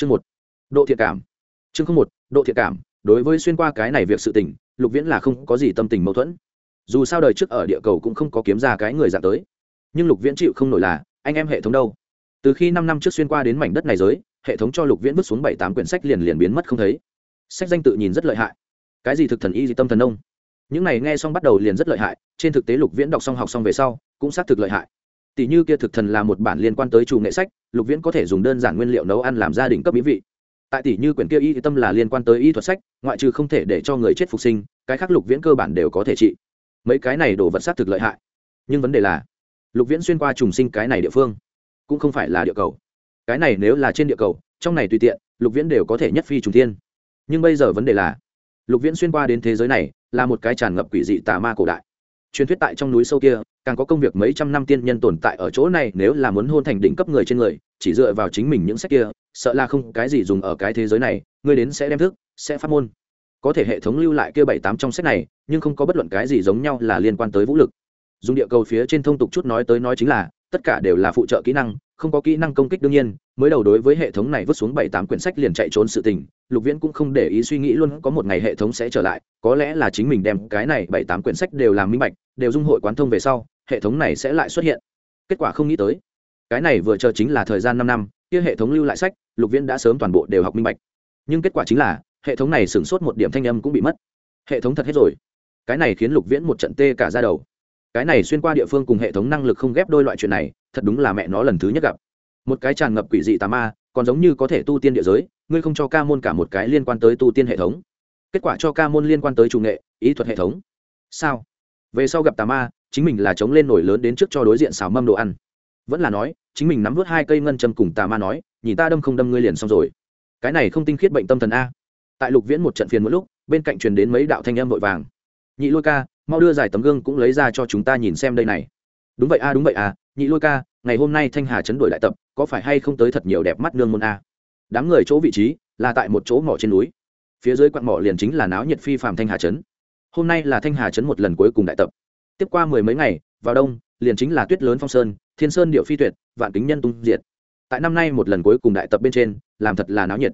chương một, độ thiện cảm. Chương không một, độ thiện cảm, đối với xuyên qua cái này việc sự tình, lục viễn là không có gì tâm tình mâu thuẫn. Dù sao đời trước ở địa cầu cũng không có kiếm ra cái người dạng tới. Nhưng lục viễn chịu không nổi là, anh em hệ thống đâu? Từ khi năm năm trước xuyên qua đến mảnh đất này giới, hệ thống cho lục viễn bước xuống bảy tám quyển sách liền liền biến mất không thấy. Sách danh tự nhìn rất lợi hại. Cái gì thực thần y gì tâm thần ông? Những này nghe xong bắt đầu liền rất lợi hại, trên thực tế lục viễn đọc xong học xong về sau, cũng xác thực lợi hại tỷ như kia thực thần là một bản liên quan tới chủ nghệ sách, lục viễn có thể dùng đơn giản nguyên liệu nấu ăn làm gia đình cấp mỹ vị. Tại tỷ như quyển kia y tâm là liên quan tới y thuật sách, ngoại trừ không thể để cho người chết phục sinh, cái khác lục viễn cơ bản đều có thể trị. Mấy cái này đồ vật sát thực lợi hại. Nhưng vấn đề là, lục viễn xuyên qua trùng sinh cái này địa phương, cũng không phải là địa cầu. Cái này nếu là trên địa cầu, trong này tùy tiện, lục viễn đều có thể nhất phi trùng thiên. Nhưng bây giờ vấn đề là, lục viễn xuyên qua đến thế giới này, là một cái tràn ngập quỷ dị tà ma cổ đại truyền thuyết tại trong núi sâu kia, càng có công việc mấy trăm năm tiên nhân tồn tại ở chỗ này, nếu là muốn hôn thành đỉnh cấp người trên người, chỉ dựa vào chính mình những sách kia, sợ là không cái gì dùng ở cái thế giới này, ngươi đến sẽ đem thức, sẽ phát môn. Có thể hệ thống lưu lại kia bảy tám trong sách này, nhưng không có bất luận cái gì giống nhau là liên quan tới vũ lực. Dùng địa cầu phía trên thông tục chút nói tới nói chính là tất cả đều là phụ trợ kỹ năng, không có kỹ năng công kích đương nhiên, mới đầu đối với hệ thống này vứt xuống bảy tám quyển sách liền chạy trốn sự tình, lục viễn cũng không để ý suy nghĩ luôn có một ngày hệ thống sẽ trở lại, có lẽ là chính mình đem cái này bảy tám quyển sách đều làm minh bạch, đều dung hội quán thông về sau, hệ thống này sẽ lại xuất hiện. Kết quả không nghĩ tới, cái này vừa chờ chính là thời gian năm năm, kia hệ thống lưu lại sách, lục viễn đã sớm toàn bộ đều học minh bạch. Nhưng kết quả chính là, hệ thống này sửng sốt một điểm thanh âm cũng bị mất. Hệ thống thật hết rồi. Cái này khiến lục viễn một trận tê cả ra đầu cái này xuyên qua địa phương cùng hệ thống năng lực không ghép đôi loại chuyện này, thật đúng là mẹ nó lần thứ nhất gặp. Một cái tràn ngập quỷ dị tà ma, còn giống như có thể tu tiên địa giới, ngươi không cho ca môn cả một cái liên quan tới tu tiên hệ thống. Kết quả cho ca môn liên quan tới chủ nghệ, ý thuật hệ thống. Sao? Về sau gặp tà ma, chính mình là chống lên nổi lớn đến trước cho đối diện xào mâm đồ ăn. Vẫn là nói, chính mình nắm vớt hai cây ngân châm cùng tà ma nói, nhìn ta đâm không đâm ngươi liền xong rồi. Cái này không tinh khiết bệnh tâm thần a. Tại lục viễn một trận phiền mỗi lúc, bên cạnh truyền đến mấy đạo thanh âm vội vàng. Nhị lôi ca mau đưa giải tấm gương cũng lấy ra cho chúng ta nhìn xem đây này. Đúng vậy a, đúng vậy a, nhị lôi ca, ngày hôm nay thanh hà chấn đổi đại tập, có phải hay không tới thật nhiều đẹp mắt nương môn a? Đám người chỗ vị trí là tại một chỗ mỏ trên núi. Phía dưới quặng mỏ liền chính là náo nhiệt phi phạm thanh hà chấn. Hôm nay là thanh hà chấn một lần cuối cùng đại tập. Tiếp qua mười mấy ngày, vào đông, liền chính là tuyết lớn phong sơn, thiên sơn điệu phi tuyệt, vạn kính nhân tung diệt. Tại năm nay một lần cuối cùng đại tập bên trên, làm thật là náo nhiệt.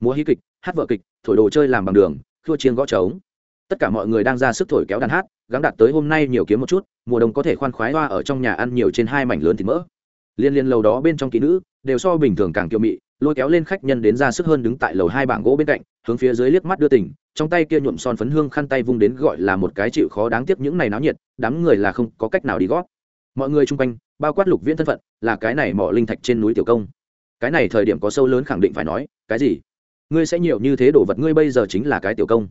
Múa hí kịch, hát vợ kịch, thổi đồ chơi làm bằng đường, khua chiên gõ trống tất cả mọi người đang ra sức thổi kéo đàn hát, gắng đạt tới hôm nay nhiều kiếm một chút, mùa đông có thể khoan khoái hoa ở trong nhà ăn nhiều trên hai mảnh lớn thịt mỡ. Liên liên lầu đó bên trong kỹ nữ, đều so bình thường càng kiệu mị, lôi kéo lên khách nhân đến ra sức hơn đứng tại lầu hai bảng gỗ bên cạnh, hướng phía dưới liếc mắt đưa tỉnh trong tay kia nhuộm son phấn hương khăn tay vung đến gọi là một cái chịu khó đáng tiếc những này náo nhiệt, đám người là không có cách nào đi gót. Mọi người chung quanh, bao quát lục viễn thân phận, là cái này mỏ linh thạch trên núi tiểu công. Cái này thời điểm có sâu lớn khẳng định phải nói, cái gì? Ngươi sẽ nhiều như thế đồ vật ngươi bây giờ chính là cái tiểu công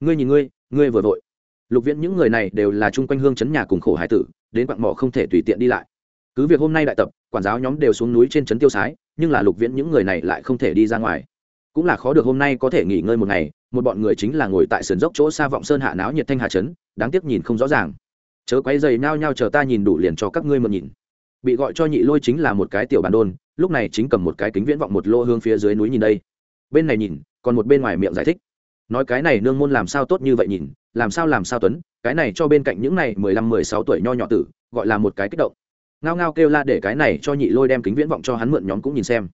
ngươi nhìn ngươi ngươi vừa vội. Lục viễn những người này đều là chung quanh hương chấn nhà cùng khổ hải tử, đến quặng mỏ không thể tùy tiện đi lại. Cứ việc hôm nay đại tập, quản giáo nhóm đều xuống núi trên trấn tiêu sái, nhưng là lục viễn những người này lại không thể đi ra ngoài. Cũng là khó được hôm nay có thể nghỉ ngơi một ngày, một bọn người chính là ngồi tại sườn dốc chỗ xa vọng sơn hạ náo nhiệt thanh hà trấn đáng tiếc nhìn không rõ ràng. Chớ quay dày nao nhau chờ ta nhìn đủ liền cho các ngươi một nhìn. Bị gọi cho nhị lôi chính là một cái tiểu bản đôn, lúc này chính cầm một cái kính viễn vọng một lô hương phía dưới núi nhìn đây. Bên này nhìn, còn một bên ngoài miệng giải thích nói cái này nương môn làm sao tốt như vậy nhìn, làm sao làm sao tuấn, cái này cho bên cạnh những này mười lăm, mười sáu tuổi nho nhỏ tử, gọi là một cái kích động. Ngao ngao kêu la để cái này cho nhị lôi đem kính viễn vọng cho hắn mượn nhóm cũng nhìn xem.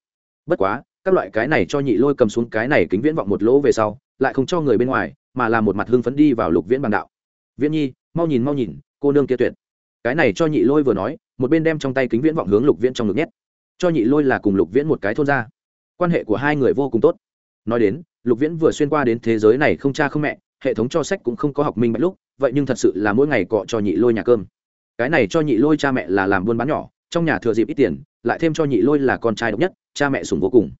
Bất quá, các loại cái này cho nhị lôi cầm xuống cái này kính viễn vọng một lỗ về sau, lại không cho người bên ngoài, mà là một mặt hưng phấn đi vào lục viễn bằng đạo. Viễn nhi, mau nhìn mau nhìn, cô nương kia tuyệt. Cái này cho nhị lôi vừa nói, một bên đem trong tay kính viễn vọng hướng lục viễn trong ngực nhét. Cho nhị lôi là cùng lục viễn một cái thôn ra. Quan hệ của hai người vô cùng tốt. Nói đến lục viễn vừa xuyên qua đến thế giới này không cha không mẹ, hệ thống cho sách cũng không có học minh bạch lúc, vậy nhưng thật sự là mỗi ngày cọ cho nhị lôi nhà cơm. Cái này cho nhị lôi cha mẹ là làm buôn bán nhỏ, trong nhà thừa dịp ít tiền, lại thêm cho nhị lôi là con trai độc nhất, cha mẹ sùng vô cùng.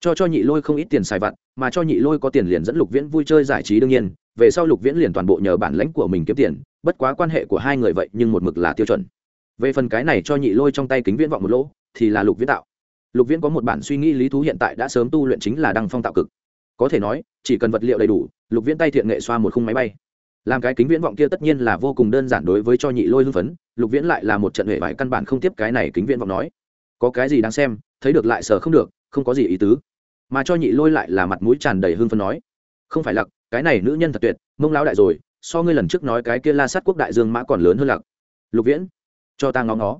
Cho cho nhị lôi không ít tiền xài vặt, mà cho nhị lôi có tiền liền dẫn lục viễn vui chơi giải trí đương nhiên, về sau lục viễn liền toàn bộ nhờ bản lãnh của mình kiếm tiền, bất quá quan hệ của hai người vậy nhưng một mực là tiêu chuẩn. Về phần cái này cho nhị lôi trong tay kính viễn vọng một lỗ, thì là lục viễn tạo. Lục viễn có một bản suy nghĩ lý thú hiện tại đã sớm tu luyện chính là đăng phong tạo cực có thể nói, chỉ cần vật liệu đầy đủ, lục viễn tay thiện nghệ xoa một khung máy bay. Làm cái kính viễn vọng kia tất nhiên là vô cùng đơn giản đối với cho nhị lôi hưng phấn, lục viễn lại là một trận hệ vải căn bản không tiếp cái này kính viễn vọng nói. Có cái gì đáng xem, thấy được lại sờ không được, không có gì ý tứ. Mà cho nhị lôi lại là mặt mũi tràn đầy hưng phấn nói. Không phải lặc, cái này nữ nhân thật tuyệt, mông lão đại rồi, so ngươi lần trước nói cái kia la sát quốc đại dương mã còn lớn hơn lặc. Lục viễn, cho ta ngó ngó.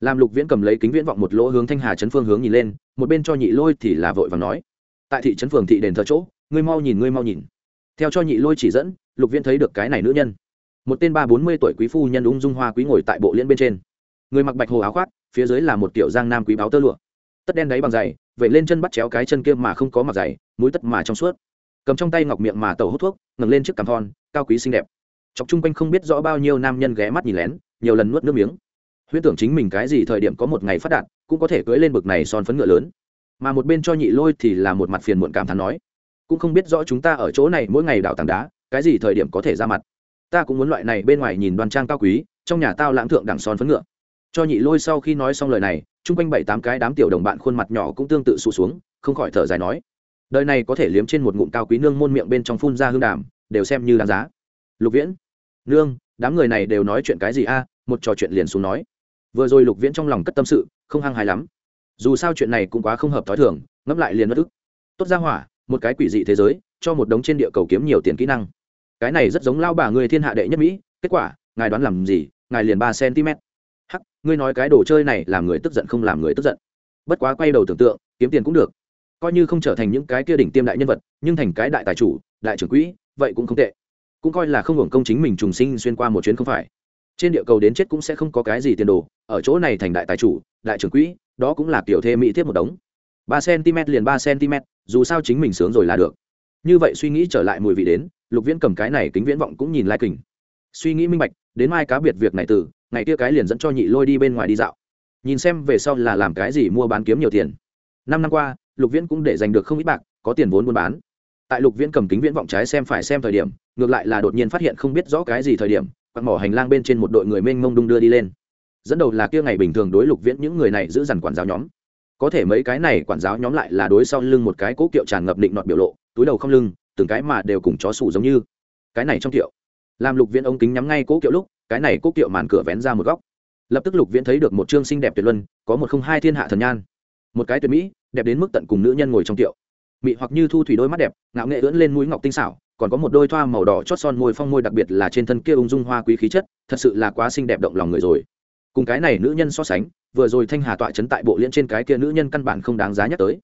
Làm lục viễn cầm lấy kính viễn vọng một lỗ hướng thanh hà chấn phương hướng nhìn lên, một bên cho nhị lôi thì là vội và nói tại thị trấn phường thị đền thờ chỗ, ngươi mau nhìn, ngươi mau nhìn. Theo cho nhị lôi chỉ dẫn, lục viễn thấy được cái này nữ nhân. Một tên ba bốn mươi tuổi quý phu nhân ung dung hoa quý ngồi tại bộ liên bên trên. Người mặc bạch hồ áo khoác, phía dưới là một tiểu giang nam quý báo tơ lụa. Tất đen đáy bằng giày vậy lên chân bắt chéo cái chân kia mà không có mặt giày, mũi tất mà trong suốt. Cầm trong tay ngọc miệng mà tẩu hút thuốc, ngẩng lên trước cằm thon, cao quý xinh đẹp. Chọc chung quanh không biết rõ bao nhiêu nam nhân ghé mắt nhìn lén, nhiều lần nuốt nước miếng. Huyễn tưởng chính mình cái gì thời điểm có một ngày phát đạt, cũng có thể cưỡi lên bực này son phấn ngựa lớn mà một bên cho nhị lôi thì là một mặt phiền muộn cảm thán nói, cũng không biết rõ chúng ta ở chỗ này mỗi ngày đào tảng đá, cái gì thời điểm có thể ra mặt. Ta cũng muốn loại này bên ngoài nhìn đoan trang cao quý, trong nhà tao lãng thượng đẳng son phấn ngựa. Cho nhị lôi sau khi nói xong lời này, chung quanh bảy tám cái đám tiểu đồng bạn khuôn mặt nhỏ cũng tương tự sụt xuống, không khỏi thở dài nói, đời này có thể liếm trên một ngụm cao quý nương môn miệng bên trong phun ra hương đàm đều xem như đáng giá. Lục viễn, nương, đám người này đều nói chuyện cái gì a? Một trò chuyện liền xuống nói. Vừa rồi lục viễn trong lòng cất tâm sự, không hăng hài lắm dù sao chuyện này cũng quá không hợp t h ó i thường, ngẫm lại liền mất ức. Tốt ra hỏa, một cái quỷ dị thế giới, cho một đống trên địa cầu kiếm nhiều tiền kỹ năng. Cái này rất giống lao bà người thiên hạ đệ nhất mỹ, kết quả, ngài đoán làm gì, ngài liền ba cm hắc, ngươi nói cái đồ chơi này làm người tức giận không làm người tức giận. Bất quá quay đầu tưởng tượng, kiếm tiền cũng được. Coi như không trở thành những cái kia đỉnh tiêm đại nhân vật, nhưng thành cái đại tài chủ, đại trưởng quỹ, vậy cũng không tệ. Cũng coi là không hưởng công chính mình trùng sinh xuyên qua một chuyến không phải. Trên địa cầu đến chết cũng sẽ không có cái gì tiền đồ, ở chỗ này thành đại tài chủ đại trưởng quỹ, đó cũng là kiểu thê mỹ thiếp một đống. Ba cm liền ba cm, dù sao chính mình sướng rồi là được. Như vậy suy nghĩ trở lại mùi vị đến, lục viễn cầm cái này kính viễn vọng cũng nhìn lai kình. Suy nghĩ minh bạch, đến mai cá biệt việc này từ, ngày kia cái liền dẫn cho nhị lôi đi bên ngoài đi dạo. Nhìn xem về sau là làm cái gì mua bán kiếm nhiều tiền. Năm năm qua, lục viễn cũng để giành được không ít bạc, có tiền vốn buôn bán. Tại lục viễn cầm kính viễn vọng trái xem phải xem thời điểm, ngược lại là đột nhiên phát hiện không biết rõ cái gì thời điểm quạt mỏ hành lang bên trên một đội người mênh mông đung đưa đi lên dẫn đầu là kia ngày bình thường đối lục viễn những người này giữ dằn quản giáo nhóm. Có thể mấy cái này quản giáo nhóm lại là đối sau lưng một cái cố kiệu tràn ngập định nọt biểu lộ, túi đầu không lưng, từng cái mà đều cùng chó sủ giống như. Cái này trong kiệu. Làm lục viễn ống kính nhắm ngay cố kiệu lúc, cái này cố kiệu màn cửa vén ra một góc. Lập tức lục viễn thấy được một chương xinh đẹp tuyệt luân, có một không hai thiên hạ thần nhan. Một cái tuyệt mỹ, đẹp đến mức tận cùng nữ nhân ngồi trong kiệu. Mị hoặc như thu thủy đôi mắt đẹp, ngạo nghệ ưỡn lên mũi ngọc tinh xảo, còn có một đôi thoa màu đỏ chót son môi phong môi đặc biệt là trên thân kia ung dung hoa quý khí chất, thật sự là quá xinh đẹp động lòng người rồi cùng cái này nữ nhân so sánh, vừa rồi thanh hà tọa chấn tại bộ liên trên cái kia nữ nhân căn bản không đáng giá nhắc tới.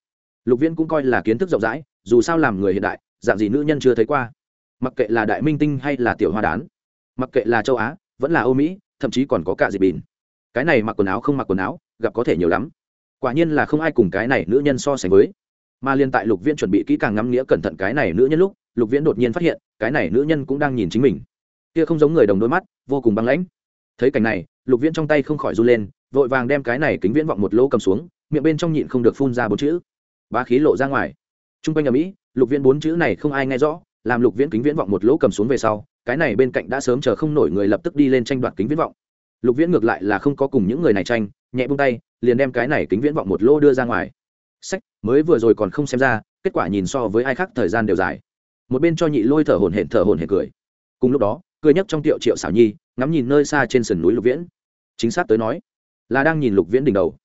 Lục viễn cũng coi là kiến thức rộng rãi, dù sao làm người hiện đại, dạng gì nữ nhân chưa thấy qua. Mặc kệ là đại minh tinh hay là tiểu hoa đán, mặc kệ là châu á, vẫn là âu mỹ, thậm chí còn có cả dịp bìn cái này mặc quần áo không mặc quần áo, gặp có thể nhiều lắm. Quả nhiên là không ai cùng cái này nữ nhân so sánh với. Mà liên tại lục viễn chuẩn bị kỹ càng ngắm nghĩa cẩn thận cái này nữ nhân lúc, lục viễn đột nhiên phát hiện, cái này nữ nhân cũng đang nhìn chính mình. Kia không giống người đồng đôi mắt, vô cùng băng lãnh thấy cảnh này, lục viễn trong tay không khỏi run lên, vội vàng đem cái này kính viễn vọng một lỗ cầm xuống, miệng bên trong nhịn không được phun ra bốn chữ. Ba khí lộ ra ngoài. T r u n g quanh ở mỹ, lục viễn bốn chữ này không ai nghe rõ, làm lục viễn kính viễn vọng một lỗ cầm xuống về sau, cái này bên cạnh đã sớm chờ không nổi người lập tức đi lên tranh đoạt kính viễn vọng. Lục viễn ngược lại là không có cùng những người này tranh, nhẹ bung tay, liền đem cái này kính viễn vọng một lỗ đưa ra ngoài. Sách, mới vừa rồi còn không xem ra, kết quả nhìn so với ai khác thời gian đều dài. Một bên cho nhị lôi thở hổn hển thở hổn hển cười. Cùng lúc đó, cười nhấc trong tiệu triệu xảo nhi ngắm nhìn nơi xa trên sườn núi lục viễn. Chính xác tới nói, là đang nhìn lục viễn đỉnh đầu.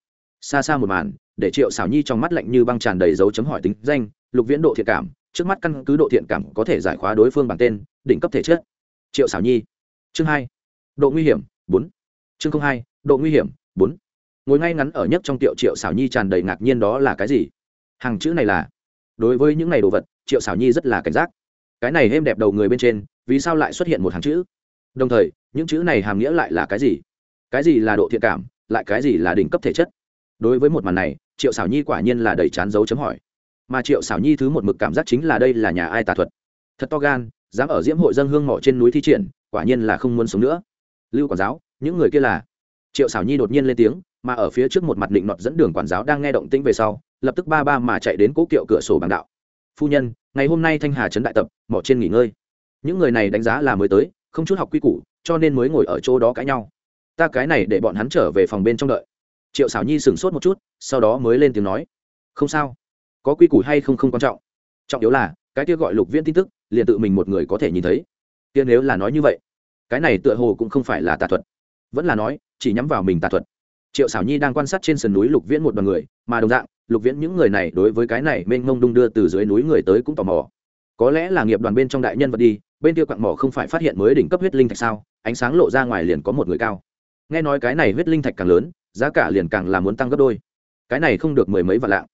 Xa xa một màn, để triệu xảo nhi trong mắt lạnh như băng tràn đầy dấu chấm hỏi tính danh, lục viễn độ thiện cảm, trước mắt căn cứ độ thiện cảm có thể giải khóa đối phương bằng tên, đỉnh cấp thể chất. Triệu xảo nhi, chương hai, độ nguy hiểm, bốn. Chương hai, độ nguy hiểm, bốn. Ngồi ngay ngắn ở nhất trong tiệu triệu xảo nhi tràn đầy ngạc nhiên đó là cái gì? Hàng chữ này là, đối với những này đồ vật, triệu xảo nhi rất là cảnh giác. Cái này êm đẹp đầu người bên trên, vì sao lại xuất hiện một hàng chữ? Đồng thời những chữ này hàm nghĩa lại là cái gì? Cái gì là độ thiện cảm, lại cái gì là đỉnh cấp thể chất? Đối với một màn này, triệu xảo nhi quả nhiên là đầy chán dấu chấm hỏi. Mà triệu xảo nhi thứ một mực cảm giác chính là đây là nhà ai tà thuật? Thật to gan, dám ở diễm hội dân hương mỏ trên núi thi triển, quả nhiên là không muốn sống nữa. Lưu quản giáo, những người kia là? Triệu xảo nhi đột nhiên lên tiếng, mà ở phía trước một mặt định nọt dẫn đường quản giáo đang nghe động tĩnh về sau, lập tức ba ba mà chạy đến cố kiệu cửa sổ bằng đạo. Phu nhân, ngày hôm nay thanh hà trấn đại tập, mỏ trên nghỉ ngơi. Những người này đánh giá là mới tới không chút học quy củ, cho nên mới ngồi ở chỗ đó cãi nhau. Ta cái này để bọn hắn trở về phòng bên trong đợi. Triệu xảo nhi sửng sốt một chút, sau đó mới lên tiếng nói. Không sao. Có quy củ hay không không quan trọng. Trọng yếu là, cái kia gọi lục viên tin tức, liền tự mình một người có thể nhìn thấy. Kia nếu là nói như vậy, cái này tựa hồ cũng không phải là tà thuật. Vẫn là nói, chỉ nhắm vào mình tà thuật. Triệu xảo nhi đang quan sát trên sườn núi lục viễn một đoàn người, mà đồng dạng, lục viễn những người này đối với cái này mênh mông đung đưa từ dưới núi người tới cũng tò mò. Có lẽ là nghiệp đoàn bên trong đại nhân vật đi bên kia quặng mỏ không phải phát hiện mới đỉnh cấp huyết linh thạch sao? Ánh sáng lộ ra ngoài liền có một người cao. Nghe nói cái này huyết linh thạch càng lớn, giá cả liền càng là muốn tăng gấp đôi. Cái này không được mười mấy vạn lạng.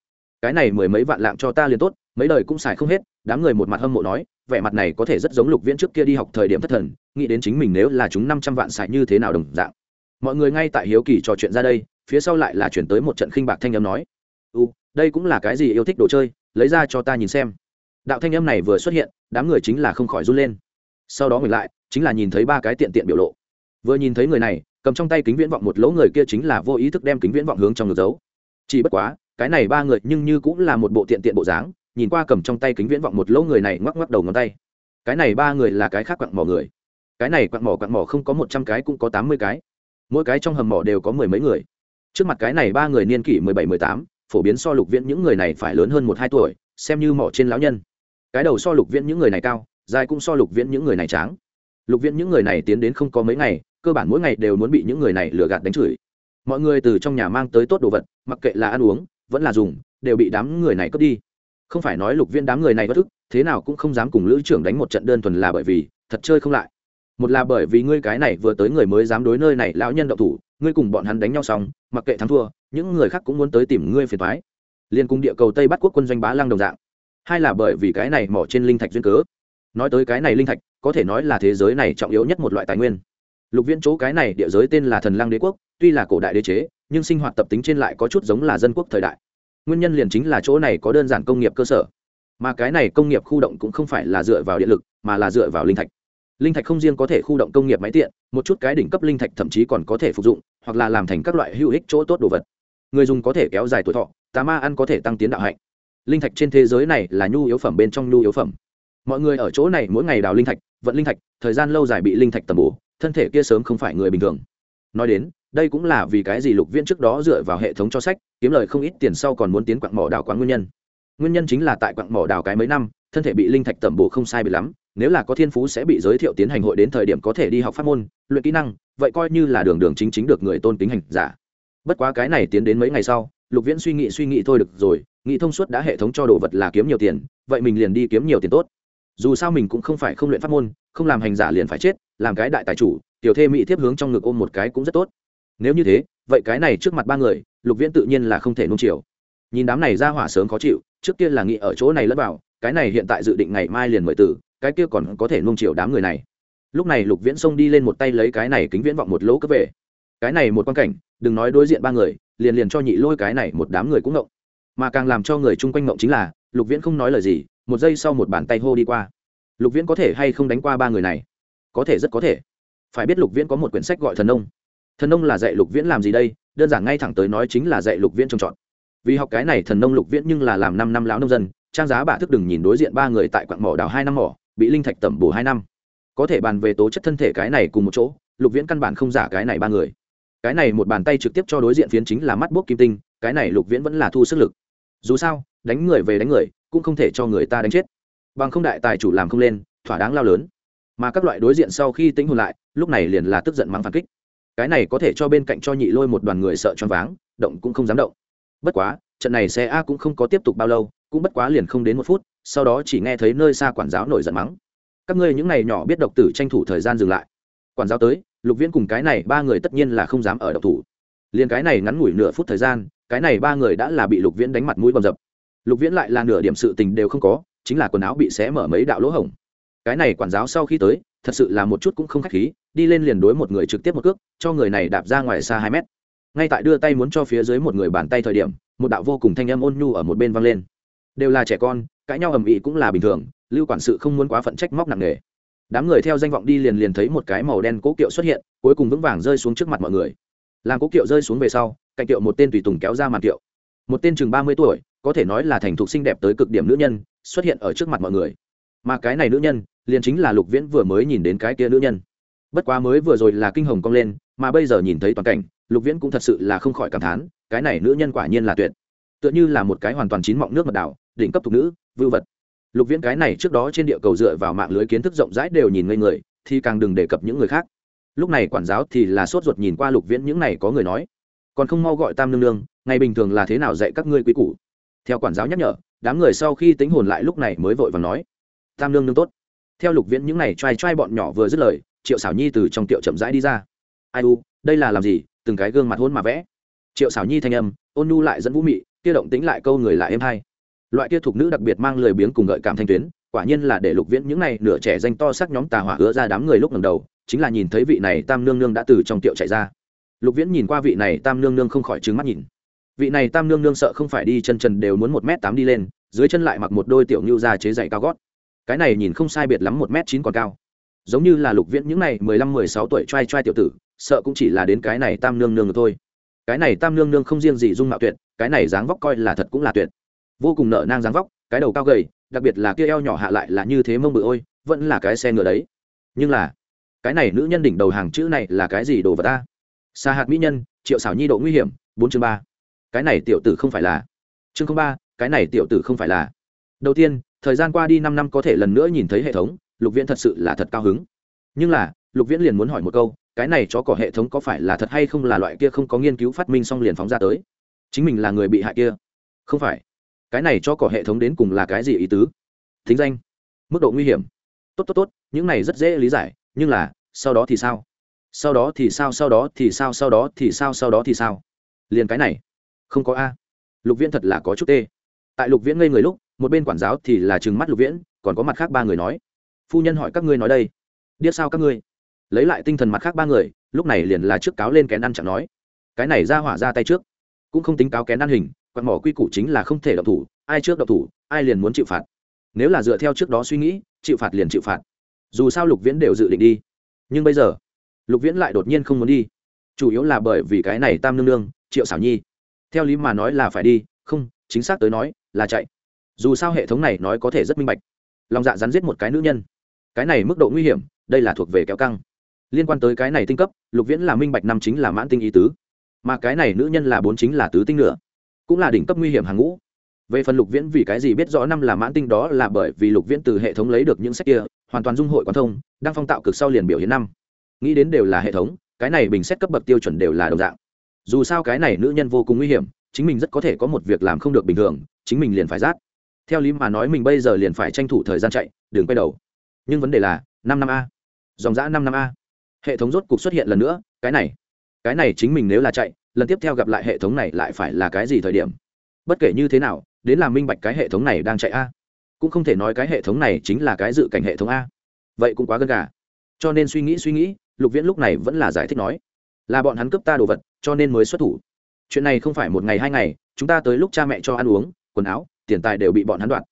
Cái này mười mấy vạn lạng cho ta liền tốt, mấy đời cũng xài không hết, đám người một mặt hâm mộ nói, vẻ mặt này có thể rất giống lục viễn trước kia đi học thời điểm thất thần, nghĩ đến chính mình nếu là chúng năm trăm vạn xài như thế nào đồng dạng. Mọi người ngay tại hiếu kỳ trò chuyện ra đây, phía sau lại là chuyển tới một trận khinh bạc thanh âm nói u đây cũng là cái gì yêu thích đồ chơi, lấy ra cho ta nhìn xem đạo thanh âm này vừa xuất hiện, đám người chính là không khỏi run lên. Sau đó ngược lại, chính là nhìn thấy ba cái tiện tiện biểu lộ. Vừa nhìn thấy người này, cầm trong tay kính viễn vọng một lỗ người kia chính là vô ý thức đem kính viễn vọng hướng trong ngực giấu. Chỉ bất quá, cái này ba người nhưng như cũng là một bộ tiện tiện bộ dáng, nhìn qua cầm trong tay kính viễn vọng một lỗ người này ngoắc ngoắc đầu ngón tay. Cái này ba người là cái khác quặng mỏ người. Cái này quặng mỏ quặng mỏ không có một trăm cái cũng có tám mươi cái. Mỗi cái trong hầm mỏ đều có mười mấy người. Trước mặt cái này ba người niên kỷ mười bảy mười tám, phổ biến so lục viễn những người này phải lớn hơn một hai tuổi, xem như mỏ trên lão nhân cái đầu so lục viễn những người này cao, dài cũng so lục viễn những người này tráng. Lục viễn những người này tiến đến không có mấy ngày, cơ bản mỗi ngày đều muốn bị những người này lừa gạt đánh chửi. Mọi người từ trong nhà mang tới tốt đồ vật, mặc kệ là ăn uống, vẫn là dùng, đều bị đám người này cướp đi. Không phải nói lục viên đám người này bất ức thế nào cũng không dám cùng lữ trưởng đánh một trận đơn thuần là bởi vì, thật chơi không lại. Một là bởi vì ngươi cái này vừa tới người mới dám đối nơi này lão nhân động thủ, ngươi cùng bọn hắn đánh nhau xong, mặc kệ thắng thua, những người khác cũng muốn tới tìm ngươi phiền thoái liên cung địa cầu tây bắt quốc quân doanh bá lăng đồng dạng hai là bởi vì cái này mỏ trên linh thạch duyên cớ. Nói tới cái này linh thạch, có thể nói là thế giới này trọng yếu nhất một loại tài nguyên. Lục viễn chỗ cái này địa giới tên là thần lăng đế quốc, tuy là cổ đại đế chế, nhưng sinh hoạt tập tính trên lại có chút giống là dân quốc thời đại. Nguyên nhân liền chính là chỗ này có đơn giản công nghiệp cơ sở. Mà cái này công nghiệp khu động cũng không phải là dựa vào điện lực, mà là dựa vào linh thạch. Linh thạch không riêng có thể khu động công nghiệp máy tiện, một chút cái đỉnh cấp linh thạch thậm chí còn có thể phục dụng, hoặc là làm thành các loại hữu ích chỗ tốt đồ vật. Người dùng có thể kéo dài tuổi thọ, tà ma ăn có thể tăng tiến đạo hạnh linh thạch trên thế giới này là nhu yếu phẩm bên trong nhu yếu phẩm. Mọi người ở chỗ này mỗi ngày đào linh thạch, vận linh thạch, thời gian lâu dài bị linh thạch tầm bổ, thân thể kia sớm không phải người bình thường. Nói đến, đây cũng là vì cái gì lục viễn trước đó dựa vào hệ thống cho sách, kiếm lời không ít tiền sau còn muốn tiến quặng mỏ đào quán nguyên nhân. Nguyên nhân chính là tại quặng mỏ đào cái mấy năm, thân thể bị linh thạch tẩm bổ không sai bị lắm, nếu là có thiên phú sẽ bị giới thiệu tiến hành hội đến thời điểm có thể đi học pháp môn, luyện kỹ năng, vậy coi như là đường đường chính chính được người tôn kính hành giả. Bất quá cái này tiến đến mấy ngày sau, lục viễn suy nghĩ suy nghĩ thôi được rồi nghĩ thông suốt đã hệ thống cho đồ vật là kiếm nhiều tiền, vậy mình liền đi kiếm nhiều tiền tốt. Dù sao mình cũng không phải không luyện pháp môn, không làm hành giả liền phải chết, làm cái đại tài chủ, tiểu thê mỹ tiếp hướng trong ngực ôm một cái cũng rất tốt. Nếu như thế, vậy cái này trước mặt ba người, lục viễn tự nhiên là không thể nung chiều. Nhìn đám này ra hỏa sớm khó chịu, trước kia là nghĩ ở chỗ này lẫn vào, cái này hiện tại dự định ngày mai liền mời tử, cái kia còn có thể nung chiều đám người này. Lúc này lục viễn xông đi lên một tay lấy cái này kính viễn vọng một lỗ cấp về. Cái này một quan cảnh, đừng nói đối diện ba người, liền liền cho nhị lôi cái này một đám người cũng ngộng mà càng làm cho người chung quanh ngộng chính là, lục viễn không nói lời gì, một giây sau một bàn tay hô đi qua. Lục viễn có thể hay không đánh qua ba người này? Có thể rất có thể. Phải biết lục viễn có một quyển sách gọi thần nông. Thần nông là dạy lục viễn làm gì đây? Đơn giản ngay thẳng tới nói chính là dạy lục viễn trồng trọt. Vì học cái này, thần nông lục viễn nhưng là làm năm năm lão nông dân, trang giá bả thức đừng nhìn đối diện ba người tại quặng mỏ đào hai năm mỏ, bị linh thạch tẩm bổ hai năm. Có thể bàn về tố chất thân thể cái này cùng một chỗ, lục viễn căn bản không giả cái này ba người. Cái này một bàn tay trực tiếp cho đối diện phiến chính là mắt bốc kim tinh, cái này lục viễn vẫn là thu sức lực dù sao, đánh người về đánh người, cũng không thể cho người ta đánh chết. Bằng không đại tài chủ làm không lên, thỏa đáng lao lớn. Mà các loại đối diện sau khi tính hồn lại, lúc này liền là tức giận mắng phản kích. Cái này có thể cho bên cạnh cho nhị lôi một đoàn người sợ choáng váng, động cũng không dám động. Bất quá, trận này xe a cũng không có tiếp tục bao lâu, cũng bất quá liền không đến một phút, sau đó chỉ nghe thấy nơi xa quản giáo nổi giận mắng. Các ngươi những này nhỏ biết độc tử tranh thủ thời gian dừng lại. Quản giáo tới, lục viễn cùng cái này ba người tất nhiên là không dám ở độc thủ. Liền cái này ngắn ngủi nửa phút thời gian cái này ba người đã là bị lục viễn đánh mặt mũi bầm dập. Lục viễn lại là nửa điểm sự tình đều không có, chính là quần áo bị xé mở mấy đạo lỗ hổng. Cái này quản giáo sau khi tới, thật sự là một chút cũng không khách khí, đi lên liền đối một người trực tiếp một cước, cho người này đạp ra ngoài xa hai mét. Ngay tại đưa tay muốn cho phía dưới một người bàn tay thời điểm, một đạo vô cùng thanh âm ôn nhu ở một bên vang lên. Đều là trẻ con, cãi nhau ầm ĩ cũng là bình thường, lưu quản sự không muốn quá phận trách móc nặng nề. Đám người theo danh vọng đi liền liền thấy một cái màu đen cố kiệu xuất hiện, cuối cùng vững vàng rơi xuống trước mặt mọi người. Làm cố kiệu rơi xuống về sau cạnh tiệu một tên tùy tùng kéo ra màn tiệu. Một tên chừng ba mươi tuổi, có thể nói là thành thục xinh đẹp tới cực điểm nữ nhân, xuất hiện ở trước mặt mọi người. Mà cái này nữ nhân, liền chính là lục viễn vừa mới nhìn đến cái kia nữ nhân. Bất quá mới vừa rồi là kinh hồng cong lên, mà bây giờ nhìn thấy toàn cảnh, lục viễn cũng thật sự là không khỏi cảm thán, cái này nữ nhân quả nhiên là tuyệt. Tựa như là một cái hoàn toàn chín mọng nước mật đảo, đỉnh cấp thục nữ, vưu vật. Lục viễn cái này trước đó trên địa cầu dựa vào mạng lưới kiến thức rộng rãi đều nhìn ngây người, thì càng đừng đề cập những người khác. Lúc này quản giáo thì là sốt ruột nhìn qua lục viễn những này có người nói còn không mau gọi tam nương nương, ngày bình thường là thế nào dạy các ngươi quý củ? Theo quản giáo nhắc nhở, đám người sau khi tính hồn lại lúc này mới vội và nói, tam nương nương tốt. Theo lục viễn những n à y t r a i t r a i bọn nhỏ vừa dứt lời, triệu xảo nhi từ trong tiệu chậm rãi đi ra. Ai u, đây là làm gì? Từng cái gương mặt hôn mà vẽ. Triệu xảo nhi thanh âm, ôn nu lại dẫn vũ mị, kia động tính lại câu người lại êm hay. Loại kia thuộc nữ đặc biệt mang lời biếng cùng gợi cảm thanh tuyến, quả nhiên là để lục viễn những này nửa trẻ danh to sắc nhóm tà hỏa hứa ra đám người lúc lần đầu, chính là nhìn thấy vị này tam nương nương đã từ trong tiệu chạy ra lục viễn nhìn qua vị này tam nương nương không khỏi trứng mắt nhìn. Vị này tam nương nương sợ không phải đi chân trần đều muốn một m tám đi lên, dưới chân lại mặc một đôi tiểu ngưu ra chế dày cao gót. Cái này nhìn không sai biệt lắm một m chín còn cao. Giống như là lục viễn những này mười lăm, mười sáu tuổi t r a i t r a i tiểu tử, sợ cũng chỉ là đến cái này tam nương nương thôi. Cái này tam nương nương không riêng gì dung mạo tuyệt, cái này dáng vóc coi là thật cũng là tuyệt. Vô cùng nợ nang dáng vóc, cái đầu cao gầy, đặc biệt là kia eo nhỏ hạ lại là như thế mông bự ôi, vẫn là cái xe ngựa đấy. Nhưng là, cái này nữ nhân đỉnh đầu hàng chữ này là cái gì đồ vật ta? Xa hạt mỹ nhân, triệu xảo nhi độ nguy hiểm, bốn chương ba. Cái này tiểu tử không phải là. Chương ba, cái này tiểu tử không phải là. Đầu tiên, thời gian qua đi năm năm có thể lần nữa nhìn thấy hệ thống, lục viễn thật sự là thật cao hứng. Nhưng là, lục viễn liền muốn hỏi một câu, cái này chó cỏ hệ thống có phải là thật hay không là loại kia không có nghiên cứu phát minh xong liền phóng ra tới? Chính mình là người bị hại kia. Không phải. Cái này cho cỏ hệ thống đến cùng là cái gì ý tứ? Thính danh. Mức độ nguy hiểm. Tốt tốt tốt, những này rất dễ lý giải, nhưng là, sau đó thì sao? Sau đó thì sao, sau đó thì sao, sau đó thì sao, sau đó thì sao? Liền cái này, không có a. Lục viễn thật là có chút tê. Tại lục viễn ngây người lúc, một bên quản giáo thì là trừng mắt lục viễn, còn có mặt khác ba người nói. Phu nhân hỏi các ngươi nói đây. Điếc sao các ngươi? Lấy lại tinh thần mặt khác ba người, lúc này liền là trước cáo lên kén ăn chẳng nói. Cái này ra hỏa ra tay trước. Cũng không tính cáo kén ăn hình quạt mỏ quy củ chính là không thể động thủ, ai trước động thủ, ai liền muốn chịu phạt. Nếu là dựa theo trước đó suy nghĩ, chịu phạt liền chịu phạt. Dù sao lục viễn đều dự định đi. Nhưng bây giờ lục viễn lại đột nhiên không muốn đi. Chủ yếu là bởi vì cái này tam nương nương, triệu xảo nhi. Theo lý mà nói là phải đi, không, chính xác tới nói là chạy. Dù sao hệ thống này nói có thể rất minh bạch. Lòng dạ rắn giết một cái nữ nhân. Cái này mức độ nguy hiểm, đây là thuộc về kéo căng. Liên quan tới cái này tinh cấp, lục viễn là minh bạch năm chính là mãn tinh ý tứ. Mà cái này nữ nhân là bốn chính là tứ tinh nữa. Cũng là đỉnh cấp nguy hiểm hàng ngũ. Về phần lục viễn vì cái gì biết rõ năm là mãn tinh đó là bởi vì lục viễn từ hệ thống lấy được những sách kia, hoàn toàn dung hội quan thông, đang phong tạo cực sau liền biểu hiện năm nghĩ đến đều là hệ thống, cái này bình xét cấp bậc tiêu chuẩn đều là đồng dạng. Dù sao cái này nữ nhân vô cùng nguy hiểm, chính mình rất có thể có một việc làm không được bình thường, chính mình liền phải rát. Theo lý mà nói mình bây giờ liền phải tranh thủ thời gian chạy đường quay đầu. Nhưng vấn đề là, năm năm a. Dòng giã năm năm a. Hệ thống rốt cục xuất hiện lần nữa, cái này. Cái này chính mình nếu là chạy, lần tiếp theo gặp lại hệ thống này lại phải là cái gì thời điểm? Bất kể như thế nào, đến làm minh bạch cái hệ thống này đang chạy a. Cũng không thể nói cái hệ thống này chính là cái dự cảnh hệ thống a. Vậy cũng quá gần cả cho nên suy nghĩ suy nghĩ lục viễn lúc này vẫn là giải thích nói, là bọn hắn cướp ta đồ vật, cho nên mới xuất thủ. Chuyện này không phải một ngày hai ngày, chúng ta tới lúc cha mẹ cho ăn uống, quần áo, tiền tài đều bị bọn hắn đoạt.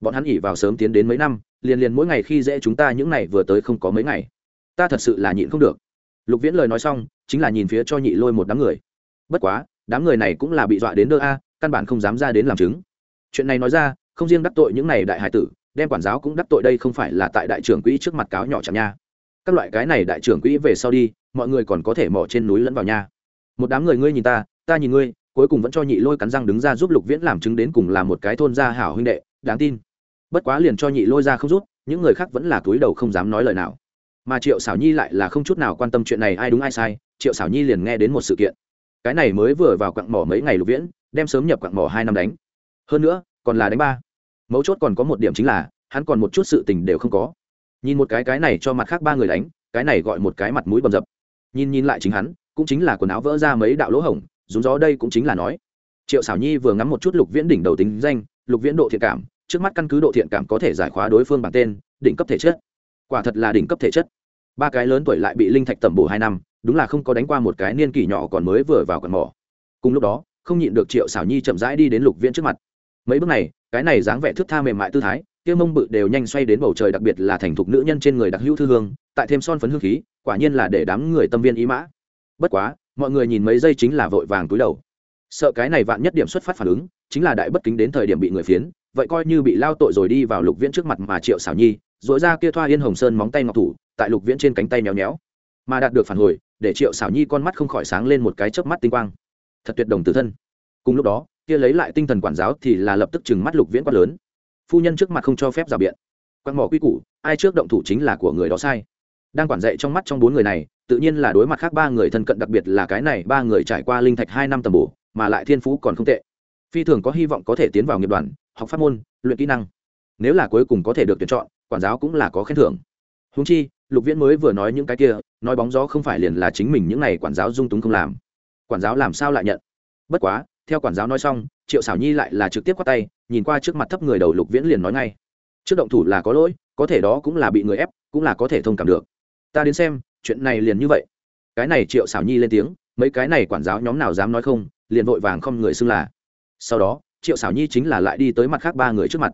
Bọn hắn ỉ vào sớm tiến đến mấy năm, liền liền mỗi ngày khi dễ chúng ta những ngày vừa tới không có mấy ngày. Ta thật sự là nhịn không được. Lục viễn lời nói xong, chính là nhìn phía cho nhị lôi một đám người. Bất quá, đám người này cũng là bị dọa đến đơ a, căn bản không dám ra đến làm chứng. Chuyện này nói ra, không riêng đắc tội những này đại hải tử, đem quản giáo cũng đắc tội đây không phải là tại đại trưởng quỹ trước mặt cáo nhỏ chẳng nha các loại cái này đại trưởng quỹ về sau đi, mọi người còn có thể mỏ trên núi lẫn vào nha. Một đám người ngươi nhìn ta ta nhìn ngươi, cuối cùng vẫn cho nhị lôi cắn răng đứng ra giúp lục viễn làm chứng đến cùng là một cái thôn gia hảo huynh đệ, đáng tin. Bất quá liền cho nhị lôi ra không rút, những người khác vẫn là túi đầu không dám nói lời nào. Mà triệu xảo nhi lại là không chút nào quan tâm chuyện này ai đúng ai sai, triệu xảo nhi liền nghe đến một sự kiện. Cái này mới vừa vào quặng mỏ mấy ngày lục viễn, đem sớm nhập quặng mỏ hai năm đánh. Hơn nữa, còn là đánh ba. Mấu chốt còn có một điểm chính là, hắn còn một chút sự tình đều không có nhìn một cái cái này cho mặt khác ba người đánh, cái này gọi một cái mặt mũi bầm dập. Nhìn nhìn lại chính hắn, cũng chính là quần áo vỡ ra mấy đạo lỗ hổng, rúng gió đây cũng chính là nói. Triệu xảo nhi vừa ngắm một chút lục viễn đỉnh đầu tính danh, lục viễn độ thiện cảm, trước mắt căn cứ độ thiện cảm có thể giải khóa đối phương bằng tên, đỉnh cấp thể chất. Quả thật là đỉnh cấp thể chất. Ba cái lớn tuổi lại bị linh thạch tẩm bổ hai năm, đúng là không có đánh qua một cái niên kỷ nhỏ còn mới vừa vào quần mỏ. Cùng lúc đó, không nhịn được triệu xảo nhi chậm rãi đi đến lục viễn trước mặt. Mấy bước này, cái này dáng vẻ thước tha mềm mại tư thái tiêu mông bự đều nhanh xoay đến bầu trời, đặc biệt là thành thục nữ nhân trên người đặc hữu thư hương, tại thêm son phấn hương khí, quả nhiên là để đám người tâm viên ý mã. Bất quá, mọi người nhìn mấy giây chính là vội vàng túi đầu. Sợ cái này vạn nhất điểm xuất phát phản ứng, chính là đại bất kính đến thời điểm bị người phiến, vậy coi như bị lao tội rồi đi vào lục viễn trước mặt mà triệu xảo nhi dội ra kia thoa yên hồng sơn móng tay ngọc thủ, tại lục viễn trên cánh tay méo méo. Mà đạt được phản hồi, để triệu xảo nhi con mắt không khỏi sáng lên một cái chớp mắt tinh quang. Thật tuyệt đồng tử thân. Cùng lúc đó, kia lấy lại tinh thần quản giáo thì là lập tức chừng mắt lục viễn quát lớn phu nhân trước mặt không cho phép rào biện. Quan mỏ quy củ, ai trước động thủ chính là của người đó sai. Đang quản dạy trong mắt trong bốn người này, tự nhiên là đối mặt khác ba người thân cận đặc biệt là cái này, ba người trải qua linh thạch hai năm tầm bổ, mà lại thiên phú còn không tệ. Phi thường có hy vọng có thể tiến vào nghiệp đoàn, học pháp môn, luyện kỹ năng. Nếu là cuối cùng có thể được tuyển chọn, quản giáo cũng là có khen thưởng. Húng chi, lục viễn mới vừa nói những cái kia, nói bóng gió không phải liền là chính mình những n à y quản giáo dung túng không làm. Quản giáo làm sao lại nhận? Bất quá, theo quản giáo nói xong triệu xảo nhi lại là trực tiếp quát tay, nhìn qua trước mặt thấp người đầu lục viễn liền nói ngay. Trước động thủ là có lỗi, có thể đó cũng là bị người ép, cũng là có thể thông cảm được. Ta đến xem, chuyện này liền như vậy. Cái này triệu xảo nhi lên tiếng, mấy cái này quản giáo nhóm nào dám nói không, liền vội vàng không người xưng là. Sau đó, triệu xảo nhi chính là lại đi tới mặt khác ba người trước mặt.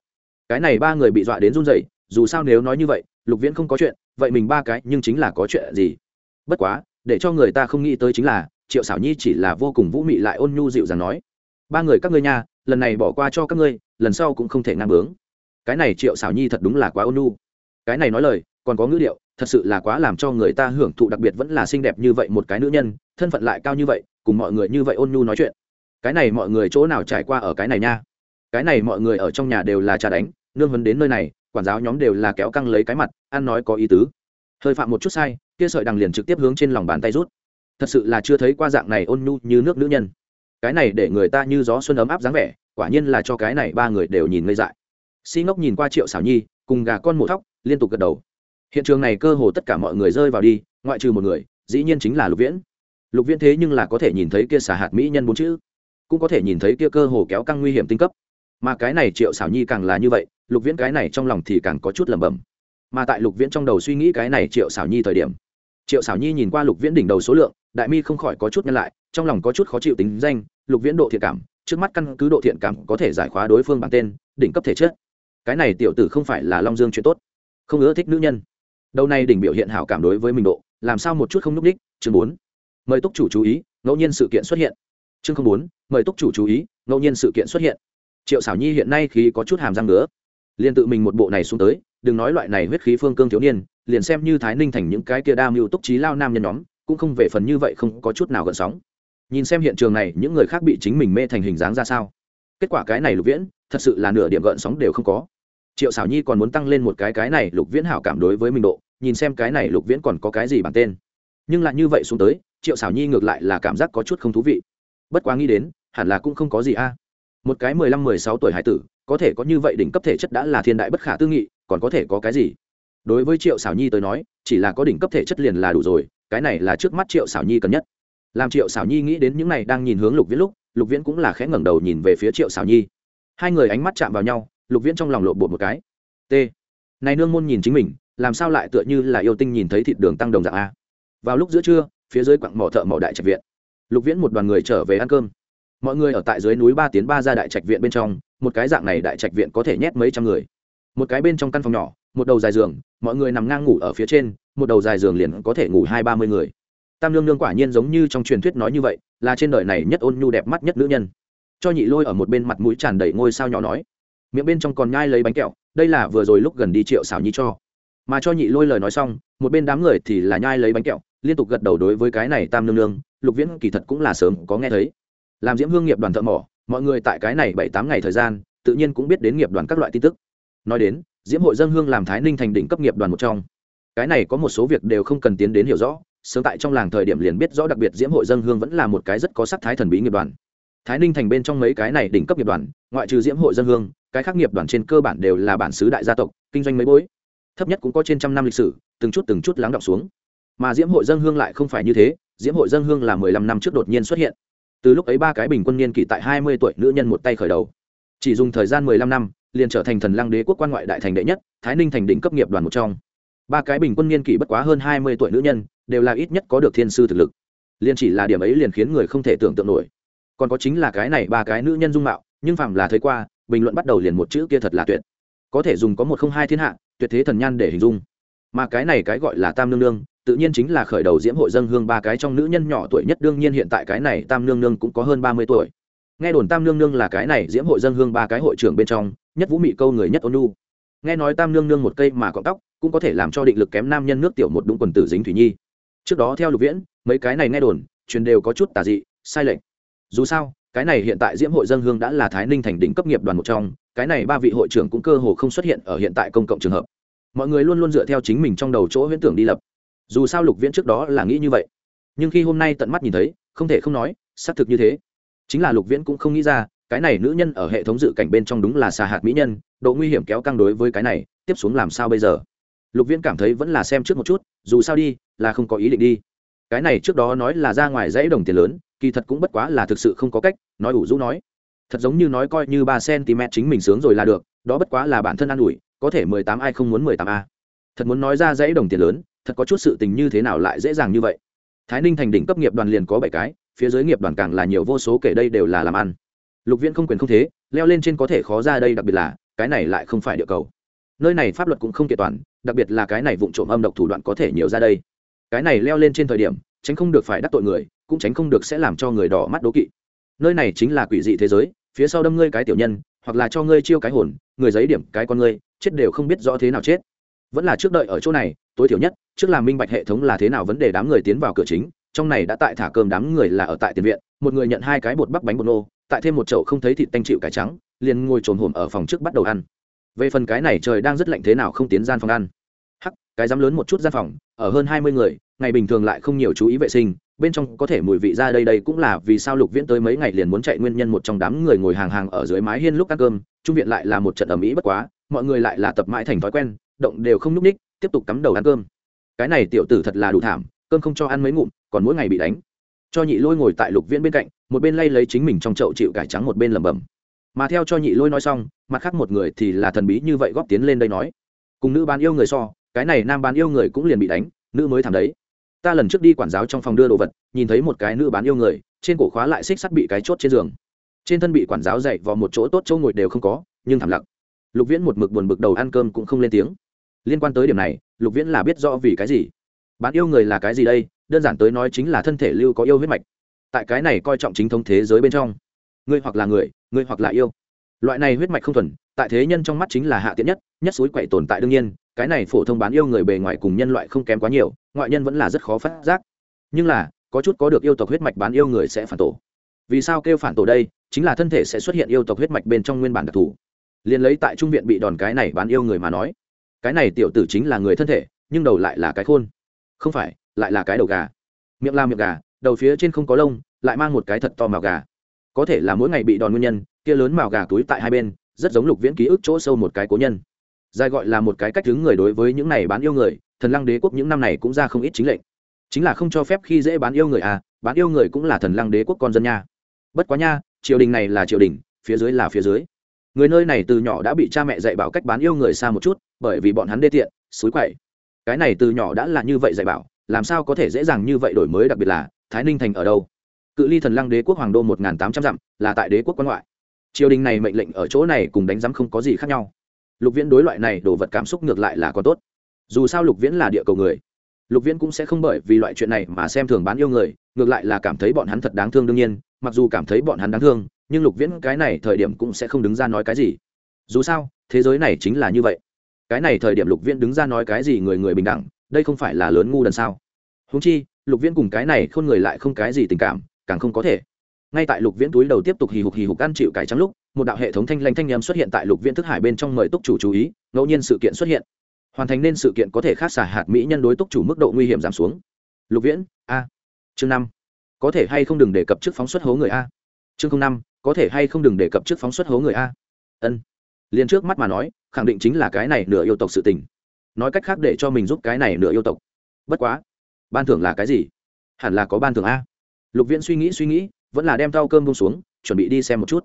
Cái này ba người bị dọa đến run rẩy, dù sao nếu nói như vậy, lục viễn không có chuyện, vậy mình ba cái nhưng chính là có chuyện gì? Bất quá, để cho người ta không nghĩ tới chính là, triệu xảo nhi chỉ là vô cùng vũ mị lại ôn nhu dịu dàng nói ba người các ngươi nha, lần này bỏ qua cho các ngươi, lần sau cũng không thể ngang bướng. Cái này triệu xảo nhi thật đúng là quá ôn nhu. Cái này nói lời, còn có ngữ điệu, thật sự là quá làm cho người ta hưởng thụ đặc biệt vẫn là xinh đẹp như vậy một cái nữ nhân, thân phận lại cao như vậy, cùng mọi người như vậy ôn nhu nói chuyện. Cái này mọi người chỗ nào trải qua ở cái này nha? Cái này mọi người ở trong nhà đều là trà đánh, nương vấn đến nơi này, quản giáo nhóm đều là kéo căng lấy cái mặt, ăn nói có ý tứ. Hơi phạm một chút sai, kia sợi đằng liền trực tiếp hướng trên lòng bàn tay rút. Thật sự là chưa thấy qua dạng này ôn nhu như nước nữ nhân cái này để người ta như gió xuân ấm áp dáng vẻ, quả nhiên là cho cái này ba người đều nhìn ngây dại. Si ngốc nhìn qua triệu xảo nhi, cùng gà con mổ thóc, liên tục gật đầu. Hiện trường này cơ hồ tất cả mọi người rơi vào đi, ngoại trừ một người, dĩ nhiên chính là lục viễn. Lục viễn thế nhưng là có thể nhìn thấy kia xả hạt mỹ nhân bốn chữ, cũng có thể nhìn thấy kia cơ hồ kéo căng nguy hiểm tinh cấp. Mà cái này triệu xảo nhi càng là như vậy, lục viễn cái này trong lòng thì càng có chút lẩm bẩm. Mà tại lục viễn trong đầu suy nghĩ cái này triệu xảo nhi thời điểm triệu xảo nhi nhìn qua lục viễn đỉnh đầu số lượng, đại mi không khỏi có chút nhân lại, trong lòng có chút khó chịu tính danh, lục viễn độ thiện cảm, trước mắt căn cứ độ thiện cảm có thể giải khóa đối phương bằng tên, đỉnh cấp thể chất. Cái này tiểu tử không phải là long dương chuyện tốt, không ưa thích nữ nhân. Đầu này đỉnh biểu hiện hảo cảm đối với mình độ, làm sao một chút không n ú c đích, chương bốn. Mời túc chủ chú ý, ngẫu nhiên sự kiện xuất hiện. Chương không bốn, mời túc chủ chú ý, ngẫu nhiên sự kiện xuất hiện. Triệu xảo nhi hiện nay khi có chút hàm răng nữa liền tự mình một bộ này xuống tới, đừng nói loại này huyết khí phương cương thiếu niên liền xem như thái ninh thành những cái kia đa mưu túc trí lao nam nhân nhóm, cũng không về phần như vậy không có chút nào gợn sóng. Nhìn xem hiện trường này, những người khác bị chính mình mê thành hình dáng ra sao? Kết quả cái này lục viễn, thật sự là nửa điểm gợn sóng đều không có. Triệu xảo nhi còn muốn tăng lên một cái cái này lục viễn hảo cảm đối với mình độ, nhìn xem cái này lục viễn còn có cái gì bằng tên. Nhưng lại như vậy xuống tới, triệu xảo nhi ngược lại là cảm giác có chút không thú vị. Bất quá nghĩ đến, hẳn là cũng không có gì a. Một cái mười lăm mười sáu tuổi hải tử, có thể có như vậy đỉnh cấp thể chất đã là thiên đại bất khả tư nghị, còn có thể có cái gì? Đối với triệu xảo nhi tới nói, chỉ là có đỉnh cấp thể chất liền là đủ rồi, cái này là trước mắt triệu xảo nhi cần nhất. Làm triệu xảo nhi nghĩ đến những này đang nhìn hướng lục viễn lúc, lục viễn cũng là khẽ ngẩng đầu nhìn về phía triệu xảo nhi. Hai người ánh mắt chạm vào nhau, lục viễn trong lòng lộ bột một cái. T. Này nương môn nhìn chính mình, làm sao lại tựa như là yêu tinh nhìn thấy thịt đường tăng đồng dạng a? Vào lúc giữa trưa, phía dưới quặng mỏ thợ mỏ đại trạch viện. Lục viễn một đoàn người trở về ăn cơm. Mọi người ở tại dưới núi ba tiến ba ra đại trạch viện bên trong, một cái dạng này đại trạch viện có thể nhét mấy trăm người. Một cái bên trong căn phòng nhỏ một đầu dài giường, mọi người nằm ngang ngủ ở phía trên, một đầu dài giường liền có thể ngủ hai ba mươi người. Tam lương nương quả nhiên giống như trong truyền thuyết nói như vậy, là trên đời này nhất ôn nhu đẹp mắt nhất nữ nhân. Cho nhị lôi ở một bên mặt mũi tràn đầy ngôi sao nhỏ nói, miệng bên trong còn nhai lấy bánh kẹo, đây là vừa rồi lúc gần đi triệu xảo nhi cho. Mà cho nhị lôi lời nói xong, một bên đám người thì là nhai lấy bánh kẹo, liên tục gật đầu đối với cái này tam nương nương lục viễn kỳ thật cũng là sớm có nghe thấy. Làm diễm hương nghiệp đoàn thợ mỏ, mọi người tại cái này bảy tám ngày thời gian, tự nhiên cũng biết đến nghiệp đoàn các loại tin tức. Nói đến diễm hội dân hương làm thái ninh thành đỉnh cấp nghiệp đoàn một trong. Cái này có một số việc đều không cần tiến đến hiểu rõ, sớm tại trong làng thời điểm liền biết rõ đặc biệt diễm hội dân hương vẫn là một cái rất có sắc thái thần bí nghiệp đoàn. Thái ninh thành bên trong mấy cái này đỉnh cấp nghiệp đoàn, ngoại trừ diễm hội dân hương, cái khác nghiệp đoàn trên cơ bản đều là bản xứ đại gia tộc, kinh doanh mấy bối. Thấp nhất cũng có trên trăm năm lịch sử, từng chút từng chút lắng đọng xuống. Mà diễm hội dân hương lại không phải như thế, diễm hội dân hương là mười lăm năm trước đột nhiên xuất hiện. Từ lúc ấy ba cái bình quân niên kỷ tại hai mươi tuổi nữ nhân một tay khởi đầu. Chỉ dùng thời gian mười lăm năm liền trở thành thần lăng đế quốc quan ngoại đại thành đệ nhất, thái ninh thành đỉnh cấp nghiệp đoàn một trong. Ba cái bình quân niên kỷ bất quá hơn hai mươi tuổi nữ nhân, đều là ít nhất có được thiên sư thực lực. Liền chỉ là điểm ấy liền khiến người không thể tưởng tượng nổi. Còn có chính là cái này ba cái nữ nhân dung mạo, nhưng phạm là thấy qua, bình luận bắt đầu liền một chữ kia thật là tuyệt. Có thể dùng có một không hai thiên hạ, tuyệt thế thần nhan để hình dung. Mà cái này cái gọi là tam nương nương, tự nhiên chính là khởi đầu diễm hội dân hương ba cái trong nữ nhân nhỏ tuổi nhất, đương nhiên hiện tại cái này tam nương nương cũng có hơn ba mươi tuổi nghe đồn tam nương nương là cái này diễm hội dân hương ba cái hội trưởng bên trong, nhất vũ mị câu người nhất ôn nu nghe nói tam nương nương một cây mà cọng tóc, cũng có thể làm cho định lực kém nam nhân nước tiểu một đúng quần tử dính thủy nhi. Trước đó theo lục viễn, mấy cái này nghe đồn, truyền đều có chút tà dị, sai lệch. Dù sao, cái này hiện tại diễm hội dân hương đã là thái ninh thành đỉnh cấp nghiệp đoàn một trong, cái này ba vị hội trưởng cũng cơ hồ không xuất hiện ở hiện tại công cộng trường hợp. Mọi người luôn luôn dựa theo chính mình trong đầu chỗ huyễn tưởng đi lập. Dù sao lục viễn trước đó là nghĩ như vậy. Nhưng khi hôm nay tận mắt nhìn thấy, không thể không nói, xác thực như thế chính là lục viễn cũng không nghĩ ra, cái này nữ nhân ở hệ thống dự cảnh bên trong đúng là xà hạt mỹ nhân, độ nguy hiểm kéo căng đối với cái này, tiếp xuống làm sao bây giờ? Lục viễn cảm thấy vẫn là xem trước một chút, dù sao đi, là không có ý định đi. Cái này trước đó nói là ra ngoài dãy đồng tiền lớn, kỳ thật cũng bất quá là thực sự không có cách, nói ủ rũ nói. Thật giống như nói coi như ba cm chính mình sướng rồi là được, đó bất quá là bản thân an ủi, có thể mười tám ai không muốn mười tám a. Thật muốn nói ra dãy đồng tiền lớn, thật có chút sự tình như thế nào lại dễ dàng như vậy? Thái ninh thành đỉnh cấp nghiệp đoàn liền có bảy cái phía dưới nghiệp đoàn càng là nhiều vô số kể đây đều là làm ăn. Lục viễn không quyền không thế, leo lên trên có thể khó ra đây, đặc biệt là, cái này lại không phải địa cầu. Nơi này pháp luật cũng không kiện toàn, đặc biệt là cái này vụ trộm âm độc thủ đoạn có thể nhiều ra đây. Cái này leo lên trên thời điểm, tránh không được phải đắc tội người, cũng tránh không được sẽ làm cho người đỏ mắt đố kỵ. Nơi này chính là quỷ dị thế giới, phía sau đâm ngươi cái tiểu nhân, hoặc là cho ngươi chiêu cái hồn, người giấy điểm cái con ngươi, chết đều không biết rõ thế nào chết. Vẫn là trước đợi ở chỗ này, tối thiểu nhất, trước làm minh bạch hệ thống là thế nào vấn đề đám người tiến vào cửa chính trong này đã tại thả cơm đám người là ở tại tiền viện, một người nhận hai cái bột bắp bánh bột nô, tại thêm một chậu không thấy thịt tanh chịu cải trắng, liền ngồi trồn hổm ở phòng trước bắt đầu ăn. Về phần cái này trời đang rất lạnh thế nào không tiến gian phòng ăn. Hắc, cái dám lớn một chút gian phòng, ở hơn hai mươi người, ngày bình thường lại không nhiều chú ý vệ sinh, bên trong có thể mùi vị ra đây đây cũng là vì sao lục viễn tới mấy ngày liền muốn chạy nguyên nhân một trong đám người ngồi hàng hàng ở dưới mái hiên lúc ăn cơm, trung viện lại là một trận ầm ĩ bất quá, mọi người lại là tập mãi thành thói quen, động đều không nhúc ních tiếp tục cắm đầu ăn cơm. Cái này tiểu tử thật là đủ thảm, cơm không cho ăn mấy ngụm còn mỗi ngày bị đánh. Cho nhị lôi ngồi tại lục viễn bên cạnh, một bên lay lấy chính mình trong chậu chịu cải trắng một bên lẩm bẩm. Mà theo cho nhị lôi nói xong, mặt khác một người thì là thần bí như vậy góp tiến lên đây nói. Cùng nữ bán yêu người so, cái này nam bán yêu người cũng liền bị đánh, nữ mới thảm đấy. Ta lần trước đi quản giáo trong phòng đưa đồ vật, nhìn thấy một cái nữ bán yêu người, trên cổ khóa lại xích sắt bị cái chốt trên giường. Trên thân bị quản giáo dạy vào một chỗ tốt chỗ ngồi đều không có, nhưng thảm lặng. Lục viễn một mực buồn bực đầu ăn cơm cũng không lên tiếng. Liên quan tới điểm này, lục viễn là biết rõ vì cái gì. Bán yêu người là cái gì đây đơn giản tới nói chính là thân thể lưu có yêu huyết mạch. Tại cái này coi trọng chính thống thế giới bên trong. Ngươi hoặc là người, ngươi hoặc là yêu. Loại này huyết mạch không thuần, tại thế nhân trong mắt chính là hạ tiện nhất nhất suối quậy tồn tại đương nhiên, cái này phổ thông bán yêu người bề ngoài cùng nhân loại không kém quá nhiều, ngoại nhân vẫn là rất khó phát giác. Nhưng là, có chút có được yêu tộc huyết mạch bán yêu người sẽ phản tổ. Vì sao kêu phản tổ đây? Chính là thân thể sẽ xuất hiện yêu tộc huyết mạch bên trong nguyên bản đặc thù. Liền lấy tại trung viện bị đòn cái này bán yêu người mà nói, cái này tiểu tử chính là người thân thể, nhưng đầu lại là cái khôn. Không phải lại là cái đầu gà. Miệng la miệng gà, đầu phía trên không có lông, lại mang một cái thật to màu gà. Có thể là mỗi ngày bị đòn nguyên nhân, kia lớn màu gà túi tại hai bên, rất giống lục viễn ký ức chỗ sâu một cái cố nhân. Dài gọi là một cái cách đứng người đối với những này bán yêu người, thần lăng đế quốc những năm này cũng ra không ít chính lệnh. Chính là không cho phép khi dễ bán yêu người à bán yêu người cũng là thần lăng đế quốc con dân nha. Bất quá nha, triều đình này là triều đình, phía dưới là phía dưới. Người nơi này từ nhỏ đã bị cha mẹ dạy bảo cách bán yêu người xa một chút, bởi vì bọn hắn đê tiện xúi quậy. Cái này từ nhỏ đã là như vậy dạy bảo làm sao có thể dễ dàng như vậy đổi mới đặc biệt là thái ninh thành ở đâu? Cự ly thần lăng đế quốc hoàng đô một tám trăm dặm là tại đế quốc quan ngoại. Triều đình này mệnh lệnh ở chỗ này cùng đánh giám không có gì khác nhau. Lục viễn đối loại này đồ vật cảm xúc ngược lại là có tốt. Dù sao lục viễn là địa cầu người, lục viễn cũng sẽ không bởi vì loại chuyện này mà xem thường bán yêu người, ngược lại là cảm thấy bọn hắn thật đáng thương đương nhiên, mặc dù cảm thấy bọn hắn đáng thương, nhưng lục viễn cái này thời điểm cũng sẽ không đứng ra nói cái gì. Dù sao, thế giới này chính là như vậy. Cái này thời điểm lục viễn đứng ra nói cái gì người người bình đẳng đây không phải là lớn ngu đần sao? Húng chi, lục viễn cùng cái này khôn người lại không cái gì tình cảm, càng không có thể. Ngay tại lục viễn túi đầu tiếp tục hì hục hì hục ăn chịu cải trắng lúc, một đạo hệ thống thanh lanh thanh em xuất hiện tại lục viễn thức hải bên trong mời túc chủ chú ý, ngẫu nhiên sự kiện xuất hiện. Hoàn thành nên sự kiện có thể khác xả hạt mỹ nhân đối túc chủ mức độ nguy hiểm giảm xuống. Lục viễn, a. Chương năm. Có thể hay không đừng đề cập trước phóng xuất hố người a? Chương năm. Có thể hay không đừng đề cập trước phóng xuất hố người a? Ân. Liền trước mắt mà nói, khẳng định chính là cái này nửa yêu tộc sự tình nói cách khác để cho mình giúp cái này nửa yêu tộc. Bất quá, ban thưởng là cái gì? Hẳn là có ban thưởng a. Lục viễn suy nghĩ suy nghĩ, vẫn là đem thau cơm bông xuống, chuẩn bị đi xem một chút.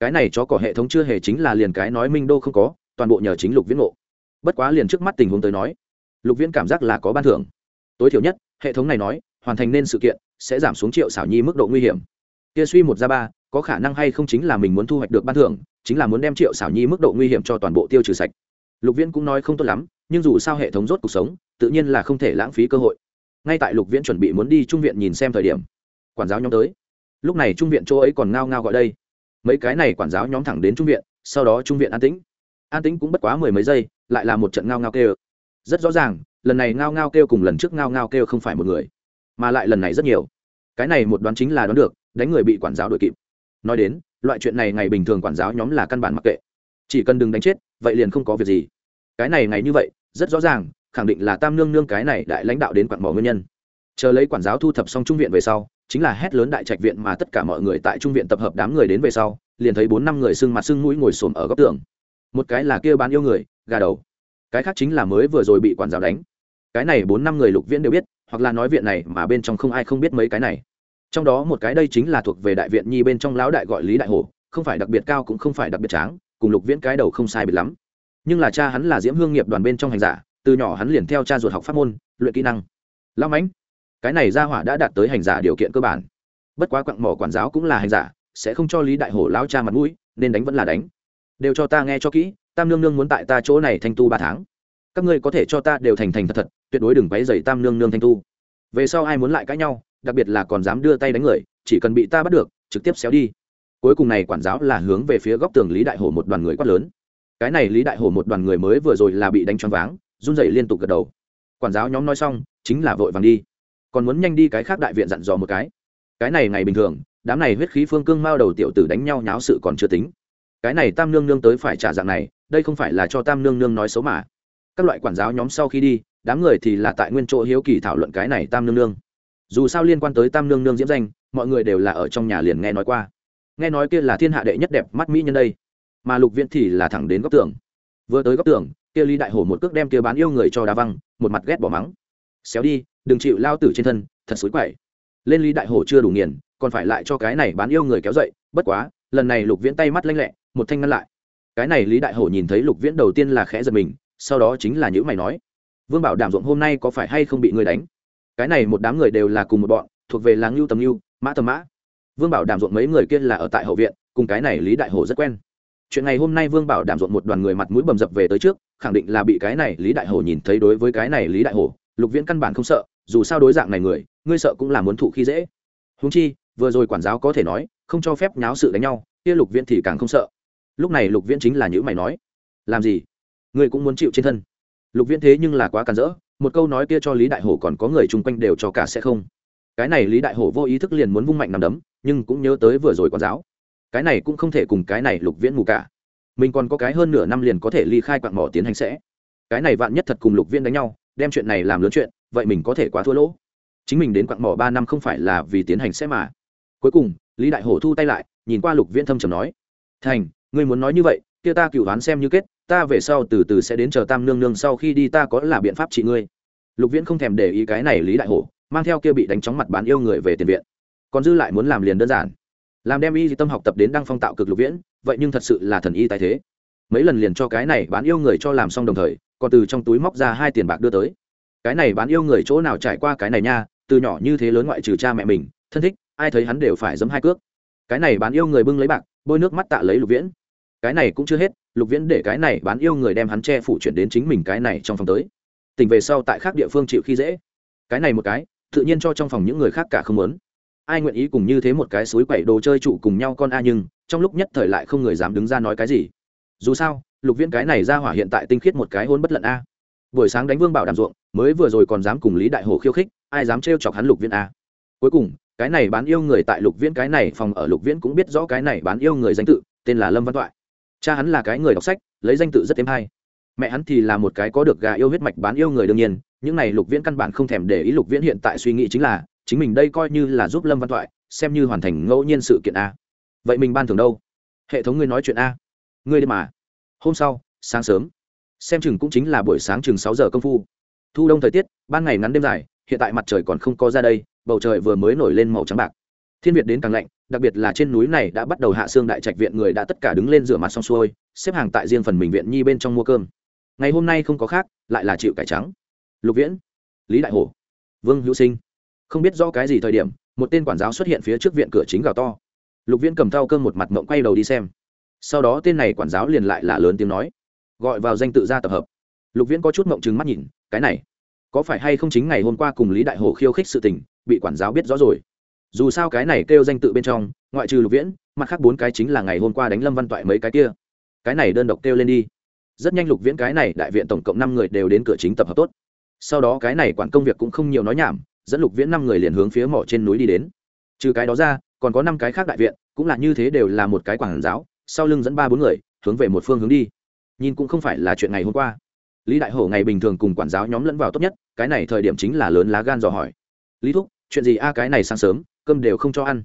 Cái này chó cỏ hệ thống chưa hề chính là liền cái nói minh đô không có, toàn bộ nhờ chính lục viễn ngộ. Bất quá liền trước mắt tình huống tới nói, lục viễn cảm giác là có ban thưởng. Tối thiểu nhất, hệ thống này nói, hoàn thành nên sự kiện, sẽ giảm xuống triệu xảo nhi mức độ nguy hiểm. Kia suy một ra ba, có khả năng hay không chính là mình muốn thu hoạch được ban thưởng, chính là muốn đem triệu xảo nhi mức độ nguy hiểm cho toàn bộ tiêu trừ sạch lục viễn cũng nói không tốt lắm, nhưng dù sao hệ thống rốt cuộc sống, tự nhiên là không thể lãng phí cơ hội. Ngay tại lục viễn chuẩn bị muốn đi trung viện nhìn xem thời điểm, quản giáo nhóm tới. Lúc này trung viện chỗ ấy còn ngao ngao gọi đây. Mấy cái này quản giáo nhóm thẳng đến trung viện, sau đó trung viện an tĩnh. An tĩnh cũng bất quá mười mấy giây, lại là một trận ngao ngao kêu. Rất rõ ràng, lần này ngao ngao kêu cùng lần trước ngao ngao kêu không phải một người, mà lại lần này rất nhiều. Cái này một đoán chính là đoán được, đánh người bị quản giáo đuổi kịp. Nói đến, loại chuyện này ngày bình thường quản giáo nhóm là căn bản mặc kệ chỉ cần đừng đánh chết, vậy liền không có việc gì. Cái này ngày như vậy, rất rõ ràng, khẳng định là tam nương nương cái này đại lãnh đạo đến quặn mỏ nguyên nhân. Chờ lấy quản giáo thu thập xong trung viện về sau, chính là hét lớn đại trạch viện mà tất cả mọi người tại trung viện tập hợp đám người đến về sau, liền thấy bốn năm người sưng mặt sưng mũi ngồi xổm ở góc tường. Một cái là kia bán yêu người, gà đầu. Cái khác chính là mới vừa rồi bị quản giáo đánh. Cái này bốn năm người lục viễn đều biết, hoặc là nói viện này mà bên trong không ai không biết mấy cái này. Trong đó một cái đây chính là thuộc về đại viện nhi bên trong lão đại gọi lý đại hồ không phải đặc biệt cao cũng không phải đặc biệt tráng cùng lục viễn cái đầu không sai biệt lắm. Nhưng là cha hắn là diễm hương nghiệp đoàn bên trong hành giả, từ nhỏ hắn liền theo cha ruột học pháp môn, luyện kỹ năng. Lao mãnh, cái này ra hỏa đã đạt tới hành giả điều kiện cơ bản. Bất quá quặng mỏ quản giáo cũng là hành giả, sẽ không cho lý đại hổ lao cha mặt mũi, nên đánh vẫn là đánh. Đều cho ta nghe cho kỹ, tam nương nương muốn tại ta chỗ này thanh tu ba tháng. Các ngươi có thể cho ta đều thành thành thật thật, tuyệt đối đừng váy dày tam nương nương thanh tu. Về sau ai muốn lại cãi nhau, đặc biệt là còn dám đưa tay đánh người, chỉ cần bị ta bắt được, trực tiếp xéo đi cuối cùng này quản giáo là hướng về phía góc tường lý đại hổ một đoàn người quát lớn. Cái này lý đại hổ một đoàn người mới vừa rồi là bị đánh choáng váng, run rẩy liên tục gật đầu. Quản giáo nhóm nói xong, chính là vội vàng đi. Còn muốn nhanh đi cái khác đại viện dặn dò một cái. Cái này ngày bình thường, đám này huyết khí phương cương mao đầu tiểu tử đánh nhau nháo sự còn chưa tính. Cái này tam nương nương tới phải trả dạng này, đây không phải là cho tam nương nương nói xấu mà. Các loại quản giáo nhóm sau khi đi, đám người thì là tại nguyên chỗ hiếu kỳ thảo luận cái này tam nương nương. Dù sao liên quan tới tam nương nương diễm danh, mọi người đều là ở trong nhà liền nghe nói qua nghe nói kia là thiên hạ đệ nhất đẹp mắt mỹ nhân đây. Mà lục viễn thì là thẳng đến góc tường. Vừa tới góc tường, kia lý đại hổ một cước đem kia bán yêu người cho đá văng, một mặt ghét bỏ mắng. Xéo đi, đừng chịu lao tử trên thân, thật xối quậy. Lên lý đại hổ chưa đủ nghiền, còn phải lại cho cái này bán yêu người kéo dậy, bất quá, lần này lục viễn tay mắt lanh lẹ, một thanh ngăn lại. Cái này lý đại hổ nhìn thấy lục viễn đầu tiên là khẽ giật mình, sau đó chính là những mày nói, vương bảo đảm ruộng hôm nay có phải hay không bị người đánh? Cái này một đám người đều là cùng một bọn, thuộc về làng ngưu tầm ngưu mã tầm mã vương bảo đảm ruộng mấy người kia là ở tại hậu viện, cùng cái này lý đại hổ rất quen. Chuyện ngày hôm nay vương bảo đảm ruộng một đoàn người mặt mũi bầm dập về tới trước, khẳng định là bị cái này lý đại hổ nhìn thấy đối với cái này lý đại hổ, lục viễn căn bản không sợ, dù sao đối dạng này người, ngươi sợ cũng là muốn thụ khi dễ. Húng chi, vừa rồi quản giáo có thể nói, không cho phép nháo sự đánh nhau, kia lục viễn thì càng không sợ. Lúc này lục viễn chính là những mày nói, làm gì? Ngươi cũng muốn chịu trên thân. Lục viễn thế nhưng là quá càn rỡ, một câu nói kia cho lý đại hổ còn có người chung quanh đều cho cả sẽ không cái này lý đại hổ vô ý thức liền muốn vung mạnh nằm đấm, nhưng cũng nhớ tới vừa rồi quán giáo. Cái này cũng không thể cùng cái này lục viễn mù cả. Mình còn có cái hơn nửa năm liền có thể ly khai quạng mỏ tiến hành sẽ. Cái này vạn nhất thật cùng lục viễn đánh nhau, đem chuyện này làm lớn chuyện, vậy mình có thể quá thua lỗ. Chính mình đến quạng mỏ ba năm không phải là vì tiến hành sẽ mà. Cuối cùng, lý đại hổ thu tay lại, nhìn qua lục viễn thâm trầm nói, thành, ngươi muốn nói như vậy, kia ta cựu đoán xem như kết, ta về sau từ từ sẽ đến chờ tam nương nương sau khi đi ta có là biện pháp trị ngươi. Lục viễn không thèm để ý cái này lý đại hổ mang theo kia bị đánh chóng mặt bán yêu người về tiền viện. Còn dư lại muốn làm liền đơn giản. Làm đem y tâm học tập đến đăng phong tạo cực lục viễn, vậy nhưng thật sự là thần y tài thế. Mấy lần liền cho cái này bán yêu người cho làm xong đồng thời, còn từ trong túi móc ra hai tiền bạc đưa tới. Cái này bán yêu người chỗ nào trải qua cái này nha, từ nhỏ như thế lớn ngoại trừ cha mẹ mình, thân thích, ai thấy hắn đều phải giấm hai cước. Cái này bán yêu người bưng lấy bạc, bôi nước mắt tạ lấy lục viễn. Cái này cũng chưa hết, lục viễn để cái này bán yêu người đem hắn che phủ chuyển đến chính mình cái này trong phòng tới. Tỉnh về sau tại khác địa phương chịu khi dễ. Cái này một cái tự nhiên cho trong phòng những người khác cả không muốn. Ai nguyện ý cùng như thế một cái suối quẩy đồ chơi trụ cùng nhau con a nhưng, trong lúc nhất thời lại không người dám đứng ra nói cái gì. Dù sao, lục viễn cái này ra hỏa hiện tại tinh khiết một cái hôn bất lận a. Buổi sáng đánh vương bảo đàm ruộng, mới vừa rồi còn dám cùng lý đại hồ khiêu khích, ai dám trêu chọc hắn lục viễn a. Cuối cùng, cái này bán yêu người tại lục viễn cái này phòng ở lục viễn cũng biết rõ cái này bán yêu người danh tự, tên là lâm văn toại. Cha hắn là cái người đọc sách, lấy danh tự rất thêm hay. Mẹ hắn thì là một cái có được gà yêu huyết mạch bán yêu người đương nhiên những này lục viễn căn bản không thèm để ý lục viễn hiện tại suy nghĩ chính là, chính mình đây coi như là giúp lâm văn thoại, xem như hoàn thành ngẫu nhiên sự kiện a. Vậy mình ban thường đâu? Hệ thống ngươi nói chuyện a. Ngươi đi mà. Hôm sau, sáng sớm. Xem chừng cũng chính là buổi sáng chừng sáu giờ công phu. Thu đông thời tiết, ban ngày ngắn đêm dài, hiện tại mặt trời còn không có ra đây, bầu trời vừa mới nổi lên màu trắng bạc. Thiên việt đến càng lạnh, đặc biệt là trên núi này đã bắt đầu hạ xương đại trạch viện người đã tất cả đứng lên rửa mặt xong xuôi, xếp hàng tại riêng phần mình viện nhi bên trong mua cơm. Ngày hôm nay không có khác, lại là chịu cải trắng lục viễn lý đại hổ vương hữu sinh không biết do cái gì thời điểm một tên quản giáo xuất hiện phía trước viện cửa chính gào to lục viễn cầm thao cơm một mặt mộng quay đầu đi xem sau đó tên này quản giáo liền lại là lớn tiếng nói gọi vào danh tự ra tập hợp lục viễn có chút mộng trừng mắt nhìn cái này có phải hay không chính ngày hôm qua cùng lý đại hồ khiêu khích sự tình bị quản giáo biết rõ rồi dù sao cái này kêu danh tự bên trong ngoại trừ lục viễn mặt khác bốn cái chính là ngày hôm qua đánh lâm văn toại mấy cái kia cái này đơn độc kêu lên đi rất nhanh lục viễn cái này đại viện tổng cộng năm người đều đến cửa chính tập hợp tốt sau đó cái này quản công việc cũng không nhiều nói nhảm, dẫn lục viễn năm người liền hướng phía mỏ trên núi đi đến. Trừ cái đó ra, còn có năm cái khác đại viện, cũng là như thế đều là một cái quản giáo, sau lưng dẫn ba bốn người, hướng về một phương hướng đi. Nhìn cũng không phải là chuyện ngày hôm qua. Lý đại hổ ngày bình thường cùng quản giáo nhóm lẫn vào tốt nhất, cái này thời điểm chính là lớn lá gan dò hỏi. Lý thúc, chuyện gì? A, cái này sáng sớm, cơm đều không cho ăn.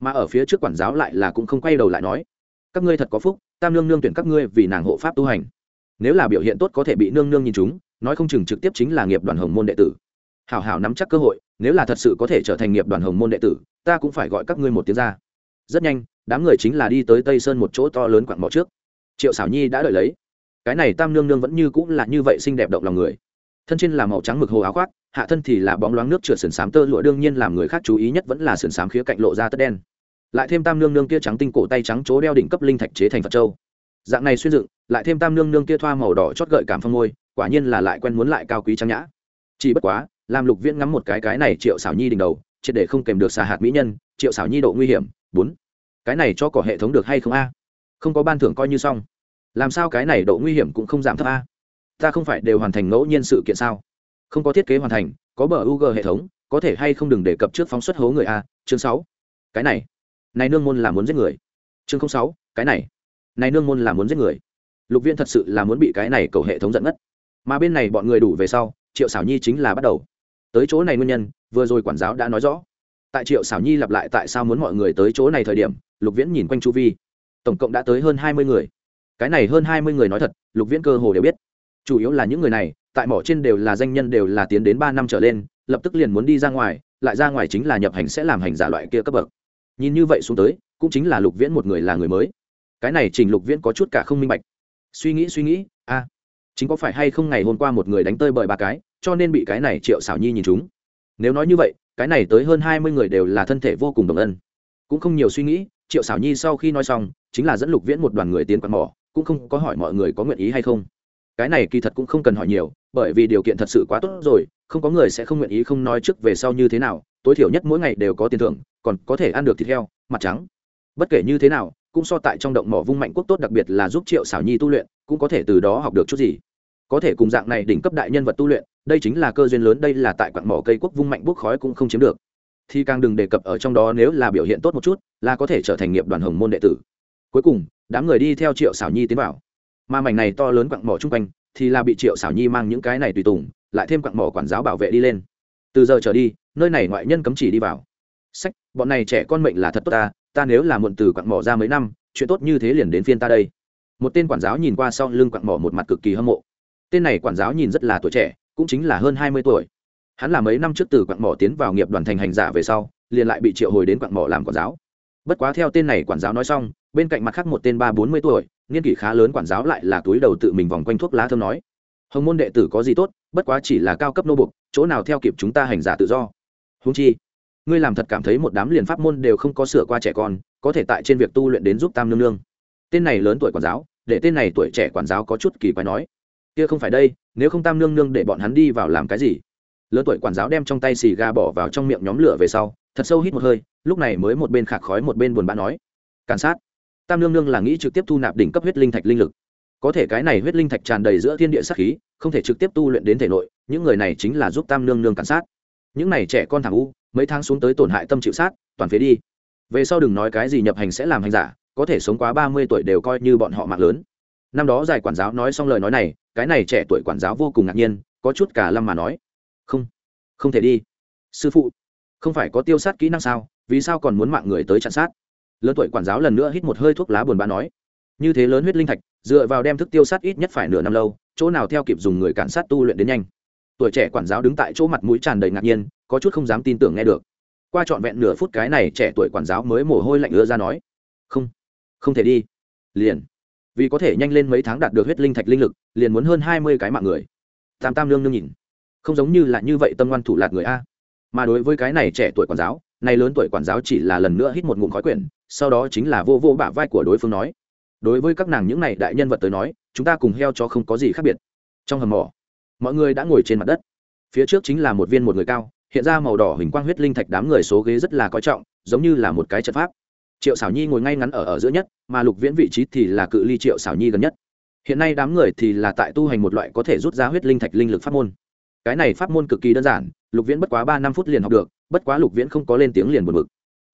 Mà ở phía trước quản giáo lại là cũng không quay đầu lại nói. Các ngươi thật có phúc tam nương nương tuyển các ngươi vì nàng hộ pháp tu hành. Nếu là biểu hiện tốt có thể bị nương nương nhìn chúng nói không chừng trực tiếp chính là nghiệp đoàn hồng môn đệ tử. Hảo hảo nắm chắc cơ hội, nếu là thật sự có thể trở thành nghiệp đoàn hồng môn đệ tử, ta cũng phải gọi các ngươi một tiếng ra. Rất nhanh, đám người chính là đi tới tây sơn một chỗ to lớn quặng mỏ trước. Triệu xảo nhi đã đợi lấy. Cái này tam nương nương vẫn như cũng là như vậy xinh đẹp động lòng người. Thân trên là màu trắng mực hồ áo khoác, hạ thân thì là bóng loáng nước trượt sườn xám tơ lụa, đương nhiên làm người khác chú ý nhất vẫn là sườn xám khía cạnh lộ ra tất đen. Lại thêm tam nương nương kia trắng tinh cổ tay trắng chỗ đeo đỉnh cấp linh thạch chế thành phật châu. Dạng này xuyên dựng, lại thêm tam nương nương kia thoa màu đỏ chót gợi cảm phong môi quả nhiên là lại quen muốn lại cao quý trang nhã. Chỉ bất quá làm lục viễn ngắm một cái cái này triệu xảo nhi đỉnh đầu, triệt để không kèm được xà hạt mỹ nhân, triệu xảo nhi độ nguy hiểm, bốn. Cái này cho cỏ hệ thống được hay không a? Không có ban thưởng coi như xong. Làm sao cái này độ nguy hiểm cũng không giảm thấp a? Ta không phải đều hoàn thành ngẫu nhiên sự kiện sao? Không có thiết kế hoàn thành, có bờ u g hệ thống, có thể hay không đừng đề cập trước phóng xuất hố người a? Chương sáu. Cái này. Này nương môn là muốn giết người. Chương sáu, cái này. Này nương môn là muốn giết người. Lục viên thật sự là muốn bị cái này cầu hệ thống giận ngất mà bên này bọn người đủ về sau, triệu xảo nhi chính là bắt đầu. Tới chỗ này nguyên nhân, vừa rồi quản giáo đã nói rõ. Tại triệu xảo nhi lặp lại tại sao muốn mọi người tới chỗ này thời điểm, lục viễn nhìn quanh chu vi. Tổng cộng đã tới hơn hai mươi người. Cái này hơn hai mươi người nói thật, lục viễn cơ hồ đều biết. Chủ yếu là những người này, tại mỏ trên đều là danh nhân đều là tiến đến ba năm trở lên, lập tức liền muốn đi ra ngoài, lại ra ngoài chính là nhập hành sẽ làm hành giả loại kia cấp bậc. Nhìn như vậy xuống tới, cũng chính là lục viễn một người là người mới. Cái này trình lục viễn có chút cả không minh bạch. Suy nghĩ suy nghĩ, a chính có phải hay không ngày hôm qua một người đánh tơi bời ba cái, cho nên bị cái này triệu xảo nhi nhìn chúng. Nếu nói như vậy, cái này tới hơn hai mươi người đều là thân thể vô cùng đồng ân. Cũng không nhiều suy nghĩ, triệu xảo nhi sau khi nói xong, chính là dẫn lục viễn một đoàn người tiến quạt mỏ, cũng không có hỏi mọi người có nguyện ý hay không. Cái này kỳ thật cũng không cần hỏi nhiều, bởi vì điều kiện thật sự quá tốt rồi, không có người sẽ không nguyện ý không nói trước về sau như thế nào, tối thiểu nhất mỗi ngày đều có tiền thưởng, còn có thể ăn được thịt heo, mặt trắng. Bất kể như thế nào, cũng so tại trong động mỏ vung mạnh quốc tốt đặc biệt là giúp triệu xảo nhi tu luyện, cũng có thể từ đó học được chút gì có thể cùng dạng này đỉnh cấp đại nhân vật tu luyện, đây chính là cơ duyên lớn, đây là tại quặng mỏ cây quốc vung mạnh bốc khói cũng không chiếm được. Thì càng đừng đề cập ở trong đó, nếu là biểu hiện tốt một chút, là có thể trở thành nghiệp đoàn hồng môn đệ tử. Cuối cùng, đám người đi theo triệu xảo nhi tiến vào. Mà mảnh này to lớn quặng mỏ chung quanh, thì là bị triệu xảo nhi mang những cái này tùy tùng, lại thêm quặng mỏ quản giáo bảo vệ đi lên. Từ giờ trở đi, nơi này ngoại nhân cấm chỉ đi vào. Sách, bọn này trẻ con mệnh là thật tốt ta ta nếu là muộn từ quặng mỏ ra mấy năm, chuyện tốt như thế liền đến phiên ta đây. Một tên quản giáo nhìn qua sau lưng quặng mỏ một mặt cực kỳ hâm mộ tên này quản giáo nhìn rất là tuổi trẻ, cũng chính là hơn hai mươi tuổi. Hắn là mấy năm trước từ quặng mỏ tiến vào nghiệp đoàn thành hành giả về sau, liền lại bị triệu hồi đến quặng mỏ làm quản giáo. Bất quá theo tên này quản giáo nói xong, bên cạnh mặt khác một tên ba bốn mươi tuổi, niên kỷ khá lớn quản giáo lại là túi đầu tự mình vòng quanh thuốc lá thơm nói, hồng môn đệ tử có gì tốt, bất quá chỉ là cao cấp nô bục, chỗ nào theo kịp chúng ta hành giả tự do. Húng chi, ngươi làm thật cảm thấy một đám liền pháp môn đều không có sửa qua trẻ con, có thể tại trên việc tu luyện đến giúp tam nương nương. Tên này lớn tuổi quản giáo, để tên này tuổi trẻ quản giáo có chút kỳ quái nói kia không phải đây, nếu không tam nương nương để bọn hắn đi vào làm cái gì? Lớn tuổi quản giáo đem trong tay xì ga bỏ vào trong miệng nhóm lửa về sau, thật sâu hít một hơi, lúc này mới một bên khạc khói một bên buồn bã nói. Càn sát. Tam nương nương là nghĩ trực tiếp thu nạp đỉnh cấp huyết linh thạch linh lực. Có thể cái này huyết linh thạch tràn đầy giữa thiên địa sát khí, không thể trực tiếp tu luyện đến thể nội, những người này chính là giúp tam nương nương càn sát. Những này trẻ con thằng u, mấy tháng xuống tới tổn hại tâm chịu sát, toàn phế đi. Về sau đừng nói cái gì nhập hành sẽ làm hành giả, có thể sống quá ba mươi tuổi đều coi như bọn họ mạng lớn. Năm đó giải quản giáo nói xong lời nói này cái này trẻ tuổi quản giáo vô cùng ngạc nhiên, có chút cả lâm mà nói. Không không thể đi. Sư phụ, không phải có tiêu sát kỹ năng sao? Vì sao còn muốn mạng người tới chặn sát? Lớn tuổi quản giáo lần nữa hít một hơi thuốc lá buồn bã nói. Như thế lớn huyết linh thạch, dựa vào đem thức tiêu sát ít nhất phải nửa năm lâu, chỗ nào theo kịp dùng người cản sát tu luyện đến nhanh. Tuổi trẻ quản giáo đứng tại chỗ mặt mũi tràn đầy ngạc nhiên, có chút không dám tin tưởng nghe được. Qua trọn vẹn nửa phút cái này trẻ tuổi quản giáo mới mồ hôi lạnh ứa ra nói. Không không thể đi. Liền vì có thể nhanh lên mấy tháng đạt được huyết linh thạch linh lực, liền muốn hơn hai mươi cái mạng người. Tam tam lương nương nhìn. Không giống như là như vậy tâm ngoan thủ lạc người a. Mà đối với cái này trẻ tuổi quản giáo, này lớn tuổi quản giáo chỉ là lần nữa hít một ngụm khói quyển, sau đó chính là vô vô bả vai của đối phương nói. Đối với các nàng những này đại nhân vật tới nói, chúng ta cùng heo cho không có gì khác biệt. Trong hầm mỏ, mọi người đã ngồi trên mặt đất. Phía trước chính là một viên một người cao, hiện ra màu đỏ hình quang huyết linh thạch đám người số ghế rất là coi trọng, giống như là một cái trận pháp triệu xảo nhi ngồi ngay ngắn ở ở giữa nhất, mà lục viễn vị trí thì là cự ly triệu xảo nhi gần nhất. Hiện nay đám người thì là tại tu hành một loại có thể rút ra huyết linh thạch linh lực pháp môn. Cái này pháp môn cực kỳ đơn giản, lục viễn bất quá ba năm phút liền học được, bất quá lục viễn không có lên tiếng liền buồn bực.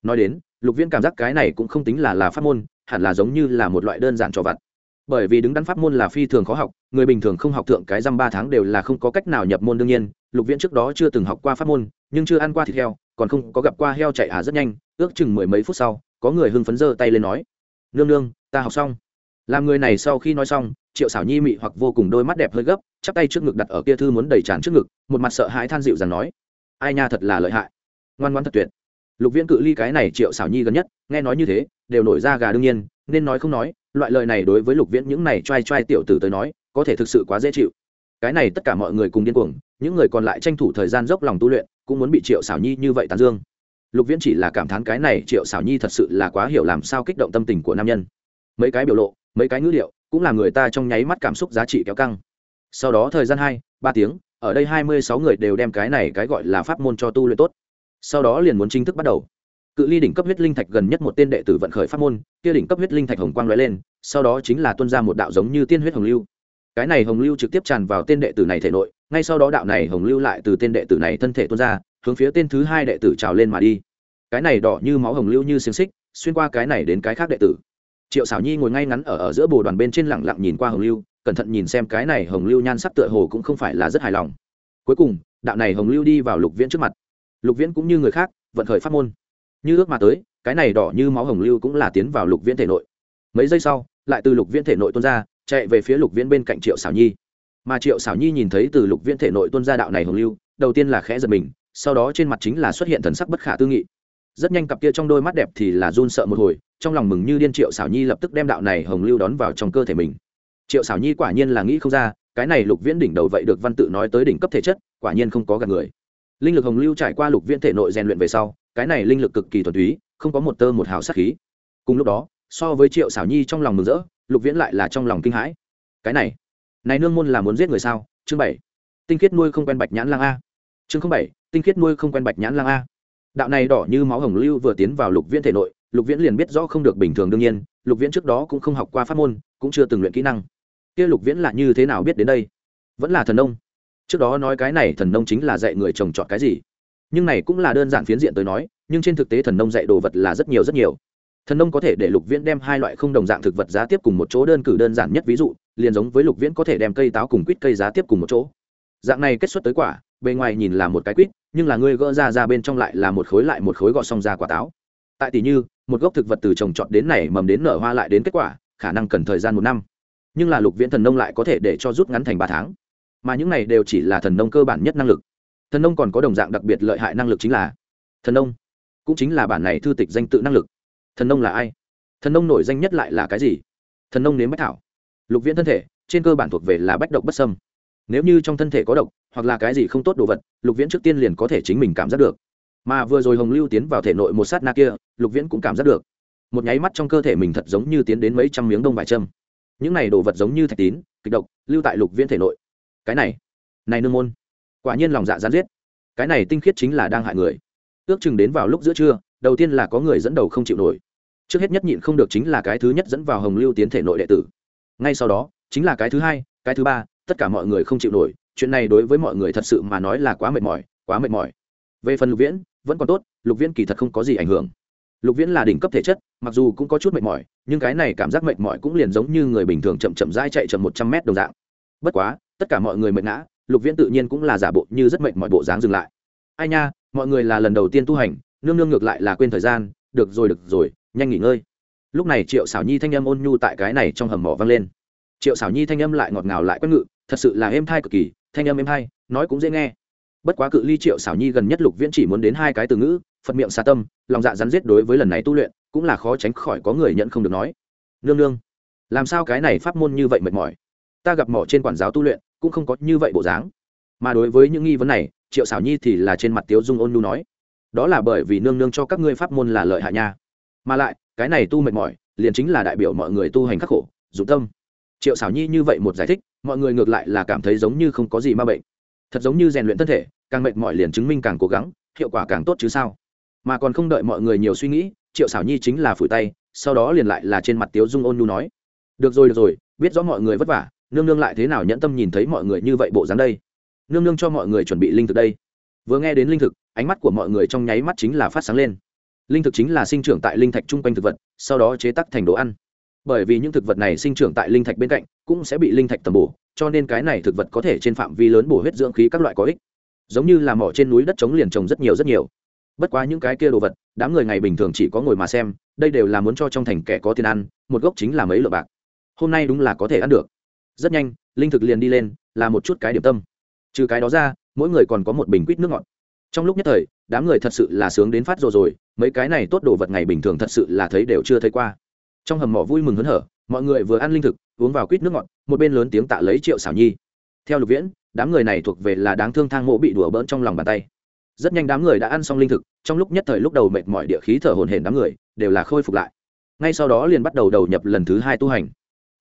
Nói đến, lục viễn cảm giác cái này cũng không tính là là pháp môn, hẳn là giống như là một loại đơn giản cho vặt. Bởi vì đứng đắn pháp môn là phi thường khó học, người bình thường không học thượng cái dăm ba tháng đều là không có cách nào nhập môn đương nhiên, lục viễn trước đó chưa từng học qua pháp môn, nhưng chưa ăn qua thịt heo, còn không có gặp qua heo chạy à rất nhanh, ước chừng mười mấy phút sau có người hưng phấn giơ tay lên nói, nương nương, ta học xong. Làm người này sau khi nói xong, triệu xảo nhi mị hoặc vô cùng đôi mắt đẹp hơi gấp, chắp tay trước ngực đặt ở kia thư muốn đầy tràn trước ngực, một mặt sợ hãi than dịu rằng nói, ai nha thật là lợi hại. Ngoan ngoan thật tuyệt. Lục viễn cự ly cái này triệu xảo nhi gần nhất, nghe nói như thế, đều nổi ra gà đương nhiên, nên nói không nói, loại lời này đối với lục viễn những này t r a i t r a i tiểu tử tới nói, có thể thực sự quá dễ chịu. Cái này tất cả mọi người cùng điên cuồng, những người còn lại tranh thủ thời gian dốc lòng tu luyện, cũng muốn bị triệu xảo nhi như vậy tàn dương lục viễn chỉ là cảm thán cái này triệu xảo nhi thật sự là quá hiểu làm sao kích động tâm tình của nam nhân. Mấy cái biểu lộ, mấy cái ngữ liệu cũng là người ta trong nháy mắt cảm xúc giá trị kéo căng. Sau đó thời gian hai, ba tiếng, ở đây hai mươi sáu người đều đem cái này cái gọi là pháp môn cho tu luyện tốt. Sau đó liền muốn chính thức bắt đầu. Cự ly đỉnh cấp huyết linh thạch gần nhất một tên đệ tử vận khởi pháp môn, kia đỉnh cấp huyết linh thạch hồng quang lóe lên, sau đó chính là tuân ra một đạo giống như tiên huyết hồng lưu. Cái này hồng lưu trực tiếp tràn vào tên đệ tử này thể nội, ngay sau đó đạo này hồng lưu lại từ tên đệ tử này thân thể tuôn ra, hướng phía tên thứ hai đệ tử trào lên mà đi cái này đỏ như máu hồng lưu như xiềng xích xuyên qua cái này đến cái khác đệ tử. Triệu xảo nhi ngồi ngay ngắn ở, ở giữa bồ đoàn bên trên lẳng lặng nhìn qua hồng lưu cẩn thận nhìn xem cái này hồng lưu nhan sắc tựa hồ cũng không phải là rất hài lòng. Cuối cùng đạo này hồng lưu đi vào lục viễn trước mặt. Lục viễn cũng như người khác vận khởi pháp môn. Như ước mà tới cái này đỏ như máu hồng lưu cũng là tiến vào lục viễn thể nội. Mấy giây sau lại từ lục viễn thể nội tuôn ra chạy về phía lục viễn bên cạnh triệu xảo nhi. Mà triệu xảo nhi nhìn thấy từ lục viễn thể nội tuôn ra đạo này hồng lưu đầu tiên là khẽ giật mình sau đó trên mặt chính là xuất hiện thần sắc bất khả tư nghị rất nhanh cặp kia trong đôi mắt đẹp thì là run sợ một hồi, trong lòng mừng như điên triệu xảo nhi lập tức đem đạo này hồng lưu đón vào trong cơ thể mình. Triệu xảo nhi quả nhiên là nghĩ không ra, cái này lục viễn đỉnh đầu vậy được văn tự nói tới đỉnh cấp thể chất, quả nhiên không có gạt người. Linh lực hồng lưu trải qua lục viễn thể nội rèn luyện về sau, cái này linh lực cực kỳ thuần túy, không có một tơ một hào sát khí. Cùng lúc đó, so với triệu xảo nhi trong lòng mừng rỡ, lục viễn lại là trong lòng kinh hãi. Cái này này nương môn là muốn giết người sao? Chương bảy. Tinh khiết nuôi không quen bạch nhãn lang a. Chương bảy. Tinh khiết nuôi không quen bạch nhãn lang a đạo này đỏ như máu hồng lưu vừa tiến vào lục viễn thể nội, lục viễn liền biết rõ không được bình thường đương nhiên, lục viễn trước đó cũng không học qua pháp môn, cũng chưa từng luyện kỹ năng. Kia lục viễn là như thế nào biết đến đây? Vẫn là thần nông. Trước đó nói cái này thần nông chính là dạy người trồng trọt cái gì. Nhưng này cũng là đơn giản phiến diện tới nói, nhưng trên thực tế thần nông dạy đồ vật là rất nhiều rất nhiều. Thần nông có thể để lục viễn đem hai loại không đồng dạng thực vật giá tiếp cùng một chỗ đơn cử đơn giản nhất ví dụ, liền giống với lục viễn có thể đem cây táo cùng quýt cây giá tiếp cùng một chỗ. Dạng này kết xuất tới quả bề ngoài nhìn là một cái quýt, nhưng là ngươi gỡ ra ra bên trong lại là một khối lại một khối gọt xong ra quả táo. Tại tỷ như, một gốc thực vật từ trồng trọt đến nảy mầm đến nở hoa lại đến kết quả, khả năng cần thời gian một năm. Nhưng là lục viễn thần nông lại có thể để cho rút ngắn thành ba tháng. Mà những này đều chỉ là thần nông cơ bản nhất năng lực. Thần nông còn có đồng dạng đặc biệt lợi hại năng lực chính là thần nông. Cũng chính là bản này thư tịch danh tự năng lực. Thần nông là ai? Thần nông nổi danh nhất lại là cái gì? Thần nông nếm bách thảo. Lục viễn thân thể, trên cơ bản thuộc về là bách độc bất sâm nếu như trong thân thể có độc hoặc là cái gì không tốt đồ vật, lục viễn trước tiên liền có thể chính mình cảm giác được. Mà vừa rồi hồng lưu tiến vào thể nội một sát na kia, lục viễn cũng cảm giác được. Một nháy mắt trong cơ thể mình thật giống như tiến đến mấy trăm miếng đông vải châm. Những này đồ vật giống như thạch tín, kịch độc, lưu tại lục viễn thể nội. Cái này này nương môn, quả nhiên lòng dạ gián giết. Cái này tinh khiết chính là đang hại người. Ước chừng đến vào lúc giữa trưa, đầu tiên là có người dẫn đầu không chịu nổi. Trước hết nhất nhịn không được chính là cái thứ nhất dẫn vào hồng lưu tiến thể nội đệ tử. Ngay sau đó, chính là cái thứ hai, cái thứ ba, tất cả mọi người không chịu nổi chuyện này đối với mọi người thật sự mà nói là quá mệt mỏi, quá mệt mỏi. Về phần lục viễn, vẫn còn tốt, lục viễn kỳ thật không có gì ảnh hưởng. Lục viễn là đỉnh cấp thể chất, mặc dù cũng có chút mệt mỏi, nhưng cái này cảm giác mệt mỏi cũng liền giống như người bình thường chậm chậm dai chạy chậm một trăm mét đồng dạng. Bất quá, tất cả mọi người mệt ngã, lục viễn tự nhiên cũng là giả bộ như rất mệt mọi bộ dáng dừng lại. Ai nha, mọi người là lần đầu tiên tu hành, nương nương ngược lại là quên thời gian, được rồi được rồi, nhanh nghỉ ngơi. Lúc này triệu xảo nhi thanh âm ôn nhu tại cái này trong hầm mỏ vang lên. Triệu xảo nhi thanh âm lại ngọt ngào lại quét ngự, thật sự là êm thai cực kỳ thanh âm êm hay, nói cũng dễ nghe. Bất quá cự ly triệu xảo nhi gần nhất lục viễn chỉ muốn đến hai cái từ ngữ, phật miệng xa tâm, lòng dạ rắn rết đối với lần này tu luyện, cũng là khó tránh khỏi có người nhận không được nói. Nương nương, làm sao cái này pháp môn như vậy mệt mỏi? Ta gặp mỏ trên quản giáo tu luyện, cũng không có như vậy bộ dáng. Mà đối với những nghi vấn này, triệu xảo nhi thì là trên mặt tiếu dung ôn nhu nói. Đó là bởi vì nương nương cho các ngươi pháp môn là lợi hạ nha. Mà lại, cái này tu mệt mỏi, liền chính là đại biểu mọi người tu hành khắc khổ, dụng tâm. Triệu xảo nhi như vậy một giải thích mọi người ngược lại là cảm thấy giống như không có gì ma bệnh. Thật giống như rèn luyện thân thể, càng mệt mỏi liền chứng minh càng cố gắng, hiệu quả càng tốt chứ sao? Mà còn không đợi mọi người nhiều suy nghĩ, triệu xảo nhi chính là phủi tay, sau đó liền lại là trên mặt tiếu dung ôn nhu nói. Được rồi được rồi, biết rõ mọi người vất vả, nương nương lại thế nào nhẫn tâm nhìn thấy mọi người như vậy bộ dáng đây? Nương nương cho mọi người chuẩn bị linh thực đây. Vừa nghe đến linh thực, ánh mắt của mọi người trong nháy mắt chính là phát sáng lên. Linh thực chính là sinh trưởng tại linh thạch chung quanh thực vật, sau đó chế tắc thành đồ ăn bởi vì những thực vật này sinh trưởng tại linh thạch bên cạnh, cũng sẽ bị linh thạch tầm bổ, cho nên cái này thực vật có thể trên phạm vi lớn bổ huyết dưỡng khí các loại có ích. Giống như là mỏ trên núi đất trống liền trồng rất nhiều rất nhiều. Bất quá những cái kia đồ vật, đám người ngày bình thường chỉ có ngồi mà xem, đây đều là muốn cho trong thành kẻ có tiền ăn, một gốc chính là mấy lượng bạc. Hôm nay đúng là có thể ăn được. Rất nhanh, linh thực liền đi lên, là một chút cái điểm tâm. Trừ cái đó ra, mỗi người còn có một bình quýt nước ngọt. Trong lúc nhất thời, đám người thật sự là sướng đến phát rồi rồi, mấy cái này tốt đồ vật ngày bình thường thật sự là thấy đều chưa thấy qua trong hầm mỏ vui mừng hớn hở, mọi người vừa ăn linh thực, uống vào quýt nước ngọt, một bên lớn tiếng tạ lấy triệu xảo nhi. Theo lục viễn, đám người này thuộc về là đáng thương thang mộ bị đùa bỡn trong lòng bàn tay. Rất nhanh đám người đã ăn xong linh thực, trong lúc nhất thời lúc đầu mệt mỏi địa khí thở hồn hển đám người, đều là khôi phục lại. Ngay sau đó liền bắt đầu đầu nhập lần thứ hai tu hành.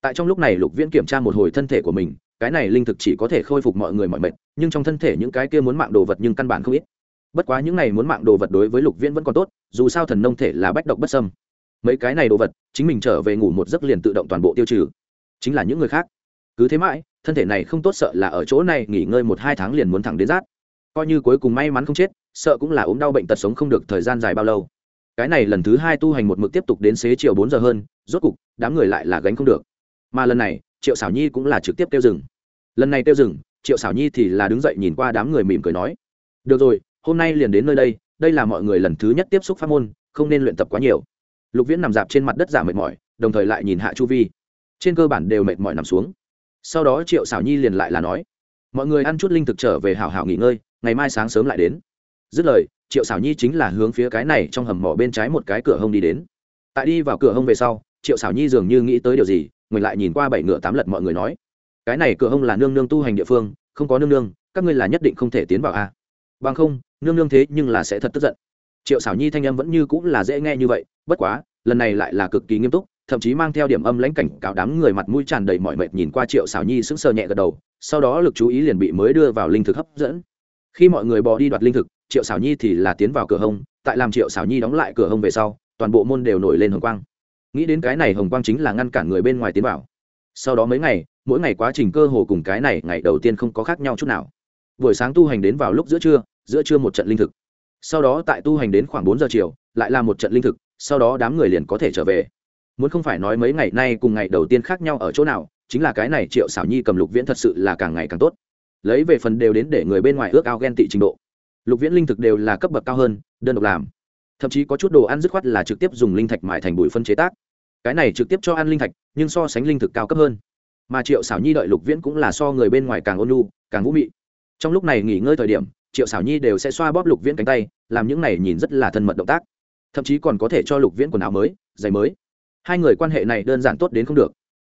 Tại trong lúc này lục viễn kiểm tra một hồi thân thể của mình, cái này linh thực chỉ có thể khôi phục mọi người mọi mệt, nhưng trong thân thể những cái kia muốn mạng đồ vật nhưng căn bản không ít. Bất quá những này muốn mạng đồ vật đối với lục viễn vẫn còn tốt, dù sao thần nông thể là bách độc bất sâm mấy cái này đồ vật, chính mình trở về ngủ một giấc liền tự động toàn bộ tiêu trừ. Chính là những người khác. Cứ thế mãi, thân thể này không tốt sợ là ở chỗ này nghỉ ngơi một hai tháng liền muốn thẳng đến rát. Coi như cuối cùng may mắn không chết, sợ cũng là ốm đau bệnh tật sống không được thời gian dài bao lâu. Cái này lần thứ hai tu hành một mực tiếp tục đến xế chiều bốn giờ hơn, rốt cục, đám người lại là gánh không được. Mà lần này, triệu xảo nhi cũng là trực tiếp tiêu rừng lần này tiêu rừng triệu xảo nhi thì là đứng dậy nhìn qua đám người mỉm cười nói, được rồi, hôm nay liền đến nơi đây đây là mọi người lần thứ nhất tiếp xúc pháp môn, không nên luyện tập quá nhiều lục viễn nằm dạp trên mặt đất giả mệt mỏi, đồng thời lại nhìn hạ chu vi. Trên cơ bản đều mệt mỏi nằm xuống. Sau đó triệu xảo nhi liền lại là nói, mọi người ăn chút linh thực trở về hảo hảo nghỉ ngơi, ngày mai sáng sớm lại đến. Dứt lời, triệu xảo nhi chính là hướng phía cái này trong hầm mỏ bên trái một cái cửa hông đi đến. Tại đi vào cửa hông về sau, triệu xảo nhi dường như nghĩ tới điều gì mình lại nhìn qua bảy ngựa tám lật mọi người nói, cái này cửa hông là nương nương tu hành địa phương, không có nương nương, các ngươi là nhất định không thể tiến vào a à? bằng không, nương nương thế nhưng là sẽ thật tức giận triệu xảo nhi thanh âm vẫn như cũng là dễ nghe như vậy, bất quá, lần này lại là cực kỳ nghiêm túc, thậm chí mang theo điểm âm lãnh cảnh cáo đám người mặt mũi tràn đầy mọi mệt nhìn qua triệu xảo nhi sững sờ nhẹ gật đầu, sau đó lực chú ý liền bị mới đưa vào linh thực hấp dẫn. Khi mọi người bò đi đoạt linh thực, triệu xảo nhi thì là tiến vào cửa hông, tại làm triệu xảo nhi đóng lại cửa hông về sau, toàn bộ môn đều nổi lên hồng quang. Nghĩ đến cái này hồng quang chính là ngăn cản người bên ngoài tiến vào. Sau đó mấy ngày, mỗi ngày quá trình cơ hồ cùng cái này ngày đầu tiên không có khác nhau chút nào. Buổi sáng tu hành đến vào lúc giữa trưa giữa trưa một trận linh thực sau đó tại tu hành đến khoảng bốn giờ chiều, lại là một trận linh thực, sau đó đám người liền có thể trở về. Muốn không phải nói mấy ngày nay cùng ngày đầu tiên khác nhau ở chỗ nào, chính là cái này triệu xảo nhi cầm lục viễn thật sự là càng ngày càng tốt. Lấy về phần đều đến để người bên ngoài ước ao ghen tị trình độ. Lục viễn linh thực đều là cấp bậc cao hơn, đơn độc làm. Thậm chí có chút đồ ăn dứt khoát là trực tiếp dùng linh thạch mài thành bụi phân chế tác. Cái này trực tiếp cho ăn linh thạch, nhưng so sánh linh thực cao cấp hơn. Mà triệu xảo nhi đợi lục viễn cũng là so người bên ngoài càng ôn lu càng vũ mị. Trong lúc này nghỉ ngơi thời điểm triệu xảo nhi đều sẽ xoa bóp lục viễn cánh tay, làm những này nhìn rất là thân mật động tác. Thậm chí còn có thể cho lục viễn quần áo mới, giày mới. Hai người quan hệ này đơn giản tốt đến không được.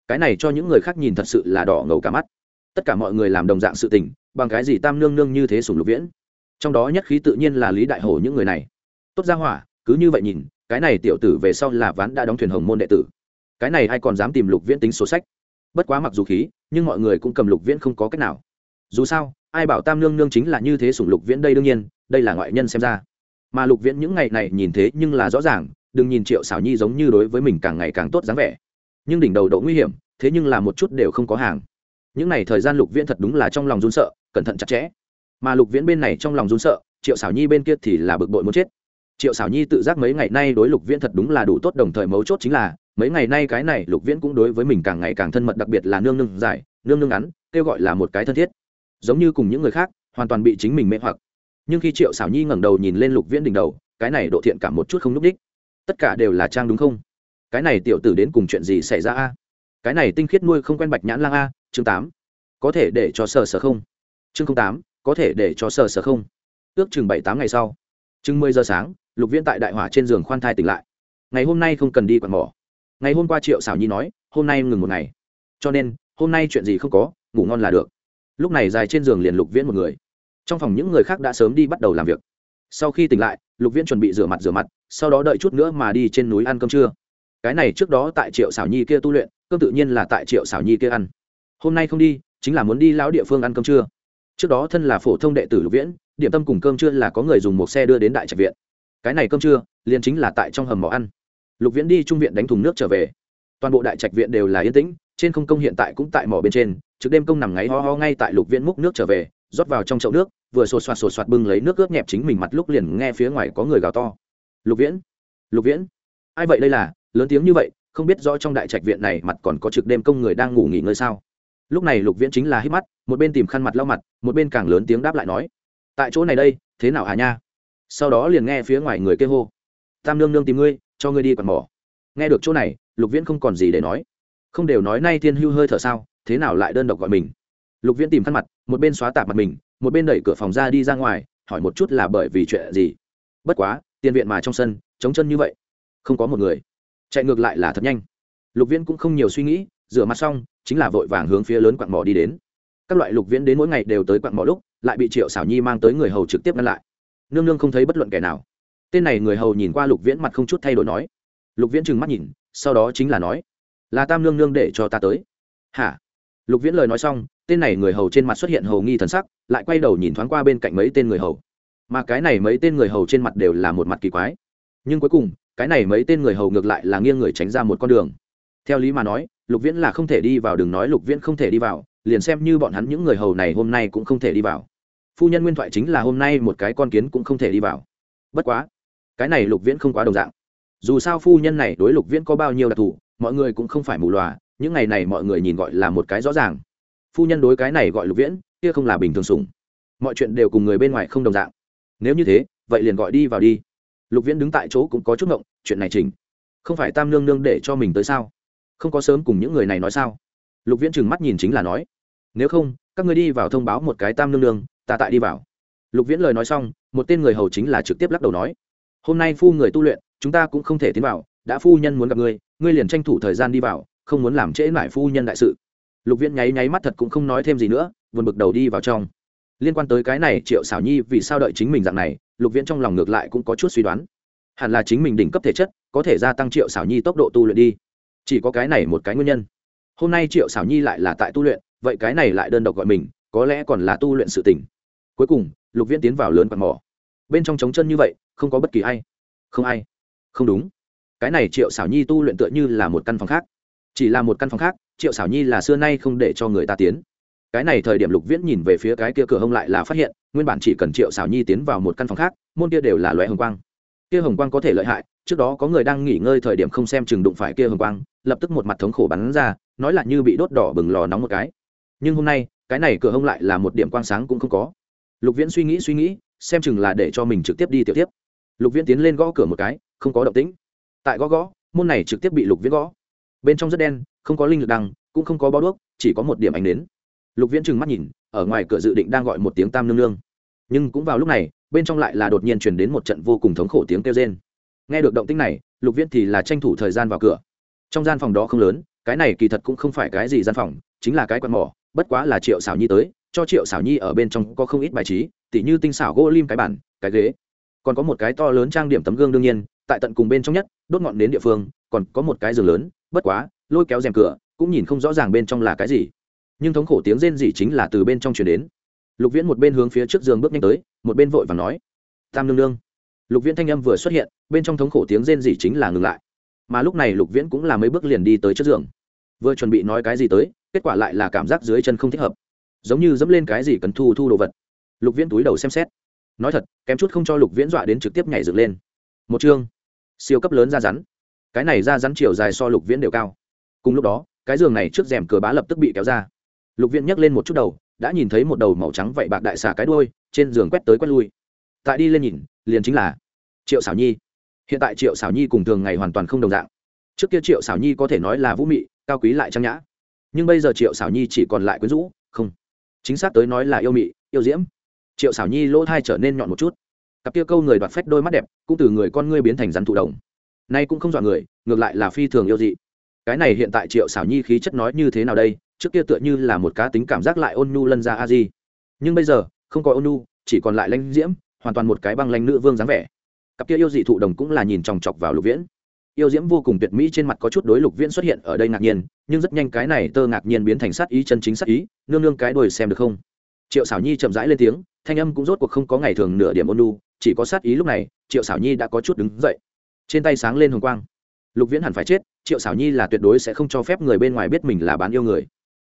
Cái này cho những người khác nhìn thật sự là đỏ ngầu cả mắt. Tất cả mọi người làm đồng dạng sự tình, bằng cái gì tam nương nương như thế sùng lục viễn? Trong đó nhất khí tự nhiên là lý đại hổ những người này. Tốt ra hỏa, cứ như vậy nhìn, cái này tiểu tử về sau là ván đã đóng thuyền hồng môn đệ tử. Cái này ai còn dám tìm lục viễn tính số sách? Bất quá mặc dù khí, nhưng mọi người cũng cầm lục viễn không có cách nào. Dù sao ai bảo tam nương nương chính là như thế sủng lục viễn đây đương nhiên, đây là ngoại nhân xem ra. Mà lục viễn những ngày này nhìn thế nhưng là rõ ràng, đừng nhìn triệu xảo nhi giống như đối với mình càng ngày càng tốt dáng vẻ. Nhưng đỉnh đầu độ nguy hiểm, thế nhưng là một chút đều không có hàng. Những ngày thời gian lục viễn thật đúng là trong lòng run sợ, cẩn thận chặt chẽ. Mà lục viễn bên này trong lòng run sợ, triệu xảo nhi bên kia thì là bực bội muốn chết. Triệu xảo nhi tự giác mấy ngày nay đối lục viễn thật đúng là đủ tốt, đồng thời mấu chốt chính là, mấy ngày nay cái này lục viễn cũng đối với mình càng ngày càng thân mật, đặc biệt là nương nương dài, nương nương ngắn, kêu gọi là một cái thân thiết giống như cùng những người khác, hoàn toàn bị chính mình mê hoặc. Nhưng khi triệu xảo nhi ngẩng đầu nhìn lên lục viễn đỉnh đầu, cái này độ thiện cảm một chút không núp đích tất cả đều là trang đúng không? Cái này tiểu tử đến cùng chuyện gì xảy ra a? Cái này tinh khiết nuôi không quen bạch nhãn lang a, chương tám. Có thể để cho sờ sờ không? Chương tám, có thể để cho sờ sờ không? Ước chừng bảy tám ngày sau. Chừng mười giờ sáng, lục viễn tại đại hỏa trên giường khoan thai tỉnh lại. Ngày hôm nay không cần đi quạt mỏ. Ngày hôm qua triệu xảo nhi nói, hôm nay ngừng một ngày. Cho nên, hôm nay chuyện gì không có, ngủ ngon là được lúc này dài trên giường liền lục viễn một người. Trong phòng những người khác đã sớm đi bắt đầu làm việc. Sau khi tỉnh lại, lục viễn chuẩn bị rửa mặt rửa mặt, sau đó đợi chút nữa mà đi trên núi ăn cơm trưa. Cái này trước đó tại triệu xảo nhi kia tu luyện, cơm tự nhiên là tại triệu xảo nhi kia ăn. Hôm nay không đi, chính là muốn đi lão địa phương ăn cơm trưa. Trước đó thân là phổ thông đệ tử lục viễn, điểm tâm cùng cơm trưa là có người dùng một xe đưa đến đại trạch viện. Cái này cơm trưa, liền chính là tại trong hầm mỏ ăn. Lục viễn đi trung viện đánh thùng nước trở về. Toàn bộ đại trạch viện đều là yên tĩnh trên không công hiện tại cũng tại mỏ bên trên, trực đêm công nằm ngáy ho ho ngay tại lục viễn múc nước trở về, rót vào trong chậu nước, vừa sột soạt sột soạt bưng lấy nước ướt nhẹp chính mình mặt lúc liền nghe phía ngoài có người gào to. Lục viễn lục viễn, ai vậy đây là? Lớn tiếng như vậy, không biết rõ trong đại trạch viện này mặt còn có trực đêm công người đang ngủ nghỉ ngơi sao? Lúc này lục viễn chính là hít mắt, một bên tìm khăn mặt lau mặt, một bên càng lớn tiếng đáp lại nói, tại chỗ này đây, thế nào hà nha? Sau đó liền nghe phía ngoài người kêu hô, tam nương nương tìm ngươi, cho ngươi đi quạt mỏ. Nghe được chỗ này, lục viễn không còn gì để nói không đều nói nay thiên hưu hơi thở sao, thế nào lại đơn độc gọi mình? Lục viễn tìm khăn mặt, một bên xóa tạp mặt mình, một bên đẩy cửa phòng ra đi ra ngoài, hỏi một chút là bởi vì chuyện gì? Bất quá, tiền viện mà trong sân chống chân như vậy, không có một người. Chạy ngược lại là thật nhanh. Lục viễn cũng không nhiều suy nghĩ, rửa mặt xong, chính là vội vàng hướng phía lớn quặng mỏ đi đến. Các loại lục viễn đến mỗi ngày đều tới quặng mỏ lúc, lại bị triệu xảo nhi mang tới người hầu trực tiếp ngăn lại. Nương nương không thấy bất luận kẻ nào. Tên này người hầu nhìn qua lục viễn mặt không chút thay đổi nói. Lục viễn trừng mắt nhìn, sau đó chính là nói là tam nương nương để cho ta tới. Hả? Lục viễn lời nói xong, tên này người hầu trên mặt xuất hiện hầu nghi thần sắc, lại quay đầu nhìn thoáng qua bên cạnh mấy tên người hầu. Mà cái này mấy tên người hầu trên mặt đều là một mặt kỳ quái. Nhưng cuối cùng, cái này mấy tên người hầu ngược lại là nghiêng người tránh ra một con đường. Theo lý mà nói, lục viễn là không thể đi vào, đừng nói lục viễn không thể đi vào, liền xem như bọn hắn những người hầu này hôm nay cũng không thể đi vào. Phu nhân nguyên thoại chính là hôm nay một cái con kiến cũng không thể đi vào. Bất quá, cái này lục viễn không quá đồng dạng. Dù sao phu nhân này đối lục viễn có bao nhiêu đặc thù mọi người cũng không phải mù loà, những ngày này mọi người nhìn gọi là một cái rõ ràng. Phu nhân đối cái này gọi lục viễn, kia không là bình thường sùng mọi chuyện đều cùng người bên ngoài không đồng dạng. Nếu như thế, vậy liền gọi đi vào đi. Lục viễn đứng tại chỗ cũng có chút ngộng, chuyện này chỉnh. Không phải tam nương nương để cho mình tới sao? Không có sớm cùng những người này nói sao? Lục viễn trừng mắt nhìn chính là nói. Nếu không, các người đi vào thông báo một cái tam nương nương, ta tại đi vào. Lục viễn lời nói xong, một tên người hầu chính là trực tiếp lắc đầu nói. Hôm nay phu người tu luyện, chúng ta cũng không thể tiến vào, đã phu nhân muốn gặp ngươi ngươi liền tranh thủ thời gian đi vào, không muốn làm trễ mãi phu nhân đại sự. Lục viễn nháy nháy mắt thật cũng không nói thêm gì nữa vượt bực đầu đi vào trong. Liên quan tới cái này triệu xảo nhi vì sao đợi chính mình dạng này, lục viễn trong lòng ngược lại cũng có chút suy đoán. Hẳn là chính mình đỉnh cấp thể chất, có thể gia tăng triệu xảo nhi tốc độ tu luyện đi. Chỉ có cái này một cái nguyên nhân. Hôm nay triệu xảo nhi lại là tại tu luyện, vậy cái này lại đơn độc gọi mình, có lẽ còn là tu luyện sự tỉnh cuối cùng, lục viễn tiến vào lớn quạt mỏ. Bên trong trống chân như vậy, không có bất kỳ ai. Không ai. Không đúng cái này triệu xảo nhi tu luyện tựa như là một căn phòng khác chỉ là một căn phòng khác triệu xảo nhi là xưa nay không để cho người ta tiến cái này thời điểm lục viễn nhìn về phía cái kia cửa hông lại là phát hiện nguyên bản chỉ cần triệu xảo nhi tiến vào một căn phòng khác môn kia đều là loại hồng quang kia hồng quang có thể lợi hại trước đó có người đang nghỉ ngơi thời điểm không xem chừng đụng phải kia hồng quang lập tức một mặt thống khổ bắn ra nói là như bị đốt đỏ bừng lò nóng một cái nhưng hôm nay cái này cửa hông lại là một điểm quang sáng cũng không có lục viễn suy nghĩ suy nghĩ xem chừng là để cho mình trực tiếp đi tiểu tiếp lục viễn tiến lên gõ cửa một cái không có động tĩnh tại gõ gõ, môn này trực tiếp bị lục viễn gõ. Bên trong rất đen, không có linh lực đăng, cũng không có bó đuốc, chỉ có một điểm ánh đến lục viễn trừng mắt nhìn, ở ngoài cửa dự định đang gọi một tiếng tam nương nương. Nhưng cũng vào lúc này, bên trong lại là đột nhiên truyền đến một trận vô cùng thống khổ tiếng kêu rên. Nghe được động tĩnh này, lục viễn thì là tranh thủ thời gian vào cửa. Trong gian phòng đó không lớn, cái này kỳ thật cũng không phải cái gì gian phòng, chính là cái quạt mỏ, bất quá là triệu xảo nhi tới, cho triệu xảo nhi ở bên trong có không ít bài trí, tỉ như tinh xảo gỗ lim cái bản cái ghế còn có một cái to lớn trang điểm tấm gương đương nhiên, tại tận cùng bên trong nhất, đốt ngọn đến địa phương, còn có một cái giường lớn, bất quá, lôi kéo rèm cửa, cũng nhìn không rõ ràng bên trong là cái gì. Nhưng thống khổ tiếng rên rỉ chính là từ bên trong chuyển đến. Lục viễn một bên hướng phía trước giường bước nhanh tới, một bên vội và nói, tam nương nương. Lục viễn thanh âm vừa xuất hiện, bên trong thống khổ tiếng rên rỉ chính là ngừng lại. Mà lúc này lục viễn cũng là mấy bước liền đi tới trước giường. Vừa chuẩn bị nói cái gì tới, kết quả lại là cảm giác dưới chân không thích hợp. Giống như dẫm lên cái gì cần thu thu đồ vật. Lục viễn túi đầu xem xét nói thật, kém chút không cho lục viễn dọa đến trực tiếp nhảy dựng lên. Một chương. Siêu cấp lớn ra rắn. Cái này ra rắn chiều dài so lục viễn đều cao. Cùng lúc đó, cái giường này trước rèm cửa bá lập tức bị kéo ra. Lục viễn nhấc lên một chút đầu, đã nhìn thấy một đầu màu trắng vậy bạc đại xà cái đuôi, trên giường quét tới quét lui. Tại đi lên nhìn, liền chính là triệu xảo nhi. Hiện tại triệu xảo nhi cùng thường ngày hoàn toàn không đồng dạng. Trước kia triệu xảo nhi có thể nói là vũ mị, cao quý lại trang nhã. Nhưng bây giờ triệu xảo nhi chỉ còn lại quyến rũ, không. Chính xác tới nói là yêu mị, yêu diễm triệu xảo nhi lỗ thai trở nên nhọn một chút. Cặp kia câu người đoạt phách đôi mắt đẹp, cũng từ người con ngươi biến thành rắn thụ đồng. Nay cũng không dọa người, ngược lại là phi thường yêu dị. Cái này hiện tại triệu xảo nhi khí chất nói như thế nào đây? Trước kia tựa như là một cá tính cảm giác lại ôn nhu lân ra a di. Nhưng bây giờ, không có ôn nhu, chỉ còn lại lanh diễm, hoàn toàn một cái băng lanh nữ vương dáng vẻ. Cặp kia yêu dị thụ đồng cũng là nhìn chòng chọc vào lục viễn. Yêu diễm vô cùng tuyệt mỹ trên mặt có chút đối lục viễn xuất hiện ở đây ngạc nhiên, nhưng rất nhanh cái này tơ ngạc nhiên biến thành sát ý, chân chính sát ý, nương nương cái đồi xem được không? Triệu xảo nhi chậm rãi lên tiếng thanh âm cũng rốt cuộc không có ngày thường nửa điểm ôn lu chỉ có sát ý lúc này, triệu xảo nhi đã có chút đứng dậy. Trên tay sáng lên hồng quang. Lục viễn hẳn phải chết, triệu xảo nhi là tuyệt đối sẽ không cho phép người bên ngoài biết mình là bán yêu người.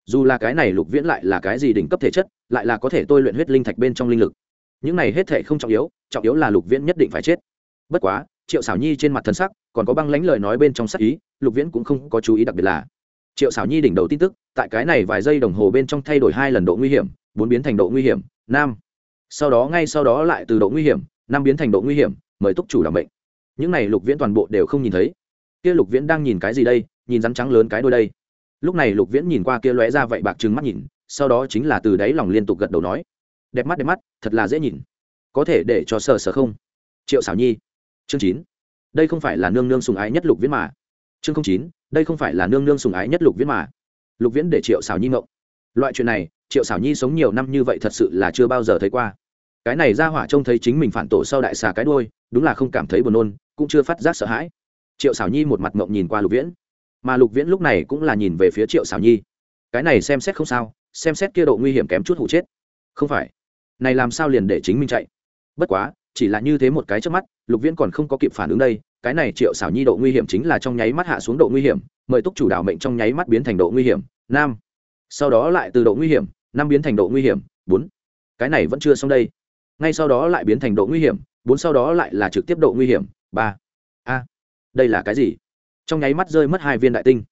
Dù là cái này lục viễn lại là cái gì đỉnh cấp thể chất, lại là có thể tôi luyện huyết linh thạch bên trong linh lực. Những này hết thể không trọng yếu trọng yếu là lục viễn nhất định phải chết. Bất quá, triệu xảo nhi trên mặt thân sắc còn có băng lãnh lời nói bên trong sắc ý, lục viễn cũng không có chú ý đặc biệt là triệu xảo nhi đỉnh đầu tin tức, tại cái này vài giây đồng hồ bên trong thay đổi hai lần độ nguy hiểm, bốn biến thành độ nguy hiểm Nam sau đó ngay sau đó lại từ độ nguy hiểm, năm biến thành độ nguy hiểm, mời túc chủ làm bệnh những này lục viễn toàn bộ đều không nhìn thấy. Kia lục viễn đang nhìn cái gì đây? Nhìn rắn trắng lớn cái đôi đây. Lúc này lục viễn nhìn qua kia lóe ra vậy bạc trừng mắt nhìn, sau đó chính là từ đáy lòng liên tục gật đầu nói. Đẹp mắt đẹp mắt, thật là dễ nhìn. Có thể để cho sờ sờ không? Triệu xảo nhi, chương chín. Đây không phải là nương nương sùng ái nhất lục viễn mà. Chương không chín, đây không phải là nương nương sùng ái nhất lục viễn mà. Lục viễn để triệu xảo nhi ngộng loại chuyện này, triệu xảo nhi sống nhiều năm như vậy thật sự là chưa bao giờ thấy qua cái này ra hỏa trông thấy chính mình phản tổ sau đại xà cái đôi đúng là không cảm thấy buồn nôn, cũng chưa phát giác sợ hãi. Triệu xảo nhi một mặt mộng nhìn qua lục viễn. Mà lục viễn lúc này cũng là nhìn về phía triệu xảo nhi. Cái này xem xét không sao, xem xét kia độ nguy hiểm kém chút hụ chết. Không phải. Này làm sao liền để chính mình chạy? Bất quá, chỉ là như thế một cái trước mắt, lục viễn còn không có kịp phản ứng đây, cái này triệu xảo nhi độ nguy hiểm chính là trong nháy mắt hạ xuống độ nguy hiểm, mời túc chủ đạo mệnh trong nháy mắt biến thành độ nguy hiểm. Nam. Sau đó lại từ độ nguy hiểm năm biến thành độ nguy hiểm. Bốn. Cái này vẫn chưa xong đây ngay sau đó lại biến thành độ nguy hiểm, bốn sau đó lại là trực tiếp độ nguy hiểm, ba. A, đây là cái gì? Trong nháy mắt rơi mất hai viên đại tinh.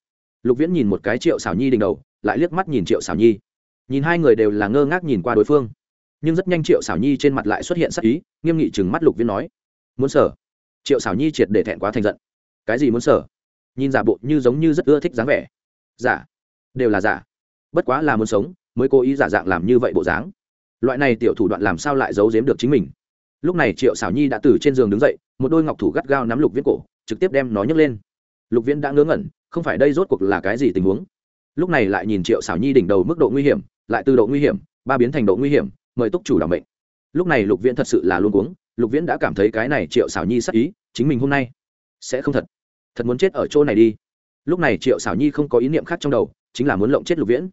Lục viễn nhìn một cái triệu xảo nhi đỉnh đầu, lại liếc mắt nhìn triệu xảo nhi. Nhìn hai người đều là ngơ ngác nhìn qua đối phương. Nhưng rất nhanh triệu xảo nhi trên mặt lại xuất hiện sắc ý, nghiêm nghị chừng mắt lục viễn nói, muốn sở triệu xảo nhi triệt để thẹn quá thành giận. Cái gì muốn sở nhìn giả bộ như giống như rất ưa thích dáng vẻ. Giả? Đều là giả. Bất quá là muốn sống, mới cố ý giả dạng làm như vậy bộ dáng loại này tiểu thủ đoạn làm sao lại giấu giếm được chính mình? Lúc này triệu xảo nhi đã từ trên giường đứng dậy, một đôi ngọc thủ gắt gao nắm lục viễn cổ, trực tiếp đem nó nhấc lên. Lục viễn đã ngớ ngẩn, không phải đây rốt cuộc là cái gì tình huống? Lúc này lại nhìn triệu xảo nhi đỉnh đầu mức độ nguy hiểm, lại từ độ nguy hiểm, ba biến thành độ nguy hiểm, mời túc chủ đảm bệnh lúc này lục viễn thật sự là luôn cuống, lục viễn đã cảm thấy cái này triệu xảo nhi sắc ý, chính mình hôm nay sẽ không thật thật muốn chết ở chỗ này đi. Lúc này triệu xảo nhi không có ý niệm khác trong đầu, chính là muốn lộng chết lục viễn.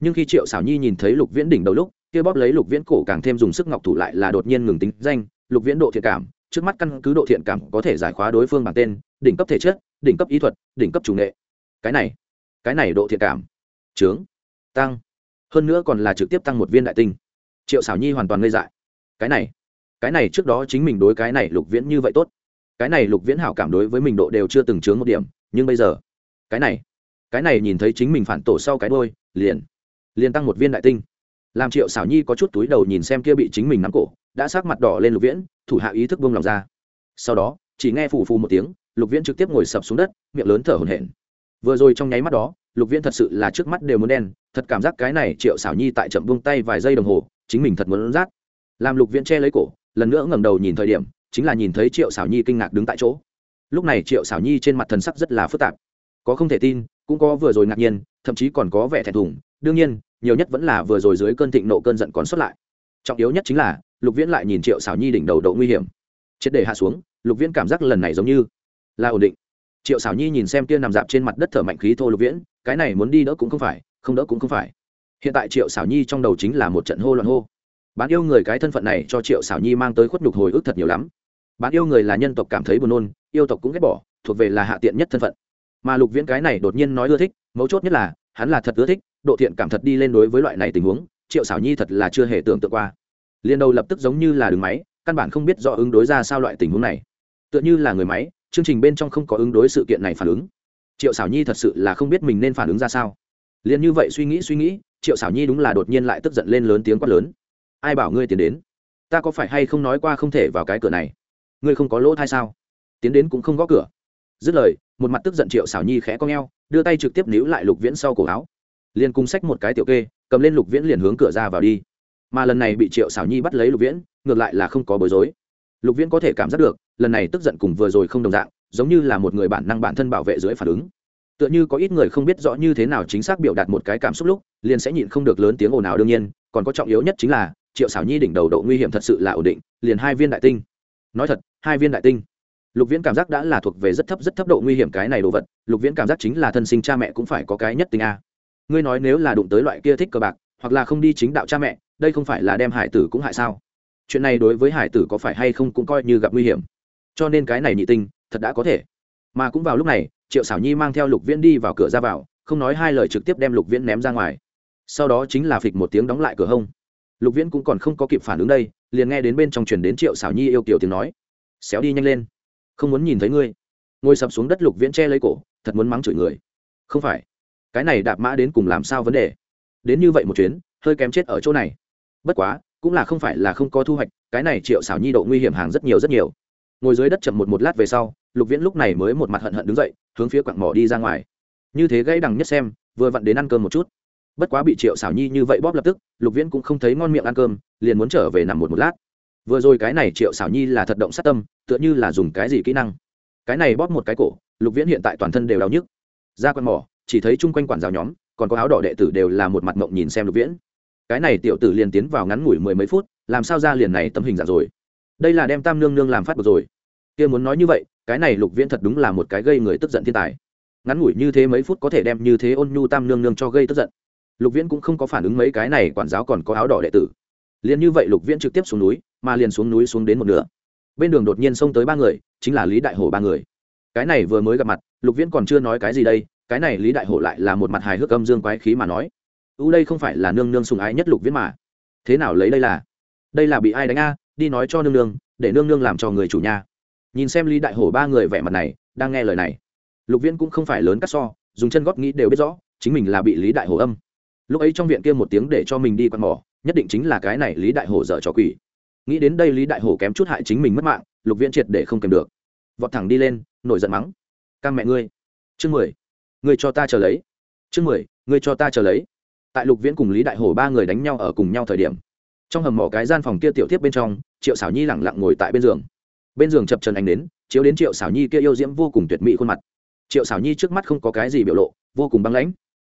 Nhưng khi triệu xảo nhi nhìn thấy lục viễn đỉnh đầu lúc kia bóp lấy lục viễn cổ càng thêm dùng sức ngọc thủ lại là đột nhiên ngừng tính danh, lục viễn độ thiện cảm, trước mắt căn cứ độ thiện cảm có thể giải khóa đối phương bằng tên, đỉnh cấp thể chất, đỉnh cấp ý thuật, đỉnh cấp chủ nghệ. Cái này cái này độ thiện cảm. Trướng tăng. Hơn nữa còn là trực tiếp tăng một viên đại tinh. Triệu xảo nhi hoàn toàn ngây dại. Cái này cái này trước đó chính mình đối cái này lục viễn như vậy tốt. Cái này lục viễn hảo cảm đối với mình độ đều chưa từng chướng một điểm, nhưng bây giờ, cái này cái này nhìn thấy chính mình phản tổ sau cái đôi liền liền tăng một viên đại tinh làm triệu xảo nhi có chút túi đầu nhìn xem kia bị chính mình nắm cổ, đã sắc mặt đỏ lên lục viễn, thủ hạ ý thức buông lòng ra. Sau đó, chỉ nghe phù phù một tiếng, lục viễn trực tiếp ngồi sập xuống đất, miệng lớn thở hổn hển. Vừa rồi trong nháy mắt đó, lục viễn thật sự là trước mắt đều muốn đen, thật cảm giác cái này triệu xảo nhi tại chậm buông tay vài giây đồng hồ, chính mình thật muốn rát làm lục viễn che lấy cổ, lần nữa ngẩng đầu nhìn thời điểm, chính là nhìn thấy triệu xảo nhi kinh ngạc đứng tại chỗ. Lúc này triệu xảo nhi trên mặt thần sắc rất là phức tạp. Có không thể tin, cũng có vừa rồi ngạc nhiên, thậm chí còn có vẻ thẹn thùng. Đương nhiên nhiều nhất vẫn là vừa rồi dưới cơn thịnh nộ cơn giận còn xuất lại. Trọng yếu nhất chính là, lục viễn lại nhìn triệu xảo nhi đỉnh đầu độ nguy hiểm. Triệt để hạ xuống, lục viễn cảm giác lần này giống như là ổn định. Triệu xảo nhi nhìn xem kia nằm dạp trên mặt đất thở mạnh khí thô lục viễn, cái này muốn đi đỡ cũng không phải, không đỡ cũng không phải. Hiện tại triệu xảo nhi trong đầu chính là một trận hô loạn hô. Bán yêu người cái thân phận này cho triệu xảo nhi mang tới khuất nhục hồi ức thật nhiều lắm. Bán yêu người là nhân tộc cảm thấy buồn nôn, yêu tộc cũng ghét bỏ, thuộc về là hạ tiện nhất thân phận. Mà lục viễn cái này đột nhiên nói ưa thích, mấu chốt nhất là, hắn là thật ưa thích độ thiện cảm thật đi lên đối với loại này tình huống, triệu xảo nhi thật là chưa hề tưởng tượng qua. Liên đầu lập tức giống như là đường máy, căn bản không biết do ứng đối ra sao loại tình huống này. Tựa như là người máy, chương trình bên trong không có ứng đối sự kiện này phản ứng. Triệu xảo nhi thật sự là không biết mình nên phản ứng ra sao. Liền như vậy suy nghĩ suy nghĩ, triệu xảo nhi đúng là đột nhiên lại tức giận lên lớn tiếng quát lớn. Ai bảo ngươi tiến đến? Ta có phải hay không nói qua không thể vào cái cửa này? Ngươi không có lỗ thai sao? Tiến đến cũng không gõ cửa. Dứt lời, một mặt tức giận triệu xảo nhi khẽ con g đưa tay trực tiếp níu lại lục viễn sau cổ áo liền cùng sách một cái tiểu kê, cầm lên lục viễn liền hướng cửa ra vào đi. Mà lần này bị triệu xảo nhi bắt lấy lục viễn, ngược lại là không có bối rối. Lục viễn có thể cảm giác được, lần này tức giận cùng vừa rồi không đồng dạng, giống như là một người bản năng bản thân bảo vệ dưới phản ứng. Tựa như có ít người không biết rõ như thế nào chính xác biểu đạt một cái cảm xúc lúc, liền sẽ nhịn không được lớn tiếng ồn ào đương nhiên, còn có trọng yếu nhất chính là, triệu xảo nhi đỉnh đầu độ nguy hiểm thật sự là ổn định, liền hai viên đại tinh. Nói thật, hai viên đại tinh. Lục viễn cảm giác đã là thuộc về rất thấp rất thấp độ nguy hiểm cái này đồ vật, lục viễn cảm giác chính là thân sinh cha mẹ cũng phải có cái nhất tinh a ngươi nói nếu là đụng tới loại kia thích cờ bạc, hoặc là không đi chính đạo cha mẹ, đây không phải là đem hải tử cũng hại sao? Chuyện này đối với hải tử có phải hay không cũng coi như gặp nguy hiểm. Cho nên cái này nhị tinh, thật đã có thể. Mà cũng vào lúc này, triệu xảo nhi mang theo lục viễn đi vào cửa ra vào, không nói hai lời trực tiếp đem lục viễn ném ra ngoài. Sau đó chính là phịch một tiếng đóng lại cửa hông. Lục viễn cũng còn không có kịp phản ứng đây, liền nghe đến bên trong truyền đến triệu xảo nhi yêu kiểu tiếng nói. Xéo đi nhanh lên. Không muốn nhìn thấy ngươi. Ngồi sập xuống đất, lục viễn che lấy cổ, thật muốn mắng chửi người. Không phải cái này đạp mã đến cùng làm sao vấn đề? Đến như vậy một chuyến, hơi kém chết ở chỗ này. Bất quá, cũng là không phải là không có thu hoạch, cái này triệu xảo nhi độ nguy hiểm hàng rất nhiều rất nhiều. Ngồi dưới đất chậm một một lát về sau, lục viễn lúc này mới một mặt hận hận đứng dậy, hướng phía quặng mỏ đi ra ngoài. Như thế gây đằng nhất xem, vừa vặn đến ăn cơm một chút. Bất quá bị triệu xảo nhi như vậy bóp lập tức, lục viễn cũng không thấy ngon miệng ăn cơm, liền muốn trở về nằm một một lát. Vừa rồi cái này triệu xảo nhi là thật động sát tâm, tựa như là dùng cái gì kỹ năng. Cái này bóp một cái cổ, lục viễn hiện tại toàn thân đều đau nhức. Ra quặng mỏ chỉ thấy chung quanh quản giáo nhóm, còn có áo đỏ đệ tử đều là một mặt mộng nhìn xem lục viễn. Cái này tiểu tử liền tiến vào ngắn ngủi mười mấy phút, làm sao ra liền này tấm hình giả rồi? Đây là đem tam nương nương làm phát bực rồi. Kia muốn nói như vậy, cái này lục viễn thật đúng là một cái gây người tức giận thiên tài. Ngắn ngủi như thế mấy phút có thể đem như thế ôn nhu tam nương nương cho gây tức giận. Lục viễn cũng không có phản ứng mấy cái này quản giáo còn có áo đỏ đệ tử. Liền như vậy lục viễn trực tiếp xuống núi, mà liền xuống núi xuống đến một nửa. Bên đường đột nhiên xông tới ba người, chính là lý đại hồ ba người. Cái này vừa mới gặp mặt, lục viễn còn chưa nói cái gì đây cái này lý đại hổ lại là một mặt hài hước âm dương quái khí mà nói. U đây không phải là nương nương sùng ái nhất lục viễn mà. Thế nào lấy đây là? Đây là bị ai đánh a? Đi nói cho nương nương, để nương nương làm cho người chủ nhà. Nhìn xem lý đại hổ ba người vẻ mặt này, đang nghe lời này. Lục viễn cũng không phải lớn cắt so, dùng chân góp nghĩ đều biết rõ, chính mình là bị lý đại hổ âm. Lúc ấy trong viện kia một tiếng để cho mình đi quạt mỏ, nhất định chính là cái này lý đại hổ dở trò quỷ. Nghĩ đến đây lý đại hổ kém chút hại chính mình mất mạng, lục viễn triệt để không kèm được. Vọt thẳng đi lên, nổi giận mắng. Cam mẹ ngươi. Chương mười ngươi cho ta chờ lấy. Chương mười, ngươi cho ta chờ lấy. Tại lục viễn cùng lý đại hổ ba người đánh nhau ở cùng nhau thời điểm, trong hầm mỏ cái gian phòng kia tiểu tiếp bên trong, triệu xảo nhi lẳng lặng ngồi tại bên giường. Bên giường chập trần ánh đến chiếu đến triệu xảo nhi kia yêu diễm vô cùng tuyệt mỹ khuôn mặt. Triệu xảo nhi trước mắt không có cái gì biểu lộ, vô cùng băng lãnh.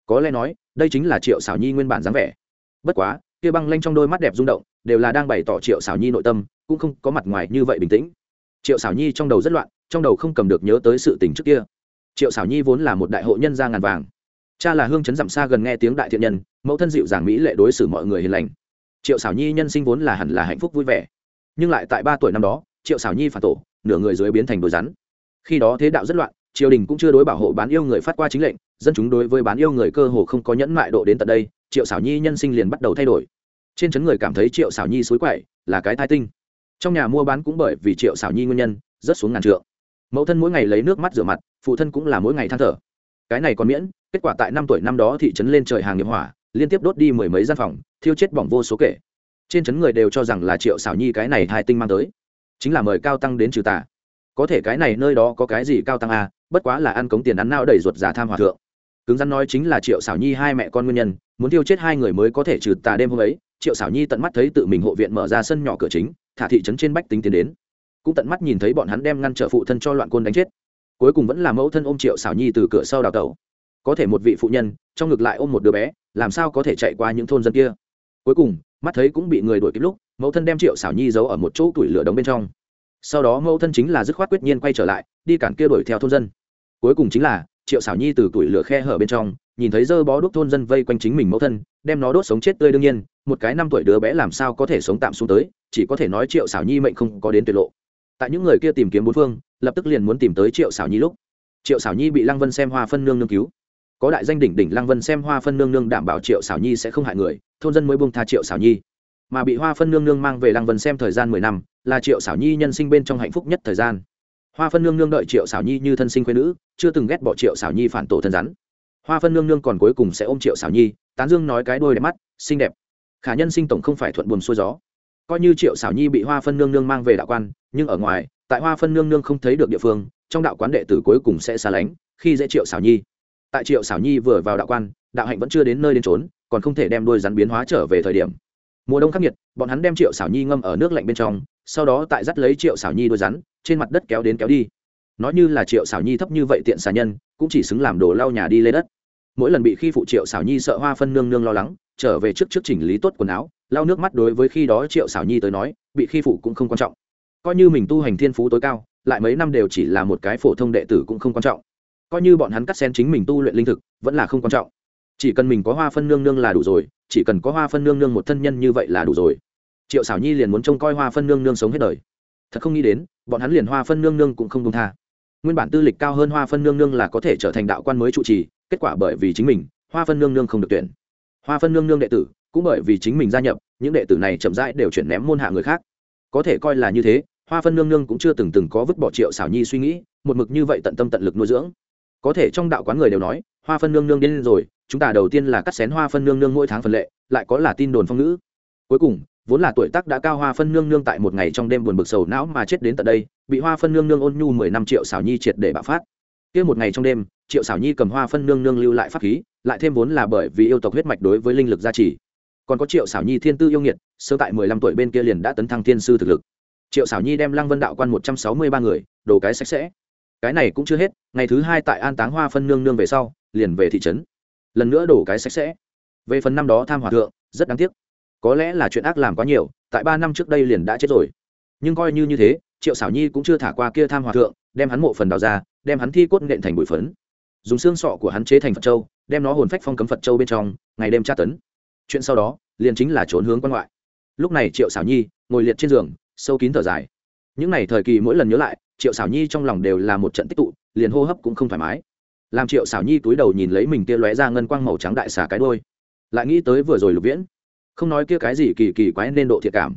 Có lẽ nói, đây chính là triệu xảo nhi nguyên bản dáng vẻ. Bất quá, kia băng lanh trong đôi mắt đẹp rung động, đều là đang bày tỏ triệu xảo nhi nội tâm, cũng không có mặt ngoài như vậy bình tĩnh. Triệu xảo nhi trong đầu rất loạn, trong đầu không cầm được nhớ tới sự tình trước kia triệu xảo nhi vốn là một đại hộ nhân gia ngàn vàng cha là hương chấn dặm xa gần nghe tiếng đại thiện nhân mẫu thân dịu dàng mỹ lệ đối xử mọi người hiền lành triệu xảo nhi nhân sinh vốn là hẳn là hạnh phúc vui vẻ nhưng lại tại ba tuổi năm đó triệu xảo nhi phản tổ nửa người dưới biến thành đồi rắn khi đó thế đạo rất loạn triều đình cũng chưa đối bảo hộ bán yêu người phát qua chính lệnh dân chúng đối với bán yêu người cơ hồ không có nhẫn mại độ đến tận đây triệu xảo nhi nhân sinh liền bắt đầu thay đổi trên chấn người cảm thấy triệu xảo nhi xối quậy là cái thai tinh trong nhà mua bán cũng bởi vì triệu xảo nhi nguyên nhân rất xuống ngàn trượng mẫu thân mỗi ngày lấy nước mắt rửa mặt, phụ thân cũng là mỗi ngày than thở. Cái này còn miễn, kết quả tại năm tuổi năm đó thị trấn lên trời hàng nghiệp hỏa, liên tiếp đốt đi mười mấy gian phòng, thiêu chết bỏng vô số kể. Trên trấn người đều cho rằng là triệu xảo nhi cái này hai tinh mang tới. Chính là mời cao tăng đến trừ tà. Có thể cái này nơi đó có cái gì cao tăng à bất quá là ăn cống tiền ăn nao đầy ruột giả tham hòa thượng. Cứng rắn nói chính là triệu xảo nhi hai mẹ con nguyên nhân, muốn tiêu chết hai người mới có thể trừ tà đêm hôm ấy. Triệu xảo nhi tận mắt thấy tự mình hộ viện mở ra sân nhỏ cửa chính, thả thị trấn trên bách tính tiến đến cũng tận mắt nhìn thấy bọn hắn đem ngăn trở phụ thân cho loạn côn đánh chết. Cuối cùng vẫn là mẫu thân ôm triệu xảo nhi từ cửa sau đào tẩu. Có thể một vị phụ nhân, trong ngực lại ôm một đứa bé, làm sao có thể chạy qua những thôn dân kia? Cuối cùng, mắt thấy cũng bị người đuổi kịp lúc, mẫu thân đem triệu xảo nhi giấu ở một chỗ tuổi lửa đống bên trong. Sau đó mẫu thân chính là dứt khoát quyết nhiên quay trở lại, đi cản kia đuổi theo thôn dân. Cuối cùng chính là, triệu xảo nhi từ tuổi lửa khe hở bên trong, nhìn thấy dơ bó đốt thôn dân vây quanh chính mình mẫu thân, đem nó đốt sống chết tươi đương nhiên, một cái năm tuổi đứa bé làm sao có thể sống tạm xuống tới, chỉ có thể nói triệu xảo nhi mệnh không có đến tuyệt lộ tại những người kia tìm kiếm bốn phương, lập tức liền muốn tìm tới triệu xảo nhi lúc. Triệu xảo nhi bị lăng vân xem hoa phân nương nương cứu. Có đại danh đỉnh đỉnh lăng vân xem hoa phân nương nương đảm bảo triệu xảo nhi sẽ không hại người, thôn dân mới buông tha triệu xảo nhi. Mà bị hoa phân nương nương mang về lăng vân xem thời gian mười năm, là triệu xảo nhi nhân sinh bên trong hạnh phúc nhất thời gian. Hoa phân nương nương đợi triệu xảo nhi như thân sinh quê nữ, chưa từng ghét bỏ triệu xảo nhi phản tổ thân rắn. Hoa phân nương nương còn cuối cùng sẽ ôm triệu xảo nhi, tán dương nói cái đôi đẹp mắt, xinh đẹp. Khả nhân sinh tổng không phải thuận buồm xuôi gió. Coi như triệu xảo nhi bị hoa phân nương nương mang về đạo quan nhưng ở ngoài, tại hoa phân nương nương không thấy được địa phương, trong đạo quán đệ tử cuối cùng sẽ xa lánh, khi dễ triệu xảo nhi. Tại triệu xảo nhi vừa vào đạo quan, đạo hạnh vẫn chưa đến nơi đến trốn còn không thể đem đôi rắn biến hóa trở về thời điểm. Mùa đông khắc nghiệt, bọn hắn đem triệu xảo nhi ngâm ở nước lạnh bên trong, sau đó tại dắt lấy triệu xảo nhi đôi rắn, trên mặt đất kéo đến kéo đi. Nói như là triệu xảo nhi thấp như vậy tiện xà nhân, cũng chỉ xứng làm đồ lau nhà đi lấy đất. Mỗi lần bị khi phụ triệu xảo nhi sợ hoa phân nương nương lo lắng, trở về trước trước chỉnh lý tốt quần áo, lau nước mắt đối với khi đó triệu xảo nhi tới nói, bị khi phụ cũng không quan trọng coi như mình tu hành thiên phú tối cao, lại mấy năm đều chỉ là một cái phổ thông đệ tử cũng không quan trọng. Coi như bọn hắn cắt xén chính mình tu luyện linh thực, vẫn là không quan trọng. Chỉ cần mình có hoa phân nương nương là đủ rồi, chỉ cần có hoa phân nương nương một thân nhân như vậy là đủ rồi. Triệu xảo nhi liền muốn trông coi hoa phân nương nương sống hết đời. Thật không nghĩ đến, bọn hắn liền hoa phân nương nương cũng không công tha. Nguyên bản tư lịch cao hơn hoa phân nương nương là có thể trở thành đạo quan mới trụ trì, kết quả bởi vì chính mình, hoa phân nương nương không được tuyển. Hoa phân nương nương đệ tử, cũng bởi vì chính mình gia nhập, những đệ tử này chậm rãi đều chuyển ném môn hạ người khác có thể coi là như thế, hoa phân nương nương cũng chưa từng từng có vứt bỏ triệu xảo nhi suy nghĩ, một mực như vậy tận tâm tận lực nuôi dưỡng. Có thể trong đạo quán người đều nói, hoa phân nương nương điên rồi, chúng ta đầu tiên là cắt xén hoa phân nương nương mỗi tháng phần lệ, lại có là tin đồn phong ngữ. Cuối cùng, vốn là tuổi tác đã cao hoa phân nương nương tại một ngày trong đêm buồn bực sầu não mà chết đến tận đây, bị hoa phân nương nương ôn nhu mười năm triệu xảo nhi triệt để bạo phát. Kia một ngày trong đêm, triệu xảo nhi cầm hoa phân nương nương lưu lại pháp khí, lại thêm vốn là bởi vì yêu tộc huyết mạch đối với linh lực gia trì còn có triệu xảo nhi thiên tư yêu nghiệt, sơ tại mười lăm tuổi bên kia liền đã tấn thăng thiên sư thực lực. Triệu xảo nhi đem lăng vân đạo quan một trăm sáu mươi ba người, đồ cái sạch sẽ. Cái này cũng chưa hết, ngày thứ hai tại an táng hoa phân nương nương về sau, liền về thị trấn. Lần nữa đổ cái sạch sẽ. Về phần năm đó tham hòa thượng, rất đáng tiếc. Có lẽ là chuyện ác làm quá nhiều, tại ba năm trước đây liền đã chết rồi. Nhưng coi như như thế, triệu xảo nhi cũng chưa thả qua kia tham hòa thượng, đem hắn mộ phần đào ra, đem hắn thi cốt nện thành bụi phấn. Dùng xương sọ của hắn chế thành phật châu, đem nó hồn phách phong cấm phật châu bên trong, ngày đêm tra tấn chuyện sau đó, liền chính là trốn hướng quan ngoại. Lúc này triệu xảo nhi ngồi liệt trên giường, sâu kín thở dài. Những n à y thời kỳ mỗi lần nhớ lại, triệu xảo nhi trong lòng đều là một trận tích tụ, liền hô hấp cũng không thoải mái. Làm triệu xảo nhi túi đầu nhìn lấy mình kia lóe ra ngân quang màu trắng đại xà cái đôi lại nghĩ tới vừa rồi lục viễn. Không nói kia cái gì kỳ kỳ quái nên độ thiệt cảm.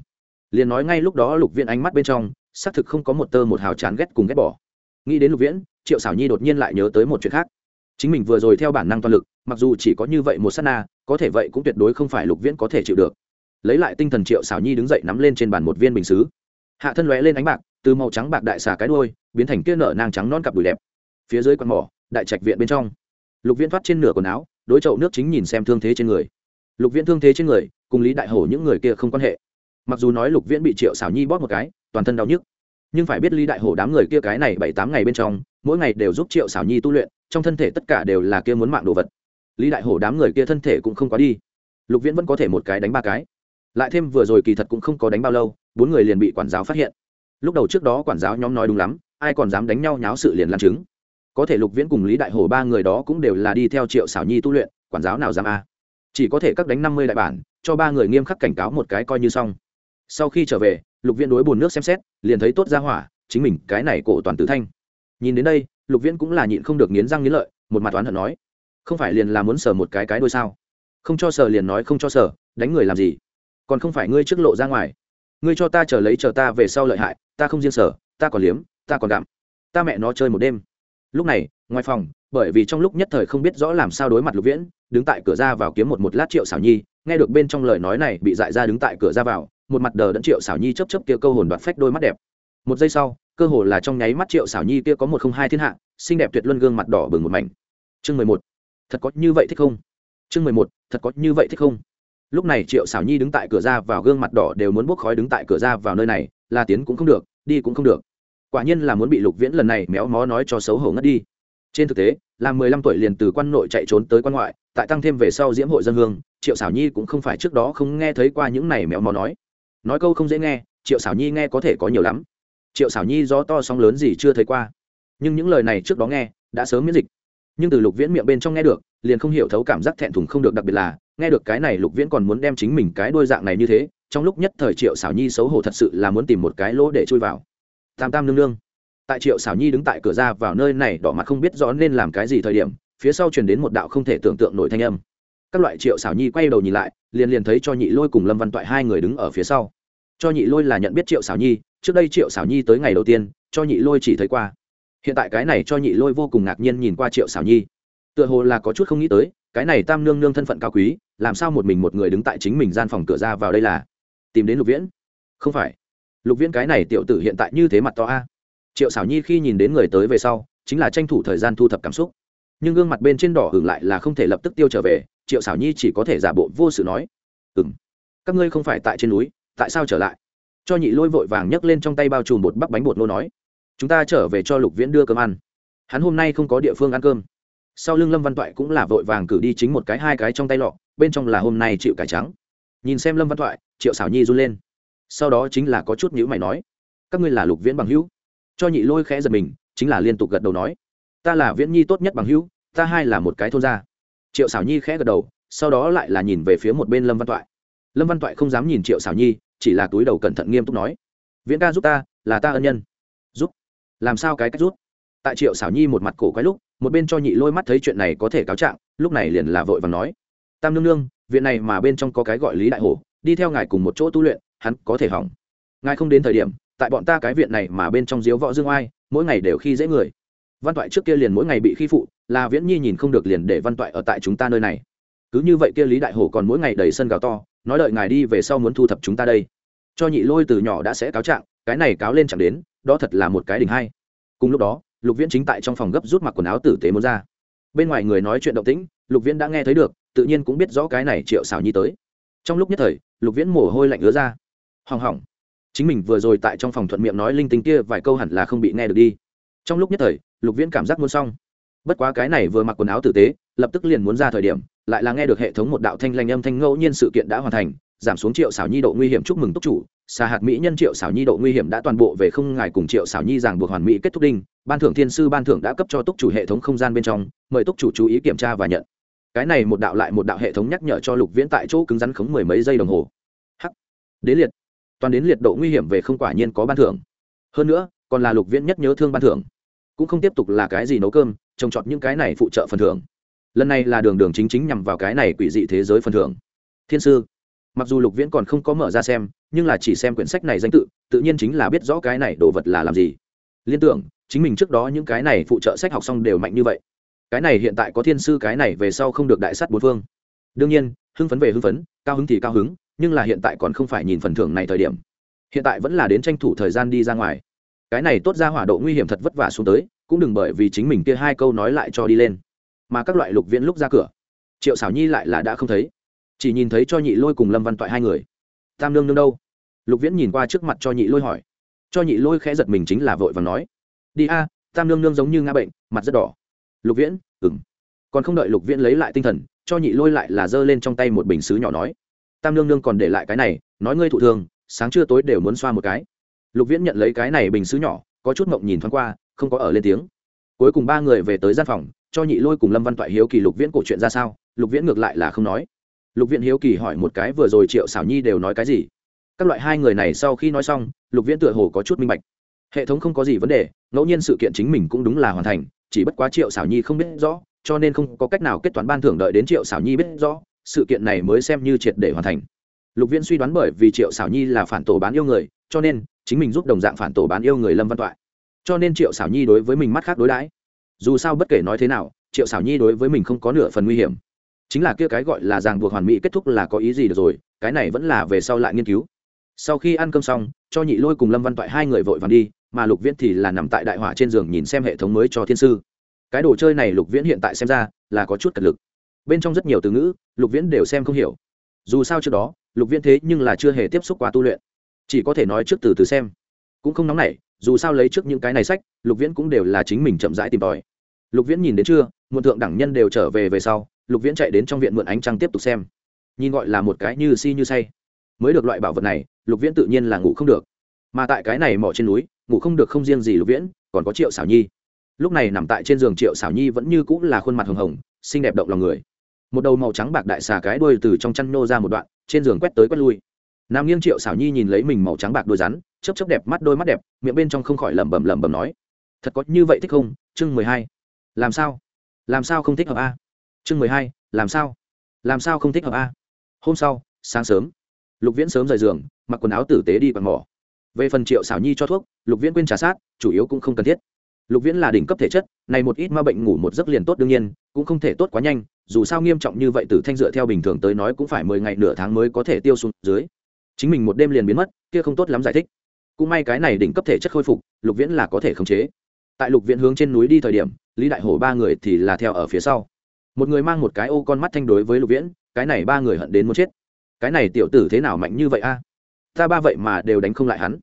Liền nói ngay lúc đó lục viễn ánh mắt bên trong, xác thực không có một tơ một hào chán ghét cùng ghét bỏ. Nghĩ đến lục viễn, triệu xảo nhi đột nhiên lại nhớ tới một chuyện khác. Chính mình vừa rồi theo bản năng toàn lực mặc dù chỉ có như vậy một s á t na, có thể vậy cũng tuyệt đối không phải lục viễn có thể chịu được. Lấy lại tinh thần triệu xảo nhi đứng dậy nắm lên trên bàn một viên bình xứ. Hạ thân lóe lên ánh bạc, từ màu trắng bạc đại xà cái đôi biến thành kia nở nang trắng non cặp đùi đẹp. Phía dưới quạt mỏ, đại trạch viện bên trong. Lục viễn thoát trên nửa quần áo, đối chậu nước chính nhìn xem thương thế trên người. Lục viễn thương thế trên người, cùng lý đại hổ những người kia không quan hệ. Mặc dù nói lục viễn bị triệu xảo nhi bóp một cái, toàn thân đau nhức, nhưng phải biết lý đại hổ đám người kia cái này bảy tám ngày bên trong, mỗi ngày đều giúp triệu xảo nhi tu luyện, trong thân thể tất cả đều là kia muốn mạng đồ vật lý đại hổ đám người kia thân thể cũng không quá đi. Lục viễn vẫn có thể một cái đánh ba cái. Lại thêm vừa rồi kỳ thật cũng không có đánh bao lâu, bốn người liền bị quản giáo phát hiện. Lúc đầu trước đó quản giáo nhóm nói đúng lắm, ai còn dám đánh nhau nháo sự liền làm chứng có thể lục viễn cùng lý đại hổ ba người đó cũng đều là đi theo triệu xảo nhi tu luyện, quản giáo nào dám a. Chỉ có thể các đánh năm mươi đại bản, cho ba người nghiêm khắc cảnh cáo một cái coi như xong. Sau khi trở về, lục viễn đối bùn nước xem xét, liền thấy tốt ra hỏa, chính mình cái này cổ toàn tử thanh. Nhìn đến đây, lục viễn cũng là nhịn không được nghiến răng nghiến lợi, một mặt oán hận nói không phải liền là muốn sờ một cái cái đôi sao? Không cho sờ liền nói không cho sờ, đánh người làm gì? Còn không phải ngươi trước lộ ra ngoài. Ngươi cho ta chờ lấy chờ ta về sau lợi hại, ta không riêng sở ta còn liếm, ta còn đạm. Ta mẹ nó chơi một đêm. Lúc này, ngoài phòng, bởi vì trong lúc nhất thời không biết rõ làm sao đối mặt lục viễn, đứng tại cửa ra vào kiếm một một lát triệu xảo nhi, nghe được bên trong lời nói này bị dại ra đứng tại cửa ra vào, một mặt đờ đẫn triệu xảo nhi chấp chấp kia câu hồn đoạt phách đôi mắt đẹp. Một giây sau, cơ hồ là trong nháy mắt triệu xảo nhi kia có một không hai thiên hạ, xinh đẹp tuyệt luân gương mặt đỏ bừng một mảnh. Chương mười một thật có như vậy thích không? Chương mười một, thật có như vậy thích không? Lúc này triệu xảo nhi đứng tại cửa ra vào gương mặt đỏ đều muốn bốc khói đứng tại cửa ra vào nơi này là tiến cũng không được, đi cũng không được. Quả nhiên là muốn bị lục viễn lần này méo mó nói cho xấu hổ ngất đi. Trên thực tế, là mười lăm tuổi liền từ quan nội chạy trốn tới quan ngoại, tại tăng thêm về sau diễm hội dân hương, triệu xảo nhi cũng không phải trước đó không nghe thấy qua những này méo mó nói. Nói câu không dễ nghe, triệu xảo nhi nghe có thể có nhiều lắm. Triệu xảo nhi gió to sóng lớn gì chưa thấy qua. Nhưng những lời này trước đó nghe, đã sớm miễn dịch nhưng từ lục viễn miệng bên trong nghe được, liền không hiểu thấu cảm giác thẹn thùng không được đặc biệt là, nghe được cái này lục viễn còn muốn đem chính mình cái đôi dạng này như thế, trong lúc nhất thời triệu xảo nhi xấu hổ thật sự là muốn tìm một cái lỗ để chui vào. Tam tam nương nương. Tại triệu xảo nhi đứng tại cửa ra vào nơi này, đỏ mặt không biết rõ nên làm cái gì thời điểm, phía sau truyền đến một đạo không thể tưởng tượng nổi thanh âm. Các loại triệu xảo nhi quay đầu nhìn lại, liền liền thấy cho nhị lôi cùng lâm văn toại hai người đứng ở phía sau. Cho nhị lôi là nhận biết triệu xảo nhi, trước đây triệu xảo nhi tới ngày đầu tiên, cho nhị lôi chỉ thấy qua hiện tại cái này cho nhị lôi vô cùng ngạc nhiên nhìn qua triệu xảo nhi. Tựa hồ là có chút không nghĩ tới, cái này tam nương nương thân phận cao quý, làm sao một mình một người đứng tại chính mình gian phòng cửa ra vào đây là? Tìm đến lục viễn. Không phải. Lục viễn cái này tiểu tử hiện tại như thế mặt to a. Triệu xảo nhi khi nhìn đến người tới về sau, chính là tranh thủ thời gian thu thập cảm xúc. Nhưng gương mặt bên trên đỏ hưởng lại là không thể lập tức tiêu trở về, triệu xảo nhi chỉ có thể giả bộ vô sự nói. Ừ m các ngươi không phải tại trên núi, tại sao trở lại? Cho nhị lôi vội vàng nhấc lên trong tay bao trùm bột bắp bánh bột nô nói chúng ta trở về cho lục viễn đưa cơm ăn. Hắn hôm nay không có địa phương ăn cơm. Sau lưng lâm văn toại cũng là vội vàng cử đi chính một cái hai cái trong tay lọ, bên trong là hôm nay chịu cải trắng. Nhìn xem lâm văn toại, triệu xảo nhi run lên. Sau đó chính là có chút nhữ mày nói, các ngươi là lục viễn bằng hữu? Cho nhị lôi khẽ giật mình, chính là liên tục gật đầu nói, ta là viễn nhi tốt nhất bằng hữu, ta hai là một cái thôn gia. Triệu xảo nhi khẽ gật đầu, sau đó lại là nhìn về phía một bên lâm văn toại. Lâm văn toại không dám nhìn triệu xảo nhi, chỉ là túi đầu cẩn thận nghiêm túc nói, viễn ca giúp ta, là ta ân nhân làm sao cái cách rút? tại triệu xảo nhi một mặt cổ quái lúc, một bên cho nhị lôi mắt thấy chuyện này có thể cáo trạng, lúc này liền là vội và nói. Tam nương nương, viện này mà bên trong có cái gọi lý đại hổ, đi theo ngài cùng một chỗ tu luyện, hắn có thể hỏng. Ngài không đến thời điểm, tại bọn ta cái viện này mà bên trong diếu võ dương oai, mỗi ngày đều khi dễ người. Văn toại trước kia liền mỗi ngày bị khi phụ, là viễn nhi nhìn không được liền để văn toại ở tại chúng ta nơi này. Cứ như vậy kia lý đại hổ còn mỗi ngày đầy sân gào to, nói đợi ngài đi về sau muốn thu thập chúng ta đây. Cho nhị lôi từ nhỏ đã sẽ cáo trạng, cái này cáo lên chẳng đến đó thật là một cái đỉnh hay. Cùng lúc đó, lục viễn chính tại trong phòng gấp rút mặc quần áo tử tế muốn ra. Bên ngoài người nói chuyện động tĩnh, lục viễn đã nghe thấy được, tự nhiên cũng biết rõ cái này triệu xảo nhi tới. Trong lúc nhất thời, lục viễn mồ hôi lạnh ứa ra. Hỏng hỏng. Chính mình vừa rồi tại trong phòng thuận miệng nói linh tinh kia vài câu hẳn là không bị nghe được đi. Trong lúc nhất thời, lục viễn cảm giác muốn xong. Bất quá cái này vừa mặc quần áo tử tế, lập tức liền muốn ra thời điểm, lại là nghe được hệ thống một đạo thanh lanh âm thanh ngẫu nhiên sự kiện đã hoàn thành giảm xuống triệu xảo nhi độ nguy hiểm chúc mừng túc chủ, xà hạt mỹ nhân triệu xảo nhi độ nguy hiểm đã toàn bộ về không ngài cùng triệu xảo nhi giảng buộc hoàn mỹ kết thúc đinh, ban thưởng thiên sư ban thưởng đã cấp cho túc chủ hệ thống không gian bên trong, mời túc chủ chú ý kiểm tra và nhận. Cái này một đạo lại một đạo hệ thống nhắc nhở cho lục viễn tại chỗ cứng rắn khống mười mấy giây đồng hồ. H đến liệt. Toàn đến liệt độ nguy hiểm về không quả nhiên có ban thưởng. Hơn nữa, còn là lục viễn nhất nhớ thương ban thưởng. Cũng không tiếp tục là cái gì nấu cơm, trồng trọt những cái này phụ trợ phần thưởng. Lần này là đường đường chính chính nhằm vào cái này quỷ dị thế giới phần thưởng. Thiên sư mặc dù lục viễn còn không có mở ra xem, nhưng là chỉ xem quyển sách này danh tự tự nhiên chính là biết rõ cái này đồ vật là làm gì. Liên tưởng, chính mình trước đó những cái này phụ trợ sách học xong đều mạnh như vậy. Cái này hiện tại có thiên sư cái này về sau không được đại sắt bốn phương. Đương nhiên, hưng phấn về hưng phấn, cao hứng thì cao hứng, nhưng là hiện tại còn không phải nhìn phần thưởng này thời điểm. Hiện tại vẫn là đến tranh thủ thời gian đi ra ngoài. Cái này tốt ra hỏa độ nguy hiểm thật vất vả xuống tới, cũng đừng bởi vì chính mình kia hai câu nói lại cho đi lên. Mà các loại lục viễn lúc ra cửa, triệu xảo nhi lại là đã không thấy chỉ nhìn thấy cho nhị lôi cùng lâm văn toại hai người. Tam nương nương đâu? Lục viễn nhìn qua trước mặt cho nhị lôi hỏi. Cho nhị lôi khẽ giật mình chính là vội và nói. Đi a, tam nương nương giống như ngã bệnh, mặt rất đỏ. Lục viễn ừng còn không đợi lục viễn lấy lại tinh thần, cho nhị lôi lại là giơ lên trong tay một bình xứ nhỏ nói. Tam nương nương còn để lại cái này, nói ngươi thụ thường, sáng trưa tối đều muốn xoa một cái. Lục viễn nhận lấy cái này bình xứ nhỏ, có chút mộng nhìn thoáng qua, không có ở lên tiếng. Cuối cùng ba người về tới gian phòng, cho nhị lôi cùng lâm văn toại hiếu kỳ lục viễn cổ chuyện ra sao? Lục viễn ngược lại là không nói lục viễn hiếu kỳ hỏi một cái vừa rồi triệu xảo nhi đều nói cái gì? Các loại hai người này sau khi nói xong, lục viễn tựa hồ có chút minh bạch. Hệ thống không có gì vấn đề, ngẫu nhiên sự kiện chính mình cũng đúng là hoàn thành, chỉ bất quá triệu xảo nhi không biết rõ, cho nên không có cách nào kết toán ban thưởng đợi đến triệu xảo nhi biết rõ, sự kiện này mới xem như triệt để hoàn thành. Lục viễn suy đoán bởi vì triệu xảo nhi là phản tổ bán yêu người, cho nên chính mình giúp đồng dạng phản tổ bán yêu người lâm văn toại. Cho nên triệu xảo nhi đối với mình mắt khác đối đãi. Dù sao bất kể nói thế nào, triệu xảo nhi đối với mình không có nửa phần nguy hiểm chính là kia cái gọi là ràng buộc hoàn mỹ kết thúc là có ý gì được rồi, cái này vẫn là về sau lại nghiên cứu. Sau khi ăn cơm xong, cho nhị lôi cùng lâm văn toại hai người vội vàng đi, mà lục viễn thì là nằm tại đại hỏa trên giường nhìn xem hệ thống mới cho thiên sư. Cái đồ chơi này lục viễn hiện tại xem ra là có chút cật lực. Bên trong rất nhiều từ ngữ, lục viễn đều xem không hiểu. Dù sao trước đó, lục viễn thế nhưng là chưa hề tiếp xúc qua tu luyện. Chỉ có thể nói trước từ từ xem. Cũng không nóng nảy, dù sao lấy trước những cái này sách, lục viễn cũng đều là chính mình chậm rãi tìm tòi. Lục viễn nhìn đến chưa, muộn thượng đẳng nhân đều trở về về sau lục viễn chạy đến trong viện mượn ánh trăng tiếp tục xem. Nhìn gọi là một cái như si như say. Mới được loại bảo vật này, lục viễn tự nhiên là ngủ không được. Mà tại cái này mỏ trên núi, ngủ không được không riêng gì lục viễn, còn có triệu xảo nhi. Lúc này nằm tại trên giường triệu xảo nhi vẫn như cũng là khuôn mặt hồng hồng, xinh đẹp động lòng người. Một đầu màu trắng bạc đại xà cái đuôi từ trong chăn nô ra một đoạn, trên giường quét tới quét lui. Nam nghiêng triệu xảo nhi nhìn lấy mình màu trắng bạc đôi rắn chấp chấp đẹp mắt đôi mắt đẹp, miệng bên trong không khỏi lẩm bẩm lẩm bẩm nói, thật có như vậy thích không? Chương mười hai. Làm sao? Làm sao không thích hợp a? Chương mười hai, làm sao? Làm sao không thích hợp a? Hôm sau, sáng sớm, lục viễn sớm rời giường, mặc quần áo tử tế đi bằng mỏ. Về phần triệu xảo nhi cho thuốc, lục viễn quên trả sát, chủ yếu cũng không cần thiết. Lục viễn là đỉnh cấp thể chất, này một ít ma bệnh ngủ một giấc liền tốt đương nhiên, cũng không thể tốt quá nhanh, dù sao nghiêm trọng như vậy tử thanh dựa theo bình thường tới nói cũng phải mười ngày nửa tháng mới có thể tiêu xuống dưới. Chính mình một đêm liền biến mất, kia không tốt lắm giải thích. Cũng may cái này đỉnh cấp thể chất khôi phục, lục viễn là có thể khống chế. Tại lục viễn hướng trên núi đi thời điểm, lý đại hổ ba người thì là theo ở phía sau một người mang một cái ô con mắt thanh đối với lục viễn, cái này ba người hận đến muốn chết. Cái này tiểu tử thế nào mạnh như vậy a? Ta ba vậy mà đều đánh không lại hắn.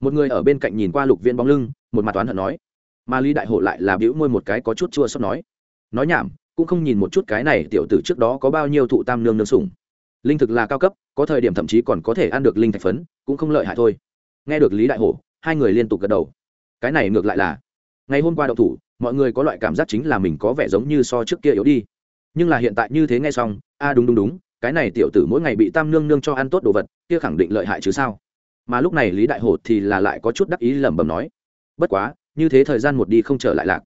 Một người ở bên cạnh nhìn qua lục viễn bóng lưng, một mặt toán hận nói. Mà lý đại hổ lại là bĩu môi một cái có chút chua sót nói. Nói nhảm, cũng không nhìn một chút cái này tiểu tử trước đó có bao nhiêu thụ tam nương nương sủng. Linh thực là cao cấp, có thời điểm thậm chí còn có thể ăn được linh thạch phấn, cũng không lợi hại thôi. Nghe được lý đại hổ, hai người liên tục gật đầu. Cái này ngược lại là, ngày hôm qua đậu thủ, mọi người có loại cảm giác chính là mình có vẻ giống như so trước kia yếu đi nhưng là hiện tại như thế nghe xong, a, đúng đúng đúng, cái này tiểu tử mỗi ngày bị tam nương nương cho ăn tốt đồ vật, kia khẳng định lợi hại chứ sao? Mà lúc này lý đại hổ thì là lại có chút đắc ý lẩm bẩm nói, bất quá, như thế thời gian một đi không trở lại lạc.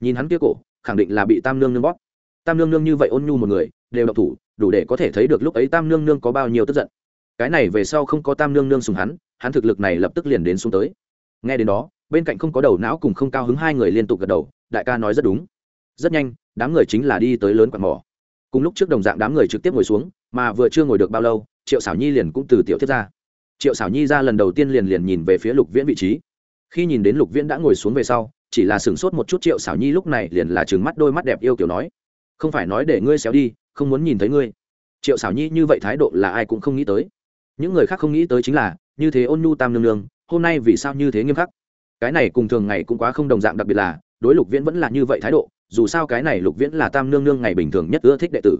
Nhìn hắn kia cổ, khẳng định là bị tam nương nương bóp. Tam nương nương như vậy ôn nhu một người, đều độc thủ, đủ để có thể thấy được lúc ấy tam nương nương có bao nhiêu tức giận. Cái này về sau không có tam nương nương sùng hắn hắn thực lực này lập tức liền đến xuống tới. Nghe đến đó, bên cạnh không có đầu não cùng không cao hứng hai người liên tục gật đầu, đại ca nói rất đúng. Rất nhanh đám người chính là đi tới lớn quạt mỏ. Cùng lúc trước đồng dạng đám người trực tiếp ngồi xuống, mà vừa chưa ngồi được bao lâu, triệu xảo nhi liền cũng từ tiểu thiết ra. Triệu xảo nhi ra lần đầu tiên liền liền nhìn về phía lục viễn vị trí. Khi nhìn đến lục viễn đã ngồi xuống về sau, chỉ là sửng sốt một chút triệu xảo nhi lúc này liền là trừng mắt đôi mắt đẹp yêu kiểu nói, không phải nói để ngươi xéo đi, không muốn nhìn thấy ngươi. Triệu xảo nhi như vậy thái độ là ai cũng không nghĩ tới. Những người khác không nghĩ tới chính là, như thế ôn nhu tam nương nương, hôm nay vì sao như thế nghiêm khắc? Cái này cùng thường ngày cũng quá không đồng dạng đặc biệt là, đối lục viễn vẫn là như vậy thái độ dù sao cái này lục viễn là tam nương nương ngày bình thường nhất ưa thích đệ tử.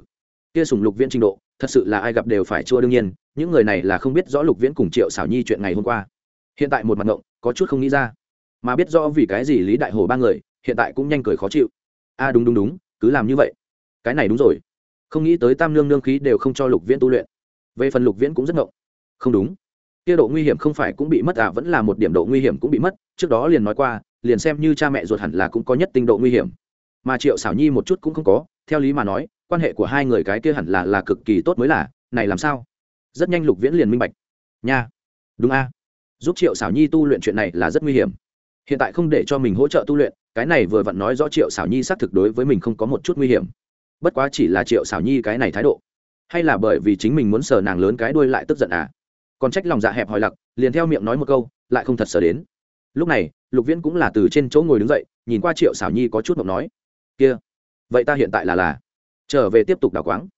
Kia sùng lục viễn trình độ, thật sự là ai gặp đều phải chua đương nhiên, những người này là không biết rõ lục viễn cùng triệu xảo nhi chuyện ngày hôm qua. Hiện tại một mặt ngộng, có chút không nghĩ ra. Mà biết rõ vì cái gì lý đại hồ ba người, hiện tại cũng nhanh cười khó chịu. A đúng đúng đúng, cứ làm như vậy. Cái này đúng rồi. Không nghĩ tới tam nương nương khí đều không cho lục viễn tu luyện. Về phần lục viễn cũng rất ngộng. Không đúng. Kia độ nguy hiểm không phải cũng bị mất à vẫn là một điểm độ nguy hiểm cũng bị mất. Trước đó liền nói qua, liền xem như cha mẹ ruột hẳn là cũng có nhất tinh độ nguy hiểm mà triệu xảo nhi một chút cũng không có, theo lý mà nói, quan hệ của hai người cái kia hẳn là là cực kỳ tốt mới là, này làm sao? Rất nhanh lục viễn liền minh bạch. Nha. Đúng a. Giúp triệu xảo nhi tu luyện chuyện này là rất nguy hiểm. Hiện tại không để cho mình hỗ trợ tu luyện, cái này vừa vặn nói rõ triệu xảo nhi xác thực đối với mình không có một chút nguy hiểm. Bất quá chỉ là triệu xảo nhi cái này thái độ. Hay là bởi vì chính mình muốn sờ nàng lớn cái đuôi lại tức giận à? Còn trách lòng dạ hẹp hòi lặc, liền theo miệng nói một câu, lại không thật sờ đến. Lúc này, lục viễn cũng là từ trên chỗ ngồi đứng dậy, nhìn qua triệu xảo nhi có chút mộng nói kia, vậy ta hiện tại là là, trở về tiếp tục đào quáng.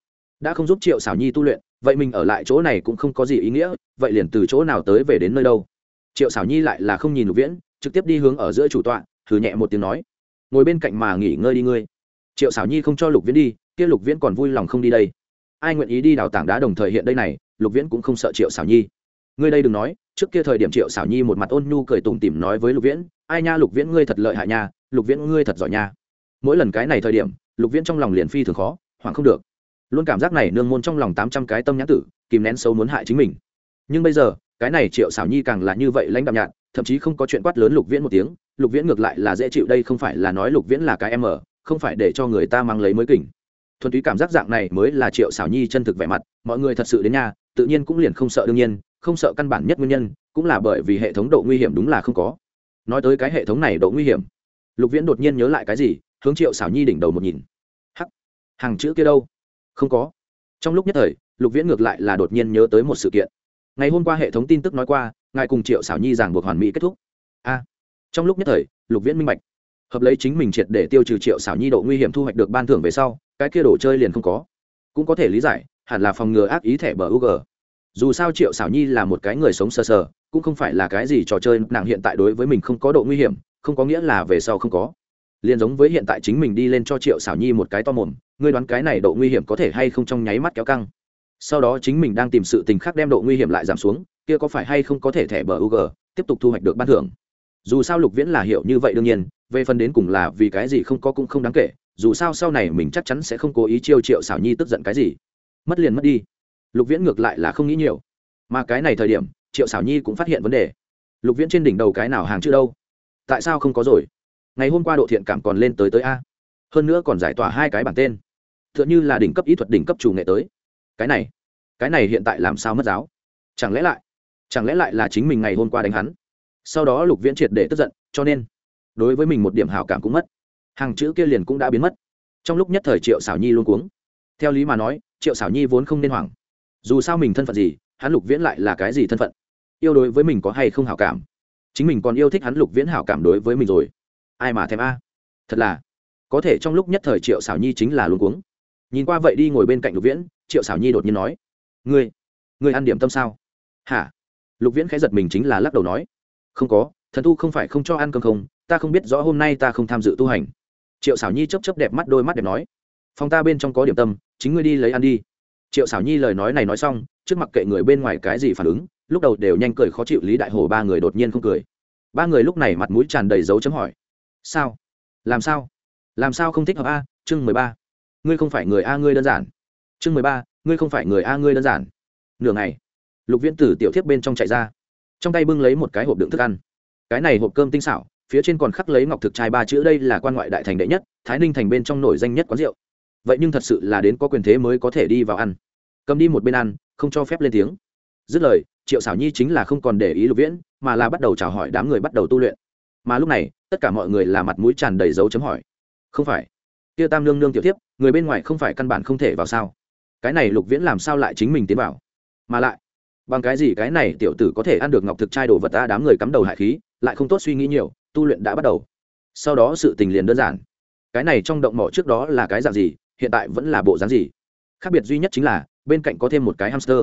Đã không giúp triệu xảo nhi tu luyện, vậy mình ở lại chỗ này cũng không có gì ý nghĩa, vậy liền từ chỗ nào tới về đến nơi đâu? Triệu xảo nhi lại là không nhìn lục viễn, trực tiếp đi hướng ở giữa chủ tọa thử nhẹ một tiếng nói, ngồi bên cạnh mà nghỉ ngơi đi ngươi. Triệu xảo nhi không cho lục viễn đi, kia lục viễn còn vui lòng không đi đây. Ai nguyện ý đi đào tảng đá đồng thời hiện đây này, lục viễn cũng không sợ triệu xảo nhi. Ngươi đây đừng nói, trước kia thời điểm triệu xảo nhi một mặt ôn nhu cười tủm tỉm nói với lục viễn, ai nha lục viễn ngươi thật lợi hại nha, lục viễn ngươi thật giỏi nha mỗi lần cái này thời điểm, lục viễn trong lòng liền phi thường khó, hoảng không được. Luôn cảm giác này nương môn trong lòng tám trăm cái tâm nhãn tử, kìm nén xấu muốn hại chính mình. Nhưng bây giờ, cái này triệu xảo nhi càng là như vậy lãnh đạm nhạt, thậm chí không có chuyện quát lớn lục viễn một tiếng, lục viễn ngược lại là dễ chịu, đây không phải là nói lục viễn là cái em ở, không phải để cho người ta mang lấy mới kỉnh thuần túy cảm giác dạng này mới là triệu xảo nhi chân thực vẻ mặt, mọi người thật sự đến nhà, tự nhiên cũng liền không sợ đương nhiên, không sợ căn bản nhất nguyên nhân, cũng là bởi vì hệ thống độ nguy hiểm đúng là không có. Nói tới cái hệ thống này độ nguy hiểm, lục viễn đột nhiên nhớ lại cái gì hướng triệu xảo nhi đỉnh đầu một nhìn. Hắc, hàng chữ kia đâu? Không có. Trong lúc nhất thời, lục viễn ngược lại là đột nhiên nhớ tới một sự kiện. Ngày hôm qua hệ thống tin tức nói qua, ngài cùng triệu xảo nhi giảng buộc hoàn mỹ kết thúc. A, trong lúc nhất thời, lục viễn minh bạch. Hợp lấy chính mình triệt để tiêu trừ triệu xảo nhi độ nguy hiểm thu hoạch được ban thưởng về sau, cái kia đồ chơi liền không có. Cũng có thể lý giải, hẳn là phòng ngừa ác ý thẻ bờ ug dù sao triệu xảo nhi là một cái người sống sờ sờ, cũng không phải là cái gì trò chơi nàng hiện tại đối với mình không có độ nguy hiểm, không có nghĩa là về sau không có liền giống với hiện tại chính mình đi lên cho triệu xảo nhi một cái to mồm, ngươi đoán cái này độ nguy hiểm có thể hay không trong nháy mắt kéo căng? Sau đó chính mình đang tìm sự tình khác đem độ nguy hiểm lại giảm xuống, kia có phải hay không có thể thẻ bờ ug tiếp tục thu hoạch được ban thưởng? Dù sao lục viễn là hiểu như vậy đương nhiên, về phần đến cùng là vì cái gì không có cũng không đáng kể, dù sao sau này mình chắc chắn sẽ không cố ý chiêu triệu xảo nhi tức giận cái gì. Mất liền mất đi. Lục viễn ngược lại là không nghĩ nhiều. Mà cái này thời điểm, triệu xảo nhi cũng phát hiện vấn đề. Lục viễn trên đỉnh đầu cái nào hàng chữ đâu? Tại sao không có rồi? Ngày hôm qua độ thiện cảm còn lên tới tới a. Hơn nữa còn giải tỏa hai cái bản tên. T h ư ợ n như là đỉnh cấp ý thuật đỉnh cấp chủ nghệ tới. Cái này cái này hiện tại làm sao mất giáo? Chẳng lẽ lại, chẳng lẽ lại là chính mình ngày hôm qua đánh hắn? Sau đó lục viễn triệt để tức giận, cho nên, đối với mình một điểm hảo cảm cũng mất. Hàng chữ kia liền cũng đã biến mất. Trong lúc nhất thời triệu xảo nhi luôn cuống. Theo lý mà nói, triệu xảo nhi vốn không nên hoảng. Dù sao mình thân phận gì, hắn lục viễn lại là cái gì thân phận? Yêu đối với mình có hay không hảo cảm? Chính mình còn yêu thích hắn lục viễn hảo cảm đối với mình rồi ai mà thèm a? Thật là, có thể trong lúc nhất thời triệu xảo nhi chính là luôn cuống. Nhìn qua vậy đi ngồi bên cạnh lục viễn, triệu xảo nhi đột nhiên nói, ngươi ngươi ăn điểm tâm sao? Hả? Lục viễn khẽ giật mình chính là lắc đầu nói, không có, thần tu không phải không cho ăn cơm không, ta không biết rõ hôm nay ta không tham dự tu hành. Triệu xảo nhi chấp chấp đẹp mắt, đôi mắt đẹp nói, phòng ta bên trong có điểm tâm, chính ngươi đi lấy ăn đi. Triệu xảo nhi lời nói này nói xong, trước mặt kệ người bên ngoài cái gì phản ứng, lúc đầu đều nhanh cười khó chịu lý đại hồ ba người đột nhiên không cười. Ba người lúc này mặt mũi tràn đầy dấu chấm hỏi sao? Làm sao? Làm sao không thích hợp a? Chương mười ba. Ngươi không phải người a, ngươi đơn giản. Chương mười ba, ngươi không phải người a, ngươi đơn giản. Nửa ngày, lục viễn tử tiểu thiếp bên trong chạy ra. Trong tay bưng lấy một cái hộp đựng thức ăn. Cái này hộp cơm tinh xảo, phía trên còn khắc lấy ngọc thực trai ba chữ, đây là quan ngoại đại thành đệ nhất, thái ninh thành bên trong nổi danh nhất quán rượu. Vậy nhưng thật sự là đến có quyền thế mới có thể đi vào ăn. Cầm đi một bên ăn, không cho phép lên tiếng. Dứt lời, triệu xảo nhi chính là không còn để ý lục viễn, mà là bắt đầu chào hỏi đám người bắt đầu tu luyện. Mà lúc này tất cả mọi người là mặt mũi tràn đầy dấu chấm hỏi. Không phải. Kia tam nương nương tiểu tiếp người bên ngoài không phải căn bản không thể vào sao? Cái này lục viễn làm sao lại chính mình tiến vào? Mà lại, bằng cái gì cái này tiểu tử có thể ăn được ngọc thực trai đồ vật ta đám người cắm đầu hại khí, lại không tốt suy nghĩ nhiều, tu luyện đã bắt đầu. Sau đó sự tình liền đơn giản. Cái này trong động mỏ trước đó là cái dạng gì, hiện tại vẫn là bộ dáng gì? Khác biệt duy nhất chính là, bên cạnh có thêm một cái hamster.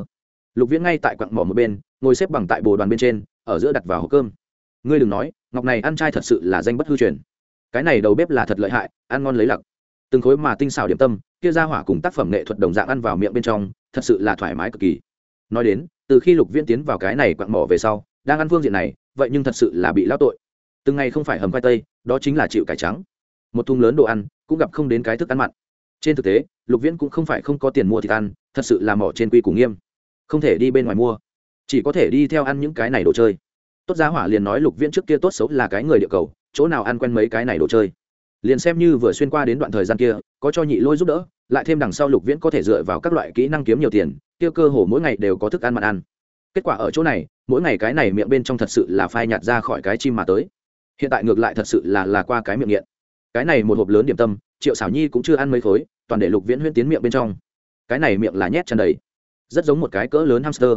Lục viễn ngay tại quặng mỏ một bên, ngồi xếp bằng tại bồ đoàn bên trên, ở giữa đặt vào hộp cơm ngươi đừng nói, ngọc này ăn chay thật sự là danh bất hư truyền. Cái này đầu bếp là thật lợi hại, ăn ngon lấy lặc. Từng khối mà tinh xảo điểm tâm, kia ra hỏa cùng tác phẩm nghệ thuật đồng dạng ăn vào miệng bên trong, thật sự là thoải mái cực kỳ. Nói đến, từ khi lục viễn tiến vào cái này quặn mỏ về sau, đang ăn phương diện này, vậy nhưng thật sự là bị lao tội. Từng ngày không phải hầm khoai tây, đó chính là chịu cải trắng. Một thùng lớn đồ ăn, cũng gặp không đến cái thức ăn mặn. Trên thực tế, lục viễn cũng không phải không có tiền mua thịt ăn, thật sự là mỏ trên quy củ nghiêm. Không thể đi bên ngoài mua, chỉ có thể đi theo ăn những cái này đồ chơi tốt giá hỏa liền nói lục viễn trước kia tốt xấu là cái người địa cầu, chỗ nào ăn quen mấy cái này đồ chơi. Liền xem như vừa xuyên qua đến đoạn thời gian kia, có cho nhị lôi giúp đỡ, lại thêm đằng sau lục viễn có thể dựa vào các loại kỹ năng kiếm nhiều tiền, kia cơ hồ mỗi ngày đều có thức ăn mặn ăn. Kết quả ở chỗ này, mỗi ngày cái này miệng bên trong thật sự là phai nhạt ra khỏi cái chim mà tới. Hiện tại ngược lại thật sự là là qua cái miệng nghiện. Cái này một hộp lớn điểm tâm, triệu xảo nhi cũng chưa ăn mấy khối, toàn để lục viễn huyễn tiến miệng bên trong. Cái này miệng là nhét chân đầy. Rất giống một cái cỡ lớn hamster.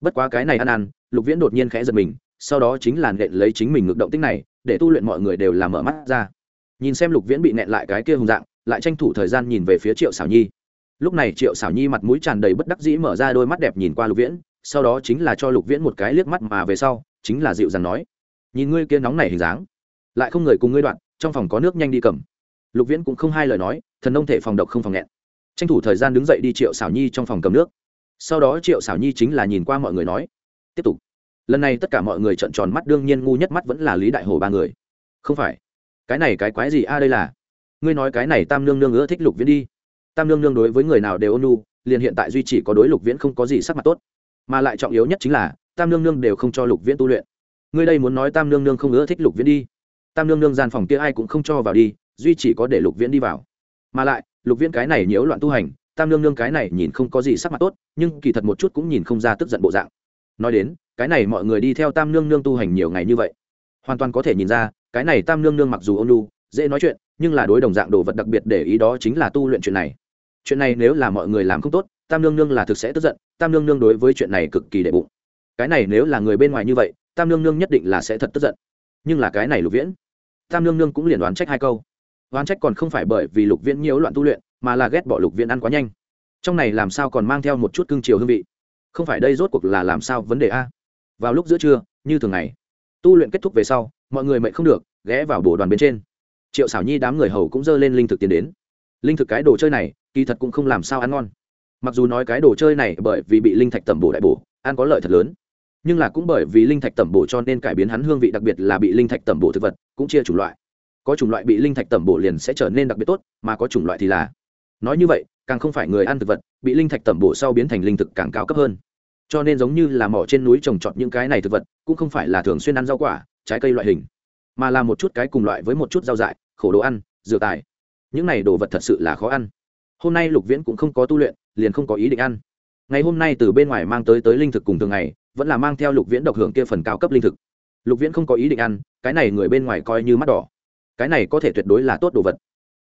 Bất quá cái này ăn ăn, lục viễn đột nhiên khẽ giật mình sau đó chính là nện lấy chính mình ngược động tích này, để tu luyện mọi người đều làm mở mắt ra. Nhìn xem lục viễn bị nện lại cái kia hùng dạng, lại tranh thủ thời gian nhìn về phía triệu xảo nhi. Lúc này triệu xảo nhi mặt mũi tràn đầy bất đắc dĩ mở ra đôi mắt đẹp nhìn qua lục viễn, sau đó chính là cho lục viễn một cái liếc mắt mà về sau, chính là dịu dàng nói, nhìn ngươi kia nóng này hình dáng, lại không người cùng ngươi đoạn, trong phòng có nước nhanh đi cầm. Lục viễn cũng không hai lời nói, thần nông thể phòng độc không phòng nghẹn. Tranh thủ thời gian đứng dậy đi triệu xảo nhi trong phòng cầm nước. Sau đó triệu xảo nhi chính là nhìn qua mọi người nói, tiếp tục lần này tất cả mọi người trợn tròn mắt, đương nhiên ngu nhất mắt vẫn là lý đại hồ ba người. Không phải. Cái này cái quái gì a, đây là? Ngươi nói cái này tam nương nương ưa thích lục viễn đi. Tam nương nương đối với người nào đều ôn nu liền hiện tại duy chỉ có đối lục viễn không có gì sắc mặt tốt. Mà lại trọng yếu nhất chính là, tam nương nương đều không cho lục viễn tu luyện. Ngươi đây muốn nói tam nương nương không ưa thích lục viễn đi. Tam nương nương gian phòng kia ai cũng không cho vào đi, duy chỉ có để lục viễn đi vào. Mà lại, lục viễn cái này nhiễu loạn tu hành, tam nương nương cái này nhìn không có gì sắc mặt tốt, nhưng kỳ thật một chút cũng nhìn không ra tức giận bộ dạng. Nói đến cái này mọi người đi theo tam nương nương tu hành nhiều ngày như vậy, hoàn toàn có thể nhìn ra, cái này tam nương nương mặc dù ôn lu dễ nói chuyện, nhưng là đối đồng dạng đồ vật đặc biệt để ý đó chính là tu luyện chuyện này. Chuyện này nếu là mọi người làm không tốt, tam nương nương là thực sẽ tức giận, tam nương nương đối với chuyện này cực kỳ đệ bụng. Cái này nếu là người bên ngoài như vậy, tam nương nương nhất định là sẽ thật tức giận. Nhưng là cái này lục viễn, tam nương nương cũng liền đoán trách hai câu. Đoán trách còn không phải bởi vì lục viễn nhiễu loạn tu luyện, mà là ghét bỏ lục viễn ăn quá nhanh. Trong này làm sao còn mang theo một chút cưng chiều hương vị? Không phải đây rốt cuộc là làm sao vấn đề a? Vào lúc giữa trưa, như thường ngày. Tu luyện kết thúc về sau, mọi người mệnh không được, ghé vào bồ đoàn bên trên. Triệu xảo nhi đám người hầu cũng dơ lên linh thực tiến đến. Linh thực cái đồ chơi này, kỳ thật cũng không làm sao ăn ngon. Mặc dù nói cái đồ chơi này bởi vì bị linh thạch tẩm bổ đại bổ, ăn có lợi thật lớn. Nhưng là cũng bởi vì linh thạch tẩm bổ cho nên cải biến hắn hương vị đặc biệt là bị linh thạch tẩm bổ thực vật, cũng chia chủng loại. Có chủng loại bị linh thạch tẩm bổ liền sẽ trở nên đặc biệt tốt, mà có chủng loại thì là. Nói như vậy, càng không phải người ăn thực vật, bị linh thạch tẩm bổ sau biến thành linh thực càng cao cấp hơn cho nên giống như là mỏ trên núi trồng trọt những cái này thực vật, cũng không phải là thường xuyên ăn rau quả, trái cây loại hình, mà là một chút cái cùng loại với một chút rau dại, khổ đồ ăn, dừa tài. Những này đồ vật thật sự là khó ăn. Hôm nay lục viễn cũng không có tu luyện, liền không có ý định ăn. Ngày hôm nay từ bên ngoài mang tới tới linh thực cùng thường ngày, vẫn là mang theo lục viễn độc hưởng kia phần cao cấp linh thực. Lục viễn không có ý định ăn, cái này người bên ngoài coi như mắt đỏ. Cái này có thể tuyệt đối là tốt đồ vật.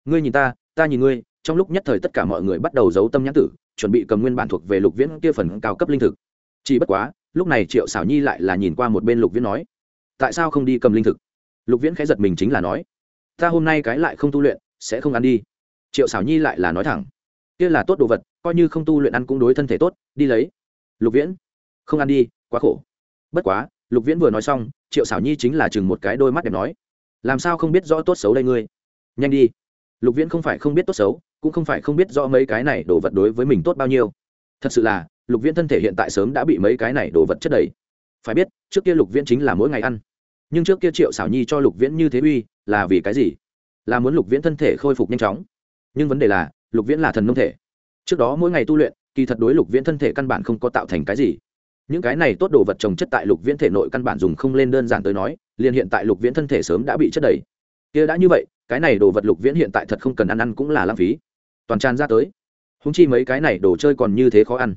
Ngươi nhìn ta ta nhìn ngươi, trong lúc nhất thời tất cả mọi người bắt đầu giấu tâm nhãn tử, chuẩn bị cầm nguyên bản thuộc về lục viễn kia phần cao cấp linh thực chỉ bất quá, lúc này triệu xảo nhi lại là nhìn qua một bên lục viễn nói, tại sao không đi cầm linh thực? Lục viễn khẽ giật mình chính là nói, ta hôm nay cái lại không tu luyện, sẽ không ăn đi. Triệu xảo nhi lại là nói thẳng, kia là tốt đồ vật, coi như không tu luyện ăn cũng đối thân thể tốt, đi lấy. Lục viễn, không ăn đi, quá khổ. Bất quá, lục viễn vừa nói xong, triệu xảo nhi chính là chừng một cái đôi mắt đẹp nói, làm sao không biết rõ tốt xấu đây ngươi? Nhanh đi. Lục viễn không phải không biết tốt xấu, cũng không phải không biết rõ mấy cái này đồ vật đối với mình tốt bao nhiêu. Thật sự là lục viễn thân thể hiện tại sớm đã bị mấy cái này đồ vật chất đầy. Phải biết, trước kia lục viễn chính là mỗi ngày ăn. Nhưng trước kia triệu xảo nhi cho lục viễn như thế uy, là vì cái gì? Là muốn lục viễn thân thể khôi phục nhanh chóng. Nhưng vấn đề là, lục viễn là thần nông thể. Trước đó mỗi ngày tu luyện, kỳ thật đối lục viễn thân thể căn bản không có tạo thành cái gì. Những cái này tốt đồ vật trồng chất tại lục viễn thể nội căn bản dùng không lên đơn giản tới nói, liền hiện tại lục viễn thân thể sớm đã bị chất đầy. Kia đã như vậy, cái này đồ vật lục viễn hiện tại thật không cần ăn ăn cũng là lãng phí. Toàn tràn ra tới. Húng chi mấy cái này đồ chơi còn như thế khó ăn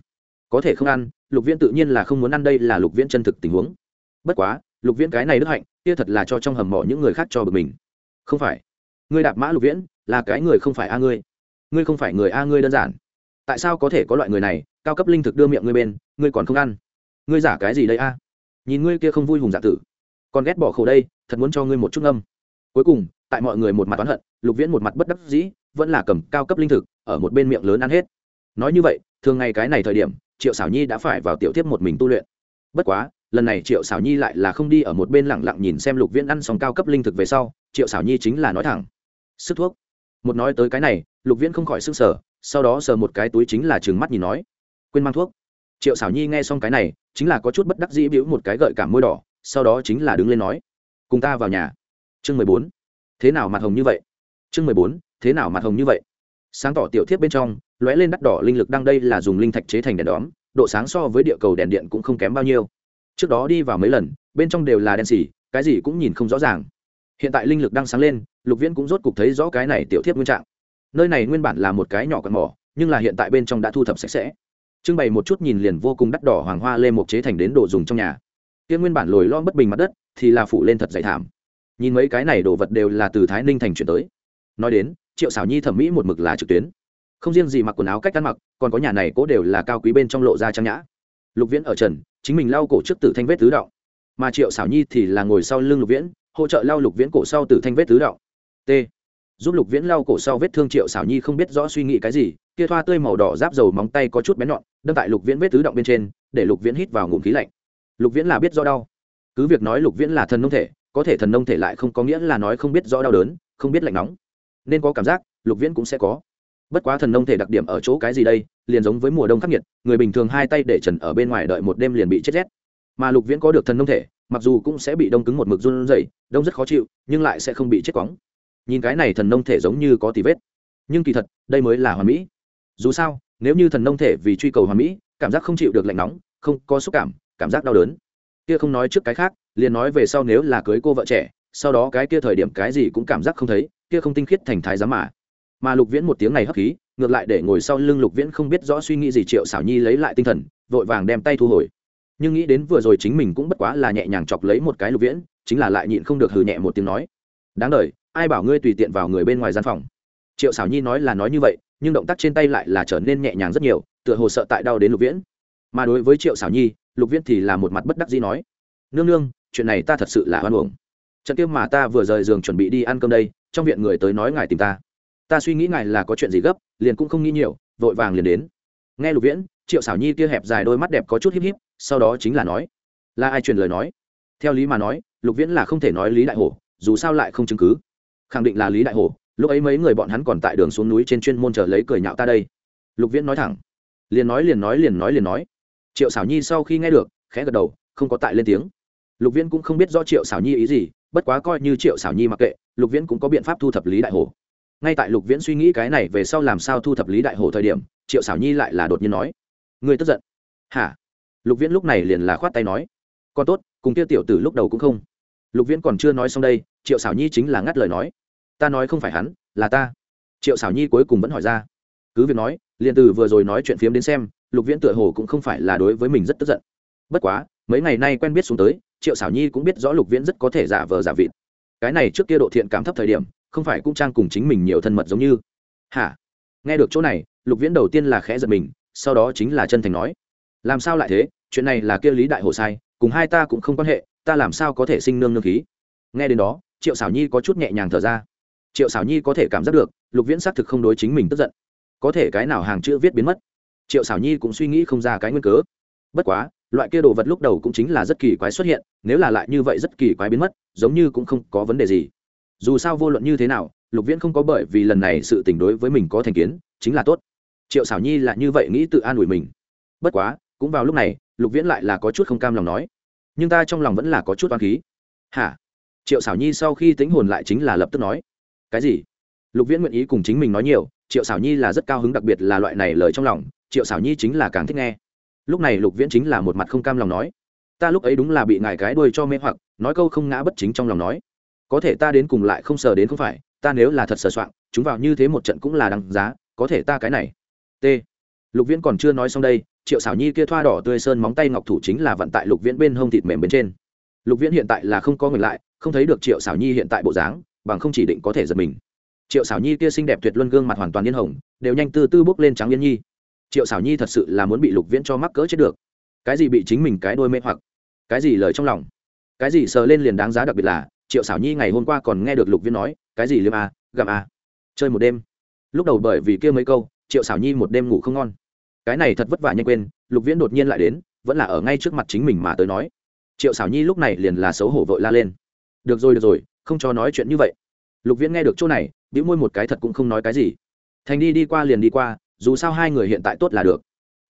có thể không ăn, lục viễn tự nhiên là không muốn ăn, đây là lục viễn chân thực tình huống. Bất quá, lục viễn cái này đức hạnh, kia thật là cho trong hầm mỏ những người khác cho bực mình. Không phải. Ngươi đạp mã lục viễn, là cái người không phải a ngươi. Ngươi không phải người a ngươi đơn giản. Tại sao có thể có loại người này, cao cấp linh thực đưa miệng ngươi bên, ngươi còn không ăn? Ngươi giả cái gì đây a? Nhìn ngươi kia không vui hùng giả tử. Còn ghét bỏ khổ đây, thật muốn cho ngươi một chút âm cuối cùng, tại mọi người một mặt oán hận, lục viễn một mặt bất đắc dĩ, vẫn là cầm cao cấp linh thực, ở một bên miệng lớn ăn hết. Nói như vậy, thường ngày cái này thời điểm triệu xảo nhi đã phải vào tiểu tiếp một mình tu luyện. Bất quá, lần này triệu xảo nhi lại là không đi ở một bên lẳng lặng nhìn xem lục viễn ăn xong cao cấp linh thực về sau, triệu xảo nhi chính là nói thẳng. Sức thuốc. Một nói tới cái này, lục viễn không khỏi sức sở sau đó sờ một cái túi chính là trừng mắt nhìn nói, quên mang thuốc. Triệu xảo nhi nghe xong cái này, chính là có chút bất đắc dĩ bĩu một cái gợi cảm môi đỏ, sau đó chính là đứng lên nói, cùng ta vào nhà. Chương mười bốn. Thế nào mặt hồng như vậy? Chương mười bốn. Thế nào mặt hồng như vậy? Sáng tỏ tiểu thiếp bên trong lóe lên đắt đỏ linh lực đang đây là dùng linh thạch chế thành đèn đóm, độ sáng so với địa cầu đèn điện cũng không kém bao nhiêu. Trước đó đi vào mấy lần, bên trong đều là đen xỉ, cái gì cũng nhìn không rõ ràng. Hiện tại linh lực đang sáng lên, lục viễn cũng rốt cục thấy rõ cái này tiểu thiếp nguyên trạng. Nơi này nguyên bản là một cái nhỏ quạt mỏ, nhưng là hiện tại bên trong đã thu thập sạch sẽ. Trưng bày một chút nhìn liền vô cùng đắt đỏ hoàng hoa lê một chế thành đến đồ dùng trong nhà. Tiên nguyên bản lồi lo bất bình mặt đất, thì là phủ lên thật dày thảm. Nhìn mấy cái này đồ vật đều là từ thái ninh thành chuyển tới. Nói đến, triệu xảo nhi thẩm mỹ một mực là trực tuyến không riêng gì mặc quần áo cách ăn mặc, còn có nhà này cố đều là cao quý bên trong lộ ra trang nhã. Lục viễn ở trần, chính mình lau cổ trước tử thanh vết tứ động. Mà triệu xảo nhi thì là ngồi sau lưng lục viễn, hỗ trợ lau lục viễn cổ sau tử thanh vết tứ động. T. Giúp lục viễn lau cổ sau vết thương triệu xảo nhi không biết rõ suy nghĩ cái gì, kia thoa tươi màu đỏ giáp dầu móng tay có chút bén nhọn, đâm tại lục viễn vết tứ động bên trên, để lục viễn hít vào ngụm khí lạnh. Lục viễn là biết do đau. Cứ việc nói lục viễn là thần nông thể, có thể thần nông thể lại không có nghĩa là nói không biết rõ đau đớn, không biết lạnh nóng. Nên có cảm giác, lục viễn cũng sẽ có bất quá thần nông thể đặc điểm ở chỗ cái gì đây, liền giống với mùa đông khắc nghiệt, người bình thường hai tay để trần ở bên ngoài đợi một đêm liền bị chết rét. Mà lục viễn có được thần nông thể, mặc dù cũng sẽ bị đông cứng một mực run rẩy, đông rất khó chịu, nhưng lại sẽ không bị chết quóng nhìn cái này thần nông thể giống như có tì vết. Nhưng kỳ thật, đây mới là hoàn mỹ. Dù sao, nếu như thần nông thể vì truy cầu hoàn mỹ, cảm giác không chịu được lạnh nóng, không có xúc cảm cảm giác đau đớn. Kia không nói trước cái khác, liền nói về sau nếu là cưới cô vợ trẻ, sau đó cái kia thời điểm cái gì cũng cảm giác không thấy, kia không tinh khiết thành thái giám mà mà lục viễn một tiếng này hấp khí, ngược lại để ngồi sau lưng lục viễn không biết rõ suy nghĩ gì triệu xảo nhi lấy lại tinh thần, vội vàng đem tay thu hồi. Nhưng nghĩ đến vừa rồi chính mình cũng bất quá là nhẹ nhàng chọc lấy một cái lục viễn, chính là lại nhịn không được hừ nhẹ một tiếng nói, đáng đ ai bảo ngươi tùy tiện vào người bên ngoài gian phòng? Triệu xảo nhi nói là nói như vậy, nhưng động tác trên tay lại là trở nên nhẹ nhàng rất nhiều, tựa hồ sợ tại đau đến lục viễn. Mà đối với triệu xảo nhi, lục viễn thì là một mặt bất đắc dĩ nói, nương nương, chuyện này ta thật sự là hoan hồng trận kia mà ta vừa rời giường chuẩn bị đi ăn cơm đây, trong viện người tới nói ngài tìm ta ta suy nghĩ ngài là có chuyện gì gấp, liền cũng không nghĩ nhiều, vội vàng liền đến. Nghe lục viễn, triệu xảo nhi kia hẹp dài đôi mắt đẹp có chút híp híp, sau đó chính là nói, là ai truyền lời nói? Theo lý mà nói, lục viễn là không thể nói lý đại hổ, dù sao lại không chứng cứ. Khẳng định là lý đại hổ, lúc ấy mấy người bọn hắn còn tại đường xuống núi trên chuyên môn chờ lấy cười nhạo ta đây. Lục viễn nói thẳng, liền nói liền nói liền nói liền nói. Triệu xảo nhi sau khi nghe được, khẽ gật đầu, không có tại lên tiếng. Lục viễn cũng không biết do triệu xảo nhi ý gì, bất quá coi như triệu xảo nhi mặc kệ, lục viễn cũng có biện pháp thu thập lý đại hồ ngay tại lục viễn suy nghĩ cái này về sau làm sao thu thập lý đại hồ thời điểm, triệu xảo nhi lại là đột nhiên nói người tức giận. Hả? Lục viễn lúc này liền là khoát tay nói, còn tốt, cùng kia tiểu tử lúc đầu cũng không. Lục viễn còn chưa nói xong đây, triệu xảo nhi chính là ngắt lời nói, ta nói không phải hắn, là ta. Triệu xảo nhi cuối cùng vẫn hỏi ra, cứ việc nói, liền từ vừa rồi nói chuyện phiếm đến xem, lục viễn tựa hồ cũng không phải là đối với mình rất tức giận. Bất quá, mấy ngày nay quen biết xuống tới, triệu xảo nhi cũng biết rõ lục viễn rất có thể giả vờ giả vịt. Cái này trước kia độ thiện cảm thấp thời điểm không phải cũng trang cùng chính mình nhiều thân mật giống như. Hả? Nghe được chỗ này, lục viễn đầu tiên là khẽ giật mình, sau đó chính là chân thành nói. Làm sao lại thế? Chuyện này là kia lý đại hồ sai, cùng hai ta cũng không quan hệ, ta làm sao có thể sinh nương nương khí? Nghe đến đó, triệu xảo nhi có chút nhẹ nhàng thở ra. Triệu xảo nhi có thể cảm giác được, lục viễn xác thực không đối chính mình tức giận. Có thể cái nào hàng chữ viết biến mất? Triệu xảo nhi cũng suy nghĩ không ra cái nguyên cớ. Bất quá, loại kia đồ vật lúc đầu cũng chính là rất kỳ quái xuất hiện, nếu là lại như vậy rất kỳ quái biến mất, giống như cũng không có vấn đề gì dù sao vô luận như thế nào, lục viễn không có bởi vì lần này sự tình đối với mình có thành kiến, chính là tốt. Triệu xảo nhi là như vậy nghĩ tự an ủi mình. Bất quá, cũng vào lúc này, lục viễn lại là có chút không cam lòng nói. Nhưng ta trong lòng vẫn là có chút oan khí. Hả? Triệu xảo nhi sau khi tính hồn lại chính là lập tức nói. Cái gì? Lục viễn nguyện ý cùng chính mình nói nhiều, triệu xảo nhi là rất cao hứng đặc biệt là loại này lời trong lòng, triệu xảo nhi chính là càng thích nghe. Lúc này lục viễn chính là một mặt không cam lòng nói. Ta lúc ấy đúng là bị ngài cái đuôi cho mê hoặc, nói câu không ngã bất chính trong lòng nói có thể ta đến cùng lại không sờ đến không phải, ta nếu là thật sờ soạn chúng vào như thế một trận cũng là đằng giá, có thể ta cái này. T. Lục viễn còn chưa nói xong đây, triệu xảo nhi kia thoa đỏ tươi sơn móng tay ngọc thủ chính là vận tại lục viễn bên hông thịt mềm bên trên. Lục viễn hiện tại là không có người lại, không thấy được triệu xảo nhi hiện tại bộ dáng, bằng không chỉ định có thể giật mình. Triệu xảo nhi kia xinh đẹp tuyệt luân gương mặt hoàn toàn yên hồng, đều nhanh tư tư bốc lên trắng yên nhi. Triệu xảo nhi thật sự là muốn bị lục viễn cho mắc cỡ chết được. Cái gì bị chính mình cái đôi mê hoặc? Cái gì lời trong lòng? Cái gì sờ lên liền đáng giá đặc biệt là triệu xảo nhi ngày hôm qua còn nghe được lục viễn nói, cái gì liêm a gặm a chơi một đêm. Lúc đầu bởi vì kia mấy câu, triệu xảo nhi một đêm ngủ không ngon. Cái này thật vất vả nhanh quên, lục viễn đột nhiên lại đến, vẫn là ở ngay trước mặt chính mình mà tới nói. Triệu xảo nhi lúc này liền là xấu hổ vội la lên. Được rồi được rồi, không cho nói chuyện như vậy. Lục viễn nghe được chỗ này, bĩu môi một cái thật cũng không nói cái gì. Thành đi đi qua liền đi qua, dù sao hai người hiện tại tốt là được.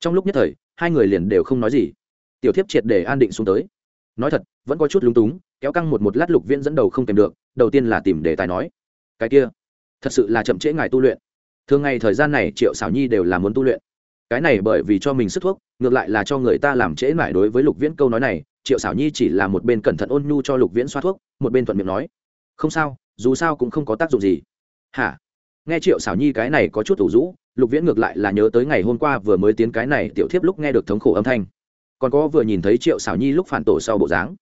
Trong lúc nhất thời, hai người liền đều không nói gì. Tiểu thiếp triệt để an định xuống tới. Nói thật vẫn có chút lúng túng, kéo căng một một lát lục viễn dẫn đầu không kèm được, đầu tiên là tìm đề tài nói, cái kia, thật sự là chậm trễ ngài tu luyện. Thường ngày thời gian này triệu xảo nhi đều là muốn tu luyện. Cái này bởi vì cho mình sức thuốc, ngược lại là cho người ta làm trễ mãi đối với lục viễn câu nói này, triệu xảo nhi chỉ là một bên cẩn thận ôn nhu cho lục viễn xoa thuốc, một bên thuận miệng nói, không sao, dù sao cũng không có tác dụng gì. Hả? Nghe triệu xảo nhi cái này có chút thủ rũ, lục viễn ngược lại là nhớ tới ngày hôm qua vừa mới tiến cái này tiểu thiếp lúc nghe được thống khổ âm thanh. Còn có vừa nhìn thấy triệu xảo nhi lúc phản tổ sau bộ dáng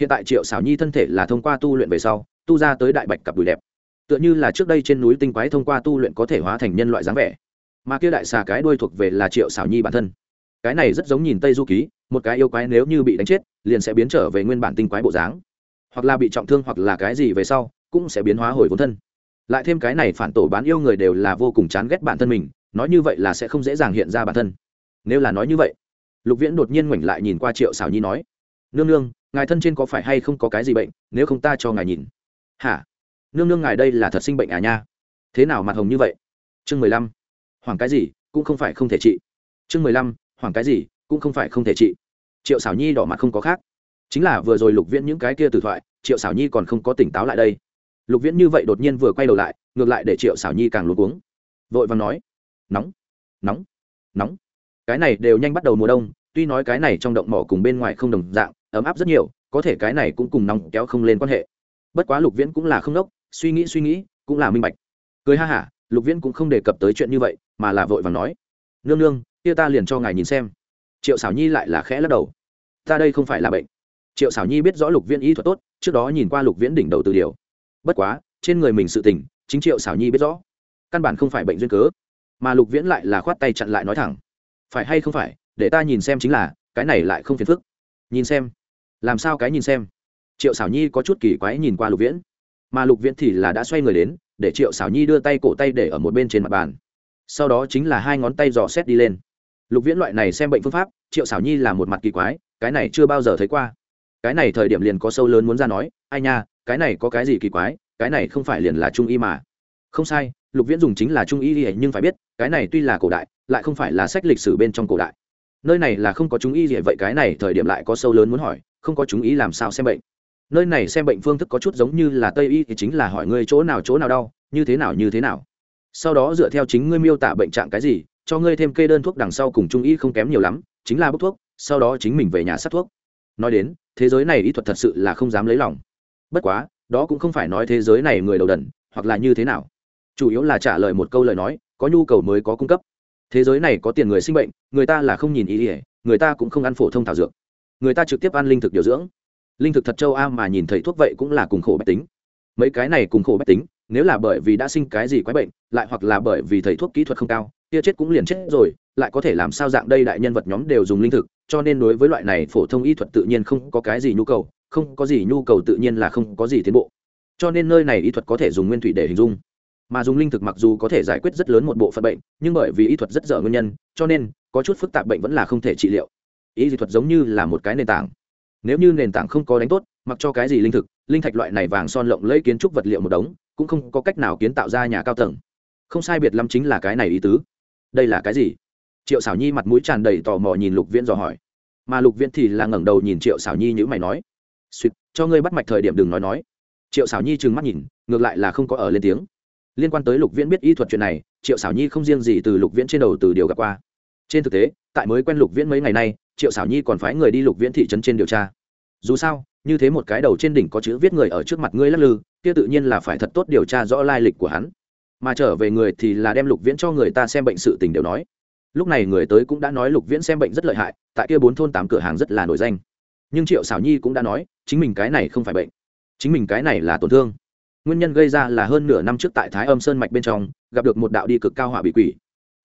hiện tại triệu xảo nhi thân thể là thông qua tu luyện về sau, tu ra tới đại bạch cặp đùi đẹp. Tựa như là trước đây trên núi tinh quái thông qua tu luyện có thể hóa thành nhân loại dáng vẻ. Mà kia đại xà cái đuôi thuộc về là triệu xảo nhi bản thân. Cái này rất giống nhìn tây du ký, một cái yêu quái nếu như bị đánh chết, liền sẽ biến trở về nguyên bản tinh quái bộ dáng. Hoặc là bị trọng thương hoặc là cái gì về sau, cũng sẽ biến hóa hồi vốn thân. Lại thêm cái này phản tổ bán yêu người đều là vô cùng chán ghét bản thân mình, nói như vậy là sẽ không dễ dàng hiện ra bản thân. Nếu là nói như vậy, lục viễn đột nhiên ngoảnh lại nhìn qua triệu xảo nhi nói, nương nương ngài thân trên có phải hay không có cái gì bệnh, nếu không ta cho ngài nhìn. Hả? Nương nương ngài đây là thật sinh bệnh à nha? Thế nào mặt hồng như vậy? Chương mười lăm. Hoàng cái gì, cũng không phải không thể trị. Chương mười lăm. Hoàng cái gì, cũng không phải không thể trị. Triệu xảo nhi đỏ mặt không có khác. Chính là vừa rồi lục viễn những cái kia từ thoại, triệu xảo nhi còn không có tỉnh táo lại đây. Lục viễn như vậy đột nhiên vừa quay đầu lại, ngược lại để triệu xảo nhi càng luống cuống. Vội vàng nói, nóng nóng nóng. Cái này đều nhanh bắt đầu mùa đông, tuy nói cái này trong động mỏ cùng bên ngoài không đồng dạng ấm áp rất nhiều, có thể cái này cũng cùng nóng kéo không lên quan hệ. Bất quá lục viễn cũng là không đốc, suy nghĩ suy nghĩ, cũng là minh bạch. Cười ha hả, lục viễn cũng không đề cập tới chuyện như vậy, mà là vội vàng nói, nương nương, kia ta liền cho ngài nhìn xem. Triệu xảo nhi lại là khẽ lắc đầu. Ta đây không phải là bệnh. Triệu xảo nhi biết rõ lục viễn ý thuật tốt, trước đó nhìn qua lục viễn đỉnh đầu từ điều. Bất quá, trên người mình sự tình, chính triệu xảo nhi biết rõ. Căn bản không phải bệnh duyên cớ. Mà lục viễn lại là khoát tay chặn lại nói thẳng, phải hay không phải, để ta nhìn xem chính là, cái này lại không phiền phức. Nhìn xem làm sao cái nhìn xem? Triệu xảo nhi có chút kỳ quái nhìn qua lục viễn. Mà lục viễn thì là đã xoay người đến, để triệu xảo nhi đưa tay cổ tay để ở một bên trên mặt bàn. Sau đó chính là hai ngón tay dò xét đi lên. Lục viễn loại này xem bệnh phương pháp, triệu xảo nhi là một mặt kỳ quái, cái này chưa bao giờ thấy qua. Cái này thời điểm liền có sâu lớn muốn ra nói, ai nha, cái này có cái gì kỳ quái, cái này không phải liền là trung y mà. Không sai, lục viễn dùng chính là trung y nhưng phải biết, cái này tuy là cổ đại, lại không phải là sách lịch sử bên trong cổ đại nơi này là không có chúng y gì, vậy cái này thời điểm lại có sâu lớn muốn hỏi, không có chúng y làm sao xem bệnh? Nơi này xem bệnh phương thức có chút giống như là tây y, thì chính là hỏi ngươi chỗ nào chỗ nào đau, như thế nào, như thế nào? Sau đó dựa theo chính ngươi miêu tả bệnh trạng cái gì, cho ngươi thêm kê đơn thuốc đằng sau cùng trung y không kém nhiều lắm, chính là bốc thuốc, sau đó chính mình về nhà sát thuốc. Nói đến, thế giới này y thuật thật sự là không dám lấy lòng. Bất quá, đó cũng không phải nói thế giới này người đầu đần, hoặc là như thế nào. Chủ yếu là trả lời một câu lời nói, có nhu cầu mới có cung cấp thế giới này có tiền người sinh bệnh, người ta là không nhìn ý ỉa người ta cũng không ăn phổ thông thảo dược. Người ta trực tiếp ăn linh thực điều dưỡng. Linh thực thật châu a mà nhìn thấy thuốc vậy cũng là cùng khổ bách tính. Mấy cái này cùng khổ bách tính, nếu là bởi vì đã sinh cái gì quái bệnh, lại hoặc là bởi vì thầy thuốc kỹ thuật không cao kia chết cũng liền chết rồi, lại có thể làm sao dạng đây đại nhân vật nhóm đều dùng linh thực, cho nên đối với loại này phổ thông y thuật tự nhiên không có cái gì nhu cầu, không có gì nhu cầu tự nhiên là không có gì tiến bộ. Cho nên nơi này y thuật có thể dùng nguyên thủy để hình dung mà dùng linh thực mặc dù có thể giải quyết rất lớn một bộ phận bệnh, nhưng bởi vì y thuật rất dở nguyên nhân, cho nên có chút phức tạp bệnh vẫn là không thể trị liệu. Y thuật giống như là một cái nền tảng. Nếu như nền tảng không có đánh tốt, mặc cho cái gì linh thực, linh thạch loại này vàng son lộng lẫy kiến trúc vật liệu một đống, cũng không có cách nào kiến tạo ra nhà cao tầng. Không sai biệt lắm chính là cái này ý tứ. Đây là cái gì? Triệu xảo nhi mặt mũi tràn đầy tò mò nhìn lục viễn dò hỏi. Mà lục viễn thì là ngẩng đầu nhìn triệu xảo nhi nhữ mày nói. Suýt cho ngươi bắt mạch thời điểm đừng nói nói. Triệu xảo nhi trừng mắt nhìn, ngược lại là không có ở lên tiếng liên quan tới lục viễn biết y thuật chuyện này, triệu xảo nhi không riêng gì từ lục viễn trên đầu từ điều gặp qua. Trên thực tế, tại mới quen lục viễn mấy ngày nay, triệu xảo nhi còn phái người đi lục viễn thị trấn trên điều tra. Dù sao, như thế một cái đầu trên đỉnh có chữ viết người ở trước mặt ngươi lắc lư, kia tự nhiên là phải thật tốt điều tra rõ lai lịch của hắn. Mà trở về người thì là đem lục viễn cho người ta xem bệnh sự tình đều nói. Lúc này người tới cũng đã nói lục viễn xem bệnh rất lợi hại, tại kia bốn thôn tám cửa hàng rất là nổi danh. Nhưng triệu xảo nhi cũng đã nói, chính mình cái này không phải bệnh. Chính mình cái này là tổn thương nguyên nhân gây ra là hơn nửa năm trước tại thái âm sơn mạch bên trong, gặp được một đạo đi cực cao họa bị quỷ.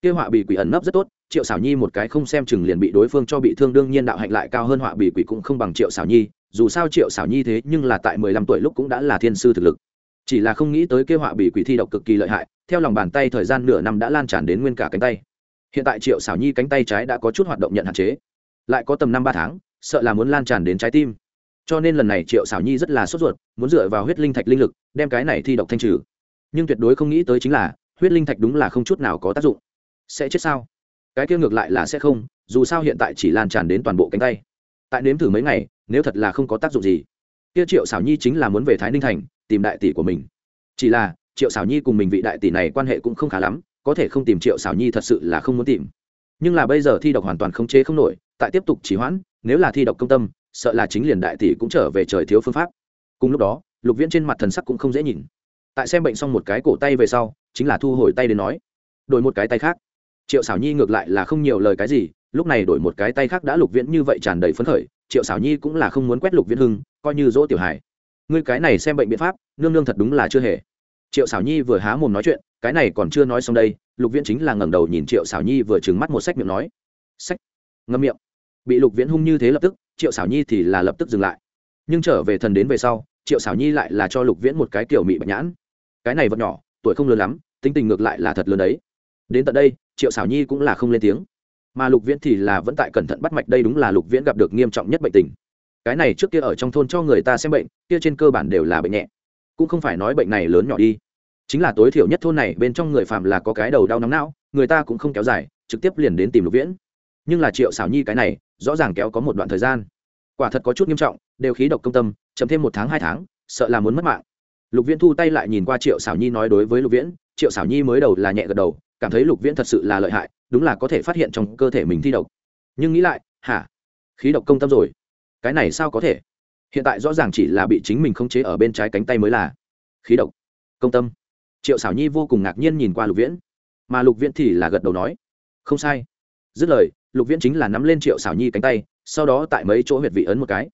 Kia họa bị quỷ ẩn nấp rất tốt, triệu xảo nhi một cái không xem chừng liền bị đối phương cho bị thương, đương nhiên đạo hạnh lại cao hơn họa bị quỷ cũng không bằng triệu xảo nhi, dù sao triệu xảo nhi thế nhưng là tại mười lăm tuổi lúc cũng đã là thiên sư thực lực. Chỉ là không nghĩ tới kế họa bị quỷ thi độc cực kỳ lợi hại, theo lòng bàn tay thời gian nửa năm đã lan tràn đến nguyên cả cánh tay. Hiện tại triệu xảo nhi cánh tay trái đã có chút hoạt động nhận hạn chế. Lại có tầm năm ba tháng, sợ là muốn lan tràn đến trái tim cho nên lần này triệu xảo nhi rất là sốt ruột, muốn dựa vào huyết linh thạch linh lực, đem cái này thi độc thanh trừ. Nhưng tuyệt đối không nghĩ tới chính là, huyết linh thạch đúng là không chút nào có tác dụng. Sẽ chết sao? Cái kia ngược lại là sẽ không, dù sao hiện tại chỉ lan tràn đến toàn bộ cánh tay. Tại nếm thử mấy ngày, nếu thật là không có tác dụng gì, kia triệu xảo nhi chính là muốn về thái ninh thành, tìm đại tỷ của mình. Chỉ là, triệu xảo nhi cùng mình vị đại tỷ này quan hệ cũng không khá lắm, có thể không tìm triệu xảo nhi thật sự là không muốn tìm. Nhưng là bây giờ thi độc hoàn toàn không chế không nổi, tại tiếp tục chỉ hoãn, nếu là thi độc công tâm sợ là chính liền đại tỷ cũng trở về trời thiếu phương pháp. Cùng lúc đó, lục viễn trên mặt thần sắc cũng không dễ nhìn. Tại xem bệnh xong một cái cổ tay về sau, chính là thu hồi tay đến nói, đổi một cái tay khác. Triệu xảo nhi ngược lại là không nhiều lời cái gì, lúc này đổi một cái tay khác đã lục viễn như vậy tràn đầy phấn khởi, triệu xảo nhi cũng là không muốn quét lục viễn hưng, coi như dỗ tiểu hải ngươi cái này xem bệnh biện pháp, nương nương thật đúng là chưa hề. Triệu xảo nhi vừa há mồm nói chuyện, cái này còn chưa nói xong đây, lục viễn chính là ngẩng đầu nhìn triệu xảo nhi vừa trừng mắt một sách miệng nói, sách. Ngâm miệng. Bị lục viễn hung như thế lập tức triệu xảo nhi thì là lập tức dừng lại. Nhưng trở về thần đến về sau, triệu xảo nhi lại là cho lục viễn một cái kiểu mị bạch nhãn. Cái này vật nhỏ, tuổi không lớn lắm, tính tình ngược lại là thật lớn đấy. Đến tận đây, triệu xảo nhi cũng là không lên tiếng. Mà lục viễn thì là vẫn tại cẩn thận bắt mạch, đây đúng là lục viễn gặp được nghiêm trọng nhất bệnh tình. Cái này trước kia ở trong thôn cho người ta xem bệnh, kia trên cơ bản đều là bệnh nhẹ. Cũng không phải nói bệnh này lớn nhỏ đi. Chính là tối thiểu nhất thôn này bên trong người phạm là có cái đầu đau nóng não, người ta cũng không kéo dài, trực tiếp liền đến tìm lục viễn nhưng là triệu xảo nhi cái này, rõ ràng kéo có một đoạn thời gian. Quả thật có chút nghiêm trọng, đều khí độc công tâm chấm thêm một tháng, hai tháng, sợ là muốn mất mạng. Lục viễn thu tay lại nhìn qua triệu xảo nhi nói đối với lục viễn, triệu xảo nhi mới đầu là nhẹ gật đầu, cảm thấy lục viễn thật sự là lợi hại, đúng là có thể phát hiện trong cơ thể mình thi độc. Nhưng nghĩ lại, hả? Khí độc công tâm rồi. Cái này sao có thể? Hiện tại rõ ràng chỉ là bị chính mình khống chế ở bên trái cánh tay mới là khí độc công tâm. Triệu xảo nhi vô cùng ngạc nhiên nhìn qua lục viễn, mà lục viễn thì là gật đầu nói, không sai dứt lời, lục viễn chính là nắm lên triệu xảo nhi cánh tay, sau đó tại mấy chỗ huyệt vị ấn một cái.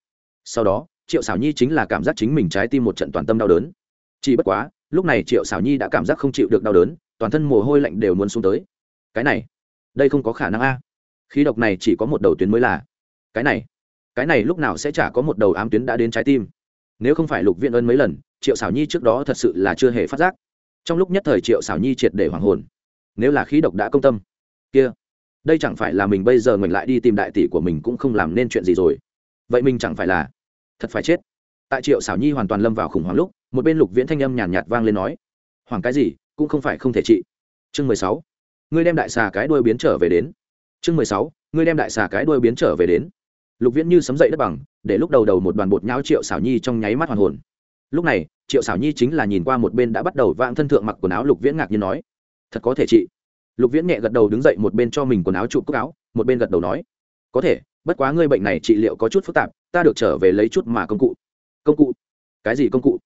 Sau đó, triệu xảo nhi chính là cảm giác chính mình trái tim một trận toàn tâm đau đớn. Chỉ bất quá, lúc này triệu xảo nhi đã cảm giác không chịu được đau đớn, toàn thân mồ hôi lạnh đều muốn xuống tới. Cái này, đây không có khả năng a. Khí độc này chỉ có một đầu tuyến mới là. Cái này cái này lúc nào sẽ chả có một đầu ám tuyến đã đến trái tim. Nếu không phải lục viện ân mấy lần, triệu xảo nhi trước đó thật sự là chưa hề phát giác. Trong lúc nhất thời triệu xảo nhi triệt để hoàng hồn. Nếu là khí độc đã công tâm, kia đây chẳng phải là mình bây giờ mình lại đi tìm đại tỷ của mình cũng không làm nên chuyện gì rồi. Vậy mình chẳng phải là thật phải chết. Tại triệu xảo nhi hoàn toàn lâm vào khủng hoảng lúc một bên lục viễn thanh âm nhàn nhạt, nhạt vang lên nói hoàng cái gì cũng không phải không thể trị. Chương mười sáu ngươi đem đại xà cái đuôi biến trở về đến. Chương mười sáu ngươi đem đại xà cái đuôi biến trở về đến. Lục viễn như sấm dậy đất bằng để lúc đầu đầu một đoàn bột nhão triệu xảo nhi trong nháy mắt hoàn hồn. Lúc này triệu xảo nhi chính là nhìn qua một bên đã bắt đầu vang thân thượng mặc quần áo lục viễn ngạc nhiên nói thật có thể trị lục viễn nhẹ gật đầu đứng dậy một bên cho mình quần áo trụ cúc áo, một bên gật đầu nói, có thể, bất quá ngươi bệnh này trị liệu có chút phức tạp, ta được trở về lấy chút mà công cụ. Công cụ? Cái gì công cụ?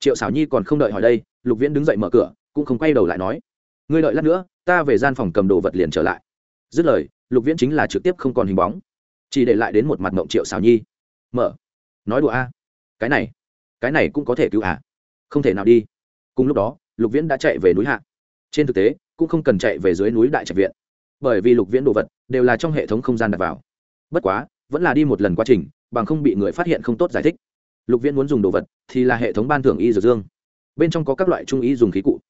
Triệu xảo nhi còn không đợi hỏi đây, lục viễn đứng dậy mở cửa, cũng không quay đầu lại nói, ngươi đợi lát nữa, ta về gian phòng cầm đồ vật liền trở lại. Dứt lời, lục viễn chính là trực tiếp không còn hình bóng, chỉ để lại đến một mặt mộng triệu xảo nhi. Mở, nói đùa a, cái này cái này cũng có thể cứu à? Không thể nào đi. Cùng lúc đó, lục viễn đã chạy về núi hạ. Trên thực tế cũng không cần chạy về dưới núi đại trạch viện, bởi vì lục viễn đồ vật đều là trong hệ thống không gian đặt vào. Bất quá, vẫn là đi một lần quá trình, bằng không bị người phát hiện không tốt giải thích. Lục viễn muốn dùng đồ vật thì là hệ thống ban thưởng y dược dương. Bên trong có các loại trung y dùng khí cụ.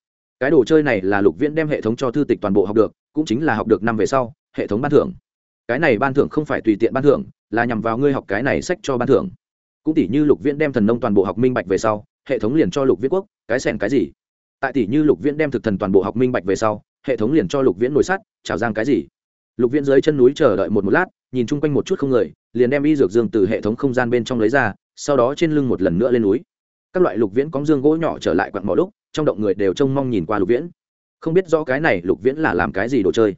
Cái đồ chơi này là lục viễn đem hệ thống cho thư tịch toàn bộ học được, cũng chính là học được năm về sau, hệ thống ban thưởng. Cái này ban thưởng không phải tùy tiện ban thưởng, là nhằm vào ngươi học cái này sách cho ban thưởng. Cũng tỷ như lục viễn đem thần nông toàn bộ học minh bạch về sau, hệ thống liền cho lục viễn quốc, cái sẻn cái gì tại tỷ như lục viễn đem thực thần toàn bộ học minh bạch về sau, hệ thống liền cho lục viễn nổi sắt trào giang cái gì. Lục viễn dưới chân núi chờ đợi một một lát, nhìn chung quanh một chút không người, liền đem y dược dương từ hệ thống không gian bên trong lấy ra, sau đó trên lưng một lần nữa lên núi. Các loại lục viễn cóng dương gỗ nhỏ trở lại quặng mỏ lúc, trong động người đều trông mong nhìn qua lục viễn. Không biết rõ cái này lục viễn là làm cái gì đồ chơi.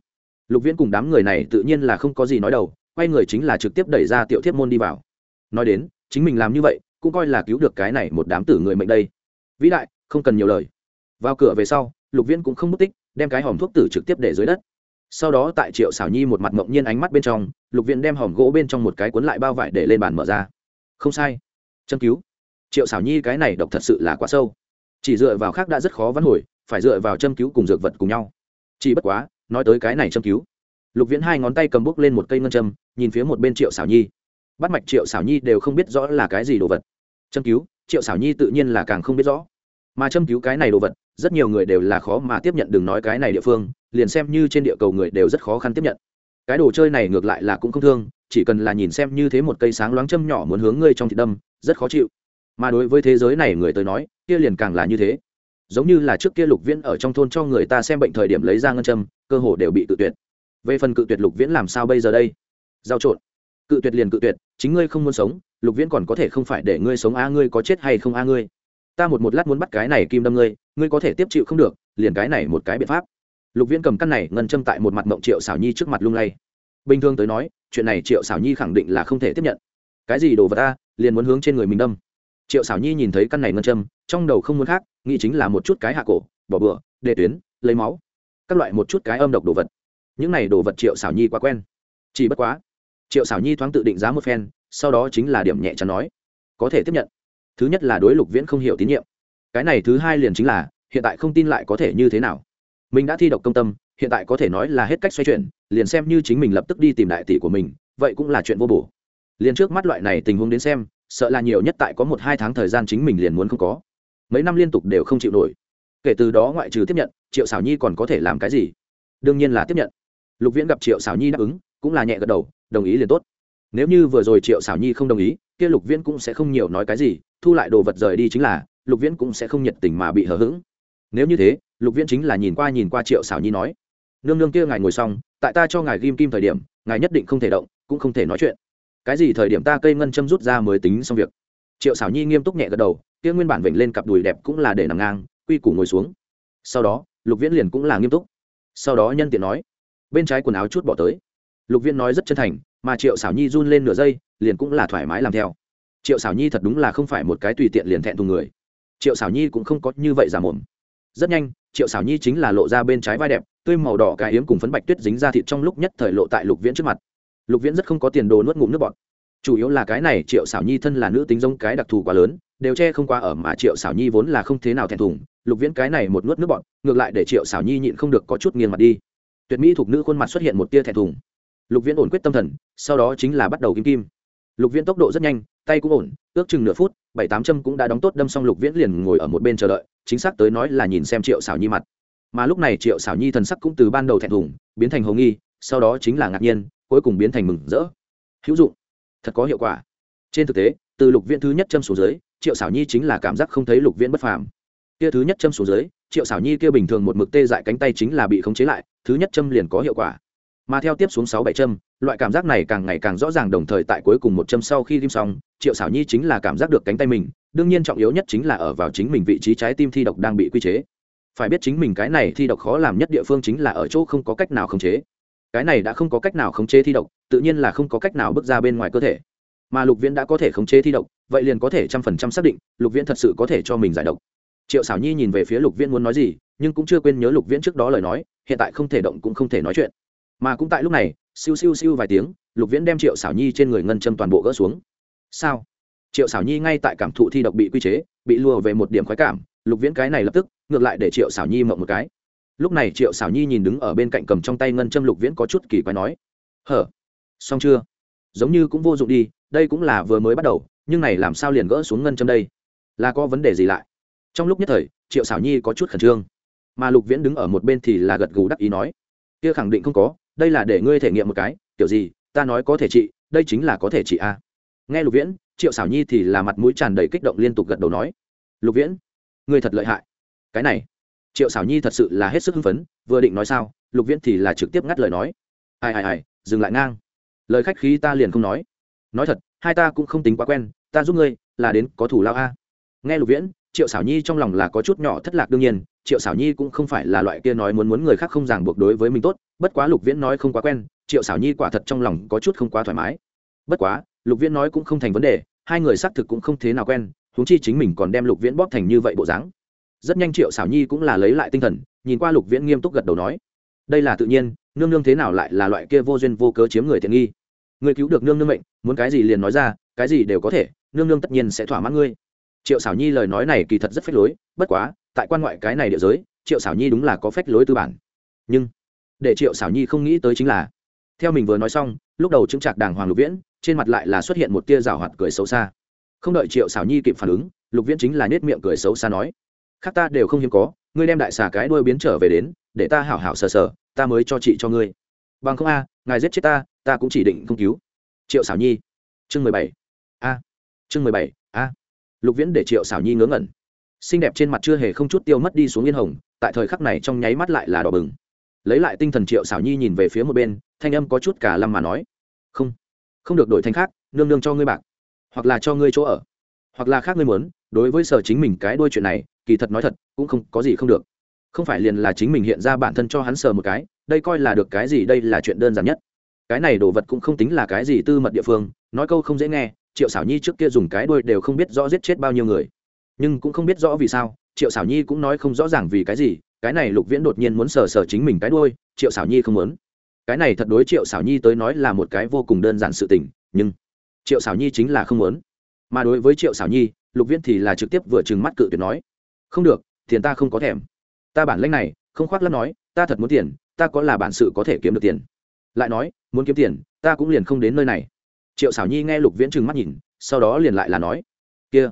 Lục viễn cùng đám người này tự nhiên là không có gì nói đầu, quay người chính là trực tiếp đẩy ra tiểu thiếp môn đi vào. Nói đến, chính mình làm như vậy, cũng coi là cứu được cái này một đám tử người mệnh đây. Vĩ đại, không cần nhiều lời vào cửa về sau, lục viễn cũng không mất tích, đem cái hòm thuốc tử trực tiếp để dưới đất. Sau đó tại triệu xảo nhi một mặt ngộng nhiên ánh mắt bên trong, lục viễn đem hòm gỗ bên trong một cái cuốn lại bao vải để lên bàn mở ra. Không sai. Châm cứu. Triệu xảo nhi cái này độc thật sự là quá sâu. Chỉ dựa vào khác đã rất khó vắn hồi, phải dựa vào châm cứu cùng dược vật cùng nhau. Chỉ bất quá, nói tới cái này châm cứu. Lục viễn hai ngón tay cầm bút lên một cây ngân châm, nhìn phía một bên triệu xảo nhi. Bắt mạch triệu xảo nhi đều không biết rõ là cái gì đồ vật. Châm cứu, triệu xảo nhi tự nhiên là càng không biết rõ mà châm cứu cái này đồ vật, rất nhiều người đều là khó mà tiếp nhận đừng nói cái này địa phương, liền xem như trên địa cầu người đều rất khó khăn tiếp nhận. Cái đồ chơi này ngược lại là cũng không thương, chỉ cần là nhìn xem như thế một cây sáng loáng châm nhỏ muốn hướng ngươi trong thịt đâm, rất khó chịu. Mà đối với thế giới này người tới nói, kia liền càng là như thế. Giống như là trước kia lục viễn ở trong thôn cho người ta xem bệnh thời điểm lấy ra ngân châm, cơ hồ đều bị tự tuyệt. Về phần cự tuyệt lục viễn làm sao bây giờ đây? Giao trộn. Cự tuyệt liền cự tuyệt, chính ngươi không muốn sống, lục viễn còn có thể không phải để ngươi sống a ngươi có chết hay không a ngươi? Ta một một lát muốn bắt cái này kim đâm ngươi ngươi có thể tiếp chịu không được, liền cái này một cái biện pháp. Lục viễn cầm căn này, ngân châm tại một mặt mộng triệu xảo nhi trước mặt lung lay. Bình thường tới nói, chuyện này triệu xảo nhi khẳng định là không thể tiếp nhận. Cái gì đồ vật ta, liền muốn hướng trên người mình đâm. Triệu xảo nhi nhìn thấy căn này ngân châm, trong đầu không muốn khác, nghĩ chính là một chút cái hạ cổ, bỏ bựa đề tuyến, lấy máu. Các loại một chút cái âm độc đồ vật. Những này đồ vật triệu xảo nhi quá quen. Chỉ bất quá, triệu xảo nhi thoáng tự định giá một phen, sau đó chính là điểm nhẹ chắn nói. Có thể tiếp nhận thứ nhất là đối lục viễn không hiểu tín nhiệm. Cái này thứ hai liền chính là, hiện tại không tin lại có thể như thế nào. Mình đã thi độc công tâm, hiện tại có thể nói là hết cách xoay chuyển, liền xem như chính mình lập tức đi tìm đại tỷ của mình, vậy cũng là chuyện vô bổ. Liền trước mắt loại này tình huống đến xem, sợ là nhiều nhất tại có một hai tháng thời gian chính mình liền muốn không có. Mấy năm liên tục đều không chịu nổi. Kể từ đó ngoại trừ tiếp nhận, triệu xảo nhi còn có thể làm cái gì? Đương nhiên là tiếp nhận. Lục viễn gặp triệu xảo nhi đáp ứng, cũng là nhẹ gật đầu, đồng ý liền tốt. Nếu như vừa rồi triệu xảo nhi không đồng ý kia lục viễn cũng sẽ không nhiều nói cái gì, thu lại đồ vật rời đi chính là, lục viễn cũng sẽ không nhiệt tình mà bị hờ hững. Nếu như thế, lục viễn chính là nhìn qua nhìn qua triệu xảo nhi nói, nương nương kia ngài ngồi xong, tại ta cho ngài ghim kim thời điểm, ngài nhất định không thể động, cũng không thể nói chuyện. Cái gì thời điểm ta cây ngân châm rút ra mới tính xong việc. Triệu xảo nhi nghiêm túc nhẹ gật đầu, kia nguyên bản vểnh lên cặp đùi đẹp cũng là để nằm ngang, quy củ ngồi xuống. Sau đó, lục viễn liền cũng là nghiêm túc. Sau đó nhân tiện nói, bên trái quần áo chút bỏ tới. Lục viễn nói rất chân thành mà triệu xảo nhi run lên nửa giây, liền cũng là thoải mái làm theo. Triệu xảo nhi thật đúng là không phải một cái tùy tiện liền thẹn thùng người. Triệu xảo nhi cũng không có như vậy giả mồm. Rất nhanh, triệu xảo nhi chính là lộ ra bên trái vai đẹp, tươi màu đỏ cái hiếm cùng phấn bạch tuyết dính ra thịt trong lúc nhất thời lộ tại lục viễn trước mặt. Lục viễn rất không có tiền đồ nuốt ngụm nước bọt. Chủ yếu là cái này, triệu xảo nhi thân là nữ tính giống cái đặc thù quá lớn, đều che không qua ở mà triệu xảo nhi vốn là không thế nào thẹn thùng. Lục viễn cái này một nuốt nước bọt, ngược lại để triệu xảo nhi nhịn không được có chút nghiêng mặt đi. Tuyệt mỹ thuộc nữ khuôn mặt xuất hiện một tia thẹn thùng lục viễn ổn quyết tâm thần, sau đó chính là bắt đầu kim kim. Lục viễn tốc độ rất nhanh, tay cũng ổn, ước chừng nửa phút, bảy tám châm cũng đã đóng tốt, đâm xong lục viễn liền ngồi ở một bên chờ đợi, chính xác tới nói là nhìn xem triệu xảo nhi mặt. Mà lúc này triệu xảo nhi thần sắc cũng từ ban đầu thẹn thùng, biến thành hồng nghi, sau đó chính là ngạc nhiên, cuối cùng biến thành mừng rỡ. Hữu dụng. Thật có hiệu quả. Trên thực tế, từ lục viễn thứ nhất châm xuống dưới, triệu xảo nhi chính là cảm giác không thấy lục viễn bất phàm. Kia thứ nhất châm xuống dưới, triệu xảo nhi kia bình thường một mực tê dại cánh tay chính là bị khống chế lại, thứ nhất châm liền có hiệu quả mà theo tiếp xuống sáu bảy châm, loại cảm giác này càng ngày càng rõ ràng đồng thời tại cuối cùng một châm sau khi ghim xong, triệu xảo nhi chính là cảm giác được cánh tay mình, đương nhiên trọng yếu nhất chính là ở vào chính mình vị trí trái tim thi độc đang bị quy chế. Phải biết chính mình cái này thi độc khó làm nhất địa phương chính là ở chỗ không có cách nào khống chế. Cái này đã không có cách nào khống chế thi độc, tự nhiên là không có cách nào bước ra bên ngoài cơ thể. Mà lục viễn đã có thể khống chế thi độc, vậy liền có thể trăm phần trăm xác định, lục viễn thật sự có thể cho mình giải độc. Triệu xảo nhi nhìn về phía lục viễn muốn nói gì, nhưng cũng chưa quên nhớ lục viễn trước đó lời nói, hiện tại không thể động cũng không thể nói chuyện mà cũng tại lúc này, siêu siêu siêu vài tiếng, lục viễn đem triệu xảo nhi trên người ngân châm toàn bộ gỡ xuống. Sao? Triệu xảo nhi ngay tại cảm thụ thi độc bị quy chế, bị lùa về một điểm khoái cảm, lục viễn cái này lập tức, ngược lại để triệu xảo nhi mộng một cái. Lúc này triệu xảo nhi nhìn đứng ở bên cạnh cầm trong tay ngân châm lục viễn có chút kỳ quái nói, hở, xong chưa? Giống như cũng vô dụng đi, đây cũng là vừa mới bắt đầu, nhưng này làm sao liền gỡ xuống ngân châm đây? Là có vấn đề gì lại? Trong lúc nhất thời, triệu xảo nhi có chút khẩn trương, mà lục viễn đứng ở một bên thì là gật gù đắc ý nói, kia khẳng định không có đây là để ngươi thể nghiệm một cái, kiểu gì, ta nói có thể trị, đây chính là có thể trị a. Nghe lục viễn, triệu xảo nhi thì là mặt mũi tràn đầy kích động liên tục gật đầu nói. Lục viễn, ngươi thật lợi hại. Cái này, triệu xảo nhi thật sự là hết sức hưng phấn, vừa định nói sao, lục viễn thì là trực tiếp ngắt lời nói. Ai ai ai, dừng lại ngang. Lời khách khí ta liền không nói. Nói thật, hai ta cũng không tính quá quen, ta giúp ngươi là đến có thủ lao a. Nghe lục viễn triệu xảo nhi trong lòng là có chút nhỏ thất lạc đương nhiên, triệu xảo nhi cũng không phải là loại kia nói muốn muốn người khác không ràng buộc đối với mình tốt, bất quá lục viễn nói không quá quen, triệu xảo nhi quả thật trong lòng có chút không quá thoải mái. Bất quá, lục viễn nói cũng không thành vấn đề, hai người xác thực cũng không thế nào quen, huống chi chính mình còn đem lục viễn bóp thành như vậy bộ dáng. Rất nhanh triệu xảo nhi cũng là lấy lại tinh thần, nhìn qua lục viễn nghiêm túc gật đầu nói, đây là tự nhiên, nương nương thế nào lại là loại kia vô duyên vô cớ chiếm người tiện nghi? Người cứu được nương nương mệnh, muốn cái gì liền nói ra, cái gì đều có thể, nương nương tất nhiên sẽ thỏa mãn ngươi triệu xảo nhi lời nói này kỳ thật rất phách lối, bất quá, tại quan ngoại cái này địa giới, triệu xảo nhi đúng là có phách lối tư bản. Nhưng, để triệu xảo nhi không nghĩ tới chính là, theo mình vừa nói xong, lúc đầu chứng trạc đàng hoàng lục viễn, trên mặt lại là xuất hiện một tia rào hoạt cười xấu xa. Không đợi triệu xảo nhi kịp phản ứng, lục viễn chính là nết miệng cười xấu xa nói, khác ta đều không hiếm có, ngươi đem đại xà cái đuôi biến trở về đến, để ta hảo hảo sờ sờ, ta mới cho chị cho ngươi. Bằng không a, ngài giết chết ta ta cũng chỉ định không cứu. Triệu xảo nhi, chương mười bảy. A, chương mười bảy, a lục viễn để triệu xảo nhi ngớ ngẩn. Xinh đẹp trên mặt chưa hề không chút tiêu mất đi xuống yên hồng, tại thời khắc này trong nháy mắt lại là đỏ bừng. Lấy lại tinh thần triệu xảo nhi nhìn về phía một bên, thanh âm có chút cả lâm mà nói. Không không được đổi thanh khác, nương nương cho ngươi bạc. Hoặc là cho ngươi chỗ ở. Hoặc là khác ngươi muốn, đối với sở chính mình cái đôi chuyện này, kỳ thật nói thật, cũng không, có gì không được. Không phải liền là chính mình hiện ra bản thân cho hắn sờ một cái, đây coi là được cái gì, đây là chuyện đơn giản nhất. Cái này đồ vật cũng không tính là cái gì tư mật địa phương, nói câu không dễ nghe triệu xảo nhi trước kia dùng cái đuôi đều không biết rõ giết chết bao nhiêu người. Nhưng cũng không biết rõ vì sao, triệu xảo nhi cũng nói không rõ ràng vì cái gì, cái này lục viễn đột nhiên muốn sờ sờ chính mình cái đuôi, triệu xảo nhi không muốn. Cái này thật đối triệu xảo nhi tới nói là một cái vô cùng đơn giản sự tình, nhưng triệu xảo nhi chính là không muốn. Mà đối với triệu xảo nhi, lục viễn thì là trực tiếp vừa trừng mắt cự tuyệt nói, không được, tiền ta không có thèm. Ta bản lãnh này, không khoác lắm nói, ta thật muốn tiền, ta có là bản sự có thể kiếm được tiền. Lại nói, muốn kiếm tiền, ta cũng liền không đến nơi này triệu xảo nhi nghe lục viễn trừng mắt nhìn, sau đó liền lại là nói, kia,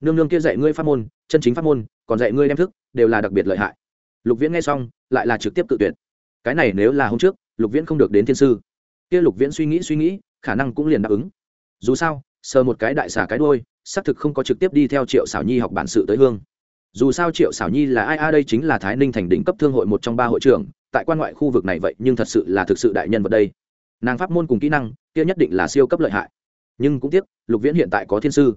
nương nương kia dạy ngươi pháp môn, chân chính pháp môn, còn dạy ngươi đem thức, đều là đặc biệt lợi hại. Lục viễn nghe xong, lại là trực tiếp tự tuyệt. Cái này nếu là hôm trước, lục viễn không được đến thiên sư. Kia lục viễn suy nghĩ suy nghĩ, khả năng cũng liền đáp ứng. Dù sao, sờ một cái đại xà cái đôi xác thực không có trực tiếp đi theo triệu xảo nhi học bản sự tới hương. Dù sao triệu xảo nhi là ai, a, đây chính là thái ninh thành đỉnh cấp thương hội một trong ba hội trưởng, tại quan ngoại khu vực này vậy, nhưng thật sự là thực sự đại nhân vật đây. Nàng pháp môn cùng kỹ năng kia nhất định là siêu cấp lợi hại. Nhưng cũng tiếc, lục viễn hiện tại có thiên sư.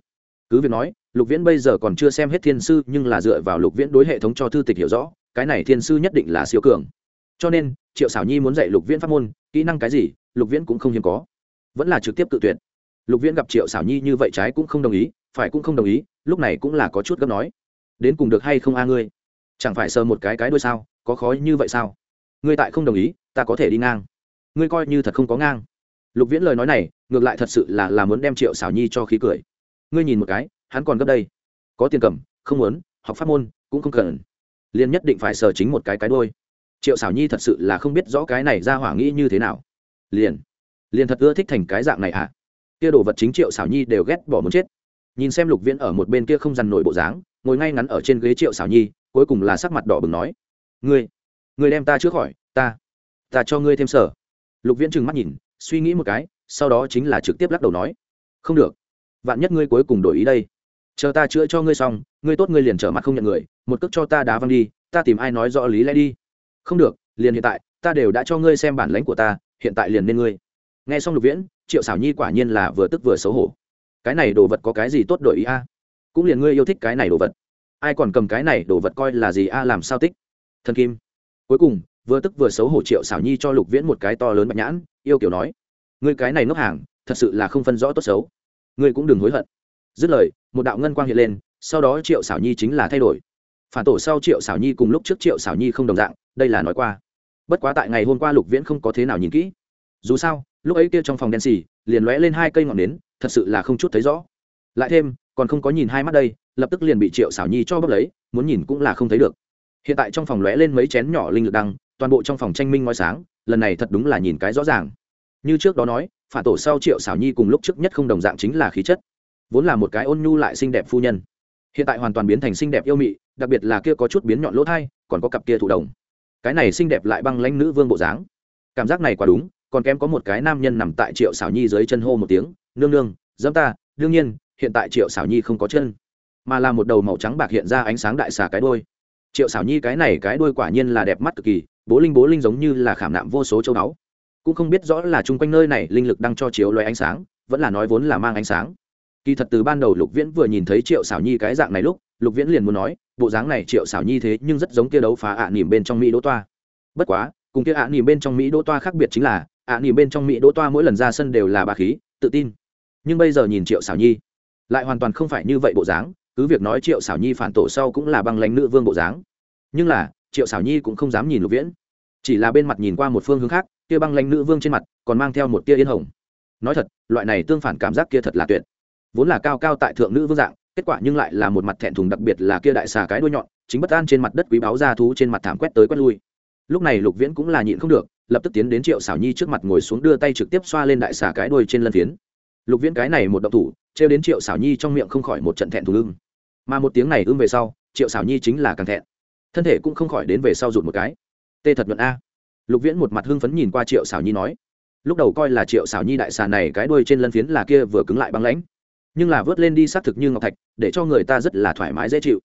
Cứ việc nói, lục viễn bây giờ còn chưa xem hết thiên sư, nhưng là dựa vào lục viễn đối hệ thống cho thư tịch hiểu rõ, cái này thiên sư nhất định là siêu cường. Cho nên, triệu xảo nhi muốn dạy lục viễn pháp môn, kỹ năng cái gì, lục viễn cũng không hiếm có. Vẫn là trực tiếp tự tuyển lục viễn gặp triệu xảo nhi như vậy trái cũng không đồng ý, phải cũng không đồng ý, lúc này cũng là có chút gấp nói. Đến cùng được hay không a ngươi? Chẳng phải sờ một cái cái đôi sao, có khó như vậy sao? Ngươi tại không đồng ý, ta có thể đi ngang. Ngươi coi như thật không có ngang lục viễn lời nói này, ngược lại thật sự là là muốn đem triệu xảo nhi cho khí cười. Ngươi nhìn một cái, hắn còn gấp đây. Có tiền cầm, không muốn, học pháp môn, cũng không cần. Liền nhất định phải sờ chính một cái cái đôi triệu xảo nhi thật sự là không biết rõ cái này ra hỏa nghĩ như thế nào. Liền liền thật ưa thích thành cái dạng này à kia đồ vật chính triệu xảo nhi đều ghét bỏ muốn chết. Nhìn xem lục viễn ở một bên kia không dằn nổi bộ dáng, ngồi ngay ngắn ở trên ghế triệu xảo nhi, cuối cùng là sắc mặt đỏ bừng nói, ngươi ngươi đem ta trước khỏi, ta ta cho ngươi thêm sở. Lục viễn trừng mắt nhìn suy nghĩ một cái, sau đó chính là trực tiếp lắc đầu nói, không được, vạn nhất ngươi cuối cùng đổi ý đây. Chờ ta chữa cho ngươi xong, ngươi tốt ngươi liền trở mặt không nhận người, một cước cho ta đá văng đi, ta tìm ai nói rõ lý lẽ đi. Không được, liền hiện tại, ta đều đã cho ngươi xem bản lãnh của ta, hiện tại liền nên ngươi. Nghe xong lục viễn, triệu xảo nhi quả nhiên là vừa tức vừa xấu hổ. Cái này đồ vật có cái gì tốt đổi ý a? Cũng liền ngươi yêu thích cái này đồ vật. Ai còn cầm cái này đồ vật coi là gì a, làm sao tích? Thần kim. Cuối cùng vừa tức vừa xấu hổ triệu xảo nhi cho lục viễn một cái to lớn bạch nhãn, yêu kiểu nói, ngươi cái này ngốc hàng, thật sự là không phân rõ tốt xấu. Ngươi cũng đừng hối hận. Dứt lời, một đạo ngân quang hiện lên, sau đó triệu xảo nhi chính là thay đổi. Phản tổ sau triệu xảo nhi cùng lúc trước triệu xảo nhi không đồng dạng, đây là nói qua. Bất quá tại ngày hôm qua lục viễn không có thế nào nhìn kỹ. Dù sao, lúc ấy kia trong phòng đen xì, liền lóe lên hai cây ngọn nến, thật sự là không chút thấy rõ. Lại thêm, còn không có nhìn hai mắt đây, lập tức liền bị triệu xảo nhi cho bốc lấy, muốn nhìn cũng là không thấy được. Hiện tại trong phòng lóe lên mấy chén nhỏ linh lực đăng toàn bộ trong phòng tranh minh ngoi sáng, lần này thật đúng là nhìn cái rõ ràng. Như trước đó nói, phản tổ sau triệu xảo nhi cùng lúc trước nhất không đồng dạng chính là khí chất. Vốn là một cái ôn nhu lại xinh đẹp phu nhân. Hiện tại hoàn toàn biến thành xinh đẹp yêu mị, đặc biệt là kia có chút biến nhọn lỗ thai, còn có cặp kia thụ đồng. Cái này xinh đẹp lại băng lãnh nữ vương bộ dáng. Cảm giác này quá đúng, còn kém có một cái nam nhân nằm tại triệu xảo nhi dưới chân hô một tiếng, nương nương, dẫm ta. Đương nhiên, hiện tại triệu xảo nhi không có chân, mà là một đầu màu trắng bạc hiện ra ánh sáng đại xà cái đôi triệu xảo nhi cái này cái đôi quả nhiên là đẹp mắt cực kỳ bố linh bố linh giống như là khảm nạm vô số châu báu. Cũng không biết rõ là chung quanh nơi này linh lực đang cho chiếu loại ánh sáng, vẫn là nói vốn là mang ánh sáng. Kỳ thật từ ban đầu lục viễn vừa nhìn thấy triệu xảo nhi cái dạng này lúc, lục viễn liền muốn nói, bộ dáng này triệu xảo nhi thế nhưng rất giống kia đấu phá ạ à nỉm bên trong mỹ đỗ toa. Bất quá, cùng kia ạ à nỉm bên trong mỹ đỗ toa khác biệt chính là, ạ à nỉm bên trong mỹ đỗ toa mỗi lần ra sân đều là bà khí, tự tin. Nhưng bây giờ nhìn triệu xảo nhi, lại hoàn toàn không phải như vậy bộ dáng, cứ việc nói triệu xảo nhi phản tổ sau cũng là băng lãnh nữ vương bộ dáng. Nhưng là, triệu xảo nhi cũng không dám nhìn lục viễn chỉ là bên mặt nhìn qua một phương hướng khác kia băng lãnh nữ vương trên mặt còn mang theo một tia yên hồng. Nói thật loại này tương phản cảm giác kia thật là tuyệt. Vốn là cao cao tại thượng nữ vương dạng kết quả nhưng lại là một mặt thẹn thùng đặc biệt là kia đại xà cái đuôi nhọn chính bất an trên mặt đất quý báo ra thú trên mặt thảm quét tới quét lui. Lúc này lục viễn cũng là nhịn không được lập tức tiến đến triệu xảo nhi trước mặt ngồi xuống đưa tay trực tiếp xoa lên đại xà cái đuôi trên lân phiến. Lục viễn cái này một động thủ trêu đến triệu xảo nhi trong miệng không khỏi một trận thẹn thùng lưng, mà một tiếng này ưng về sau triệu xảo nhi chính là càng thẹn. Thân thể cũng không khỏi đến về sau rụt một cái tê thật nhuận a. Lục viễn một mặt hưng phấn nhìn qua triệu xảo nhi nói, lúc đầu coi là triệu xảo nhi đại xà này cái đuôi trên lân phiến là kia vừa cứng lại băng lãnh, nhưng là vớt lên đi xác thực như ngọc thạch, để cho người ta rất là thoải mái dễ chịu.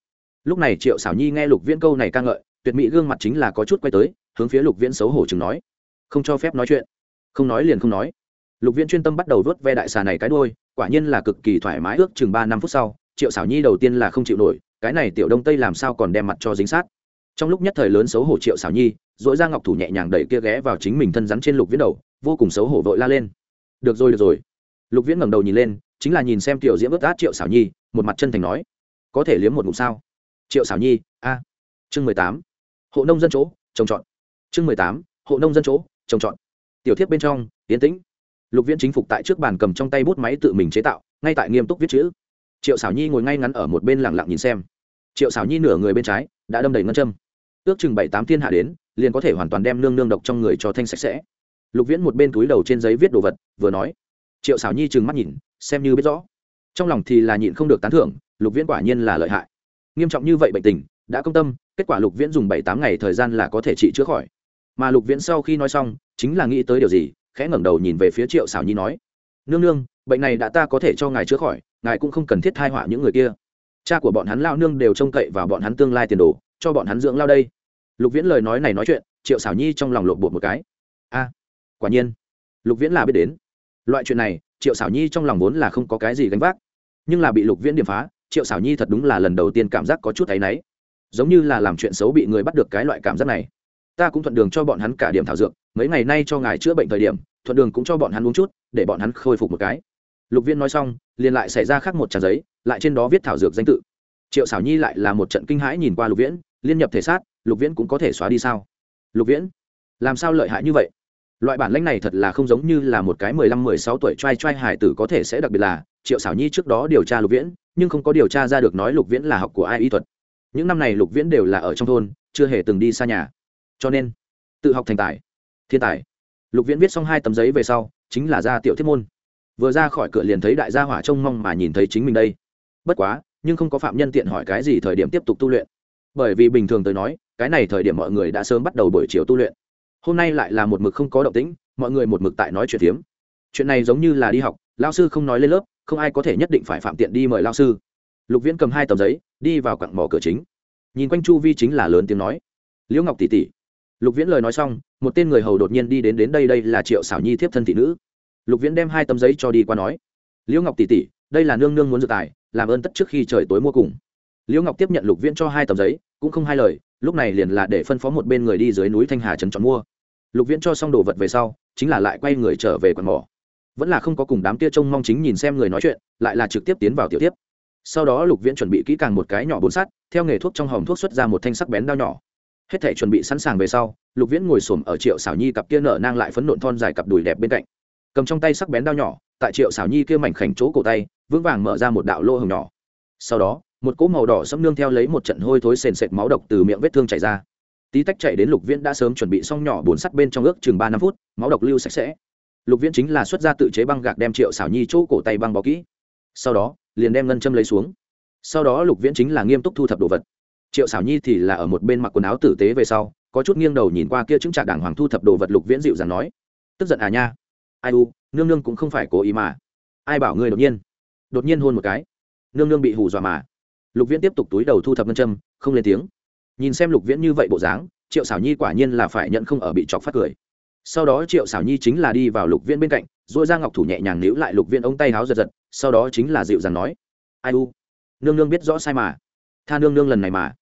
Lúc này triệu xảo nhi nghe lục viễn câu này ca ngợi, tuyệt mỹ gương mặt chính là có chút quay tới, hướng phía lục viễn xấu hổ chừng nói, không cho phép nói chuyện. Không nói liền không nói. Lục viễn chuyên tâm bắt đầu vớt ve đại xà này cái đôi quả nhiên là cực kỳ thoải mái ước chừng ba năm phút sau, triệu xảo nhi đầu tiên là không chịu nổi, cái này tiểu đông tây làm sao còn đem mặt cho dính sát? Trong lúc nhất thời lớn xấu hổ triệu xảo nhi dội ra ngọc thủ nhẹ nhàng đẩy kia ghé vào chính mình thân rắn trên lục viễn đầu, vô cùng xấu hổ vội la lên. Được rồi được rồi. Lục viễn ngẩng đầu nhìn lên, chính là nhìn xem tiểu diễm ướt át triệu xảo nhi, một mặt chân thành nói. Có thể liếm một ngụm sao? Triệu xảo nhi, a. Chương mười tám. Hộ nông dân chỗ, trồng trọt. Chương mười tám. Hộ nông dân chỗ, trồng trọt. Tiểu thiếp bên trong tiến tĩnh. Lục viễn chính phục tại trước bàn cầm trong tay bút máy tự mình chế tạo, ngay tại nghiêm túc viết chữ. Triệu xảo nhi ngồi ngay ngắn ở một bên lẳng lặng nhìn xem. Triệu xảo nhi nửa người bên trái, đã đâm đầy ngân châm ước chừng bảy tám thiên hạ đến, liền có thể hoàn toàn đem nương nương độc trong người cho thanh sạch sẽ. Lục viễn một bên túi đầu trên giấy viết đồ vật, vừa nói, triệu xảo nhi trừng mắt nhìn, xem như biết rõ. Trong lòng thì là nhịn không được tán thưởng, lục viễn quả nhiên là lợi hại. Nghiêm trọng như vậy bệnh tình, đã công tâm, kết quả lục viễn dùng bảy tám ngày thời gian là có thể trị chữa khỏi. Mà lục viễn sau khi nói xong, chính là nghĩ tới điều gì, khẽ ngẩng đầu nhìn về phía triệu xảo nhi nói, nương nương, bệnh này đã ta có thể cho ngài chữa khỏi, ngài cũng không cần thiết thai họa những người kia. Cha của bọn hắn lao nương đều trông cậy vào bọn hắn tương lai tiền đồ cho bọn hắn dưỡng lao đây. Lục viễn lời nói này nói chuyện, triệu xảo nhi trong lòng lộn bột một cái. A, quả nhiên. Lục viễn là biết đến. Loại chuyện này, triệu xảo nhi trong lòng vốn là không có cái gì gánh vác. Nhưng là bị lục viễn điểm phá, triệu xảo nhi thật đúng là lần đầu tiên cảm giác có chút áy náy. Giống như là làm chuyện xấu bị người bắt được cái loại cảm giác này. Ta cũng thuận đường cho bọn hắn cả điểm thảo dược, mấy ngày nay cho ngài chữa bệnh thời điểm, thuận đường cũng cho bọn hắn uống chút, để bọn hắn khôi phục một cái. Lục viên nói xong, liền lại xảy ra khác một trang giấy, lại trên đó viết thảo dược danh tự. Triệu xảo nhi lại là một trận kinh hãi nhìn qua lục viễn liên nhập thể sát lục viễn cũng có thể xóa đi sao? Lục viễn, làm sao lợi hại như vậy? Loại bản lãnh này thật là không giống như là một cái mười lăm, mười sáu tuổi trai trai hải tử có thể sẽ đặc biệt là. Triệu xảo nhi trước đó điều tra lục viễn, nhưng không có điều tra ra được nói lục viễn là học của ai y thuật. Những năm này lục viễn đều là ở trong thôn, chưa hề từng đi xa nhà. Cho nên, tự học thành tài, thiên tài. Lục viễn viết xong hai tấm giấy về sau, chính là ra tiểu thiết môn. Vừa ra khỏi cửa liền thấy đại gia hỏa trông mong mà nhìn thấy chính mình đây. Bất quá, nhưng không có phạm nhân tiện hỏi cái gì thời điểm tiếp tục tu luyện bởi vì bình thường tới nói, cái này thời điểm mọi người đã sớm bắt đầu buổi chiều tu luyện. Hôm nay lại là một mực không có động tĩnh, mọi người một mực tại nói chuyện phiếm. Chuyện này giống như là đi học lao sư không nói lên lớp, không ai có thể nhất định phải phạm tiện đi mời lao sư. Lục viễn cầm hai tờ giấy, đi vào cặn mỏ cửa chính. Nhìn quanh chu vi chính là lớn tiếng nói. Liễu ngọc tỷ tỷ. Lục viễn lời nói xong, một tên người hầu đột nhiên đi đến đến đây đây là triệu xảo nhi thiếp thân thị nữ. Lục viễn đem hai tấm giấy cho đi qua nói. Liễu ngọc tỷ tỷ, đây là nương nương muốn dự tài, làm ơn tất trước khi trời tối mua cùng liễu ngọc tiếp nhận lục viễn cho hai tấm giấy, cũng không hai lời, lúc này liền là để phân phó một bên người đi dưới núi thanh hà trấn chọn mua. Lục viễn cho xong đồ vật về sau, chính là lại quay người trở về quần mỏ. Vẫn là không có cùng đám tia trông mong chính nhìn xem người nói chuyện, lại là trực tiếp tiến vào tiểu tiếp. Sau đó lục viễn chuẩn bị kỹ càng một cái nhỏ bốn sắt, theo nghề thuốc trong hòm thuốc xuất ra một thanh sắc bén đao nhỏ. Hết thể chuẩn bị sẵn sàng về sau, lục viễn ngồi s ổ m ở triệu xảo nhi cặp kia nở nang lại phấn nộn thon dài cặp đùi đẹp bên cạnh. Cầm trong tay sắc bén đao nhỏ, tại triệu xảo nhi kia mảnh khảnh chỗ cổ tay, vững vàng mở ra một đạo lô hồng nhỏ. Sau đó một cỗ màu đỏ sẫm nương theo lấy một trận hôi thối sền sệt máu độc từ miệng vết thương chảy ra. Tí tách chạy đến lục viễn đã sớm chuẩn bị xong nhỏ bồn sắt bên trong ước chừng ba năm phút, máu độc lưu sạch sẽ. Lục viễn chính là xuất ra tự chế băng gạc đem triệu xảo nhi chỗ cổ tay băng bó kỹ. Sau đó, liền đem ngân châm lấy xuống. Sau đó lục viễn chính là nghiêm túc thu thập đồ vật. Triệu xảo nhi thì là ở một bên mặc quần áo tử tế về sau, có chút nghiêng đầu nhìn qua kia chứng trạc đảng hoàng thu thập đồ vật lục viễn dịu dàng nói. Tức giận à nha. Ai u, nương nương cũng không phải cố ý mà. Ai bảo ngươi đột nhiên? Đột nhiên hôn một cái. Nương nương bị hù dọa mà lục viễn tiếp tục túi đầu thu thập ngân châm, không lên tiếng. Nhìn xem lục viễn như vậy bộ dáng, triệu xảo nhi quả nhiên là phải nhận không ở bị chọc phát cười. Sau đó triệu xảo nhi chính là đi vào lục viễn bên cạnh dội ra ngọc thủ nhẹ nhàng níu lại lục viễn ống tay háo giật giật, sau đó chính là dịu dàng nói, ai u? Nương nương biết rõ sai mà. Tha nương nương lần này mà.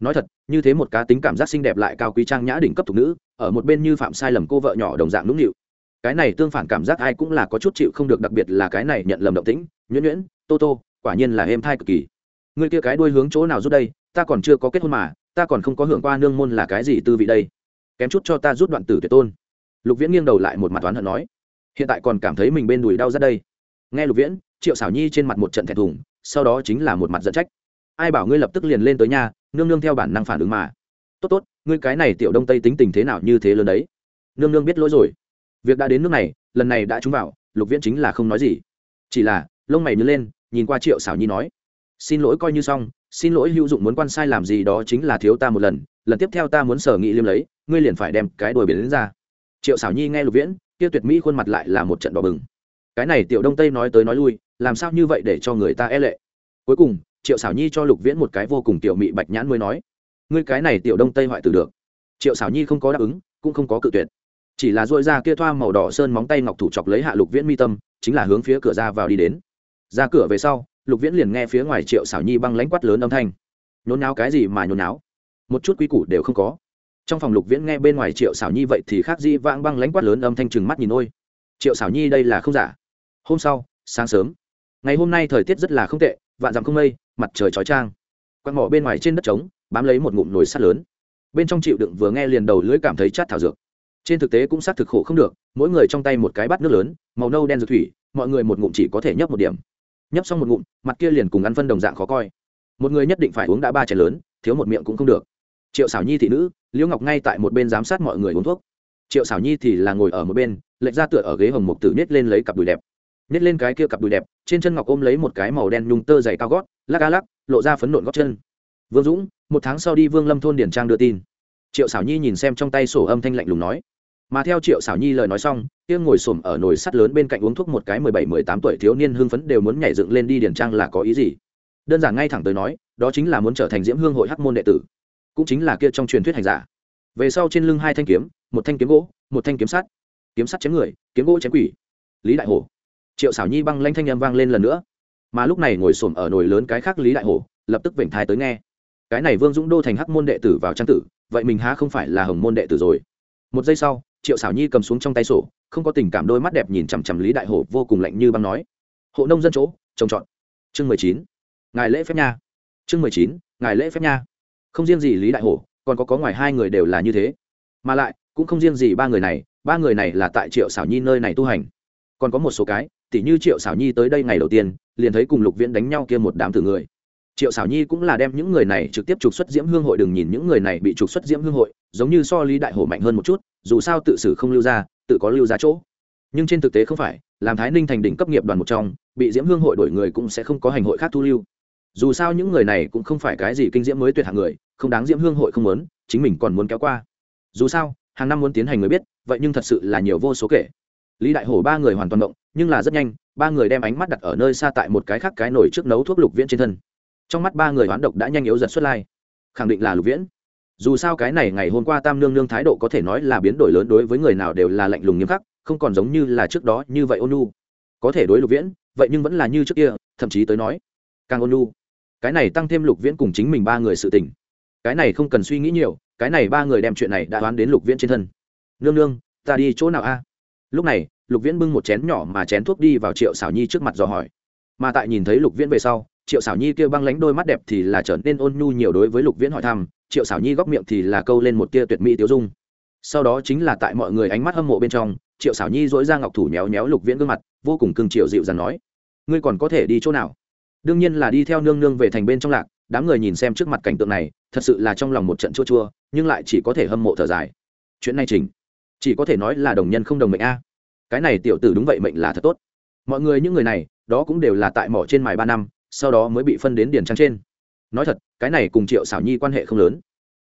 Nói thật, như thế một cá tính cảm giác xinh đẹp lại cao quý trang nhã đỉnh cấp thục nữ, ở một bên như phạm sai lầm cô vợ nhỏ đồng dạng nũng nịu. Cái này tương phản cảm giác ai cũng là có chút chịu không được, đặc biệt là cái này nhận lầm động tĩnh, nhuyễn nhuyễn, tô tô, quả nhiên là êm thai cực kỳ ngươi kia cái đuôi hướng chỗ nào rút đây, ta còn chưa có kết hôn mà, ta còn không có hưởng qua nương môn là cái gì tư vị đây. Kém chút cho ta rút đoạn tử tuyệt tôn. Lục viễn nghiêng đầu lại một mặt toán hận nói, hiện tại còn cảm thấy mình bên đùi đau rất đây. Nghe lục viễn, triệu xảo nhi trên mặt một trận thẹn thùng, sau đó chính là một mặt dẫn trách. Ai bảo ngươi lập tức liền lên tới nhà, nương nương theo bản năng phản ứng mà. Tốt tốt, ngươi cái này tiểu đông tây tính tình thế nào như thế lớn đấy. Nương nương biết lỗi rồi. Việc đã đến nước này, lần này đã trúng vào, lục viễn chính là không nói gì. Chỉ là, lông mày nhớ lên, nhìn qua triệu xảo nhi nói xin lỗi coi như xong, xin lỗi hữu dụng muốn quan sai làm gì đó chính là thiếu ta một lần lần tiếp theo ta muốn sở nghị liêm lấy, ngươi liền phải đem cái đuổi biển đến ra. Triệu xảo nhi nghe lục viễn, kia tuyệt mỹ khuôn mặt lại là một trận đỏ bừng. Cái này tiểu đông tây nói tới nói lui, làm sao như vậy để cho người ta e lệ? Cuối cùng, triệu xảo nhi cho lục viễn một cái vô cùng tiểu mị bạch nhãn mới nói, ngươi cái này tiểu đông tây hoại tử được. Triệu xảo nhi không có đáp ứng, cũng không có cự tuyệt. Chỉ là dội ra kia thoa màu đỏ sơn móng tay ngọc thủ chọc lấy hạ lục viễn mi tâm, chính là hướng phía cửa ra vào đi đến. Ra cửa về sau lục viễn liền nghe phía ngoài triệu xảo nhi băng lãnh quát lớn âm thanh. Nhốn náo cái gì mà nhốn náo một chút quy củ đều không có. Trong phòng lục viễn nghe bên ngoài triệu xảo nhi vậy thì khác di vãng băng lãnh quát lớn âm thanh chừng mắt nhìn ôi. Triệu xảo nhi đây là không giả. Hôm sau, sáng sớm. Ngày hôm nay thời tiết rất là không tệ, vạn dặm không mây, mặt trời chói trang quạt mỏ bên ngoài trên đất trống, bám lấy một ngụm nồi sắt lớn. Bên trong chịu đựng vừa nghe liền đầu lưỡi cảm thấy chát thảo dược. Trên thực tế cũng xác thực khổ không được, mỗi người trong tay một cái bát nước lớn, màu nâu đen dược thủy, mọi người một ngụm chỉ có thể nhấp một điểm nhấp xong một ngụm, mặt kia liền cùng ăn phân đồng dạng khó coi. Một người nhất định phải uống đã ba chén lớn, thiếu một miệng cũng không được. Triệu xảo nhi thị nữ, liễu ngọc ngay tại một bên giám sát mọi người uống thuốc. Triệu xảo nhi thì là ngồi ở một bên, lệch ra tựa ở ghế hồng mục tử nết lên lấy cặp đùi đẹp. Nết lên cái kia cặp đùi đẹp, trên chân ngọc ôm lấy một cái màu đen nhung tơ dày cao gót, lắc a lắc, lộ ra phấn nộn gót chân. Vương dũng, một tháng sau đi vương lâm thôn điển trang đưa tin. Triệu xảo nhi nhìn xem trong tay sổ âm thanh lạnh lùng nói mà theo triệu xảo nhi lời nói xong, kia ngồi xổm ở nồi sắt lớn bên cạnh uống thuốc một cái mười bảy, mười tám tuổi thiếu niên hưng phấn đều muốn nhảy dựng lên đi điển trang là có ý gì? Đơn giản ngay thẳng tới nói, đó chính là muốn trở thành diễm hương hội hắc môn đệ tử. Cũng chính là kia trong truyền thuyết hành giả. Về sau trên lưng hai thanh kiếm, một thanh kiếm gỗ, một thanh kiếm sắt. Kiếm sắt chém người, kiếm gỗ chém quỷ. Lý đại hổ. Triệu xảo nhi băng lanh thanh â m vang lên lần nữa. Mà lúc này ngồi xổm ở nồi lớn cái khác lý đại hổ, lập tức vểnh thái tới nghe. Cái này vương dũng đô thành hắc môn đệ tử vào trang tử, vậy mình há không phải là hồng môn đệ tử rồi? Một giây sau triệu xảo nhi cầm xuống trong tay sổ, không có tình cảm đôi mắt đẹp nhìn chằm chằm lý đại hổ vô cùng lạnh như băng nói, hộ nông dân chỗ, trồng trọt. Chương mười chín. Ngài lễ phép nha. Chương mười chín, ngài lễ phép nha. Không riêng gì lý đại hổ, còn có có ngoài hai người đều là như thế. Mà lại, cũng không riêng gì ba người này, ba người này là tại triệu xảo nhi nơi này tu hành. Còn có một số cái, tỉ như triệu xảo nhi tới đây ngày đầu tiên, liền thấy cùng lục viễn đánh nhau kia một đám tử người. Triệu xảo nhi cũng là đem những người này trực tiếp trục xuất diễm hương hội đừng nhìn những người này bị trục xuất diễm hương hội, giống như so lý đại hổ mạnh hơn một chút dù sao tự xử không lưu ra, tự có lưu ra chỗ. Nhưng trên thực tế không phải, làm thái ninh thành đỉnh cấp nghiệp đoàn một trong, bị diễm hương hội đổi người cũng sẽ không có hành hội khác thu lưu. Dù sao những người này cũng không phải cái gì kinh diễm mới tuyệt hạng người, không đáng diễm hương hội không muốn, chính mình còn muốn kéo qua. Dù sao, hàng năm muốn tiến hành người biết, vậy nhưng thật sự là nhiều vô số kể. Lý đại hổ ba người hoàn toàn động, nhưng là rất nhanh, ba người đem ánh mắt đặt ở nơi xa tại một cái khác cái nổi trước nấu thuốc lục viễn trên thân. Trong mắt ba người hoán độc đã nhanh yếu giật xuất lai. Khẳng định là lục viễn dù sao cái này ngày hôm qua tam nương nương thái độ có thể nói là biến đổi lớn đối với người nào đều là lạnh lùng nghiêm khắc, không còn giống như là trước đó như vậy ôn nu có thể đối lục viễn, vậy nhưng vẫn là như trước kia, thậm chí tới nói, càng ôn nu cái này tăng thêm lục viễn cùng chính mình ba người sự tình. Cái này không cần suy nghĩ nhiều, cái này ba người đem chuyện này đã đoán đến lục viễn trên thân. Nương nương, ta đi chỗ nào a? Lúc này, lục viễn bưng một chén nhỏ mà chén thuốc đi vào triệu xảo nhi trước mặt dò hỏi. Mà tại nhìn thấy lục viễn về sau triệu xảo nhi kia băng lánh đôi mắt đẹp thì là trở nên ôn nhu nhiều đối với lục viễn hỏi thăm, triệu xảo nhi góc miệng thì là câu lên một tia tuyệt mỹ tiêu dung. Sau đó chính là tại mọi người ánh mắt hâm mộ bên trong, triệu xảo nhi dỗi ra ngọc thủ méo méo lục viễn gương mặt, vô cùng cưng triệu dịu dằn nói, ngươi còn có thể đi chỗ nào? Đương nhiên là đi theo nương nương về thành bên trong lạc, đám người nhìn xem trước mặt cảnh tượng này, thật sự là trong lòng một trận chua chua, nhưng lại chỉ có thể hâm mộ thở dài. Chuyện này chỉnh, chỉ có thể nói là đồng nhân không đồng mệnh a. Cái này tiểu tử đúng vậy mệnh là thật tốt. Mọi người những người này, đó cũng đều là tại mỏ trên mài ba năm sau đó mới bị phân đến điền trang trên. Nói thật, cái này cùng triệu xảo nhi quan hệ không lớn.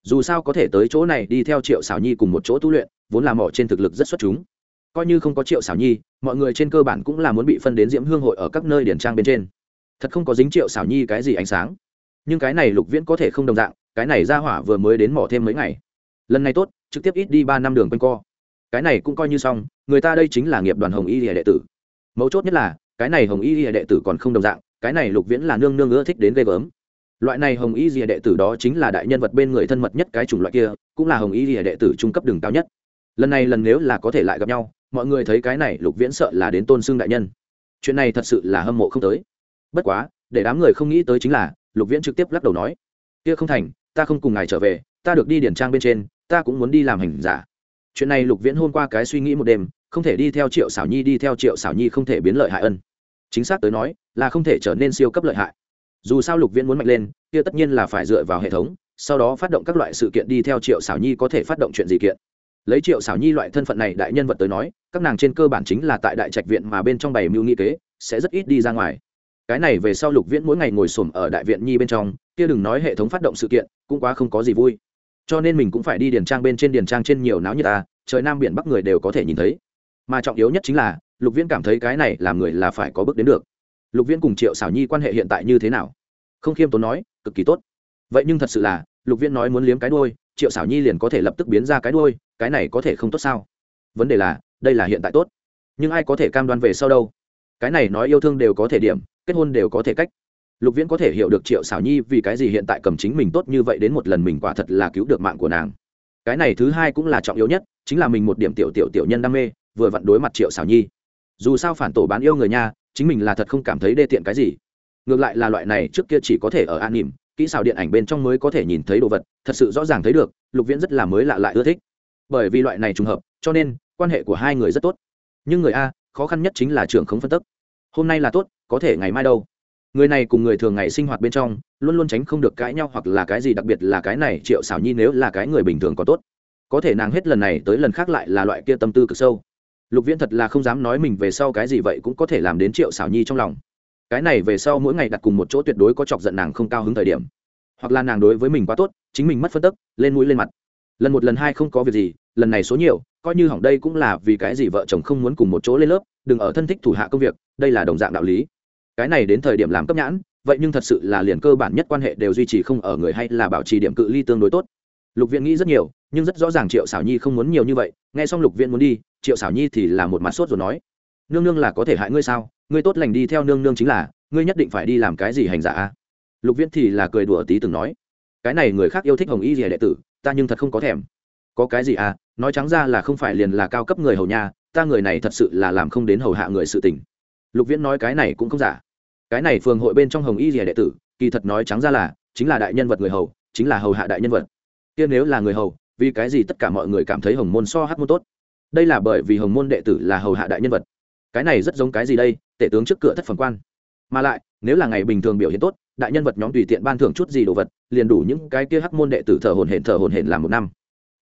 Dù sao có thể tới chỗ này đi theo triệu xảo nhi cùng một chỗ tu luyện, vốn là mỏ trên thực lực rất xuất chúng. Coi như không có triệu xảo nhi, mọi người trên cơ bản cũng là muốn bị phân đến diễm hương hội ở các nơi điển trang bên trên. Thật không có dính triệu xảo nhi cái gì ánh sáng. Nhưng cái này lục viễn có thể không đồng dạng, cái này ra hỏa vừa mới đến mỏ thêm mấy ngày. Lần này tốt, trực tiếp ít đi ba năm đường quanh co. Cái này cũng coi như xong, người ta đây chính là nghiệp đoàn hồng y hệ đệ tử. Mấu chốt nhất là, cái này hồng y hệ đệ tử còn không đồng dạng cái này lục viễn là nương nương ưa thích đến ghê gớm. Loại này hồng y rìa đệ tử đó chính là đại nhân vật bên người thân mật nhất cái chủng loại kia, cũng là hồng y rìa đệ tử trung cấp đường cao nhất. Lần này lần nếu là có thể lại gặp nhau, mọi người thấy cái này lục viễn sợ là đến tôn xưng đại nhân. Chuyện này thật sự là hâm mộ không tới. Bất quá, để đám người không nghĩ tới chính là, lục viễn trực tiếp lắc đầu nói, kia không thành, ta không cùng ngài trở về, ta được đi điển trang bên trên, ta cũng muốn đi làm hành giả. Chuyện này lục viễn hôm qua cái suy nghĩ một đêm, không thể đi theo triệu xảo nhi, đi theo triệu xảo nhi không thể biến lợi hại ân. Chính xác tới nói là không thể trở nên siêu cấp lợi hại. Dù sao lục viễn muốn mạnh lên, kia tất nhiên là phải dựa vào hệ thống, sau đó phát động các loại sự kiện đi theo triệu xảo nhi có thể phát động chuyện gì kiện. Lấy triệu xảo nhi loại thân phận này đại nhân vật tới nói, các nàng trên cơ bản chính là tại đại trạch viện mà bên trong bày mưu nghị kế, sẽ rất ít đi ra ngoài. Cái này về sau lục viễn mỗi ngày ngồi xổm ở đại viện nhi bên trong, kia đừng nói hệ thống phát động sự kiện, cũng quá không có gì vui. Cho nên mình cũng phải đi điền trang bên trên điền trang trên nhiều náo như ta à, trời nam biển bắc người đều có thể nhìn thấy. Mà trọng yếu nhất chính là, lục viễn cảm thấy cái này làm người là phải có bước đến được lục viễn cùng triệu xảo nhi quan hệ hiện tại như thế nào? Không khiêm tốn nói, cực kỳ tốt. Vậy nhưng thật sự là, lục viễn nói muốn liếm cái đôi triệu xảo nhi liền có thể lập tức biến ra cái đôi cái này có thể không tốt sao? Vấn đề là, đây là hiện tại tốt. Nhưng ai có thể cam đoan về sau đâu? Cái này nói yêu thương đều có thể điểm, kết hôn đều có thể cách. Lục viễn có thể hiểu được triệu xảo nhi vì cái gì hiện tại cầm chính mình tốt như vậy đến một lần mình quả thật là cứu được mạng của nàng. Cái này thứ hai cũng là trọng yếu nhất, chính là mình một điểm tiểu tiểu tiểu nhân đam mê, vừa vặn đối mặt triệu xảo nhi. Dù sao phản tổ bán yêu người nha chính mình là thật không cảm thấy đê tiện cái gì. Ngược lại là loại này trước kia chỉ có thể ở an nỉm, kỹ xảo điện ảnh bên trong mới có thể nhìn thấy đồ vật, thật sự rõ ràng thấy được, lục viễn rất là mới lạ lại ưa thích. Bởi vì loại này trùng hợp, cho nên, quan hệ của hai người rất tốt. Nhưng người a, khó khăn nhất chính là trưởng không phân tức. Hôm nay là tốt, có thể ngày mai đâu. Người này cùng người thường ngày sinh hoạt bên trong, luôn luôn tránh không được cãi nhau hoặc là cái gì đặc biệt là cái này triệu xảo nhi nếu là cái người bình thường có tốt. Có thể nàng hết lần này tới lần khác lại là loại kia tâm tư cực sâu lục viễn thật là không dám nói mình về sau cái gì vậy cũng có thể làm đến triệu xảo nhi trong lòng. Cái này về sau mỗi ngày đặt cùng một chỗ tuyệt đối có chọc giận nàng không cao hứng thời điểm. Hoặc là nàng đối với mình quá tốt, chính mình mất phân tức, lên mũi lên mặt. Lần một lần hai không có việc gì, lần này số nhiều, coi như hỏng đây cũng là vì cái gì vợ chồng không muốn cùng một chỗ lên lớp, đừng ở thân thích thủ hạ công việc, đây là đồng dạng đạo lý. Cái này đến thời điểm làm cấp nhãn, vậy nhưng thật sự là liền cơ bản nhất quan hệ đều duy trì không ở người hay là bảo trì điểm cự ly tương đối tốt lục viện nghĩ rất nhiều, nhưng rất rõ ràng triệu xảo nhi không muốn nhiều như vậy. Nghe xong lục viện muốn đi, triệu xảo nhi thì là một mặt sốt rồi nói, nương nương là có thể hại ngươi sao? Ngươi tốt lành đi theo nương nương chính là, ngươi nhất định phải đi làm cái gì hành giả lục viễn thì là cười đùa tí từng nói, cái này người khác yêu thích hồng y gì đệ tử, ta nhưng thật không có thèm. Có cái gì à? Nói trắng ra là không phải liền là cao cấp người hầu nha, ta người này thật sự là làm không đến hầu hạ người sự tình. Lục viễn nói cái này cũng không giả. Cái này phường hội bên trong hồng y rìa đệ tử, kỳ thật nói trắng ra là, chính là đại nhân vật người hầu, chính là hầu hạ đại nhân vật kia nếu là người hầu, vì cái gì tất cả mọi người cảm thấy hồng môn so hát môn tốt? Đây là bởi vì hồng môn đệ tử là hầu hạ đại nhân vật. Cái này rất giống cái gì đây? Tể tướng trước cửa thất phẩm quan. Mà lại, nếu là ngày bình thường biểu hiện tốt, đại nhân vật nhóm tùy tiện ban thưởng chút gì đồ vật, liền đủ những cái kia hắc môn đệ tử thở hồn hển thở hồn hển làm một năm.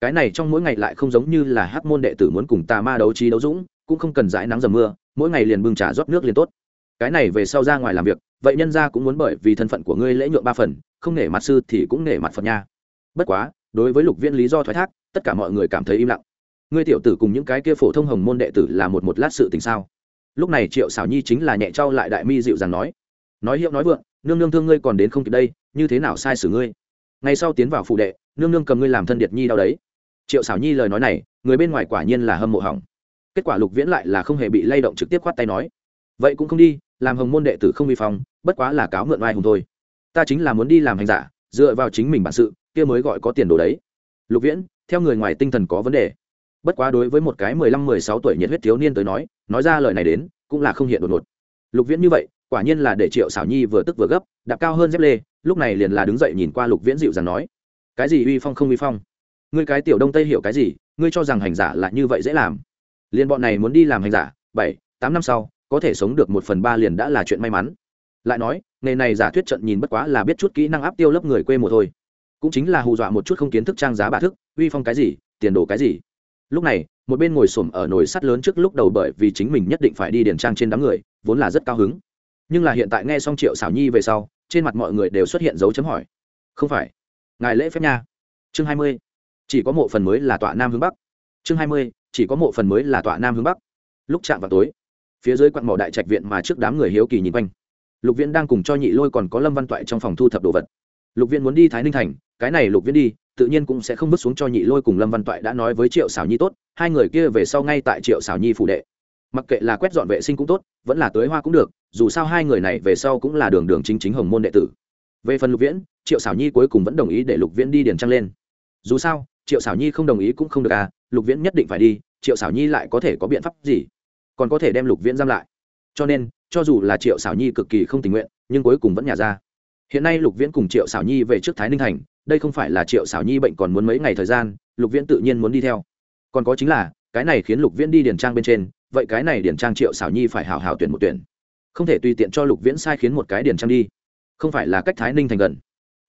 Cái này trong mỗi ngày lại không giống như là hắc môn đệ tử muốn cùng tà ma đấu trí đấu dũng, cũng không cần dãi nắng dầm mưa, mỗi ngày liền bưng trà rót nước liền tốt. Cái này về sau ra ngoài làm việc, vậy nhân ra cũng muốn bởi vì thân phận của ngươi lễ nhượng ba phần, không nể mặt sư thì cũng nể mặt phật nha. Bất quá đối với lục viên lý do thoái thác, tất cả mọi người cảm thấy im lặng. Ngươi tiểu tử cùng những cái kia phổ thông hồng môn đệ tử là một một lát sự tình sao? Lúc này triệu xảo nhi chính là nhẹ trao lại đại mi dịu dàng nói. Nói hiệu nói vượng, nương nương thương ngươi còn đến không kịp đây, như thế nào sai xử ngươi? Ngay sau tiến vào phụ đệ, nương nương cầm ngươi làm thân điệt nhi đau đấy. Triệu xảo nhi lời nói này, người bên ngoài quả nhiên là hâm mộ hỏng. Kết quả lục viễn lại là không hề bị lay động trực tiếp khoát tay nói. Vậy cũng không đi, làm hồng môn đệ tử không vi phong, bất quá là cáo mượn oai hùng thôi. Ta chính là muốn đi làm hành giả, dựa vào chính mình bản sự kia mới gọi có tiền đồ đấy. Lục viễn, theo người ngoài tinh thần có vấn đề. Bất quá đối với một cái mười lăm, mười sáu tuổi nhiệt huyết thiếu niên tới nói nói ra lời này đến, cũng là không hiện đột ngột. Lục viễn như vậy, quả nhiên là để triệu xảo nhi vừa tức vừa gấp, đạp cao hơn dép lê, lúc này liền là đứng dậy nhìn qua lục viễn dịu dàng nói, cái gì uy phong không uy phong? Ngươi cái tiểu đông tây hiểu cái gì? Ngươi cho rằng hành giả là như vậy dễ làm? Liền bọn này muốn đi làm hành giả, bảy, tám năm sau, có thể sống được một phần ba liền đã là chuyện may mắn. Lại nói, nghề này giả thuyết trận nhìn bất quá là biết chút kỹ năng áp tiêu lớp người quê mùa thôi cũng chính là hù dọa một chút không kiến thức trang giá bà thức, uy phong cái gì, tiền đồ cái gì. Lúc này, một bên ngồi xổm ở nồi sắt lớn trước lúc đầu bởi vì chính mình nhất định phải đi điền trang trên đám người, vốn là rất cao hứng. Nhưng là hiện tại nghe xong triệu xảo nhi về sau, trên mặt mọi người đều xuất hiện dấu chấm hỏi. Không phải. Ngài lễ phép nha. Chương hai mươi. Chỉ có mộ phần mới là tọa nam hướng bắc. Chương hai mươi. Chỉ có mộ phần mới là tọa nam hướng bắc. Lúc chạm vào tối, phía dưới quặng mỏ đại trạch viện mà trước đám người hiếu kỳ nhìn quanh. Lục viễn đang cùng cho nhị lôi còn có lâm văn toại trong phòng thu thập đồ vật. Lục viễn muốn đi thái ninh thành cái này lục viễn đi, tự nhiên cũng sẽ không bước xuống cho nhị lôi cùng lâm văn toại đã nói với triệu xảo nhi tốt, hai người kia về sau ngay tại triệu xảo nhi phủ đệ. Mặc kệ là quét dọn vệ sinh cũng tốt, vẫn là tưới hoa cũng được, dù sao hai người này về sau cũng là đường đường chính chính hồng môn đệ tử. Về phần lục viễn, triệu xảo nhi cuối cùng vẫn đồng ý để lục viễn đi điền trăng lên. Dù sao, triệu xảo nhi không đồng ý cũng không được à lục viễn nhất định phải đi, triệu xảo nhi lại có thể có biện pháp gì? Còn có thể đem lục viễn giam lại. Cho nên, cho dù là triệu xảo nhi cực kỳ không tình nguyện, nhưng cuối cùng vẫn nhả ra. Hiện nay lục viễn cùng triệu xảo nhi về trước thái ninh thành đây không phải là triệu xảo nhi bệnh còn muốn mấy ngày thời gian, lục viễn tự nhiên muốn đi theo. Còn có chính là, cái này khiến lục viễn đi điền trang bên trên, vậy cái này điền trang triệu xảo nhi phải hào hào tuyển một tuyển. Không thể tùy tiện cho lục viễn sai khiến một cái điền trang đi. Không phải là cách thái ninh thành gần.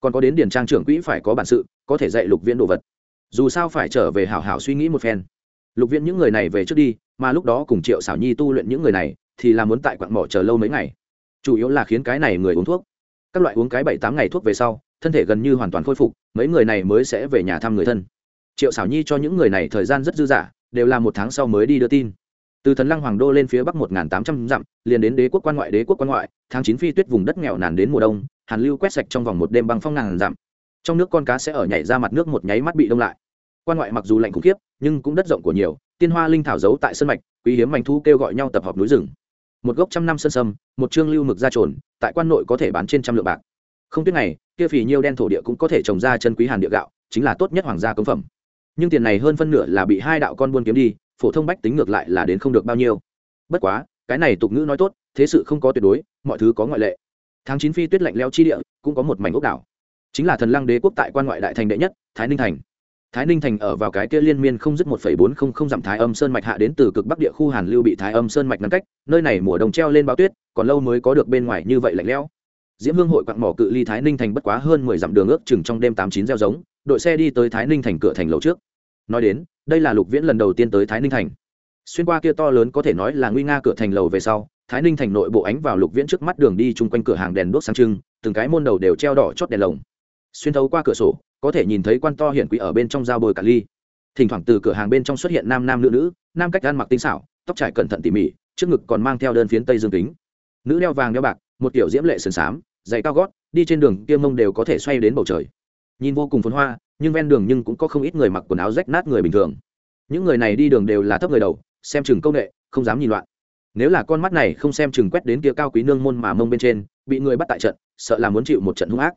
Còn có đến điền trang trưởng quỹ phải có bản sự, có thể dạy lục viễn đồ vật. Dù sao phải trở về hào hào suy nghĩ một phen. Lục viễn những người này về trước đi, mà lúc đó cùng triệu xảo nhi tu luyện những người này, thì là muốn tại quặng mỏ chờ lâu mấy ngày. Chủ yếu là khiến cái này người uống thuốc. Các loại uống cái bảy tám ngày thuốc về sau thân thể gần như hoàn toàn khôi phục, mấy người này mới sẽ về nhà thăm người thân. Triệu xảo nhi cho những người này thời gian rất dư dả, đều là một tháng sau mới đi đưa tin. Từ thần lăng hoàng đô lên phía bắc một tám trăm dặm, liền đến đế quốc quan ngoại, đế quốc quan ngoại, tháng chín phi tuyết vùng đất nghèo nàn đến mùa đông, hàn lưu quét sạch trong vòng một đêm băng phong ngàn dặm. Trong nước con cá sẽ ở nhảy ra mặt nước một nháy mắt bị đông lại. Quan ngoại mặc dù lạnh khủng khiếp, nhưng cũng đất rộng của nhiều, tiên hoa linh thảo giấu tại sân mạch, quý hiếm mảnh thu kêu gọi nhau tập hợp núi rừng. Một gốc trăm năm sơn sâm, một trương lưu mực ra trồn, tại quan nội có thể bán trên trăm lượng bạc không tuyết này kia phì nhiêu đen thổ địa cũng có thể trồng ra chân quý hàn địa gạo, chính là tốt nhất hoàng gia công phẩm. Nhưng tiền này hơn phân nửa là bị hai đạo con buôn kiếm đi, phổ thông bách tính ngược lại là đến không được bao nhiêu. Bất quá, cái này tục ngữ nói tốt, thế sự không có tuyệt đối, mọi thứ có ngoại lệ. Tháng chín phi tuyết lạnh leo chi địa, cũng có một mảnh ốc đảo. Chính là thần lăng đế quốc tại quan ngoại đại thành đệ nhất, thái ninh thành. Thái ninh thành ở vào cái kia liên miên không dứt một phẩy bốn không không dặm thái âm sơn mạch hạ đến từ cực bắc địa khu hàn lưu bị thái âm sơn mạch ngăn cách, nơi này mùa đông treo lên bao tuyết, còn lâu mới có được bên ngoài như vậy lạnh lẽo diễm hương hội quặng mỏ cự ly thái ninh thành bất quá hơn mười dặm đường ước chừng trong đêm tám chín gieo giống, đội xe đi tới thái ninh thành cửa thành lầu trước. Nói đến, đây là lục viễn lần đầu tiên tới thái ninh thành. Xuyên qua kia to lớn có thể nói là nguy nga cửa thành lầu về sau, thái ninh thành nội bộ ánh vào lục viễn trước mắt đường đi chung quanh cửa hàng đèn đuốc sáng trưng, từng cái môn đầu đều treo đỏ chót đèn lồng. Xuyên thấu qua cửa sổ, có thể nhìn thấy quan to hiển quý ở bên trong dao bồi cả ly. Thỉnh thoảng từ cửa hàng bên trong xuất hiện nam nam nữ nữ, nam cách ăn mặc tinh xảo, tóc trải cẩn thận tỉ mỉ, trước ngực còn mang theo đơn phiến tây dương kính. Nữ đeo vàng đeo bạc, một kiểu diễm lệ sườn xám giày cao gót, đi trên đường kia mông đều có thể xoay đến bầu trời. Nhìn vô cùng phấn hoa, nhưng ven đường nhưng cũng có không ít người mặc quần áo rách nát người bình thường. Những người này đi đường đều là thấp người đầu, xem chừng công nghệ, không dám nhìn loạn. Nếu là con mắt này không xem chừng quét đến kia cao quý nương môn mà mông bên trên, bị người bắt tại trận, sợ là muốn chịu một trận hung ác.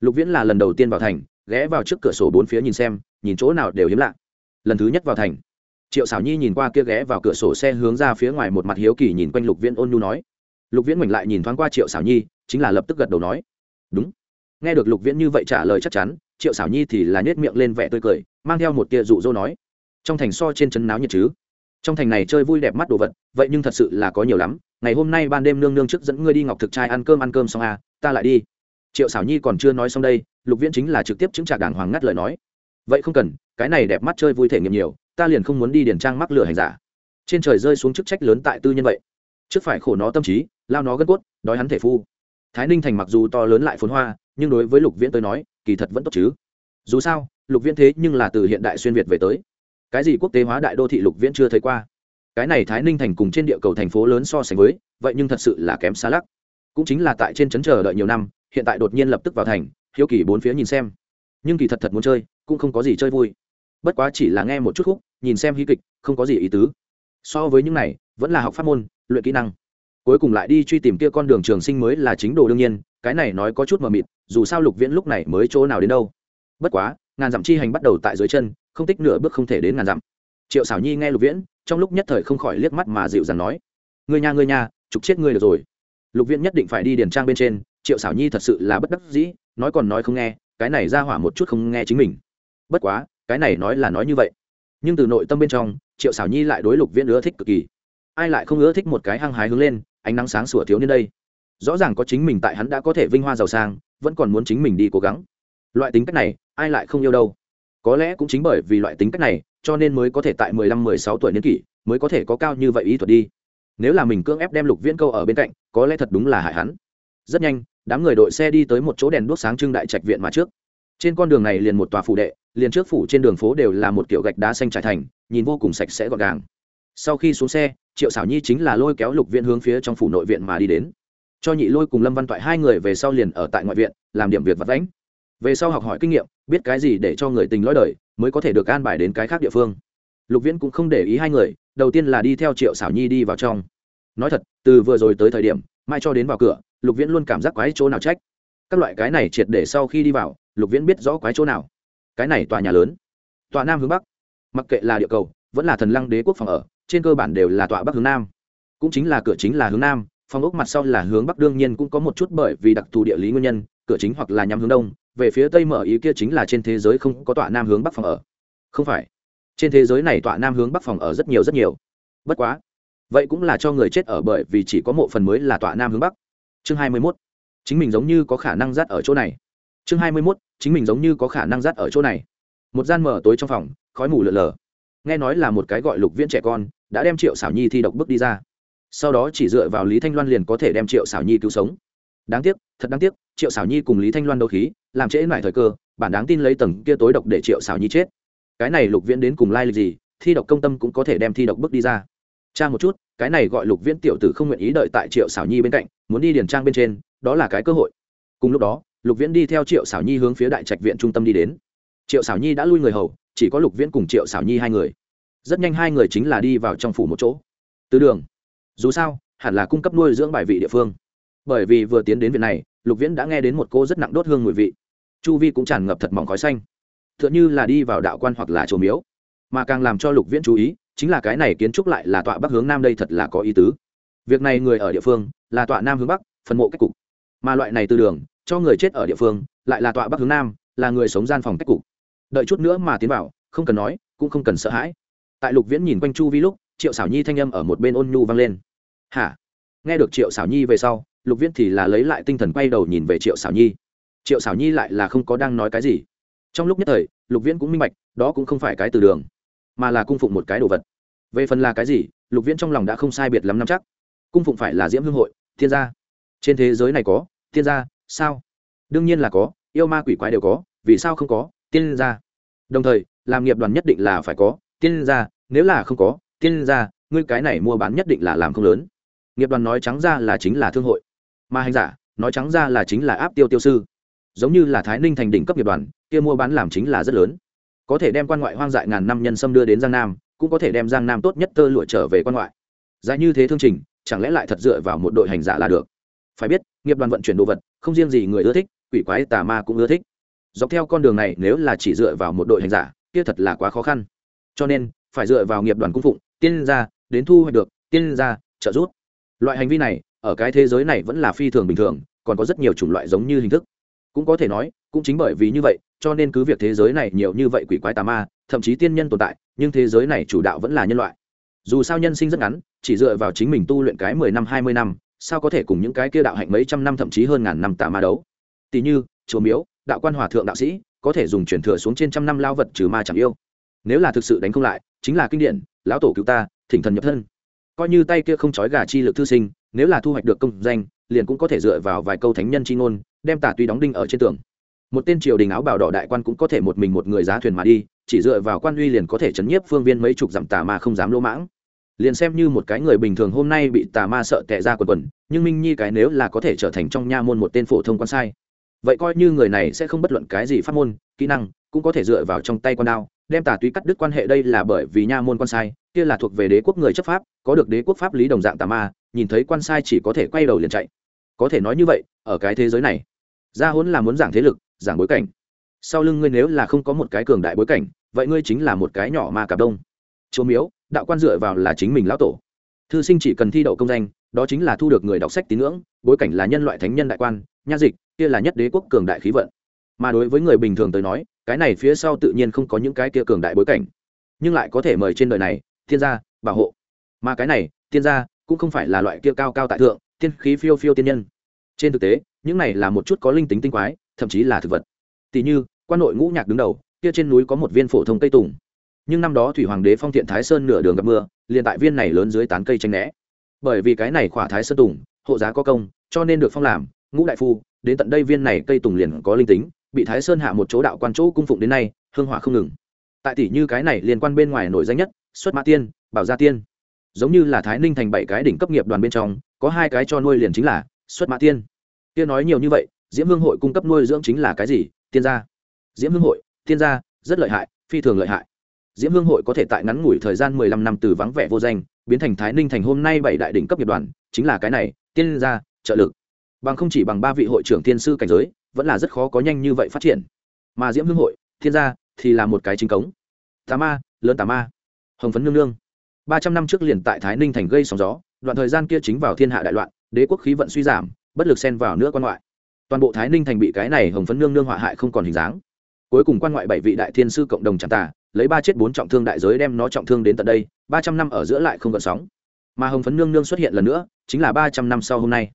Lục viễn là lần đầu tiên vào thành, ghé vào trước cửa sổ bốn phía nhìn xem, nhìn chỗ nào đều hiếm lạ. Lần thứ nhất vào thành, triệu xảo nhi nhìn qua kia ghé vào cửa sổ xe hướng ra phía ngoài một mặt hiếu kỳ nhìn quanh lục viễn ôn nhu nói. Lục viễn ngoảnh lại nhìn thoáng qua triệu xảo nhi chính là lập tức gật đầu nói. Đúng. Nghe được lục viễn như vậy trả lời chắc chắn, triệu xảo nhi thì là nhét miệng lên vẻ tươi cười, mang theo một tia dụ dỗ nói. Trong thành so trên chân náo nhiệt chứ? Trong thành này chơi vui đẹp mắt đồ vật, vậy nhưng thật sự là có nhiều lắm. Ngày hôm nay ban đêm nương nương trước dẫn ngươi đi ngọc thực trai ăn cơm ăn cơm xong à ta lại đi. Triệu xảo nhi còn chưa nói xong đây, lục viễn chính là trực tiếp chứng trả đàng hoàng ngắt lời nói. Vậy không cần, cái này đẹp mắt chơi vui thể nghiệm nhiều, ta liền không muốn đi điền trang mắc lửa hành giả. Trên trời rơi xuống chức trách lớn tại tư nhân vậy. Trước phải khổ nó tâm trí, lao nó gân cốt, đói hắn thể phu thái ninh thành mặc dù to lớn lại phồn hoa, nhưng đối với lục viễn tới nói, kỳ thật vẫn tốt chứ. Dù sao, lục viễn thế nhưng là từ hiện đại xuyên việt về tới. Cái gì quốc tế hóa đại đô thị lục viễn chưa thấy qua. Cái này thái ninh thành cùng trên địa cầu thành phố lớn so sánh với, vậy nhưng thật sự là kém xa lắc. Cũng chính là tại trên trấn chờ đợi nhiều năm, hiện tại đột nhiên lập tức vào thành, hiếu kỳ bốn phía nhìn xem. Nhưng kỳ thật thật muốn chơi, cũng không có gì chơi vui. Bất quá chỉ là nghe một chút khúc, nhìn xem hí kịch, không có gì ý tứ. So với những này, vẫn là học pháp môn, luyện kỹ năng cuối cùng lại đi truy tìm kia con đường trường sinh mới là chính đồ đương nhiên, cái này nói có chút mờ mịt, dù sao lục viễn lúc này mới chỗ nào đến đâu. Bất quá, ngàn dặm chi hành bắt đầu tại dưới chân, không tích nửa bước không thể đến ngàn dặm. Triệu xảo nhi nghe lục viễn, trong lúc nhất thời không khỏi liếc mắt mà dịu dàng nói người nhà người nhà trục chết ngươi được rồi. Lục viễn nhất định phải đi điền trang bên trên, triệu xảo nhi thật sự là bất đắc dĩ, nói còn nói không nghe, cái này ra hỏa một chút không nghe chính mình. Bất quá, cái này nói là nói như vậy. Nhưng từ nội tâm bên trong, triệu xảo nhi lại đối lục viễn ưa thích cực kỳ ai lại không ưa thích một cái hăng hái hướng lên, ánh nắng sáng sủa thiếu niên đây. Rõ ràng có chính mình tại hắn đã có thể vinh hoa giàu sang, vẫn còn muốn chính mình đi cố gắng. Loại tính cách này, ai lại không yêu đâu. Có lẽ cũng chính bởi vì loại tính cách này, cho nên mới có thể tại mười lăm, mười sáu tuổi niên kỷ, mới có thể có cao như vậy ý thuật đi. Nếu là mình cưỡng ép đem lục viễn câu ở bên cạnh, có lẽ thật đúng là hại hắn. Rất nhanh, đám người đội xe đi tới một chỗ đèn đuốc sáng trưng đại trạch viện mà trước. Trên con đường này liền một tòa phủ đệ, liền trước phủ trên đường phố đều là một kiểu gạch đá xanh trải thành, nhìn vô cùng sạch sẽ gọn gàng. Sau khi xuống xe triệu xảo nhi chính là lôi kéo lục viện hướng phía trong phủ nội viện mà đi đến. Cho nhị lôi cùng lâm văn toại hai người về sau liền ở tại ngoại viện, làm điểm việc vật lãnh về sau học hỏi kinh nghiệm, biết cái gì để cho người tình lõi đời, mới có thể được an bài đến cái khác địa phương. Lục viễn cũng không để ý hai người, đầu tiên là đi theo triệu xảo nhi đi vào trong. Nói thật, từ vừa rồi tới thời điểm, mai cho đến vào cửa, lục viễn luôn cảm giác quái chỗ nào trách. Các loại cái này triệt để sau khi đi vào, lục viễn biết rõ quái chỗ nào. Cái này tòa nhà lớn. Tòa nam hướng bắc. Mặc kệ là địa cầu, vẫn là thần lăng đế quốc phòng ở trên cơ bản đều là tọa bắc hướng nam. Cũng chính là cửa chính là hướng nam phòng ốc mặt sau là hướng bắc, đương nhiên cũng có một chút bởi vì đặc thù địa lý nguyên nhân, cửa chính hoặc là nhắm hướng đông, về phía tây mở ý kia chính là trên thế giới không có tọa nam hướng bắc phòng ở. Không phải. Trên thế giới này tọa nam hướng bắc phòng ở rất nhiều rất nhiều. Bất quá. Vậy cũng là cho người chết ở bởi vì chỉ có một phần mới là tọa nam hướng bắc. Chương hai mươi 21. chính mình giống như có khả năng rát ở chỗ này. Chương hai mươi 21. chính mình giống như có khả năng rát ở chỗ này. Một gian mở tối trong phòng, khói mù lờ lờ nghe nói là một cái gọi lục viễn trẻ con đã đem triệu xảo nhi thi độc bước đi ra. Sau đó chỉ dựa vào lý thanh loan liền có thể đem triệu xảo nhi cứu sống. Đáng tiếc, thật đáng tiếc, triệu xảo nhi cùng lý thanh loan đấu khí, làm trễ lại thời cơ, bản đáng tin lấy tầng kia tối độc để triệu xảo nhi chết. Cái này lục viễn đến cùng lai lịch gì, thi độc công tâm cũng có thể đem thi độc bước đi ra. Cha một chút, cái này gọi lục viễn tiểu tử không nguyện ý đợi tại triệu xảo nhi bên cạnh, muốn đi điền trang bên trên, đó là cái cơ hội. Cùng lúc đó, lục viễn đi theo triệu xảo nhi hướng phía đại trạch viện trung tâm đi đến. Triệu xảo nhi đã lui người hầu, chỉ có lục viễn cùng triệu xảo nhi hai người rất nhanh hai người chính là đi vào trong phủ một chỗ. Từ đường. Dù sao, hẳn là cung cấp nuôi dưỡng bài vị địa phương. Bởi vì vừa tiến đến viện này, lục viễn đã nghe đến một cô rất nặng đốt hương mùi vị. Chu vi cũng tràn ngập thật mỏng khói xanh. T h ư ợ n như là đi vào đạo quan hoặc là trồ miếu. Mà càng làm cho lục viễn chú ý, chính là cái này kiến trúc lại là tọa bắc hướng nam đây thật là có ý tứ. Việc này người ở địa phương, là tọa nam hướng bắc, phần mộ cách cục. Mà loại này từ đường, cho người chết ở địa phương, lại là tọa bắc hướng nam, là người sống gian phòng cách cục. Đợi chút nữa mà tiến vào, không cần nói, cũng không cần sợ hãi tại lục viễn nhìn quanh chu vi lúc, triệu xảo nhi thanh âm ở một bên ôn nhu vang lên. Hả? Nghe được triệu xảo nhi về sau, lục viễn thì là lấy lại tinh thần quay đầu nhìn về triệu xảo nhi. Triệu xảo nhi lại là không có đang nói cái gì. Trong lúc nhất thời, lục viễn cũng minh bạch, đó cũng không phải cái từ đường, mà là cung phụng một cái đồ vật. Về phần là cái gì, lục viễn trong lòng đã không sai biệt lắm năm chắc. Cung phụng phải là diễm hương hội, thiên gia. Trên thế giới này có, thiên gia, sao? Đương nhiên là có, yêu ma quỷ quái đều có, vì sao không có tiên gia? Đồng thời, làm nghiệp đoàn nhất định là phải có tiên gia, nếu là không có, tiên gia, ngươi cái này mua bán nhất định là làm không lớn. Nghiệp đoàn nói trắng ra là chính là thương hội. Mà hành giả, nói trắng ra là chính là áp tiêu tiêu sư. Giống như là thái ninh thành đỉnh cấp nghiệp đoàn, kia mua bán làm chính là rất lớn. Có thể đem quan ngoại hoang dại ngàn năm nhân xâm đưa đến giang nam, cũng có thể đem giang nam tốt nhất tơ lụa trở về quan ngoại. Dài như thế thương trình, chẳng lẽ lại thật dựa vào một đội hành giả là được? Phải biết, nghiệp đoàn vận chuyển đồ vật, không riêng gì người ưa thích, quỷ quái tà ma cũng ưa thích. Dọc theo con đường này, nếu là chỉ dựa vào một đội hành giả, kia thật là quá khó khăn cho nên phải dựa vào nghiệp đoàn cung phụng, tiên gia đến thu hoạch được, tiên gia trợ giúp. Loại hành vi này ở cái thế giới này vẫn là phi thường bình thường, còn có rất nhiều chủng loại giống như hình thức. Cũng có thể nói, cũng chính bởi vì như vậy, cho nên cứ việc thế giới này nhiều như vậy quỷ quái tà ma, thậm chí tiên nhân tồn tại, nhưng thế giới này chủ đạo vẫn là nhân loại. Dù sao nhân sinh rất ngắn, chỉ dựa vào chính mình tu luyện cái mười năm, hai mươi năm, sao có thể cùng những cái kia đạo hạnh mấy trăm năm, thậm chí hơn ngàn năm tà ma đấu? Tỷ như chùa miếu, đạo quan hòa thượng đạo sĩ, có thể dùng truyền thừa xuống trên trăm năm lao vật trừ ma chẳng yêu nếu là thực sự đánh không lại, chính là kinh điển, lão tổ cứu ta, thỉnh thần nhập thân. Coi như tay kia không trói gà chi lực thư sinh, nếu là thu hoạch được công danh, liền cũng có thể dựa vào vài câu thánh nhân chi ngôn, đem tả tuy đóng đinh ở trên tường. Một tên triều đình áo bào đỏ đại quan cũng có thể một mình một người giá thuyền mà đi, chỉ dựa vào quan uy liền có thể chấn nhiếp phương viên mấy chục dặm tà ma không dám lỗ mãng. Liền xem như một cái người bình thường hôm nay bị tà ma sợ tệ ra quần quần, nhưng minh nhi cái nếu là có thể trở thành trong nha môn một tên phổ thông quan sai. Vậy coi như người này sẽ không bất luận cái gì phát môn, kỹ năng, cũng có thể dựa vào trong tay con đao đem tà túy cắt đứt quan hệ đây là bởi vì nha môn quan sai, kia là thuộc về đế quốc người chấp pháp, có được đế quốc pháp lý đồng dạng tà ma, nhìn thấy quan sai chỉ có thể quay đầu liền chạy. Có thể nói như vậy, ở cái thế giới này, gia hốn là muốn giảng thế lực, giảng bối cảnh. Sau lưng ngươi nếu là không có một cái cường đại bối cảnh, vậy ngươi chính là một cái nhỏ ma cạp đông. Chúa miếu, đạo quan dựa vào là chính mình lão tổ. Thư sinh chỉ cần thi đậu công danh, đó chính là thu được người đọc sách tín ngưỡng, bối cảnh là nhân loại thánh nhân đại quan, nha dịch, kia là nhất đế quốc cường đại khí vận. Mà đối với người bình thường tới nói cái này phía sau tự nhiên không có những cái kia cường đại bối cảnh. Nhưng lại có thể mời trên đời này, thiên gia, bảo hộ. Mà cái này, thiên gia, cũng không phải là loại kia cao cao tại thượng, thiên khí phiêu phiêu tiên nhân. Trên thực tế, những này là một chút có linh tính tinh quái, thậm chí là thực vật. Tỷ như, quan nội ngũ nhạc đứng đầu, kia trên núi có một viên phổ thông cây tùng. Nhưng năm đó thủy hoàng đế phong thiện thái sơn nửa đường gặp mưa, liền tại viên này lớn dưới tán cây tranh né. Bởi vì cái này khỏa thái sơn tùng, hộ giá có công, cho nên được phong làm, ngũ đại phu, đến tận đây viên này cây tùng liền có linh tính bị thái sơn hạ một chỗ đạo quan chỗ cung phụng đến nay, hương hỏa không ngừng. Tại tỷ như cái này liên quan bên ngoài nổi danh nhất, xuất mã tiên, bảo gia tiên. Giống như là thái ninh thành bảy cái đỉnh cấp nghiệp đoàn bên trong, có hai cái cho nuôi liền chính là xuất mã tiên. Tiên nói nhiều như vậy, diễm hương hội cung cấp nuôi dưỡng chính là cái gì? Tiên gia. Diễm hương hội, tiên gia, rất lợi hại, phi thường lợi hại. Diễm hương hội có thể tại ngắn ngủi thời gian mười lăm năm từ vắng vẻ vô danh, biến thành thái ninh thành hôm nay bảy đại đỉnh cấp nghiệp đoàn, chính là cái này, tiên gia, trợ lực. Bằng không chỉ bằng ba vị hội trưởng tiên sư cảnh giới vẫn là rất khó có nhanh như vậy phát triển. Mà diễm hương hội, thiên gia, thì là một cái chính cống. Tà ma, lớn tà ma. Hồng phấn nương nương. Ba trăm năm trước liền tại thái ninh thành gây sóng gió, đoạn thời gian kia chính vào thiên hạ đại loạn, đế quốc khí vận suy giảm, bất lực xen vào nữa quan ngoại. Toàn bộ thái ninh thành bị cái này hồng phấn nương nương họa hại không còn hình dáng. Cuối cùng quan ngoại bảy vị đại thiên sư cộng đồng chẳng tà, lấy ba chết bốn trọng thương đại giới đem nó trọng thương đến tận đây, ba trăm năm ở giữa lại không gợn sóng. Mà hồng phấn nương nương xuất hiện lần nữa, chính là ba trăm năm sau hôm nay.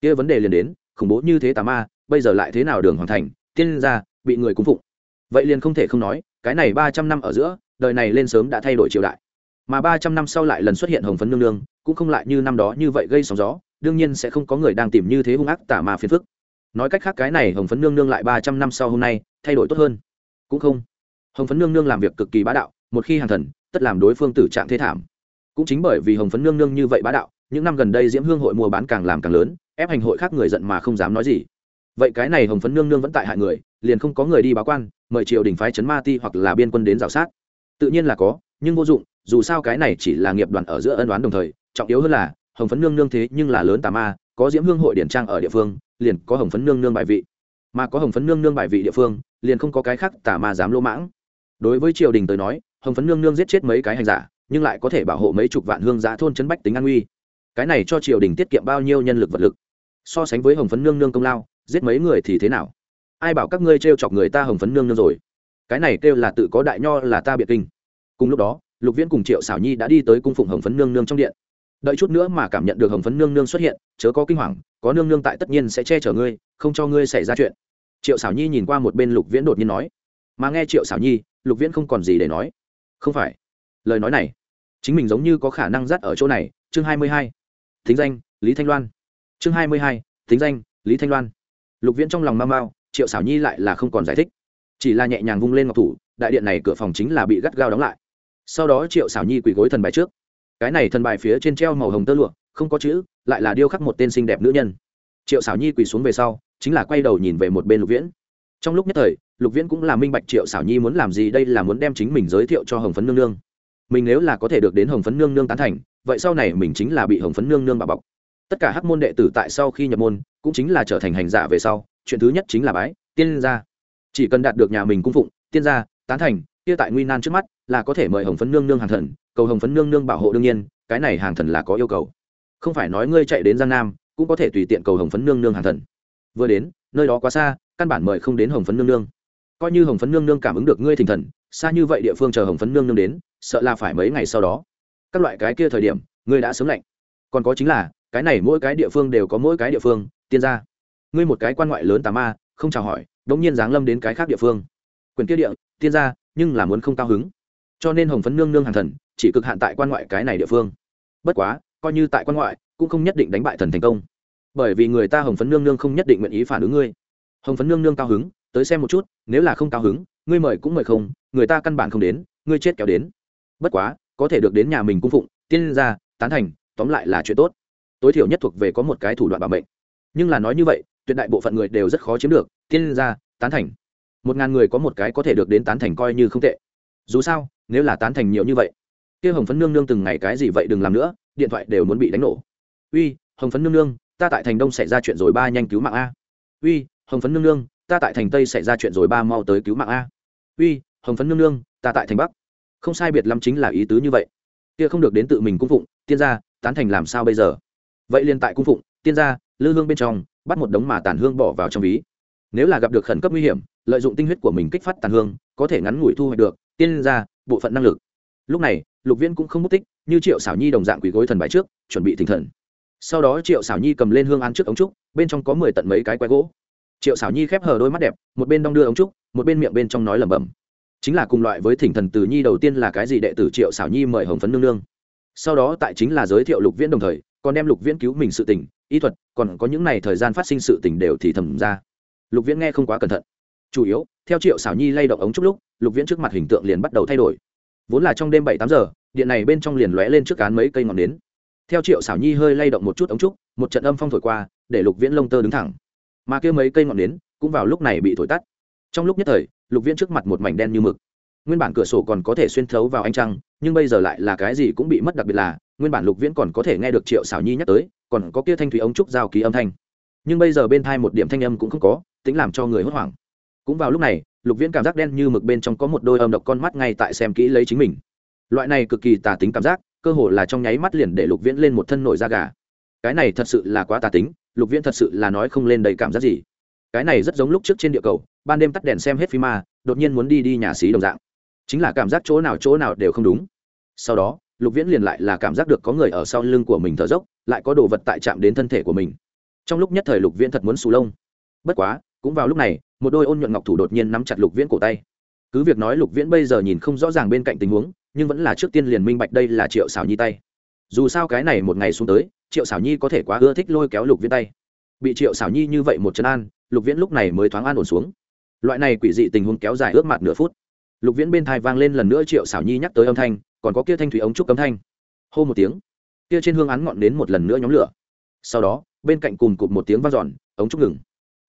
Kia vấn đề liền đến, khủng bố như thế tà ma bây giờ lại thế nào đường hoàn thành, tiên gia, bị người cung phụng. Vậy liền không thể không nói, cái này ba trăm năm ở giữa, đời này lên sớm đã thay đổi triều đại. Mà ba trăm năm sau lại lần xuất hiện hồng phấn nương nương, cũng không lại như năm đó như vậy gây sóng gió, đương nhiên sẽ không có người đang tìm như thế hung ác tả mà phiền phức. Nói cách khác cái này hồng phấn nương nương lại ba trăm năm sau hôm nay, thay đổi tốt hơn. Cũng không. Hồng phấn nương nương làm việc cực kỳ bá đạo, một khi hàng thần, tất làm đối phương tử trạng thế thảm. Cũng chính bởi vì hồng phấn nương nương như vậy bá đạo, những năm gần đây diễm hương hội mua bán càng làm càng lớn, ép hành hội khác người giận mà không dám nói gì vậy cái này hồng phấn nương nương vẫn tại hại người, liền không có người đi báo quan, mời triều đình phái chấn ma ti hoặc là biên quân đến rào sát. Tự nhiên là có, nhưng vô dụng, dù sao cái này chỉ là nghiệp đoàn ở giữa ân đoán đồng thời, trọng yếu hơn là, hồng phấn nương nương thế nhưng là lớn tà ma, có diễm hương hội điển trang ở địa phương, liền có hồng phấn nương nương bài vị. Mà có hồng phấn nương nương bài vị địa phương, liền không có cái khác tà ma dám lỗ mãng. Đối với triều đình tới nói, hồng phấn nương nương giết chết mấy cái hành giả, nhưng lại có thể bảo hộ mấy chục vạn hương giã thôn chấn bách tính an nguy. Cái này cho triều đình tiết kiệm bao nhiêu nhân lực vật lực. So sánh với hồng phấn nương nương công lao giết mấy người thì thế nào? Ai bảo các ngươi t chọc người ta hồng phấn nương nương rồi? Cái này kêu là tự có đại nho là ta biệt kinh. Cùng lúc đó, lục viễn cùng triệu xảo nhi đã đi tới cung phụng hồng phấn nương nương trong điện. Đợi chút nữa mà cảm nhận được hồng phấn nương nương xuất hiện, chớ có kinh hoàng, có nương nương tại tất nhiên sẽ che chở ngươi, không cho ngươi xảy ra chuyện. Triệu xảo nhi nhìn qua một bên lục viễn đột nhiên nói. Mà nghe triệu xảo nhi, lục viễn không còn gì để nói. Không phải. Lời nói này, chính mình giống như có khả năng dắt ở chỗ này. Chương hai mươi hai. Thính danh, lý thanh loan. Chương hai mươi hai. Thính danh, lý thanh loan lục viễn trong lòng mau mau, triệu xảo nhi lại là không còn giải thích. Chỉ là nhẹ nhàng vung lên ngọc thủ, đại điện này cửa phòng chính là bị gắt gao đóng lại. Sau đó triệu xảo nhi quỳ gối thần bài trước. Cái này thần bài phía trên treo màu hồng tơ lụa, không có chữ, lại là điêu khắc một tên xinh đẹp nữ nhân. Triệu xảo nhi quỳ xuống về sau, chính là quay đầu nhìn về một bên lục viễn. Trong lúc nhất thời, lục viễn cũng là minh bạch triệu xảo nhi muốn làm gì đây là muốn đem chính mình giới thiệu cho hồng phấn nương nương. Mình nếu là có thể được đến hồng phấn nương nương tán thành, vậy sau này mình chính là bị hồng phấn nương nương bà bọc. Tất cả hắc môn đệ tử tại sau khi nhập môn cũng chính là trở thành hành giả về sau, chuyện thứ nhất chính là bái tiên gia. Chỉ cần đạt được nhà mình cung phụng, tiên gia, tán thành, kia tại nguy nan trước mắt là có thể mời hồng phấn nương nương hàng thần, cầu hồng phấn nương nương bảo hộ đương nhiên, cái này hàng thần là có yêu cầu. Không phải nói ngươi chạy đến giang nam, cũng có thể tùy tiện cầu hồng phấn nương nương hàng thần. Vừa đến, nơi đó quá xa, căn bản mời không đến hồng phấn nương nương. Coi như hồng phấn nương nương cảm ứng được ngươi thỉnh thần, xa như vậy địa phương chờ hồng phấn nương nương đến, sợ là phải mấy ngày sau đó. Các loại cái kia thời điểm, ngươi đã sớm lạnh. Còn có chính là, cái này mỗi cái địa phương đều có mỗi cái địa phương tiên gia. Ngươi một cái quan ngoại lớn tà ma, không chào hỏi đống nhiên giáng lâm đến cái khác địa phương. Quyền kia địa, tiên gia, nhưng là muốn không cao hứng. Cho nên hồng phấn nương nương hàng thần, chỉ cực hạn tại quan ngoại cái này địa phương. Bất quá, coi như tại quan ngoại, cũng không nhất định đánh bại thần thành công. Bởi vì người ta hồng phấn nương nương không nhất định nguyện ý phản ứng ngươi. Hồng phấn nương nương cao hứng, tới xem một chút, nếu là không cao hứng, ngươi mời cũng mời không, người ta căn bản không đến, ngươi chết kéo đến. Bất quá, có thể được đến nhà mình cung phụng, tiên gia, tán thành, tóm lại là chuyện tốt. Tối thiểu nhất thuộc về có một cái thủ đoạn bảo mệnh nhưng là nói như vậy, tuyệt đại bộ phận người đều rất khó chiếm được, tiên gia, tán thành. Một ngàn người có một cái có thể được đến tán thành coi như không tệ. Dù sao, nếu là tán thành nhiều như vậy, kia hồng phấn nương nương từng ngày cái gì vậy đừng làm nữa, điện thoại đều muốn bị đánh nổ. Uy, hồng phấn nương nương, ta tại thành đông xảy ra chuyện rồi ba nhanh cứu mạng a. Uy, hồng phấn nương nương, ta tại thành tây xảy ra chuyện rồi ba mau tới cứu mạng a. Uy, hồng phấn nương nương, ta tại thành bắc. Không sai biệt lắm chính là ý tứ như vậy. Kia không được đến tự mình cung phụng, tiên gia, tán thành làm sao bây giờ? Vậy liền tại cung phụng, tiên gia lư hương bên trong, bắt một đống mà tàn hương bỏ vào trong ví. Nếu là gặp được khẩn cấp nguy hiểm, lợi dụng tinh huyết của mình kích phát tàn hương, có thể ngắn ngủi thu hoạch được, tiên gia bộ phận năng lực. Lúc này, lục viễn cũng không mất tích, như triệu xảo nhi đồng dạng quỳ gối thần bài trước, chuẩn bị thỉnh thần. Sau đó triệu xảo nhi cầm lên hương ăn trước ống trúc, bên trong có mười tận mấy cái que gỗ. Triệu xảo nhi khép hờ đôi mắt đẹp, một bên đong đưa ống trúc, một bên miệng bên trong nói lẩm bẩm. Chính là cùng loại với thỉnh thần từ nhi đầu tiên là cái gì đệ tử triệu xảo nhi mời hồng phấn nương nương. Sau đó tại chính là giới thiệu lục viễn đồng thời, còn đem lục viễn cứu mình sự tình y thuật, còn có những n à y thời gian phát sinh sự tình đều thì thầm ra. Lục viễn nghe không quá cẩn thận. Chủ yếu, theo triệu xảo nhi lay động ống trúc lúc, lục viễn trước mặt hình tượng liền bắt đầu thay đổi. Vốn là trong đêm bảy tám giờ, điện này bên trong liền lóe lên trước cán mấy cây ngọn nến. Theo triệu xảo nhi hơi lay động một chút ống trúc, một trận âm phong thổi qua, để lục viễn lông tơ đứng thẳng. Mà kia mấy cây ngọn nến cũng vào lúc này bị thổi tắt. Trong lúc nhất thời, lục viễn trước mặt một mảnh đen như mực. Nguyên bản cửa sổ còn có thể xuyên thấu vào ánh trăng, nhưng bây giờ lại là cái gì cũng bị mất, đặc biệt là nguyên bản lục viễn còn có thể nghe được triệu xảo nhi nhắc tới, còn có kia thanh thủy ống trúc giao ký âm thanh. Nhưng bây giờ bên thai một điểm thanh âm cũng không có, tính làm cho người hốt hoảng. Cũng vào lúc này, lục viễn cảm giác đen như mực bên trong có một đôi âm độc con mắt ngay tại xem kỹ lấy chính mình. Loại này cực kỳ tà tính cảm giác, cơ hồ là trong nháy mắt liền để lục viễn lên một thân nổi da gà. Cái này thật sự là quá tà tính, lục viễn thật sự là nói không lên đầy cảm giác gì. Cái này rất giống lúc trước trên địa cầu, ban đêm tắt đèn xem hết phim ma, đột nhiên muốn đi đi nhà xí đồng dạng. Chính là cảm giác chỗ nào chỗ nào đều không đúng. Sau đó lục viễn liền lại là cảm giác được có người ở sau lưng của mình thở dốc, lại có đồ vật tại chạm đến thân thể của mình. Trong lúc nhất thời lục viễn thật muốn xù lông. Bất quá, cũng vào lúc này, một đôi ôn nhuận ngọc thủ đột nhiên nắm chặt lục viễn cổ tay. Cứ việc nói lục viễn bây giờ nhìn không rõ ràng bên cạnh tình huống, nhưng vẫn là trước tiên liền minh bạch đây là triệu xảo nhi tay. Dù sao cái này một ngày xuống tới, triệu xảo nhi có thể quá ưa thích lôi kéo lục viễn tay. Bị triệu xảo nhi như vậy một chân an, lục viễn lúc này mới thoáng an ổn xuống. Loại này quỷ dị tình huống kéo dài ước mặt nửa phút. Lục viễn bên thai vang lên lần nữa triệu xảo nhi nhắc tới âm thanh còn có kia thanh thủy ống trúc cấm thanh. Hô một tiếng, kia trên hương án ngọn đến một lần nữa nhóm lửa. Sau đó, bên cạnh cùng cụt một tiếng vang dọn, ống trúc ngừng.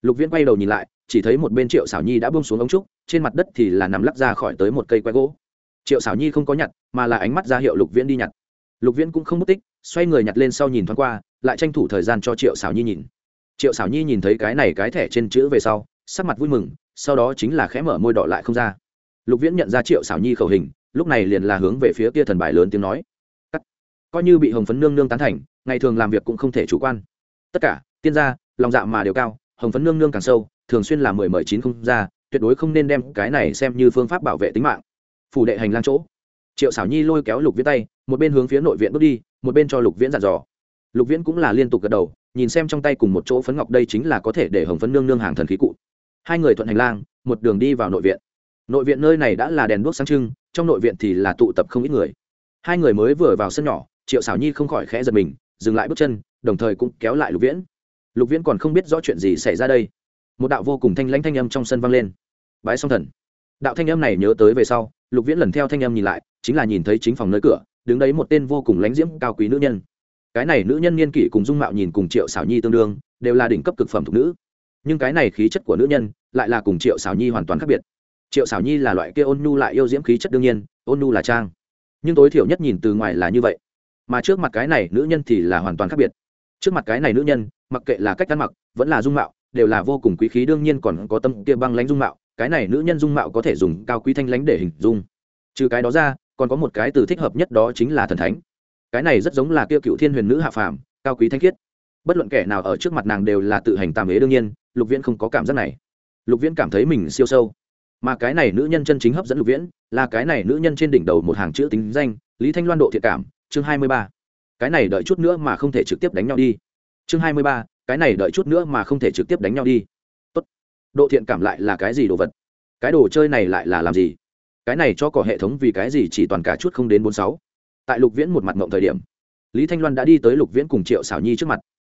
Lục viễn quay đầu nhìn lại, chỉ thấy một bên triệu xảo nhi đã bông xuống ống trúc, trên mặt đất thì là nằm lắc ra khỏi tới một cây que gỗ. Triệu xảo nhi không có nhặt, mà là ánh mắt ra hiệu lục viễn đi nhặt. Lục viễn cũng không mất tích, xoay người nhặt lên sau nhìn thoáng qua, lại tranh thủ thời gian cho triệu xảo nhi nhìn. Triệu xảo nhi nhìn thấy cái này cái thẻ trên chữ về sau, sắc mặt vui mừng, sau đó chính là khẽ mở môi đỏ lại không ra. Lục viễn nhận ra triệu xảo nhi khẩu hình lúc này liền là hướng về phía kia thần bài lớn tiếng nói. Cắt. Coi như bị hồng phấn nương nương tán thành, ngày thường làm việc cũng không thể chủ quan. Tất cả, tiên gia, lòng dạ mà đều cao, hồng phấn nương nương càng sâu, thường xuyên là mười mười chín không ra, tuyệt đối không nên đem cái này xem như phương pháp bảo vệ tính mạng. Phủ đệ hành lang chỗ. Triệu xảo nhi lôi kéo lục viễn tay, một bên hướng phía nội viện bước đi, một bên cho lục viễn dặn dò. Lục viễn cũng là liên tục gật đầu, nhìn xem trong tay cùng một chỗ phấn ngọc đây chính là có thể để hồng phấn nương nương hàng thần khí cụ. Hai người thuận hành lang, một đường đi vào nội viện nội viện nơi này đã là đèn đuốc sáng trưng, trong nội viện thì là tụ tập không ít người. Hai người mới vừa vào sân nhỏ, triệu xảo nhi không khỏi khẽ giật mình, dừng lại bước chân, đồng thời cũng kéo lại lục viễn. Lục viễn còn không biết rõ chuyện gì xảy ra đây. Một đạo vô cùng thanh lãnh thanh âm trong sân vang lên. Bái song thần. Đạo thanh âm này nhớ tới về sau, lục viễn lần theo thanh âm nhìn lại, chính là nhìn thấy chính phòng nơi cửa, đứng đấy một tên vô cùng lãnh diễm, cao quý nữ nhân. Cái này nữ nhân niên kỷ cùng dung mạo nhìn cùng triệu xảo nhi tương đương, đều là đỉnh cấp cực phẩm thuộc nữ. Nhưng cái này khí chất của nữ nhân, lại là cùng triệu xảo nhi hoàn toàn khác biệt triệu xảo nhi là loại kia ôn nhu lại yêu diễm khí chất đương nhiên, ôn nhu là trang. Nhưng tối thiểu nhất nhìn từ ngoài là như vậy. Mà trước mặt cái này nữ nhân thì là hoàn toàn khác biệt. Trước mặt cái này nữ nhân, mặc kệ là cách ăn mặc, vẫn là dung mạo, đều là vô cùng quý khí, đương nhiên còn có tâm kia băng lãnh dung mạo. Cái này nữ nhân dung mạo có thể dùng cao quý thanh lãnh để hình dung. Trừ cái đó ra, còn có một cái từ thích hợp nhất đó chính là thần thánh. Cái này rất giống là kia cựu thiên huyền nữ hạ phàm, cao quý thanh khiết. Bất luận kẻ nào ở trước mặt nàng đều là tự hành tàm ế đương nhiên, lục viễn không có cảm giác này. Lục viễn cảm thấy mình siêu sâu mà cái này nữ nhân chân chính hấp dẫn lục viễn là cái này nữ nhân trên đỉnh đầu một hàng chữ tính danh, lý thanh loan độ thiện cảm, chương hai mươi ba. Cái này đợi chút nữa mà không thể trực tiếp đánh nhau đi. Chương hai mươi ba, cái này đợi chút nữa mà không thể trực tiếp đánh nhau đi. Tốt. độ thiện cảm lại là cái gì đồ vật? Cái đồ chơi này lại là làm gì? Cái này cho cỏ hệ thống vì cái gì chỉ toàn cả chút không đến bốn sáu? Tại lục viễn một mặt mộng thời điểm, lý thanh loan đã đi tới lục viễn cùng triệu xảo nhi trước mặt.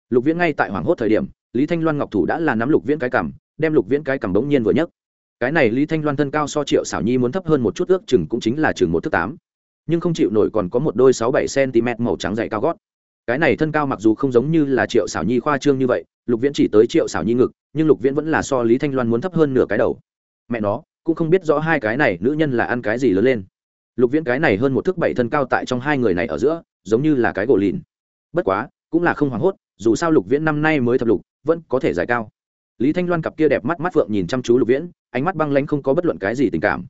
Lục viễn ngay tại hoảng hốt thời điểm, lý thanh loan ngọc thủ đã là nắm lục viễn cái cằm, đem lục viễn cái cằm bỗng nhiên vừa nhấc cái này lý thanh loan thân cao so triệu xảo nhi muốn thấp hơn một chút, ước chừng cũng chính là chừng một thước tám. Nhưng không chịu nổi còn có một đôi sáu bảy cm màu trắng dày cao gót. Cái này thân cao mặc dù không giống như là triệu xảo nhi khoa trương như vậy, lục viễn chỉ tới triệu xảo nhi ngực, nhưng lục viễn vẫn là so lý thanh loan muốn thấp hơn nửa cái đầu. Mẹ nó, cũng không biết rõ hai cái này nữ nhân là ăn cái gì lớn lên. Lục viễn cái này hơn một thước bảy thân cao tại trong hai người này ở giữa, giống như là cái gỗ lìn. Bất quá, cũng là không hoảng hốt, dù sao lục viễn năm nay mới thập lục, vẫn có thể giải cao. Lý thanh loan cặp kia đẹp mắt mắt phượng nhìn chăm chú lục viễn ánh mắt băng lãnh không có bất luận cái gì tình cảm.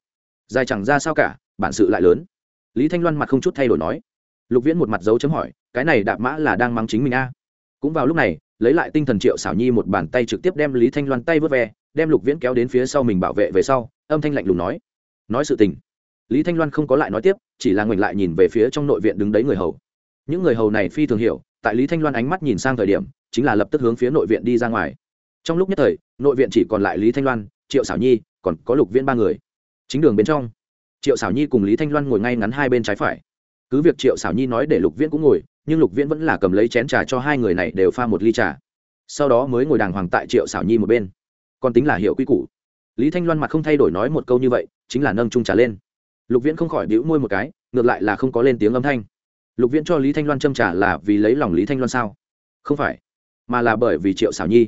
Dài chẳng ra sao cả, bản sự lại lớn. Lý thanh loan mặt không chút thay đổi nói. Lục viễn một mặt dấu chấm hỏi, cái này đạp mã là đang mắng chính mình a? Cũng vào lúc này, lấy lại tinh thần triệu xảo nhi một bàn tay trực tiếp đem lý thanh loan tay vớt ve, đem lục viễn kéo đến phía sau mình bảo vệ về sau, âm thanh lạnh lùng nói. Nói sự tình. Lý thanh loan không có lại nói tiếp, chỉ là ngoảnh lại nhìn về phía trong nội viện đứng đấy người hầu. Những người hầu này phi thường hiểu, tại lý thanh loan ánh mắt nhìn sang thời điểm, chính là lập tức hướng phía nội viện đi ra ngoài. Trong lúc nhất thời, nội viện chỉ còn lại lý thanh loan triệu xảo nhi, còn có lục viễn ba người. Chính đường bên trong, triệu xảo nhi cùng lý thanh loan ngồi ngay ngắn hai bên trái phải. Cứ việc triệu xảo nhi nói để lục viễn cũng ngồi, nhưng lục viễn vẫn là cầm lấy chén trà cho hai người này đều pha một ly trà. Sau đó mới ngồi đàng hoàng tại triệu xảo nhi một bên. Còn tính là hiệu quy củ. Lý thanh loan mặt không thay đổi nói một câu như vậy, chính là nâng trung trà lên. Lục viễn không khỏi đĩu môi một cái, ngược lại là không có lên tiếng âm thanh. Lục viễn cho lý thanh loan châm trả là vì lấy lòng lý thanh loan sao? Không phải, mà là bởi vì triệu xảo nhi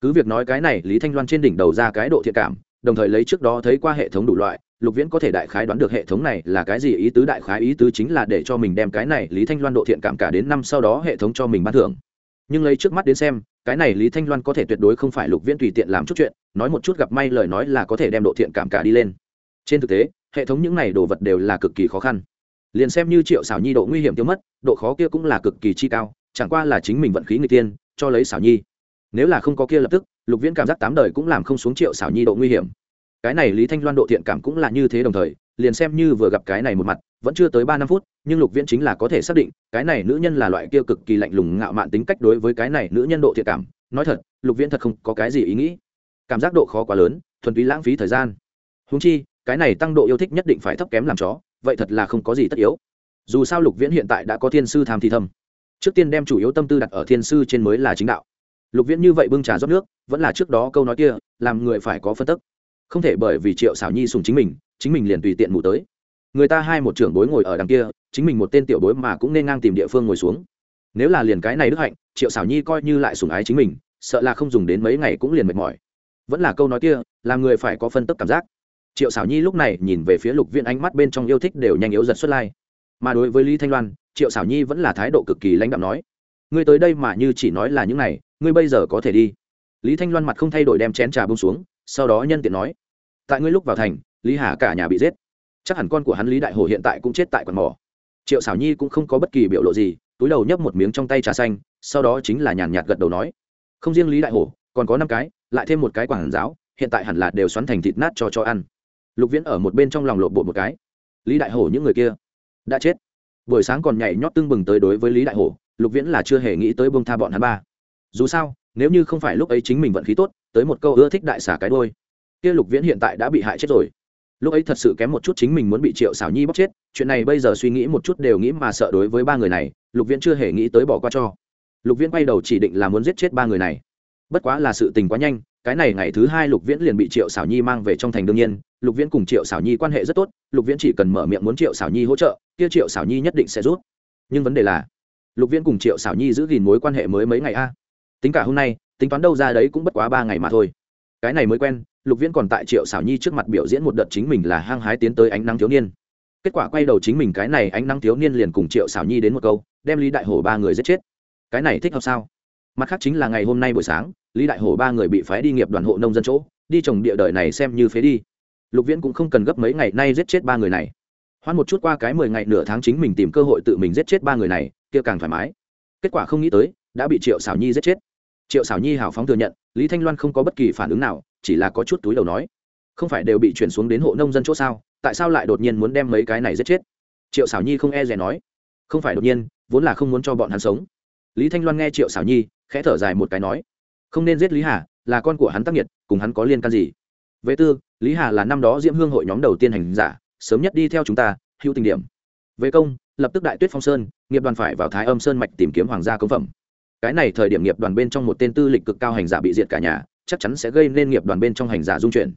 cứ việc nói cái này, lý thanh loan trên đỉnh đầu ra cái độ thiện cảm, đồng thời lấy trước đó thấy qua hệ thống đủ loại, lục viễn có thể đại khái đoán được hệ thống này là cái gì, ý tứ đại khái, ý tứ chính là để cho mình đem cái này, lý thanh loan độ thiện cảm cả đến năm sau đó hệ thống cho mình ban thưởng. Nhưng lấy trước mắt đến xem, cái này lý thanh loan có thể tuyệt đối không phải lục viễn tùy tiện làm chút chuyện, nói một chút gặp may lời nói là có thể đem độ thiện cảm cả đi lên. Trên thực tế, hệ thống những này đồ vật đều là cực kỳ khó khăn. Liền xem như triệu xảo nhi độ nguy hiểm tiêu mất, độ khó kia cũng là cực kỳ chi cao, chẳng qua là chính mình vận khí người tiên cho lấy xảo nhi nếu là không có kia lập tức, lục viễn cảm giác tám đời cũng làm không xuống triệu xảo nhi độ nguy hiểm. Cái này lý thanh loan độ thiện cảm cũng là như thế đồng thời, liền xem như vừa gặp cái này một mặt, vẫn chưa tới ba năm phút, nhưng lục viễn chính là có thể xác định, cái này nữ nhân là loại kia cực kỳ lạnh lùng ngạo mạn tính cách đối với cái này nữ nhân độ thiện cảm. Nói thật, lục viễn thật không có cái gì ý nghĩ. Cảm giác độ khó quá lớn, thuần túy lãng phí thời gian. Húng chi, cái này tăng độ yêu thích nhất định phải thấp kém làm chó, vậy thật là không có gì tất yếu. Dù sao lục viễn hiện tại đã có thiên sư tham thi thâm. Trước tiên đem chủ yếu tâm tư đặt ở thiên sư trên mới là chính đạo lục viễn như vậy bưng trà rót nước, vẫn là trước đó câu nói kia, làm người phải có phân tức. Không thể bởi vì triệu xảo nhi sùng chính mình chính mình liền tùy tiện mù tới. Người ta hai một trưởng bối ngồi ở đằng kia, chính mình một tên tiểu bối mà cũng nên ngang tìm địa phương ngồi xuống. Nếu là liền cái này đức hạnh, triệu xảo nhi coi như lại sùng ái chính mình, sợ là không dùng đến mấy ngày cũng liền mệt mỏi. Vẫn là câu nói kia là người phải có phân tức cảm giác. Triệu xảo nhi lúc này nhìn về phía lục viễn ánh mắt bên trong yêu thích đều nhanh yếu giật xuất lai. Mà đối với lý thanh loan, triệu xảo nhi vẫn là thái độ cực kỳ lãnh đạm nói, ngươi tới đây mà như chỉ nói là những này ngươi bây giờ có thể đi. Lý thanh loan mặt không thay đổi đem chén trà bông xuống, sau đó nhân tiện nói, tại ngươi lúc vào thành, lý hà cả nhà bị giết. Chắc hẳn con của hắn lý đại hồ hiện tại cũng chết tại quần mỏ. Triệu xảo nhi cũng không có bất kỳ biểu lộ gì, túi đầu nhấp một miếng trong tay trà xanh, sau đó chính là nhàn nhạt gật đầu nói, không riêng lý đại hổ, còn có năm cái, lại thêm một cái quản giáo, hiện tại hẳn là đều xoắn thành thịt nát cho cho ăn. Lục viễn ở một bên trong lòng lộp bộ một cái, lý đại hổ những người kia đã chết. Buổi sáng còn nhảy nhót tưng bừng tới đối với lý đại hổ, lục viễn là chưa hề nghĩ tới bông tha bọn hắn ba dù sao, nếu như không phải lúc ấy chính mình vận khí tốt, tới một câu ưa thích đại xả cái đôi kia lục viễn hiện tại đã bị hại chết rồi. Lúc ấy thật sự kém một chút chính mình muốn bị triệu xảo nhi bóc chết, chuyện này bây giờ suy nghĩ một chút đều nghĩ mà sợ đối với ba người này, lục viễn chưa hề nghĩ tới bỏ qua cho. Lục viễn quay đầu chỉ định là muốn giết chết ba người này. Bất quá là sự tình quá nhanh, cái này ngày thứ hai lục viễn liền bị triệu xảo nhi mang về trong thành đương nhiên, lục viễn cùng triệu xảo nhi quan hệ rất tốt, lục viễn chỉ cần mở miệng muốn triệu xảo nhi hỗ trợ, kia triệu xảo nhi nhất định sẽ rút nhưng vấn đề là, lục viễn cùng triệu xảo nhi giữ gìn mối quan hệ mới mấy ngày a? Tính cả hôm nay, tính toán đâu ra đấy cũng bất quá ba ngày mà thôi. Cái này mới quen, lục viễn còn tại triệu xảo nhi trước mặt biểu diễn một đợt chính mình là hăng hái tiến tới ánh nắng thiếu niên. Kết quả quay đầu chính mình cái này ánh nắng thiếu niên liền cùng triệu xảo nhi đến một câu, đem lý đại hổ ba người giết chết. Cái này thích hợp sao? Mặt khác chính là ngày hôm nay buổi sáng, lý đại hổ ba người bị phái đi nghiệp đoàn hộ nông dân chỗ, đi trồng địa đời này xem như phế đi. Lục viễn cũng không cần gấp mấy ngày nay giết chết ba người này. Hoãn một chút qua cái mười ngày nửa tháng chính mình tìm cơ hội tự mình giết chết ba người này, kia càng thoải mái. Kết quả không nghĩ tới, đã bị triệu xảo nhi giết chết triệu xảo nhi hào phóng thừa nhận, lý thanh loan không có bất kỳ phản ứng nào, chỉ là có chút túi đầu nói. Không phải đều bị chuyển xuống đến hộ nông dân chỗ sao, tại sao lại đột nhiên muốn đem mấy cái này giết chết? Triệu xảo nhi không e rè nói. Không phải đột nhiên, vốn là không muốn cho bọn hắn sống. Lý thanh loan nghe triệu xảo nhi, khẽ thở dài một cái nói. Không nên giết lý hà, là con của hắn tác nghiệt, cùng hắn có liên can gì? Vệ tư, lý hà là năm đó diễm hương hội nhóm đầu tiên hành giả, sớm nhất đi theo chúng ta, hữu tình điểm. Về công, lập tức đại tuyết phong sơn, nghiệp đoàn phải vào thái âm sơn mạch tìm kiếm hoàng gia công phẩm cái này thời điểm nghiệp đoàn bên trong một tên tư lịch cực cao hành giả bị diệt cả nhà, chắc chắn sẽ gây nên nghiệp đoàn bên trong hành giả dung chuyển.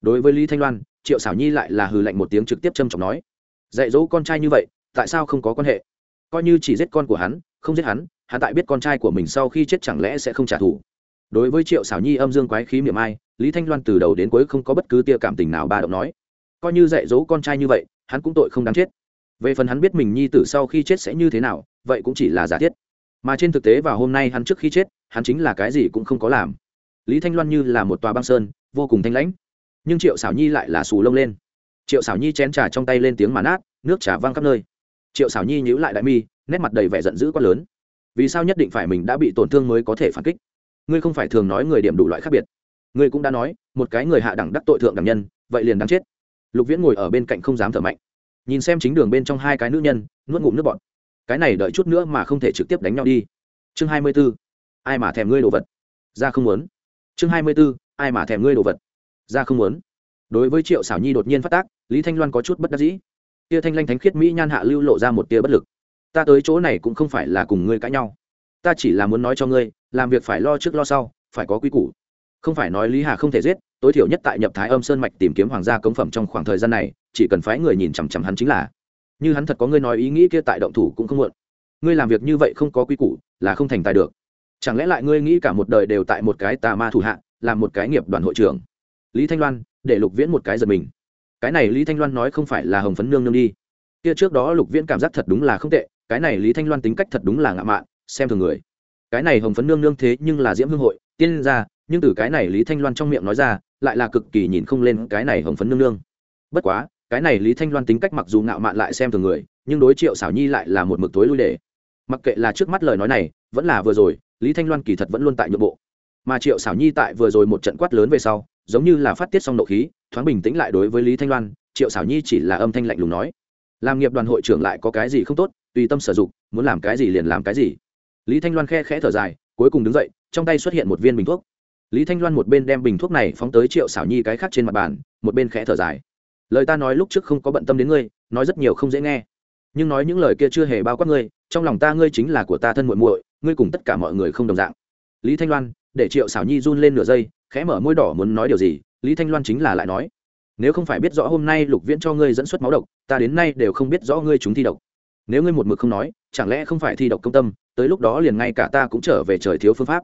Đối với lý thanh loan, triệu xảo nhi lại là hừ lạnh một tiếng trực tiếp châm trọng nói, dạy dỗ con trai như vậy, tại sao không có quan hệ? Coi như chỉ giết con của hắn, không giết hắn hắn tại biết con trai của mình sau khi chết chẳng lẽ sẽ không trả thù? Đối với triệu xảo nhi âm dương quái khí miệng ai, lý thanh loan từ đầu đến cuối không có bất cứ tia cảm tình nào ba động nói, coi như dạy dỗ con trai như vậy, hắn cũng tội không đáng chết. Về phần hắn biết mình nhi tử sau khi chết sẽ như thế nào, vậy cũng chỉ là giả thiết mà trên thực tế vào hôm nay hắn trước khi chết, hắn chính là cái gì cũng không có làm. Lý thanh loan như là một tòa băng sơn, vô cùng thanh lãnh. Nhưng triệu xảo nhi lại là xù lông lên. Triệu xảo nhi chén trà trong tay lên tiếng mà nát, nước trà văng khắp nơi. Triệu xảo nhi nhíu lại đại mi, nét mặt đầy vẻ giận dữ quá lớn. Vì sao nhất định phải mình đã bị tổn thương mới có thể phản kích? Ngươi không phải thường nói người điểm đủ loại khác biệt. Ngươi cũng đã nói, một cái người hạ đẳng đắc tội thượng đẳng nhân, vậy liền đáng chết. Lục viễn ngồi ở bên cạnh không dám thở mạnh. Nhìn xem chính đường bên trong hai cái nữ nhân, nuốt ngụm nước bọt cái này đợi chút nữa mà không thể trực tiếp đánh nhau đi. Chương hai mươi b ố ai mà thèm ngươi đồ vật? Ra không muốn. Chương hai mươi b ố ai mà thèm ngươi đồ vật? Ra không muốn. Đối với triệu xảo nhi đột nhiên phát tác, lý thanh loan có chút bất đắc dĩ. Tia thanh lanh thánh khiết mỹ nhan hạ lưu lộ ra một tia bất lực. Ta tới chỗ này cũng không phải là cùng ngươi cãi nhau. Ta chỉ là muốn nói cho ngươi, làm việc phải lo trước lo sau, phải có quy củ. Không phải nói lý hà không thể giết, tối thiểu nhất tại nhập thái âm sơn mạch tìm kiếm hoàng gia cống phẩm trong khoảng thời gian này, chỉ cần phái người nhìn chằm chằm hắn chính là như hắn thật có ngươi nói ý nghĩ kia tại động thủ cũng không muộn. Ngươi làm việc như vậy không có quy củ, là không thành tài được. Chẳng lẽ lại ngươi nghĩ cả một đời đều tại một cái tà ma thủ hạ, làm một cái nghiệp đoàn hội trưởng? Lý thanh loan, để lục viễn một cái giật mình. Cái này lý thanh loan nói không phải là hồng phấn nương nương đi. Kia trước đó lục viễn cảm giác thật đúng là không tệ, cái này lý thanh loan tính cách thật đúng là ngạo mạn, xem thường người. Cái này hồng phấn nương nương thế nhưng là diễm hương hội, tiên ra nhưng từ cái này lý thanh loan trong miệng nói ra, lại là cực kỳ nhìn không lên cái này hồng phấn nương nương. Bất quá cái này lý thanh loan tính cách mặc dù ngạo mạn lại xem thường người, nhưng đối triệu xảo nhi lại là một mực tối lui đề mặc kệ là trước mắt lời nói này, vẫn là vừa rồi, lý thanh loan kỳ thật vẫn luôn tại nhượng bộ. Mà triệu xảo nhi tại vừa rồi một trận quát lớn về sau, giống như là phát tiết xong nộ khí, thoáng bình tĩnh lại đối với lý thanh loan, triệu xảo nhi chỉ là âm thanh lạnh lùng nói. Làm nghiệp đoàn hội trưởng lại có cái gì không tốt, tùy tâm sử dụng, muốn làm cái gì liền làm cái gì. Lý thanh loan khe khẽ thở dài, cuối cùng đứng dậy, trong tay xuất hiện một viên bình thuốc. Lý thanh loan một bên đem bình thuốc này phóng tới triệu xảo nhi cái khác trên mặt bàn, một bên khẽ thở dài lời ta nói lúc trước không có bận tâm đến ngươi, nói rất nhiều không dễ nghe. Nhưng nói những lời kia chưa hề bao quát ngươi, trong lòng ta ngươi chính là của ta thân muội muội, ngươi cùng tất cả mọi người không đồng dạng. Lý thanh loan, để triệu xảo nhi run lên nửa giây, khẽ mở môi đỏ muốn nói điều gì, lý thanh loan chính là lại nói. Nếu không phải biết rõ hôm nay lục viễn cho ngươi dẫn xuất máu độc, ta đến nay đều không biết rõ ngươi chúng thi độc. Nếu ngươi một mực không nói, chẳng lẽ không phải thi độc công tâm, tới lúc đó liền ngay cả ta cũng trở về trời thiếu phương pháp.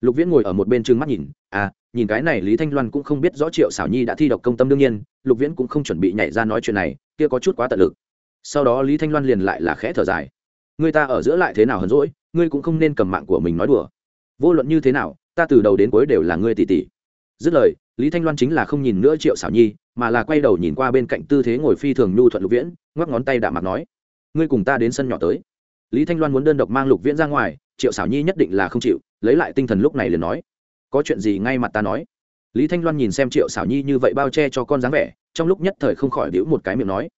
Lục viễn ngồi ở một bên trừng mắt nhìn à nhìn cái này, lý thanh loan cũng không biết rõ triệu xảo nhi đã thi độc công tâm đương nhiên, lục viễn cũng không chuẩn bị nhảy ra nói chuyện này, kia có chút quá tận lực. Sau đó lý thanh loan liền lại là khẽ thở dài. Người ta ở giữa lại thế nào hờn rỗi ngươi cũng không nên cầm mạng của mình nói đùa. Vô luận như thế nào, ta từ đầu đến cuối đều là ngươi tỷ tỷ dứt lời, lý thanh loan chính là không nhìn nữa triệu xảo nhi, mà là quay đầu nhìn qua bên cạnh tư thế ngồi phi thường nhu thuận lục viễn, ngoắc ngón tay đạm mặt nói, ngươi cùng ta đến sân nhỏ tới. Lý thanh loan muốn đơn độc mang lục viễn ra ngoài, triệu xảo nhi nhất định là không chịu, lấy lại tinh thần lúc này liền nói có chuyện gì ngay mặt ta nói. Lý thanh loan nhìn xem triệu xảo nhi như vậy bao che cho con dáng vẻ, trong lúc nhất thời không khỏi đĩu một cái miệng nói.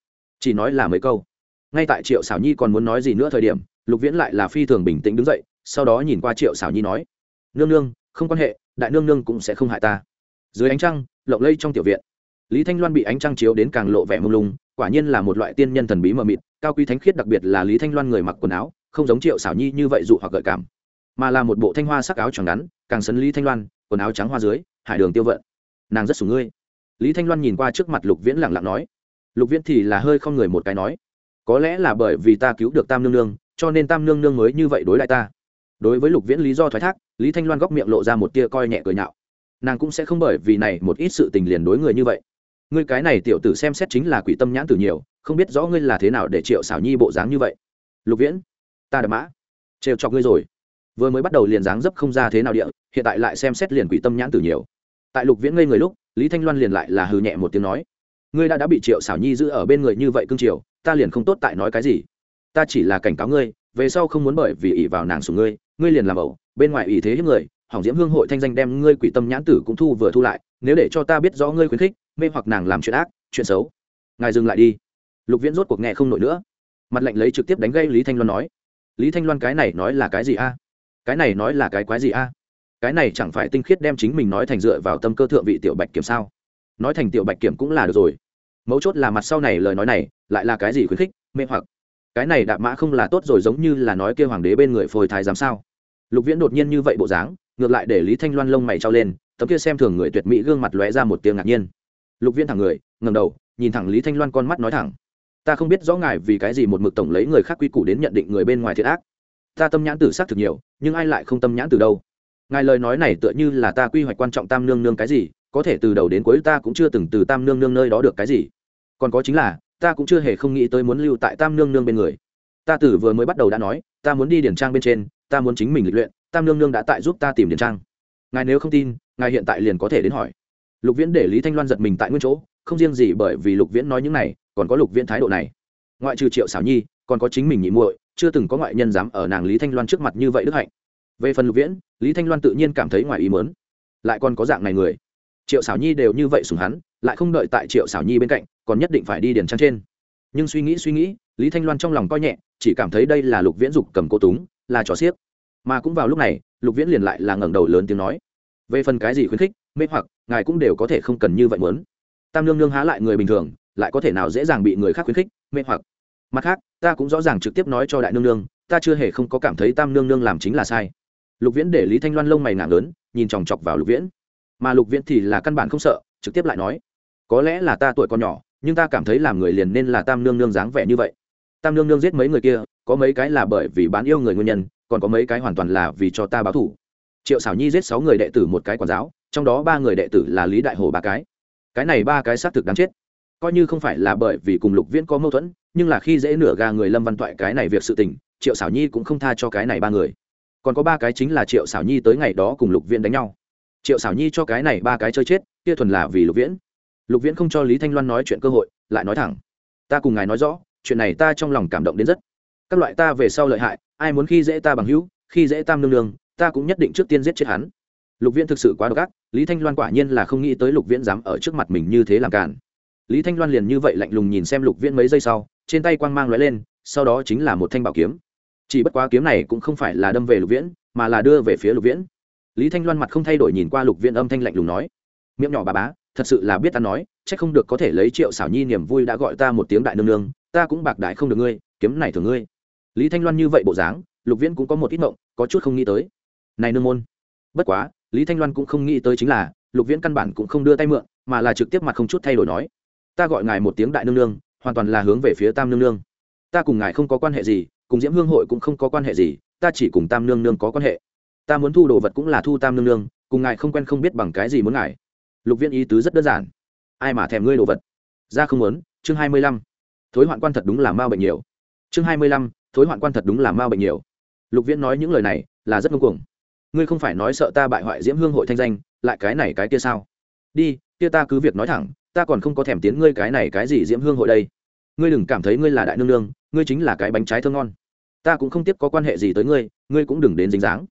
Chỉ nói là mấy câu. Ngay tại triệu xảo nhi còn muốn nói gì nữa thời điểm, lục viễn lại là phi thường bình tĩnh đứng dậy, sau đó nhìn qua triệu xảo nhi nói. Nương nương, không quan hệ, đại nương nương cũng sẽ không hại ta. Dưới ánh trăng, lộng lây trong tiểu viện, lý thanh loan bị ánh trăng chiếu đến càng lộ vẻ mông lung, quả nhiên là một loại tiên nhân thần bí mờ mịt, cao quý thánh khiết đặc biệt là lý thanh loan người mặc quần áo, không giống triệu xảo nhi như vậy dụ hoặc gợi cảm, mà là một bộ thanh hoa sắc áo tròn ngắn càng sấn lý thanh loan, quần áo trắng hoa dưới, hải đường tiêu vận. Nàng rất sủng ngươi. Lý thanh loan nhìn qua trước mặt lục viễn lẳng lặng nói. Lục viễn thì là hơi không người một cái nói. Có lẽ là bởi vì ta cứu được tam nương nương, cho nên tam nương nương mới như vậy đối lại ta. Đối với lục viễn lý do thoái thác, lý thanh loan góc miệng lộ ra một tia coi nhẹ cười nhạo. Nàng cũng sẽ không bởi vì này một ít sự tình liền đối người như vậy. Ngươi cái này tiểu tử xem xét chính là quỷ tâm nhãn tử nhiều, không biết rõ ngươi là thế nào để triệu xảo nhi bộ dáng như vậy. Lục viễn, ta đã mã. Trêu chọc ngươi rồi vừa mới bắt đầu liền dáng dấp không ra thế nào địa, hiện tại lại xem xét liền quỷ tâm nhãn tử nhiều. Tại lục viễn ngây người lúc, lý thanh loan liền lại là hừ nhẹ một tiếng nói, ngươi đã đã bị triệu xảo nhi giữ ở bên người như vậy cương triều, ta liền không tốt tại nói cái gì. Ta chỉ là cảnh cáo ngươi, về sau không muốn bởi vì ỷ vào nàng sùng ngươi ngươi liền làm ẩu, bên ngoài ỷ thế hiếp người, hỏng diễm hương hội thanh danh đem ngươi quỷ tâm nhãn tử cũng thu vừa thu lại, nếu để cho ta biết rõ ngươi khuyến khích, mê hoặc nàng làm chuyện ác, chuyện xấu, ngài dừng lại đi. Lục viễn rốt cuộc nghe không nổi nữa. Mặt lệnh lấy trực tiếp đánh gây lý thanh loan nói, lý thanh loan cái này nói là cái gì a? Cái này nói là cái quái gì a? Cái này chẳng phải tinh khiết đem chính mình nói thành dựa vào tâm cơ thượng vị tiểu bạch kiểm sao? Nói thành tiểu bạch kiểm cũng là được rồi. Mấu chốt là mặt sau này lời nói này, lại là cái gì khuyến khích, mê hoặc? Cái này đạp mã không là tốt rồi giống như là nói kêu hoàng đế bên người phôi thái giám sao? Lục viễn đột nhiên như vậy bộ dáng, ngược lại để lý thanh loan lông mày trao lên, tấm kia xem thường người tuyệt mỹ gương mặt lóe ra một tiếng ngạc nhiên. Lục viễn thẳng người ngầm đầu, nhìn thẳng lý thanh loan con mắt nói thẳng, ta không biết rõ ngài vì cái gì một mực tổng lấy người khác quy củ đến nhận định người bên ngoài thiệt ác ta tâm nhãn tử xác thực nhiều, nhưng ai lại không tâm nhãn từ đâu? Ngài lời nói này tựa như là ta quy hoạch quan trọng tam nương nương cái gì, có thể từ đầu đến cuối ta cũng chưa từng từ tam nương nương nơi đó được cái gì. Còn có chính là, ta cũng chưa hề không nghĩ tới muốn lưu tại tam nương nương bên người. Ta từ vừa mới bắt đầu đã nói, ta muốn đi điển trang bên trên, ta muốn chính mình lịch luyện, tam nương nương đã tại giúp ta tìm điển trang. Ngài nếu không tin, ngài hiện tại liền có thể đến hỏi. Lục viễn để lý thanh loan giật mình tại nguyên chỗ, không riêng gì bởi vì lục viễn nói những này, còn có lục viễn thái độ này. Ngoại trừ triệu xảo nhi, còn có chính mình nhị muội chưa từng có ngoại nhân dám ở nàng lý thanh loan trước mặt như vậy đức hạnh. Về phần lục viễn, lý thanh loan tự nhiên cảm thấy ngoài ý mớn lại còn có dạng này người. Triệu xảo nhi đều như vậy sùng hắn, lại không đợi tại triệu xảo nhi bên cạnh, còn nhất định phải đi điền trang trên. Nhưng suy nghĩ suy nghĩ, lý thanh loan trong lòng coi nhẹ, chỉ cảm thấy đây là lục viễn dục cầm cô túng, là trò xiếc. Mà cũng vào lúc này, lục viễn liền lại là ngẩng đầu lớn tiếng nói. Về phần cái gì khuyến khích, mê hoặc, ngài cũng đều có thể không cần như vậy muốn. Tam nương nương há lại người bình thường, lại có thể nào dễ dàng bị người khác khuyến khích, mê hoặc? Mặt khác, ta cũng rõ ràng trực tiếp nói cho đại nương nương, ta chưa hề không có cảm thấy tam nương nương làm chính là sai. Lục viễn để lý thanh loan lông mày nặng lớn, nhìn chòng chọc vào lục viễn. Mà lục viễn thì là căn bản không sợ, trực tiếp lại nói, có lẽ là ta tuổi còn nhỏ, nhưng ta cảm thấy làm người liền nên là tam nương nương dáng vẻ như vậy. Tam nương nương giết mấy người kia, có mấy cái là bởi vì bán yêu người nguyên nhân, còn có mấy cái hoàn toàn là vì cho ta báo thủ triệu xảo nhi giết sáu người đệ tử một cái quản giáo, trong đó ba người đệ tử là lý đại hồ ba cái. Cái này ba cái xác thực đáng chết coi như không phải là bởi vì cùng lục viễn có mâu thuẫn, nhưng là khi dễ nửa gà người lâm văn toại cái này việc sự tình, triệu xảo nhi cũng không tha cho cái này ba người. Còn có ba cái chính là triệu xảo nhi tới ngày đó cùng lục viễn đánh nhau. Triệu xảo nhi cho cái này ba cái chơi chết, kia thuần là vì lục viễn. Lục viễn không cho lý thanh loan nói chuyện cơ hội, lại nói thẳng. Ta cùng ngài nói rõ, chuyện này ta trong lòng cảm động đến rất. Các loại ta về sau lợi hại, ai muốn khi dễ ta bằng hữu, khi dễ tam nương nương, ta cũng nhất định trước tiên giết chết hắn. Lục viễn thực sự quá độc ác, lý thanh loan quả nhiên là không nghĩ tới lục viễn dám ở trước mặt mình như thế làm cản lý thanh loan liền như vậy lạnh lùng nhìn xem lục viễn mấy giây sau, trên tay quang mang lóe lên, sau đó chính là một thanh bảo kiếm. Chỉ bất quá kiếm này cũng không phải là đâm về lục viễn, mà là đưa về phía lục viễn. Lý thanh loan mặt không thay đổi nhìn qua lục viễn âm thanh lạnh lùng nói, miệng nhỏ bà bá, thật sự là biết ta nói c h ắ c không được có thể lấy triệu xảo nhi niềm vui đã gọi ta một tiếng đại nương nương, ta cũng bạc đại không được ngươi, kiếm này thường ngươi. Lý thanh loan như vậy bộ dáng, lục viễn cũng có một ít mộng có chút không nghĩ tới. Này nương môn. Bất quá, lý thanh loan cũng không nghĩ tới chính là, lục viễn căn bản cũng không đưa tay mượn, mà là trực tiếp mặt không chút thay đổi nói ta gọi ngài một tiếng đại nương nương, hoàn toàn là hướng về phía tam nương nương. Ta cùng ngài không có quan hệ gì, cùng diễm hương hội cũng không có quan hệ gì, ta chỉ cùng tam nương nương có quan hệ. Ta muốn thu đồ vật cũng là thu tam nương nương, cùng ngài không quen không biết bằng cái gì muốn ngài. Lục viên ý tứ rất đơn giản. Ai mà thèm ngươi đồ vật? Ra không muốn, chương hai mươi lăm. Thối hoạn quan thật đúng là mau bệnh nhiều. Chương hai mươi lăm, thối hoạn quan thật đúng là mau bệnh nhiều. Lục viễn nói những lời này là rất ngông cuồng. Ngươi không phải nói sợ ta bại hoại diễm hương hội thanh danh, lại cái này cái kia sao? Đi, kia ta cứ việc nói thẳng ta còn không có thèm tiến ngươi cái này cái gì diễm hương hội đây. Ngươi đừng cảm thấy ngươi là đại nương nương, ngươi chính là cái bánh trái thơ ngon. Ta cũng không tiếp có quan hệ gì tới ngươi ngươi cũng đừng đến dính dáng.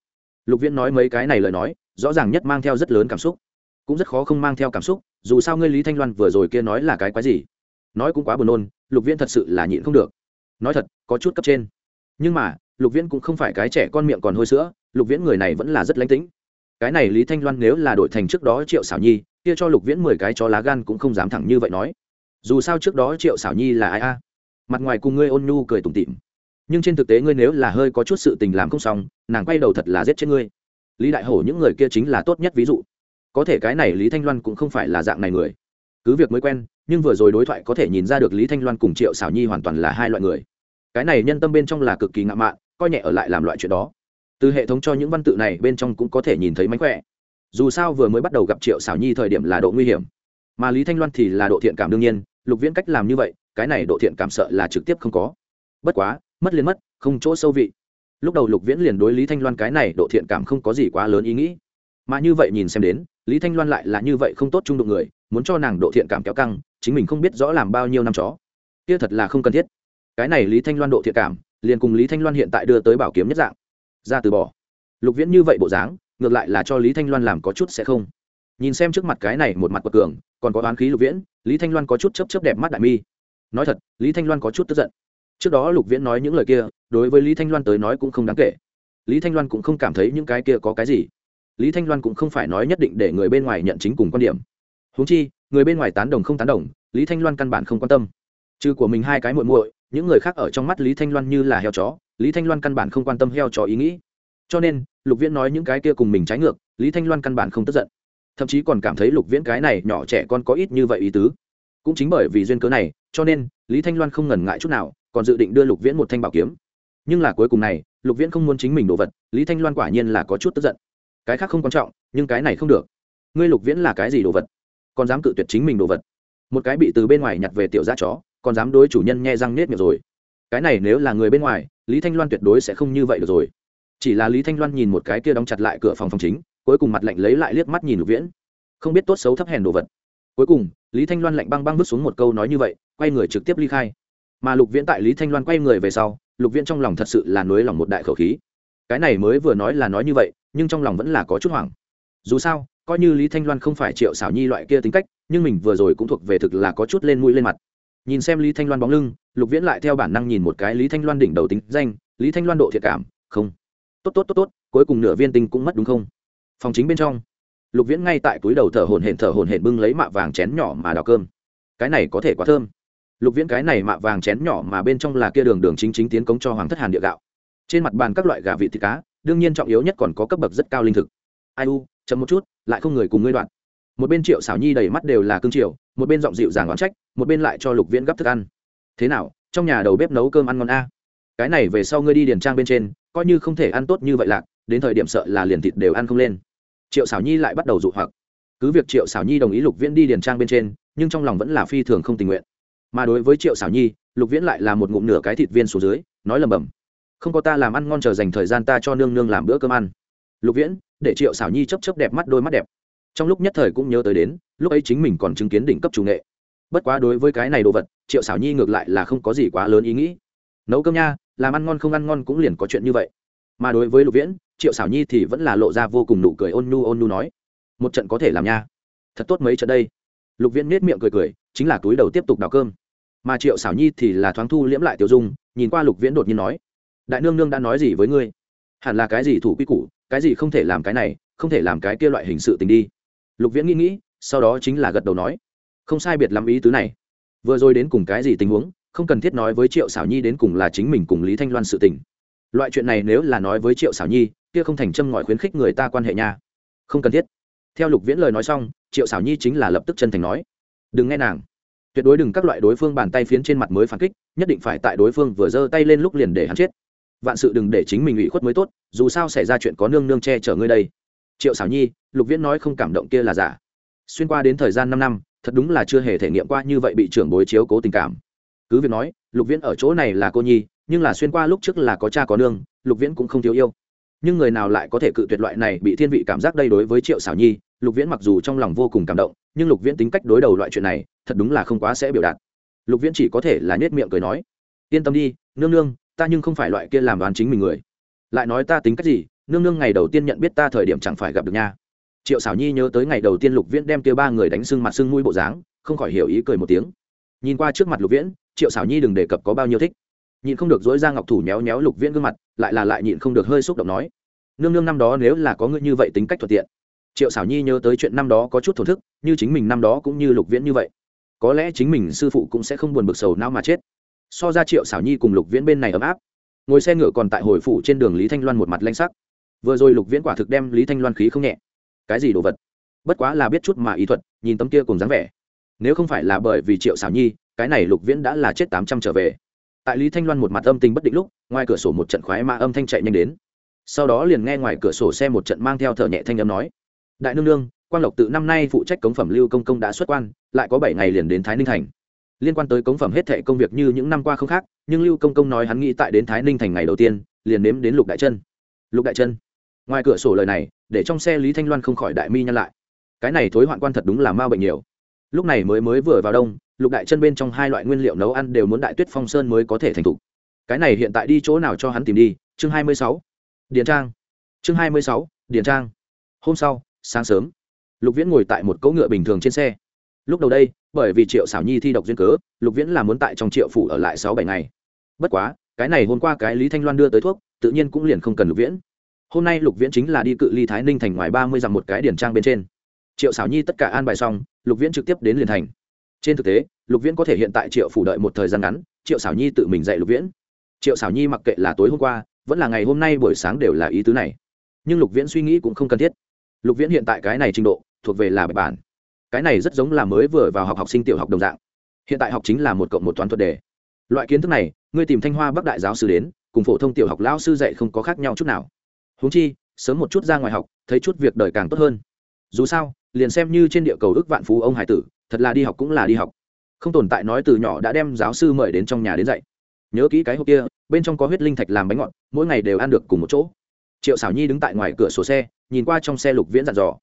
Lục viễn nói mấy cái này lời nói, rõ ràng nhất mang theo rất lớn cảm xúc. Cũng rất khó không mang theo cảm xúc, dù sao ngươi lý thanh loan vừa rồi kia nói là cái quái gì? Nói cũng quá buồn nôn, lục viễn thật sự là nhịn không được. Nói thật, có chút cấp trên. Nhưng mà, lục viễn cũng không phải cái trẻ con miệng còn hôi sữa, lục viễn người này vẫn là rất lánh tĩnh cái này lý thanh loan nếu là đội thành trước đó triệu xảo nhi kia cho lục viễn mười cái cho lá gan cũng không dám thẳng như vậy nói. Dù sao trước đó triệu xảo nhi là ai a? Mặt ngoài cùng ngươi ôn nhu cười tủm tịm nhưng trên thực tế ngươi nếu là hơi có chút sự tình làm không xong, nàng quay đầu thật là giết chết ngươi. Lý đại hổ những người kia chính là tốt nhất ví dụ. Có thể cái này lý thanh loan cũng không phải là dạng này người. Cứ việc mới quen, nhưng vừa rồi đối thoại có thể nhìn ra được lý thanh loan cùng triệu xảo nhi hoàn toàn là hai loại người. Cái này nhân tâm bên trong là cực kỳ ngạo mạn, coi nhẹ ở lại làm loại chuyện đó. Từ hệ thống cho những văn tự này bên trong cũng có thể nhìn thấy mánh khỏe dù sao vừa mới bắt đầu gặp triệu xảo nhi thời điểm là độ nguy hiểm. Mà lý thanh loan thì là độ thiện cảm đương nhiên, lục viễn cách làm như vậy, cái này độ thiện cảm sợ là trực tiếp không có. Bất quá, mất liền mất, không chỗ sâu vị. Lúc đầu lục viễn liền đối lý thanh loan cái này độ thiện cảm không có gì quá lớn ý nghĩ. Mà như vậy nhìn xem đến, lý thanh loan lại là như vậy không tốt trung đụng người, muốn cho nàng độ thiện cảm kéo căng, chính mình không biết rõ làm bao nhiêu năm chó. Kia thật là không cần thiết. Cái này lý thanh loan độ thiện cảm, liền cùng lý thanh loan hiện tại đưa tới bảo kiếm nhất dạng. Ra từ bỏ. Lục viễn như vậy bộ dáng ngược lại là cho lý thanh loan làm có chút sẽ không. Nhìn xem trước mặt cái này một mặt bậc cường, còn có oán khí lục viễn, lý thanh loan có chút chấp chấp đẹp mắt đại mi. Nói thật, lý thanh loan có chút tức giận. Trước đó lục viễn nói những lời kia, đối với lý thanh loan tới nói cũng không đáng kể. Lý thanh loan cũng không cảm thấy những cái kia có cái gì. Lý thanh loan cũng không phải nói nhất định để người bên ngoài nhận chính cùng quan điểm. Húng chi, người bên ngoài tán đồng không tán đồng, lý thanh loan căn bản không quan tâm. Trừ của mình hai cái muội muội, những người khác ở trong mắt lý thanh loan như là heo chó, lý thanh loan căn bản không quan tâm heo chó ý nghĩ. Cho nên lục viễn nói những cái kia cùng mình trái ngược, lý thanh loan căn bản không tức giận. Thậm chí còn cảm thấy lục viễn cái này nhỏ trẻ con có ít như vậy ý tứ. Cũng chính bởi vì duyên cớ này, cho nên, lý thanh loan không ngần ngại chút nào, còn dự định đưa lục viễn một thanh bảo kiếm. Nhưng là cuối cùng này, lục viễn không muốn chính mình đồ vật, lý thanh loan quả nhiên là có chút tức giận. Cái khác không quan trọng, nhưng cái này không được. Ngươi lục viễn là cái gì đồ vật? Còn dám cự tuyệt chính mình đồ vật. Một cái bị từ bên ngoài nhặt về tiểu gia chó, còn dám đối chủ nhân nghe răng nết miệng rồi. Cái này nếu là người bên ngoài, lý thanh loan tuyệt đối sẽ không như vậy được rồi chỉ là lý thanh loan nhìn một cái kia đóng chặt lại cửa phòng phòng chính, cuối cùng mặt lạnh lấy lại liếc mắt nhìn lục viễn. Không biết tốt xấu thấp hèn đồ vật. Cuối cùng, lý thanh loan lạnh băng băng bước xuống một câu nói như vậy, quay người trực tiếp ly khai. Mà lục viễn tại lý thanh loan quay người về sau, lục viễn trong lòng thật sự là nối lòng một đại khẩu khí. Cái này mới vừa nói là nói như vậy, nhưng trong lòng vẫn là có chút hoảng. Dù sao, coi như lý thanh loan không phải triệu xảo nhi loại kia tính cách, nhưng mình vừa rồi cũng thuộc về thực là có chút lên mũi lên mặt. Nhìn xem lý thanh loan bóng lưng, lục viễn lại theo bản năng nhìn một cái lý thanh loan đỉnh đầu tính danh, lý thanh loan độ thiệt cảm, không tốt tốt tốt tốt, cuối cùng nửa viên tinh cũng mất đúng không? Phòng chính bên trong, lục viễn ngay tại túi đầu thở hồn hển thở hồn hển bưng lấy mạ vàng chén nhỏ mà đào cơm. Cái này có thể quá thơm. Lục viễn cái này mạ vàng chén nhỏ mà bên trong là kia đường đường chính chính tiến cống cho hoàng thất hàn địa gạo. Trên mặt bàn các loại gà vị thịt cá, đương nhiên trọng yếu nhất còn có cấp bậc rất cao linh thực. Ai u, chậm một chút, lại không người cùng ngươi đoạn. Một bên triệu xảo nhi đầy mắt đều là cương triều, một bên giọng dịu dàng oán trách, một bên lại cho lục viễn gấp thức ăn. Thế nào, trong nhà đầu bếp nấu cơm ăn ngon a? Cái này về sau ngươi đi điền trang bên trên coi như không thể ăn tốt như vậy lạc, đến thời điểm sợ là liền thịt đều ăn không lên. Triệu xảo nhi lại bắt đầu dụ hoặc. Cứ việc triệu xảo nhi đồng ý lục viễn đi điền trang bên trên, nhưng trong lòng vẫn là phi thường không tình nguyện. Mà đối với triệu xảo nhi, lục viễn lại là một ngụm nửa cái thịt viên xuống dưới, nói lầm bầm không có ta làm ăn ngon chờ dành thời gian ta cho nương nương làm bữa cơm ăn. Lục viễn, để triệu xảo nhi chấp chấp đẹp mắt đôi mắt đẹp. Trong lúc nhất thời cũng nhớ tới đến, lúc ấy chính mình còn chứng kiến đỉnh cấp chủ nghệ. Bất quá đối với cái này đồ vật, triệu xảo nhi ngược lại là không có gì quá lớn ý nghĩ. Nấu cơm nha làm ăn ngon không ăn ngon cũng liền có chuyện như vậy. Mà đối với lục viễn, triệu xảo nhi thì vẫn là lộ ra vô cùng nụ cười ôn nu ôn nu nói, một trận có thể làm nha. Thật tốt mấy trận đây. Lục viễn nết miệng cười cười, chính là túi đầu tiếp tục đào cơm. Mà triệu xảo nhi thì là thoáng thu liễm lại tiểu dung, nhìn qua lục viễn đột nhiên nói, đại nương nương đã nói gì với ngươi? Hẳn là cái gì thủ quy củ, cái gì không thể làm cái này, không thể làm cái kia loại hình sự tình đi. Lục viễn nghĩ nghĩ, sau đó chính là gật đầu nói, không sai biệt lắm ý tứ này. Vừa rồi đến cùng cái gì tình huống không cần thiết nói với triệu xảo nhi đến cùng là chính mình cùng lý thanh loan sự tình. Loại chuyện này nếu là nói với triệu xảo nhi, kia không thành châm ngòi khuyến khích người ta quan hệ nha. Không cần thiết. Theo lục viễn lời nói xong, triệu xảo nhi chính là lập tức chân thành nói. Đừng nghe nàng. Tuyệt đối đừng các loại đối phương bàn tay phiến trên mặt mới phản kích, nhất định phải tại đối phương vừa giơ tay lên lúc liền để hắn chết. Vạn sự đừng để chính mình ủy khuất mới tốt, dù sao xảy ra chuyện có nương nương che chở ngươi đây. Triệu xảo nhi, lục viễn nói không cảm động kia là giả. Xuyên qua đến thời gian năm năm, thật đúng là chưa hề thể nghiệm qua như vậy bị trưởng bối chiếu cố tình cảm cứ việc nói, lục viễn ở chỗ này là cô nhi, nhưng là xuyên qua lúc trước là có cha có nương, lục viễn cũng không thiếu yêu. Nhưng người nào lại có thể cự tuyệt loại này bị thiên vị cảm giác đây đối với triệu xảo nhi, lục viễn mặc dù trong lòng vô cùng cảm động, nhưng lục viễn tính cách đối đầu loại chuyện này, thật đúng là không quá sẽ biểu đạt. Lục viễn chỉ có thể là nhét miệng cười nói, yên tâm đi, nương nương, ta nhưng không phải loại kia làm đoán chính mình người. Lại nói ta tính cách gì, nương nương ngày đầu tiên nhận biết ta thời điểm chẳng phải gặp được nha. Triệu xảo nhi nhớ tới ngày đầu tiên lục viễn đem kia ba người đánh sưng mặt sưng mũi bộ dáng, không khỏi hiểu ý cười một tiếng. Nhìn qua trước mặt lục viễn triệu xảo nhi đừng đề cập có bao nhiêu thích. Nhịn không được dối ra ngọc thủ méo méo lục viễn gương mặt, lại là lại nhịn không được hơi xúc động nói. Nương nương năm đó nếu là có ngươi như vậy tính cách thuận tiện. Triệu xảo nhi nhớ tới chuyện năm đó có chút thổn thức, như chính mình năm đó cũng như lục viễn như vậy. Có lẽ chính mình sư phụ cũng sẽ không buồn bực sầu não mà chết. So ra triệu xảo nhi cùng lục viễn bên này ấm áp. Ngồi xe ngựa còn tại hồi phủ trên đường lý thanh loan một mặt lanh sắc. Vừa rồi lục viễn quả thực đem lý thanh loan khí không nhẹ. Cái gì đồ vật? Bất quá là biết chút mà ý thuật, nhìn tấm kia cùng dáng vẻ. Nếu không phải là bởi vì triệu xảo nhi cái này lục viễn đã là chết tám trăm trở về. Tại lý thanh loan một mặt âm tình bất định lúc, ngoài cửa sổ một trận khoái mã âm thanh chạy nhanh đến. Sau đó liền nghe ngoài cửa sổ xe một trận mang theo thở nhẹ thanh âm nói, đại nương nương quan lộc tự năm nay phụ trách cống phẩm lưu công công đã xuất quan, lại có bảy ngày liền đến thái ninh thành. Liên quan tới cống phẩm hết thệ công việc như những năm qua không khác, nhưng lưu công công nói hắn nghĩ tại đến thái ninh thành ngày đầu tiên, liền nếm đến lục đại chân. Lục đại chân. Ngoài cửa sổ lời này, để trong xe lý thanh loan không khỏi đại mi nhăn lại. Cái này thối hoạn quan thật đúng là ma bệnh nhiều. Lúc này mới mới vừa vào đông lục đại chân bên trong hai loại nguyên liệu nấu ăn đều muốn đại tuyết phong sơn mới có thể thành thục. Cái này hiện tại đi chỗ nào cho hắn tìm đi, chương hai mươi sáu. Điền trang. Chương hai mươi sáu, điền trang. Hôm sau, sáng sớm, lục viễn ngồi tại một cỗ ngựa bình thường trên xe. Lúc đầu đây, bởi vì triệu xảo nhi thi độc duyên cớ, lục viễn là muốn tại trong triệu phủ ở lại sáu bảy ngày. Bất quá, cái này hôm qua cái lý thanh loan đưa tới thuốc, tự nhiên cũng liền không cần lục viễn. Hôm nay lục viễn chính là đi cự ly thái ninh thành ngoài ba mươi dặm một cái điển trang bên trên. Triệu xảo nhi tất cả an bài xong, lục viễn trực tiếp đến liền thành trên thực tế, lục viễn có thể hiện tại triệu phủ đợi một thời gian ngắn, triệu xảo nhi tự mình dạy lục viễn. Triệu xảo nhi mặc kệ là tối hôm qua, vẫn là ngày hôm nay buổi sáng đều là ý tứ này. Nhưng lục viễn suy nghĩ cũng không cần thiết. Lục viễn hiện tại cái này trình độ, thuộc về là bài bản. Cái này rất giống là mới vừa vào học học sinh tiểu học đồng dạng. Hiện tại học chính là một cộng một toán thuật đề. Loại kiến thức này, ngươi tìm thanh hoa bắc đại giáo sư đến, cùng phổ thông tiểu học lão sư dạy không có khác nhau chút nào. Huống chi, sớm một chút ra ngoài học, thấy chút việc đời càng tốt hơn. Dù sao, liền xem như trên địa cầu ước vạn phú ông hải tử thật là đi học cũng là đi học. Không tồn tại nói từ nhỏ đã đem giáo sư mời đến trong nhà đến dạy. Nhớ kỹ cái hộp kia, bên trong có huyết linh thạch làm bánh ngọt, mỗi ngày đều ăn được cùng một chỗ. Triệu xảo nhi đứng tại ngoài cửa sổ xe, nhìn qua trong xe lục viễn dặn dò.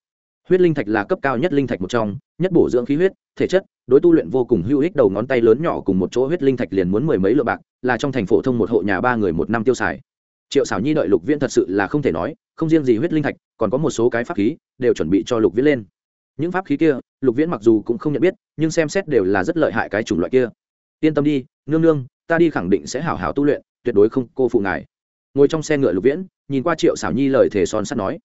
Huyết linh thạch là cấp cao nhất linh thạch một trong, nhất bổ dưỡng khí huyết, thể chất, đối tu luyện vô cùng hữu ích, đầu ngón tay lớn nhỏ cùng một chỗ huyết linh thạch liền muốn mười mấy lượng bạc, là trong thành phổ thông một hộ nhà ba người một năm tiêu xài. Triệu xảo nhi đợi lục viễn thật sự là không thể nói, không riêng gì huyết linh thạch, còn có một số cái pháp khí, đều chuẩn bị cho lục viễn lên những pháp khí kia, lục viễn mặc dù cũng không nhận biết, nhưng xem xét đều là rất lợi hại cái chủng loại kia. Yên tâm đi, nương nương, ta đi khẳng định sẽ hảo hảo tu luyện, tuyệt đối không cô phụ ngài. Ngồi trong xe ngựa lục viễn, nhìn qua triệu xảo nhi lời thề son sắt nói.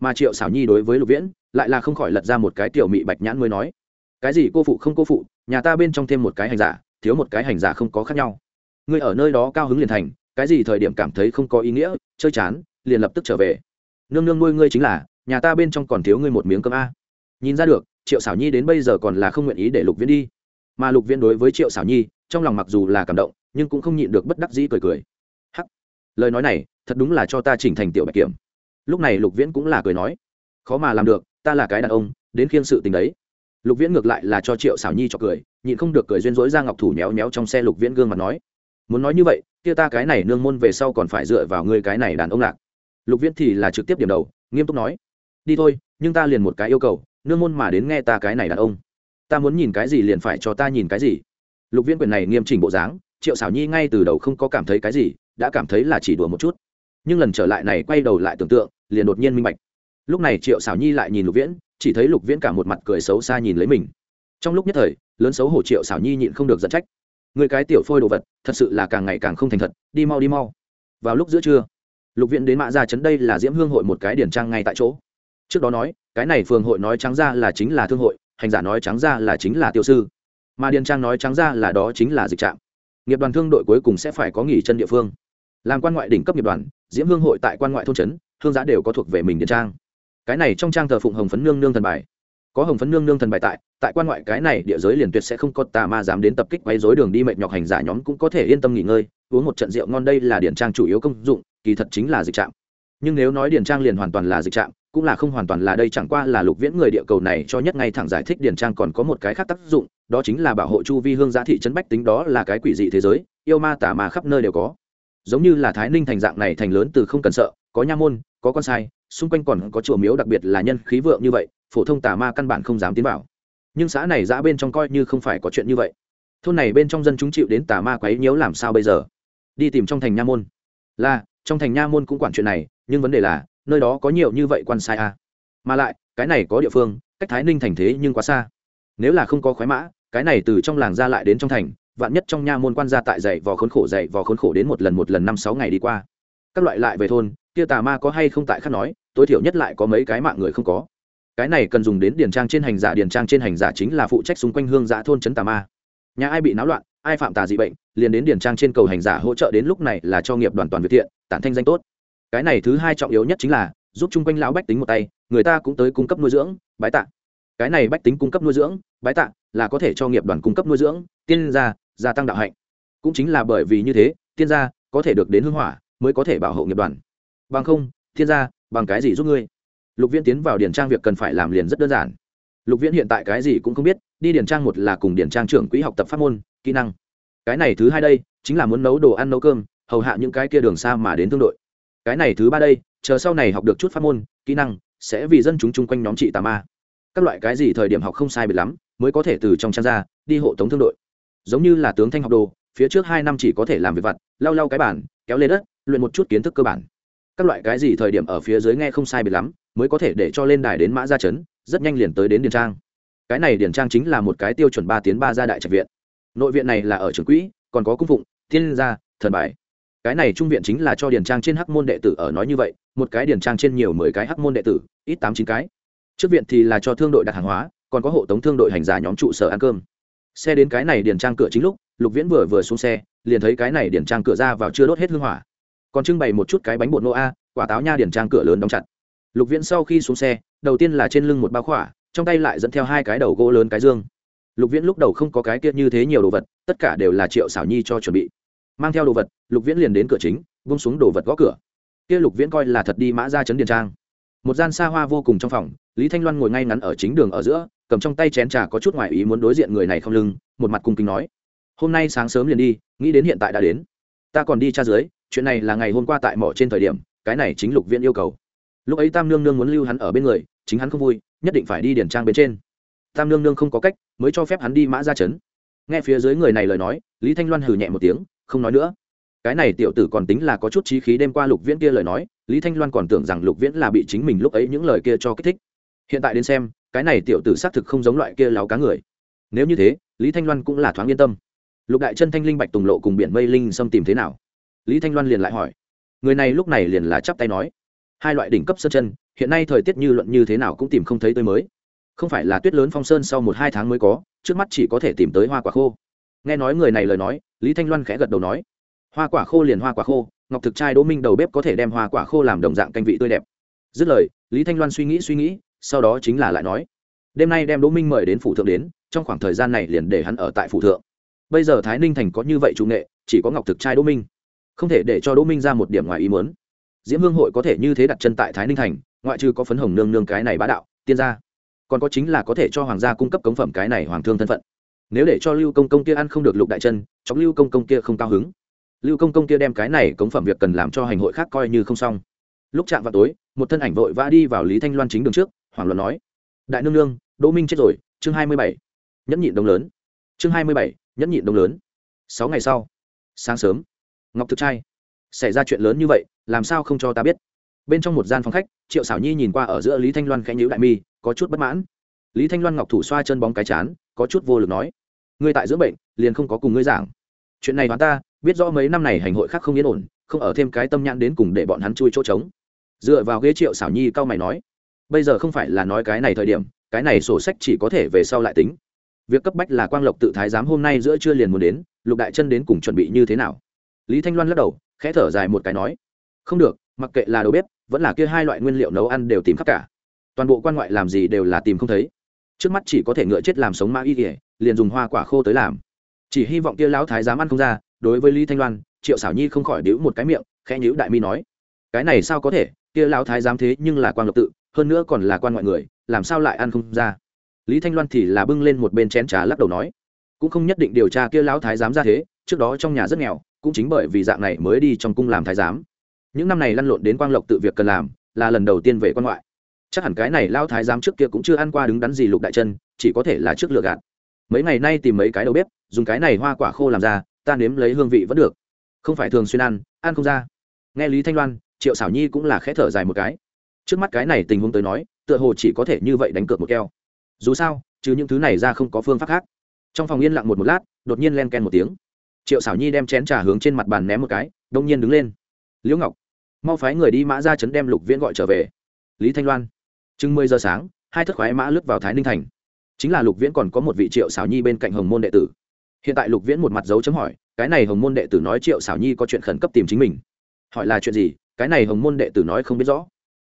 Mà triệu xảo nhi đối với lục viễn, lại là không khỏi lật ra một cái tiểu mị bạch nhãn mới nói. Cái gì cô phụ không cô phụ, nhà ta bên trong thêm một cái hành giả, thiếu một cái hành giả không có khác nhau. Ngươi ở nơi đó cao hứng liền thành, cái gì thời điểm cảm thấy không có ý nghĩa, chơi chán, liền lập tức trở về. Nương nương nuôi ngươi chính là, nhà ta bên trong còn thiếu ngươi một miếng cơm a nhìn ra được, triệu xảo nhi đến bây giờ còn là không nguyện ý để lục viễn đi. Mà lục viễn đối với triệu xảo nhi, trong lòng mặc dù là cảm động, nhưng cũng không nhịn được bất đắc dĩ cười cười. Hắc. Lời nói này, thật đúng là cho ta chỉnh thành tiểu bạch kiểm. Lúc này lục viễn cũng là cười nói. Khó mà làm được, ta là cái đàn ông, đến khiêng sự tình đấy. Lục viễn ngược lại là cho triệu xảo nhi cho cười, nhịn không được cười duyên dỗi ra ngọc thủ méo méo trong xe lục viễn gương mặt nói. Muốn nói như vậy, kia ta cái này nương môn về sau còn phải dựa vào ngươi cái này đàn ông lạc. Lục viễn thì là trực tiếp điểm đầu, nghiêm túc nói. Đi thôi, nhưng ta liền một cái yêu cầu nương môn mà đến nghe ta cái này đàn ông. Ta muốn nhìn cái gì liền phải cho ta nhìn cái gì. Lục viễn quyền này nghiêm chỉnh bộ dáng, triệu xảo nhi ngay từ đầu không có cảm thấy cái gì, đã cảm thấy là chỉ đùa một chút. Nhưng lần trở lại này quay đầu lại tưởng tượng, liền đột nhiên minh bạch. Lúc này triệu xảo nhi lại nhìn lục viễn, chỉ thấy lục viễn cả một mặt cười xấu xa nhìn lấy mình. Trong lúc nhất thời, lớn xấu hổ triệu xảo nhi nhịn không được giận trách. Người cái tiểu phôi đồ vật, thật sự là càng ngày càng không thành thật, đi mau đi mau. Vào lúc giữa trưa, lục viễn đến mạ ra chấn đây là diễm hương hội một cái điển trang ngay tại chỗ trước đó nói, cái này phường hội nói trắng ra là chính là thương hội, hành giả nói trắng ra là chính là tiêu sư. Mà điền trang nói trắng ra là đó chính là dịch trạm. Nghiệp đoàn thương đội cuối cùng sẽ phải có nghỉ chân địa phương. Làm quan ngoại đỉnh cấp nghiệp đoàn, diễm hương hội tại quan ngoại thôn trấn, hương giã đều có thuộc về mình điền trang. Cái này trong trang thờ phụng hồng phấn nương nương thần bài. Có hồng phấn nương nương thần bài tại tại quan ngoại cái này địa giới liền tuyệt sẽ không có tà ma dám đến tập kích quấy rối đường đi mệt nhọc hành giả nhóm cũng có thể yên tâm nghỉ ngơi, uống một trận rượu ngon đây là điển trang chủ yếu công dụng, kỳ thật chính là dịch trạm. Nhưng nếu nói điển trang liền hoàn toàn là dịch trạm cũng là không hoàn toàn là đây, chẳng qua là lục viễn người địa cầu này cho nhất ngay thẳng giải thích điển trang còn có một cái khác tác dụng, đó chính là bảo hộ chu vi hương giá thị trấn bách tính đó là cái quỷ dị thế giới, yêu ma tà mà khắp nơi đều có. Giống như là thái ninh thành dạng này thành lớn từ không cần sợ, có nha môn, có con sai, xung quanh còn có chùa miếu đặc biệt là nhân khí vượng như vậy, phổ thông tà ma căn bản không dám tiến vào. Nhưng xã này giã bên trong coi như không phải có chuyện như vậy. Thôn này bên trong dân chúng chịu đến tà ma quấy nhiễu làm sao bây giờ? Đi tìm trong thành nha môn. Là, trong thành nha môn cũng quản chuyện này, nhưng vấn đề là nơi đó có nhiều như vậy quan sai à. mà lại, cái này có địa phương, cách thái ninh thành thế nhưng quá xa. Nếu là không có khoái mã, cái này từ trong làng ra lại đến trong thành, vạn nhất trong nha môn quan gia tại dạy vò khốn khổ, dạy vò khốn khổ đến một lần một lần năm sáu ngày đi qua. Các loại lại về thôn, kia tà ma có hay không tại khắc nói, tối thiểu nhất lại có mấy cái mạng người không có. Cái này cần dùng đến điền trang trên hành giả điền trang trên hành giả chính là phụ trách xung quanh hương giã thôn trấn tà ma. Nhà ai bị náo loạn, ai phạm tà dị bệnh, liền đến điền trang trên cầu hành giả hỗ trợ đến lúc này là cho nghiệp đoàn toàn việt thiện, tản thanh danh tốt cái này thứ hai trọng yếu nhất chính là, giúp chung quanh lão bách tính một tay, người ta cũng tới cung cấp nuôi dưỡng, bái tạ. Cái này bách tính cung cấp nuôi dưỡng, bái tạ, là có thể cho nghiệp đoàn cung cấp nuôi dưỡng, tiên gia gia tăng đạo hạnh. Cũng chính là bởi vì như thế, tiên gia có thể được đến hưng hỏa, mới có thể bảo hộ nghiệp đoàn. Bằng không thiên gia, bằng cái gì giúp ngươi? Lục viễn tiến vào điển trang việc cần phải làm liền rất đơn giản. Lục viễn hiện tại cái gì cũng không biết, đi điển trang một là cùng điển trang trưởng quỹ học tập pháp môn, kỹ năng. Cái này thứ hai đây, chính là muốn nấu đồ ăn, nấu cơm, hầu hạ những cái kia đường xa mà đến thương đội cái này thứ ba đây, chờ sau này học được chút pháp môn, kỹ năng, sẽ vì dân chúng chung quanh nhóm trị tà ma. Các loại cái gì thời điểm học không sai biệt lắm, mới có thể từ trong trang ra, đi hộ tống thương đội. Giống như là tướng thanh học đồ, phía trước hai năm chỉ có thể làm việc vặt, lau lau cái bản kéo lên đất, luyện một chút kiến thức cơ bản. Các loại cái gì thời điểm ở phía dưới nghe không sai biệt lắm, mới có thể để cho lên đài đến mã gia chấn, rất nhanh liền tới đến điền trang. Cái này điền trang chính là một cái tiêu chuẩn ba tiến ba gia đại trạch viện. Nội viện này là ở trường quỹ, còn có cung phụng, thiên gia, thần bài cái này trung viện chính là cho điền trang trên hắc môn đệ tử ở nói như vậy, một cái điền trang trên nhiều mười cái hắc môn đệ tử, ít tám chín cái. Trước viện thì là cho thương đội đặt hàng hóa, còn có hộ tống thương đội hành giả nhóm trụ sở ăn cơm. Xe đến cái này điền trang cửa chính lúc, lục viễn vừa vừa xuống xe, liền thấy cái này điền trang cửa ra vào chưa đốt hết hương hỏa. Còn trưng bày một chút cái bánh bột nô a, quả táo nha điền trang cửa lớn đóng chặt. Lục viễn sau khi xuống xe, đầu tiên là trên lưng một bao khỏa, trong tay lại dẫn theo hai cái đầu gỗ lớn cái dương. Lục viễn lúc đầu không có cái kia như thế nhiều đồ vật, tất cả đều là triệu xảo nhi cho chuẩn bị mang theo đồ vật, lục viễn liền đến cửa chính vung xuống đồ vật gõ cửa. Kia lục viễn coi là thật đi mã ra chấn điền trang. Một gian xa hoa vô cùng trong phòng, lý thanh loan ngồi ngay ngắn ở chính đường ở giữa, cầm trong tay chén trà có chút ngoại ý muốn đối diện người này không lưng, một mặt cung kính nói, hôm nay sáng sớm liền đi, nghĩ đến hiện tại đã đến. Ta còn đi tra dưới, chuyện này là ngày hôm qua tại mỏ trên thời điểm, cái này chính lục viễn yêu cầu. Lúc ấy tam nương nương muốn lưu hắn ở bên người, chính hắn không vui, nhất định phải đi điển trang bên trên. Tam nương nương không có cách, mới cho phép hắn đi mã ra trấn nghe phía dưới người này lời nói, lý thanh loan hừ nhẹ một tiếng không nói nữa. Cái này tiểu tử còn tính là có chút trí khí đêm qua lục viễn kia lời nói, lý thanh loan còn tưởng rằng lục viễn là bị chính mình lúc ấy những lời kia cho kích thích. Hiện tại đến xem, cái này tiểu tử xác thực không giống loại kia láo cá người. Nếu như thế, lý thanh loan cũng là thoáng yên tâm. Lục đại chân thanh linh bạch tùng lộ cùng biển mây linh xâm tìm thế nào? Lý thanh loan liền lại hỏi. Người này lúc này liền là chắp tay nói. Hai loại đỉnh cấp sơn chân, hiện nay thời tiết như luận như thế nào cũng tìm không thấy tới mới. Không phải là tuyết lớn phong sơn sau một hai tháng mới có, trước mắt chỉ có thể tìm tới hoa quả khô nghe nói người này lời nói, lý thanh loan khẽ gật đầu nói, hoa quả khô liền hoa quả khô, ngọc thực trai đỗ minh đầu bếp có thể đem hoa quả khô làm đồng dạng canh vị tươi đẹp. Dứt lời, lý thanh loan suy nghĩ suy nghĩ, sau đó chính là lại nói, đêm nay đem đỗ minh mời đến phủ thượng đến, trong khoảng thời gian này liền để hắn ở tại phủ thượng. Bây giờ thái ninh thành có như vậy chủ nghệ, chỉ có ngọc thực trai đỗ minh. Không thể để cho đỗ minh ra một điểm ngoài ý muốn. Diễm hương hội có thể như thế đặt chân tại thái ninh thành, ngoại trừ có phấn hồng nương nương cái này bá đạo, tiên gia, còn có chính là có thể cho hoàng gia cung cấp cống phẩm cái này hoàng thương thân phận nếu để cho lưu công công kia ăn không được lục đại chân chóng lưu công công kia không cao hứng. Lưu công công kia đem cái này cống phẩm việc cần làm cho hành hội khác coi như không xong. Lúc chạm vào tối, một thân ảnh vội vã đi vào lý thanh loan chính đường trước hoàng luận nói, đại nương nương, đỗ minh chết rồi, chương hai mươi bảy. Nhẫn nhịn đông lớn. Chương hai mươi bảy, nhẫn nhịn đông lớn. Sáu ngày sau, sáng sớm, ngọc thực trai, xảy ra chuyện lớn như vậy, làm sao không cho ta biết? Bên trong một gian phòng khách, triệu xảo nhi nhìn qua ở giữa lý thanh loan khẽ nhữ đại mi, có chút bất mãn. Lý thanh loan ngọc thủ xoa chân bóng cái chán, có chút vô lực nói ngươi tại dưỡng bệnh, liền không có cùng ngươi giảng. Chuyện này đoán ta, biết rõ mấy năm này hành hội khác không yên ổn, không ở thêm cái tâm nhãn đến cùng để bọn hắn chui chỗ trống. Dựa vào ghế triệu xảo nhi cao mày nói, bây giờ không phải là nói cái này thời điểm, cái này sổ sách chỉ có thể về sau lại tính. Việc cấp bách là quang lộc tự thái giám hôm nay giữa trưa liền muốn đến, lục đại chân đến cùng chuẩn bị như thế nào? Lý thanh loan lắc đầu, khẽ thở dài một cái nói, không được, mặc kệ là đầu bếp, vẫn là kia hai loại nguyên liệu nấu ăn đều tìm khắp cả. Toàn bộ quan ngoại làm gì đều là tìm không thấy. Trước mắt chỉ có thể ngựa chết làm sống mã y kỉa liền dùng hoa quả khô tới làm. Chỉ hy vọng kia lão thái dám ăn không ra, đối với lý thanh loan, triệu xảo nhi không khỏi đĩu một cái miệng, khẽ nhíu đại mi nói, cái này sao có thể? Kia lão thái dám thế nhưng là quan lộc tự, hơn nữa còn là quan ngoại người, làm sao lại ăn không ra? Lý thanh loan thì là bưng lên một bên chén trà lắc đầu nói, cũng không nhất định điều tra kia lão thái giám ra thế, trước đó trong nhà rất nghèo, cũng chính bởi vì dạng này mới đi trong cung làm thái giám. Những năm này lăn lộn đến quang lộc tự việc cần làm, là lần đầu tiên về quan ngoại. Chắc hẳn cái này lao thái giám trước kia cũng chưa ăn qua đứng đắn gì lục đại chân, chỉ có thể là trước lựa gạt mấy ngày nay tìm mấy cái đầu bếp, dùng cái này hoa quả khô làm ra, ta nếm lấy hương vị vẫn được. Không phải thường xuyên ăn ăn không ra. Nghe lý thanh loan, triệu xảo nhi cũng là khẽ thở dài một cái. Trước mắt cái này tình huống tới nói, tựa hồ chỉ có thể như vậy đánh cược một keo. Dù sao chứ những thứ này ra không có phương pháp khác. Trong phòng yên lặng một một lát, đột nhiên len ken một tiếng. Triệu xảo nhi đem chén trà hướng trên mặt bàn ném một cái, đông nhiên đứng lên. Liễu ngọc, mau phái người đi mã ra chấn đem lục viễn gọi trở về. Lý thanh loan. Chừng mười giờ sáng, hai thất khoái mã lướt vào thái ninh thành chính là lục viễn còn có một vị triệu xảo nhi bên cạnh hồng môn đệ tử. Hiện tại lục viễn một mặt dấu chấm hỏi, cái này hồng môn đệ tử nói triệu xảo nhi có chuyện khẩn cấp tìm chính mình. Hỏi là chuyện gì, cái này hồng môn đệ tử nói không biết rõ.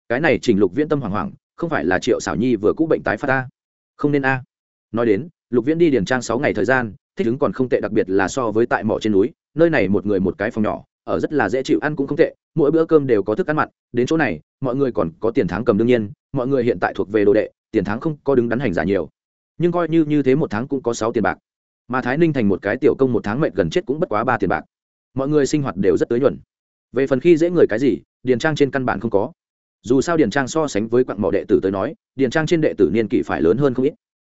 Cái này trình lục viễn tâm hoảng hoảng, không phải là triệu xảo nhi vừa cũ bệnh tái phát ta. Không nên a. Nói đến, lục viễn đi điền trang sáu ngày thời gian, thích ứng còn không tệ đặc biệt là so với tại mỏ trên núi, nơi này một người một cái phòng nhỏ, ở rất là dễ chịu ăn cũng không tệ, mỗi bữa cơm đều có thức ăn mặn, đến chỗ này, mọi người còn có tiền tháng cầm đương nhiên, mọi người hiện tại thuộc về đồ đệ, tiền tháng không có đứng đắn hành giả nhiều nhưng coi như như thế một tháng cũng có sáu tiền bạc. Mà thái ninh thành một cái tiểu công một tháng mệnh gần chết cũng bất quá ba tiền bạc. Mọi người sinh hoạt đều rất tới nhuận. Về phần khi dễ người cái gì điền trang trên căn bản không có. Dù sao điền trang so sánh với quặng mỏ đệ tử tới nói điền trang trên đệ tử niên kỷ phải lớn hơn không ít.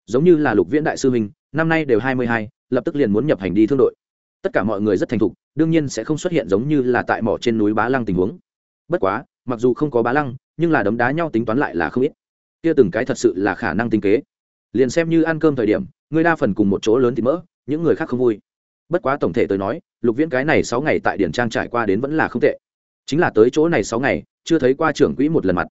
Giống như là lục viễn đại sư huynh, năm nay đều hai mươi hai lập tức liền muốn nhập hành đi thương đội. Tất cả mọi người rất thành thục đương nhiên sẽ không xuất hiện giống như là tại mỏ trên núi bá lăng tình huống. Bất quá mặc dù không có bá lăng nhưng là đấm đá nhau tính toán lại là không ít. Kia từng cái thật sự là khả năng tinh kế liền xem như ăn cơm thời điểm, người đa phần cùng một chỗ lớn thì mỡ, những người khác không vui. Bất quá tổng thể tới nói, lục viễn cái này sáu ngày tại điển trang trải qua đến vẫn là không tệ. Chính là tới chỗ này sáu ngày, chưa thấy qua trưởng quỹ một lần mặt.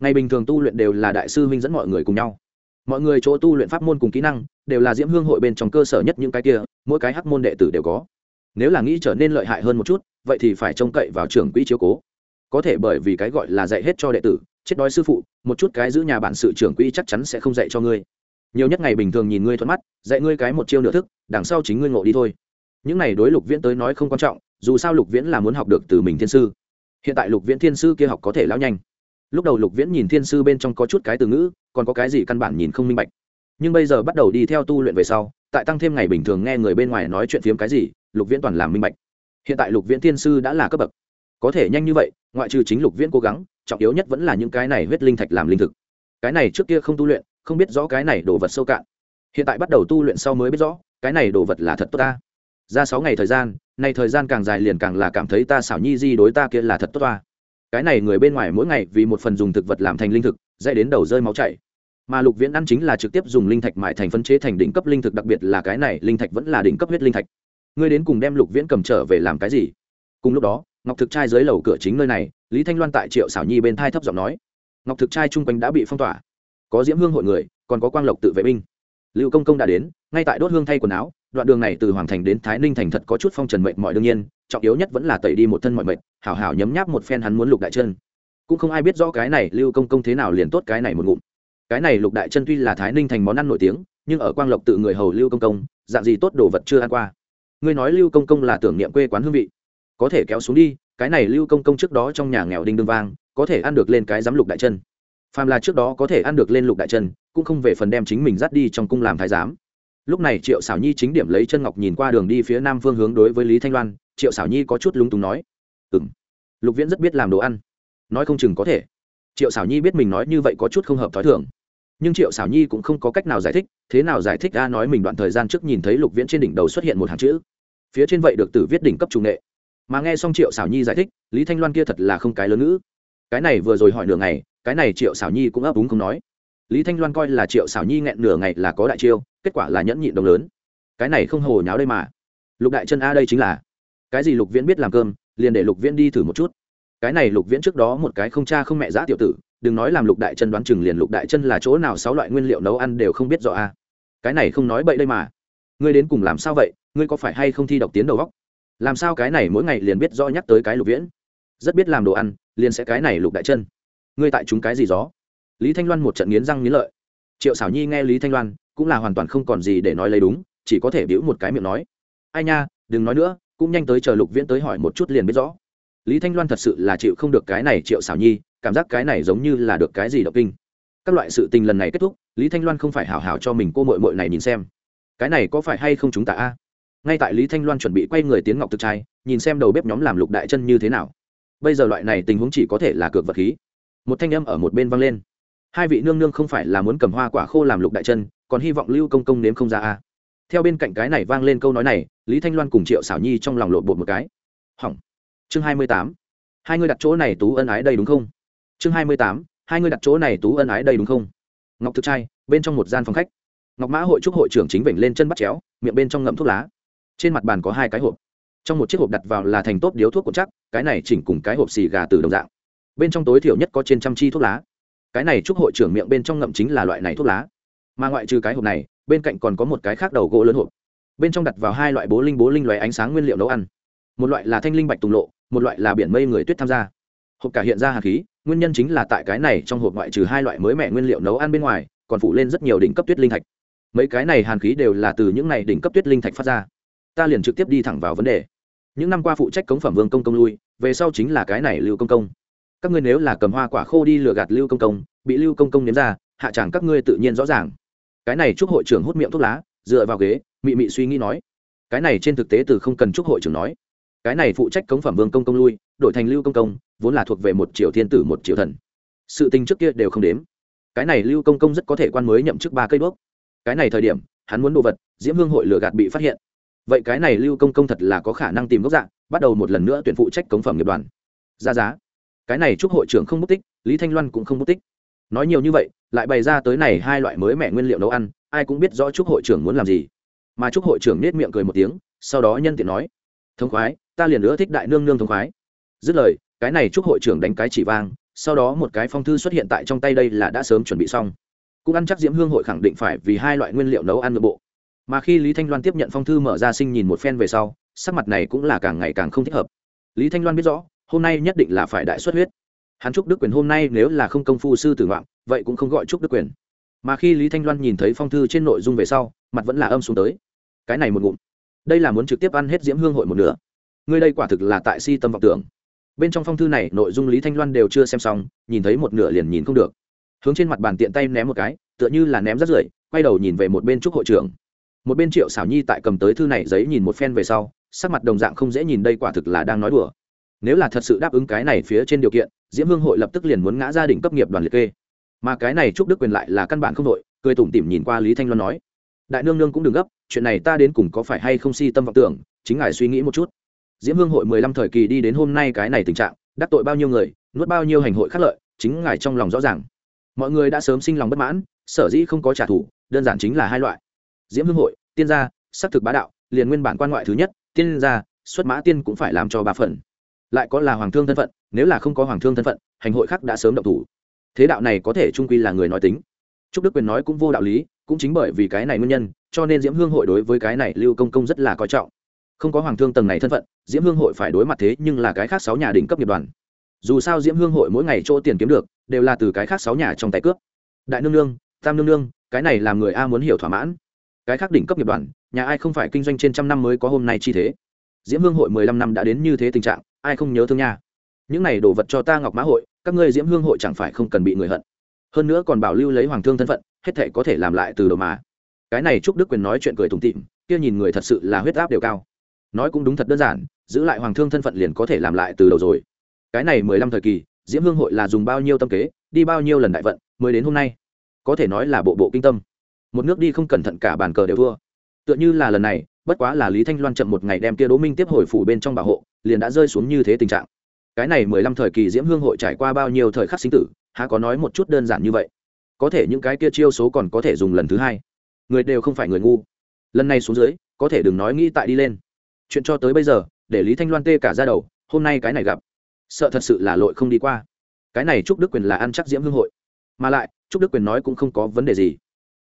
Ngày bình thường tu luyện đều là đại sư huynh dẫn mọi người cùng nhau. Mọi người chỗ tu luyện pháp môn cùng kỹ năng, đều là diễm hương hội bên trong cơ sở nhất những cái kia, mỗi cái hắc môn đệ tử đều có. Nếu là nghĩ trở nên lợi hại hơn một chút, vậy thì phải trông cậy vào trưởng quỹ chiếu cố. Có thể bởi vì cái gọi là dạy hết cho đệ tử, chết đói sư phụ, một chút cái giữ nhà bản sự trưởng quỹ chắc chắn sẽ không dạy cho ngươi nhiều nhất ngày bình thường nhìn ngươi thuận mắt, dạy ngươi cái một chiêu nửa thức, đằng sau chính ngươi ngộ đi thôi. Những này đối lục viễn tới nói không quan trọng, dù sao lục viễn là muốn học được từ mình thiên sư. Hiện tại lục viễn thiên sư kia học có thể lao nhanh. Lúc đầu lục viễn nhìn thiên sư bên trong có chút cái từ ngữ, còn có cái gì căn bản nhìn không minh bạch. Nhưng bây giờ bắt đầu đi theo tu luyện về sau, tại tăng thêm ngày bình thường nghe người bên ngoài nói chuyện phiếm cái gì, lục viễn toàn làm minh bạch. Hiện tại lục viễn thiên sư đã là cấp bậc. Có thể nhanh như vậy, ngoại trừ chính lục viễn cố gắng, trọng yếu nhất vẫn là những cái này huyết linh thạch làm linh thực. Cái này trước kia không tu luyện không biết rõ cái này đồ vật sâu cạn. Hiện tại bắt đầu tu luyện sau mới biết rõ, cái này đồ vật là thật tốt ta. Ra sáu ngày thời gian, nay thời gian càng dài liền càng là cảm thấy ta xảo nhi di đối ta kia là thật tốt ta. Cái này người bên ngoài mỗi ngày vì một phần dùng thực vật làm thành linh thực dạy đến đầu rơi máu chảy. Mà lục viễn ăn chính là trực tiếp dùng linh thạch mại thành phân chế thành đỉnh cấp linh thực, đặc biệt là cái này linh thạch vẫn là đỉnh cấp huyết linh thạch. Ngươi đến cùng đem lục viễn cầm trở về làm cái gì? Cùng lúc đó, ngọc thực trai dưới lầu cửa chính nơi này, lý thanh loan tại triệu xảo nhi bên thai thấp giọng nói. Ngọc thực trai chung quanh đã bị phong tỏa có diễm hương hội người, còn có quang lộc tự vệ binh. Lưu công công đã đến, ngay tại đốt hương thay quần áo, đoạn đường này từ hoàng thành đến thái ninh thành thật có chút phong trần mệnh mọi đương nhiên, trọng yếu nhất vẫn là tẩy đi một thân mọi mệnh hảo hảo nhấm nháp một phen hắn muốn lục đại chân. Cũng không ai biết rõ cái này lưu công công thế nào liền tốt cái này một ngụm. Cái này lục đại chân tuy là thái ninh thành món ăn nổi tiếng, nhưng ở quang lộc tự người hầu lưu công công, dạng gì tốt đồ vật chưa ăn qua. Ngươi nói lưu công công là tưởng niệm quê quán hương vị. Có thể kéo xuống đi, cái này lưu công công trước đó trong nhà nghèo đinh đương vang, có thể ăn được lên cái giám lục đại chân phàm là trước đó có thể ăn được lên lục đại chân, cũng không về phần đem chính mình dắt đi trong cung làm thái giám. Lúc này triệu xảo nhi chính điểm lấy chân ngọc nhìn qua đường đi phía nam phương hướng đối với lý thanh loan, triệu xảo nhi có chút lúng túng nói ừ m lục viễn rất biết làm đồ ăn, nói không chừng có thể. Triệu xảo nhi biết mình nói như vậy có chút không hợp t h ó i thường, nhưng triệu xảo nhi cũng không có cách nào giải thích, thế nào giải thích ra nói mình đoạn thời gian trước nhìn thấy lục viễn trên đỉnh đầu xuất hiện một hàng chữ. Phía trên vậy được tử viết đỉnh cấp trung nghệ. Mà nghe xong triệu xảo nhi giải thích, lý thanh loan kia thật là không cái lớn ngữ. Cái này vừa rồi hỏi nửa ngày cái này triệu xảo nhi cũng ấp úng không nói. Lý thanh loan coi là triệu xảo nhi nghẹn nửa ngày là có đại chiêu, kết quả là nhẫn nhịn đồng lớn. Cái này không hồ nháo đây mà. Lục đại chân a đây chính là. Cái gì lục viễn biết làm cơm, liền để lục viễn đi thử một chút. Cái này lục viễn trước đó một cái không cha không mẹ giã tiểu tử, đừng nói làm lục đại chân đoán chừng liền lục đại chân là chỗ nào sáu loại nguyên liệu nấu ăn đều không biết rõ a. Cái này không nói bậy đây mà. Ngươi đến cùng làm sao vậy? Ngươi có phải hay không thi độc tiến đầu góc làm sao cái này mỗi ngày liền biết rõ nhắc tới cái lục viễn? Rất biết làm đồ ăn, liền sẽ cái này lục đại chân ngươi tại chúng cái gì gió? Lý thanh loan một trận nghiến răng nghiến lợi. Triệu xảo nhi nghe lý thanh loan, cũng là hoàn toàn không còn gì để nói lấy đúng, chỉ có thể biểu một cái miệng nói. Ai nha, đừng nói nữa, cũng nhanh tới chờ lục viễn tới hỏi một chút liền biết rõ. Lý thanh loan thật sự là chịu không được cái này triệu xảo nhi, cảm giác cái này giống như là được cái gì động kinh. Các loại sự tình lần này kết thúc, lý thanh loan không phải hảo hảo cho mình cô mội mội này nhìn xem. Cái này có phải hay không chúng ta a? Ngay tại lý thanh loan chuẩn bị quay người tiến ngọc thực trai, nhìn xem đầu bếp nhóm làm lục đại chân như thế nào. Bây giờ loại này tình huống chỉ có thể là cược vật khí một thanh âm ở một bên vang lên. Hai vị nương nương không phải là muốn cầm hoa quả khô làm lục đại chân, còn hy vọng lưu công công nếm không ra a. Theo bên cạnh cái này vang lên câu nói này, lý thanh loan cùng triệu xảo nhi trong lòng lộn bột một cái. Hỏng. Chương hai mươi tám. Hai người đặt chỗ này tú ân ái đây đúng không? Chương hai mươi tám. Hai người đặt chỗ này tú ân ái đây đúng không? Ngọc thực trai, bên trong một gian phòng khách. Ngọc mã hội trúc hội trưởng chính vểnh lên chân bắt chéo, miệng bên trong ngậm thuốc lá. Trên mặt bàn có hai cái hộp. Trong một chiếc hộp đặt vào là thành tốt điếu thuốc cột chắc, cái này chỉnh cùng cái hộp xì gà từ đồng dạng bên trong tối thiểu nhất có trên trăm chi thuốc lá. Cái này trúc hội trưởng miệng bên trong ngậm chính là loại này thuốc lá. Mà ngoại trừ cái hộp này, bên cạnh còn có một cái khác đầu gỗ lớn hộp. Bên trong đặt vào hai loại bố linh bố linh loại ánh sáng nguyên liệu nấu ăn. Một loại là thanh linh bạch tùng lộ, một loại là biển mây người tuyết tham gia. Hộp cả hiện ra hạt khí, nguyên nhân chính là tại cái này trong hộp ngoại trừ hai loại mới mẻ nguyên liệu nấu ăn bên ngoài, còn phủ lên rất nhiều đỉnh cấp tuyết linh thạch. Mấy cái này hàn khí đều là từ những này đỉnh cấp tuyết linh thạch phát ra. Ta liền trực tiếp đi thẳng vào vấn đề. Những năm qua phụ trách cống phẩm vương công công lui, về sau chính là cái này lưu công công các ngươi nếu là cầm hoa quả khô đi lừa gạt lưu công công, bị lưu công công nếm ra, hạ chẳng các ngươi tự nhiên rõ ràng. Cái này chúc hội trưởng hút miệng thuốc lá, dựa vào ghế, mị mị suy nghĩ nói. Cái này trên thực tế từ không cần chúc hội trưởng nói. Cái này phụ trách cống phẩm vương công công lui, đổi thành lưu công công, vốn là thuộc về một triệu thiên tử, một triệu thần. Sự tình trước kia đều không đếm. Cái này lưu công công rất có thể quan mới nhậm chức ba cây đuốc. Cái này thời điểm, hắn muốn đồ vật, diễm hương hội lừa gạt bị phát hiện. Vậy cái này lưu công công thật là có khả năng tìm gốc dạng bắt đầu một lần nữa tuyển phụ trách cống phẩm nghiệp đoàn. Ra giá cái này chúc hội trưởng không mất tích, lý thanh loan cũng không mất tích. Nói nhiều như vậy, lại bày ra tới này hai loại mới mẹ nguyên liệu nấu ăn, ai cũng biết rõ chúc hội trưởng muốn làm gì. Mà chúc hội trưởng nết miệng cười một tiếng, sau đó nhân tiện nói, thông khoái, ta liền nữa thích đại nương nương thông khoái. Dứt lời, cái này chúc hội trưởng đánh cái chỉ vang, sau đó một cái phong thư xuất hiện tại trong tay đây là đã sớm chuẩn bị xong. Cũng ăn chắc diễm hương hội khẳng định phải vì hai loại nguyên liệu nấu ăn nội bộ. Mà khi lý thanh loan tiếp nhận phong thư mở ra sinh nhìn một phen về sau, sắc mặt này cũng là càng ngày càng không thích hợp. Lý thanh loan biết rõ hôm nay nhất định là phải đại xuất huyết. Hắn trúc đức quyền hôm nay nếu là không công phu sư tử ngoạn, vậy cũng không gọi trúc đức quyền. Mà khi lý thanh loan nhìn thấy phong thư trên nội dung về sau, mặt vẫn là âm xuống tới. Cái này một ngụm. Đây là muốn trực tiếp ăn hết diễm hương hội một nửa. Ngươi đây quả thực là tại si tâm vọng tưởng. Bên trong phong thư này, nội dung lý thanh loan đều chưa xem xong, nhìn thấy một nửa liền nhìn không được. Hướng trên mặt bàn tiện tay ném một cái, tựa như là ném rất rưởi, quay đầu nhìn về một bên trúc hội trưởng. Một bên triệu xảo nhi tại cầm tới thư này giấy nhìn một phen về sau, sắc mặt đồng dạng không dễ nhìn, đây quả thực là đang nói đùa nếu là thật sự đáp ứng cái này phía trên điều kiện, diễm hương hội lập tức liền muốn ngã gia đình cấp nghiệp đoàn liệt kê. Mà cái này trúc đức quyền lại là căn bản không đội, cười tủm tỉm nhìn qua lý thanh loan nói, đại nương nương cũng đừng gấp, chuyện này ta đến cùng có phải hay không si tâm vọng tưởng, chính ngài suy nghĩ một chút. Diễm hương hội mười lăm thời kỳ đi đến hôm nay cái này tình trạng, đắc tội bao nhiêu người, nuốt bao nhiêu hành hội khắc lợi, chính ngài trong lòng rõ ràng. Mọi người đã sớm sinh lòng bất mãn, sở dĩ không có trả thù, đơn giản chính là hai loại. Diễm hương hội, tiên gia xác thực bá đạo, liền nguyên bản quan ngoại thứ nhất, tiên gia, xuất mã tiên cũng phải làm cho ba phần lại có là hoàng thương thân phận, nếu là không có hoàng thương thân phận, hành hội khác đã sớm động thủ. Thế đạo này có thể trung quy là người nói tính. Trúc đức quyền nói cũng vô đạo lý, cũng chính bởi vì cái này nguyên nhân, cho nên diễm hương hội đối với cái này lưu công công rất là coi trọng. Không có hoàng thương tầng này thân phận, diễm hương hội phải đối mặt thế nhưng là cái khác sáu nhà đỉnh cấp nghiệp đoàn. Dù sao diễm hương hội mỗi ngày chỗ tiền kiếm được, đều là từ cái khác sáu nhà trong tay cướp. Đại nương nương, tam nương nương, cái này làm người a muốn hiểu thỏa mãn. Cái khác đỉnh cấp nghiệp đoàn, nhà ai không phải kinh doanh trên trăm năm mới có hôm nay chi thế? Diễm hương hội mười lăm năm đã đến như thế tình trạng ai không nhớ thương nha. Những này đồ vật cho ta ngọc mã hội, các ngươi diễm hương hội chẳng phải không cần bị người hận. Hơn nữa còn bảo lưu lấy hoàng thương thân phận, hết thể có thể làm lại từ đầu mà. Cái này chúc đức quyền nói chuyện cười tủm tịm kia nhìn người thật sự là huyết áp đều cao. Nói cũng đúng thật đơn giản, giữ lại hoàng thương thân phận liền có thể làm lại từ đầu rồi. Cái này mười lăm thời kỳ, diễm hương hội là dùng bao nhiêu tâm kế, đi bao nhiêu lần đại vận, mới đến hôm nay? Có thể nói là bộ bộ kinh tâm. Một nước đi không cẩn thận cả bàn cờ đều thua. Tựa như là lần này, bất quá là lý thanh loan chậm một ngày đem kia đỗ minh tiếp hồi phủ bên trong bảo hộ liền đã rơi xuống như thế tình trạng. Cái này mười lăm thời kỳ diễm hương hội trải qua bao nhiêu thời khắc sinh tử, há có nói một chút đơn giản như vậy. Có thể những cái kia chiêu số còn có thể dùng lần thứ hai. Người đều không phải người ngu. Lần này xuống dưới, có thể đừng nói nghĩ tại đi lên. Chuyện cho tới bây giờ, để lý thanh loan tê cả ra đầu, hôm nay cái này gặp. Sợ thật sự là lội không đi qua. Cái này chúc đức quyền là ăn chắc diễm hương hội. Mà lại chúc đức quyền nói cũng không có vấn đề gì.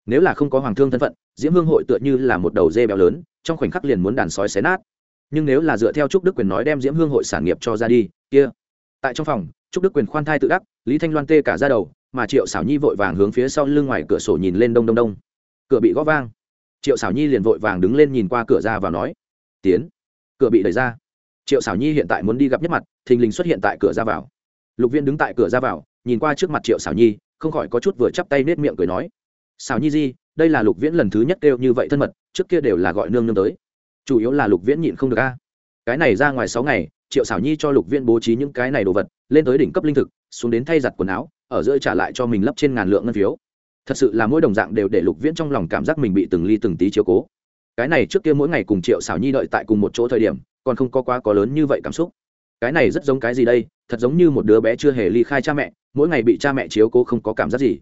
Nếu là không có hoàng thương thân phận, diễm hương hội tựa như là một đầu dê béo lớn, trong khoảnh khắc liền muốn đàn sói xé nát nhưng nếu là dựa theo trúc đức quyền nói đem diễm hương hội sản nghiệp cho ra đi, kia. Tại trong phòng, trúc đức quyền khoan thai tự đắc, lý thanh loan tê cả ra đầu, mà triệu xảo nhi vội vàng hướng phía sau lưng ngoài cửa sổ nhìn lên đông đông đông. Cửa bị gõ vang. Triệu xảo nhi liền vội vàng đứng lên nhìn qua cửa ra và nói, tiến. Cửa bị đẩy ra. Triệu xảo nhi hiện tại muốn đi gặp nhất mặt, thình lình xuất hiện tại cửa ra vào. Lục viên đứng tại cửa ra vào, nhìn qua trước mặt triệu xảo nhi, không khỏi có chút vừa chắp tay nết miệng cười nói xảo nhi di, đây là lục viễn lần thứ nhất kêu như vậy thân mật, trước kia đều là gọi nương nương tới chủ yếu là lục viễn nhịn không được a. Cái này ra ngoài sáu ngày, triệu xảo nhi cho lục viễn bố trí những cái này đồ vật, lên tới đỉnh cấp linh thực, xuống đến thay giặt quần áo, ở giữa trả lại cho mình lấp trên ngàn lượng ngân phiếu. Thật sự là mỗi đồng dạng đều để lục viễn trong lòng cảm giác mình bị từng ly từng tí chiếu cố. Cái này trước kia mỗi ngày cùng triệu xảo nhi đợi tại cùng một chỗ thời điểm, còn không có quá có lớn như vậy cảm xúc. Cái này rất giống cái gì đây, thật giống như một đứa bé chưa hề ly khai cha mẹ, mỗi ngày bị cha mẹ chiếu cố không có cảm giác gì.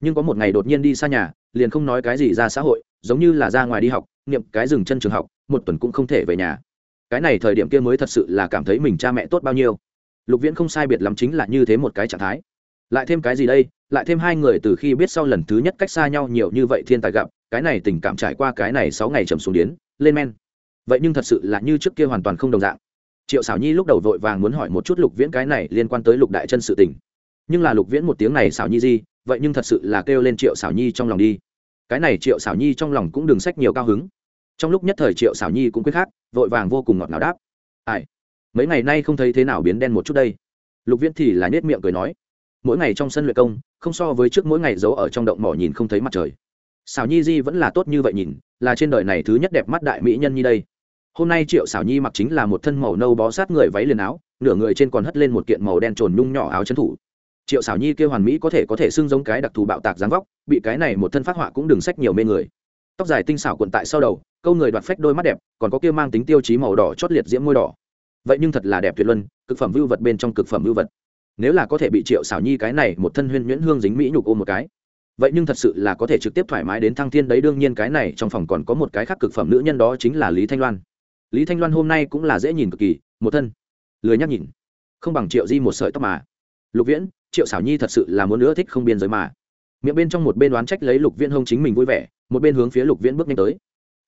Nhưng có một ngày đột nhiên đi xa nhà, liền không nói cái gì ra xã hội, giống như là ra ngoài đi học, niệm cái dừng chân trường học một tuần cũng không thể về nhà. Cái này thời điểm kia mới thật sự là cảm thấy mình cha mẹ tốt bao nhiêu. Lục viễn không sai biệt lắm chính là như thế một cái trạng thái. Lại thêm cái gì đây? Lại thêm hai người từ khi biết sau lần thứ nhất cách xa nhau nhiều như vậy thiên tài gặp, cái này tình cảm trải qua cái này sáu ngày trầm xuống điến lên men. Vậy nhưng thật sự là như trước kia hoàn toàn không đồng dạng. Triệu xảo nhi lúc đầu vội vàng muốn hỏi một chút lục viễn cái này liên quan tới lục đại chân sự tình. Nhưng là lục viễn một tiếng này xảo nhi gì, vậy nhưng thật sự là kêu lên triệu xảo nhi trong lòng đi. Cái này triệu xảo nhi trong lòng cũng đừng sách nhiều cao hứng trong lúc nhất thời triệu xảo nhi cũng quyết khác, vội vàng vô cùng ngọt ngào đáp. Ai, mấy ngày nay không thấy thế nào biến đen một chút đây? Lục viễn thì là nết miệng cười nói. Mỗi ngày trong sân luyện công, không so với trước mỗi ngày giấu ở trong động mỏ nhìn không thấy mặt trời. Xảo nhi di vẫn là tốt như vậy nhìn, là trên đời này thứ nhất đẹp mắt đại mỹ nhân như đây. Hôm nay triệu xảo nhi mặc chính là một thân màu nâu bó sát người váy liền áo, nửa người trên còn hất lên một kiện màu đen trồn nhung nhỏ áo chân thủ. Triệu xảo nhi kêu hoàn mỹ có thể có thể xưng giống cái đặc thù bạo tạc dáng vóc, bị cái này một thân phát họa cũng đừng sách nhiều mê người. Tóc dài tinh xảo cuộn tại sau đầu câu người đoạt phách đôi mắt đẹp, còn có kia mang tính tiêu chí màu đỏ chót liệt diễm môi đỏ. Vậy nhưng thật là đẹp tuyệt luân, cực phẩm vưu vật bên trong cực phẩm vưu vật. Nếu là có thể bị triệu xảo nhi cái này một thân huyên nhuyễn hương dính mỹ nhục ôm một cái, vậy nhưng thật sự là có thể trực tiếp thoải mái đến thăng thiên đấy, đương nhiên cái này trong phòng còn có một cái khác cực phẩm nữ nhân đó chính là lý thanh loan. Lý thanh loan hôm nay cũng là dễ nhìn cực kỳ, một thân. Lười nhắc nhìn. Không bằng triệu di một sợi tóc mà. Lục viễn, triệu xảo nhi thật sự là muốn nữa thích không biên giới mà. Miệng bên trong một bên đoán trách lấy lục viễn hông chính mình vui vẻ, một bên hướng phía lục viễn bước nhanh tới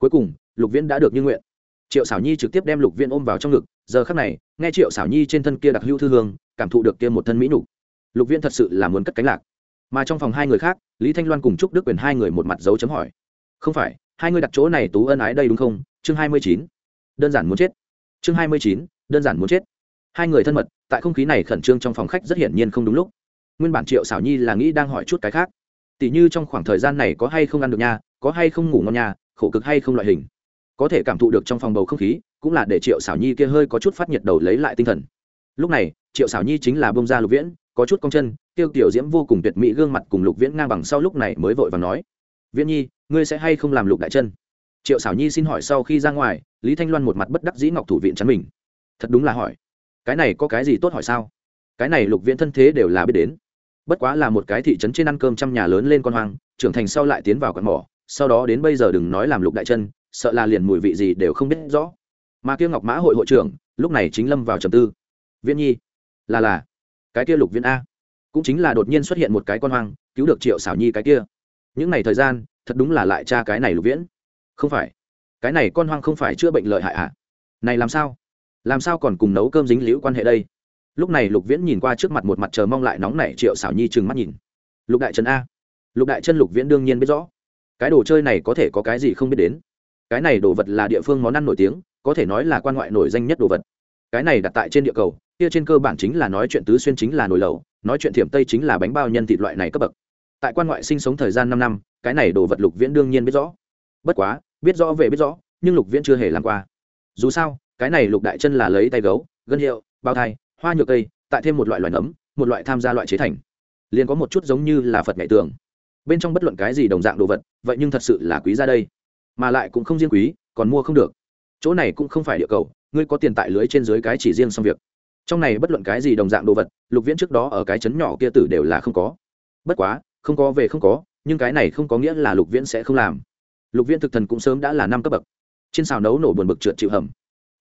cuối cùng, lục viễn đã được như nguyện. Triệu xảo nhi trực tiếp đem lục viễn ôm vào trong ngực, giờ khắc này, nghe triệu xảo nhi trên thân kia đặc hữu thư hương, cảm thụ được kia một thân mỹ nục lục viễn thật sự là muốn cất cánh lạc. Mà trong phòng hai người khác, lý thanh loan cùng chúc đức quyền hai người một mặt dấu chấm hỏi. Không phải, hai người đặt chỗ này tú ân ái đây đúng không? Chương hai mươi chín. Đơn giản muốn chết. Chương hai mươi chín, đơn giản muốn chết. Hai người thân mật, tại không khí này khẩn trương trong phòng khách rất hiển nhiên không đúng lúc. Nguyên bản triệu xảo nhi là nghĩ đang hỏi chút cái khác. Tỉ như trong khoảng thời gian này có hay không ăn được nha, có hay không ngủ ngon nha khổ cực hay không loại hình. Có thể cảm thụ được trong phòng bầu không khí, cũng là để triệu xảo nhi kia hơi có chút phát nhiệt đầu lấy lại tinh thần. Lúc này, triệu xảo nhi chính là bông ra lục viễn, có chút cong chân, tiêu tiểu diễm vô cùng tuyệt mỹ gương mặt cùng lục viễn ngang bằng sau lúc này mới vội và nói, viễn nhi, ngươi sẽ hay không làm lục đại chân? Triệu xảo nhi xin hỏi sau khi ra ngoài, lý thanh loan một mặt bất đắc dĩ ngọc thủ viện chắn mình. Thật đúng là hỏi. Cái này có cái gì tốt hỏi sao? Cái này lục viễn thân thế đều là biết đến. Bất quá là một cái thị trấn trên ăn cơm trăm nhà lớn lên con hoang, trưởng thành sau lại tiến vào quạt mỏ sau đó đến bây giờ đừng nói làm lục đại chân, sợ là liền mùi vị gì đều không biết rõ. Mà kia ngọc mã hội hội trưởng, lúc này chính lâm vào trầm tư. Viễn nhi, là là, cái kia lục viễn a. Cũng chính là đột nhiên xuất hiện một cái con hoang, cứu được triệu xảo nhi cái kia. Những ngày thời gian, thật đúng là lại cha cái này lục viễn. Không phải, cái này con hoang không phải chữa bệnh lợi hại ạ à? này làm sao? Làm sao còn cùng nấu cơm dính liễu quan hệ đây? Lúc này lục viễn nhìn qua trước mặt một mặt chờ mong lại nóng nảy triệu xảo nhi trừng mắt nhìn. Lục đại trần a. Lục đại chân lục viễn đương nhiên biết rõ cái đồ chơi này có thể có cái gì không biết đến. Cái này đồ vật là địa phương món ăn nổi tiếng, có thể nói là quan ngoại nổi danh nhất đồ vật. Cái này đặt tại trên địa cầu, kia trên cơ bản chính là nói chuyện tứ xuyên chính là nồi lẩu, nói chuyện thiểm tây chính là bánh bao nhân thịt loại này cấp bậc. Tại quan ngoại sinh sống thời gian năm năm, cái này đồ vật lục viễn đương nhiên biết rõ. Bất quá, biết rõ về biết rõ, nhưng lục viễn chưa hề làm qua. Dù sao, cái này lục đại chân là lấy tay gấu, gân hiệu, bao thai, hoa nhược cây, tại thêm một loại loại nấm, một loại tham gia loại chế thành. Liền có một chút giống như là phật nghệ tường bên trong bất luận cái gì đồng dạng đồ vật, vậy nhưng thật sự là quý ra đây. Mà lại cũng không riêng quý, còn mua không được. Chỗ này cũng không phải địa cầu, ngươi có tiền tại lưới trên dưới cái chỉ riêng xong việc. Trong này bất luận cái gì đồng dạng đồ vật, lục viễn trước đó ở cái chấn nhỏ kia tử đều là không có. Bất quá, không có về không có, nhưng cái này không có nghĩa là lục viễn sẽ không làm. Lục viễn thực thần cũng sớm đã là năm cấp bậc. Trên xào nấu nổ buồn bực trượt chịu hầm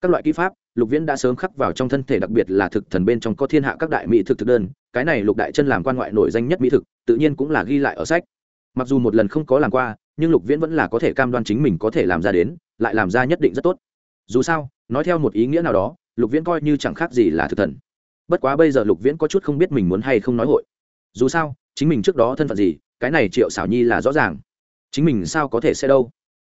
các loại kỹ pháp, lục viễn đã sớm khắc vào trong thân thể, đặc biệt là thực thần bên trong có thiên hạ các đại mỹ thực thực đơn. Cái này lục đại chân làm quan ngoại nổi danh nhất mỹ thực, tự nhiên cũng là ghi lại ở sách. Mặc dù một lần không có làm qua, nhưng lục viễn vẫn là có thể cam đoan chính mình có thể làm ra đến, lại làm ra nhất định rất tốt. Dù sao, nói theo một ý nghĩa nào đó, lục viễn coi như chẳng khác gì là thực thần. Bất quá bây giờ lục viễn có chút không biết mình muốn hay không nói hội. Dù sao, chính mình trước đó thân phận gì, cái này triệu xảo nhi là rõ ràng. Chính mình sao có thể sẽ đâu?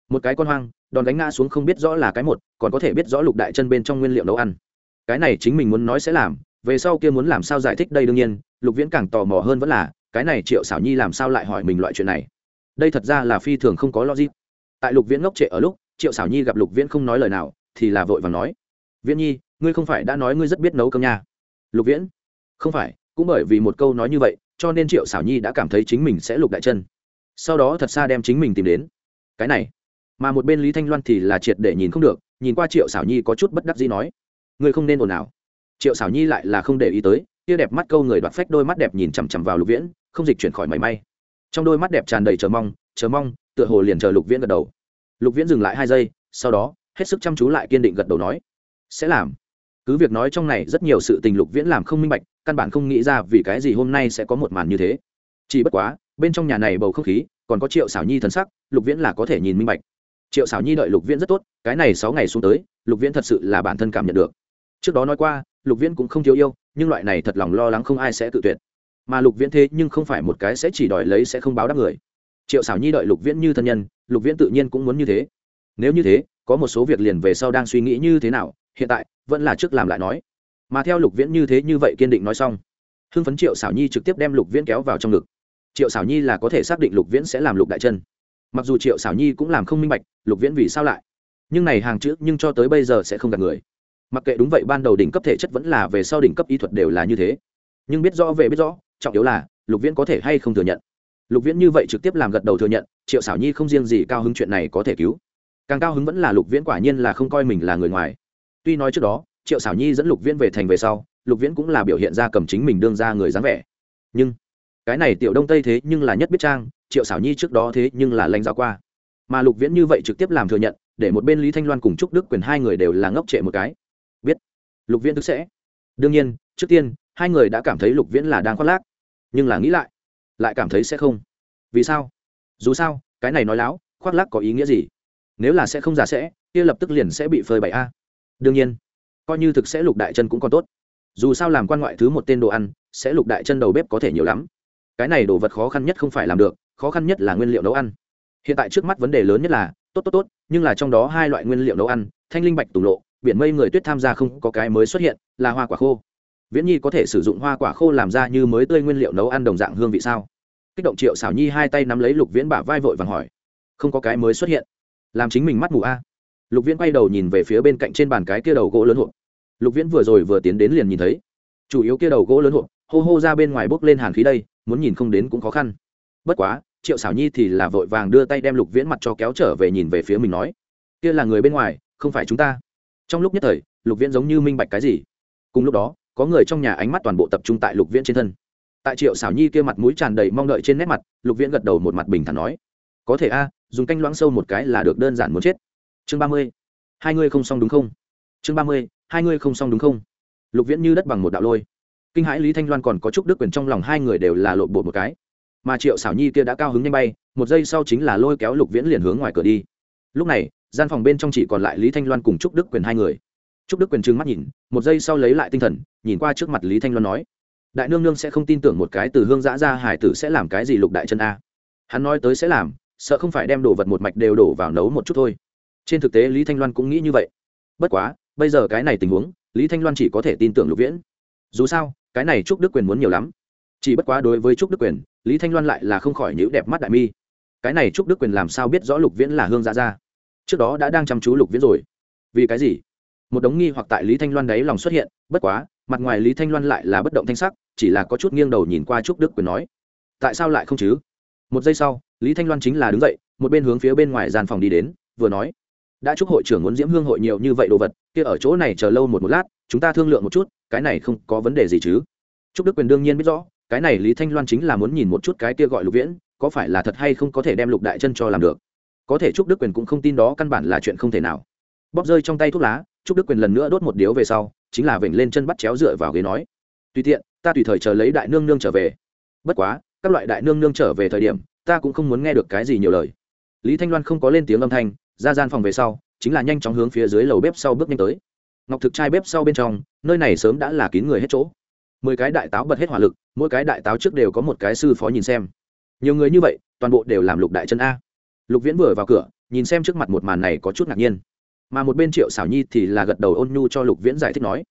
Một cái con hoang đòn đánh ngã xuống không biết rõ là cái một, còn có thể biết rõ lục đại chân bên trong nguyên liệu nấu ăn. Cái này chính mình muốn nói sẽ làm, về sau kia muốn làm sao giải thích đây đương nhiên, lục viễn càng tò mò hơn vẫn là, cái này triệu xảo nhi làm sao lại hỏi mình loại chuyện này? Đây thật ra là phi thường không có logic. Tại lục viễn ngốc trệ ở lúc, triệu xảo nhi gặp lục viễn không nói lời nào, thì là vội và nói, viễn nhi, ngươi không phải đã nói ngươi rất biết nấu cơm nha. Lục viễn? Không phải, cũng bởi vì một câu nói như vậy, cho nên triệu xảo nhi đã cảm thấy chính mình sẽ lục đại chân. Sau đó thật xa đem chính mình tìm đến. Cái này mà một bên lý thanh loan thì là triệt để nhìn không được, nhìn qua triệu xảo nhi có chút bất đắc gì nói, ngươi không nên ồn ào. Triệu xảo nhi lại là không để ý tới, kia đẹp mắt câu người đoạt phách đôi mắt đẹp nhìn chằm chằm vào lục viễn, không dịch chuyển khỏi mảy may. Trong đôi mắt đẹp tràn đầy chờ mong chờ mong, tựa hồ liền chờ lục viễn gật đầu. Lục viễn dừng lại hai giây, sau đó, hết sức chăm chú lại kiên định gật đầu nói, sẽ làm. Cứ việc nói trong này rất nhiều sự tình lục viễn làm không minh bạch, căn bản không nghĩ ra vì cái gì hôm nay sẽ có một màn như thế. Chỉ bất quá, bên trong nhà này bầu không khí, còn có triệu xảo nhi thần sắc, lục viễn là có thể nhìn minh bạch triệu xảo nhi đợi lục viễn rất tốt, cái này sáu ngày xuống tới, lục viễn thật sự là bản thân cảm nhận được. Trước đó nói qua, lục viễn cũng không thiếu yêu, nhưng loại này thật lòng lo lắng không ai sẽ tự tuyệt. Mà lục viễn thế nhưng không phải một cái sẽ chỉ đòi lấy sẽ không báo đáp người. Triệu xảo nhi đợi lục viễn như thân nhân, lục viễn tự nhiên cũng muốn như thế. Nếu như thế, có một số việc liền về sau đang suy nghĩ như thế nào, hiện tại, vẫn là trước làm lại nói. Mà theo lục viễn như thế như vậy kiên định nói xong, hưng phấn triệu xảo nhi trực tiếp đem lục viễn kéo vào trong ngực. Triệu xảo nhi là có thể xác định lục viễn sẽ làm lục đại chân mặc dù triệu xảo nhi cũng làm không minh bạch, lục viễn vì sao lại? Nhưng này hàng chữ nhưng cho tới bây giờ sẽ không gặp người. Mặc kệ đúng vậy, ban đầu đỉnh cấp thể chất vẫn là về sau đỉnh cấp y thuật đều là như thế. Nhưng biết rõ về biết rõ, trọng yếu là lục viễn có thể hay không thừa nhận. Lục viễn như vậy trực tiếp làm gật đầu thừa nhận, triệu xảo nhi không riêng gì cao hứng chuyện này có thể cứu. Càng cao hứng vẫn là lục viễn quả nhiên là không coi mình là người ngoài. Tuy nói trước đó, triệu xảo nhi dẫn lục viễn về thành về sau, lục viễn cũng là biểu hiện ra cầm chính mình đương ra người dáng vẻ. Nhưng cái này tiểu đông tây thế nhưng là nhất biết trang, triệu xảo nhi trước đó thế nhưng là lanh giáo qua. Mà lục viễn như vậy trực tiếp làm thừa nhận, để một bên lý thanh loan cùng trúc đức quyền hai người đều là ngốc trệ một cái. Biết. Lục viễn tức sẽ. Đương nhiên, trước tiên, hai người đã cảm thấy lục viễn là đang khoác lác, nhưng là nghĩ lại lại cảm thấy sẽ không. Vì sao? Dù sao, cái này nói láo, khoác lác có ý nghĩa gì? Nếu là sẽ không giả sẽ, kia lập tức liền sẽ bị phơi bày a. Đương nhiên, coi như thực sẽ lục đại chân cũng còn tốt. Dù sao làm quan ngoại thứ một tên đồ ăn, sẽ lục đại chân đầu bếp có thể nhiều lắm cái này đồ vật khó khăn nhất không phải làm được, khó khăn nhất là nguyên liệu nấu ăn. Hiện tại trước mắt vấn đề lớn nhất là, tốt tốt tốt, nhưng là trong đó hai loại nguyên liệu nấu ăn, thanh linh bạch tùng lộ, biển mây người tuyết tham gia không có cái mới xuất hiện, là hoa quả khô. Viễn nhi có thể sử dụng hoa quả khô làm ra như mới tươi nguyên liệu nấu ăn đồng dạng hương vị sao? Kích động triệu xảo nhi hai tay nắm lấy lục viễn bả vai vội vàng hỏi. Không có cái mới xuất hiện. Làm chính mình mắt mù a. Lục viễn quay đầu nhìn về phía bên cạnh trên bàn cái kia đầu gỗ lớn hộp. Lục viễn vừa rồi vừa tiến đến liền nhìn thấy. Chủ yếu kia đầu gỗ lớn hộp, hô hô ra bên ngoài bốc lên hàn khí đây muốn nhìn không đến cũng khó khăn. Bất quá, triệu xảo nhi thì là vội vàng đưa tay đem lục viễn mặt cho kéo trở về nhìn về phía mình nói, kia là người bên ngoài, không phải chúng ta. Trong lúc nhất thời, lục viễn giống như minh bạch cái gì. Cùng lúc đó, có người trong nhà ánh mắt toàn bộ tập trung tại lục viễn trên thân. Tại triệu xảo nhi kia mặt mũi tràn đầy mong đợi trên nét mặt, lục viễn gật đầu một mặt bình thản nói, có thể a, dùng canh loãng sâu một cái là được đơn giản muốn chết. Chương ba mươi, hai ngươi không xong đúng không? Chương ba mươi, hai ngươi không xong đúng không? Lục viễn như đất bằng một đạo lôi kinh hãi lý thanh loan còn có chúc đức quyền trong lòng hai người đều là lộn bột một cái. Mà triệu xảo nhi kia đã cao hứng nhanh bay, một giây sau chính là lôi kéo lục viễn liền hướng ngoài cửa đi. Lúc này, gian phòng bên trong chỉ còn lại lý thanh loan cùng trúc đức quyền hai người. Trúc đức quyền trừng mắt nhìn, một giây sau lấy lại tinh thần, nhìn qua trước mặt lý thanh loan nói, đại nương nương sẽ không tin tưởng một cái từ hương giã ra hải tử sẽ làm cái gì lục đại chân a. Hắn nói tới sẽ làm, sợ không phải đem đồ vật một mạch đều đổ vào nấu một chút thôi. Trên thực tế lý thanh loan cũng nghĩ như vậy. Bất quá, bây giờ cái này tình huống, lý thanh loan chỉ có thể tin tưởng lục viễn dù sao, cái này trúc đức quyền muốn nhiều lắm. Chỉ bất quá đối với trúc đức quyền, lý thanh loan lại là không khỏi nhữ đẹp mắt đại mi. Cái này trúc đức quyền làm sao biết rõ lục viễn là hương dạ ra? Trước đó đã đang chăm chú lục viễn rồi. Vì cái gì? Một đống nghi hoặc tại lý thanh loan đấy lòng xuất hiện, bất quá, mặt ngoài lý thanh loan lại là bất động thanh sắc, chỉ là có chút nghiêng đầu nhìn qua trúc đức quyền nói, tại sao lại không chứ? Một giây sau, lý thanh loan chính là đứng dậy, một bên hướng phía bên ngoài gian phòng đi đến, vừa nói, đã chúc hội trưởng muốn diễm hương hội nhiều như vậy đồ vật, kia ở chỗ này chờ lâu một một lát, chúng ta thương lượng một chút cái này không có vấn đề gì chứ? Trúc đức quyền đương nhiên biết rõ, cái này lý thanh loan chính là muốn nhìn một chút cái kia gọi lục viễn, có phải là thật hay không có thể đem lục đại chân cho làm được. Có thể trúc đức quyền cũng không tin đó, căn bản là chuyện không thể nào. Bóp rơi trong tay thuốc lá, trúc đức quyền lần nữa đốt một điếu về sau, chính là vểnh lên chân bắt chéo dựa vào ghế nói, tùy tiện, ta tùy thời chờ lấy đại nương nương trở về. Bất quá, các loại đại nương nương trở về thời điểm, ta cũng không muốn nghe được cái gì nhiều lời. Lý thanh loan không có lên tiếng âm thanh, ra gian phòng về sau, chính là nhanh chóng hướng phía dưới lầu bếp sau bước nhanh tới ngọc thực trai bếp sau bên trong, nơi này sớm đã là kín người hết chỗ. Mười cái đại táo bật hết hỏa lực, mỗi cái đại táo trước đều có một cái sư phó nhìn xem. Nhiều người như vậy, toàn bộ đều làm lục đại chân a. Lục viễn vừa vào cửa, nhìn xem trước mặt một màn này có chút ngạc nhiên. Mà một bên triệu xảo nhi thì là gật đầu ôn nhu cho lục viễn giải thích nói.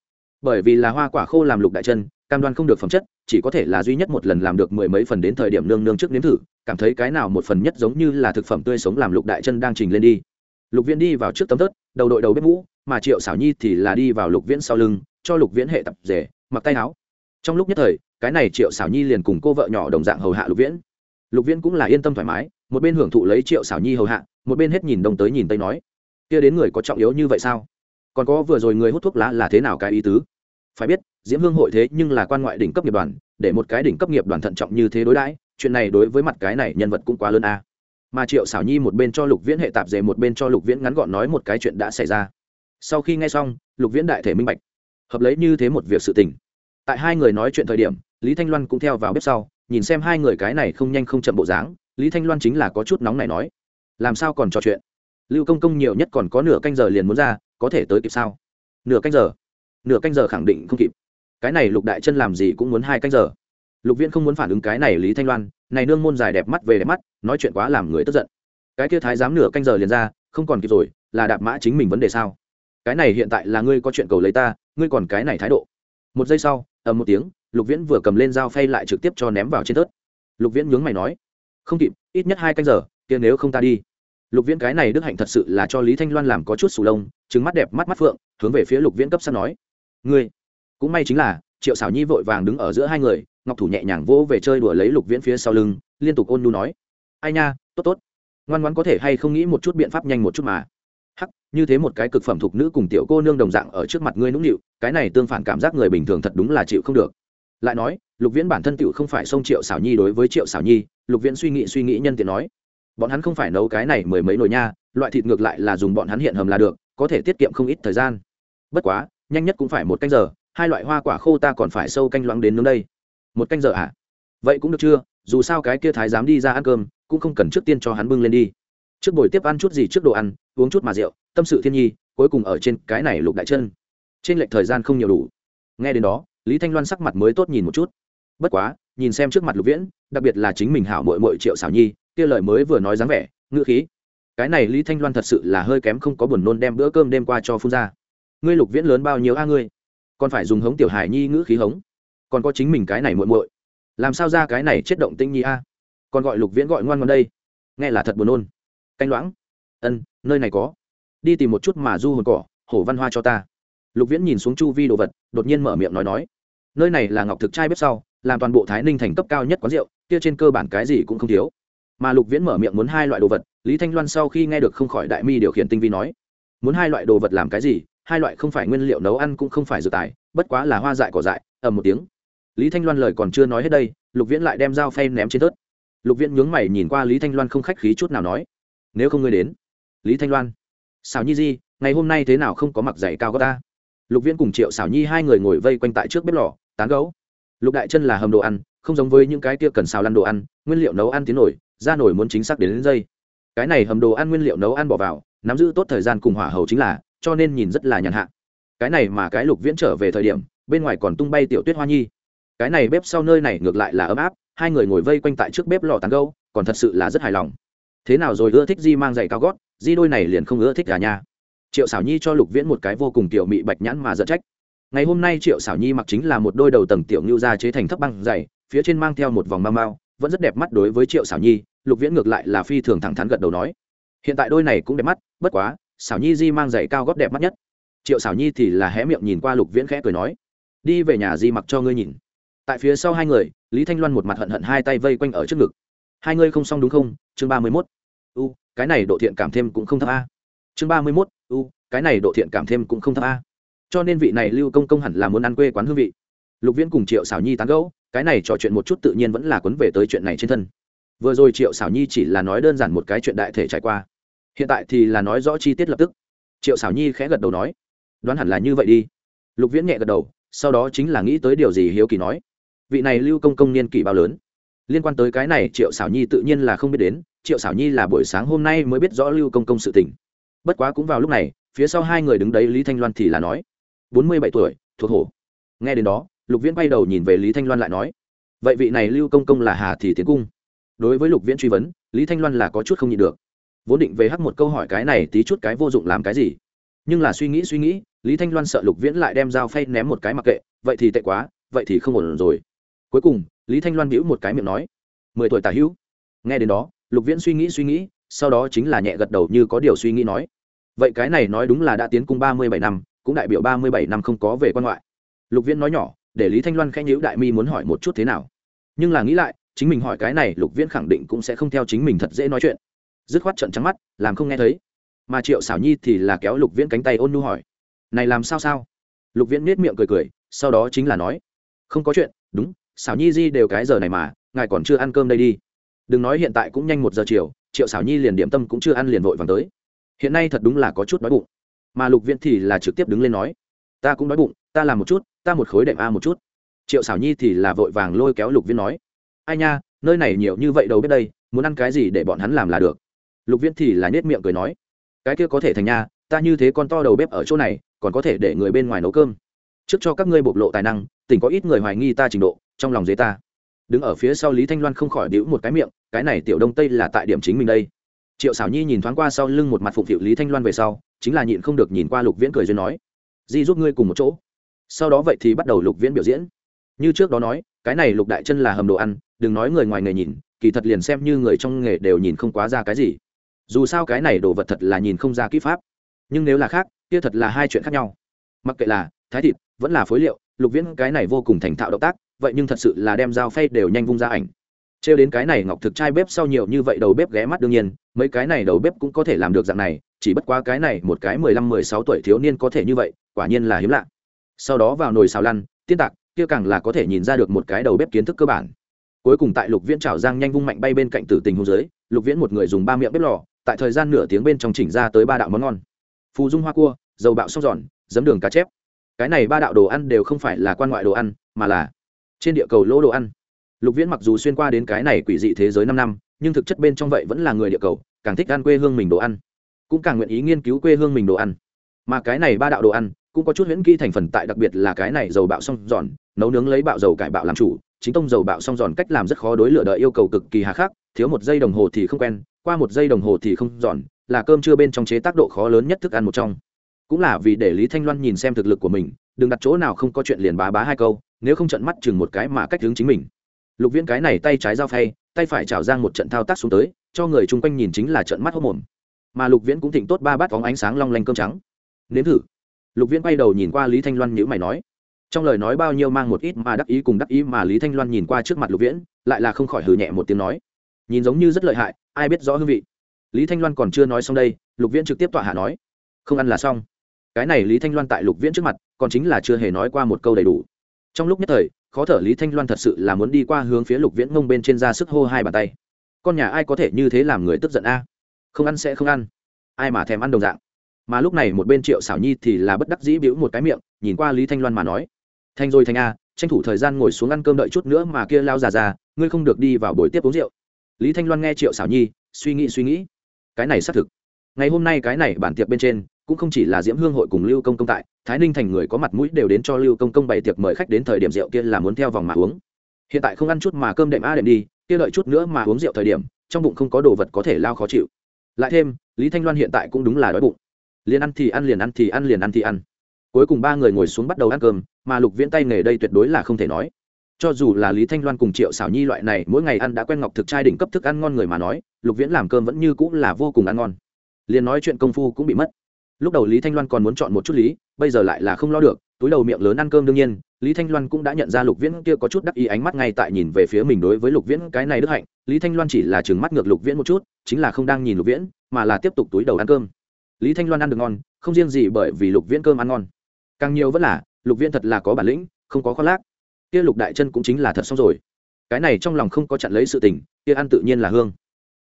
Bởi vì là hoa quả khô làm lục đại chân, cam đoan không được phẩm chất, chỉ có thể là duy nhất một lần làm được mười mấy phần đến thời điểm nương nương trước nếm thử, cảm thấy cái nào một phần nhất giống như là thực phẩm tươi sống làm lục đại chân đang trình lên đi. Lục viễn đi vào trước tấm tớt đầu đội đầu bếp mũ mà triệu xảo nhi thì là đi vào lục viễn sau lưng, cho lục viễn hệ tập rể, mặc tay áo. Trong lúc nhất thời, cái này triệu xảo nhi liền cùng cô vợ nhỏ đồng dạng hầu hạ lục viễn. Lục viễn cũng là yên tâm thoải mái, một bên hưởng thụ lấy triệu xảo nhi hầu hạ, một bên hết nhìn đông tới nhìn tây nói, kia đến người có trọng yếu như vậy sao? Còn có vừa rồi người hút thuốc lá là thế nào cái ý tứ? Phải biết, diễm hương hội thế nhưng là quan ngoại đỉnh cấp nghiệp đoàn, để một cái đỉnh cấp nghiệp đoàn thận trọng như thế đối đãi, chuyện này đối với mặt cái này nhân vật cũng quá lớn a. Mà triệu xảo nhi một bên cho lục viễn hệ tạp dề một bên cho lục viễn ngắn gọn nói một cái chuyện đã xảy ra sau khi nghe xong, lục viễn đại thể minh bạch. Hợp lấy như thế một việc sự tình. Tại hai người nói chuyện thời điểm, lý thanh loan cũng theo vào bếp sau, nhìn xem hai người cái này không nhanh không chậm bộ dáng, lý thanh loan chính là có chút nóng này nói, làm sao còn trò chuyện? Lưu công công nhiều nhất còn có nửa canh giờ liền muốn ra, có thể tới kịp sao? Nửa canh giờ? Nửa canh giờ khẳng định không kịp. Cái này lục đại chân làm gì cũng muốn hai canh giờ. Lục viễn không muốn phản ứng cái này lý thanh loan, này nương môn dài đẹp mắt về đẹp mắt, nói chuyện quá làm người tức giận. Cái kia thái giám nửa canh giờ liền ra, không còn kịp rồi, là đạp mã chính mình vấn đề sao? Cái này hiện tại là ngươi có chuyện cầu lấy ta, ngươi còn cái này thái độ. Một giây sau, ầm một tiếng, lục viễn vừa cầm lên dao phay lại trực tiếp cho ném vào trên tớt. Lục viễn nhướng mày nói, không kịp, ít nhất hai canh giờ, kia nếu không ta đi. Lục viễn cái này đức hạnh thật sự là cho lý thanh loan làm có chút sù lông trứng mắt đẹp, mắt mắt phượng, hướng về phía lục viễn cấp sắp nói, ngươi, cũng may chính là, triệu xảo nhi vội vàng đứng ở giữa hai người, ngọc thủ nhẹ nhàng vỗ về chơi đùa lấy lục viễn phía sau lưng, liên tục ôn nhu nói, ai nha, tốt tốt. Ngoan ngoan có thể hay không nghĩ một chút biện pháp nhanh một chút mà như thế một cái cực phẩm thuộc nữ cùng tiểu cô nương đồng dạng ở trước mặt ngươi nũng nịu, cái này tương phản cảm giác người bình thường thật đúng là chịu không được. Lại nói, lục viễn bản thân tiểu không phải sông triệu xảo nhi đối với triệu xảo nhi, lục viễn suy nghĩ suy nghĩ nhân tiện nói, bọn hắn không phải nấu cái này mười mấy nồi nha, loại thịt ngược lại là dùng bọn hắn hiện hầm là được, có thể tiết kiệm không ít thời gian. Bất quá, nhanh nhất cũng phải một canh giờ, hai loại hoa quả khô ta còn phải sâu canh loãng đến nướng đây. Một canh giờ à? Vậy cũng được chưa? Dù sao cái kia thái dám đi ra ăn cơm, cũng không cần trước tiên cho hắn bưng lên đi. Trước buổi tiếp ăn chút gì trước đồ ăn, uống chút mà rượu tâm sự thiên nhi, cuối cùng ở trên cái này lục đại chân. Trên lệch thời gian không nhiều đủ. Nghe đến đó, lý thanh loan sắc mặt mới tốt nhìn một chút. Bất quá, nhìn xem trước mặt lục viễn, đặc biệt là chính mình hảo mội mội triệu xảo nhi, kia lời mới vừa nói dáng vẻ, ngữ khí. Cái này lý thanh loan thật sự là hơi kém không có buồn nôn đem bữa cơm đêm qua cho phun ra. Ngươi lục viễn lớn bao nhiêu a ngươi? Còn phải dùng hống tiểu hải nhi ngữ khí hống. Còn có chính mình cái này muội muội. Làm sao ra cái này chết động tinh nhi a? Còn gọi lục viễn gọi ngoan ngoan đây. Nghe là thật buồn nôn. Canh loãng. Ân, nơi này có đi tìm một chút mà du hồn cỏ, hổ văn hoa cho ta. Lục viễn nhìn xuống chu vi đồ vật, đột nhiên mở miệng nói nói. Nơi này là ngọc thực trai bếp sau, làm toàn bộ thái ninh thành cấp cao nhất quán rượu, kia trên cơ bản cái gì cũng không thiếu. Mà lục viễn mở miệng muốn hai loại đồ vật, lý thanh loan sau khi nghe được không khỏi đại mi điều khiển tinh vi nói. Muốn hai loại đồ vật làm cái gì? Hai loại không phải nguyên liệu nấu ăn cũng không phải dược tài, bất quá là hoa dại cỏ dại, ầm một tiếng. Lý thanh loan lời còn chưa nói hết đây, lục viễn lại đem dao phay ném trên tớt lục viễn nhướng mày nhìn qua lý thanh loan không khách khí chút nào nói. Nếu không ngươi đến, lý thanh loan xào nhi di ngày hôm nay thế nào không có mặc giày cao gót ta? Lục viễn cùng triệu xảo nhi hai người ngồi vây quanh tại trước bếp lò tán gấu lục đại chân là hầm đồ ăn không giống với những cái kia cần xào lăn đồ ăn nguyên liệu nấu ăn tiến nổi ra nổi muốn chính xác đến, đến dây. Cái này hầm đồ ăn nguyên liệu nấu ăn bỏ vào nắm giữ tốt thời gian cùng hỏa hầu chính là cho nên nhìn rất là nhàn hạ. Cái này mà cái lục viễn trở về thời điểm bên ngoài còn tung bay tiểu tuyết hoa nhi. Cái này bếp sau nơi này ngược lại là ấm áp hai người ngồi vây quanh tại trước bếp lò tán gấu còn thật sự là rất hài lòng. Thế nào rồi ưa thích di mang giày cao gót? Di đôi này liền không ưa thích gà nha. Triệu xảo nhi cho lục viễn một cái vô cùng tiểu mị bạch nhãn mà giận trách. Ngày hôm nay triệu xảo nhi mặc chính là một đôi đầu tầng tiểu ngưu ra chế thành thấp băng dày, phía trên mang theo một vòng mau mau, vẫn rất đẹp mắt đối với triệu xảo nhi, lục viễn ngược lại là phi thường thẳng thắn gật đầu nói. Hiện tại đôi này cũng đẹp mắt, bất quá xảo nhi di mang giày cao góp đẹp mắt nhất. Triệu xảo nhi thì là hé miệng nhìn qua lục viễn khẽ cười nói. Đi về nhà di mặc cho ngươi nhìn. Tại phía sau hai người, lý thanh loan một mặt hận hận hai tay vây quanh ở trước ngực. Hai ngươi không xong đúng không? Chương ba mươi mốt. U cái này độ thiện cảm thêm cũng không thấp a. Chương ba mươi mốt, u, cái này độ thiện cảm thêm cũng không thấp a. Cho nên vị này lưu công công hẳn là muốn ăn quê quán hương vị. Lục viễn cùng triệu xảo nhi tán gẫu, cái này trò chuyện một chút tự nhiên vẫn là quấn về tới chuyện này trên thân. Vừa rồi triệu xảo nhi chỉ là nói đơn giản một cái chuyện đại thể trải qua. Hiện tại thì là nói rõ chi tiết lập tức. Triệu xảo nhi khẽ gật đầu nói, đoán hẳn là như vậy đi. Lục viễn nhẹ gật đầu, sau đó chính là nghĩ tới điều gì hiếu kỳ nói, vị này lưu công công niên kỷ bao lớn? Liên quan tới cái này triệu xảo nhi tự nhiên là không biết đến, triệu xảo nhi là buổi sáng hôm nay mới biết rõ lưu công công sự tình. Bất quá cũng vào lúc này, phía sau hai người đứng đấy lý thanh loan thì là nói, bốn mươi bảy tuổi, thuộc hổ. Nghe đến đó, lục viễn bay đầu nhìn về lý thanh loan lại nói, vậy vị này lưu công công là hà thì tiến cung. Đối với lục viễn truy vấn, lý thanh loan là có chút không nhịn được. Vốn định về hắc một câu hỏi cái này tí chút cái vô dụng làm cái gì. Nhưng là suy nghĩ suy nghĩ, lý thanh loan sợ lục viễn lại đem dao phay ném một cái mặc kệ, vậy thì tệ quá, vậy thì không ổn rồi. Cuối cùng lý thanh loan bĩu một cái miệng nói, mười tuổi tả hữu. Nghe đến đó, lục viễn suy nghĩ suy nghĩ, sau đó chính là nhẹ gật đầu như có điều suy nghĩ nói, vậy cái này nói đúng là đã tiến cung ba mươi bảy năm, cũng đại biểu ba mươi bảy năm không có về quan ngoại. Lục viễn nói nhỏ, để lý thanh loan khẽ nhữ đại mi muốn hỏi một chút thế nào. Nhưng là nghĩ lại, chính mình hỏi cái này, lục viễn khẳng định cũng sẽ không theo chính mình thật dễ nói chuyện. Dứt khoát trận trắng mắt, làm không nghe thấy. Mà triệu xảo nhi thì là kéo lục viễn cánh tay ôn nu hỏi, này làm sao sao? Lục viễn nết miệng cười cười, sau đó chính là nói, không có chuyện, đúng xảo nhi di đều cái giờ này mà, ngài còn chưa ăn cơm đây đi. Đừng nói hiện tại cũng nhanh một giờ chiều, triệu xảo nhi liền điểm tâm cũng chưa ăn liền vội vàng tới. Hiện nay thật đúng là có chút đói bụng. Mà lục viễn thì là trực tiếp đứng lên nói, ta cũng đói bụng, ta làm một chút, ta một khối đệm a một chút. Triệu xảo nhi thì là vội vàng lôi kéo lục viễn nói, ai nha, nơi này nhiều như vậy đâu biết đây, muốn ăn cái gì để bọn hắn làm là được. Lục viễn thì là nhét miệng cười nói, cái kia có thể thành nha, ta như thế con to đầu bếp ở chỗ này, còn có thể để người bên ngoài nấu cơm. Trước cho các ngươi bộc lộ tài năng, tỉnh có ít người hoài nghi ta trình độ trong lòng dế ta. Đứng ở phía sau lý thanh loan không khỏi đĩu một cái miệng, cái này tiểu đông tây là tại điểm chính mình đây. Triệu xảo nhi nhìn thoáng qua sau lưng một mặt phụng thiệu lý thanh loan về sau, chính là nhịn không được nhìn qua lục viễn cười duyên nói, di giúp ngươi cùng một chỗ. Sau đó vậy thì bắt đầu lục viễn biểu diễn. Như trước đó nói, cái này lục đại chân là hầm đồ ăn, đừng nói người ngoài nghề nhìn, kỳ thật liền xem như người trong nghề đều nhìn không quá ra cái gì. Dù sao cái này đồ vật thật là nhìn không ra kỹ pháp. Nhưng nếu là khác, kia thật là hai chuyện khác nhau. Mặc kệ là thái thịt, vẫn là phối liệu lục viễn cái này vô cùng thành thạo động tác, vậy nhưng thật sự là đem dao phay đều nhanh vung ra ảnh. Trêu đến cái này ngọc thực trai bếp sau nhiều như vậy đầu bếp ghé mắt đương nhiên, mấy cái này đầu bếp cũng có thể làm được dạng này, chỉ bất quá cái này một cái mười lăm, mười sáu tuổi thiếu niên có thể như vậy, quả nhiên là hiếm lạ. Sau đó vào nồi xào lăn, tiên tạc, kia càng là có thể nhìn ra được một cái đầu bếp kiến thức cơ bản. Cuối cùng tại lục viễn trào giang nhanh vung mạnh bay bên cạnh tử tình hôn giới, lục viễn một người dùng ba miệng bếp lò, tại thời gian nửa tiếng bên trong chỉnh ra tới ba đạo món ngon. Phù dung hoa cua, dầu bạo sóc giòn, giấm đường cá chép cái này ba đạo đồ ăn đều không phải là quan ngoại đồ ăn, mà là trên địa cầu lỗ đồ ăn. Lục viễn mặc dù xuyên qua đến cái này quỷ dị thế giới năm năm, nhưng thực chất bên trong vậy vẫn là người địa cầu, càng thích ăn quê hương mình đồ ăn. Cũng càng nguyện ý nghiên cứu quê hương mình đồ ăn. Mà cái này ba đạo đồ ăn, cũng có chút huyễn kỹ thành phần tại, đặc biệt là cái này dầu bạo xong giòn, nấu nướng lấy bạo dầu cải bạo làm chủ, chính tông dầu bạo xong giòn cách làm rất khó đối lửa đợi yêu cầu cực kỳ hà khắc, thiếu một giây đồng hồ thì không quen, qua một giây đồng hồ thì không giòn, là cơm chưa bên trong chế tác độ khó lớn nhất thức ăn một trong cũng là vì để lý thanh loan nhìn xem thực lực của mình, đừng đặt chỗ nào không có chuyện liền bá bá hai câu, nếu không trận mắt chừng một cái mà cách hướng chính mình. Lục viễn cái này tay trái giao phay, tay phải chảo giang một trận thao tác xuống tới, cho người chung quanh nhìn chính là trận mắt hốc mồm. Mà lục viễn cũng thịnh tốt ba bát phóng ánh sáng long lanh cơm trắng. Nếm thử. Lục viễn quay đầu nhìn qua lý thanh loan nhữ mày nói, trong lời nói bao nhiêu mang một ít mà đắc ý cùng đắc ý mà lý thanh loan nhìn qua trước mặt lục viễn, lại là không khỏi hừ nhẹ một tiếng nói, nhìn giống như rất lợi hại, ai biết rõ hương vị. Lý thanh loan còn chưa nói xong đây, lục viễn trực tiếp tọa hạ nói, không ăn là xong cái này lý thanh loan tại lục viễn trước mặt, còn chính là chưa hề nói qua một câu đầy đủ. Trong lúc nhất thời, khó thở lý thanh loan thật sự là muốn đi qua hướng phía lục viễn ngông bên trên ra sức hô hai bàn tay. Con nhà ai có thể như thế làm người tức giận a? Không ăn sẽ không ăn. Ai mà thèm ăn đồng dạng. Mà lúc này một bên triệu xảo nhi thì là bất đắc dĩ bĩu một cái miệng, nhìn qua lý thanh loan mà nói. Thanh rồi thanh a, tranh thủ thời gian ngồi xuống ăn cơm đợi chút nữa mà kia lao già già, ngươi không được đi vào buổi tiếp uống rượu. Lý thanh loan nghe triệu xảo nhi, suy nghĩ suy nghĩ. Cái này xác thực. Ngày hôm nay cái này bản tiệc bên trên cũng không chỉ là diễm hương hội cùng lưu công công tại, thái ninh thành người có mặt mũi đều đến cho lưu công công bày tiệc mời khách đến thời điểm rượu kia là muốn theo vòng mà uống. Hiện tại không ăn chút mà cơm đệm a đệm đi, kia đợi chút nữa mà uống rượu thời điểm, trong bụng không có đồ vật có thể lao khó chịu. Lại thêm, lý thanh loan hiện tại cũng đúng là đói bụng. Liền ăn thì ăn, liền ăn thì ăn, liền ăn thì ăn. Cuối cùng ba người ngồi xuống bắt đầu ăn cơm, mà lục viễn tay nghề đây tuyệt đối là không thể nói. Cho dù là lý thanh loan cùng triệu xảo nhi loại này, mỗi ngày ăn đã quen ngọc thực trai đỉnh cấp thức ăn ngon người mà nói, lục viễn làm cơm vẫn như cũng là vô cùng ăn ngon. Liền nói chuyện công phu cũng bị mất lúc đầu lý thanh loan còn muốn chọn một chút lý, bây giờ lại là không lo được, túi đầu miệng lớn ăn cơm đương nhiên, lý thanh loan cũng đã nhận ra lục viễn kia có chút đắc ý ánh mắt ngay tại nhìn về phía mình đối với lục viễn cái này đức hạnh, lý thanh loan chỉ là chừng mắt ngược lục viễn một chút, chính là không đang nhìn lục viễn, mà là tiếp tục túi đầu ăn cơm. Lý thanh loan ăn được ngon, không riêng gì bởi vì lục viễn cơm ăn ngon, càng nhiều vẫn là lục viễn thật là có bản lĩnh, không có khoác lác. Kia lục đại chân cũng chính là thật xong rồi. Cái này trong lòng không có chặn lấy sự tình, kia ăn tự nhiên là hương.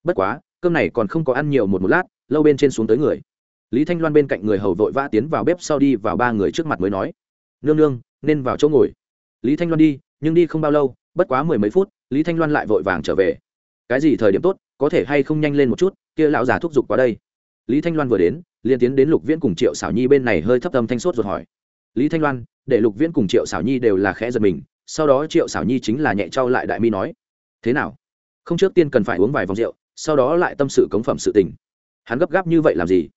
Bất quá, cơm này còn không có ăn nhiều một một lát, lâu bên trên xuống tới người lý thanh loan bên cạnh người hầu vội vã tiến vào bếp sau đi vào ba người trước mặt mới nói, nương nương, nên vào chỗ ngồi. Lý thanh loan đi, nhưng đi không bao lâu, bất quá mười mấy phút, lý thanh loan lại vội vàng trở về. Cái gì thời điểm tốt, có thể hay không nhanh lên một chút, kia lão già thúc giục qua đây. Lý thanh loan vừa đến, liền tiến đến lục viễn cùng triệu xảo nhi bên này hơi thấp tâm thanh sốt rồi hỏi. Lý thanh loan, để lục viễn cùng triệu xảo nhi đều là khẽ giật mình, sau đó triệu xảo nhi chính là nhẹ trao lại đại mi nói, thế nào? Không trước tiên cần phải uống vài vòng rượu, sau đó lại tâm sự cống phẩm sự tình. Hắn gấp gáp như vậy làm gì?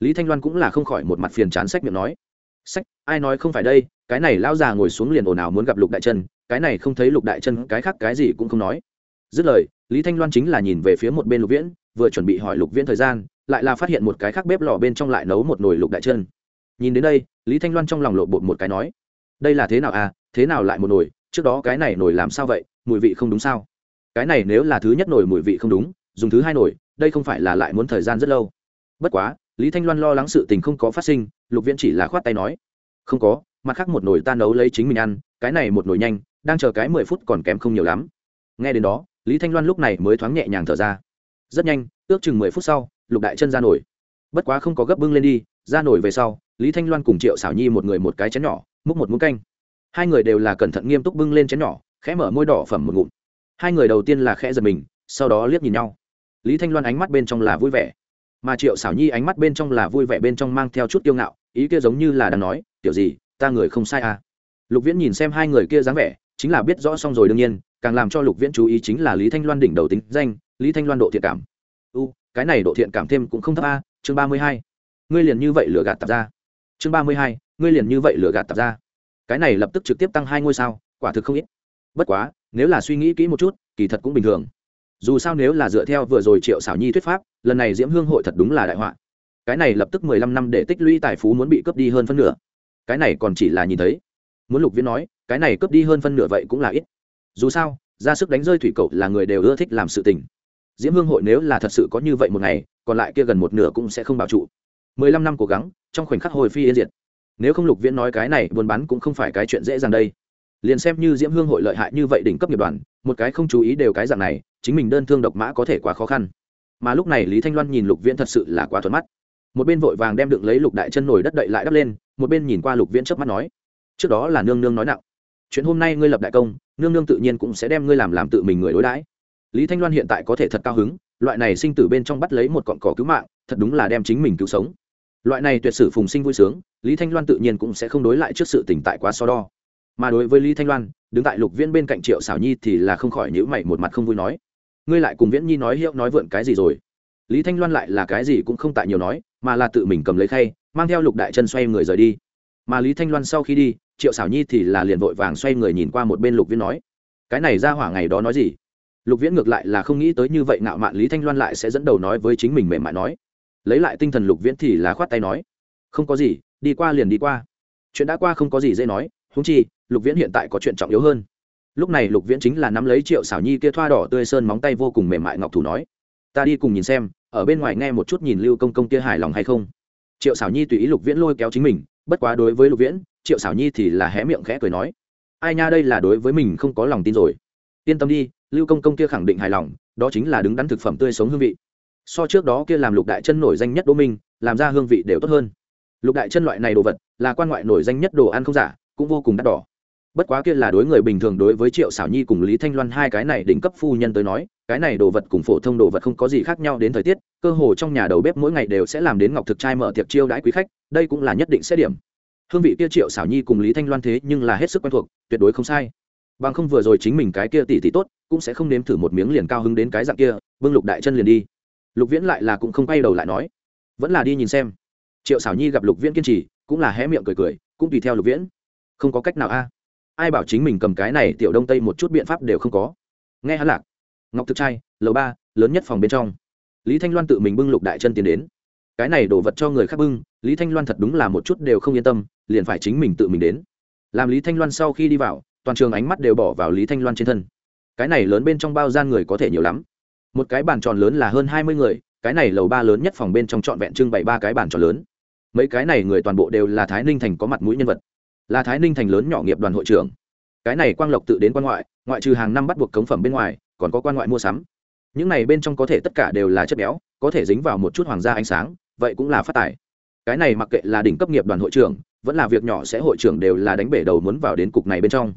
Lý thanh loan cũng là không khỏi một mặt phiền chán sách miệng nói. Sách, ai nói không phải đây, cái này lão già ngồi xuống liền ồn ào muốn gặp lục đại chân cái này không thấy lục đại chân cái khác cái gì cũng không nói. Dứt lời, lý thanh loan chính là nhìn về phía một bên lục viễn, vừa chuẩn bị hỏi lục viễn thời gian, lại là phát hiện một cái khác bếp lò bên trong lại nấu một nồi lục đại chân nhìn đến đây, lý thanh loan trong lòng lộ bột một cái nói, đây là thế nào à thế nào lại một nồi, trước đó cái này nồi làm sao vậy, mùi vị không đúng sao? Cái này nếu là thứ nhất nồi mùi vị không đúng, dùng thứ hai nồi, đây không phải là lại muốn thời gian rất lâu. Bất quá lý thanh loan lo lắng sự tình không có phát sinh, lục viễn chỉ là khoát tay nói, không có, mặt khác một nồi ta nấu lấy chính mình ăn, cái này một nồi nhanh, đang chờ cái mười phút còn kém không nhiều lắm. Nghe đến đó, lý thanh loan lúc này mới thoáng nhẹ nhàng thở ra. Rất nhanh, ước chừng mười phút sau, lục đại chân ra nổi. Bất quá không có gấp bưng lên đi, ra nổi về sau, lý thanh loan cùng triệu xảo nhi một người một cái chén nhỏ, múc một muỗng canh. Hai người đều là cẩn thận nghiêm túc bưng lên chén nhỏ, khẽ mở môi đỏ phẩm một ngụm. Hai người đầu tiên là khẽ giật mình, sau đó liếc nhìn nhau. Lý thanh loan ánh mắt bên trong là vui vẻ mà triệu xảo nhi ánh mắt bên trong là vui vẻ bên trong mang theo chút kiêu ngạo, ý kia giống như là đang nói kiểu gì, ta người không sai à? Lục viễn nhìn xem hai người kia dáng vẻ, chính là biết rõ xong rồi đương nhiên, càng làm cho lục viễn chú ý chính là lý thanh loan đỉnh đầu tính danh, lý thanh loan độ thiện cảm. U, cái này độ thiện cảm thêm cũng không thấp a, chương ba mươi hai. Ngươi liền như vậy lừa gạt tạp ra chương ba mươi hai, ngươi liền như vậy lừa gạt tạp ra cái này lập tức trực tiếp tăng hai ngôi sao, quả thực không ít. Bất quá, nếu là suy nghĩ kỹ một chút, kỳ thật cũng bình thường. Dù sao nếu là dựa theo vừa rồi triệu xảo nhi thuyết pháp lần này diễm hương hội thật đúng là đại họa. Cái này lập tức mười lăm năm để tích lũy tài phú muốn bị cướp đi hơn phân nửa. Cái này còn chỉ là nhìn thấy. Muốn lục viễn nói, cái này cướp đi hơn phân nửa vậy cũng là ít. Dù sao, ra sức đánh rơi thủy cậu là người đều ưa thích làm sự tình. Diễm hương hội nếu là thật sự có như vậy một ngày, còn lại kia gần một nửa cũng sẽ không bảo trụ. Mười lăm năm cố gắng, trong khoảnh khắc hồi phi yên diệt. Nếu không lục viễn nói cái này, buôn bán cũng không phải cái chuyện dễ dàng đây. Liền xem như diễm hương hội lợi hại như vậy đỉnh cấp nghiệp đoàn, một cái không chú ý đều cái dạng này, chính mình đơn thương độc mã có thể quá khó khăn mà lúc này lý thanh loan nhìn lục viễn thật sự là quá thuận mắt. Một bên vội vàng đem đựng lấy lục đại chân nổi đất đậy lại đắp lên, một bên nhìn qua lục viễn trước mắt nói, trước đó là nương nương nói nặng. Chuyện hôm nay ngươi lập đại công, nương nương tự nhiên cũng sẽ đem ngươi làm làm tự mình người đối đãi. Lý thanh loan hiện tại có thể thật cao hứng, loại này sinh tử bên trong bắt lấy một cọn cỏ cứu mạng, thật đúng là đem chính mình cứu sống. Loại này tuyệt sử phùng sinh vui sướng, lý thanh loan tự nhiên cũng sẽ không đối lại trước sự tỉnh tại quá so đo. Mà đối với lý thanh loan, đứng tại lục viễn bên cạnh triệu xảo nhi thì là không khỏi nhữ mày một mặt không vui nói ngươi lại cùng viễn nhi nói hiệu nói vượn cái gì rồi? Lý thanh loan lại là cái gì cũng không tại nhiều nói, mà là tự mình cầm lấy khay, mang theo lục đại chân xoay người rời đi. Mà lý thanh loan sau khi đi, triệu xảo nhi thì là liền vội vàng xoay người nhìn qua một bên lục viễn nói, cái này ra hỏa ngày đó nói gì? Lục viễn ngược lại là không nghĩ tới như vậy ngạo mạn lý thanh loan lại sẽ dẫn đầu nói với chính mình mềm mại nói. Lấy lại tinh thần lục viễn thì là khoát tay nói, không có gì, đi qua liền đi qua. Chuyện đã qua không có gì dễ nói húng chi, lục viễn hiện tại có chuyện trọng yếu hơn lúc này lục viễn chính là nắm lấy triệu xảo nhi kia thoa đỏ tươi sơn móng tay vô cùng mềm mại ngọc thủ nói, ta đi cùng nhìn xem, ở bên ngoài nghe một chút nhìn lưu công công kia hài lòng hay không? Triệu xảo nhi tùy ý lục viễn lôi kéo chính mình, bất quá đối với lục viễn, triệu xảo nhi thì là hé miệng khẽ cười nói, ai nha đây là đối với mình không có lòng tin rồi. Yên tâm đi, lưu công công kia khẳng định hài lòng, đó chính là đứng đắn thực phẩm tươi sống hương vị. So trước đó kia làm lục đại chân nổi danh nhất đỗ minh, làm ra hương vị đều tốt hơn. Lục đại chân loại này đồ vật, là quan ngoại nổi danh nhất đồ ăn không giả, cũng vô cùng đắt đỏ bất quá kia là đối người bình thường đối với triệu xảo nhi cùng lý thanh loan hai cái này đỉnh cấp phu nhân tới nói, cái này đồ vật cùng phổ thông đồ vật không có gì khác nhau đến thời tiết, cơ hồ trong nhà đầu bếp mỗi ngày đều sẽ làm đến ngọc thực trai mở tiệc chiêu đãi quý khách, đây cũng là nhất định sẽ điểm. Hương vị kia triệu xảo nhi cùng lý thanh loan thế nhưng là hết sức quen thuộc, tuyệt đối không sai. Bằng không vừa rồi chính mình cái kia tỷ tỷ tốt, cũng sẽ không nếm thử một miếng liền cao hứng đến cái dạng kia, vương lục đại chân liền đi. Lục viễn lại là cũng không quay đầu lại nói. Vẫn là đi nhìn xem. Triệu xảo nhi gặp lục viễn kiên trì, cũng là hé miệng cười cười, cũng tùy theo lục viễn. Không có cách nào a ai bảo chính mình cầm cái này tiểu đông tây một chút biện pháp đều không có. Nghe hắn lạc. Ngọc thực trai, lầu ba, lớn nhất phòng bên trong. Lý thanh loan tự mình bưng lục đại chân tiến đến. Cái này đổ vật cho người khác bưng, lý thanh loan thật đúng là một chút đều không yên tâm, liền phải chính mình tự mình đến. Làm lý thanh loan sau khi đi vào, toàn trường ánh mắt đều bỏ vào lý thanh loan trên thân. Cái này lớn bên trong bao gian người có thể nhiều lắm. Một cái bàn tròn lớn là hơn hai mươi người, cái này lầu ba lớn nhất phòng bên trong trọn vẹn trưng bày ba cái bàn tròn lớn. Mấy cái này người toàn bộ đều là thái ninh thành có mặt mũi nhân vật là thái ninh thành lớn nhỏ nghiệp đoàn hội trưởng. Cái này quang lộc tự đến quan ngoại ngoại trừ hàng năm bắt buộc cống phẩm bên ngoài, còn có quan ngoại mua sắm. Những này bên trong có thể tất cả đều là chất béo, có thể dính vào một chút hoàng gia ánh sáng, vậy cũng là phát tài. Cái này mặc kệ là đỉnh cấp nghiệp đoàn hội trưởng, vẫn là việc nhỏ sẽ hội trưởng đều là đánh bể đầu muốn vào đến cục này bên trong.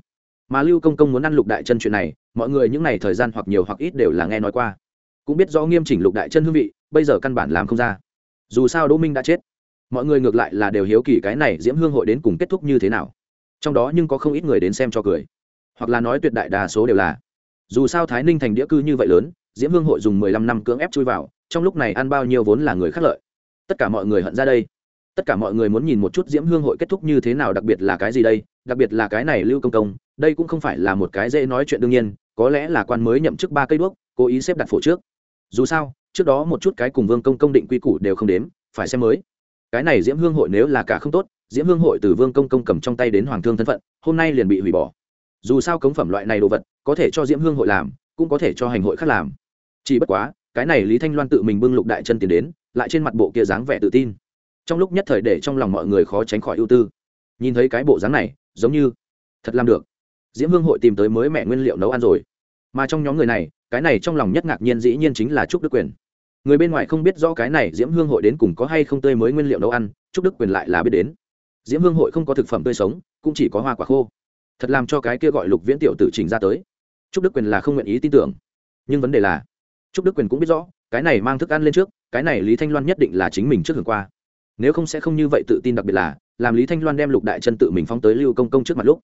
Mà lưu công công muốn ăn lục đại chân chuyện này, mọi người những ngày thời gian hoặc nhiều hoặc ít đều là nghe nói qua. Cũng biết rõ nghiêm chỉnh lục đại chân hương vị, bây giờ căn bản làm không ra. Dù sao đỗ minh đã chết mọi người ngược lại là đều hiếu kỳ cái này diễm hương hội đến cùng kết thúc như thế nào. Trong đó nhưng có không ít người đến xem cho cười. Hoặc là nói tuyệt đại đa số đều là. Dù sao thái ninh thành đĩa cư như vậy lớn, diễm hương hội dùng mười lăm năm cưỡng ép chui vào, trong lúc này ăn bao nhiêu vốn là người khác lợi. Tất cả mọi người hận ra đây. Tất cả mọi người muốn nhìn một chút diễm hương hội kết thúc như thế nào đặc biệt là cái gì đây, đặc biệt là cái này lưu công công, đây cũng không phải là một cái dễ nói chuyện đương nhiên, có lẽ là quan mới nhậm chức ba cây đuốc, cố ý xếp đặt phổ trước. Dù sao, trước đó một chút cái cùng vương công công định quy củ đều không đếm, phải xem mới cái này diễm hương hội nếu là cả không tốt, diễm hương hội từ vương công công cầm trong tay đến hoàng thương thân phận, hôm nay liền bị hủy bỏ. Dù sao cống phẩm loại này đồ vật, có thể cho diễm hương hội làm, cũng có thể cho hành hội khác làm. Chỉ bất quá, cái này lý thanh loan tự mình bưng lục đại chân tiền đến, lại trên mặt bộ kia dáng vẻ tự tin. Trong lúc nhất thời để trong lòng mọi người khó tránh khỏi ưu tư. Nhìn thấy cái bộ dáng này, giống như thật làm được. Diễm hương hội tìm tới mới mẹ nguyên liệu nấu ăn rồi. Mà trong nhóm người này, cái này trong lòng nhất ngạc nhiên dĩ nhiên chính là trúc đức quyền người bên ngoài không biết rõ cái này diễm hương hội đến cùng có hay không tươi mới nguyên liệu nấu ăn, trúc đức quyền lại là biết đến. Diễm hương hội không có thực phẩm tươi sống, cũng chỉ có hoa quả khô. Thật làm cho cái kia gọi lục viễn tiểu tử trình ra tới. Trúc đức quyền là không nguyện ý tin tưởng. Nhưng vấn đề là, trúc đức quyền cũng biết rõ, cái này mang thức ăn lên trước, cái này lý thanh loan nhất định là chính mình trước hưởng qua. Nếu không sẽ không như vậy tự tin đặc biệt là, làm lý thanh loan đem lục đại chân tự mình phóng tới lưu công công trước mặt lúc.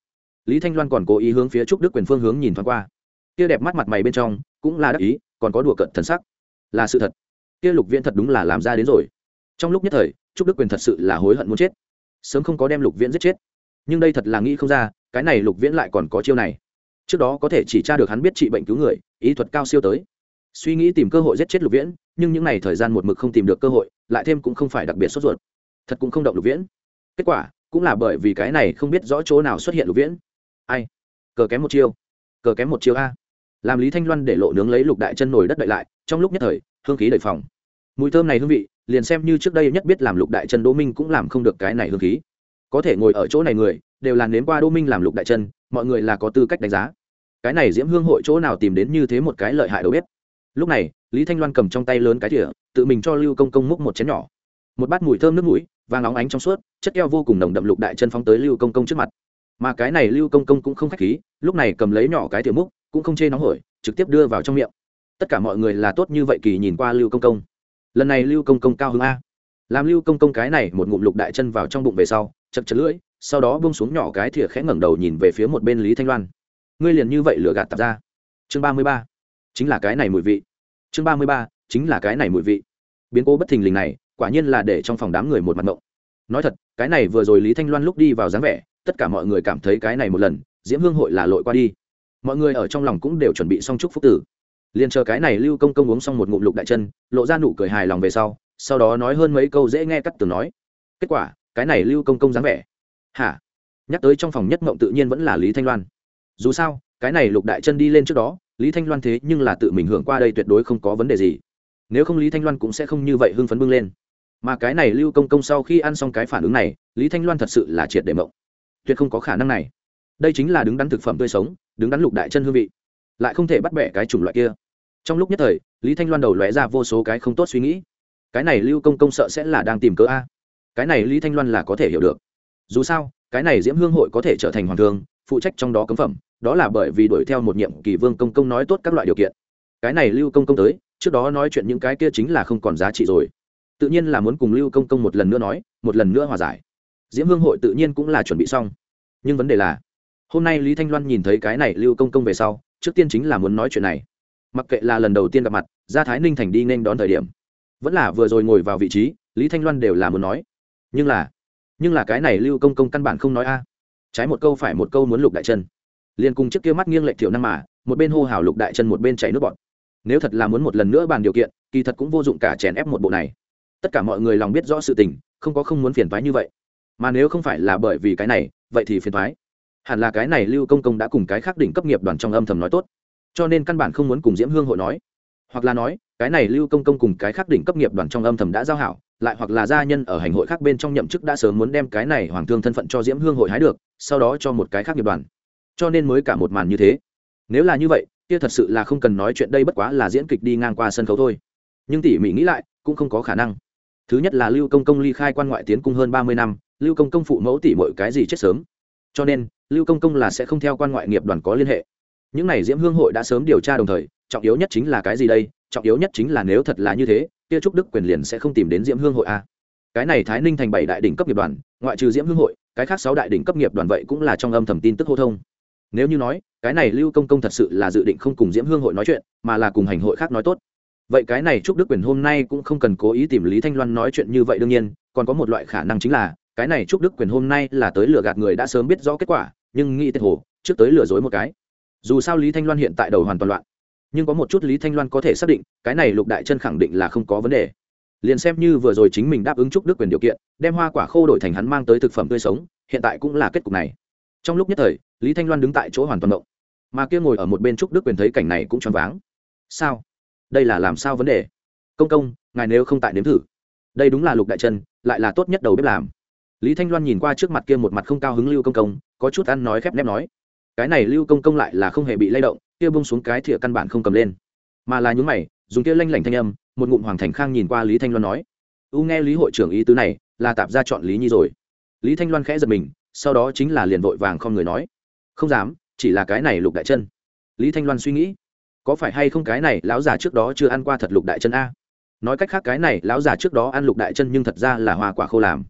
Lý thanh loan còn cố ý hướng phía trúc đức quyền phương hướng nhìn thoáng qua. Kia đẹp mắt mặt mày bên trong, cũng là đắc ý, còn có đùa cận thần sắc. Là sự thật kia lục viễn thật đúng là làm ra đến rồi. Trong lúc nhất thời, trúc đức quyền thật sự là hối hận muốn chết. Sớm không có đem lục viễn giết chết. Nhưng đây thật là nghĩ không ra, cái này lục viễn lại còn có chiêu này. Trước đó có thể chỉ tra được hắn biết trị bệnh cứu người, ý thuật cao siêu tới. Suy nghĩ tìm cơ hội giết chết lục viễn, nhưng những n à y thời gian một mực không tìm được cơ hội, lại thêm cũng không phải đặc biệt sốt ruột. Thật cũng không động lục viễn. Kết quả, cũng là bởi vì cái này không biết rõ chỗ nào xuất hiện lục viễn. Ai? Cờ kém một chiêu. Cờ kém một chiêu a làm lý thanh loan để lộ nướng lấy lục đại chân nổi đất đậy lại trong lúc nhất thời hương khí đầy phòng mùi thơm này hương vị liền xem như trước đây nhất biết làm lục đại chân đỗ minh cũng làm không được cái này hương khí có thể ngồi ở chỗ này người đều là nếm qua đỗ minh làm lục đại chân mọi người là có tư cách đánh giá cái này diễm hương hội chỗ nào tìm đến như thế một cái lợi hại đâu biết lúc này lý thanh loan cầm trong tay lớn cái thỉa tự mình cho lưu công công múc một chén nhỏ một bát mùi thơm nước mũi vàng óng ánh trong suốt chất keo vô cùng nồng đậm lục đại chân phóng tới lưu công công trước mặt mà cái này lưu công công cũng không k h á c h khí lúc này cầm lấy nhỏ cái thỉa múc cũng không chê nóng hổi, trực tiếp đưa vào trong miệng. Tất cả mọi người là tốt như vậy kỳ nhìn qua lưu công công. Lần này lưu công công cao hơn a. Làm lưu công công cái này một ngụm lục đại chân vào trong bụng về sau, chật chật lưỡi, sau đó bông xuống nhỏ cái thìa khẽ ngẩng đầu nhìn về phía một bên lý thanh loan. Ngươi liền như vậy lừa gạt tạp ra chương ba mươi ba. Chính là cái này mùi vị. Chương ba mươi ba. Chính là cái này mùi vị. Biến cố bất thình lình này, quả nhiên là để trong phòng đám người một mặt mộng nói thật, cái này vừa rồi lý thanh loan lúc đi vào dáng vẻ, tất cả mọi người cảm thấy cái này một lần, diễm hương hội là lội qua đi mọi người ở trong lòng cũng đều chuẩn bị xong chúc phúc tử. Liền chờ cái này lưu công công uống xong một ngụm lục đại chân, lộ ra nụ cười hài lòng về sau sau đó nói hơn mấy câu dễ nghe cắt từ nói. Kết quả, cái này lưu công công dáng vẻ. Hả? Nhắc tới trong phòng nhất mộng tự nhiên vẫn là lý thanh loan. Dù sao, cái này lục đại chân đi lên trước đó, lý thanh loan thế nhưng là tự mình hưởng qua đây tuyệt đối không có vấn đề gì. Nếu không lý thanh loan cũng sẽ không như vậy hưng phấn bưng lên. Mà cái này lưu công công sau khi ăn xong cái phản ứng này, lý thanh loan thật sự là triệt để mộng. Tuyệt không có khả năng này đây chính là đứng đắn thực phẩm tươi sống, đứng đắn lục đại chân hương vị. Lại không thể bắt bẻ cái chủng loại kia. Trong lúc nhất thời, lý thanh loan đầu lóe ra vô số cái không tốt suy nghĩ. Cái này lưu công công sợ sẽ là đang tìm cớ a. Cái này lý thanh loan là có thể hiểu được. Dù sao, cái này diễm hương hội có thể trở thành hoàng thương, phụ trách trong đó cấm phẩm, đó là bởi vì đuổi theo một nhiệm kỳ vương công công nói tốt các loại điều kiện. Cái này lưu công công tới, trước đó nói chuyện những cái kia chính là không còn giá trị rồi. Tự nhiên là muốn cùng lưu công công một lần nữa nói, một lần nữa hòa giải. Diễm hương hội tự nhiên cũng là chuẩn bị xong. Nhưng vấn đề là hôm nay lý thanh loan nhìn thấy cái này lưu công công về sau, trước tiên chính là muốn nói chuyện này. Mặc kệ là lần đầu tiên gặp mặt ra thái ninh thành đi nên đón thời điểm, vẫn là vừa rồi ngồi vào vị trí, lý thanh loan đều là muốn nói. Nhưng là nhưng là cái này lưu công công căn bản không nói a. Trái một câu phải một câu muốn lục đại chân. Liền cùng trước kia mắt nghiêng lệch thiểu năm mà, một bên hô hào lục đại chân một bên chảy nước bọt nếu thật là muốn một lần nữa bàn điều kiện, kỳ thật cũng vô dụng cả chèn ép một bộ này. Tất cả mọi người lòng biết rõ sự tình, không có không muốn phiền thoái như vậy. Mà nếu không phải là bởi vì cái này, vậy thì phiền thoái hẳn là cái này lưu công công đã cùng cái khác đỉnh cấp nghiệp đoàn trong âm thầm nói tốt. Cho nên căn bản không muốn cùng diễm hương hội nói. Hoặc là nói, cái này lưu công công cùng cái khác đỉnh cấp nghiệp đoàn trong âm thầm đã giao hảo, lại hoặc là gia nhân ở hành hội khác bên trong nhậm chức đã sớm muốn đem cái này hoàng thương thân phận cho diễm hương hội hái được, sau đó cho một cái khác nghiệp đoàn. Cho nên mới cả một màn như thế. Nếu là như vậy, kia thật sự là không cần nói chuyện đây bất quá là diễn kịch đi ngang qua sân khấu thôi. Nhưng tỉ mỉ nghĩ lại, cũng không có khả năng. Thứ nhất là lưu công công ly khai quan ngoại tiến cung hơn ba mươi năm, lưu công công phụ mẫu tỉ mọi cái gì chết sớm. Cho nên lưu công công là sẽ không theo quan ngoại nghiệp đoàn có liên hệ. Những này diễm hương hội đã sớm điều tra đồng thời, trọng yếu nhất chính là cái gì đây? Trọng yếu nhất chính là nếu thật là như thế, kia trúc đức quyền liền sẽ không tìm đến diễm hương hội a cái này thái ninh thành bảy đại đỉnh cấp nghiệp đoàn, ngoại trừ diễm hương hội, cái khác sáu đại đỉnh cấp nghiệp đoàn vậy cũng là trong âm thầm tin tức hô thông. Nếu như nói, cái này lưu công công thật sự là dự định không cùng diễm hương hội nói chuyện, mà là cùng hành hội khác nói tốt. Vậy cái này trúc đức quyền hôm nay cũng không cần cố ý tìm lý thanh loan nói chuyện như vậy đương nhiên, còn có một loại khả năng chính là, cái này trúc đức quyền hôm nay là tới lừa gạt người đã sớm biết rõ kết quả nhưng nghĩ tới hồ, trước tới lừa dối một cái. Dù sao lý thanh loan hiện tại đầu hoàn toàn loạn. Nhưng có một chút lý thanh loan có thể xác định, cái này lục đại chân khẳng định là không có vấn đề. Liền xem như vừa rồi chính mình đáp ứng Chúc đức quyền điều kiện, đem hoa quả khô đổi thành hắn mang tới thực phẩm tươi sống, hiện tại cũng là kết cục này. Trong lúc nhất thời, lý thanh loan đứng tại chỗ hoàn toàn động. Mà kia ngồi ở một bên trúc đức quyền thấy cảnh này cũng choáng váng. Sao? Đây là làm sao vấn đề? Công công, ngài nếu không tại nếm thử. Đây đúng là lục đại chân, lại là tốt nhất đầu bếp làm. Lý thanh loan nhìn qua trước mặt kia một mặt không cao hứng lưu công công có chút ăn nói khép nép nói, cái này lưu công công lại là không hề bị lay động, kia bông xuống cái thìa căn bản không cầm lên. Mà là nhún mày, dùng kia lanh lảnh thanh âm, một ngụm hoàng thành khang nhìn qua lý thanh loan nói, u nghe lý hội trưởng ý tứ này, là tạp ra chọn lý nhi rồi. Lý thanh loan khẽ giật mình, sau đó chính là liền vội vàng không người nói, không dám, chỉ là cái này lục đại chân. Lý thanh loan suy nghĩ, có phải hay không cái này lão già trước đó chưa ăn qua thật lục đại chân a? Nói cách khác cái này lão già trước đó ăn lục đại chân nhưng thật ra là hoa quả khô làm.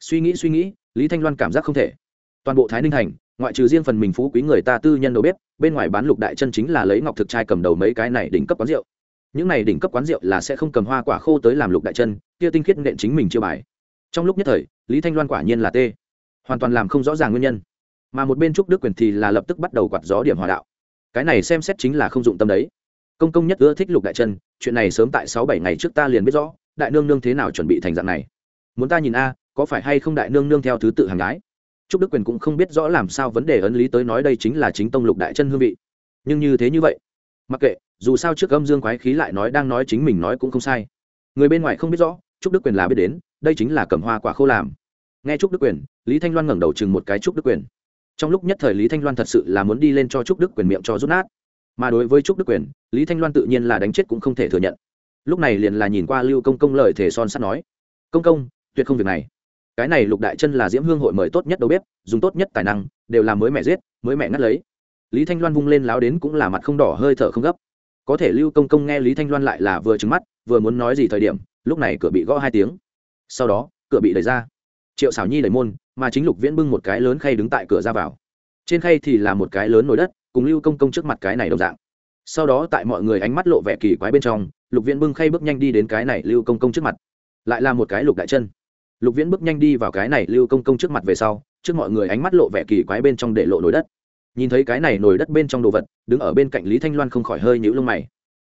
Suy nghĩ suy nghĩ, lý thanh loan cảm giác không thể toàn bộ thái ninh thành, ngoại trừ riêng phần mình phú quý người ta tư nhân đầu bếp, bên ngoài bán lục đại chân chính là lấy ngọc thực trai cầm đầu mấy cái này đỉnh cấp quán rượu. Những này đỉnh cấp quán rượu là sẽ không cầm hoa quả khô tới làm lục đại chân, kia tinh khiết nện chính mình chưa bài. Trong lúc nhất thời, lý thanh loan quả nhiên là tê. Hoàn toàn làm không rõ ràng nguyên nhân. Mà một bên trúc đức quyền thì là lập tức bắt đầu quạt gió điểm hòa đạo. Cái này xem xét chính là không dụng tâm đấy. Công công nhất ưa thích lục đại chân, chuyện này sớm tại sáu bảy ngày trước ta liền biết rõ, đại nương nương thế nào chuẩn bị thành dạng này. Muốn ta nhìn a, có phải hay không đại nương nương theo thứ tự hàng gái? Trúc đức quyền cũng không biết rõ làm sao vấn đề ấn lý tới nói đây chính là chính tông lục đại chân hương vị. Nhưng như thế như vậy, mặc kệ, dù sao trước âm dương quái khí lại nói đang nói chính mình nói cũng không sai. Người bên ngoài không biết rõ, trúc đức quyền là biết đến, đây chính là cầm hoa quả khô làm. Nghe trúc đức quyền, lý thanh loan ngẩng đầu chừng một cái trúc đức quyền. Trong lúc nhất thời lý thanh loan thật sự là muốn đi lên cho trúc đức quyền miệng cho rút nát. Mà đối với trúc đức quyền, lý thanh loan tự nhiên là đánh chết cũng không thể thừa nhận. Lúc này liền là nhìn qua lưu công công lời thể son sắt nói, công công, tuyệt không việc này cái này lục đại chân là diễm hương hội mời tốt nhất đầu bếp, dùng tốt nhất tài năng, đều là mới mẹ giết, mới mẹ ngắt lấy. Lý thanh loan vung lên láo đến cũng là mặt không đỏ, hơi thở không gấp. Có thể lưu công công nghe lý thanh loan lại là vừa trứng mắt, vừa muốn nói gì thời điểm, lúc này cửa bị gõ hai tiếng. Sau đó, cửa bị đẩy ra. Triệu xảo nhi đẩy môn, mà chính lục viễn bưng một cái lớn khay đứng tại cửa ra vào. Trên khay thì là một cái lớn nồi đất, cùng lưu công công trước mặt cái này đồng dạng. Sau đó tại mọi người ánh mắt lộ vẻ kỳ quái bên trong, lục viễn bưng khay bước nhanh đi đến cái này lưu công công trước mặt. Lại là một cái lục đại chân lục viễn bước nhanh đi vào cái này lưu công công trước mặt về sau, trước mọi người ánh mắt lộ vẻ kỳ quái bên trong để lộ nồi đất. Nhìn thấy cái này nồi đất bên trong đồ vật, đứng ở bên cạnh lý thanh loan không khỏi hơi nhũ lông mày.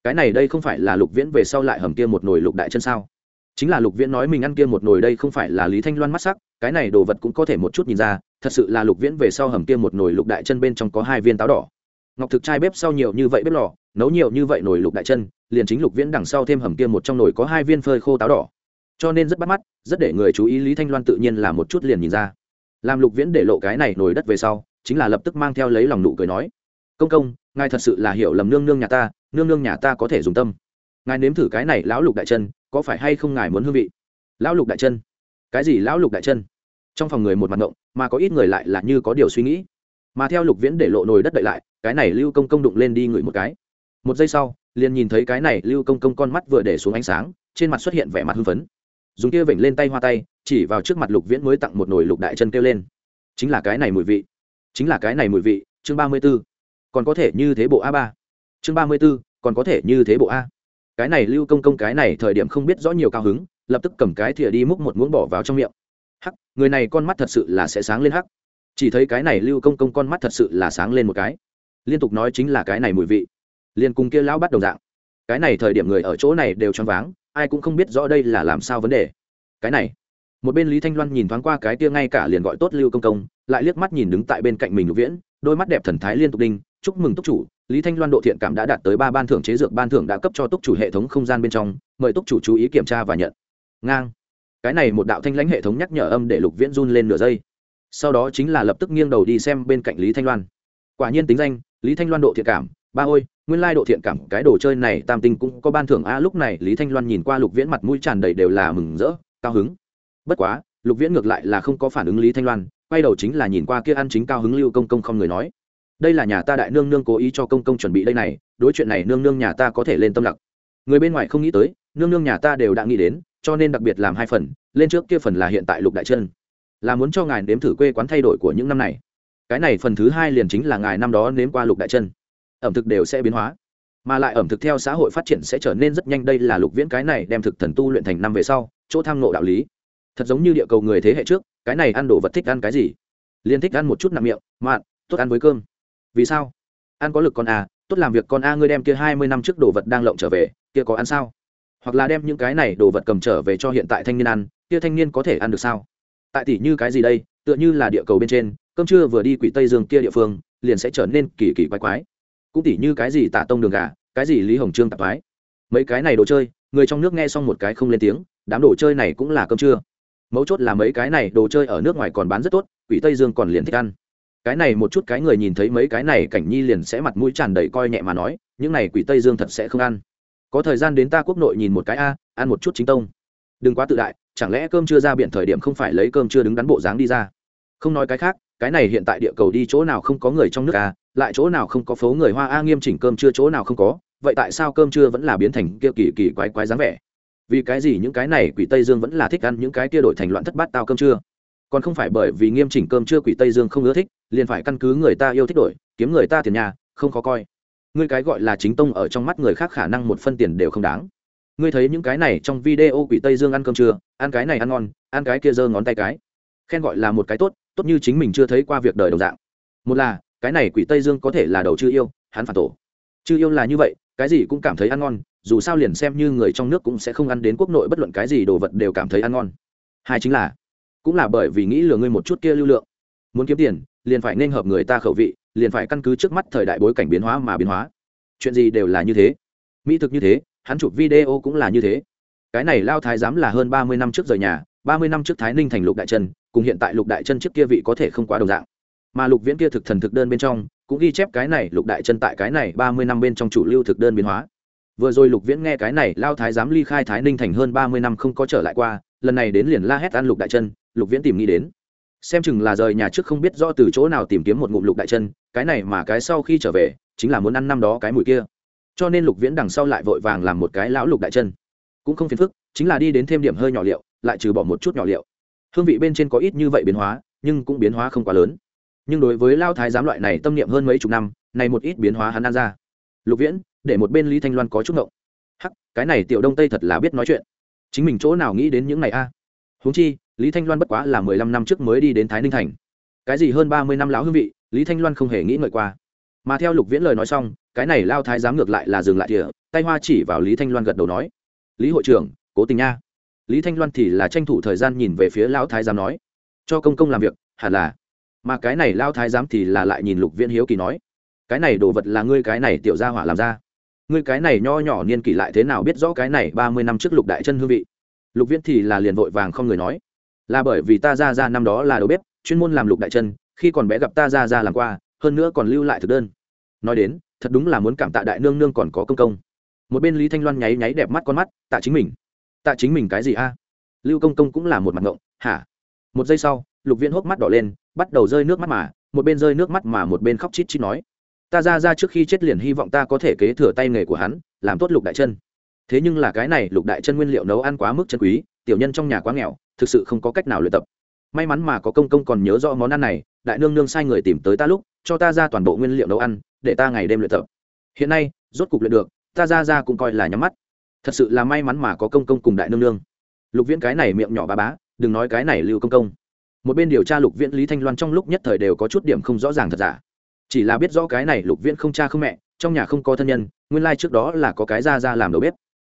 Cái này đây không phải là lục viễn về sau lại hầm kia một nồi lục đại chân sao? Chính là lục viễn nói mình ăn kia một nồi đây không phải là lý thanh loan mắt sắc, cái này đồ vật cũng có thể một chút nhìn ra, thật sự là lục viễn về sau hầm kia một nồi lục đại chân bên trong có hai viên táo đỏ. Ngọc thực trai bếp sau nhiều như vậy bếp lò, nấu nhiều như vậy nồi lục đại chân, liền chính lục viễn đằng sau thêm hầm kia một trong nồi có hai viên phơi khô táo đỏ cho nên rất bắt mắt, rất để người chú ý lý thanh loan tự nhiên là một chút liền nhìn ra. Làm lục viễn để lộ cái này nồi đất về sau, chính là lập tức mang theo lấy lòng nụ cười nói, công công, ngài thật sự là hiểu lầm nương nương nhà ta, nương nương nhà ta có thể dùng tâm. Ngài nếm thử cái này lão lục đại chân, có phải hay không ngài muốn hương vị? Lão lục đại chân? Cái gì lão lục đại chân? Trong phòng người một mặt ngộng, mà có ít người lại là như có điều suy nghĩ. Mà theo lục viễn để lộ nồi đất đậy lại, cái này lưu công công đụng lên đi ngửi một cái. Một giây sau, liền nhìn thấy cái này lưu công công con mắt vừa để xuống ánh sáng, trên mặt xuất hiện vẻ mặt hưng phấn dùng kia vểnh lên tay hoa tay, chỉ vào trước mặt lục viễn mới tặng một nồi lục đại chân kêu lên. Chính là cái này mùi vị. Chính là cái này mùi vị. Chương ba mươi b ố còn có thể như thế bộ a ba. Chương ba mươi b ố còn có thể như thế bộ a. Cái này lưu công công cái này thời điểm không biết rõ nhiều cao hứng, lập tức cầm cái thìa đi múc một muỗng bỏ vào trong miệng. Hắc, người này con mắt thật sự là sẽ sáng lên hắc. Chỉ thấy cái này lưu công công con mắt thật sự là sáng lên một cái. Liên tục nói chính là cái này mùi vị. Liên cùng kia lão bắt đồng dạng. Cái này thời điểm người ở chỗ này đều choáng váng ai cũng không biết rõ đây là làm sao vấn đề. Cái này, một bên lý thanh loan nhìn thoáng qua cái kia ngay cả liền gọi tốt lưu công công, lại liếc mắt nhìn đứng tại bên cạnh mình lục viễn, đôi mắt đẹp thần thái liên tục đinh, chúc mừng túc chủ. Lý thanh loan độ thiện cảm đã đạt tới ba ban thưởng chế dược ban thưởng đã cấp cho túc chủ hệ thống không gian bên trong, mời túc chủ chú ý kiểm tra và nhận. Ngang. Cái này một đạo thanh lãnh hệ thống nhắc nhở âm để lục viễn run lên nửa giây. Sau đó chính là lập tức nghiêng đầu đi xem bên cạnh lý thanh loan. Quả nhiên tính danh, lý thanh loan độ thiện cảm ba ôi, nguyên lai độ thiện cảm cái đồ chơi này tam tinh cũng có ban thưởng a, lúc này lý thanh loan nhìn qua lục viễn mặt mũi tràn đầy đều là mừng rỡ, cao hứng. Bất quá, lục viễn ngược lại là không có phản ứng lý thanh loan, quay đầu chính là nhìn qua kia ăn chính cao hứng lưu công công không người nói. Đây là nhà ta đại nương nương cố ý cho công công chuẩn bị đây này, đối chuyện này nương nương nhà ta có thể lên tâm lặc người bên ngoài không nghĩ tới, nương nương nhà ta đều đã nghĩ đến, cho nên đặc biệt làm hai phần, lên trước kia phần là hiện tại lục đại chân. Là muốn cho ngài nếm thử quê quán thay đổi của những năm này. Cái này phần thứ hai liền chính là ngài năm đó nếm qua lục đại chân ẩm thực đều sẽ biến hóa. Mà lại ẩm thực theo xã hội phát triển sẽ trở nên rất nhanh. Đây là lục viễn cái này đem thực thần tu luyện thành năm về sau, chỗ tham nộ đạo lý. Thật giống như địa cầu người thế hệ trước, cái này ăn đồ vật thích ăn cái gì? Liên thích ăn một chút nặng miệng mạn tốt ăn với cơm. Vì sao? Ăn có lực con a tốt làm việc con a ngươi đem kia hai mươi năm trước đồ vật đang lộng trở về, kia có ăn sao? Hoặc là đem những cái này đồ vật cầm trở về cho hiện tại thanh niên ăn, kia thanh niên có thể ăn được sao? Tại tỷ như cái gì đây? Tựa như là địa cầu bên trên, cơm trưa vừa đi quỷ tây dương kia địa phương, liền sẽ trở nên kỳ kỳ quái quái cũng tỷ như cái gì tả tông đường gà cái gì lý hồng trương tạp thái, mấy cái này đồ chơi người trong nước nghe xong một cái không lên tiếng đám đồ chơi này cũng là cơm trưa. Mấu chốt là mấy cái này đồ chơi ở nước ngoài còn bán rất tốt quỷ tây dương còn liền thích ăn. Cái này một chút cái người nhìn thấy mấy cái này cảnh nhi liền sẽ mặt mũi tràn đầy coi nhẹ mà nói những này quỷ tây dương thật sẽ không ăn. Có thời gian đến ta quốc nội nhìn một cái a ăn một chút chính tông. Đừng quá tự đại chẳng lẽ cơm chưa ra biển thời điểm không phải lấy cơm chưa đứng đắn bộ dáng đi ra? Không nói cái khác cái này hiện tại địa cầu đi chỗ nào không có người trong nước a lại chỗ nào không có phố người hoa a nghiêm chỉnh cơm chưa chỗ nào không có, vậy tại sao cơm chưa vẫn là biến thành kia kỳ kỳ quái quái dáng vẻ? Vì cái gì những cái này quỷ tây dương vẫn là thích ăn những cái kia đổi thành loạn thất bát tao cơm chưa còn không phải bởi vì nghiêm chỉnh cơm chưa quỷ tây dương không ưa thích, liền phải căn cứ người ta yêu thích đổi, kiếm người ta tiền nhà, không khó coi. Ngươi cái gọi là chính tông ở trong mắt người khác khả năng một phân tiền đều không đáng. Ngươi thấy những cái này trong video quỷ tây dương ăn cơm chưa ăn cái này ăn ngon, ăn cái kia giơ ngón tay cái. Khen gọi là một cái tốt tốt như chính mình chưa thấy qua việc đời đồng dạng. Một là, cái này quỷ tây dương có thể là đầu chư yêu, hắn phản tổ. Chư yêu là như vậy, cái gì cũng cảm thấy ăn ngon, dù sao liền xem như người trong nước cũng sẽ không ăn đến quốc nội bất luận cái gì đồ vật đều cảm thấy ăn ngon. Hai chính là, cũng là bởi vì nghĩ lừa ngươi một chút kia lưu lượng. Muốn kiếm tiền, liền phải nên hợp người ta khẩu vị, liền phải căn cứ trước mắt thời đại bối cảnh biến hóa mà biến hóa. Chuyện gì đều là như thế. Mỹ thực như thế, hắn chụp video cũng là như thế. Cái này lao thái giám là hơn ba mươi năm trước rời nhà, ba mươi năm trước thái ninh thành lục đại chân cùng hiện tại lục đại chân trước kia vị có thể không quá đồng dạng. Mà lục viễn kia thực thần thực đơn bên trong, cũng ghi chép cái này lục đại chân tại cái này ba mươi năm bên trong chủ lưu thực đơn biến hóa. Vừa rồi lục viễn nghe cái này, lao thái giám ly khai thái ninh thành hơn ba mươi năm không có trở lại qua, lần này đến liền la hét ăn lục đại chân, lục viễn tìm nghĩ đến. Xem chừng là rời nhà trước không biết rõ từ chỗ nào tìm kiếm một ngụm lục đại chân, cái này mà cái sau khi trở về, chính là muốn ăn năm đó cái mùi kia. Cho nên lục viễn đằng sau lại vội vàng làm một cái lão lục đại chân. Cũng không phiền phức, chính là đi đến thêm điểm hơi nhỏ liệu, lại trừ bỏ một chút nhỏ liệu hương vị bên trên có ít như vậy biến hóa, nhưng cũng biến hóa không quá lớn. Nhưng đối với lao thái giám loại này tâm niệm hơn mấy chục năm, này một ít biến hóa hắn ăn ra. Lục viễn, để một bên lý thanh loan có chút ngộng. Hắc, cái này tiểu đông tây thật là biết nói chuyện. Chính mình chỗ nào nghĩ đến những này a? À? huống chi, lý thanh loan bất quá là mười lăm năm trước mới đi đến thái ninh thành. Cái gì hơn ba mươi năm lão hương vị, lý thanh loan không hề nghĩ ngợi qua. Mà theo lục viễn lời nói xong, cái này lao thái giám ngược lại là dừng lại thìa, tay hoa chỉ vào lý thanh loan gật đầu nói, lý hội trưởng, cố tình nha lý thanh loan thì là tranh thủ thời gian nhìn về phía lão thái giám nói, cho công công làm việc, hẳn là. Mà cái này lao thái giám thì là lại nhìn lục viễn hiếu kỳ nói, cái này đồ vật là ngươi cái này tiểu gia hỏa làm ra. Ngươi cái này nho nhỏ niên kỷ lại thế nào biết rõ cái này ba mươi năm trước lục đại chân hương vị? Lục viễn thì là liền vội vàng không người nói, là bởi vì ta ra ra năm đó là đầu bếp, chuyên môn làm lục đại chân, khi còn bé gặp ta ra ra làm qua, hơn nữa còn lưu lại thực đơn. Nói đến, thật đúng là muốn cảm tạ đại nương nương còn có công công. Một bên lý thanh loan nháy nháy đẹp mắt con mắt, tạ chính mình tạ chính mình cái gì a? Lưu công công cũng là một mặt ngộng, hả? Một giây sau, lục viễn hốc mắt đỏ lên, bắt đầu rơi nước mắt mà, một bên rơi nước mắt mà một bên khóc chít chít nói. Ta ra ra trước khi chết liền hy vọng ta có thể kế thừa tay nghề của hắn, làm tốt lục đại chân. Thế nhưng là cái này lục đại chân nguyên liệu nấu ăn quá mức chân quý, tiểu nhân trong nhà quá nghèo, thực sự không có cách nào luyện tập. May mắn mà có công công còn nhớ rõ món ăn này, đại nương nương sai người tìm tới ta lúc, cho ta ra toàn bộ nguyên liệu nấu ăn, để ta ngày đêm luyện tập. Hiện nay, rốt cục luyện được, ta ra ra cũng coi là nhắm mắt thật sự là may mắn mà có công công cùng đại nương nương. Lục viễn cái này miệng nhỏ ba bá, đừng nói cái này lưu công công. Một bên điều tra lục viễn lý thanh loan trong lúc nhất thời đều có chút điểm không rõ ràng thật giả. Chỉ là biết rõ cái này lục viễn không cha không mẹ, trong nhà không có thân nhân, nguyên lai、like、trước đó là có cái ra ra làm đầu bếp.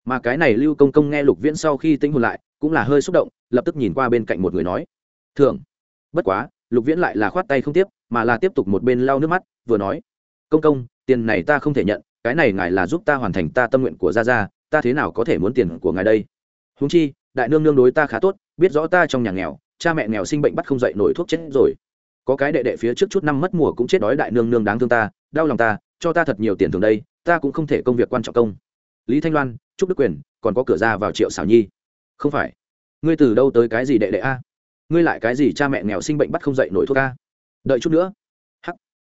Mà cái này lưu công công nghe lục viễn sau khi tính hồn lại, cũng là hơi xúc động, lập tức nhìn qua bên cạnh một người nói thường bất quá, lục viễn lại là khoát tay không tiếp, mà là tiếp tục một bên lau nước mắt, vừa nói, công công, tiền này ta không thể nhận, cái này ngài là giúp ta hoàn thành ta tâm nguyện của gia gia ta thế nào có thể muốn tiền của ngài đây? Húng chi, đại nương nương đối ta khá tốt, biết rõ ta trong nhà nghèo, cha mẹ nghèo sinh bệnh bắt không dậy nổi thuốc chết rồi. Có cái đệ đệ phía trước chút năm mất mùa cũng chết đói đại nương nương đáng thương ta, đau lòng ta, cho ta thật nhiều tiền thường đây, ta cũng không thể công việc quan trọng công. Lý thanh loan, trúc đức quyền, còn có cửa ra vào triệu xảo nhi. Không phải. Ngươi từ đâu tới cái gì đệ đệ a? Ngươi lại cái gì cha mẹ nghèo sinh bệnh bắt không dậy nổi thuốc a? Đợi chút nữa. Hắc.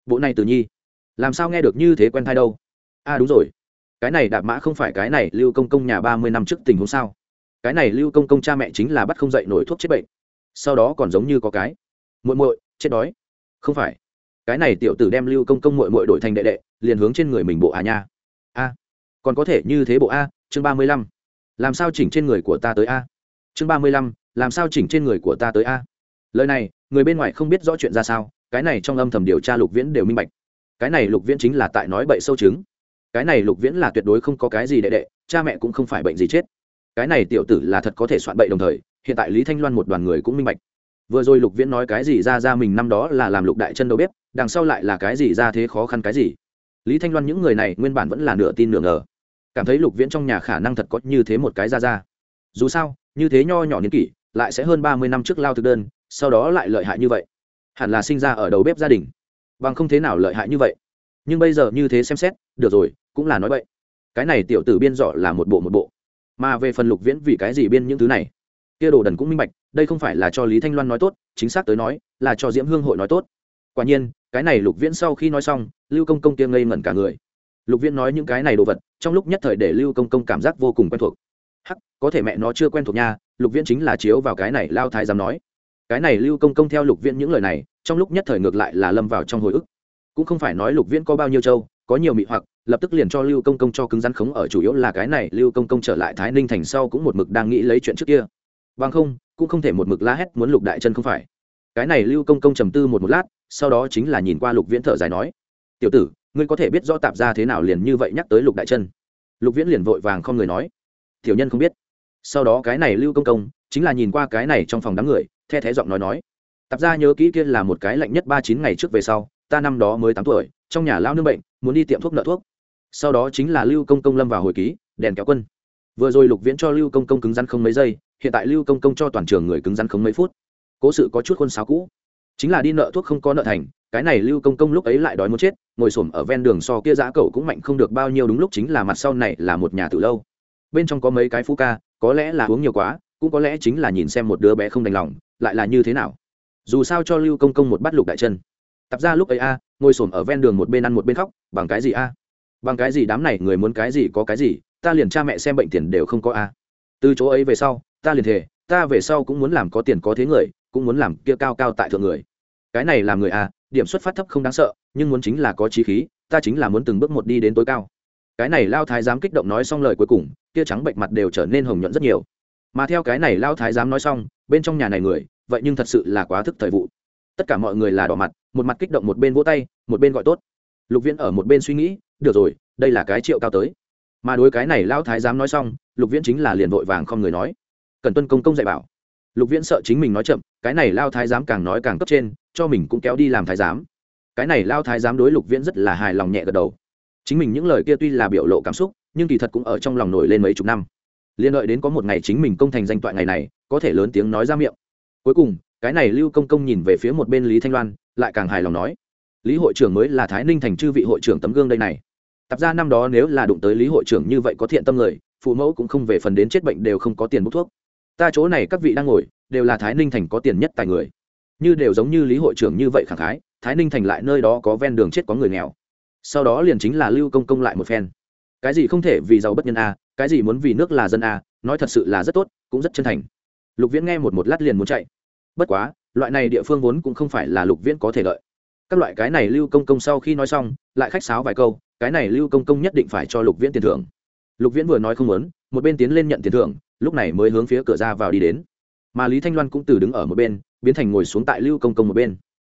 Bộ này từ nhi. Làm sao nghe được như thế quen thai đâu? A, đúng rồi cái này đạp mã không phải cái này lưu công công nhà ba mươi năm trước tình huống sao? Cái này lưu công công cha mẹ chính là bắt không dậy nổi thuốc chết bệnh. Sau đó còn giống như có cái, muội muội, chết đói. Không phải. Cái này tiểu tử đem lưu công công muội muội đổi thành đệ đệ, liền hướng trên người mình bộ à nha. A. Còn có thể như thế bộ a, chương ba mươi lăm. Làm sao chỉnh trên người của ta tới a? Chương ba mươi lăm, làm sao chỉnh trên người của ta tới a? Lời này, người bên ngoài không biết rõ chuyện ra sao, cái này trong âm thầm điều tra lục viễn đều minh bạch. Cái này lục viễn chính là tại nói bậy sâu chứng cái này lục viễn là tuyệt đối không có cái gì đệ đệ, cha mẹ cũng không phải bệnh gì chết. Cái này tiểu tử là thật có thể soạn bậy đồng thời, hiện tại lý thanh loan một đoàn người cũng minh bạch. Vừa rồi lục viễn nói cái gì ra ra mình năm đó là làm lục đại chân đầu bếp, đằng sau lại là cái gì ra thế khó khăn cái gì. Lý thanh loan những người này nguyên bản vẫn là nửa tin nửa ngờ. Cảm thấy lục viễn trong nhà khả năng thật có như thế một cái ra ra. Dù sao, như thế nho nhỏ niên kỷ, lại sẽ hơn ba mươi năm trước lao thực đơn, sau đó lại lợi hại như vậy. Hẳn là sinh ra ở đầu bếp gia đình. Bằng không thế nào lợi hại như vậy. Nhưng bây giờ như thế xem xét, được rồi cũng là nói vậy cái này tiểu tử biên dọ là một bộ một bộ. Mà về phần lục viễn vì cái gì biên những thứ này? Kia đồ đần cũng minh bạch, đây không phải là cho lý thanh loan nói tốt, chính xác tới nói, là cho diễm hương hội nói tốt. Quả nhiên, cái này lục viễn sau khi nói xong, lưu công công kia ngây ngẩn cả người. Lục viễn nói những cái này đồ vật, trong lúc nhất thời để lưu công công cảm giác vô cùng quen thuộc. Hắc, có thể mẹ nó chưa quen thuộc nha, lục viễn chính là chiếu vào cái này lao thái dám nói. Cái này lưu công công theo lục viễn những lời này, trong lúc nhất thời ngược lại là lâm vào trong hồi ức. Cũng không phải nói lục viễn có bao nhiêu châu có nhiều mị hoặc lập tức liền cho lưu công công cho cứng rắn khống ở chủ yếu là cái này, lưu công công trở lại thái ninh thành sau cũng một mực đang nghĩ lấy chuyện trước kia. Bằng không, cũng không thể một mực la hét muốn lục đại chân không phải. Cái này lưu công công trầm tư một một lát, sau đó chính là nhìn qua lục viễn thở dài nói, tiểu tử, ngươi có thể biết rõ tạp ra thế nào liền như vậy nhắc tới lục đại chân? Lục viễn liền vội vàng không người nói, tiểu nhân không biết. Sau đó cái này lưu công công chính là nhìn qua cái này trong phòng đám người, the thé giọng nói nói, tạp ra nhớ kỹ kia là một cái lạnh nhất ba chín ngày trước về sau ta năm đó mới tám tuổi, trong nhà lao nương bệnh, muốn đi tiệm thuốc nợ thuốc. Sau đó chính là lưu công công lâm vào hồi ký, đèn kéo quân. Vừa rồi lục viễn cho lưu công công cứng rắn không mấy giây, hiện tại lưu công công cho toàn trường người cứng rắn không mấy phút. Cố sự có chút khuôn sáo cũ. Chính là đi nợ thuốc không có nợ thành, cái này lưu công công lúc ấy lại đói muốn chết, ngồi xổm ở ven đường so kia giã cậu cũng mạnh không được bao nhiêu đúng lúc chính là mặt sau này là một nhà từ lâu. Bên trong có mấy cái phú ca, có lẽ là uống nhiều quá, cũng có lẽ chính là nhìn xem một đứa bé không đành lòng, lại là như thế nào. Dù sao cho lưu công công một bắt lục đại chân tập ra lúc ấy a, ngồi xổm ở ven đường một bên ăn một bên khóc, bằng cái gì a? Bằng cái gì đám này người muốn cái gì có cái gì, ta liền cha mẹ xem bệnh tiền đều không có a. Từ chỗ ấy về sau, ta liền thề, ta về sau cũng muốn làm có tiền có thế người, cũng muốn làm kia cao cao tại thượng người. Cái này làm người a, điểm xuất phát thấp không đáng sợ, nhưng muốn chính là có trí khí, ta chính là muốn từng bước một đi đến tối cao. Cái này lao thái giám kích động nói xong lời cuối cùng, kia trắng bệnh mặt đều trở nên hồng nhuận rất nhiều. Mà theo cái này lao thái giám nói xong, bên trong nhà này người, vậy nhưng thật sự là quá thức thời vụ tất cả mọi người là đỏ mặt, một mặt kích động một bên vỗ tay, một bên gọi tốt. Lục viễn ở một bên suy nghĩ, được rồi, đây là cái triệu cao tới. Mà đối cái này lao thái giám nói xong, lục viễn chính là liền vội vàng không người nói. Cần tuân công công dạy bảo. Lục viễn sợ chính mình nói chậm, cái này lao thái giám càng nói càng cấp trên, cho mình cũng kéo đi làm thái giám. Cái này lao thái giám đối lục viễn rất là hài lòng nhẹ gật đầu. Chính mình những lời kia tuy là biểu lộ cảm xúc, nhưng kỳ thật cũng ở trong lòng nổi lên mấy chục năm. Liên đợi đến có một ngày chính mình công thành danh toại ngày này, có thể lớn tiếng nói ra miệng. Cuối cùng cái này lưu công công nhìn về phía một bên lý thanh loan, lại càng hài lòng nói, lý hội trưởng mới là thái ninh thành chư vị hội trưởng tấm gương đây này. Tập ra năm đó nếu là đụng tới lý hội trưởng như vậy có thiện tâm người, phụ mẫu cũng không về phần đến chết bệnh đều không có tiền bút thuốc. Ta chỗ này các vị đang ngồi, đều là thái ninh thành có tiền nhất tài người. Như đều giống như lý hội trưởng như vậy khẳng khái, thái ninh thành lại nơi đó có ven đường chết có người nghèo. Sau đó liền chính là lưu công công lại một phen. Cái gì không thể vì giàu bất nhân a, cái gì muốn vì nước là dân a, nói thật sự là rất tốt, cũng rất chân thành. Lục viễn nghe một một lát liền muốn chạy bất quá, loại này địa phương vốn cũng không phải là lục viễn có thể lợi các loại cái này lưu công công sau khi nói xong, lại khách sáo vài câu, cái này lưu công công nhất định phải cho lục viễn tiền thưởng. Lục viễn vừa nói không muốn, một bên tiến lên nhận tiền thưởng, lúc này mới hướng phía cửa ra vào đi đến. Mà lý thanh loan cũng từ đứng ở một bên, biến thành ngồi xuống tại lưu công công một bên.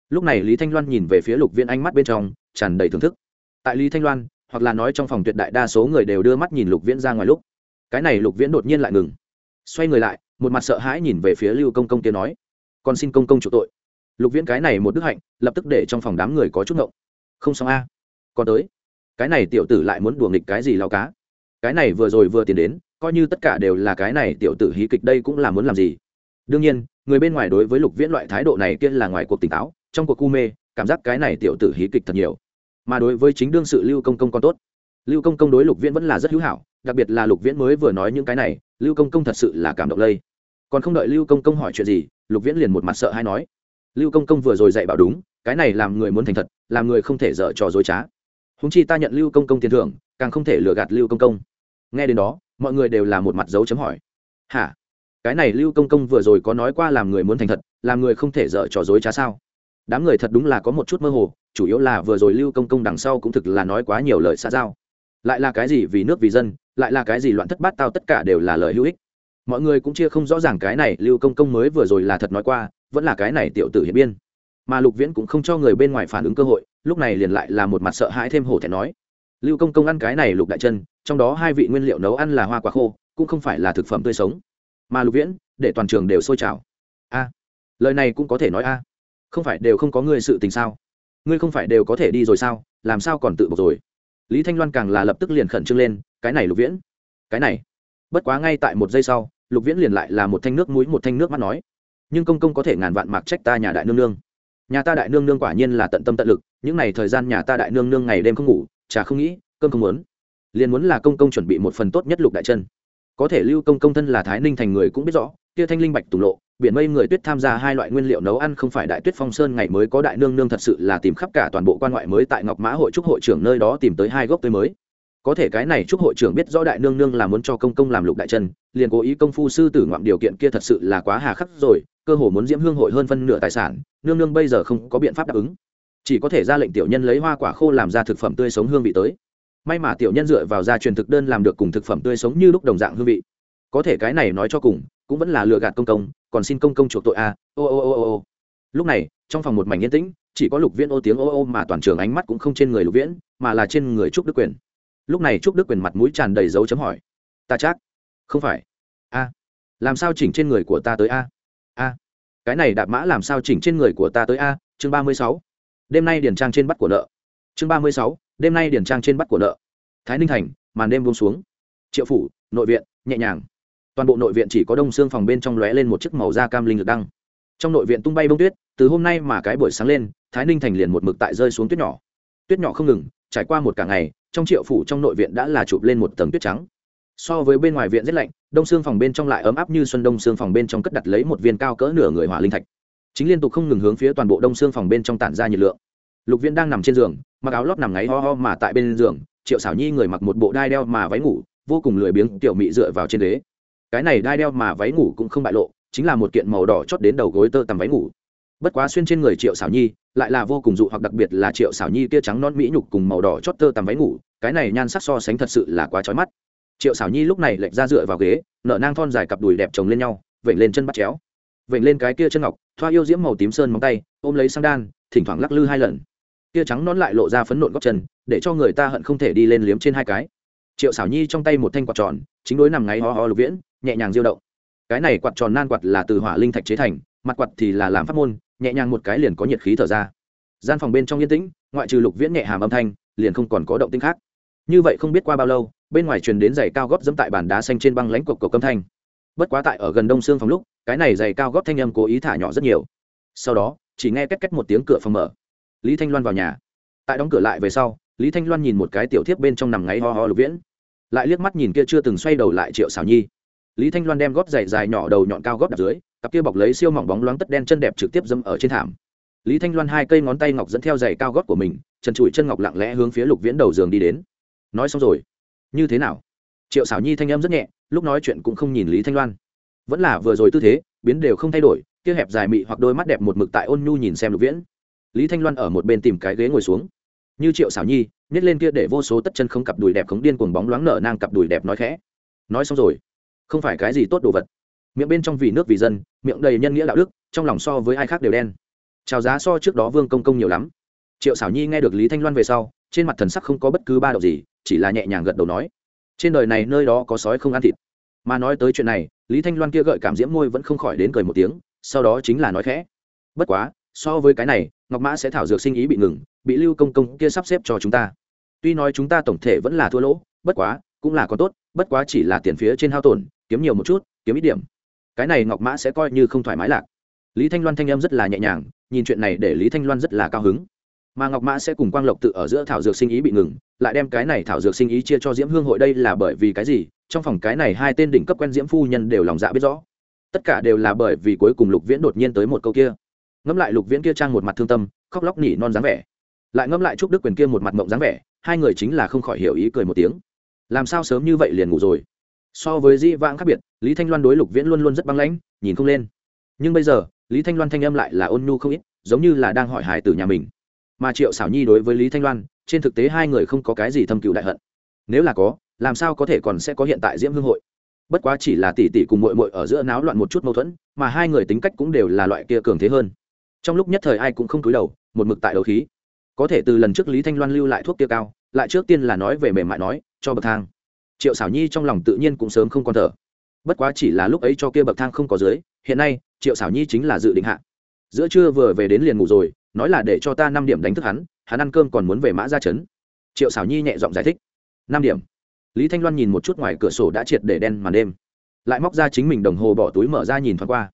Lúc này lý thanh loan nhìn về phía lục viễn ánh mắt bên trong, tràn đầy thưởng thức. Tại lý thanh loan, hoặc là nói trong phòng tuyệt đại đa số người đều đưa mắt nhìn lục viễn ra ngoài lúc. Cái này lục viễn đột nhiên lại ngừng. Xoay người lại, một mặt sợ hãi nhìn về phía lưu công công kia nói còn xin công công chủ tội. Lục viễn cái này một đức hạnh, lập tức để trong phòng đám người có chút ngộng. Không xong a. Còn tới. Cái này tiểu tử lại muốn đùa nghịch cái gì lao cá? Cái này vừa rồi vừa tiến đến, coi như tất cả đều là cái này tiểu tử hí kịch đây cũng là muốn làm gì? Đương nhiên, người bên ngoài đối với lục viễn loại thái độ này kia là ngoài cuộc tỉnh táo, trong cuộc cu mê, cảm giác cái này tiểu tử hí kịch thật nhiều. Mà đối với chính đương sự lưu công công còn tốt. Lưu công công đối lục viễn vẫn là rất hữu hảo, đặc biệt là lục viễn mới vừa nói những cái này, lưu công công thật sự là cảm động lây còn không đợi lưu công công hỏi chuyện gì, lục viễn liền một mặt sợ hay nói. Lưu công công vừa rồi dạy bảo đúng, cái này làm người muốn thành thật, làm người không thể dở trò dối trá. Húng chi ta nhận lưu công công tiền thưởng, càng không thể lừa gạt lưu công công. Nghe đến đó, mọi người đều là một mặt dấu chấm hỏi. Hả? Cái này lưu công công vừa rồi có nói qua làm người muốn thành thật, làm người không thể dở trò dối trá sao? Đám người thật đúng là có một chút mơ hồ, chủ yếu là vừa rồi lưu công công đằng sau cũng thực là nói quá nhiều lời xã giao. Lại là cái gì vì nước vì dân, lại là cái gì loạn thất bát tao tất cả đều là lời hữu ích mọi người cũng chia không rõ ràng cái này lưu công công mới vừa rồi là thật nói qua, vẫn là cái này tiểu tử hiện biên. Mà lục viễn cũng không cho người bên ngoài phản ứng cơ hội, lúc này liền lại là một mặt sợ hãi thêm hổ thẹn nói. Lưu công công ăn cái này lục đại chân, trong đó hai vị nguyên liệu nấu ăn là hoa quả khô, cũng không phải là thực phẩm tươi sống. Mà lục viễn, để toàn trường đều sôi trào. A, lời này cũng có thể nói a. Không phải đều không có ngươi sự tình sao? Ngươi không phải đều có thể đi rồi sao? Làm sao còn tự bộc rồi? Lý thanh loan càng là lập tức liền khẩn trương lên, cái này lục viễn, cái này bất quá ngay tại một giây sau, lục viễn liền lại là một thanh nước mũi, một thanh nước mắt nói, nhưng công công có thể ngàn vạn mạc trách ta nhà đại nương nương. Nhà ta đại nương nương quả nhiên là tận tâm tận lực, những n à y thời gian nhà ta đại nương nương ngày đêm không ngủ, chả không nghĩ, cơm không muốn. Liền muốn là công công chuẩn bị một phần tốt nhất lục đại chân. Có thể lưu công công thân là thái ninh thành người cũng biết rõ, kia thanh linh bạch tùng lộ, biển mây người tuyết tham gia hai loại nguyên liệu nấu ăn không phải đại tuyết phong sơn ngày mới có đại nương nương thật sự là tìm khắp cả toàn bộ quan ngoại mới tại ngọc mã hội trúc hội trưởng nơi đó tìm tới hai gốc tươi mới có thể cái này trúc hội trưởng biết rõ đại nương nương là muốn cho công công làm lục đại chân, liền cố ý công phu sư tử ngoạm điều kiện kia thật sự là quá hà khắc rồi, cơ hồ muốn diễm hương hội hơn phân nửa tài sản, nương nương bây giờ không có biện pháp đáp ứng. Chỉ có thể ra lệnh tiểu nhân lấy hoa quả khô làm ra thực phẩm tươi sống hương vị tới. May mà tiểu nhân dựa vào gia truyền thực đơn làm được cùng thực phẩm tươi sống như lúc đồng dạng hương vị. Có thể cái này nói cho cùng, cũng vẫn là lừa gạt công công, còn xin công công chuộc tội a à. ô ô ô ô ô. Lúc này, trong phòng một mảnh yên tĩnh, chỉ có lục viễn ô tiếng ô ô mà toàn trường ánh mắt cũng không trên người lục viễn, mà là trên người trúc đức quyền lúc này trúc đức quyền mặt mũi tràn đầy dấu chấm hỏi. Ta chắc. Không phải. A. Làm sao chỉnh trên người của ta tới a? A. Cái này đạp mã làm sao chỉnh trên người của ta tới a? Chương ba mươi sáu. Đêm nay điển trang trên bắt của nợ. Chương ba mươi sáu. Đêm nay điển trang trên bắt của nợ. Thái ninh thành, màn đêm buông xuống. Triệu phủ, nội viện, nhẹ nhàng. Toàn bộ nội viện chỉ có đông xương phòng bên trong lóe lên một chiếc màu da cam linh lực đăng. Trong nội viện tung bay bông tuyết, từ hôm nay mà cái buổi sáng lên, thái ninh thành liền một mực tại rơi xuống tuyết nhỏ. Tuyết nhỏ không ngừng, trải qua một cả ngày trong triệu phủ trong nội viện đã là chụp lên một tầng tuyết trắng. So với bên ngoài viện rất lạnh, đông xương phòng bên trong lại ấm áp như xuân đông xương phòng bên trong cất đặt lấy một viên cao cỡ nửa người hỏa linh thạch. Chính liên tục không ngừng hướng phía toàn bộ đông xương phòng bên trong tản ra nhiệt lượng. Lục viễn đang nằm trên giường, mặc áo lót nằm ngáy ho ho mà tại bên giường, triệu xảo nhi người mặc một bộ đai đeo mà váy ngủ, vô cùng lười biếng tiểu mị dựa vào trên ghế. Cái này đai đeo mà váy ngủ cũng không bại lộ, chính là một kiện màu đỏ chót đến đầu gối tơ tằm váy ngủ bất quá xuyên trên người triệu xảo nhi, lại là vô cùng dụ hoặc đặc biệt là triệu xảo nhi kia trắng non mỹ nhục cùng màu đỏ chót tơ tằm váy ngủ, cái này nhan sắc so sánh thật sự là quá trói mắt. Triệu xảo nhi lúc này lệch ra dựa vào ghế, nở nang thon dài cặp đùi đẹp chồng lên nhau, vểnh lên chân bắt chéo. Vểnh lên cái kia chân ngọc, thoa yêu diễm màu tím sơn móng tay, ôm lấy sang đan, thỉnh thoảng lắc lư hai lần. Kia trắng nón lại lộ ra phấn nộn góc chân, để cho người ta hận không thể đi lên liếm trên hai cái. Triệu xảo nhi trong tay một thanh quạt tròn, chính đối nằm ngáy ho ho lục viễn, nhẹ nhàng diêu động. Cái này quạt tròn nan quạt là từ hỏa linh thạch chế thành, mặt quạt thì là làm pháp môn nhẹ nhàng một cái liền có nhiệt khí thở ra. Gian phòng bên trong yên tĩnh, ngoại trừ lục viễn nhẹ hàm âm thanh, liền không còn có động tĩnh khác. Như vậy không biết qua bao lâu, bên ngoài truyền đến giày cao gót dẫm tại bàn đá xanh trên băng lãnh cộc cầu âm thanh. Bất quá tại ở gần đông xương phòng lúc, cái này giày cao gót thanh âm cố ý thả nhỏ rất nhiều. Sau đó, chỉ nghe két két một tiếng cửa phòng mở. Lý thanh loan vào nhà. Tại đóng cửa lại về sau, lý thanh loan nhìn một cái tiểu thiếp bên trong nằm ngáy ho ho lục viễn. Lại liếc mắt nhìn kia chưa từng xoay đầu lại triệu xảo nhi. Lý thanh loan đem gót giày dài nhỏ đầu nhọn cao gót đặt dưới cặp kia bọc lấy siêu mỏng bóng loáng tất đen chân đẹp trực tiếp dâm ở trên thảm. Lý thanh loan hai cây ngón tay ngọc dẫn theo giày cao gót của mình trần trụi chân ngọc lặng lẽ hướng phía lục viễn đầu giường đi đến. Nói xong rồi. Như thế nào? Triệu xảo nhi thanh âm rất nhẹ, lúc nói chuyện cũng không nhìn lý thanh loan. Vẫn là vừa rồi tư thế, biến đều không thay đổi, kia hẹp dài mị hoặc đôi mắt đẹp một mực tại ôn nhu nhìn xem lục viễn. Lý thanh loan ở một bên tìm cái ghế ngồi xuống. Như triệu xảo nhi, nhét lên kia để vô số tất chân không cặp đùi đẹp khống điên cuồng bóng loáng nở nang cặp đùi đẹp nói khẽ. Nói xong rồi. Không phải cái gì tốt đồ vật miệng bên trong vì nước vì dân, miệng đầy nhân nghĩa đạo đức, trong lòng so với ai khác đều đen. Trào giá so trước đó vương công công nhiều lắm. Triệu xảo nhi nghe được lý thanh loan về sau, trên mặt thần sắc không có bất cứ ba động gì, chỉ là nhẹ nhàng gật đầu nói, trên đời này nơi đó có sói không ăn thịt. Mà nói tới chuyện này, lý thanh loan kia gợi cảm diễm môi vẫn không khỏi đến cười một tiếng, sau đó chính là nói khẽ, bất quá, so với cái này, ngọc mã sẽ thảo dược sinh ý bị ngừng, bị lưu công công kia sắp xếp cho chúng ta. Tuy nói chúng ta tổng thể vẫn là thua lỗ, bất quá, cũng là có tốt, bất quá chỉ là tiền phía trên hao tổn, kiếm nhiều một chút, kiếm ít điểm cái này ngọc mã sẽ coi như không thoải mái lạc. Lý thanh loan thanh em rất là nhẹ nhàng, nhìn chuyện này để lý thanh loan rất là cao hứng. Mà ngọc mã sẽ cùng quang lộc tự ở giữa thảo dược sinh ý bị ngừng, lại đem cái này thảo dược sinh ý chia cho diễm hương hội đây là bởi vì cái gì? Trong phòng cái này hai tên đỉnh cấp quen diễm phu nhân đều lòng dạ biết rõ. Tất cả đều là bởi vì cuối cùng lục viễn đột nhiên tới một câu kia. Ngẫm lại lục viễn kia trang một mặt thương tâm, khóc lóc nỉ non dáng vẻ. Lại ngẫm lại chúc đức quyền kia một mặt mộng dáng vẻ, hai người chính là không khỏi hiểu ý cười một tiếng. Làm sao sớm như vậy liền ngủ rồi? So với di vãng khác biệt, lý thanh loan đối lục viễn luôn luôn rất băng lãnh, nhìn không lên. Nhưng bây giờ, lý thanh loan thanh âm lại là ôn nhu không ít, giống như là đang hỏi hải từ nhà mình. Mà triệu xảo nhi đối với lý thanh loan, trên thực tế hai người không có cái gì thâm cựu đại hận. Nếu là có, làm sao có thể còn sẽ có hiện tại diễm hương hội? Bất quá chỉ là tỷ tỷ cùng mội mội ở giữa náo loạn một chút mâu thuẫn, mà hai người tính cách cũng đều là loại kia cường thế hơn. Trong lúc nhất thời ai cũng không cúi đầu, một mực tại đầu khí. Có thể từ lần trước lý thanh loan lưu lại thuốc kia cao, lại trước tiên là nói về mềm mại nói, cho bậc thang triệu xảo nhi trong lòng tự nhiên cũng sớm không còn thở. Bất quá chỉ là lúc ấy cho kia bậc thang không có dưới, hiện nay, triệu xảo nhi chính là dự định hạ. Giữa trưa vừa về đến liền ngủ rồi, nói là để cho ta năm điểm đánh thức hắn hắn ăn cơm còn muốn về mã ra trấn. Triệu xảo nhi nhẹ giọng giải thích. Năm điểm. Lý thanh loan nhìn một chút ngoài cửa sổ đã triệt để đen màn đêm. Lại móc ra chính mình đồng hồ bỏ túi mở ra nhìn thoáng qua.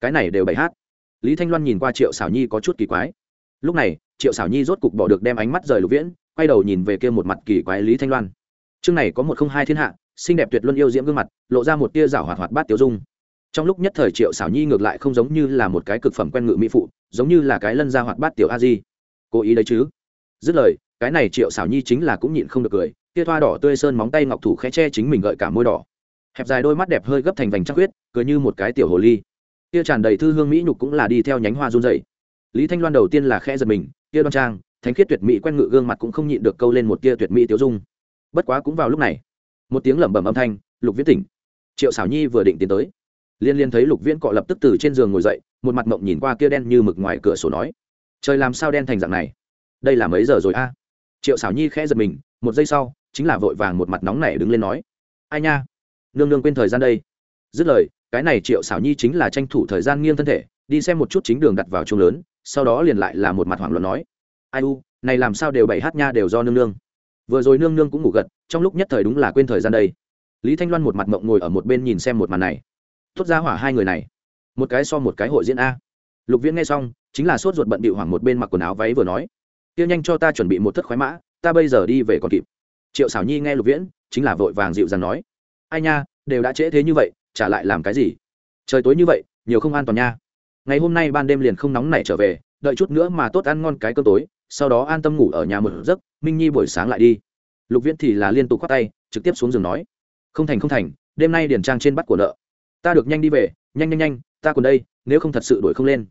Cái này đều bày hát. Lý thanh loan nhìn qua triệu xảo nhi có chút kỳ quái. Lúc này, triệu xảo nhi rốt cục bỏ được đem ánh mắt rời lục viễn, quay đầu nhìn về kia một mặt kỳ quái lý thanh loan chương này có một không hai thiên hạ, xinh đẹp tuyệt luân yêu diễm gương mặt, lộ ra một tia rảo hoạt hoạt bát tiêu dung. Trong lúc nhất thời triệu xảo nhi ngược lại không giống như là một cái cực phẩm quen ngự mỹ phụ, giống như là cái lân ra hoạt bát tiểu a di. Cố ý đấy chứ? Dứt lời, cái này triệu xảo nhi chính là cũng nhịn không được cười, tia thoa đỏ tươi sơn móng tay ngọc thủ khẽ che chính mình gợi cả môi đỏ. Hẹp dài đôi mắt đẹp hơi gấp thành vành trăng huyết cười như một cái tiểu hồ ly. Tia tràn đầy thư hương mỹ nhục cũng là đi theo nhánh hoa run dày lý thanh loan đầu tiên là khẽ giật mình, tia đoan trang, thánh khiết tuyệt mỹ quen ngự gương mặt cũng không nhịn được câu lên một tia tuyệt mỹ tiêu dung bất quá cũng vào lúc này, một tiếng lẩm bẩm âm thanh, lục viễn tỉnh. Triệu xảo nhi vừa định tiến tới, liên liên thấy lục viễn cọ lập tức từ trên giường ngồi dậy, một mặt mộng nhìn qua kia đen như mực ngoài cửa sổ nói, trời làm sao đen thành dạng này? Đây là mấy giờ rồi a? Triệu xảo nhi khẽ giật mình, một giây sau, chính là vội vàng một mặt nóng nảy đứng lên nói, ai nha, nương nương quên thời gian đây. Dứt lời, cái này triệu xảo nhi chính là tranh thủ thời gian nghiêng thân thể, đi xem một chút chính đường đặt vào chung lớn, sau đó liền lại là một mặt hoảng loạn nói, ai u, này làm sao đều bảy hát nha đều do nương nương vừa rồi nương nương cũng ngủ gật, trong lúc nhất thời đúng là quên thời gian đây. Lý thanh loan một mặt mộng ngồi ở một bên nhìn xem một màn này. Thốt ra hỏa hai người này. Một cái so một cái hội diễn a. Lục viễn nghe xong, chính là sốt ruột bận bịu hoảng một bên mặc quần áo váy vừa nói. Tiêu nhanh cho ta chuẩn bị một thất khoái mã, ta bây giờ đi về còn kịp. Triệu xảo nhi nghe lục viễn, chính là vội vàng dịu dàng nói. Ai nha, đều đã trễ thế như vậy, trả lại làm cái gì? Trời tối như vậy, nhiều không an toàn nha. Ngày hôm nay ban đêm liền không nóng này trở về đợi chút nữa mà tốt ăn ngon cái cơm tối, sau đó an tâm ngủ ở nhà một giấc, minh nhi buổi sáng lại đi. Lục viễn thì là liên tục k h o á t tay, trực tiếp xuống giường nói, không thành không thành, đêm nay điền trang trên bắt của nợ. Ta được nhanh đi về, nhanh nhanh nhanh, ta còn đây, nếu không thật sự đuổi không lên.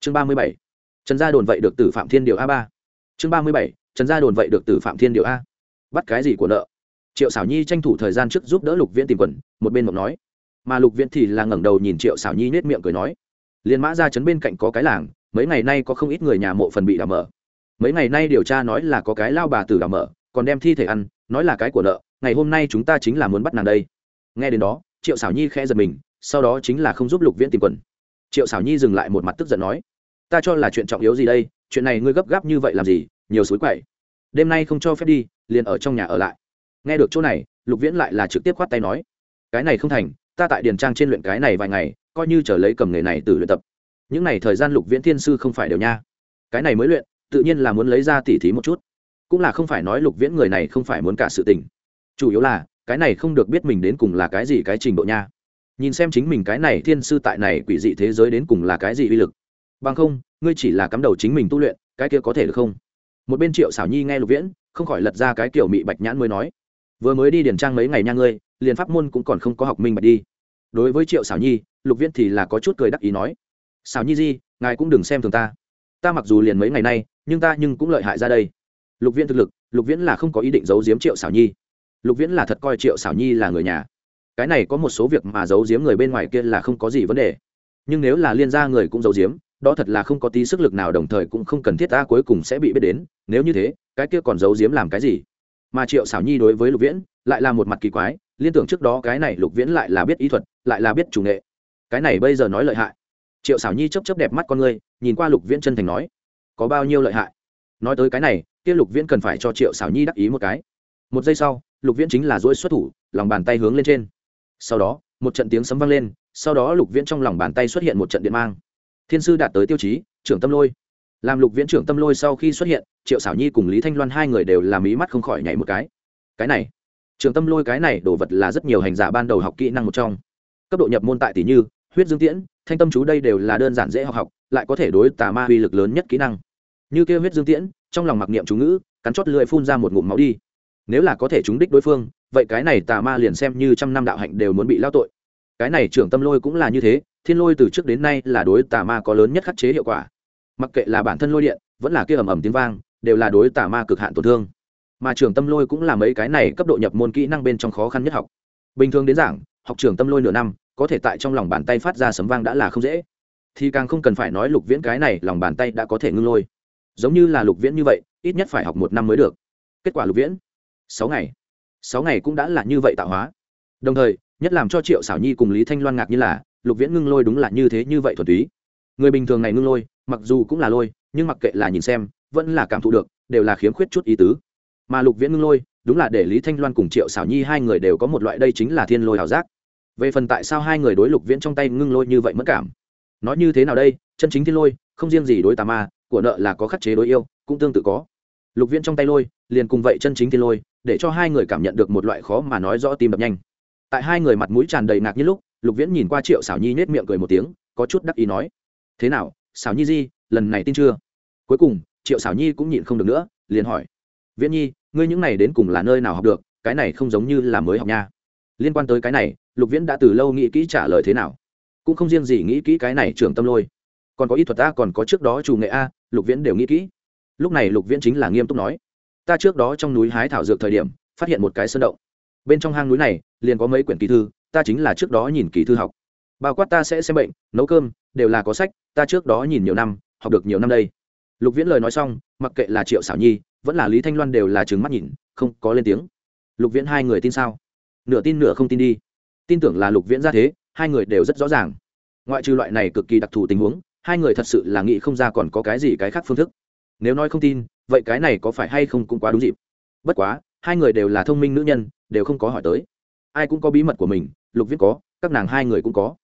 Chương ba mươi bảy. Trần gia đồn vậy được tử phạm thiên điều a ba. Chương ba mươi bảy. Trần gia đồn vậy được tử phạm thiên điều a. Bắt cái gì của nợ? Triệu xảo nhi tranh thủ thời gian trước giúp đỡ lục viễn tìm quần, một bên mộng nói. Mà lục viễn thì là ngẩng đầu nhìn triệu xảo nhi nết miệng cười nói liền mã ra chấn bên cạnh có cái làng mấy ngày nay có không ít người nhà mộ phần bị đào mở. Mấy ngày nay điều tra nói là có cái lao bà tử đào mở, còn đem thi thể ăn, nói là cái của nợ, ngày hôm nay chúng ta chính là muốn bắt nàng đây. Nghe đến đó, triệu xảo nhi khẽ giật mình, sau đó chính là không giúp lục viễn tìm quần. Triệu xảo nhi dừng lại một mặt tức giận nói, ta cho là chuyện trọng yếu gì đây? Chuyện này ngươi gấp gáp như vậy làm gì? Nhiều suối quậy. Đêm nay không cho phép đi, liền ở trong nhà ở lại. Nghe được chỗ này, lục viễn lại là trực tiếp khoát tay nói, cái này không thành, ta tại điền trang trên luyện cái này vài ngày, coi như trở lấy cầm nghề này từ luyện tập những n à y thời gian lục viễn thiên sư không phải đều nha. Cái này mới luyện, tự nhiên là muốn lấy ra tỉ thí một chút. Cũng là không phải nói lục viễn người này không phải muốn cả sự tình. Chủ yếu là, cái này không được biết mình đến cùng là cái gì cái trình độ nha. Nhìn xem chính mình cái này thiên sư tại này quỷ dị thế giới đến cùng là cái gì uy lực. Bằng không, ngươi chỉ là cắm đầu chính mình tu luyện, cái kia có thể được không? Một bên triệu xảo nhi nghe lục viễn, không khỏi lật ra cái kiểu mị bạch nhãn mới nói. Vừa mới đi điển trang mấy ngày nha ngươi, liền pháp môn cũng còn không có học minh bạch đi. Đối với triệu xảo nhi, lục viễn thì là có chút cười đắc ý nói xảo nhi di, ngài cũng đừng xem thường ta. Ta mặc dù liền mấy ngày nay, nhưng ta nhưng cũng lợi hại ra đây. Lục viễn thực lực, lục viễn là không có ý định giấu giếm triệu xảo nhi. Lục viễn là thật coi triệu xảo nhi là người nhà. Cái này có một số việc mà giấu giếm người bên ngoài kia là không có gì vấn đề. Nhưng nếu là liên gia người cũng giấu giếm, đó thật là không có tí sức lực nào đồng thời cũng không cần thiết ta cuối cùng sẽ bị biết đến. Nếu như thế, cái kia còn giấu giếm làm cái gì? Mà triệu xảo nhi đối với lục viễn lại là một mặt kỳ quái, liên tưởng trước đó cái này lục viễn lại là biết ý thuật, lại là biết chủ nghệ. Cái này bây giờ nói lợi hại triệu xảo nhi chấp chấp đẹp mắt con ngươi, nhìn qua lục viễn chân thành nói, có bao nhiêu lợi hại? Nói tới cái này, kia lục viễn cần phải cho triệu xảo nhi đắc ý một cái. Một giây sau, lục viễn chính là dỗi xuất thủ, lòng bàn tay hướng lên trên. Sau đó, một trận tiếng sấm vang lên, sau đó lục viễn trong lòng bàn tay xuất hiện một trận điện mang. Thiên sư đạt tới tiêu chí, trưởng tâm lôi. Làm lục viễn trưởng tâm lôi sau khi xuất hiện, triệu xảo nhi cùng lý thanh loan hai người đều làm ý mắt không khỏi nhảy một cái. Cái này, trưởng tâm lôi cái này đồ vật là rất nhiều hành giả ban đầu học kỹ năng một trong. Cấp độ nhập môn tại tỷ như huyết dương tiễn thanh tâm chú đây đều là đơn giản dễ học học, lại có thể đối tà ma uy lực lớn nhất kỹ năng. Như kêu huyết dương tiễn, trong lòng mặc niệm chú ngữ, cắn chót lưỡi phun ra một ngụm máu đi. Nếu là có thể trúng đích đối phương, vậy cái này tà ma liền xem như trăm năm đạo hạnh đều muốn bị lao tội. Cái này trưởng tâm lôi cũng là như thế, thiên lôi từ trước đến nay là đối tà ma có lớn nhất khắc chế hiệu quả. Mặc kệ là bản thân lôi điện, vẫn là kia ầm ầm tiếng vang, đều là đối tà ma cực hạn tổn thương. Mà trưởng tâm lôi cũng là mấy cái này cấp độ nhập môn kỹ năng bên trong khó khăn nhất học. Bình thường đến giảng, học trưởng tâm lôi nửa năm có thể tại trong lòng bàn tay phát ra sấm vang đã là không dễ. Thì càng không cần phải nói lục viễn cái này lòng bàn tay đã có thể ngưng lôi. Giống như là lục viễn như vậy, ít nhất phải học một năm mới được. Kết quả lục viễn, sáu ngày. Sáu ngày cũng đã là như vậy tạo hóa. Đồng thời, nhất làm cho triệu xảo nhi cùng lý thanh loan ngạc như là, lục viễn ngưng lôi đúng là như thế như vậy thuần túy. Người bình thường này ngưng lôi, mặc dù cũng là lôi, nhưng mặc kệ là nhìn xem, vẫn là cảm thụ được, đều là khiếm khuyết chút ý tứ. Mà lục viễn ngưng lôi, đúng là để lý thanh loan cùng triệu xảo nhi hai người đều có một loại đây chính là thiên lôi ảo giác về phần tại sao hai người đối lục viễn trong tay ngưng lôi như vậy mất cảm? Nói như thế nào đây? Chân chính thiên lôi, không riêng gì đối tà ma, của nợ là có khắc chế đối yêu, cũng tương tự có. Lục viễn trong tay lôi, liền cùng vậy chân chính thiên lôi, để cho hai người cảm nhận được một loại khó mà nói rõ tim đập nhanh. Tại hai người mặt mũi tràn đầy ngạc như lúc, lục viễn nhìn qua triệu xảo nhi nhét miệng cười một tiếng, có chút đắc ý nói, thế nào xảo nhi di, lần này tin chưa? Cuối cùng, triệu xảo nhi cũng nhịn không được nữa, liền hỏi, viễn nhi, ngươi những này đến cùng là nơi nào học được? Cái này không giống như là mới học nha liên quan tới cái này, lục viễn đã từ lâu nghĩ kỹ trả lời thế nào. Cũng không riêng gì nghĩ kỹ cái này trưởng tâm lôi. Còn có y thuật a, còn có trước đó chủ nghệ a, lục viễn đều nghĩ kỹ. Lúc này lục viễn chính là nghiêm túc nói, ta trước đó trong núi hái thảo dược thời điểm, phát hiện một cái sơn động. Bên trong hang núi này, liền có mấy quyển kỳ thư, ta chính là trước đó nhìn kỳ thư học. Bao quát ta sẽ xem bệnh, nấu cơm, đều là có sách, ta trước đó nhìn nhiều năm, học được nhiều năm đây. Lục viễn lời nói xong, mặc kệ là triệu xảo nhi, vẫn là lý thanh loan đều là trừng mắt nhìn, không có lên tiếng. Lục viễn hai người tin sao? Nửa tin nửa không tin đi. Tin tưởng là lục viễn ra thế, hai người đều rất rõ ràng. Ngoại trừ loại này cực kỳ đặc thù tình huống, hai người thật sự là nghĩ không ra còn có cái gì cái khác phương thức. Nếu nói không tin, vậy cái này có phải hay không cũng quá đúng dịp. Bất quá, hai người đều là thông minh nữ nhân, đều không có hỏi tới. Ai cũng có bí mật của mình, lục viễn có, các nàng hai người cũng có.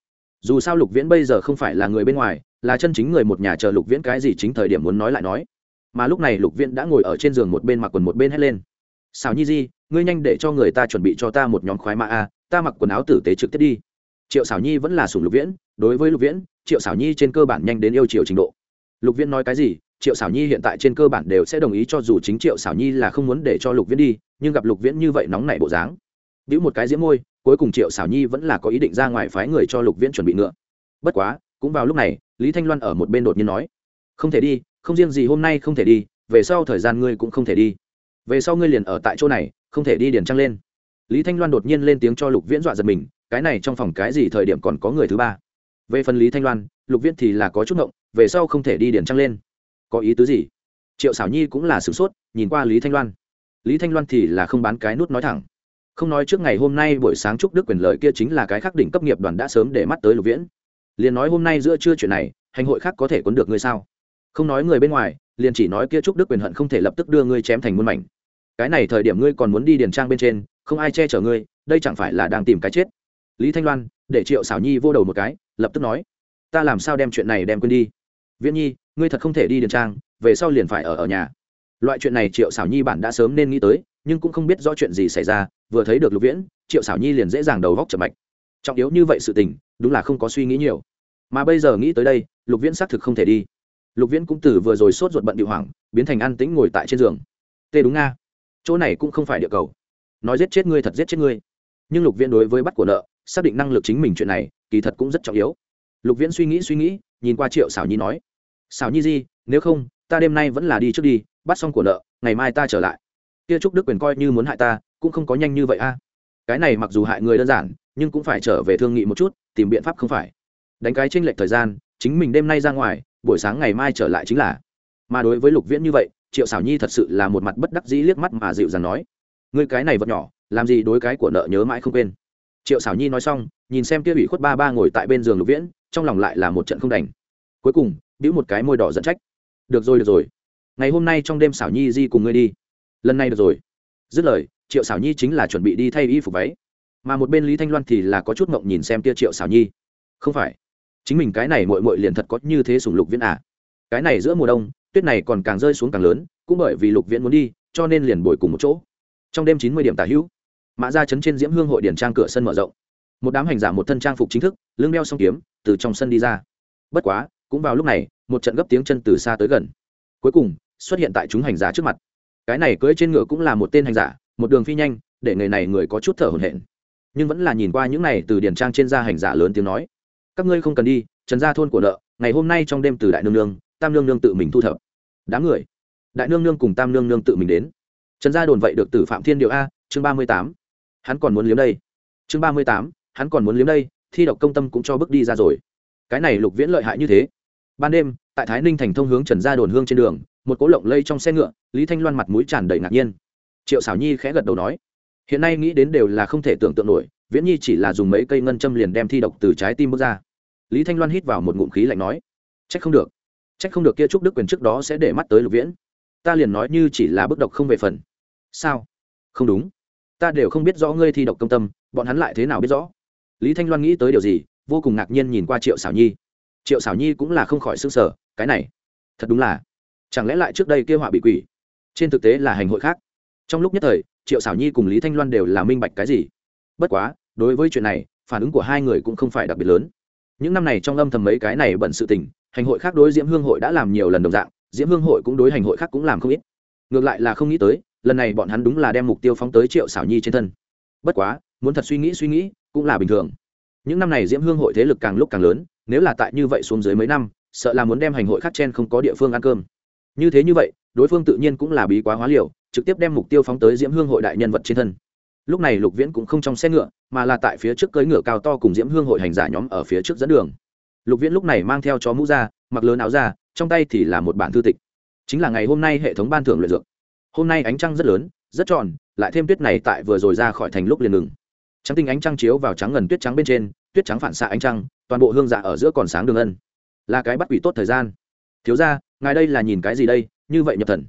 Dù sao lục viễn bây giờ không phải là người bên ngoài, là chân chính người một nhà chờ lục viễn cái gì chính thời điểm muốn nói lại nói. Mà lúc này lục viễn đã ngồi ở trên giường một bên mặc quần một bên hét lên xào nhi di, ngươi nhanh để cho người ta chuẩn bị cho ta một nhóm khoái mã a, ta mặc quần áo tử tế trực tiếp đi. Triệu xảo nhi vẫn là sùng lục viễn, đối với lục viễn, triệu xảo nhi trên cơ bản nhanh đến yêu chiều trình độ. Lục viễn nói cái gì, triệu xảo nhi hiện tại trên cơ bản đều sẽ đồng ý cho dù chính triệu xảo nhi là không muốn để cho lục viễn đi, nhưng gặp lục viễn như vậy nóng nảy bộ dáng, bĩu một cái diễm môi, cuối cùng triệu xảo nhi vẫn là có ý định ra ngoài phái người cho lục viễn chuẩn bị ngựa. Bất quá, cũng vào lúc này, lý thanh loan ở một bên đột nhiên nói, không thể đi, không riêng gì hôm nay không thể đi, về sau thời gian ngươi cũng không thể đi về sau ngươi liền ở tại chỗ này, không thể đi điền trăng lên. Lý thanh loan đột nhiên lên tiếng cho lục viễn dọa giật mình, cái này trong phòng cái gì thời điểm còn có người thứ ba? Về phần lý thanh loan, lục viễn thì là có chút ngộng, về sau không thể đi điền trăng lên. Có ý tứ gì? Triệu xảo nhi cũng là sửng sốt, nhìn qua lý thanh loan. Lý thanh loan thì là không bán cái nút nói thẳng. Không nói trước ngày hôm nay buổi sáng chúc đức quyền lợi kia chính là cái khắc đỉnh cấp nghiệp đoàn đã sớm để mắt tới lục viễn. Liền nói hôm nay giữa trưa chuyện này, hành hội khác có thể cuốn được ngươi sao? Không nói người bên ngoài, liền chỉ nói kia chúc đức quyền hận không thể lập tức đưa ngươi chém thành muôn mảnh cái này thời điểm ngươi còn muốn đi điền trang bên trên, không ai che chở ngươi, đây chẳng phải là đang tìm cái chết. Lý thanh loan, để triệu xảo nhi vô đầu một cái, lập tức nói, ta làm sao đem chuyện này đem quên đi? Viễn nhi, ngươi thật không thể đi điền trang, về sau liền phải ở ở nhà. Loại chuyện này triệu xảo nhi bản đã sớm nên nghĩ tới, nhưng cũng không biết rõ chuyện gì xảy ra, vừa thấy được lục viễn, triệu xảo nhi liền dễ dàng đầu góc chậm mạch. Trọng yếu như vậy sự tình, đúng là không có suy nghĩ nhiều. Mà bây giờ nghĩ tới đây, lục viễn xác thực không thể đi. Lục viễn cũng từ vừa rồi sốt ruột bận điệu hoảng, biến thành an tĩnh ngồi tại trên giường. Tê đúng nga chỗ này cũng không phải địa cầu. Nói giết chết ngươi thật giết chết ngươi. Nhưng lục viễn đối với bắt của nợ, xác định năng lực chính mình chuyện này, kỳ thật cũng rất trọng yếu. Lục viễn suy nghĩ suy nghĩ, nhìn qua triệu xảo nhi nói xảo nhi di, nếu không, ta đêm nay vẫn là đi trước đi, bắt xong của nợ, ngày mai ta trở lại. Kia trúc đức quyền coi như muốn hại ta, cũng không có nhanh như vậy a. Cái này mặc dù hại người đơn giản, nhưng cũng phải trở về thương nghị một chút, tìm biện pháp không phải. Đánh cái tranh lệch thời gian, chính mình đêm nay ra ngoài, buổi sáng ngày mai trở lại chính là. Mà đối với lục viễn như vậy triệu xảo nhi thật sự là một mặt bất đắc dĩ liếc mắt mà dịu dàng nói, ngươi cái này vật nhỏ, làm gì đối cái của nợ nhớ mãi không quên. Triệu xảo nhi nói xong, nhìn xem kia ủy khuất ba ba ngồi tại bên giường lục viễn, trong lòng lại là một trận không đành. Cuối cùng, bĩu một cái môi đỏ dẫn trách, được rồi được rồi. Ngày hôm nay trong đêm xảo nhi di cùng ngươi đi. Lần này được rồi. Dứt lời, triệu xảo nhi chính là chuẩn bị đi thay y phục váy. Mà một bên lý thanh loan thì là có chút ngộng nhìn xem tia triệu xảo nhi. Không phải. Chính mình cái này mội mội liền thật có như thế sùng lục viễn à? Cái này giữa mùa đông tuyết này còn càng rơi xuống càng lớn, cũng bởi vì lục viễn muốn đi, cho nên liền bồi cùng một chỗ. Trong đêm chín mươi điểm tả hữu, mã ra chấn trên diễm hương hội điển trang cửa sân mở rộng. Một đám hành giả một thân trang phục chính thức, lưng đeo song kiếm, từ trong sân đi ra. Bất quá, cũng vào lúc này, một trận gấp tiếng chân từ xa tới gần. Cuối cùng, xuất hiện tại chúng hành giả trước mặt. Cái này cưỡi trên ngựa cũng là một tên hành giả, một đường phi nhanh, để người này người có chút thở hổn hển. Nhưng vẫn là nhìn qua những này từ điển trang trên ra hành giả lớn tiếng nói, các ngươi không cần đi, trần gia thôn của nợ, ngày hôm nay trong đêm từ đại nương nương tam nương nương tự mình thu thập. Đám người. Đại nương nương cùng tam nương nương tự mình đến. Trần gia đồn vậy được từ phạm thiên điệu a, chương ba mươi tám. Hắn còn muốn liếm đây. Chương ba mươi tám, hắn còn muốn liếm đây, thi độc công tâm cũng cho bước đi ra rồi. Cái này lục viễn lợi hại như thế. Ban đêm, tại thái ninh thành thông hướng trần gia đồn hương trên đường, một cỗ lộng lây trong xe ngựa, lý thanh loan mặt mũi tràn đầy ngạc nhiên. Triệu xảo nhi khẽ gật đầu nói, hiện nay nghĩ đến đều là không thể tưởng tượng nổi, viễn nhi chỉ là dùng mấy cây ngân châm liền đem thi độc từ trái tim bước ra. Lý thanh loan hít vào một ngụm khí lạnh nói c h ắ c không được chắc không được kia trúc đức quyền trước đó sẽ để mắt tới lục viễn. Ta liền nói như chỉ là bức độc không về phần. Sao? Không đúng. Ta đều không biết rõ ngươi thi độc công tâm, bọn hắn lại thế nào biết rõ? Lý thanh loan nghĩ tới điều gì, vô cùng ngạc nhiên nhìn qua triệu xảo nhi. Triệu xảo nhi cũng là không khỏi s ư n g sở cái này, thật đúng là, chẳng lẽ lại trước đây kêu họa bị quỷ? Trên thực tế là hành hội khác. Trong lúc nhất thời, triệu xảo nhi cùng lý thanh loan đều là minh bạch cái gì. Bất quá, đối với chuyện này, phản ứng của hai người cũng không phải đặc biệt lớn. Những năm này trong âm thầm mấy cái này bận sự tình hành hội khác đối diễm hương hội đã làm nhiều lần đồng dạng, diễm hương hội cũng đối hành hội khác cũng làm không ít. Ngược lại là không nghĩ tới, lần này bọn hắn đúng là đem mục tiêu phóng tới triệu xảo nhi trên thân. Bất quá, muốn thật suy nghĩ suy nghĩ, cũng là bình thường. Những năm này diễm hương hội thế lực càng lúc càng lớn, nếu là tại như vậy xuống dưới mấy năm, sợ là muốn đem hành hội khác chen không có địa phương ăn cơm. Như thế như vậy, đối phương tự nhiên cũng là bí quá hóa liều, trực tiếp đem mục tiêu phóng tới diễm hương hội đại nhân vật trên thân. Lúc này lục viễn cũng không trong xe ngựa, mà là tại phía trước cưỡi ngựa cao to cùng diễm hương hội hành giả nhóm ở phía trước dẫn đường lục viễn lúc này mang theo chó mũ ra, mặc lớn áo ra, trong tay thì là một bản thư tịch. Chính là ngày hôm nay hệ thống ban thưởng luyện dược. Hôm nay ánh trăng rất lớn, rất tròn, lại thêm tuyết này tại vừa rồi ra khỏi thành lúc liền ngừng. Trắng tinh ánh trăng chiếu vào trắng ngần tuyết trắng bên trên, tuyết trắng phản xạ ánh trăng, toàn bộ hương dạ ở giữa còn sáng đường ân. Là cái bắt quỷ tốt thời gian. Thiếu ra ngài đây là nhìn cái gì đây? Như vậy nhập thần.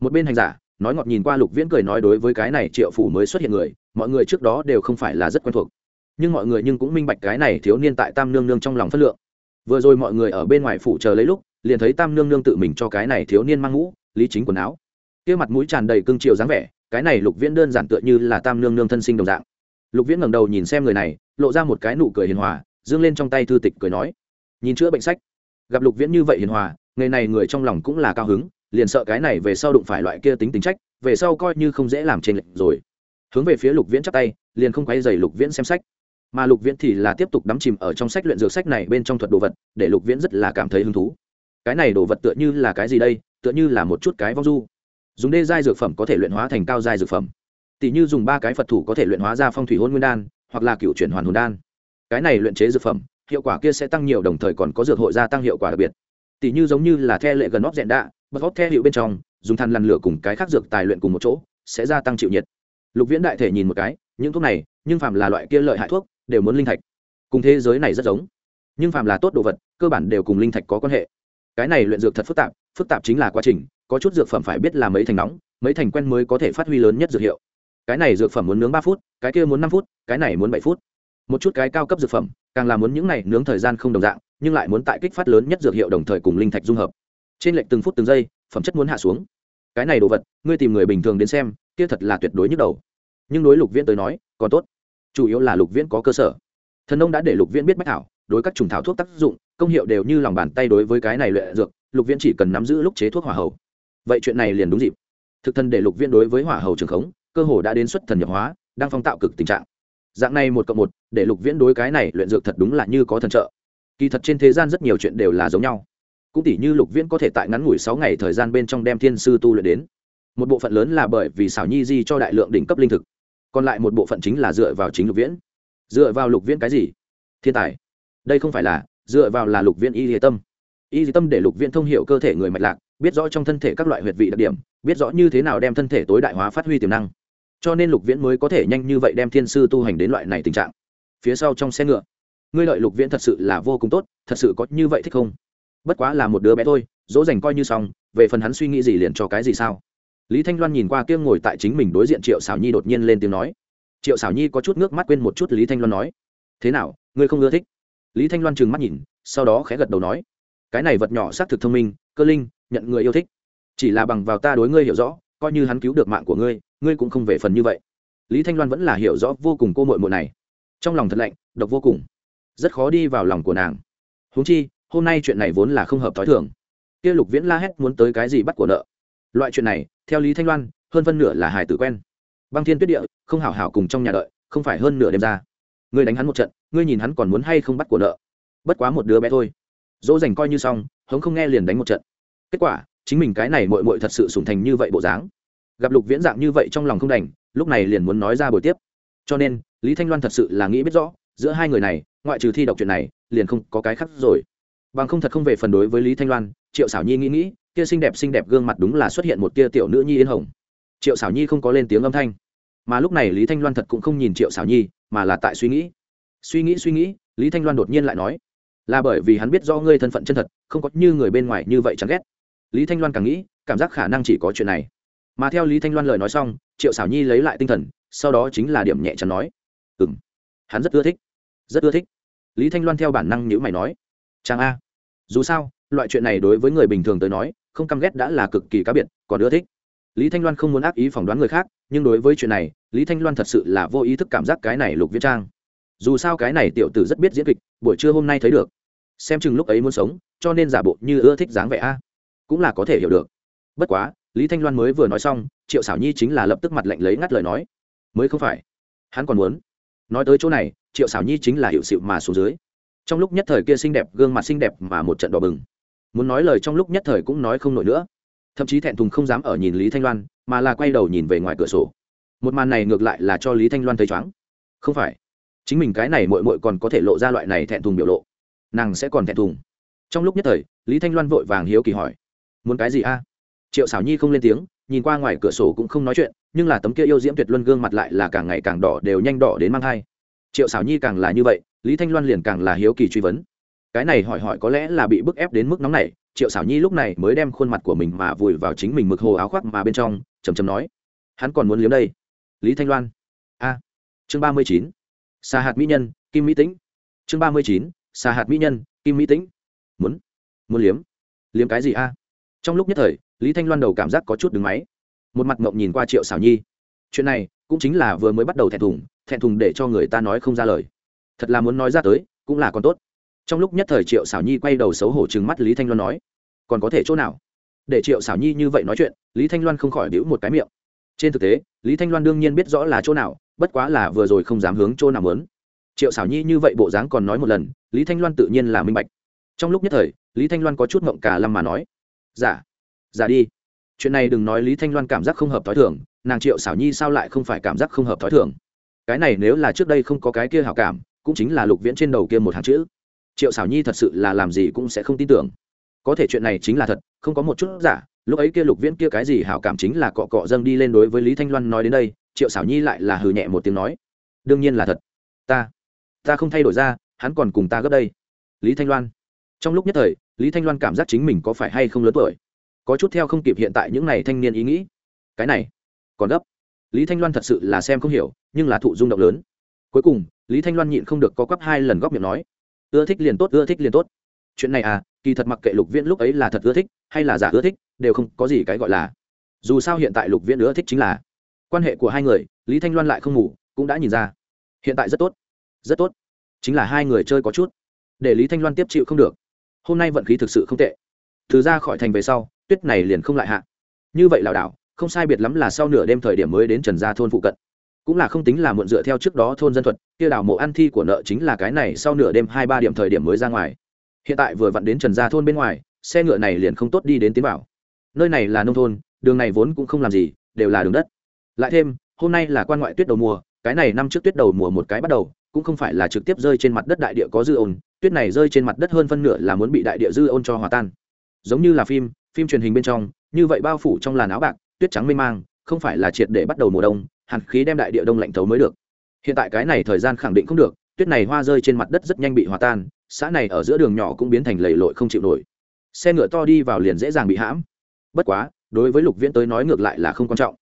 Một bên hành giả, nói ngọt nhìn qua lục viễn cười nói đối với cái này triệu phủ mới xuất hiện người, mọi người trước đó đều không phải là rất quen thuộc. Nhưng mọi người nhưng cũng minh bạch cái này thiếu niên tại tam nương nương trong lòng phất lượng vừa rồi mọi người ở bên ngoài phủ chờ lấy lúc, liền thấy tam nương nương tự mình cho cái này thiếu niên mang mũ lý chính quần áo. Kia mặt mũi tràn đầy cưng chiều dáng vẻ, cái này lục viễn đơn giản tựa như là tam nương nương thân sinh đồng dạng. Lục viễn ngẩng đầu nhìn xem người này, lộ ra một cái nụ cười hiền hòa, dương lên trong tay thư tịch cười nói, nhìn chữa bệnh sách. Gặp lục viễn như vậy hiền hòa, người này người trong lòng cũng là cao hứng, liền sợ cái này về sau đụng phải loại kia tính tính trách, về sau coi như không dễ làm trên lệnh rồi. Hướng về phía lục viễn chắc tay, liền không quay dày lục viễn xem sách mà lục viễn thì là tiếp tục đắm chìm ở trong sách luyện dược sách này bên trong thuật đồ vật, để lục viễn rất là cảm thấy hứng thú. Cái này đồ vật tựa như là cái gì đây? Tựa như là một chút cái vong du. Dùng đê giai dược phẩm có thể luyện hóa thành cao giai dược phẩm. Tỷ như dùng ba cái phật thủ có thể luyện hóa ra phong thủy hôn nguyên đan, hoặc là cựu chuyển hoàn hồn đan. Cái này luyện chế dược phẩm, hiệu quả kia sẽ tăng nhiều, đồng thời còn có dược hội gia tăng hiệu quả đặc biệt. Tỷ như giống như là the lệ gần óc dẹn đạ bật óc the hiệu bên trong, dùng than lăn lửa cùng cái khác dược tài luyện cùng một chỗ, sẽ gia tăng chịu nhiệt. Lục viễn đại thể nhìn một cái, những thuốc này, nhưng phàm là loại kia lợi hại thuốc đều muốn linh thạch. Cùng thế giới này rất giống. Nhưng phàm là tốt đồ vật, cơ bản đều cùng linh thạch có quan hệ. Cái này luyện dược thật phức tạp phức tạp chính là quá trình, có chút dược phẩm phải biết là mấy thành nóng, mấy thành quen mới có thể phát huy lớn nhất dược hiệu. Cái này dược phẩm muốn nướng ba phút, cái kia muốn năm phút, cái này muốn bảy phút. Một chút cái cao cấp dược phẩm, càng là muốn những này nướng thời gian không đồng dạng, nhưng lại muốn tại kích phát lớn nhất dược hiệu đồng thời cùng linh thạch dung hợp. Trên lệnh từng phút từng giây, phẩm chất muốn hạ xuống. Cái này đồ vật, ngươi tìm người bình thường đến xem, kia thật là tuyệt đối nhức đầu. Nhưng đối lục viễn tới nói, còn tốt chủ yếu là lục viễn có cơ sở. Thần nông đã để lục viễn biết bách thảo, đối các trùng thảo thuốc tác dụng, công hiệu đều như lòng bàn tay đối với cái này luyện dược, lục viễn chỉ cần nắm giữ lúc chế thuốc hỏa hầu. Vậy chuyện này liền đúng dịp. Thực Thần để lục viễn đối với hỏa hầu trường khống, cơ hồ đã đến xuất thần nhập hóa, đang phong tạo cực tình trạng. Dạng này một cộng một, để lục viễn đối cái này luyện dược thật đúng là như có thần trợ. Kỳ thật trên thế gian rất nhiều chuyện đều là giống nhau. Cũng tỷ như lục viễn có thể tại ngắn ngủi sáu ngày thời gian bên trong đem thiên sư tu luyện đến. Một bộ phận lớn là bởi vì xảo nhi di cho đại lượng đỉnh cấp linh thực còn lại một bộ phận chính là dựa vào chính lục viễn. Dựa vào lục viễn cái gì? Thiên tài. Đây không phải là, dựa vào là lục viễn y lý tâm. Y lý tâm để lục viễn thông h i ể u cơ thể người mạch lạc, biết rõ trong thân thể các loại huyệt vị đặc điểm, biết rõ như thế nào đem thân thể tối đại hóa phát huy tiềm năng. Cho nên lục viễn mới có thể nhanh như vậy đem thiên sư tu hành đến loại này tình trạng. Phía sau trong xe ngựa, ngươi lợi lục viễn thật sự là vô cùng tốt, thật sự có như vậy thích không? Bất quá là một đứa bé thôi, dỗ dành coi như xong, về phần hắn suy nghĩ gì liền cho cái gì sao? Lý thanh loan nhìn qua kia ngồi tại chính mình đối diện triệu xảo nhi đột nhiên lên tiếng nói. Triệu xảo nhi có chút nước mắt quên một chút lý thanh loan nói. Thế nào, ngươi không ưa thích? Lý thanh loan trừng mắt nhìn, sau đó khẽ gật đầu nói. Cái này vật nhỏ xác thực thông minh, cơ linh, nhận người yêu thích. Chỉ là bằng vào ta đối ngươi hiểu rõ, coi như hắn cứu được mạng của ngươi ngươi cũng không về phần như vậy. Lý thanh loan vẫn là hiểu rõ vô cùng cô mội mội này. Trong lòng thật lạnh, độc vô cùng. Rất khó đi vào lòng của nàng. Huống chi, hôm nay chuyện này vốn là không hợp t h ó i thường. Kia lục viễn la hét muốn tới cái gì bắt của nợ loại chuyện này, theo lý thanh loan, hơn phân nửa là hài tử quen. Băng thiên tuyết địa, không hảo hảo cùng trong nhà đợi, không phải hơn nửa đêm ra. Ngươi đánh hắn một trận, ngươi nhìn hắn còn muốn hay không bắt của nợ. Bất quá một đứa bé thôi. Dỗ dành coi như xong, hống không nghe liền đánh một trận. Kết quả, chính mình cái này mội mội thật sự sủng thành như vậy bộ dáng. Gặp lục viễn dạng như vậy trong lòng không đành, lúc này liền muốn nói ra buổi tiếp. Cho nên, lý thanh loan thật sự là nghĩ biết rõ, giữa hai người này, ngoại trừ thi đọc chuyện này, liền không có cái khác rồi. Bằng không thật không về phần đối với lý thanh loan, triệu xảo nhi nghĩ nghĩ kia xinh đẹp xinh đẹp gương mặt đúng là xuất hiện một tia tiểu nữ nhi yên hồng. Triệu xảo nhi không có lên tiếng âm thanh. Mà lúc này lý thanh loan thật cũng không nhìn triệu xảo nhi, mà là tại suy nghĩ. Suy nghĩ suy nghĩ, lý thanh loan đột nhiên lại nói, là bởi vì hắn biết do ngươi thân phận chân thật, không có như người bên ngoài như vậy chẳng ghét. Lý thanh loan càng nghĩ, cảm giác khả năng chỉ có chuyện này. Mà theo lý thanh loan lời nói xong, triệu xảo nhi lấy lại tinh thần, sau đó chính là điểm nhẹ chắn nói ừ m hắn rất ưa thích, rất ưa thích. Lý thanh loan theo bản năng nhữ mày nói, chàng a, dù sao, loại chuyện này đối với người bình thường tới nói không căm ghét đã là cực kỳ cá biệt, còn ưa thích. Lý thanh loan không muốn ác ý phỏng đoán người khác, nhưng đối với chuyện này, lý thanh loan thật sự là vô ý thức cảm giác cái này lục viết trang. Dù sao cái này tiểu tử rất biết diễn kịch, buổi trưa hôm nay thấy được. Xem chừng lúc ấy muốn sống, cho nên giả bộ như ưa thích dáng vẻ a. Cũng là có thể hiểu được. Bất quá, lý thanh loan mới vừa nói xong, triệu xảo nhi chính là lập tức mặt lạnh lấy ngắt lời nói. Mới không phải. Hắn còn muốn. Nói tới chỗ này, triệu xảo nhi chính là hiệu sự mà xuống dưới. Trong lúc nhất thời kia xinh đẹp, gương mặt xinh đẹp mà một trận đỏ bừng muốn nói lời trong lúc nhất thời cũng nói không nổi nữa. Thậm chí thẹn thùng không dám ở nhìn lý thanh loan, mà là quay đầu nhìn về ngoài cửa sổ. Một màn này ngược lại là cho lý thanh loan thấy chóng. Không phải, chính mình cái này mội mội còn có thể lộ ra loại này thẹn thùng biểu lộ. Nàng sẽ còn thẹn thùng. Trong lúc nhất thời, lý thanh loan vội vàng hiếu kỳ hỏi, muốn cái gì a? Triệu xảo nhi không lên tiếng, nhìn qua ngoài cửa sổ cũng không nói chuyện, nhưng là tấm kia yêu diễm tuyệt luân gương mặt lại là càng ngày càng đỏ đều nhanh đỏ đến mang thai. Triệu xảo nhi càng là như vậy, lý thanh loan liền càng là hiếu kỳ truy vấn cái này hỏi hỏi có lẽ là bị bức ép đến mức nóng này triệu xảo nhi lúc này mới đem khuôn mặt của mình mà vùi vào chính mình mực hồ áo khoác mà bên trong chầm chầm nói. Hắn còn muốn liếm đây. Lý thanh loan. A. Chương ba mươi chín. Xà hạt mỹ nhân, kim mỹ tĩnh. Chương ba mươi chín. Xà hạt mỹ nhân, kim mỹ tĩnh. Muốn. Muốn liếm. Liếm cái gì a? Trong lúc nhất thời, lý thanh loan đầu cảm giác có chút đứng máy. Một mặt mộng nhìn qua triệu xảo nhi. Chuyện này cũng chính là vừa mới bắt đầu thẹn thùng thẹn thùng để cho người ta nói không ra lời. Thật là muốn nói ra tới, cũng là còn tốt trong lúc nhất thời triệu xảo nhi quay đầu xấu hổ chừng mắt lý thanh loan nói còn có thể chỗ nào? Để triệu xảo nhi như vậy nói chuyện lý thanh loan không khỏi đĩu một cái miệng. Trên thực tế lý thanh loan đương nhiên biết rõ là chỗ nào bất quá là vừa rồi không dám hướng chỗ nào lớn triệu xảo nhi như vậy bộ dáng còn nói một lần lý thanh loan tự nhiên là minh bạch. Trong lúc nhất thời lý thanh loan có chút mộng cả lâm mà nói giả dạ, giả đi. Chuyện này đừng nói lý thanh loan cảm giác không hợp t h ó i thường nàng triệu xảo nhi sao lại không phải cảm giác không hợp t h ó i thường? Cái này nếu là trước đây không có cái kia hảo cảm cũng chính là lục viễn trên đầu kia một hàng chữ triệu xảo nhi thật sự là làm gì cũng sẽ không tin tưởng. Có thể chuyện này chính là thật, không có một chút giả. Lúc ấy kia lục viễn kia cái gì hảo cảm chính là cọ cọ dâng đi lên đối với lý thanh loan nói đến đây, triệu xảo nhi lại là hừ nhẹ một tiếng nói, đương nhiên là thật. Ta ta không thay đổi ra, hắn còn cùng ta gấp đây. Lý thanh loan. Trong lúc nhất thời, lý thanh loan cảm giác chính mình có phải hay không lớn tuổi? Có chút theo không kịp hiện tại những n à y thanh niên ý nghĩ. Cái này, còn gấp. Lý thanh loan thật sự là xem không hiểu, nhưng là thụ rung động lớn. Cuối cùng, lý thanh loan nhịn không được có quắp hai lần góc miệng nói ưa thích liền tốt, ưa thích liền tốt. Chuyện này à kỳ thật mặc kệ lục viễn lúc ấy là thật ưa thích, hay là giả ưa thích, đều không có gì cái gọi là. Dù sao hiện tại lục viễn ưa thích chính là quan hệ của hai người, lý thanh loan lại không ngủ, cũng đã nhìn ra. Hiện tại rất tốt rất tốt. Chính là hai người chơi có chút, để lý thanh loan tiếp chịu không được. Hôm nay vận khí thực sự không tệ. Từ ra khỏi thành về sau, tuyết này liền không lại hạ. Như vậy lảo đảo, không sai biệt lắm là sau nửa đêm thời điểm mới đến trần gia thôn phụ cận cũng là không tính là muộn dựa theo trước đó thôn dân thuật, kia đảo mộ ăn thi của nợ chính là cái này sau nửa đêm hai ba điểm thời điểm mới ra ngoài. Hiện tại vừa vặn đến trần gia thôn bên ngoài, xe ngựa này liền không tốt đi đến tiến bảo nơi này là nông thôn, đường này vốn cũng không làm gì, đều là đường đất. Lại thêm, hôm nay là quan ngoại tuyết đầu mùa, cái này năm trước tuyết đầu mùa một cái bắt đầu, cũng không phải là trực tiếp rơi trên mặt đất đại địa có dư ôn tuyết này rơi trên mặt đất hơn phân nửa là muốn bị đại địa dư ôn cho hòa tan. Giống như là phim phim truyền hình bên trong, như vậy bao phủ trong làn áo bạc, tuyết trắng mê mang, không phải là triệt để bắt đầu mùa đông hàn khí đem đại địa đông lạnh thấu mới được. Hiện tại cái này thời gian khẳng định không được, tuyết này hoa rơi trên mặt đất rất nhanh bị hòa tan, xã này ở giữa đường nhỏ cũng biến thành lầy lội không chịu nổi. Xe ngựa to đi vào liền dễ dàng bị hãm. Bất quá, đối với lục viễn tới nói ngược lại là không quan trọng.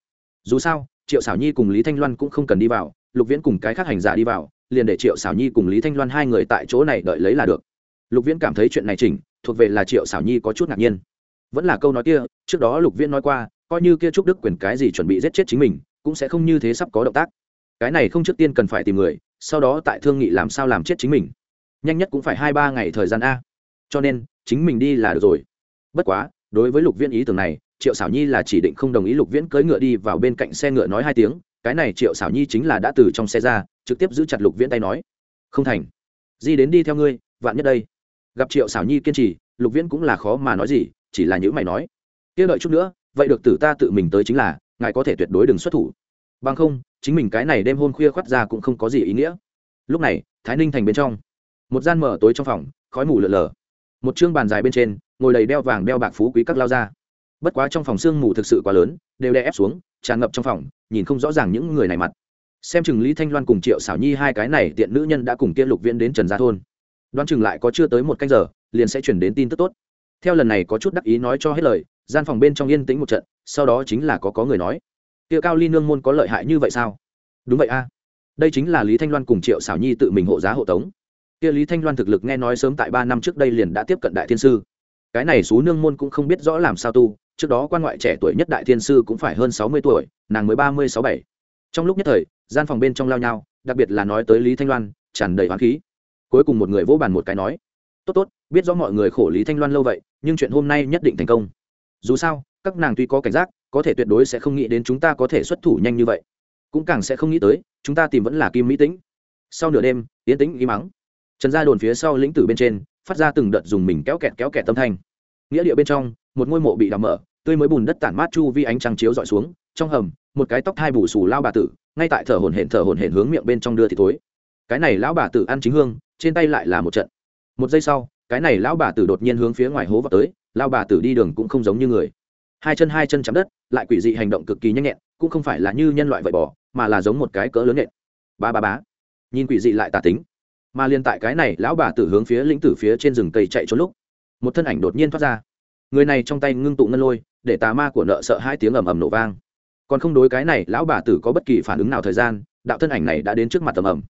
Dù sao, triệu xảo nhi cùng lý thanh loan cũng không cần đi vào, lục viễn cùng cái khác hành giả đi vào, liền để triệu xảo nhi cùng lý thanh loan hai người tại chỗ này đợi lấy là được. Lục viễn cảm thấy chuyện này chỉnh, thuộc về là triệu xảo nhi có chút ngạc nhiên. Vẫn là câu nói kia, trước đó lục viễn nói qua, coi như kia trúc đức quyền cái gì chuẩn bị giết chết chính mình cũng sẽ không như thế sắp có động tác. Cái này không trước tiên cần phải tìm người, sau đó tại thương nghị làm sao làm chết chính mình. Nhanh nhất cũng phải hai ba ngày thời gian a. Cho nên, chính mình đi là được rồi. Bất quá, đối với lục viễn ý tưởng này, triệu xảo nhi là chỉ định không đồng ý lục viễn cưỡi ngựa đi vào bên cạnh xe ngựa nói hai tiếng, cái này triệu xảo nhi chính là đã từ trong xe ra, trực tiếp giữ chặt lục viễn tay nói. Không thành. Di đến đi theo ngươi, vạn nhất đây. Gặp triệu xảo nhi kiên trì, lục viễn cũng là khó mà nói gì, chỉ là những mày nói. Kia đợi chút nữa, vậy được tử ta tự mình tới chính là ngài có thể tuyệt đối đừng xuất thủ. Bằng không, chính mình cái này đêm hôn khuya khoắt ra cũng không có gì ý nghĩa. Lúc này, thái ninh thành bên trong, một gian mở tối trong phòng, khói mù lợn lờ. Một chương bàn dài bên trên, ngồi đầy đeo vàng đeo bạc phú quý các lao ra bất quá trong phòng sương mù thực sự quá lớn, đều đè ép xuống, tràn ngập trong phòng, nhìn không rõ ràng những người này mặt. Xem chừng lý thanh loan cùng triệu xảo nhi hai cái này tiện nữ nhân đã cùng kia lục viễn đến trần gia thôn. Đoán chừng lại có chưa tới một canh giờ, liền sẽ chuyển đến tin tức tốt. Theo lần này có chút đắc ý nói cho hết lời gian phòng bên trong yên tĩnh một trận, sau đó chính là có có người nói, kia cao ly nương môn có lợi hại như vậy sao? Đúng vậy a. Đây chính là lý thanh loan cùng triệu xảo nhi tự mình hộ giá hộ tống. Kia lý thanh loan thực lực nghe nói sớm tại ba năm trước đây liền đã tiếp cận đại thiên sư. Cái này xú nương môn cũng không biết rõ làm sao tu, trước đó quan ngoại trẻ tuổi nhất đại thiên sư cũng phải hơn sáu mươi tuổi, nàng mới ba mươi sáu bảy. Trong lúc nhất thời, gian phòng bên trong lao nhau, đặc biệt là nói tới lý thanh loan, tràn đầy hoán khí. Cuối cùng một người vỗ bàn một cái nói, tốt tốt, biết rõ mọi người khổ lý thanh loan lâu vậy, nhưng chuyện hôm nay nhất định thành công dù sao, các nàng tuy có cảnh giác, có thể tuyệt đối sẽ không nghĩ đến chúng ta có thể xuất thủ nhanh như vậy. Cũng càng sẽ không nghĩ tới, chúng ta tìm vẫn là kim mỹ tĩnh. Sau nửa đêm, yến tĩnh im mắng. Trần gia đồn phía sau lĩnh tử bên trên, phát ra từng đợt dùng mình kéo kẹt kéo kẹt tâm thanh. Nghĩa địa bên trong, một ngôi mộ bị đào mở, tươi mới bùn đất tản mát chu vi ánh trăng chiếu dọi xuống, trong hầm, một cái tóc hai bù xù lao bà tử, ngay tại thở hồn hển thở hồn hển hướng miệng bên trong đưa thì thối. Cái này lão bà tử ăn chính hương, trên tay lại là một trận. Một giây sau, cái này lão bà tử đột nhiên hướng phía ngoài hố vào tới lao bà tử đi đường cũng không giống như người. Hai chân hai chân chạm đất, lại quỷ dị hành động cực kỳ nhanh nhẹn, cũng không phải là như nhân loại vậy bỏ, mà là giống một cái cỡ lớn nhện. Ba ba bá nhìn quỷ dị lại tà tính. Mà liên tại cái này, lão bà tử hướng phía lĩnh tử phía trên rừng cây chạy trốn lúc, một thân ảnh đột nhiên thoát ra. Người này trong tay ngưng tụ ngân lôi, để tà ma của nợ sợ hai tiếng ầm ầm nổ vang. Còn không đối cái này, lão bà tử có bất kỳ phản ứng nào thời gian, đạo thân ảnh này đã đến trước mặt tầm ầm.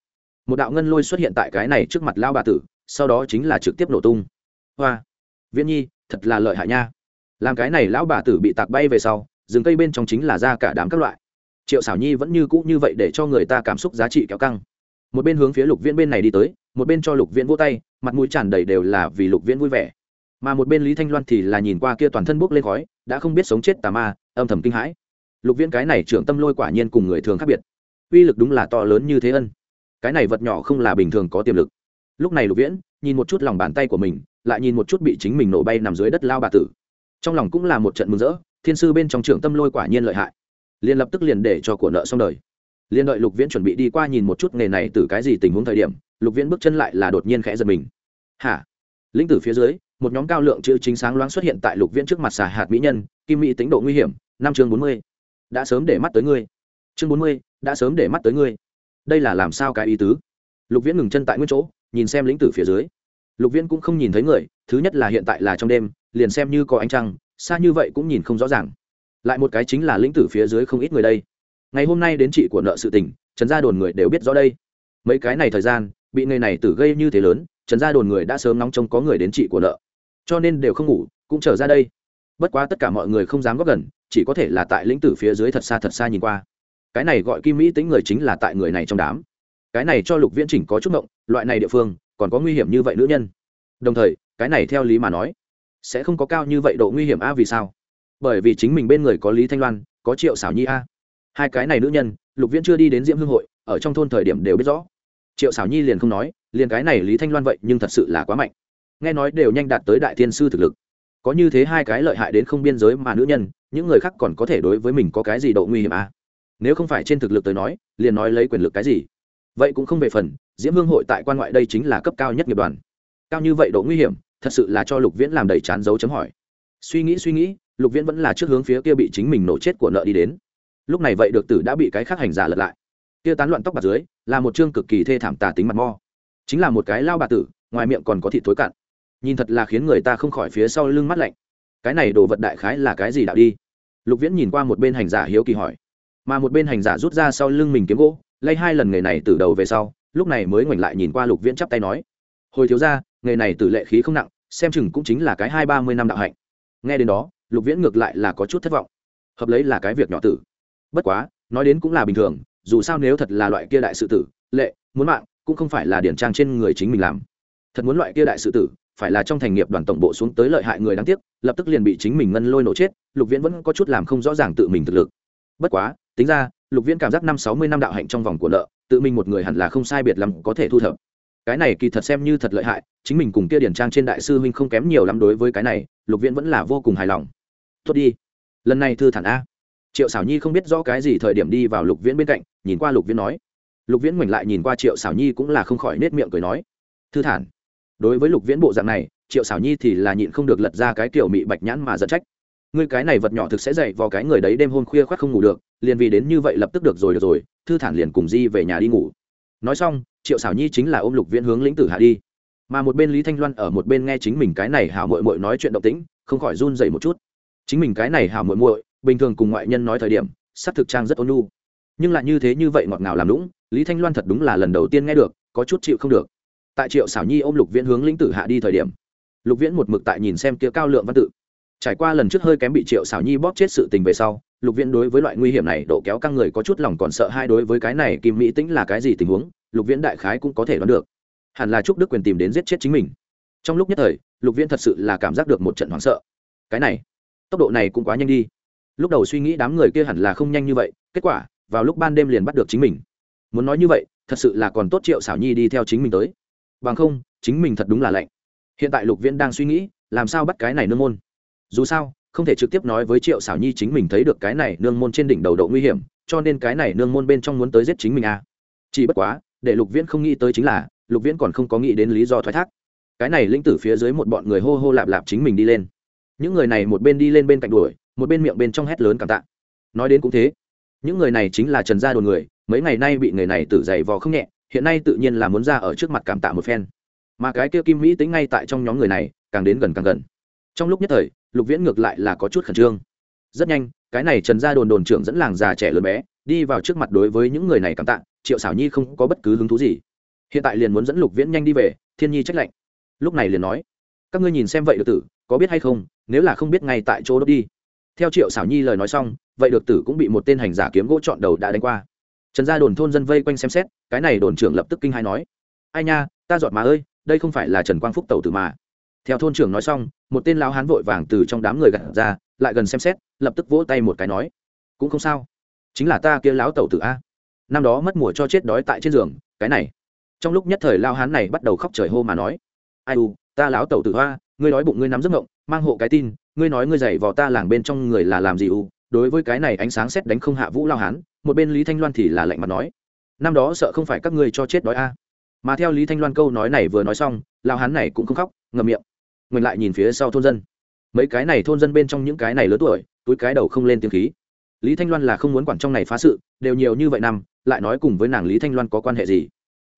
Một đạo ngân lôi xuất hiện tại cái này trước mặt lão bà tử, sau đó chính là trực tiếp nổ tung. Hoa. Viễn nhi thật là lợi hại nha. Làm cái này lão bà tử bị tạc bay về sau, rừng cây bên trong chính là ra cả đám các loại. Triệu xảo nhi vẫn như cũ như vậy để cho người ta cảm xúc giá trị kéo căng. Một bên hướng phía lục viễn bên này đi tới, một bên cho lục viễn vỗ tay, mặt mũi tràn đầy đều là vì lục viễn vui vẻ. Mà một bên lý thanh loan thì là nhìn qua kia toàn thân bốc lên khói, đã không biết sống chết tà ma, âm thầm kinh hãi. Lục viễn cái này trưởng tâm lôi quả nhiên cùng người thường khác biệt. Uy lực đúng là to lớn như thế ân. Cái này vật nhỏ không là bình thường có tiềm lực. Lúc này lục viễn nhìn một chút lòng bàn tay của mình, lại nhìn một chút bị chính mình nổ bay nằm dưới đất lao bà tử. Trong lòng cũng là một trận mừng rỡ, thiên sư bên trong trưởng tâm lôi quả nhiên lợi hại. Liền lập tức liền để cho của nợ xong đời. Liền đợi lục viễn chuẩn bị đi qua nhìn một chút nghề này từ cái gì tình huống thời điểm, lục viễn bước chân lại là đột nhiên khẽ giật mình. Hả? Lĩnh tử phía dưới, một nhóm cao lượng chữ chính sáng loáng xuất hiện tại lục viễn trước mặt xà hạt mỹ nhân, kim mỹ tính độ nguy hiểm, năm chương bốn mươi. Đã sớm để mắt tới ngươi. Chương bốn mươi, đã sớm để mắt tới ngươi. Đây là làm sao cái ý tứ? Lục viễn ngừng chân tại nguyên chỗ nhìn xem lĩnh tử phía dưới. Lục viễn cũng không nhìn thấy người, thứ nhất là hiện tại là trong đêm, liền xem như có ánh trăng, xa như vậy cũng nhìn không rõ ràng. Lại một cái chính là lĩnh tử phía dưới không ít người đây. Ngày hôm nay đến chị của nợ sự tình, trần gia đồn người đều biết rõ đây. Mấy cái này thời gian, bị người này tử gây như thế lớn, trần gia đồn người đã sớm nóng trông có người đến chị của nợ. Cho nên đều không ngủ, cũng trở ra đây. Bất quá tất cả mọi người không dám góp gần, chỉ có thể là tại lĩnh tử phía dưới thật xa thật xa nhìn qua. Cái này gọi kim mỹ tính người chính là tại người này trong đám cái này cho lục viễn chỉnh có chút ngộng, loại này địa phương, còn có nguy hiểm như vậy nữ nhân. Đồng thời, cái này theo lý mà nói, sẽ không có cao như vậy độ nguy hiểm a, vì sao? Bởi vì chính mình bên người có lý thanh loan, có triệu xảo nhi a. Hai cái này nữ nhân, lục viễn chưa đi đến diễm hương hội, ở trong thôn thời điểm đều biết rõ. Triệu xảo nhi liền không nói, liền cái này lý thanh loan vậy nhưng thật sự là quá mạnh. Nghe nói đều nhanh đạt tới đại thiên sư thực lực. Có như thế hai cái lợi hại đến không biên giới mà nữ nhân, những người khác còn có thể đối với mình có cái gì độ nguy hiểm à? nếu không phải trên thực lực tới nói, liền nói lấy quyền lực cái gì? Vậy cũng không về phần, diễm hương hội tại quan ngoại đây chính là cấp cao nhất nghiệp đoàn. Cao như vậy độ nguy hiểm, thật sự là cho lục viễn làm đầy chán dấu chấm hỏi. Suy nghĩ suy nghĩ, lục viễn vẫn là trước hướng phía kia bị chính mình nổ chết của nợ đi đến. Lúc này vậy được tử đã bị cái khác hành giả lật lại. Kia tán loạn tóc bạc dưới, là một chương cực kỳ thê thảm tà tính mặt mo. Chính là một cái lao bà tử, ngoài miệng còn có thịt thối cạn. Nhìn thật là khiến người ta không khỏi phía sau lưng mắt lạnh. Cái này đồ vật đại khái là cái gì đạo đi? Lục viễn nhìn qua một bên hành giả hiếu kỳ hỏi. Mà một bên hành giả rút ra sau lưng mình kiếm gỗ lay hai lần nghề này từ đầu về sau, lúc này mới ngoảnh lại nhìn qua lục viễn chắp tay nói, hồi thiếu ra nghề này từ lệ khí không nặng, xem chừng cũng chính là cái hai ba mươi năm đạo hạnh. Nghe đến đó, lục viễn ngược lại là có chút thất vọng. Hợp lấy là cái việc nhỏ tử. Bất quá, nói đến cũng là bình thường, dù sao nếu thật là loại kia đại sự tử, lệ, muốn mạng, cũng không phải là điển trang trên người chính mình làm. Thật muốn loại kia đại sự tử, phải là trong thành nghiệp đoàn tổng bộ xuống tới lợi hại người đáng tiếc, lập tức liền bị chính mình ngân lôi nổ chết, lục viễn vẫn có chút làm không rõ ràng tự mình thực lực. Bất quá, tính ra lục viễn cảm giác năm sáu mươi năm đạo hạnh trong vòng của nợ, tự mình một người hẳn là không sai biệt lắm có thể thu thập. Cái này kỳ thật xem như thật lợi hại, chính mình cùng kia điển trang trên đại sư huynh không kém nhiều lắm đối với cái này, lục viễn vẫn là vô cùng hài lòng. Tốt đi. Lần này thư thản a. Triệu xảo nhi không biết rõ cái gì thời điểm đi vào lục viễn bên cạnh, nhìn qua lục viễn nói. Lục viễn ngoảnh lại nhìn qua triệu xảo nhi cũng là không khỏi nết miệng cười nói. Thư thản. Đối với lục viễn bộ dạng này, triệu xảo nhi thì là nhịn không được lật ra cái kiểu mị bạch nhãn mà giận trách ngươi cái này vật nhỏ thực sẽ dậy vào cái người đấy đêm hôm khuya khoác không ngủ được, liền vì đến như vậy lập tức được rồi được rồi, thư thản liền cùng di về nhà đi ngủ. Nói xong, triệu xảo nhi chính là ôm lục viễn hướng lĩnh tử hạ đi. Mà một bên lý thanh loan ở một bên nghe chính mình cái này hảo mội mội nói chuyện động tĩnh, không khỏi run dậy một chút. Chính mình cái này hảo mội mội bình thường cùng ngoại nhân nói thời điểm sắc thực trang rất ôn nhu. Nhưng lại như thế như vậy ngọt ngào làm lũng lý thanh loan thật đúng là lần đầu tiên nghe được, có chút chịu không được. Tại triệu xảo nhi ôm lục viễn hướng lĩnh tử hạ đi thời điểm, lục viễn một mực tại nhìn xem kia cao lượng văn tự trải qua lần trước hơi kém bị triệu xảo nhi bóp chết sự tình về sau, lục viễn đối với loại nguy hiểm này độ kéo căng người có chút lòng còn sợ hai đối với cái này kim mỹ tĩnh là cái gì tình huống, lục viễn đại khái cũng có thể đoán được. Hẳn là chúc đức quyền tìm đến giết chết chính mình. Trong lúc nhất thời, lục viễn thật sự là cảm giác được một trận hoảng sợ. Cái này, tốc độ này cũng quá nhanh đi. Lúc đầu suy nghĩ đám người kia hẳn là không nhanh như vậy, kết quả, vào lúc ban đêm liền bắt được chính mình. Muốn nói như vậy, thật sự là còn tốt triệu xảo nhi đi theo chính mình tới. Bằng không, chính mình thật đúng là lạnh. Hiện tại lục viễn đang suy nghĩ, làm sao bắt cái này nương môn? Dù sao, không thể trực tiếp nói với triệu xảo nhi chính mình thấy được cái này nương môn trên đỉnh đầu độ nguy hiểm, cho nên cái này nương môn bên trong muốn tới giết chính mình à. chỉ bất quá, để lục viễn không nghĩ tới chính là, lục viễn còn không có nghĩ đến lý do thoái thác. Cái này lĩnh tử phía dưới một bọn người hô hô lạp lạp chính mình đi lên. Những người này một bên đi lên bên cạnh đuổi, một bên miệng bên trong hét lớn cảm tạ. Nói đến cũng thế. Những người này chính là trần gia đồn người, mấy ngày nay bị người này tử dày vò không nhẹ, hiện nay tự nhiên là muốn ra ở trước mặt cảm tạ một phen. Mà cái kia kim mỹ tính ngay tại trong nhóm người này, càng đến gần càng gần. Trong lúc nhất thời lục viễn ngược lại là có chút khẩn trương. Rất nhanh, cái này trần gia đồn đồn trưởng dẫn làng già trẻ lớn bé, đi vào trước mặt đối với những người này cảm tạ, triệu xảo nhi không có bất cứ hứng thú gì. Hiện tại liền muốn dẫn lục viễn nhanh đi về, thiên nhi trách lạnh. Lúc này liền nói, các ngươi nhìn xem vậy được tử, có biết hay không, nếu là không biết ngay tại chỗ đốt đi. Theo triệu xảo nhi lời nói xong, vậy được tử cũng bị một tên hành giả kiếm gỗ chọn đầu đã đánh qua. Trần gia đồn thôn dân vây quanh xem xét, cái này đồn trưởng lập tức kinh hai nói, ai nha, ta giọt mà ơi, đây không phải là trần quang phúc tẩu tử mà theo thôn trưởng nói xong, một tên lao hán vội vàng từ trong đám người gặt ra, lại gần xem xét, lập tức vỗ tay một cái nói, cũng không sao. Chính là ta kia lão tẩu tử a. Năm đó mất mùa cho chết đói tại trên giường, cái này. Trong lúc nhất thời lao hán này bắt đầu khóc trời hô mà nói, ai u, ta lão tẩu tử hoa ngươi nói bụng ngươi nắm giấc ngộng mang hộ cái tin, ngươi nói ngươi dày vào ta làng bên trong người là làm gì u? Đối với cái này ánh sáng xét đánh không hạ vũ lao hán, một bên lý thanh loan thì là lạnh mặt nói, năm đó sợ không phải các ngươi cho chết đói a. Mà theo lý thanh loan câu nói này vừa nói xong lao hán này cũng không khóc, ngậm miệng mình lại nhìn phía sau thôn dân. Mấy cái này thôn dân bên trong những cái này lớn tuổi, túi cái đầu không lên tiếng khí. Lý thanh loan là không muốn quản trong này phá sự, đều nhiều như vậy năm, lại nói cùng với nàng lý thanh loan có quan hệ gì?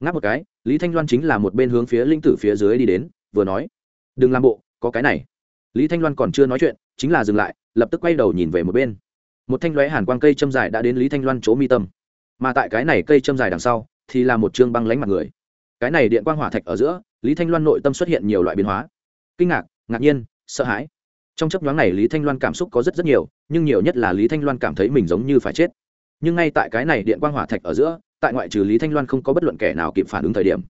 Ngáp một cái, lý thanh loan chính là một bên hướng phía linh tử phía dưới đi đến, vừa nói, đừng làm bộ, có cái này. Lý thanh loan còn chưa nói chuyện, chính là dừng lại, lập tức quay đầu nhìn về một bên. Một thanh lóe hàn quang cây châm dài đã đến lý thanh loan chỗ mi tâm. Mà tại cái này cây châm dài đằng sau, thì là một chương băng lánh mặt người. Cái này điện quang hỏa thạch ở giữa, lý thanh loan nội tâm xuất hiện nhiều loại biến hóa kinh ngạc ngạc nhiên, sợ hãi. Trong chấp nhoáng này lý thanh loan cảm xúc có rất rất nhiều, nhưng nhiều nhất là lý thanh loan cảm thấy mình giống như phải chết. Nhưng ngay tại cái này điện quang hỏa thạch ở giữa, tại ngoại trừ lý thanh loan không có bất luận kẻ nào kịp phản ứng thời điểm,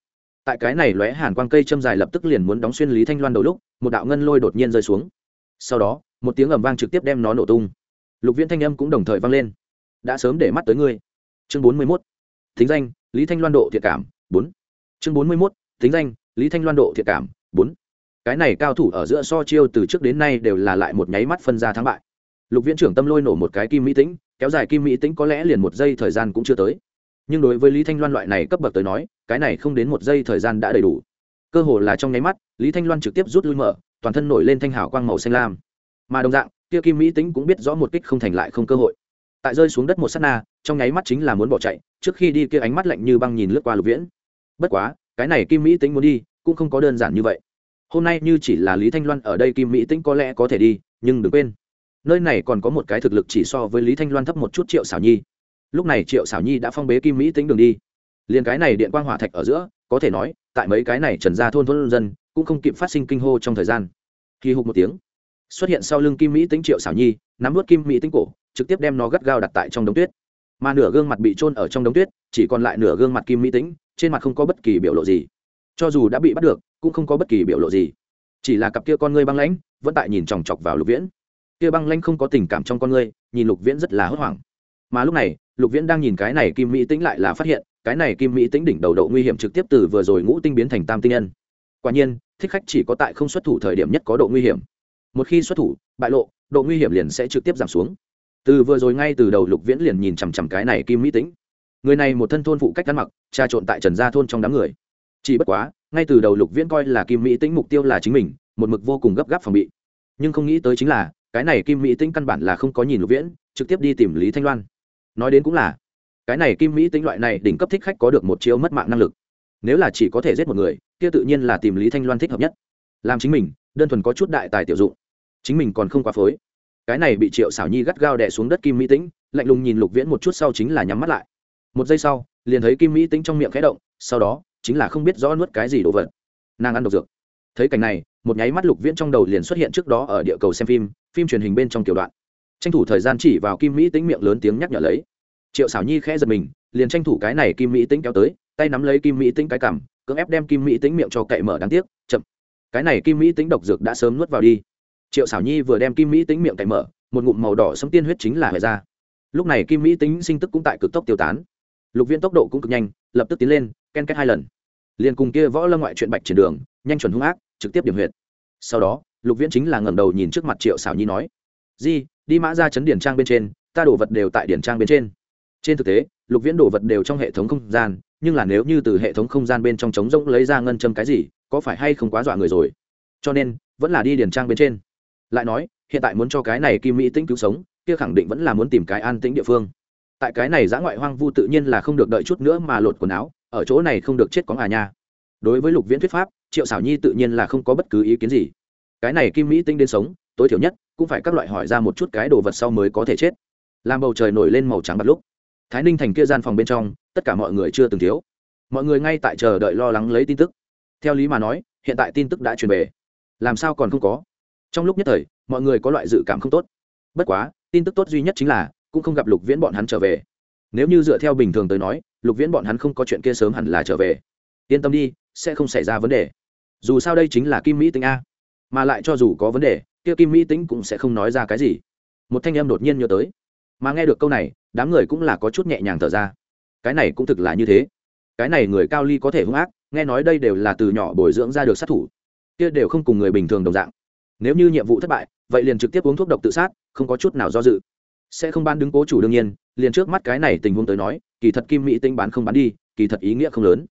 tại cái này lóe hàn quang cây châm dài lập tức liền muốn đóng xuyên lý thanh loan đầu lúc, một đạo ngân lôi đột nhiên rơi xuống. Sau đó, một tiếng ầm vang trực tiếp đem nó nổ tung. Lục viễn thanh âm cũng đồng thời vang lên. Đã sớm để mắt tới ngươi. Chương bốn mươi mốt. Thính danh, lý thanh loan độ thiệt cảm, bốn. Chương bốn mươi mốt. Thính danh, lý thanh loan độ thiệt cảm, bốn cái này cao thủ ở giữa so chiêu từ trước đến nay đều là lại một nháy mắt phân ra thắng bại. Lục viễn trưởng tâm lôi nổ một cái kim mỹ tĩnh, kéo dài kim mỹ tĩnh có lẽ liền một giây thời gian cũng chưa tới. Nhưng đối với lý thanh loan loại này cấp bậc tới nói, cái này không đến một giây thời gian đã đầy đủ. Cơ hồ là trong nháy mắt, lý thanh loan trực tiếp rút lui mở, toàn thân nổi lên thanh hào quang màu xanh lam. Mà đồng dạng, kia kim mỹ tính cũng biết rõ một kích không thành lại không cơ hội. Tại rơi xuống đất một s á t na, trong nháy mắt chính là muốn bỏ chạy, trước khi đi kia ánh mắt lạnh như băng nhìn lướt qua lục viễn. Bất quá, cái này kim mỹ tính muốn đi, cũng không có đơn giản như vậy hôm nay như chỉ là lý thanh loan ở đây kim mỹ tĩnh có lẽ có thể đi, nhưng đừng quên. Nơi này còn có một cái thực lực chỉ so với lý thanh loan thấp một chút triệu xảo nhi. Lúc này triệu xảo nhi đã phong bế kim mỹ tĩnh đường đi. Liền cái này điện quang hỏa thạch ở giữa, có thể nói, tại mấy cái này trần ra thôn thôn dân, cũng không kịp phát sinh kinh hô trong thời gian. Khi hụt một tiếng, xuất hiện sau lưng kim mỹ tính triệu xảo nhi, nắm vớt kim mỹ tính cổ, trực tiếp đem nó gắt gao đặt tại trong đống tuyết. Mà nửa gương mặt bị trôn ở trong đống tuyết, chỉ còn lại nửa gương mặt kim mỹ tính trên mặt không có bất kỳ biểu lộ gì. Cho dù đã bị bắt được cũng không có bất kỳ biểu lộ gì. Chỉ là cặp kia con ngươi băng lãnh, vẫn tại nhìn chòng chọc vào lục viễn. Kia băng lãnh không có tình cảm trong con ngươi, nhìn lục viễn rất là hốt hoảng. Mà lúc này, lục viễn đang nhìn cái này kim mỹ tĩnh lại là phát hiện, cái này kim mỹ tĩnh đỉnh đầu độ nguy hiểm trực tiếp từ vừa rồi ngũ tinh biến thành tam tinh nhân. Quả nhiên, thích khách chỉ có tại không xuất thủ thời điểm nhất có độ nguy hiểm. Một khi xuất thủ, bại lộ, độ nguy hiểm liền sẽ trực tiếp giảm xuống. Từ vừa rồi ngay từ đầu lục viễn liền nhìn chằm chằm cái này kim mỹ tĩnh. Người này một thân thôn phụ cách ăn mặc, trà trộn tại trần gia thôn trong đám người chỉ bất quá, ngay từ đầu lục viễn coi là kim mỹ tĩnh mục tiêu là chính mình, một mực vô cùng gấp gáp phòng bị. Nhưng không nghĩ tới chính là, cái này kim mỹ tĩnh căn bản là không có nhìn lục viễn, trực tiếp đi tìm lý thanh loan. Nói đến cũng là, cái này kim mỹ tĩnh loại này đỉnh cấp thích khách có được một chiêu mất mạng năng lực. Nếu là chỉ có thể giết một người, kia tự nhiên là tìm lý thanh loan thích hợp nhất. Làm chính mình, đơn thuần có chút đại tài tiểu dụng. Chính mình còn không quá phối. Cái này bị triệu xảo nhi gắt gao đè xuống đất kim mỹ tĩnh, lạnh lùng nhìn lục viễn một chút sau chính là nhắm mắt lại. Một giây sau, liền thấy kim mỹ tĩnh trong miệng khẽ động, sau đó chính là không biết rõ nuốt cái gì đồ vật. Nàng ăn độc dược. Thấy cảnh này, một nháy mắt lục viễn trong đầu liền xuất hiện trước đó ở địa cầu xem phim phim truyền hình bên trong kiểu đoạn. Tranh thủ thời gian chỉ vào kim mỹ tính miệng lớn tiếng nhắc nhở lấy. Triệu xảo nhi khẽ giật mình, liền tranh thủ cái này kim mỹ tính kéo tới, tay nắm lấy kim mỹ tính cái cằm, cưỡng ép đem kim mỹ tính miệng cho cậy mở đáng tiếc, chậm. Cái này kim mỹ tính độc dược đã sớm nuốt vào đi. Triệu xảo nhi vừa đem kim mỹ tính miệng cậy mở, một ngụm màu đỏ sấm tiên huyết chính là hệ ra. Lúc này kim mỹ tính sinh tức cũng tại cực tốc tiêu tán. Lục viên tốc độ cũng cực nhanh, lập tức tiến lên, ken két hai lần liền cùng kia võ lâm ngoại chuyện bạch triển đường, nhanh chuẩn hung ác, trực tiếp điểm huyệt. Sau đó, lục viễn chính là ngẩng đầu nhìn trước mặt triệu xảo nhi nói, di, đi mã ra chấn điển trang bên trên, ta đổ vật đều tại điển trang bên trên. Trên thực tế, lục viễn đổ vật đều trong hệ thống không gian, nhưng là nếu như từ hệ thống không gian bên trong trống rỗng lấy ra ngân châm cái gì, có phải hay không quá dọa người rồi? Cho nên, vẫn là đi điển trang bên trên. Lại nói, hiện tại muốn cho cái này kim mỹ tĩnh cứu sống, kia khẳng định vẫn là muốn tìm cái an tĩnh địa phương. Tại cái này giã ngoại hoang vu tự nhiên là không được đợi chút nữa mà lột quần áo ở chỗ này không được chết có à nha. Đối với lục viễn thuyết pháp, triệu xảo nhi tự nhiên là không có bất cứ ý kiến gì. Cái này kim mỹ tinh đến sống, tối thiểu nhất cũng phải các loại hỏi ra một chút cái đồ vật sau mới có thể chết. Làm bầu trời nổi lên màu trắng bật lúc, thái ninh thành kia gian phòng bên trong, tất cả mọi người chưa từng thiếu. Mọi người ngay tại chờ đợi lo lắng lấy tin tức. Theo lý mà nói, hiện tại tin tức đã truyền về. Làm sao còn không có? Trong lúc nhất thời, mọi người có loại dự cảm không tốt. Bất quá, tin tức tốt duy nhất chính là, cũng không gặp lục viễn bọn hắn trở về. Nếu như dựa theo bình thường tới nói lục viễn bọn hắn không có chuyện kia sớm hẳn là trở về. Yên tâm đi, sẽ không xảy ra vấn đề. Dù sao đây chính là kim mỹ tính a. Mà lại cho dù có vấn đề, kia kim mỹ tính cũng sẽ không nói ra cái gì. Một thanh em đột nhiên nhớ tới. Mà nghe được câu này, đám người cũng là có chút nhẹ nhàng thở ra. Cái này cũng thực là như thế. Cái này người cao ly có thể hung ác, nghe nói đây đều là từ nhỏ bồi dưỡng ra được sát thủ. Kia đều không cùng người bình thường đồng dạng. Nếu như nhiệm vụ thất bại, vậy liền trực tiếp uống thuốc độc tự sát, không có chút nào do dự. Sẽ không ban đứng cố chủ đương nhiên, liền trước mắt cái này tình huống tới nói kỳ thật kim mỹ tinh bán không bán đi, kỳ thật ý nghĩa không lớn.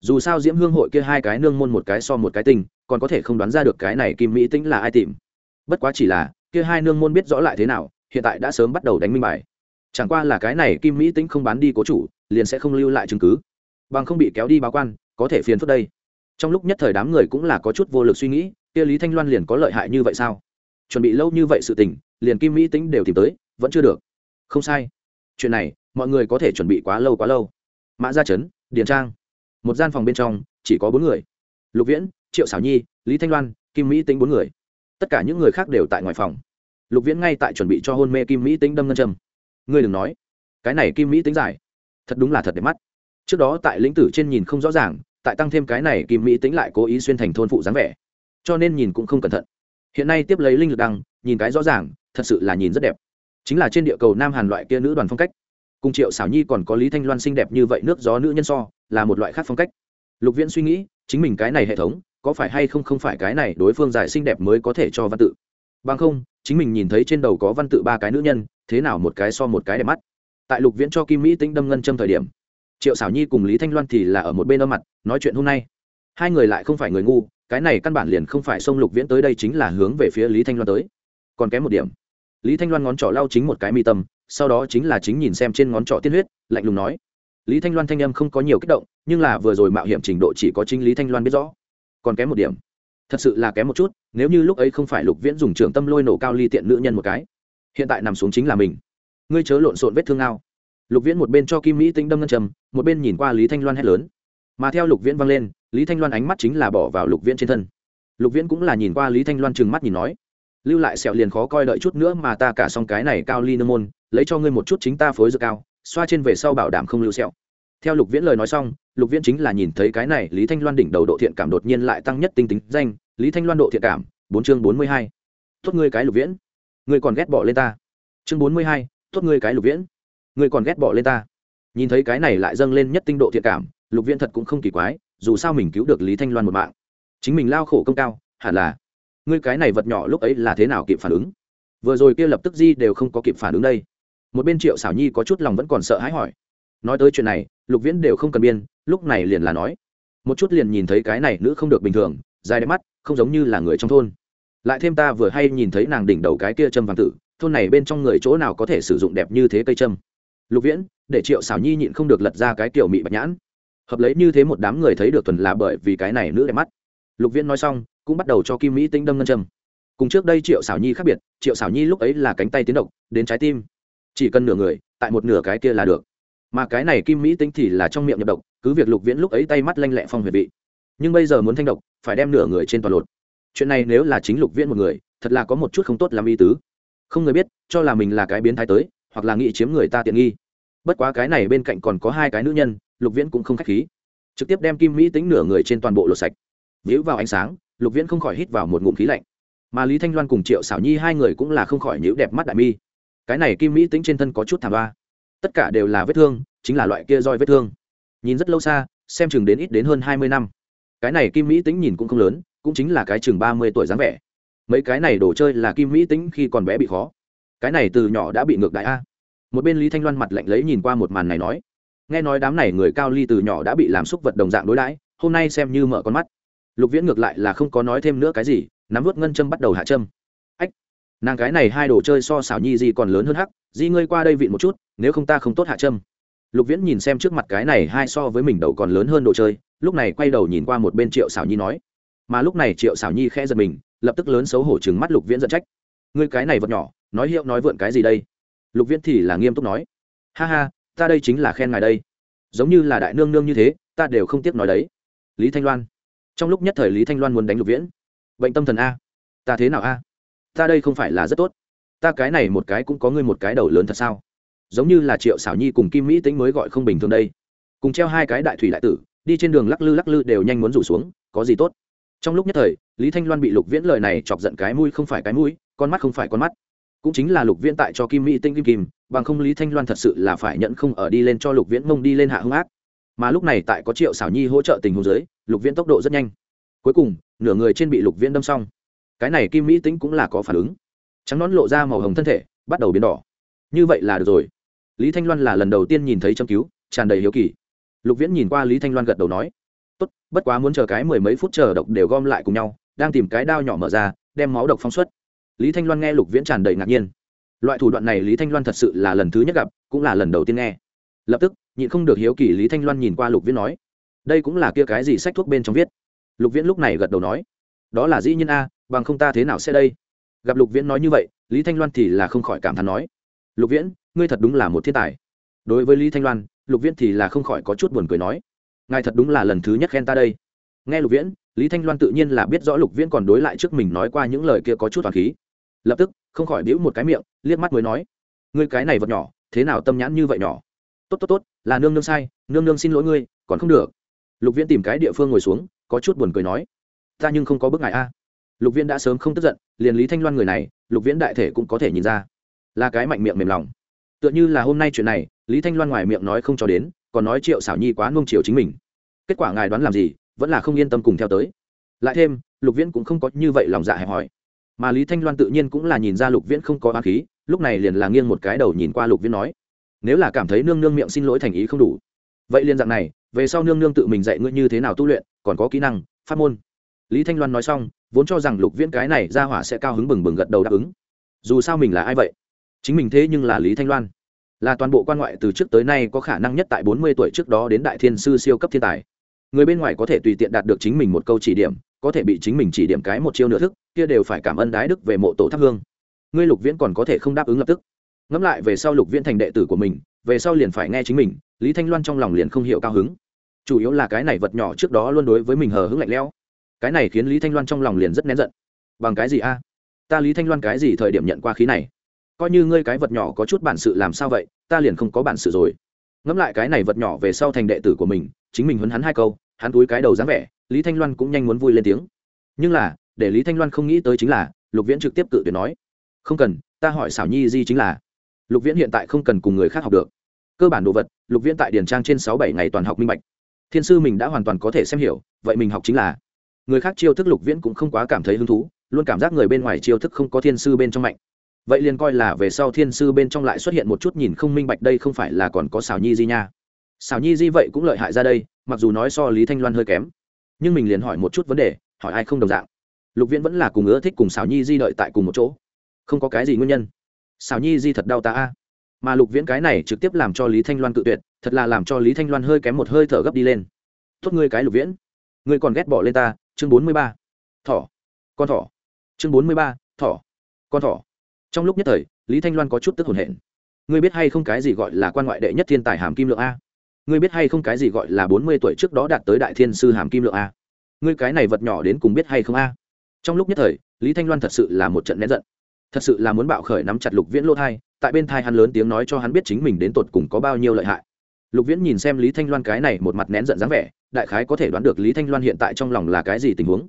Dù sao diễm hương hội kia hai cái nương môn một cái so một cái tình, còn có thể không đoán ra được cái này kim mỹ tĩnh là ai tìm. Bất quá chỉ là, kia hai nương môn biết rõ lại thế nào, hiện tại đã sớm bắt đầu đánh minh bài. Chẳng qua là cái này kim mỹ tĩnh không bán đi cố chủ, liền sẽ không lưu lại chứng cứ. Bằng không bị kéo đi báo quan, có thể phiền phức đây. Trong lúc nhất thời đám người cũng là có chút vô lực suy nghĩ, kia lý thanh loan liền có lợi hại như vậy sao? Chuẩn bị lâu như vậy sự tình, liền kim mỹ tĩnh đều tìm tới, vẫn chưa được. Không sai. Chuyện này mọi người có thể chuẩn bị quá lâu quá lâu. Mã gia trấn, điền trang. Một gian phòng bên trong, chỉ có bốn người. Lục viễn, triệu xảo nhi, lý thanh loan, kim mỹ tính bốn người. Tất cả những người khác đều tại ngoài phòng. Lục viễn ngay tại chuẩn bị cho hôn mê kim mỹ tính đâm ngân châm. Ngươi đừng nói. Cái này kim mỹ tính giải. thật đúng là thật đẹp mắt. Trước đó tại lĩnh tử trên nhìn không rõ ràng, tại tăng thêm cái này kim mỹ tính lại cố ý xuyên thành thôn phụ dáng vẻ. Cho nên nhìn cũng không cẩn thận. Hiện nay tiếp lấy linh lực đăng, nhìn cái rõ ràng, thật sự là nhìn rất đẹp. Chính là trên địa cầu nam hàn loại kia nữ đoàn phong cách cùng triệu xảo nhi còn có lý thanh loan xinh đẹp như vậy nước gió nữ nhân so, là một loại khác phong cách. Lục viễn suy nghĩ, chính mình cái này hệ thống, có phải hay không không phải cái này đối phương giải xinh đẹp mới có thể cho văn tự? Bằng không, chính mình nhìn thấy trên đầu có văn tự ba cái nữ nhân, thế nào một cái so một cái đẹp mắt? Tại lục viễn cho kim mỹ tĩnh đâm ngân châm thời điểm, triệu xảo nhi cùng lý thanh loan thì là ở một bên âm mặt, nói chuyện hôm nay. Hai người lại không phải người ngu, cái này căn bản liền không phải xông lục viễn tới đây chính là hướng về phía lý thanh loan tới. Còn kém một điểm. Lý thanh loan ngón trỏ lau chính một cái mi tâm sau đó chính là chính nhìn xem trên ngón trỏ tiên huyết, lạnh lùng nói. Lý thanh loan thanh âm không có nhiều kích động, nhưng là vừa rồi mạo hiểm trình độ chỉ có chính lý thanh loan biết rõ. Còn kém một điểm. Thật sự là kém một chút, nếu như lúc ấy không phải lục viễn dùng trường tâm lôi nổ cao ly tiện nữ nhân một cái, hiện tại nằm xuống chính là mình. Ngươi chớ lộn xộn vết thương ao. Lục viễn một bên cho kim mỹ tinh đâm ngân trầm, một bên nhìn qua lý thanh loan hét lớn. Mà theo lục viễn vang lên, lý thanh loan ánh mắt chính là bỏ vào lục viễn trên thân. Lục viễn cũng là nhìn qua lý thanh loan trừng mắt nhìn nói lưu lại sẹo liền khó coi đợi chút nữa mà ta cả xong cái này cao ly nương môn, lấy cho ngươi một chút chính ta phối dược cao, xoa trên về sau bảo đảm không lưu sẹo. Theo lục viễn lời nói xong, lục viễn chính là nhìn thấy cái này lý thanh loan đỉnh đầu độ thiện cảm đột nhiên lại tăng nhất tinh tính danh, lý thanh loan độ thiện cảm, bốn chương bốn mươi hai. Tốt ngươi cái lục viễn. Ngươi còn ghét bỏ lên ta. Chương bốn mươi hai, tốt ngươi cái lục viễn. Ngươi còn ghét bỏ lên ta. Nhìn thấy cái này lại dâng lên nhất tinh độ thiện cảm, lục viễn thật cũng không kỳ quái, dù sao mình cứu được lý thanh loan một mạng. Chính mình lao khổ công cao, hẳn là ngươi cái này vật nhỏ lúc ấy là thế nào kịp phản ứng? Vừa rồi kia lập tức di đều không có kịp phản ứng đây. Một bên triệu xảo nhi có chút lòng vẫn còn sợ hãi hỏi. Nói tới chuyện này, lục viễn đều không cần biên, lúc này liền là nói. Một chút liền nhìn thấy cái này nữ không được bình thường, dài đẹp mắt, không giống như là người trong thôn. Lại thêm ta vừa hay nhìn thấy nàng đỉnh đầu cái kia châm vàng tử, thôn này bên trong người chỗ nào có thể sử dụng đẹp như thế cây châm? Lục viễn, để triệu xảo nhi nhịn không được lật ra cái kiểu mị bạch nhãn. Hợp lấy như thế một đám người thấy được thuần là bởi vì cái này nữ đẹp mắt. Lục viễn nói xong cũng bắt đầu cho kim mỹ tinh đâm ngân châm. Cùng trước đây triệu xảo nhi khác biệt, triệu xảo nhi lúc ấy là cánh tay tiến độc, đến trái tim. Chỉ cần nửa người, tại một nửa cái kia là được. Mà cái này kim mỹ Tinh thì là trong miệng nhập độc, cứ việc lục viễn lúc ấy tay mắt lanh lẹ phong huyệt vị. Nhưng bây giờ muốn thanh độc, phải đem nửa người trên toàn lột. Chuyện này nếu là chính lục viễn một người, thật là có một chút không tốt làm y tứ. Không người biết, cho là mình là cái biến thái tới, hoặc là nghĩ chiếm người ta tiện nghi. Bất quá cái này bên cạnh còn có hai cái nữ nhân, lục viễn cũng không k h á c h khí. Trực tiếp đem kim mỹ tính nửa người trên toàn bộ lột sạch. Víu vào ánh sáng lục viễn không khỏi hít vào một ngụm khí lạnh. Mà lý thanh loan cùng triệu xảo nhi hai người cũng là không khỏi nhữ đẹp mắt đại mi. Cái này kim mỹ tính trên thân có chút thảm ba tất cả đều là vết thương, chính là loại kia roi vết thương. Nhìn rất lâu xa, xem chừng đến ít đến hơn hai mươi năm. Cái này kim mỹ tính nhìn cũng không lớn, cũng chính là cái chừng ba mươi tuổi dáng vẻ. Mấy cái này đồ chơi là kim mỹ tính khi còn bé bị khó. Cái này từ nhỏ đã bị ngược đại a. Một bên lý thanh loan mặt lạnh lấy nhìn qua một màn này nói, nghe nói đám này người cao ly từ nhỏ đã bị làm xúc vật đồng dạng đối đãi, hôm nay xem như mở con mắt lục viễn ngược lại là không có nói thêm nữa cái gì, nắm vút ngân châm bắt đầu hạ châm. Ách, nàng cái này hai đồ chơi so xảo nhi gì còn lớn hơn hắc, di ngươi qua đây vịn một chút, nếu không ta không tốt hạ châm. Lục viễn nhìn xem trước mặt cái này hai so với mình đầu còn lớn hơn đồ chơi, lúc này quay đầu nhìn qua một bên triệu xảo nhi nói. Mà lúc này triệu xảo nhi khẽ giật mình, lập tức lớn xấu hổ chừng mắt lục viễn giận trách. Ngươi cái này vật nhỏ, nói hiệu nói vượn cái gì đây? Lục viễn thì là nghiêm túc nói. Ha ha, ta đây chính là khen ngài đây. Giống như là đại nương nương như thế, ta đều không tiếc nói đấy. Lý thanh loan trong lúc nhất thời lý thanh loan muốn đánh lục viễn bệnh tâm thần a ta thế nào a ta đây không phải là rất tốt ta cái này một cái cũng có ngươi một cái đầu lớn thật sao giống như là triệu xảo nhi cùng kim mỹ tính mới gọi không bình thường đây cùng treo hai cái đại thủy đại tử đi trên đường lắc lư lắc lư đều nhanh muốn rủ xuống có gì tốt trong lúc nhất thời lý thanh loan bị lục viễn lời này chọc giận cái mũi không phải cái mũi con mắt không phải con mắt cũng chính là lục viễn tại cho kim mỹ tinh kim kim bằng không lý thanh loan thật sự là phải nhận không ở đi lên cho lục viễn mông đi lên hạ hung ác mà lúc này tại có triệu xảo nhi hỗ trợ tình huống dưới, lục viễn tốc độ rất nhanh. Cuối cùng, nửa người trên bị lục viễn đâm xong. Cái này kim mỹ tính cũng là có phản ứng. Trắng nón lộ ra màu hồng thân thể, bắt đầu biến đỏ. Như vậy là được rồi. Lý thanh loan là lần đầu tiên nhìn thấy châm cứu, tràn đầy hiếu kỳ. Lục viễn nhìn qua lý thanh loan gật đầu nói, tốt, bất quá muốn chờ cái mười mấy phút chờ độc đều gom lại cùng nhau, đang tìm cái đao nhỏ mở ra, đem máu độc phóng xuất. Lý thanh loan nghe lục viễn tràn đầy ngạc nhiên. Loại thủ đoạn này lý thanh loan thật sự là lần thứ nhất gặp, cũng là lần đầu tiên nghe. Lập tức nhịn không được hiếu kỳ lý thanh loan nhìn qua lục viễn nói, đây cũng là kia cái gì sách thuốc bên trong viết? Lục viễn lúc này gật đầu nói, đó là dĩ nhiên a, bằng không ta thế nào sẽ đây? Gặp lục viễn nói như vậy, lý thanh loan thì là không khỏi cảm thán nói, lục viễn, ngươi thật đúng là một thiên tài. Đối với lý thanh loan, lục viễn thì là không khỏi có chút buồn cười nói, ngài thật đúng là lần thứ nhất khen ta đây. Nghe lục viễn, lý thanh loan tự nhiên là biết rõ lục viễn còn đối lại trước mình nói qua những lời kia có chút toàn khí. Lập tức, không khỏi đĩu một cái miệng, liếc mắt mới nói, ngươi cái này vật nhỏ, thế nào tâm nhãn như vậy nhỏ? Tốt tốt tốt, là nương nương sai, nương nương xin lỗi ngươi, còn không được. Lục viễn tìm cái địa phương ngồi xuống, có chút buồn cười nói, ta nhưng không có bức ngại a. Lục viễn đã sớm không tức giận, liền lý thanh loan người này, lục viễn đại thể cũng có thể nhìn ra, là cái mạnh miệng mềm lòng. Tựa như là hôm nay chuyện này, lý thanh loan ngoài miệng nói không cho đến, còn nói triệu xảo nhi quá nung chiều chính mình. Kết quả ngài đoán làm gì, vẫn là không yên tâm cùng theo tới. Lại thêm, lục viễn cũng không có như vậy lòng dạ hẹp hòi. Mà lý thanh loan tự nhiên cũng là nhìn ra lục viễn không có á khí, lúc này liền là nghiêng một cái đầu nhìn qua lục viễn nói nếu là cảm thấy nương nương miệng xin lỗi thành ý không đủ. Vậy liền dạng này, về sau nương nương tự mình dạy ngươi như thế nào tu luyện, còn có kỹ năng phát môn. Lý thanh loan nói xong, vốn cho rằng lục viễn cái này ra hỏa sẽ cao hứng bừng bừng gật đầu đáp ứng. Dù sao mình là ai vậy? Chính mình thế nhưng là lý thanh loan. Là toàn bộ quan ngoại từ trước tới nay có khả năng nhất tại bốn mươi tuổi trước đó đến đại thiên sư siêu cấp thiên tài. Người bên ngoài có thể tùy tiện đạt được chính mình một câu chỉ điểm, có thể bị chính mình chỉ điểm cái một chiêu nửa thức, kia đều phải cảm ơn đái đức về mộ tổ thắp hương. Ngươi lục viễn còn có thể không đáp ứng lập tức ngẫm lại về sau lục viễn thành đệ tử của mình, về sau liền phải nghe chính mình, lý thanh loan trong lòng liền không hiểu cao hứng. Chủ yếu là cái này vật nhỏ trước đó luôn đối với mình hờ hững lạnh lẽo. Cái này khiến lý thanh loan trong lòng liền rất nén giận. Bằng cái gì a? Ta lý thanh loan cái gì thời điểm nhận qua khí này? Coi như ngươi cái vật nhỏ có chút bản sự làm sao vậy, ta liền không có bản sự rồi. Ngẫm lại cái này vật nhỏ về sau thành đệ tử của mình, chính mình huấn hắn hai câu, hắn túi cái đầu dáng vẻ, lý thanh loan cũng nhanh muốn vui lên tiếng. Nhưng là, để lý thanh loan không nghĩ tới chính là, lục viễn trực tiếp cự tuyệt nói, không cần, ta hỏi xảo nhi di chính là lục viễn hiện tại không cần cùng người khác học được. Cơ bản đồ vật, lục viễn tại điền trang trên sáu bảy ngày toàn học minh bạch. Thiên sư mình đã hoàn toàn có thể xem hiểu, vậy mình học chính là. Người khác chiêu thức lục viễn cũng không quá cảm thấy hứng thú, luôn cảm giác người bên ngoài chiêu thức không có thiên sư bên trong mạnh. Vậy liền coi là về sau thiên sư bên trong lại xuất hiện một chút nhìn không minh bạch đây không phải là còn có xảo nhi di nha. Xảo nhi di vậy cũng lợi hại ra đây, mặc dù nói so lý thanh loan hơi kém, nhưng mình liền hỏi một chút vấn đề, hỏi ai không đồng dạng. Lục viễn vẫn là cùng ưa thích cùng xảo nhi di đợi tại cùng một chỗ. Không có cái gì nguyên nhân xảo nhi di thật đau ta a. Mà lục viễn cái này trực tiếp làm cho lý thanh loan cự tuyệt, thật là làm cho lý thanh loan hơi kém một hơi thở gấp đi lên. Tốt ngươi cái lục viễn. Ngươi còn ghét bỏ lên ta, chương bốn mươi ba. Thỏ. Con thỏ. Chương bốn mươi ba, thỏ. Con thỏ. Trong lúc nhất thời, lý thanh loan có chút tức hồn hển. Ngươi biết hay không cái gì gọi là quan ngoại đệ nhất thiên tài hàm kim lượng a? Ngươi biết hay không cái gì gọi là bốn mươi tuổi trước đó đạt tới đại thiên sư hàm kim lượng a? Ngươi cái này vật nhỏ đến cùng biết hay không a? Trong lúc nhất thời, lý thanh loan thật sự là một trận nén giận thật sự là muốn bạo khởi nắm chặt lục viễn lỗ thai, tại bên thai hắn lớn tiếng nói cho hắn biết chính mình đến tột cùng có bao nhiêu lợi hại. Lục viễn nhìn xem lý thanh loan cái này một mặt nén giận dáng vẻ, đại khái có thể đoán được lý thanh loan hiện tại trong lòng là cái gì tình huống.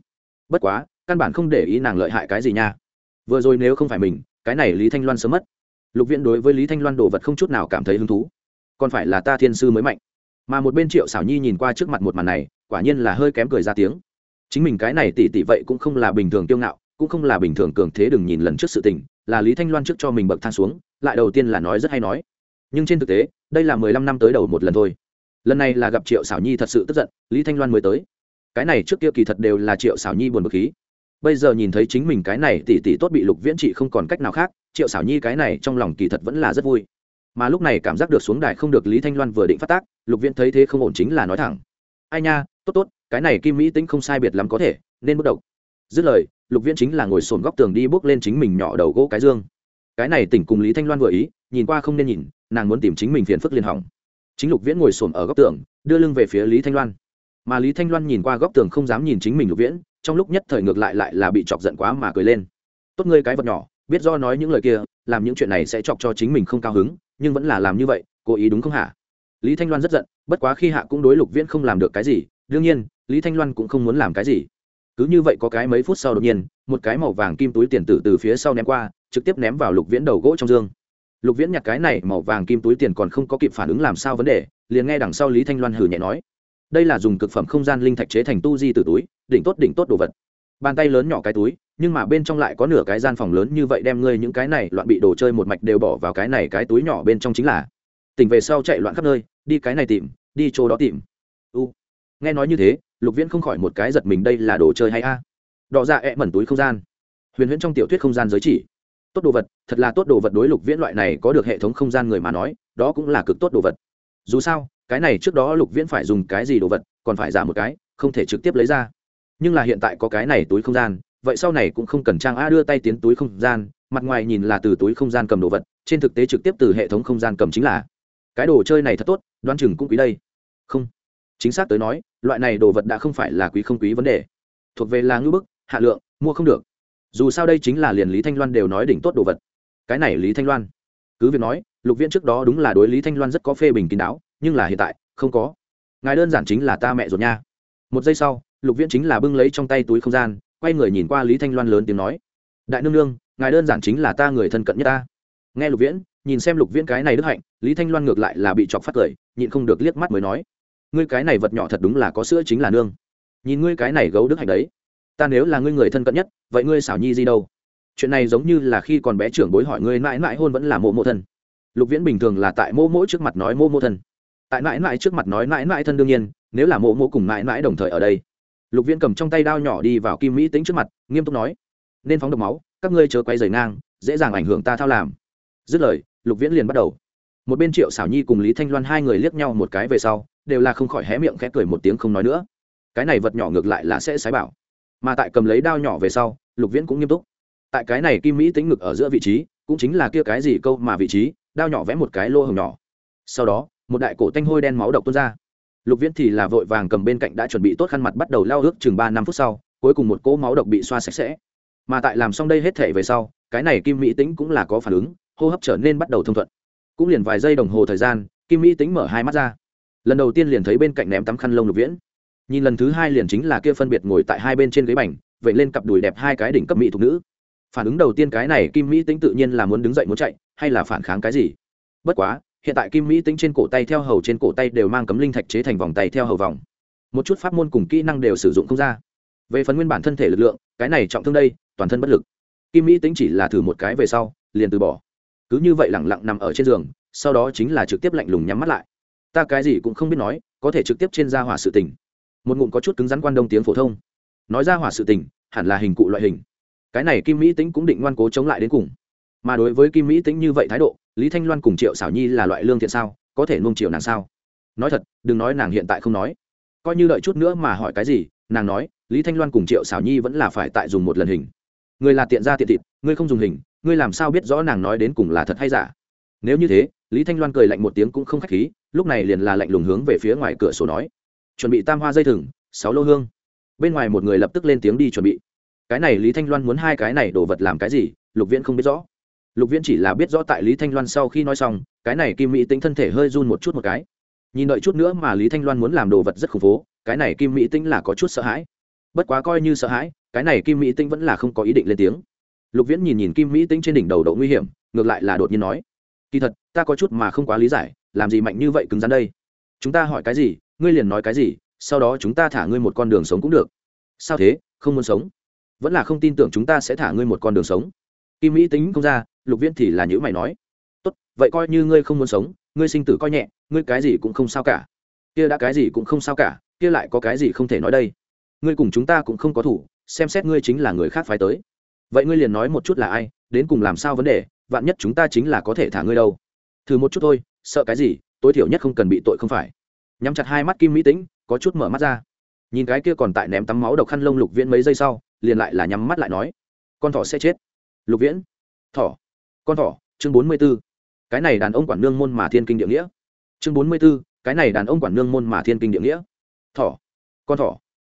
Bất quá, căn bản không để ý nàng lợi hại cái gì nha. Vừa rồi nếu không phải mình, cái này lý thanh loan sớm mất. Lục viễn đối với lý thanh loan đồ vật không chút nào cảm thấy hứng thú. Còn phải là ta thiên sư mới mạnh. Mà một bên triệu xảo nhi nhìn qua trước mặt một màn này, quả nhiên là hơi kém cười ra tiếng. Chính mình cái này tỉ tỉ vậy cũng không là bình thường tiêu ngạo cũng không là bình thường cường thế đừng nhìn lần trước sự tình, là lý thanh loan trước cho mình bậc thang xuống, lại đầu tiên là nói rất hay nói. Nhưng trên thực tế, đây là mười lăm năm tới đầu một lần thôi. Lần này là gặp triệu xảo nhi thật sự tức giận, lý thanh loan mới tới. Cái này trước kia kỳ thật đều là triệu xảo nhi buồn bực khí. Bây giờ nhìn thấy chính mình cái này tỉ tỉ tốt bị lục viễn trị không còn cách nào khác, triệu xảo nhi cái này trong lòng kỳ thật vẫn là rất vui. Mà lúc này cảm giác được xuống đài không được lý thanh loan vừa định phát tác, lục viễn thấy thế không ổn chính là nói thẳng. Ai nha, tốt tốt, cái này kim mỹ tính không sai biệt lắm có thể, nên bước đầu dứt lời lục viễn chính là ngồi sồn góc tường đi bước lên chính mình nhỏ đầu gỗ cái dương. Cái này tỉnh cùng lý thanh loan vừa ý, nhìn qua không nên nhìn, nàng muốn tìm chính mình phiền phức liên hỏng. Chính lục viễn ngồi sồn ở góc tường, đưa lưng về phía lý thanh loan. Mà lý thanh loan nhìn qua góc tường không dám nhìn chính mình lục viễn, trong lúc nhất thời ngược lại lại là bị chọc giận quá mà cười lên. Tốt ngươi cái vật nhỏ, biết do nói những lời kia, làm những chuyện này sẽ chọc cho chính mình không cao hứng, nhưng vẫn là làm như vậy, cố ý đúng không hả? Lý thanh loan rất giận, bất quá khi hạ cũng đối lục viễn không làm được cái gì, đương nhiên, lý thanh loan cũng không muốn làm cái gì cứ như vậy có cái mấy phút sau đột nhiên, một cái màu vàng kim túi tiền tử từ phía sau ném qua, trực tiếp ném vào lục viễn đầu gỗ trong dương. Lục viễn nhặt cái này màu vàng kim túi tiền còn không có kịp phản ứng làm sao vấn đề, liền nghe đằng sau lý thanh loan hừ nhẹ nói. Đây là dùng cực phẩm không gian linh thạch chế thành tu di từ túi, đỉnh tốt đỉnh tốt đồ vật. Bàn tay lớn nhỏ cái túi, nhưng mà bên trong lại có nửa cái gian phòng lớn như vậy đem ngươi những cái này loạn bị đồ chơi một mạch đều bỏ vào cái này cái túi nhỏ bên trong chính là. Tỉnh về sau chạy loạn khắp nơi, đi cái này tìm, đi chỗ đó tìm. U. Nghe nói như thế lục viễn không khỏi một cái giật mình đây là đồ chơi hay a. À? đọ ra e mẩn túi không gian. Huyền huyễn trong tiểu thuyết không gian giới chỉ. Tốt đồ vật, thật là tốt đồ vật đối lục viễn loại này có được hệ thống không gian người mà nói, đó cũng là cực tốt đồ vật. Dù sao, cái này trước đó lục viễn phải dùng cái gì đồ vật, còn phải giả một cái, không thể trực tiếp lấy ra. Nhưng là hiện tại có cái này túi không gian, vậy sau này cũng không cần trang a đưa tay tiến túi không gian, mặt ngoài nhìn là từ túi không gian cầm đồ vật, trên thực tế trực tiếp từ hệ thống không gian cầm chính là. Cái đồ chơi này thật tốt đoan chừng cũng quý đây. Không chính xác tới nói, loại này đồ vật đã không phải là quý không quý vấn đề. Thuộc về là ngưỡng bức, hạ lượng, mua không được. Dù sao đây chính là liền lý thanh loan đều nói đỉnh tốt đồ vật. Cái này lý thanh loan. Cứ việc nói, lục viễn trước đó đúng là đối lý thanh loan rất có phê bình kín đáo, nhưng là hiện tại, không có. Ngài đơn giản chính là ta mẹ ruột nha. Một giây sau, lục viễn chính là bưng lấy trong tay túi không gian, quay người nhìn qua lý thanh loan lớn tiếng nói. Đại nương nương, ngài đơn giản chính là ta người thân cận nhất ta. Nghe lục viễn, nhìn xem lục viễn cái này đức hạnh, lý thanh loan ngược lại là bị chọc phát cười, nhịn không được liếc mắt mới nói ngươi cái này vật nhỏ thật đúng là có sữa chính là nương. Nhìn ngươi cái này gấu đức hạnh đấy, ta nếu là ngươi người thân cận nhất, vậy ngươi xảo nhi gì đâu? Chuyện này giống như là khi còn bé trưởng bối hỏi ngươi mãi mãi hôn vẫn là mộ mộ thân. Lục viễn bình thường là tại mô mỗi trước mặt nói mô mô thân. Tại mãi mãi trước mặt nói mãi mãi thân đương nhiên, nếu là mộ mộ cùng mãi mãi đồng thời ở đây. Lục viễn cầm trong tay đao nhỏ đi vào kim mỹ tính trước mặt, nghiêm túc nói, nên phóng độc máu, các ngươi chớ quay rời ngang, dễ dàng ảnh hưởng ta thao làm. Dứt lời, lục viễn liền bắt đầu. Một bên triệu xảo nhi cùng lý thanh loan hai người liếc nhau một cái về sau đều là không khỏi hé miệng khẽ cười một tiếng không nói nữa. Cái này vật nhỏ ngược lại là sẽ sái bảo. Mà tại cầm lấy đao nhỏ về sau, lục viễn cũng nghiêm túc. Tại cái này kim mỹ tính ngực ở giữa vị trí, cũng chính là kia cái gì câu mà vị trí, đao nhỏ vẽ một cái lô hồng nhỏ. Sau đó, một đại cổ tanh hôi đen máu độc tuôn ra. Lục viễn thì là vội vàng cầm bên cạnh đã chuẩn bị tốt khăn mặt bắt đầu lao ước chừng ba năm phút sau, cuối cùng một cỗ máu độc bị xoa sạch sẽ. Mà tại làm xong đây hết thể về sau, cái này kim mỹ tính cũng là có phản ứng, hô hấp trở nên bắt đầu thông thuận. Cũng liền vài giây đồng hồ thời gian, kim mỹ tính mở hai mắt ra lần đầu tiên liền thấy bên cạnh ném tắm khăn lông lục viễn. Nhìn lần thứ hai liền chính là kia phân biệt ngồi tại hai bên trên ghế bành, vậy lên cặp đùi đẹp hai cái đỉnh cấp mỹ thục nữ. Phản ứng đầu tiên cái này kim mỹ tính tự nhiên là muốn đứng dậy muốn chạy, hay là phản kháng cái gì? Bất quá, hiện tại kim mỹ tính trên cổ tay theo hầu trên cổ tay đều mang cấm linh thạch chế thành vòng tay theo hầu vòng. Một chút pháp môn cùng kỹ năng đều sử dụng không ra. Về phần nguyên bản thân thể lực lượng, cái này trọng thương đây, toàn thân bất lực. Kim mỹ tính chỉ là thử một cái về sau, liền từ bỏ. Cứ như vậy lẳng lặng nằm ở trên giường, sau đó chính là trực tiếp lạnh lùng nhắm mắt lại ta cái gì cũng không biết nói, có thể trực tiếp trên ra hỏa sự tình. Một ngụm có chút cứng rắn quan đông tiếng phổ thông. Nói ra hỏa sự tình, hẳn là hình cụ loại hình. Cái này kim mỹ tính cũng định ngoan cố chống lại đến cùng. Mà đối với kim mỹ tính như vậy thái độ, lý thanh loan cùng triệu xảo nhi là loại lương thiện sao, có thể nung triệu nàng sao? Nói thật, đừng nói nàng hiện tại không nói. Coi như đợi chút nữa mà hỏi cái gì, nàng nói, lý thanh loan cùng triệu xảo nhi vẫn là phải tại dùng một lần hình. Người là tiện ra tiện thịt ngươi không dùng hình ngươi làm sao biết rõ nàng nói đến cùng là thật hay giả? Nếu như thế lý thanh loan cười lạnh một tiếng cũng không k h á c h khí, lúc này liền là lạnh lùng hướng về phía ngoài cửa sổ nói, chuẩn bị tam hoa dây thừng, sáu lô hương. Bên ngoài một người lập tức lên tiếng đi chuẩn bị. Cái này lý thanh loan muốn hai cái này đồ vật làm cái gì, lục viễn không biết rõ. Lục viễn chỉ là biết rõ tại lý thanh loan sau khi nói xong, cái này kim mỹ tính thân thể hơi run một chút một cái. Nhìn đợi chút nữa mà lý thanh loan muốn làm đồ vật rất khủng phố cái này kim mỹ tính là có chút sợ hãi. Bất quá coi như sợ hãi, cái này kim mỹ Tinh vẫn là không có ý định lên tiếng. Lục viễn nhìn nhìn kim mỹ Tinh trên đỉnh đầu độ nguy hiểm, ngược lại là đột nhiên nói kỳ thật, ta có chút mà không quá lý giải, làm gì mạnh như vậy cứng rắn đây? Chúng ta hỏi cái gì, ngươi liền nói cái gì, sau đó chúng ta thả ngươi một con đường sống cũng được. Sao thế, không muốn sống? Vẫn là không tin tưởng chúng ta sẽ thả ngươi một con đường sống. Kim mỹ tính không ra, lục viễn thì là nhữ mày nói. Tốt, vậy coi như ngươi không muốn sống, ngươi sinh tử coi nhẹ, ngươi cái gì cũng không sao cả. Kia đã cái gì cũng không sao cả, kia lại có cái gì không thể nói đây? Ngươi cùng chúng ta cũng không có thủ, xem xét ngươi chính là người khác phái tới. Vậy ngươi liền nói một chút là ai, đến cùng làm sao vấn đề vạn nhất chúng ta chính là có thể thả ngươi đâu. Thử một chút thôi, sợ cái gì, tối thiểu nhất không cần bị tội không phải. Nhắm chặt hai mắt kim mỹ tĩnh, có chút mở mắt ra. Nhìn cái kia còn tại ném tắm máu độc khăn lông lục viễn mấy giây sau, liền lại là nhắm mắt lại nói, con thỏ sẽ chết. Lục viễn? Thỏ. Con thỏ, chương bốn mươi b ố cái này đàn ông quản nương môn mà thiên kinh địa nghĩa. Chương bốn mươi b ố cái này đàn ông quản nương môn mà thiên kinh địa nghĩa. Thỏ. Con thỏ.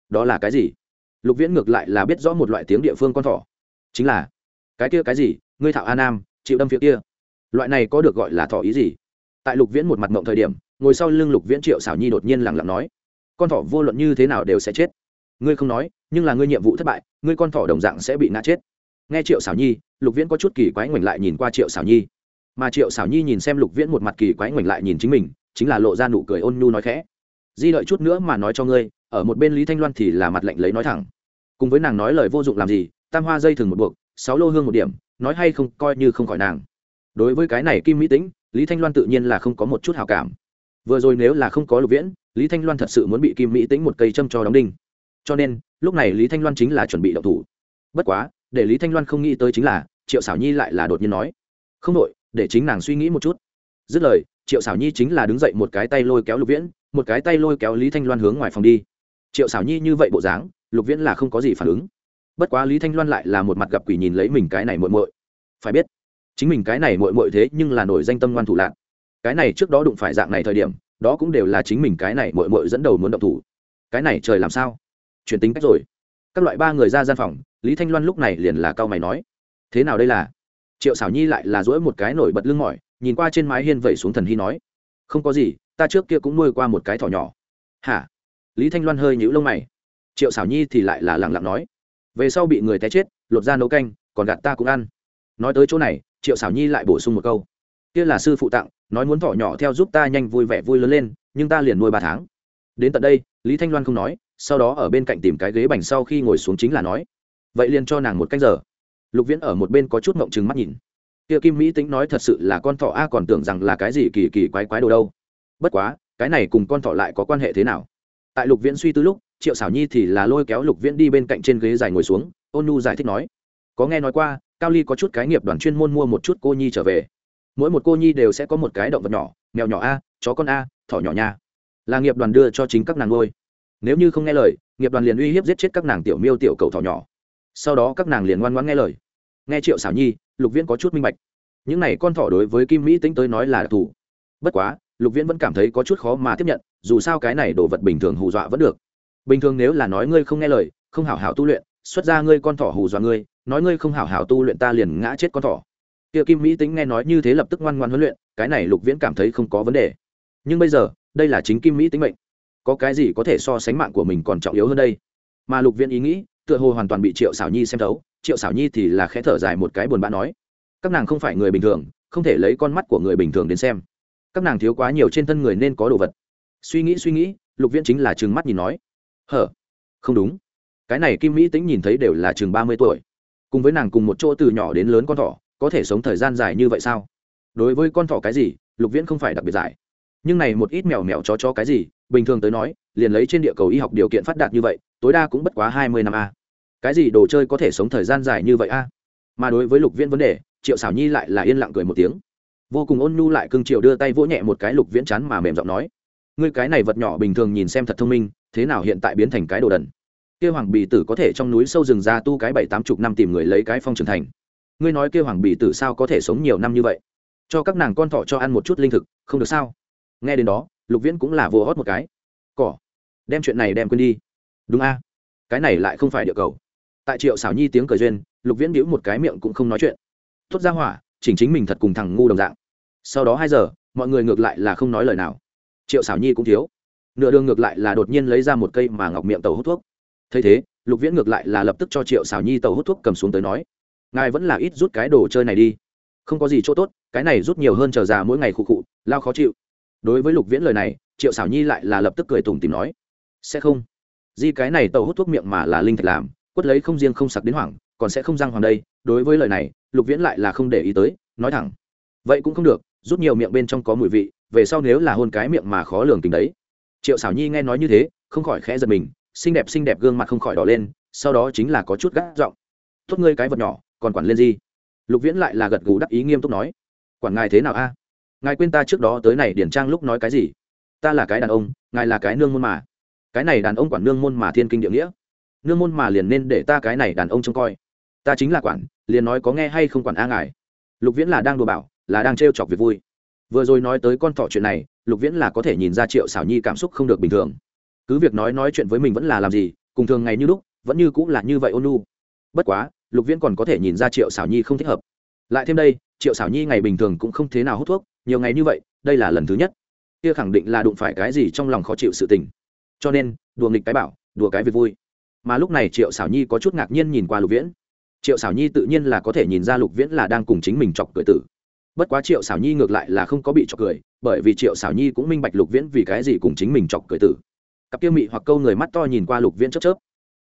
Đó là cái gì? Lục viễn ngược lại là biết rõ một loại tiếng địa phương con thỏ. Chính là. Cái kia cái gì? Ngươi thạo a nam chịu đâm phía kia. Loại này có được gọi là thỏ ý gì? Tại lục viễn một mặt mộng thời điểm, ngồi sau lưng lục viễn triệu xảo nhi đột nhiên lẳng lặng nói, con thỏ vô luận như thế nào đều sẽ chết. Ngươi không nói, nhưng là ngươi nhiệm vụ thất bại, ngươi con thỏ đồng dạng sẽ bị ngã chết. Nghe triệu xảo nhi, lục viễn có chút kỳ quái ngoảnh lại nhìn qua triệu xảo nhi. Mà triệu xảo nhi nhìn xem lục viễn một mặt kỳ quái ngoảnh lại nhìn chính mình, chính là lộ ra nụ cười ôn nhu nói khẽ, di đợi chút nữa mà nói cho ngươi, ở một bên lý thanh loan thì là mặt lạnh lấy nói thẳng. Cùng với nàng nói lời vô dụng làm gì, tam hoa dây thừng một buộc, sáu lô hương một điểm nói hay không, coi như không khỏi nàng. Đối với cái này kim mỹ tĩnh, lý thanh loan tự nhiên là không có một chút hào cảm. Vừa rồi nếu là không có lục viễn, lý thanh loan thật sự muốn bị kim mỹ tĩnh một cây châm cho đóng đinh. Cho nên, lúc này lý thanh loan chính là chuẩn bị đậu thủ. Bất quá, để lý thanh loan không nghĩ tới chính là, triệu xảo nhi lại là đột nhiên nói, không đội, để chính nàng suy nghĩ một chút. Dứt lời, triệu xảo nhi chính là đứng dậy một cái tay lôi kéo lục viễn, một cái tay lôi kéo lý thanh loan hướng ngoài phòng đi. Triệu xảo nhi như vậy bộ dáng, lục viễn là không có gì phản ứng bất quá lý thanh loan lại là một mặt gặp quỷ nhìn lấy mình cái này muội muội. Phải biết, chính mình cái này muội muội thế nhưng là nổi danh tâm ngoan thủ lạc cái này trước đó đụng phải dạng này thời điểm, đó cũng đều là chính mình cái này muội muội dẫn đầu muốn động thủ. Cái này trời làm sao? Chuyển tính cách rồi. Các loại ba người ra gian phòng, lý thanh loan lúc này liền là cao mày nói, thế nào đây là? Triệu xảo nhi lại là dỗi một cái nổi bật lưng mỏi, nhìn qua trên mái hiên vẩy xuống thần hy nói, không có gì, ta trước kia cũng nuôi qua một cái thỏ nhỏ. Hả? Lý thanh loan hơi nhũ lông mày. Triệu xảo nhi thì lại là lẳng lặng nói về sau bị người té chết, lột ra nấu canh, còn gạt ta cũng ăn. Nói tới chỗ này, triệu xảo nhi lại bổ sung một câu. Kia là sư phụ tặng, nói muốn thỏ nhỏ theo giúp ta nhanh vui vẻ vui lớn lên, nhưng ta liền nuôi ba tháng. Đến tận đây, lý thanh loan không nói, sau đó ở bên cạnh tìm cái ghế bành sau khi ngồi xuống chính là nói. Vậy liền cho nàng một canh giờ. Lục viễn ở một bên có chút mộng chừng mắt nhìn. Kia kim mỹ tính nói thật sự là con thỏ a còn tưởng rằng là cái gì kỳ kỳ quái quái đồ đâu. Bất quá, cái này cùng con thỏ lại có quan hệ thế nào? Tại lục viễn suy tư lúc triệu xảo nhi thì là lôi kéo lục viễn đi bên cạnh trên ghế dài ngồi xuống, ôn nu giải thích nói. Có nghe nói qua, cao ly có chút cái nghiệp đoàn chuyên môn mua một chút cô nhi trở về. Mỗi một cô nhi đều sẽ có một cái động vật nhỏ, mèo nhỏ a, chó con a, thỏ nhỏ nha. Là nghiệp đoàn đưa cho chính các nàng nuôi. Nếu như không nghe lời, nghiệp đoàn liền uy hiếp giết chết các nàng tiểu miêu tiểu cầu thỏ nhỏ. Sau đó các nàng liền ngoan ngoãn nghe lời. Nghe triệu xảo nhi, lục viễn có chút minh bạch. Những này con thỏ đối với kim mỹ tính tới nói là đặc thù. Bất quá, lục viễn vẫn cảm thấy có chút khó mà tiếp nhận, dù sao cái này đồ vật bình thường hù dọa vẫn được bình thường nếu là nói ngươi không nghe lời, không hảo hảo tu luyện, xuất ra ngươi con thỏ hù dọa ngươi, nói ngươi không hảo hảo tu luyện ta liền ngã chết con thỏ. Kia kim mỹ tính nghe nói như thế lập tức ngoan ngoan huấn luyện, cái này lục viễn cảm thấy không có vấn đề. Nhưng bây giờ, đây là chính kim mỹ tính mệnh. Có cái gì có thể so sánh mạng của mình còn trọng yếu hơn đây? Mà lục viễn ý nghĩ, tựa hồ hoàn toàn bị triệu xảo nhi xem thấu, triệu xảo nhi thì là khẽ thở dài một cái buồn bã nói, các nàng không phải người bình thường, không thể lấy con mắt của người bình thường đến xem. Các nàng thiếu quá nhiều trên thân người nên có đồ vật. Suy nghĩ suy nghĩ, lục viễn chính là chừng mắt nhìn nói hở, không đúng. Cái này kim mỹ tính nhìn thấy đều là chừng ba mươi tuổi. Cùng với nàng cùng một chỗ từ nhỏ đến lớn con thỏ, có thể sống thời gian dài như vậy sao? Đối với con thỏ cái gì, lục viễn không phải đặc biệt dài nhưng này một ít mèo mèo chó chó cái gì, bình thường tới nói, liền lấy trên địa cầu y học điều kiện phát đạt như vậy, tối đa cũng bất quá hai mươi năm a. Cái gì đồ chơi có thể sống thời gian dài như vậy a? Mà đối với lục viễn vấn đề, triệu xảo nhi lại là yên lặng cười một tiếng. Vô cùng ôn nhu lại cưng triệu đưa tay vỗ nhẹ một cái lục viễn chán mà mềm giọng nói, ngươi cái này vật nhỏ bình thường nhìn xem thật thông minh thế nào hiện tại biến thành cái đồ đần? Kêu hoàng bì tử có thể trong núi sâu rừng ra tu cái bảy tám chục năm tìm người lấy cái phong trưởng thành. Ngươi nói kêu hoàng bì tử sao có thể sống nhiều năm như vậy? Cho các nàng con thọ cho ăn một chút linh thực, không được sao? Nghe đến đó, lục viễn cũng là vô hót một cái. Cỏ. Đem chuyện này đem quên đi. Đúng a. Cái này lại không phải địa cầu. Tại triệu xảo nhi tiếng cười duyên, lục viễn bĩu một cái miệng cũng không nói chuyện. Tốt ra hỏa, chỉnh chính mình thật cùng thằng ngu đồng dạng. Sau đó hai giờ, mọi người ngược lại là không nói lời nào. Triệu xảo nhi cũng thiếu nửa đường ngược lại là đột nhiên lấy ra một cây mà ngọc miệng tàu hút thuốc. Thấy thế, lục viễn ngược lại là lập tức cho triệu xảo nhi tàu hút thuốc cầm xuống tới nói, ngài vẫn là ít rút cái đồ chơi này đi. Không có gì chỗ tốt, cái này rút nhiều hơn chờ già mỗi ngày khụ khụ, lao khó chịu. Đối với lục viễn lời này, triệu xảo nhi lại là lập tức cười tủm tìm nói, sẽ không. Di cái này tàu hút thuốc miệng mà là linh thạch làm, quất lấy không riêng không sặc đến hoảng, còn sẽ không răng hoàng đây. Đối với lời này, lục viễn lại là không để ý tới, nói thẳng, vậy cũng không được, rút nhiều miệng bên trong có mùi vị, về sau nếu là hôn cái miệng mà khó lường tình đấy triệu xảo nhi nghe nói như thế, không khỏi khẽ giật mình, xinh đẹp xinh đẹp gương mặt không khỏi đỏ lên, sau đó chính là có chút gác giọng. Tốt ngươi cái vật nhỏ, còn quản lên gì? Lục viễn lại là gật gù đắc ý nghiêm túc nói. Quản ngài thế nào a? Ngài quên ta trước đó tới này điển trang lúc nói cái gì? Ta là cái đàn ông, ngài là cái nương môn mà. Cái này đàn ông quản nương môn mà thiên kinh địa nghĩa. Nương môn mà liền nên để ta cái này đàn ông trông coi. Ta chính là quản, liền nói có nghe hay không quản a ngài. Lục viễn là đang đùa bảo, là đang trêu chọc việc vui. Vừa rồi nói tới con thỏ chuyện này lục viễn là có thể nhìn ra triệu xảo nhi cảm xúc không được bình thường. Cứ việc nói nói chuyện với mình vẫn là làm gì, cùng thường ngày như lúc, vẫn như cũng là như vậy ôn lu bất quá, lục viễn còn có thể nhìn ra triệu xảo nhi không thích hợp. Lại thêm đây, triệu xảo nhi ngày bình thường cũng không thế nào hút thuốc, nhiều ngày như vậy, đây là lần thứ nhất. Kia khẳng định là đụng phải cái gì trong lòng khó chịu sự tình. Cho nên, đùa nghịch cái bảo, đùa cái việc vui. Mà lúc này triệu xảo nhi có chút ngạc nhiên nhìn qua lục viễn. Triệu xảo nhi tự nhiên là có thể nhìn ra lục viễn là đang cùng chính mình chọc cười tử bất quá triệu xảo nhi ngược lại là không có bị chọc cười, bởi vì triệu xảo nhi cũng minh bạch lục viễn vì cái gì cùng chính mình chọc cười tử. Cặp kia mị hoặc câu người mắt to nhìn qua lục viễn chớp chớp.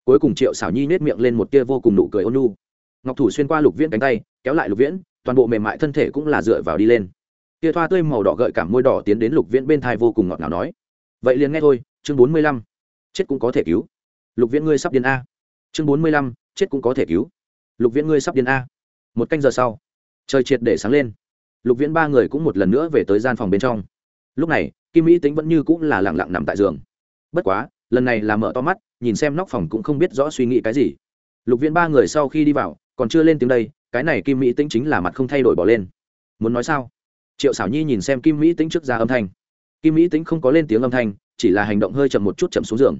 Cuối cùng triệu xảo nhi nết miệng lên một tia vô cùng nụ cười ôn nu ngọc thủ xuyên qua lục viễn cánh tay, kéo lại lục viễn, toàn bộ mềm mại thân thể cũng là dựa vào đi lên. Tia thoa tươi màu đỏ gợi cảm môi đỏ tiến đến lục viễn bên thai vô cùng ngọt ngào nói. Vậy liền nghe thôi, chương bốn mươi lăm. Chết cũng có thể cứu. Lục viễn ngươi sắp điên a. Chương bốn mươi lăm, chết cũng có thể cứu. Lục viễn ngươi sắp điên a. Một canh giờ sau, trời triệt để sáng lên lục viễn ba người cũng một lần nữa về tới gian phòng bên trong. Lúc này, kim mỹ tính vẫn như cũng là lẳng lặng nằm tại giường. Bất quá, lần này là mở to mắt, nhìn xem nóc phòng cũng không biết rõ suy nghĩ cái gì. Lục viễn ba người sau khi đi vào, còn chưa lên tiếng đây, cái này kim mỹ tính chính là mặt không thay đổi bỏ lên. Muốn nói sao? Triệu xảo nhi nhìn xem kim mỹ tính trước ra âm thanh. Kim mỹ tính không có lên tiếng âm thanh, chỉ là hành động hơi chậm một chút chậm xuống giường.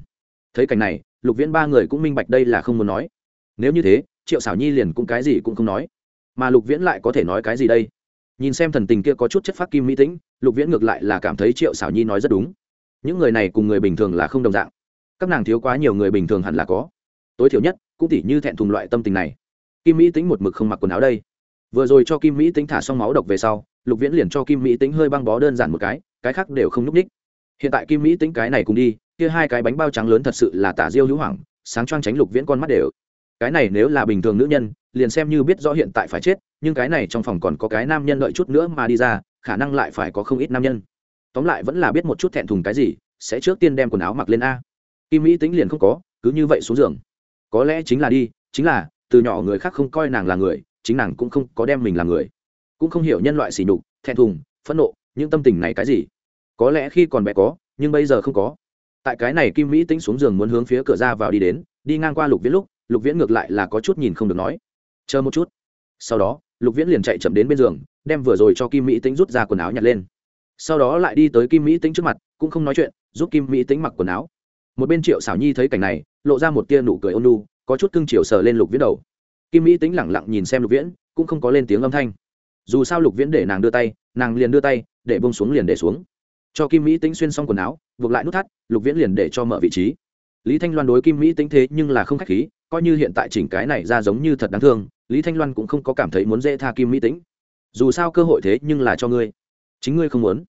Thấy cảnh này, lục viễn ba người cũng minh bạch đây là không muốn nói. Nếu như thế, triệu xảo nhi liền cũng cái gì cũng không nói. Mà lục viễn lại có thể nói cái gì đây? Nhìn xem thần tình kia có chút chất phát kim mỹ tĩnh, lục viễn ngược lại là cảm thấy triệu xảo nhi nói rất đúng. Những người này cùng người bình thường là không đồng dạng. Các nàng thiếu quá nhiều người bình thường hẳn là có. Tối thiểu nhất, cũng tỉ như thẹn thùng loại tâm tình này. Kim mỹ tính một mực không mặc quần áo đây. Vừa rồi cho kim mỹ tính thả xong máu độc về sau, lục viễn liền cho kim mỹ tính hơi băng bó đơn giản một cái cái khác đều không n ú c ních hiện tại kim mỹ tính cái này cùng đi, kia hai cái bánh bao trắng lớn thật sự là tả diêu hữu hoảng, sáng choang tránh lục viễn con mắt đều. Cái này nếu là bình thường nữ nhân, liền xem như biết rõ hiện tại phải chết nhưng cái này trong phòng còn có cái nam nhân đợi chút nữa mà đi ra, khả năng lại phải có không ít nam nhân. Tóm lại vẫn là biết một chút thẹn thùng cái gì, sẽ trước tiên đem quần áo mặc lên a. Kim mỹ tính liền không có, cứ như vậy xuống giường. Có lẽ chính là đi, chính là, từ nhỏ người khác không coi nàng là người, chính nàng cũng không có đem mình là người. Cũng không hiểu nhân loại sỉ nhục, thẹn thùng, phẫn nộ, những tâm tình này cái gì. Có lẽ khi còn bé có, nhưng bây giờ không có. Tại cái này kim mỹ tính xuống giường muốn hướng phía cửa ra vào đi đến, đi ngang qua lục viễn lúc, lục viễn ngược lại là có chút nhìn không được nói. Chờ một chút. Sau đó lục viễn liền chạy chậm đến bên giường, đem vừa rồi cho kim mỹ tính rút ra quần áo nhặt lên. Sau đó lại đi tới kim mỹ tính trước mặt, cũng không nói chuyện, giúp kim mỹ tính mặc quần áo. Một bên triệu xảo nhi thấy cảnh này, lộ ra một tia nụ cười ôn lu có chút cưng chiều sờ lên lục viễn đầu. Kim mỹ tính lẳng lặng nhìn xem lục viễn, cũng không có lên tiếng âm thanh. Dù sao lục viễn để nàng đưa tay, nàng liền đưa tay, để bông xuống liền để xuống. Cho kim mỹ tính xuyên xong quần áo, buộc lại nút thắt, lục viễn liền để cho mở vị trí. Lý thanh loan đối kim mỹ tính thế nhưng là không k h á c h khí, coi như hiện tại chỉnh cái này ra giống như thật đáng thương lý thanh loan cũng không có cảm thấy muốn dễ tha kim mỹ tính dù sao cơ hội thế nhưng là cho ngươi. Chính ngươi không muốn.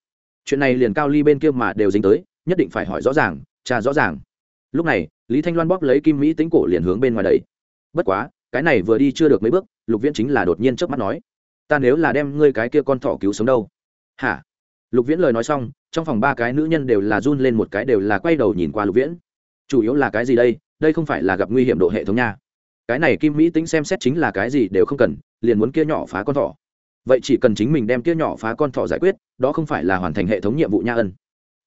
Chuyện này liền cao ly bên kia mà đều dính tới, nhất định phải hỏi rõ ràng trả rõ ràng. Lúc này, lý thanh loan bóp lấy kim mỹ tính cổ liền hướng bên ngoài đấy. bất quá, cái này vừa đi chưa được mấy bước, lục viễn chính là đột nhiên trước mắt nói, ta nếu là đem ngươi cái kia con thỏ cứu sống đâu? Hả? Lục viễn lời nói xong, trong phòng ba cái nữ nhân đều là run lên một cái đều là quay đầu nhìn qua lục viễn. Chủ yếu là cái gì đây? Đây không phải là gặp nguy hiểm độ hệ thống nha cái này kim mỹ tính xem xét chính là cái gì đều không cần, liền muốn kia nhỏ phá con thỏ. Vậy chỉ cần chính mình đem kia nhỏ phá con thỏ giải quyết, đó không phải là hoàn thành hệ thống nhiệm vụ nha ân.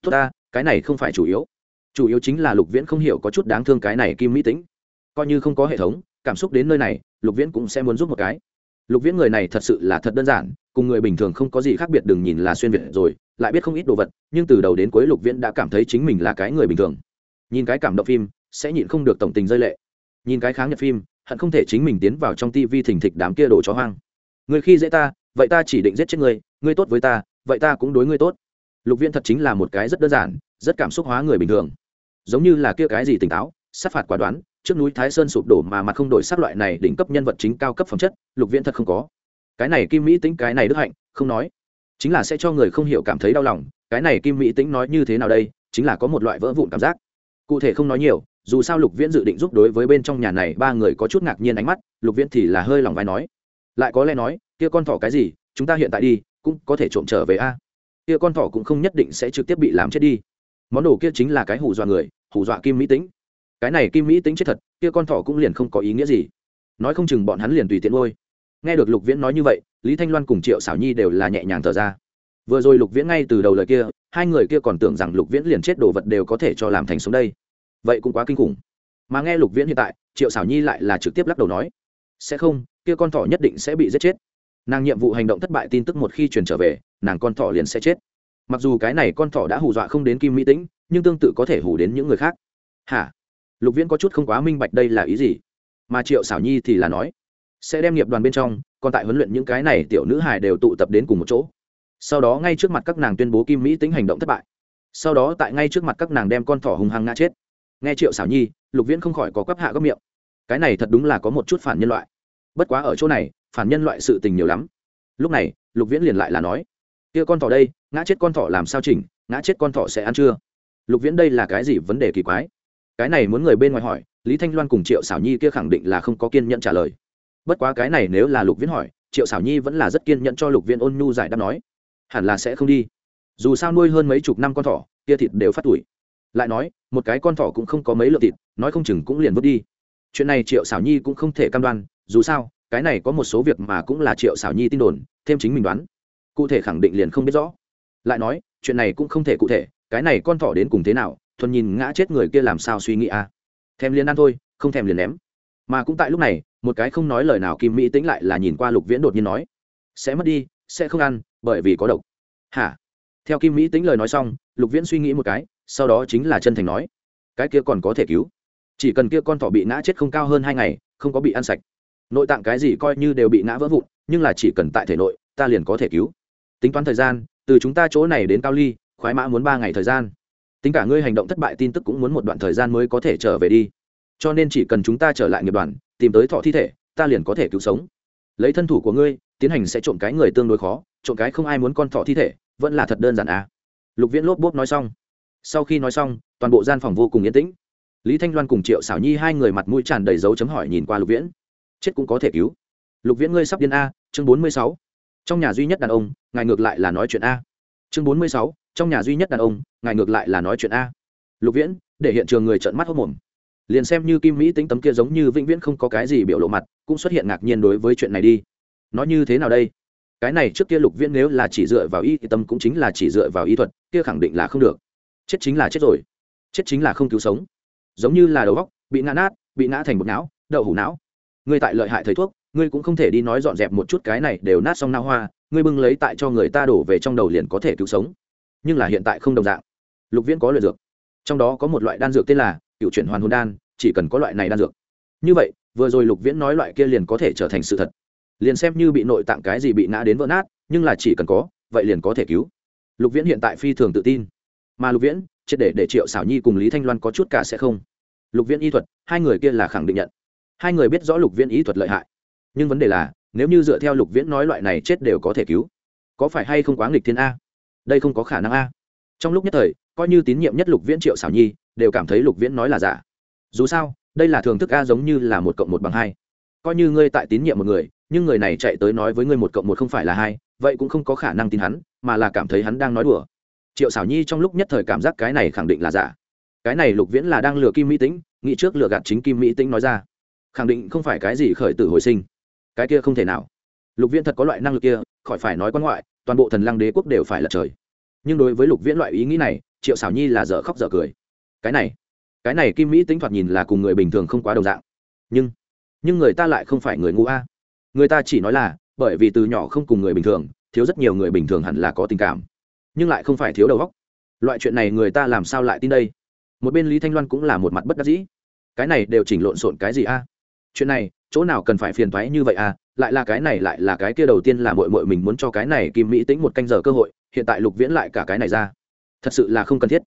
Tốt ta, cái này không phải chủ yếu. Chủ yếu chính là lục viễn không hiểu có chút đáng thương cái này kim mỹ tính. Coi như không có hệ thống, cảm xúc đến nơi này, lục viễn cũng sẽ muốn giúp một cái. Lục viễn người này thật sự là thật đơn giản, cùng người bình thường không có gì khác biệt đừng nhìn là xuyên việt rồi, lại biết không ít đồ vật, nhưng từ đầu đến cuối lục viễn đã cảm thấy chính mình là cái người bình thường. Nhìn cái cảm động phim, sẽ nhịn không được tổng tình rơi lệ. Nhìn cái kháng nhật phim hận không thể chính mình tiến vào trong tivi thình thịch đám kia đồ chó hoang. Người khi dễ ta, vậy ta chỉ định giết chết ngươi ngươi tốt với ta, vậy ta cũng đối ngươi tốt. Lục viễn thật chính là một cái rất đơn giản, rất cảm xúc hóa người bình thường. Giống như là kia cái gì tỉnh táo, sát phạt quả đoán, trước núi thái sơn sụp đổ mà mặt không đổi sát loại này đỉnh cấp nhân vật chính cao cấp phẩm chất, lục viễn thật không có. Cái này kim mỹ tính cái này đức hạnh, không nói. Chính là sẽ cho người không hiểu cảm thấy đau lòng, cái này kim mỹ tính nói như thế nào đây, chính là có một loại vỡ vụn cảm giác. Cụ thể không nói nhiều dù sao lục viễn dự định giúp đối với bên trong nhà này ba người có chút ngạc nhiên ánh mắt, lục viễn thì là hơi lòng vai nói. Lại có lẽ nói, kia con thỏ cái gì, chúng ta hiện tại đi, cũng có thể trộm trở về a. Kia con thỏ cũng không nhất định sẽ trực tiếp bị làm chết đi. Món đồ kia chính là cái hù dọa người, hù dọa kim mỹ tính cái này kim mỹ tính chết thật, kia con thỏ cũng liền không có ý nghĩa gì. Nói không chừng bọn hắn liền tùy tiện ngôi nghe được lục viễn nói như vậy, lý thanh loan cùng triệu xảo nhi đều là nhẹ nhàng thở ra. Vừa rồi lục viễn ngay từ đầu lời kia, hai người kia còn tưởng rằng lục viễn liền chết đồ vật đều có thể cho làm thành sống đây vậy cũng quá kinh khủng. Mà nghe lục viễn hiện tại, triệu xảo nhi lại là trực tiếp lắc đầu nói, sẽ không, kia con thỏ nhất định sẽ bị giết chết. Nàng nhiệm vụ hành động thất bại tin tức một khi truyền trở về, nàng con thỏ liền sẽ chết. Mặc dù cái này con thỏ đã hù dọa không đến kim mỹ tĩnh, nhưng tương tự có thể hù đến những người khác. Hả? Lục viễn có chút không quá minh bạch đây là ý gì. Mà triệu xảo nhi thì là nói, sẽ đem nghiệp đoàn bên trong, còn tại huấn luyện những cái này tiểu nữ hài đều tụ tập đến cùng một chỗ. Sau đó ngay trước mặt các nàng tuyên bố kim mỹ tính hành động thất bại. Sau đó tại ngay trước mặt các nàng đem con thỏ hùng hăng ngã chết nghe triệu xảo nhi, lục viễn không khỏi có quắp hạ góc miệng. Cái này thật đúng là có một chút phản nhân loại. Bất quá ở chỗ này, phản nhân loại sự tình nhiều lắm. Lúc này, lục viễn liền lại là nói, kia con thỏ đây, ngã chết con thỏ làm sao chỉnh, ngã chết con thỏ sẽ ăn chưa? Lục viễn đây là cái gì vấn đề kỳ quái? Cái này muốn người bên ngoài hỏi, lý thanh loan cùng triệu xảo nhi kia khẳng định là không có kiên nhẫn trả lời. Bất quá cái này nếu là lục viễn hỏi, triệu xảo nhi vẫn là rất kiên nhẫn cho lục viễn ôn nhu giải đáp nói, hẳn là sẽ không đi. Dù sao nuôi hơn mấy chục năm con thỏ, kia thịt đều phát tuổi lại nói, một cái con thỏ cũng không có mấy lượng thịt, nói không chừng cũng liền vứt đi. Chuyện này triệu xảo nhi cũng không thể cam đoan, dù sao, cái này có một số việc mà cũng là triệu xảo nhi tin đồn, thêm chính mình đoán. Cụ thể khẳng định liền không biết rõ. Lại nói, chuyện này cũng không thể cụ thể, cái này con thỏ đến cùng thế nào, thuần nhìn ngã chết người kia làm sao suy nghĩ à? Thèm liền ăn thôi, không thèm liền ném. Mà cũng tại lúc này, một cái không nói lời nào kim mỹ tính lại là nhìn qua lục viễn đột nhiên nói, sẽ mất đi, sẽ không ăn, bởi vì có độc. Hả? Theo kim mỹ tính lời nói xong, lục viễn suy nghĩ một cái sau đó chính là chân thành nói, cái kia còn có thể cứu. Chỉ cần kia con thỏ bị ngã chết không cao hơn hai ngày, không có bị ăn sạch. Nội tạng cái gì coi như đều bị ngã vỡ vụn, nhưng là chỉ cần tại thể nội, ta liền có thể cứu. Tính toán thời gian, từ chúng ta chỗ này đến cao ly, khoái mã muốn ba ngày thời gian. Tính cả ngươi hành động thất bại tin tức cũng muốn một đoạn thời gian mới có thể trở về đi. Cho nên chỉ cần chúng ta trở lại nghiệp đoàn, tìm tới thọ thi thể, ta liền có thể cứu sống. Lấy thân thủ của ngươi, tiến hành sẽ trộm cái người tương đối khó, trộm cái không ai muốn con thọ thi thể, vẫn là thật đơn giản à. Lục viễn lốp bốp nói xong sau khi nói xong, toàn bộ gian phòng vô cùng yên tĩnh. Lý thanh loan cùng triệu xảo nhi hai người mặt mũi tràn đầy dấu chấm hỏi nhìn qua lục viễn. Chết cũng có thể cứu. Lục viễn ngươi sắp điên a, chương bốn mươi sáu. Trong nhà duy nhất đàn ông, ngài ngược lại là nói chuyện a. Chương bốn mươi sáu, trong nhà duy nhất đàn ông, ngài ngược lại là nói chuyện a. Lục viễn, để hiện trường người trợn mắt hốc mồm. Liền xem như kim mỹ tính tấm kia giống như vĩnh viễn không có cái gì biểu lộ mặt, cũng xuất hiện ngạc nhiên đối với chuyện này đi. Nó như thế nào đây? Cái này trước kia lục viễn nếu là chỉ dựa vào y thì tâm cũng chính là chỉ dựa vào y thuật, kia khẳng định là không được chết chính là chết rồi. Chết chính là không cứu sống. Giống như là đầu góc, bị ngã nát, bị ngã thành một não, đậu hủ não. Ngươi tại lợi hại thầy thuốc, ngươi cũng không thể đi nói dọn dẹp một chút cái này đều nát xong nao hoa, ngươi bưng lấy tại cho người ta đổ về trong đầu liền có thể cứu sống. Nhưng là hiện tại không đồng dạng. Lục viễn có luyện dược. Trong đó có một loại đan dược tên là cựu chuyển hoàn hồn đan, chỉ cần có loại này đan dược. Như vậy, vừa rồi lục viễn nói loại kia liền có thể trở thành sự thật. Liền xem như bị nội tạng cái gì bị ngã đến vỡ nát, nhưng là chỉ cần có, vậy liền có thể cứu. Lục viễn hiện tại phi thường tự tin mà lục viễn, triệt để để triệu xảo nhi cùng lý thanh loan có chút cả sẽ không. Lục viễn y thuật, hai người kia là khẳng định nhận. Hai người biết rõ lục viễn y thuật lợi hại. Nhưng vấn đề là, nếu như dựa theo lục viễn nói loại này chết đều có thể cứu, có phải hay không quá nghịch thiên a? Đây không có khả năng a. Trong lúc nhất thời, coi như tín nhiệm nhất lục viễn triệu xảo nhi, đều cảm thấy lục viễn nói là giả. Dù sao, đây là thường thức a giống như là một cộng một bằng hai. Coi như ngươi tại tín nhiệm một người, nhưng người này chạy tới nói với ngươi một cộng một không phải là hai, vậy cũng không có khả năng tin hắn, mà là cảm thấy hắn đang nói đùa triệu xảo nhi trong lúc nhất thời cảm giác cái này khẳng định là giả. Cái này lục viễn là đang lừa kim mỹ tĩnh, nghĩ trước lừa gạt chính kim mỹ tĩnh nói ra. Khẳng định không phải cái gì khởi tử hồi sinh. Cái kia không thể nào. Lục viễn thật có loại năng lực kia, khỏi phải nói quan ngoại, toàn bộ thần lăng đế quốc đều phải là trời. Nhưng đối với lục viễn loại ý nghĩ này, triệu xảo nhi là dở khóc dở cười. Cái này cái này kim mỹ tính thoạt nhìn là cùng người bình thường không quá đồng dạng. Nhưng nhưng người ta lại không phải người ngu a. Người ta chỉ nói là, bởi vì từ nhỏ không cùng người bình thường, thiếu rất nhiều người bình thường hẳn là có tình cảm nhưng lại không phải thiếu đầu óc. Loại chuyện này người ta làm sao lại tin đây? Một bên lý thanh loan cũng là một mặt bất đắc dĩ. Cái này đều chỉnh lộn xộn cái gì a? Chuyện này, chỗ nào cần phải phiền thoái như vậy a? Lại là cái này lại là cái kia đầu tiên là mội mội mình muốn cho cái này kim mỹ tính một canh giờ cơ hội, hiện tại lục viễn lại cả cái này ra. Thật sự là không cần thiết.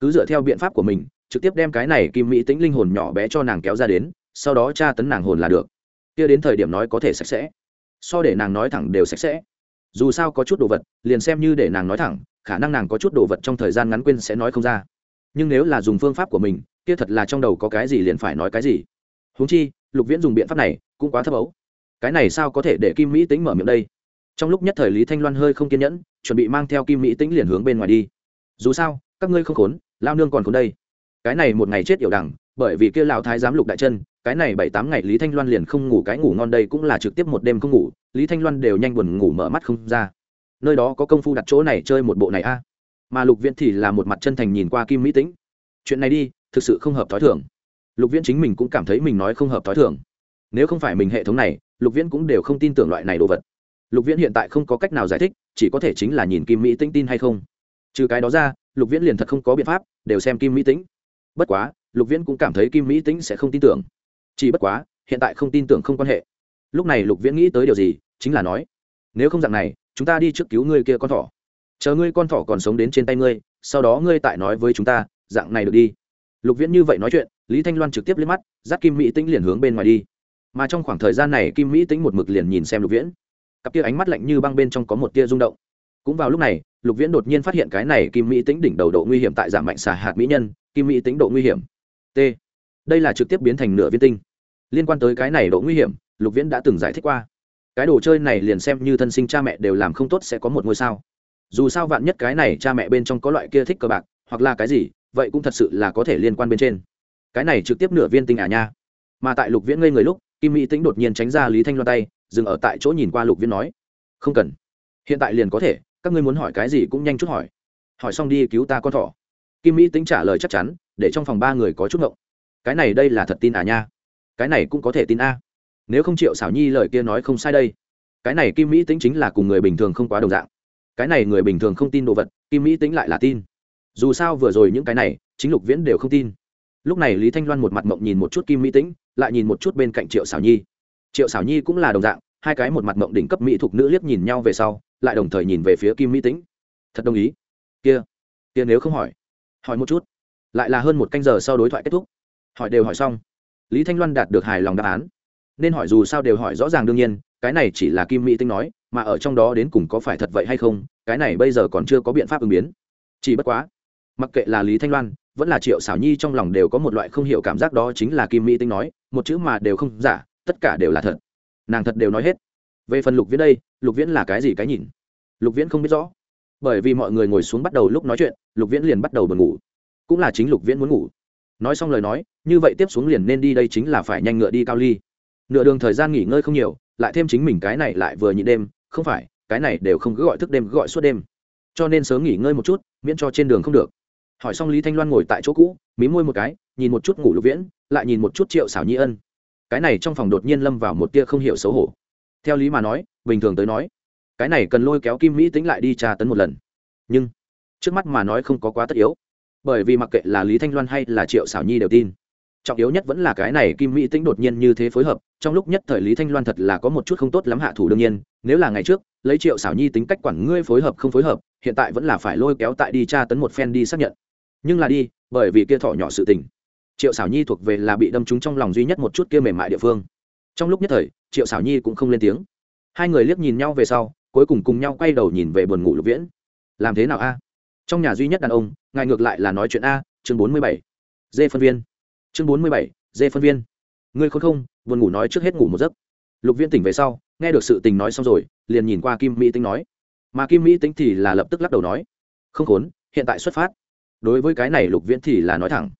Cứ dựa theo biện pháp của mình, trực tiếp đem cái này kim mỹ tính linh hồn nhỏ bé cho nàng kéo ra đến, sau đó tra tấn nàng hồn là được. Kia đến thời điểm nói có thể sạch sẽ. So để nàng nói thẳng đều sạch sẽ. Dù sao có chút đồ vật, liền xem như để nàng nói thẳng khả năng nàng có chút đồ vật trong thời gian ngắn quên sẽ nói không ra. Nhưng nếu là dùng phương pháp của mình, kia thật là trong đầu có cái gì liền phải nói cái gì. Huống chi, lục viễn dùng biện pháp này cũng quá thấp ấu. Cái này sao có thể để kim mỹ tính mở miệng đây? Trong lúc nhất thời lý thanh loan hơi không kiên nhẫn, chuẩn bị mang theo kim mỹ tính liền hướng bên ngoài đi. Dù sao, các ngươi không khốn, lao nương còn khốn đây. Cái này một ngày chết yểu đằng bởi vì kia lão thái giám lục đại chân, cái này bảy tám ngày lý thanh loan liền không ngủ cái ngủ ngon đây cũng là trực tiếp một đêm không ngủ. Lý thanh loan đều nhanh buồn ngủ mở mắt không ra nơi đó có công phu đặt chỗ này chơi một bộ này a. Mà lục viễn thì là một mặt chân thành nhìn qua kim mỹ tĩnh. Chuyện này đi, thực sự không hợp t h ó i thưởng lục viễn chính mình cũng cảm thấy mình nói không hợp t h ó i thưởng nếu không phải mình hệ thống này, lục viễn cũng đều không tin tưởng loại này đồ vật. Lục viễn hiện tại không có cách nào giải thích, chỉ có thể chính là nhìn kim mỹ tĩnh tin hay không. Trừ cái đó ra, lục viễn liền thật không có biện pháp, đều xem kim mỹ tĩnh. Bất quá, lục viễn cũng cảm thấy kim mỹ tĩnh sẽ không tin tưởng. Chỉ bất quá, hiện tại không tin tưởng không quan hệ. Lúc này lục viễn nghĩ tới điều gì, chính là nói, nếu không dạng này chúng ta đi trước cứu ngươi kia con thỏ. Chờ ngươi con thỏ còn sống đến trên tay ngươi, sau đó ngươi tại nói với chúng ta, dạng này được đi. Lục viễn như vậy nói chuyện, lý thanh loan trực tiếp liếc mắt, dắt kim mỹ tĩnh liền hướng bên ngoài đi. Mà trong khoảng thời gian này, kim mỹ tĩnh một mực liền nhìn xem lục viễn. Cặp tia ánh mắt lạnh như băng bên trong có một tia rung động. Cũng vào lúc này, lục viễn đột nhiên phát hiện cái này kim mỹ tĩnh đỉnh đầu độ nguy hiểm tại giảm mạnh xả hạt mỹ nhân, kim mỹ tĩnh độ nguy hiểm. T. Đây là trực tiếp biến thành nửa viên tinh. Liên quan tới cái này độ nguy hiểm, lục viễn đã từng giải thích qua cái đồ chơi này liền xem như thân sinh cha mẹ đều làm không tốt sẽ có một ngôi sao. Dù sao vạn nhất cái này cha mẹ bên trong có loại kia thích cờ bạc, hoặc là cái gì, vậy cũng thật sự là có thể liên quan bên trên. Cái này trực tiếp nửa viên tinh à nha. Mà tại lục viễn ngây người lúc, kim mỹ tính đột nhiên tránh ra lý thanh loan tay, dừng ở tại chỗ nhìn qua lục viễn nói, không cần. Hiện tại liền có thể, các ngươi muốn hỏi cái gì cũng nhanh chút hỏi. Hỏi xong đi, cứu ta con thỏ. Kim mỹ tính trả lời chắc chắn, để trong phòng ba người có chút ngộng. Cái này đây là thật tin à nha. Cái này cũng có thể tin a nếu không triệu xảo nhi lời kia nói không sai đây. Cái này kim mỹ tính chính là cùng người bình thường không quá đồng dạng. Cái này người bình thường không tin đồ vật, kim mỹ tính lại là tin. Dù sao vừa rồi những cái này, chính lục viễn đều không tin. Lúc này lý thanh loan một mặt mộng nhìn một chút kim mỹ tĩnh, lại nhìn một chút bên cạnh triệu xảo nhi. Triệu xảo nhi cũng là đồng dạng, hai cái một mặt mộng đỉnh cấp mỹ thuộc nữ liếc nhìn nhau về sau, lại đồng thời nhìn về phía kim mỹ tĩnh. Thật đồng ý. Kia kia nếu không hỏi hỏi một chút. Lại là hơn một canh giờ sau đối thoại kết thúc. Hỏi đều hỏi xong. Lý thanh loan đạt được hài lòng đáp án nên hỏi dù sao đều hỏi rõ ràng đương nhiên, cái này chỉ là kim mỹ tinh nói, mà ở trong đó đến cùng có phải thật vậy hay không, cái này bây giờ còn chưa có biện pháp ứng biến. Chỉ bất quá, mặc kệ là lý thanh loan, vẫn là triệu xảo nhi trong lòng đều có một loại không hiểu cảm giác đó chính là kim mỹ tinh nói, một chữ mà đều không giả, tất cả đều là thật. Nàng thật đều nói hết. Về phần lục viễn đây, lục viễn là cái gì cái nhìn? Lục viễn không biết rõ. Bởi vì mọi người ngồi xuống bắt đầu lúc nói chuyện, lục viễn liền bắt đầu buồn ngủ. Cũng là chính lục viễn muốn ngủ. Nói xong lời nói, như vậy tiếp xuống liền nên đi đây chính là phải nhanh ngựa đi cao ly nửa đường thời gian nghỉ ngơi không nhiều, lại thêm chính mình cái này lại vừa nhịn đêm, không phải, cái này đều không cứ gọi thức đêm, cứ gọi suốt đêm. Cho nên sớm nghỉ ngơi một chút, miễn cho trên đường không được. Hỏi xong lý thanh loan ngồi tại chỗ cũ, mí môi một cái, nhìn một chút ngủ lục viễn, lại nhìn một chút triệu xảo nhi ân. Cái này trong phòng đột nhiên lâm vào một tia không hiểu xấu hổ. Theo lý mà nói, bình thường tới nói, cái này cần lôi kéo kim mỹ tính lại đi tra tấn một lần. Nhưng, trước mắt mà nói không có quá tất yếu. Bởi vì mặc kệ là lý thanh loan hay là triệu xảo nhi đều tin trọng yếu nhất vẫn là cái này kim mỹ tĩnh đột nhiên như thế phối hợp, trong lúc nhất thời lý thanh loan thật là có một chút không tốt lắm hạ thủ đương nhiên, nếu là ngày trước, lấy triệu xảo nhi tính cách quản ngươi phối hợp không phối hợp, hiện tại vẫn là phải lôi kéo tại đi tra tấn một phen đi xác nhận. Nhưng là đi, bởi vì kia thỏ nhỏ sự tình. Triệu xảo nhi thuộc về là bị đâm trúng trong lòng duy nhất một chút kia mềm mại địa phương. Trong lúc nhất thời, triệu xảo nhi cũng không lên tiếng. Hai người liếc nhìn nhau về sau, cuối cùng cùng nhau quay đầu nhìn về buồn ngủ lục viễn. Làm thế nào a? Trong nhà duy nhất đàn ông, ngài ngược lại là nói chuyện a, chương bốn mươi bảy, dê phân viên chương bốn mươi bảy, dê phân viên. Ngươi khôn không, buồn ngủ nói trước hết ngủ một giấc. Lục viên tỉnh về sau, nghe được sự tình nói xong rồi, liền nhìn qua kim mỹ tính nói. Mà kim mỹ tính thì là lập tức lắc đầu nói. Không khốn, hiện tại xuất phát. Đối với cái này lục viễn thì là nói thẳng.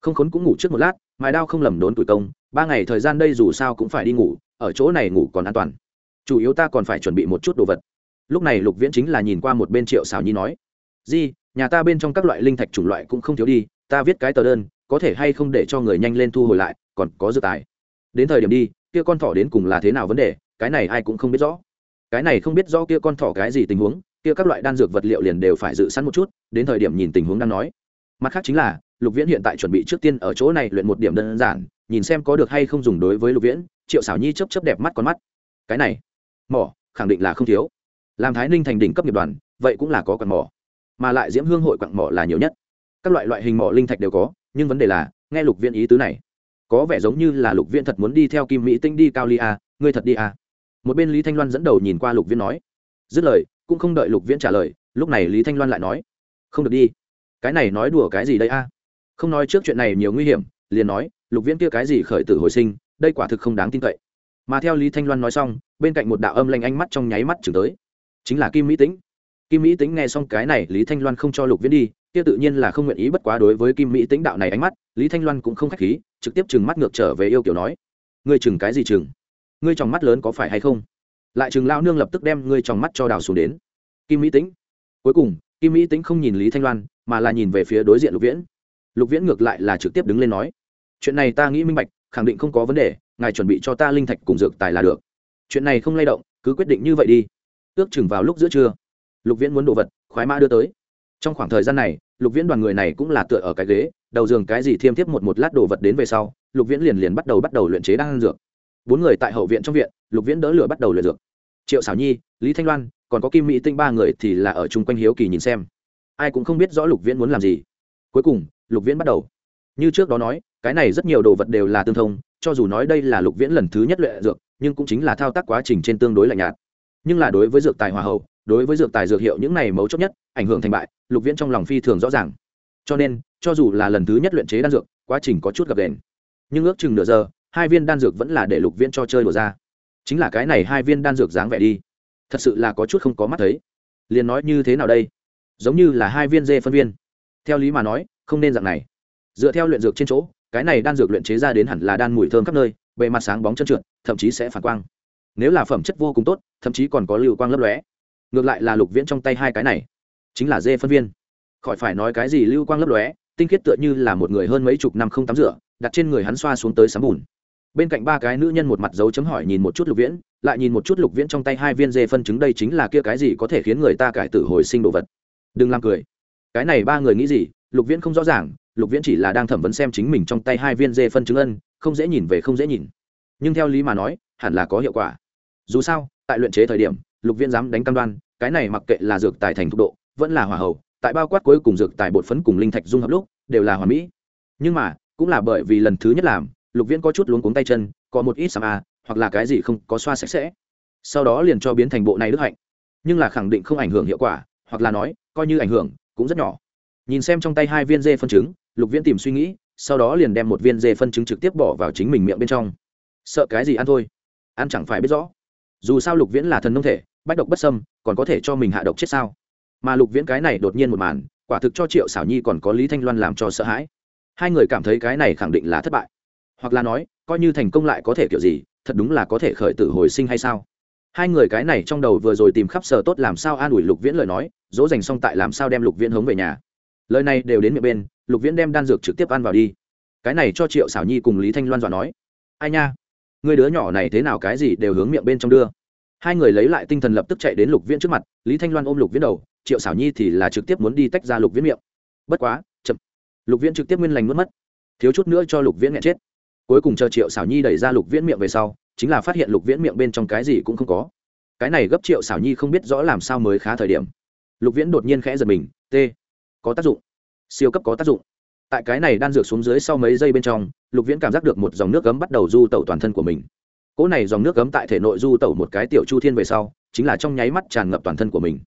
Không khốn cũng ngủ trước một lát, mài đao không lầm đốn tuổi công, ba ngày thời gian đây dù sao cũng phải đi ngủ, ở chỗ này ngủ còn an toàn. Chủ yếu ta còn phải chuẩn bị một chút đồ vật. Lúc này lục viễn chính là nhìn qua một bên triệu xào nhi nói. Di, nhà ta bên trong các loại linh thạch chủng loại cũng không thiếu đi, ta viết cái tờ đơn có thể hay không để cho người nhanh lên thu hồi lại, còn có dự tài. Đến thời điểm đi, kia con thỏ đến cùng là thế nào vấn đề, cái này ai cũng không biết rõ. Cái này không biết rõ kia con thỏ cái gì tình huống, kia các loại đan dược vật liệu liền đều phải dự sẵn một chút, đến thời điểm nhìn tình huống đang nói. Mặt khác chính là, lục viễn hiện tại chuẩn bị trước tiên ở chỗ này luyện một điểm đơn giản, nhìn xem có được hay không dùng đối với lục viễn, triệu xảo nhi chấp chấp đẹp mắt con mắt. Cái này, mỏ, khẳng định là không thiếu. Làm thái ninh thành đỉnh cấp nghiệp đoàn, vậy cũng là có quặng mỏ, mà lại diễm hương hội quặng mỏ là nhiều nhất. Các loại loại hình mỏ linh thạch đều có nhưng vấn đề là, nghe lục viên ý tứ này, có vẻ giống như là lục viên thật muốn đi theo kim mỹ tinh đi cao ly a ngươi thật đi a một bên lý thanh loan dẫn đầu nhìn qua lục viên nói, dứt lời, cũng không đợi lục viên trả lời, lúc này lý thanh loan lại nói, không được đi, cái này nói đùa cái gì đây a không nói trước chuyện này nhiều nguy hiểm, liền nói, lục viễn kia cái gì khởi tử hồi sinh, đây quả thực không đáng tin cậy. Mà theo lý thanh loan nói xong, bên cạnh một đạo âm lanh ánh mắt trong nháy mắt chừng tới, chính là kim mỹ tính kim mỹ tính nghe xong cái này, lý thanh loan không cho lục viễn đi kia tự nhiên là không nguyện ý bất quá đối với kim mỹ Tĩnh đạo này ánh mắt, lý thanh loan cũng không k h á c h khí, trực tiếp chừng mắt ngược trở về yêu kiểu nói. Ngươi chừng cái gì chừng ngươi trong mắt lớn có phải hay không? Lại chừng lao nương lập tức đem ngươi trong mắt cho đào xuống đến. Kim mỹ Tĩnh. Cuối cùng, kim mỹ Tĩnh không nhìn lý thanh loan, mà là nhìn về phía đối diện lục viễn. Lục viễn ngược lại là trực tiếp đứng lên nói, chuyện này ta nghĩ minh bạch, khẳng định không có vấn đề, ngài chuẩn bị cho ta linh thạch cùng dược tài là được. Chuyện này không lay động, cứ quyết định như vậy đi. Ước chừng vào lúc giữa trưa, lục viễn muốn đồ vật, khoái mã đưa tới trong khoảng thời gian này, lục viễn đoàn người này cũng là tựa ở cái ghế, đầu giường cái gì thiêm tiếp một một lát đồ vật đến về sau, lục viễn liền liền bắt đầu bắt đầu luyện chế đan dược. Bốn người tại hậu viện trong viện, lục viễn đỡ lửa bắt đầu luyện dược. Triệu xảo nhi, lý thanh loan, còn có kim mỹ tinh ba người thì là ở chung quanh hiếu kỳ nhìn xem. Ai cũng không biết rõ lục viễn muốn làm gì. Cuối cùng, lục viễn bắt đầu. Như trước đó nói, cái này rất nhiều đồ vật đều là tương thông, cho dù nói đây là lục viễn lần thứ nhất luyện dược, nhưng cũng chính là thao tác quá trình trên tương đối lạnh nhạt. Nhưng là đối với dược tài hòa hậu đối với dược tài dược hiệu những này mấu chốt nhất, ảnh hưởng thành bại, lục viễn trong lòng phi thường rõ ràng. Cho nên, cho dù là lần thứ nhất luyện chế đan dược, quá trình có chút gập đền nhưng ước chừng nửa giờ, hai viên đan dược vẫn là để lục viễn cho chơi đổ ra. Chính là cái này hai viên đan dược dáng vẻ đi, thật sự là có chút không có mắt thấy. Liền nói như thế nào đây? Giống như là hai viên dê phân viên. Theo lý mà nói, không nên dạng này. Dựa theo luyện dược trên chỗ, cái này đan dược luyện chế ra đến hẳn là đan mùi thơm khắp nơi, bề mặt sáng bóng chân trượt, thậm chí sẽ phản quang. Nếu là phẩm chất vô cùng tốt, thậm chí còn có lưu quang lấp lóe ngược lại là lục viễn trong tay hai cái này. Chính là dê phân viên. Khỏi phải nói cái gì lưu quang lấp lóe, tinh khiết tựa như là một người hơn mấy chục năm không tắm rửa, đặt trên người hắn xoa xuống tới sắm bùn. Bên cạnh ba cái nữ nhân một mặt dấu chấm hỏi nhìn một chút lục viễn, lại nhìn một chút lục viễn trong tay hai viên dê phân chứng đây chính là kia cái gì có thể khiến người ta cải tử hồi sinh đồ vật. Đừng làm cười. Cái này ba người nghĩ gì, lục viễn không rõ ràng, lục viễn chỉ là đang thẩm vấn xem chính mình trong tay hai viên dê phân chứng ân, không dễ nhìn về không dễ nhìn. Nhưng theo lý mà nói, hẳn là có hiệu quả. Dù sao, tại luyện chế thời điểm lục viễn dám đánh cam đoan, cái này mặc kệ là dược tài thành thục độ, vẫn là hòa hậu tại bao quát cuối cùng dược tài bột phấn cùng linh thạch dung hợp lúc, đều là hòa mỹ. Nhưng mà, cũng là bởi vì lần thứ nhất làm, lục viễn có chút luống cuống tay chân, có một ít sàm a, hoặc là cái gì không có xoa sạch sẽ. Sau đó liền cho biến thành bộ này đức hạnh. Nhưng là khẳng định không ảnh hưởng hiệu quả, hoặc là nói, coi như ảnh hưởng, cũng rất nhỏ. Nhìn xem trong tay hai viên dê phân trứng, lục viễn tìm suy nghĩ, sau đó liền đem một viên dê phân trứng trực tiếp bỏ vào chính mình miệng bên trong. Sợ cái gì ăn thôi? Ăn chẳng phải biết rõ dù sao lục viễn là thần nông thể, bách độc bất sâm còn có thể cho mình hạ độc chết sao? Mà lục viễn cái này đột nhiên một màn, quả thực cho triệu xảo nhi còn có lý thanh loan làm cho sợ hãi. Hai người cảm thấy cái này khẳng định là thất bại. Hoặc là nói, coi như thành công lại có thể kiểu gì, thật đúng là có thể khởi tử hồi sinh hay sao? Hai người cái này trong đầu vừa rồi tìm khắp sở tốt làm sao an ủi lục viễn lời nói, dỗ dành xong tại làm sao đem lục viễn hống về nhà. Lời này đều đến miệng bên, lục viễn đem đan dược trực tiếp ăn vào đi. Cái này cho triệu xảo nhi cùng lý thanh loan dọa nói. Ai nha? Người đứa nhỏ này thế nào cái gì đều hướng miệng bên trong đưa. Hai người lấy lại tinh thần lập tức chạy đến lục viễn trước mặt, lý thanh loan ôm lục viễn đầu, triệu xảo nhi thì là trực tiếp muốn đi tách ra lục viễn miệng. Bất quá, chậm. Lục viễn trực tiếp nguyên lành mất mất. Thiếu chút nữa cho lục viễn nghẹn chết. Cuối cùng chờ triệu xảo nhi đẩy ra lục viễn miệng về sau, chính là phát hiện lục viễn miệng bên trong cái gì cũng không có. Cái này gấp triệu xảo nhi không biết rõ làm sao mới khá thời điểm. Lục viễn đột nhiên khẽ giật mình, t, có tác dụng. Siêu cấp có tác dụng tại cái này đan dược xuống dưới sau mấy giây bên trong, lục viễn cảm giác được một dòng nước cấm bắt đầu du tẩu toàn thân của mình. Cỗ này dòng nước cấm tại thể nội du tẩu một cái tiểu chu thiên về sau, chính là trong nháy mắt tràn ngập toàn thân của mình.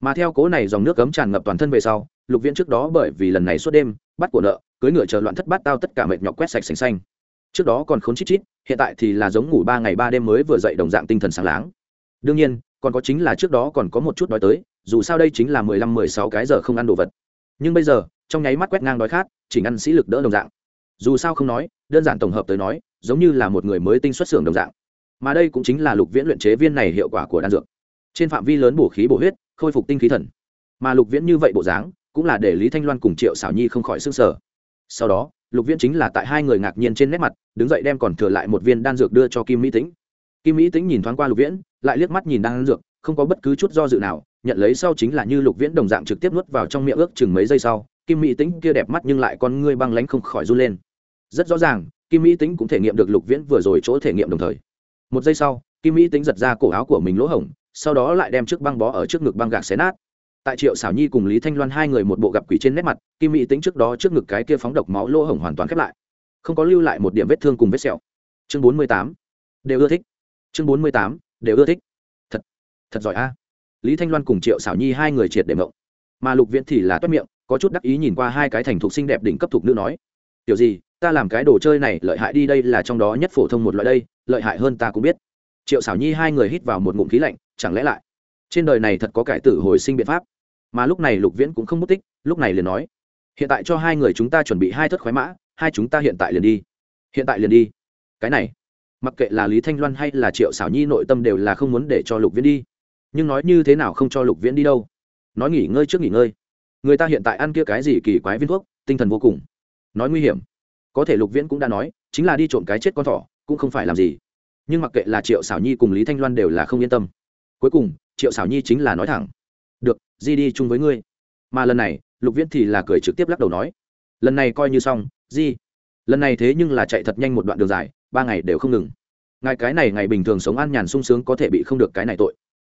Mà theo cố này dòng nước cấm tràn ngập toàn thân về sau, lục viễn trước đó bởi vì lần này suốt đêm, bắt của nợ, cưới ngựa chờ loạn thất bát tao tất cả mệt nhọc quét sạch sành xanh. Trước đó còn khốn chít chít, hiện tại thì là giống ngủ ba ngày ba đêm mới vừa dậy đồng dạng tinh thần sáng láng. Đương nhiên, còn có chính là trước đó còn có một chút đói tới, dù sao đây chính là mười lăm mười sáu cái giờ không ăn đồ vật. Nhưng bây giờ trong nháy mắt quét ngang đói khát, chỉ ngăn sĩ lực đỡ đồng dạng. Dù sao không nói, đơn giản tổng hợp tới nói, giống như là một người mới tinh xuất xưởng đồng dạng. Mà đây cũng chính là lục viễn luyện chế viên này hiệu quả của đan dược. Trên phạm vi lớn bổ khí bổ huyết, khôi phục tinh khí thần. Mà lục viễn như vậy bộ dáng, cũng là để lý thanh loan cùng triệu xảo nhi không khỏi s ư n g sở sau đó, lục viễn chính là tại hai người ngạc nhiên trên nét mặt, đứng dậy đem còn thừa lại một viên đan dược đưa cho kim mỹ tính kim mỹ tính nhìn thoáng qua lục viễn, lại liếc mắt nhìn đan dược, không có bất cứ chút do dự nào nhận lấy sau chính là như lục viễn đồng dạng trực tiếp nuốt vào trong miệng ước chừng mấy giây sau, kim mỹ tính kia đẹp mắt nhưng lại con ngươi băng lánh không khỏi run lên. Rất rõ ràng, kim mỹ tính cũng thể nghiệm được lục viễn vừa rồi chỗ thể nghiệm đồng thời. Một giây sau, kim mỹ tính giật ra cổ áo của mình lỗ hổng, sau đó lại đem chiếc băng bó ở trước ngực băng gạc xé nát. Tại triệu xảo nhi cùng lý thanh loan hai người một bộ gặp quỷ trên nét mặt, kim mỹ tính trước đó trước ngực cái kia phóng độc máu lỗ hổng hoàn toàn khép lại. Không có lưu lại một điểm vết thương cùng vết sẹo. Chương bốn mươi tám. Đều ưa thích. Chương bốn mươi tám. Đều ưa thích. Thật thật giỏi a lý thanh loan cùng triệu xảo nhi hai người triệt để mộng. mà lục viễn thì là toét miệng, có chút đắc ý nhìn qua hai cái thành thục xinh đẹp đỉnh cấp thục nữ nói kiểu gì, ta làm cái đồ chơi này lợi hại đi đây là trong đó nhất phổ thông một loại đây, lợi hại hơn ta cũng biết. Triệu xảo nhi hai người hít vào một ngụm khí lạnh, chẳng lẽ lại, trên đời này thật có cải tử hồi sinh biện pháp? mà lúc này lục viễn cũng không mất tích, lúc này liền nói, hiện tại cho hai người chúng ta chuẩn bị hai thất khoái mã, hai chúng ta hiện tại liền đi. Hiện tại liền đi? Cái này, mặc kệ là lý thanh loan hay là triệu xảo nhi nội tâm đều là không muốn để cho lục viễn đi nhưng nói như thế nào không cho lục viễn đi đâu. Nói nghỉ ngơi trước nghỉ ngơi. Người ta hiện tại ăn kia cái gì kỳ quái viên thuốc, tinh thần vô cùng. Nói nguy hiểm. Có thể lục viễn cũng đã nói, chính là đi trộm cái chết con thỏ, cũng không phải làm gì. Nhưng mặc kệ là triệu xảo nhi cùng lý thanh loan đều là không yên tâm. Cuối cùng, triệu xảo nhi chính là nói thẳng. Được, di đi chung với ngươi. Mà lần này, lục viễn thì là cười trực tiếp lắc đầu nói. Lần này coi như xong, di. Lần này thế nhưng là chạy thật nhanh một đoạn đường dài, ba ngày đều không ngừng. Ngài cái này ngày bình thường sống an nhàn sung sướng có thể bị không được cái này tội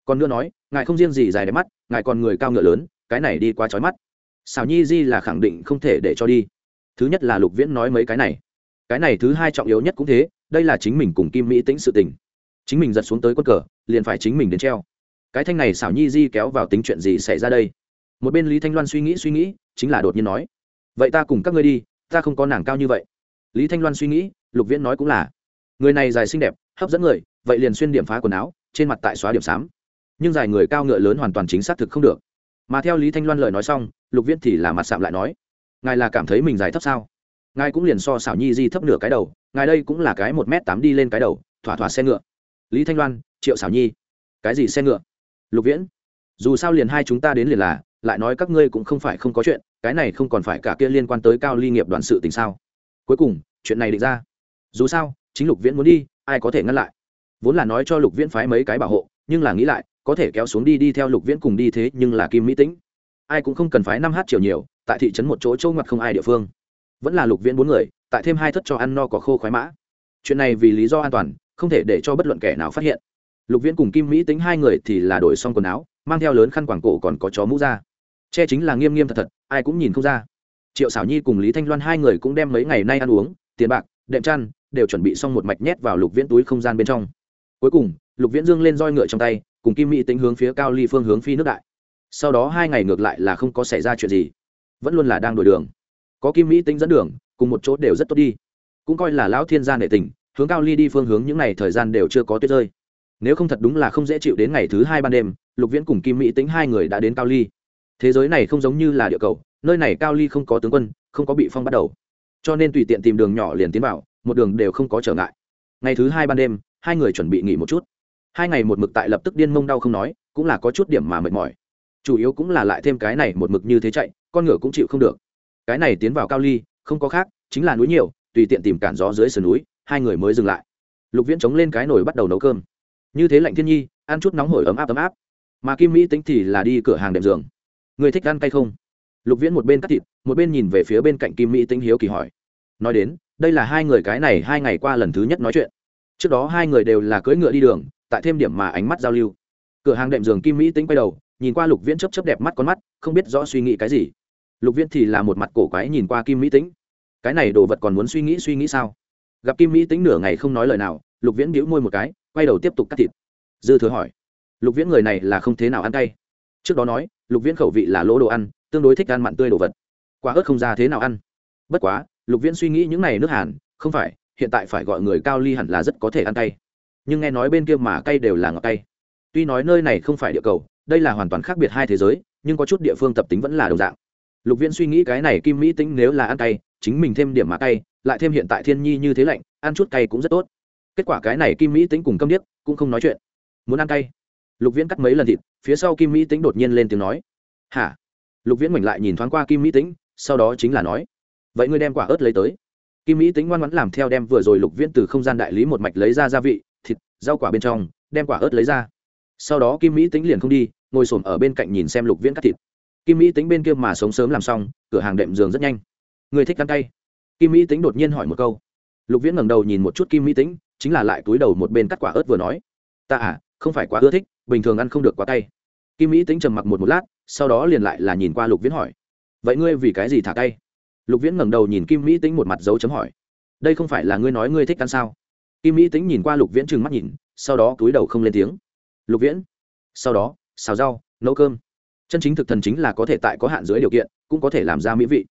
còn nữa nói, ngài không riêng gì dài đẹp mắt, ngài còn người cao ngựa lớn, cái này đi quá trói mắt. Xảo nhi di là khẳng định không thể để cho đi. Thứ nhất là lục viễn nói mấy cái này. Cái này thứ hai trọng yếu nhất cũng thế, đây là chính mình cùng kim mỹ tính sự tình. Chính mình giật xuống tới quân cờ, liền phải chính mình đến treo. Cái thanh này xảo nhi di kéo vào tính chuyện gì xảy ra đây? Một bên lý thanh loan suy nghĩ suy nghĩ, chính là đột nhiên nói. Vậy ta cùng các ngươi đi, ta không có nàng cao như vậy. Lý thanh loan suy nghĩ, lục viễn nói cũng là. Người này dài xinh đẹp, hấp dẫn người, vậy liền xuyên điểm phá quần áo, trên mặt tại xóa điểm xám nhưng dài người cao ngựa lớn hoàn toàn chính xác thực không được. Mà theo lý thanh loan lời nói xong, lục viễn thì là mặt sạm lại nói, ngài là cảm thấy mình dài thấp sao? Ngài cũng liền so xảo nhi di thấp nửa cái đầu, ngài đây cũng là cái một m tám đi lên cái đầu, thỏa thỏa xe ngựa. Lý thanh loan, triệu xảo nhi, cái gì xe ngựa? Lục viễn, dù sao liền hai chúng ta đến liền là, lại nói các ngươi cũng không phải không có chuyện, cái này không còn phải cả kia liên quan tới cao ly nghiệp đoàn sự tình sao? Cuối cùng, chuyện này định ra. Dù sao, chính lục viễn muốn đi, ai có thể ngăn lại? Vốn là nói cho lục viễn phái mấy cái bảo hộ nhưng là nghĩ lại, có thể kéo xuống đi đi theo lục viễn cùng đi thế nhưng là kim mỹ tĩnh. Ai cũng không cần phái năm hát chiều nhiều, tại thị trấn một chỗ châu ngặt không ai địa phương. Vẫn là lục viễn bốn người, tại thêm hai thất cho ăn no có khô khoái mã. Chuyện này vì lý do an toàn, không thể để cho bất luận kẻ nào phát hiện. Lục viễn cùng kim mỹ tính hai người thì là đổi xong quần áo, mang theo lớn khăn quảng cổ còn có chó mũ ra. Che chính là nghiêm nghiêm thật thật, ai cũng nhìn không ra. Triệu xảo nhi cùng lý thanh loan hai người cũng đem mấy ngày nay ăn uống, tiền bạc, đệm chăn đều chuẩn bị xong một mạch nhét vào lục viễn túi không gian bên trong. Cuối cùng lục viễn dương lên roi ngựa trong tay, cùng kim mỹ tính hướng phía cao ly phương hướng phi nước đại. Sau đó hai ngày ngược lại là không có xảy ra chuyện gì. Vẫn luôn là đang đổi đường. Có kim mỹ tính dẫn đường, cùng một chỗ đều rất tốt đi. Cũng coi là lão thiên gia nệ tình, hướng cao ly đi phương hướng những n à y thời gian đều chưa có tuyết rơi. Nếu không thật đúng là không dễ chịu đến ngày thứ hai ban đêm, lục viễn cùng kim mỹ tính hai người đã đến cao ly. Thế giới này không giống như là địa cầu, nơi này cao ly không có tướng quân, không có bị phong bắt đầu. Cho nên tùy tiện tìm đường nhỏ liền tiến vào, một đường đều không có trở ngại. Ngày thứ hai ban đêm, hai người chuẩn bị nghỉ một chút hai ngày một mực tại lập tức điên mông đau không nói, cũng là có chút điểm mà mệt mỏi. Chủ yếu cũng là lại thêm cái này một mực như thế chạy, con ngựa cũng chịu không được. Cái này tiến vào cao ly, không có khác, chính là núi nhiều, tùy tiện tìm cản gió dưới sườn núi, hai người mới dừng lại. Lục viễn chống lên cái nồi bắt đầu nấu cơm. Như thế lạnh thiên nhi, ăn chút nóng hổi ấm áp ấm áp. Mà kim mỹ tính thì là đi cửa hàng đệm giường. Người thích ăn cay không? Lục viễn một bên cắt thịt, một bên nhìn về phía bên cạnh kim mỹ tính hiếu kỳ hỏi. Nói đến, đây là hai người cái này hai ngày qua lần thứ nhất nói chuyện. Trước đó hai người đều là cưỡi ngựa đi đường tại thêm điểm mà ánh mắt giao lưu. Cửa hàng đệm giường kim mỹ tính quay đầu, nhìn qua lục viễn chấp chấp đẹp mắt con mắt, không biết rõ suy nghĩ cái gì. Lục viễn thì là một mặt cổ quái nhìn qua kim mỹ tính cái này đồ vật còn muốn suy nghĩ suy nghĩ sao? Gặp kim mỹ tính nửa ngày không nói lời nào, lục viễn đĩu môi một cái, quay đầu tiếp tục cắt thịt. Dư thừa hỏi. Lục viễn người này là không thế nào ăn cay. Trước đó nói, lục viễn khẩu vị là lỗ đồ ăn, tương đối thích ăn mặn tươi đồ vật. Quả ớt không ra thế nào ăn. Bất quá, lục viễn suy nghĩ những này nước hàn, không phải, hiện tại phải gọi người cao ly hẳn là rất có thể ăn cay nhưng nghe nói bên kia mà cay đều là ngọt cay. Tuy nói nơi này không phải địa cầu, đây là hoàn toàn khác biệt hai thế giới, nhưng có chút địa phương tập tính vẫn là đồng dạng. Lục viễn suy nghĩ cái này kim mỹ tính nếu là ăn cay, chính mình thêm điểm mà cay, lại thêm hiện tại thiên nhi như thế lạnh, ăn chút cay cũng rất tốt. Kết quả cái này kim mỹ tính cùng câm điếc cũng không nói chuyện. Muốn ăn cay? Lục viễn cắt mấy lần thịt, phía sau kim mỹ tính đột nhiên lên tiếng nói. Hả? Lục viễn mảnh lại nhìn thoáng qua kim mỹ tính sau đó chính là nói. Vậy ngươi đem quả ớt lấy tới. Kim mỹ tính ngoan ngoãn làm theo đem vừa rồi lục viễn từ không gian đại lý một mạch lấy ra gia vị rau quả bên trong, đem quả ớt lấy ra. Sau đó kim mỹ tính liền không đi, ngồi s ổ m ở bên cạnh nhìn xem lục viễn cắt thịt. Kim mỹ tính bên kia mà sống sớm làm xong, cửa hàng đệm giường rất nhanh. Người thích ăn cay. Kim mỹ tính đột nhiên hỏi một câu. Lục viễn ngẩng đầu nhìn một chút kim mỹ tính chính là lại túi đầu một bên cắt quả ớt vừa nói. Ta à không phải quá ưa thích, bình thường ăn không được quá cay. Kim mỹ tính trầm mặc một một lát, sau đó liền lại là nhìn qua lục viễn hỏi. Vậy ngươi vì cái gì thả cay? Lục viễn ngẩng đầu nhìn kim mỹ tính một mặt dấu chấm hỏi. Đây không phải là ngươi nói ngươi thích ăn sao? Kim mỹ tính nhìn qua lục viễn trừng mắt nhìn, sau đó túi đầu không lên tiếng. Lục viễn, sau đó, xào rau, nấu cơm. Chân chính thực thần chính là có thể tại có hạn dưới điều kiện, cũng có thể làm ra mỹ vị.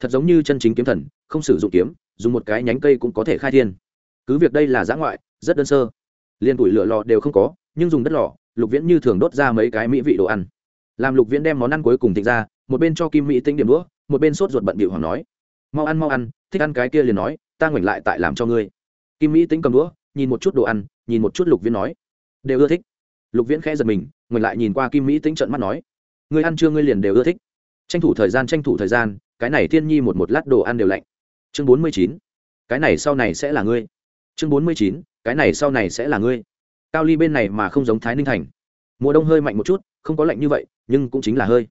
Thật giống như chân chính kiếm thần, không sử dụng kiếm, dùng một cái nhánh cây cũng có thể khai thiên. Cứ việc đây là giã ngoại, rất đơn sơ. Liền tủi lửa lò đều không có, nhưng dùng đất lò, lục viễn như thường đốt ra mấy cái mỹ vị đồ ăn. Làm lục viễn đem món ăn cuối cùng thịnh ra, một bên cho kim mỹ tính điểm đũa, một bên sốt ruột bận bịu hoàng nói, mau ăn mau ăn, thích ăn cái kia liền nói, ta ngoảnh lại tại làm cho ngươi kim mỹ tính cầm đũa, nhìn một chút đồ ăn, nhìn một chút lục viễn nói. Đều ưa thích. Lục viễn khẽ giật mình, ngoảnh lại nhìn qua kim mỹ tính trận mắt nói. Người ăn chưa ngươi liền đều ưa thích. Tranh thủ thời gian, tranh thủ thời gian, cái này thiên nhi một một lát đồ ăn đều lạnh. Chương bốn mươi chín. Cái này sau này sẽ là ngươi. Chương bốn mươi chín. Cái này sau này sẽ là ngươi. Cao ly bên này mà không giống thái ninh thành. Mùa đông hơi mạnh một chút, không có lạnh như vậy, nhưng cũng chính là hơi.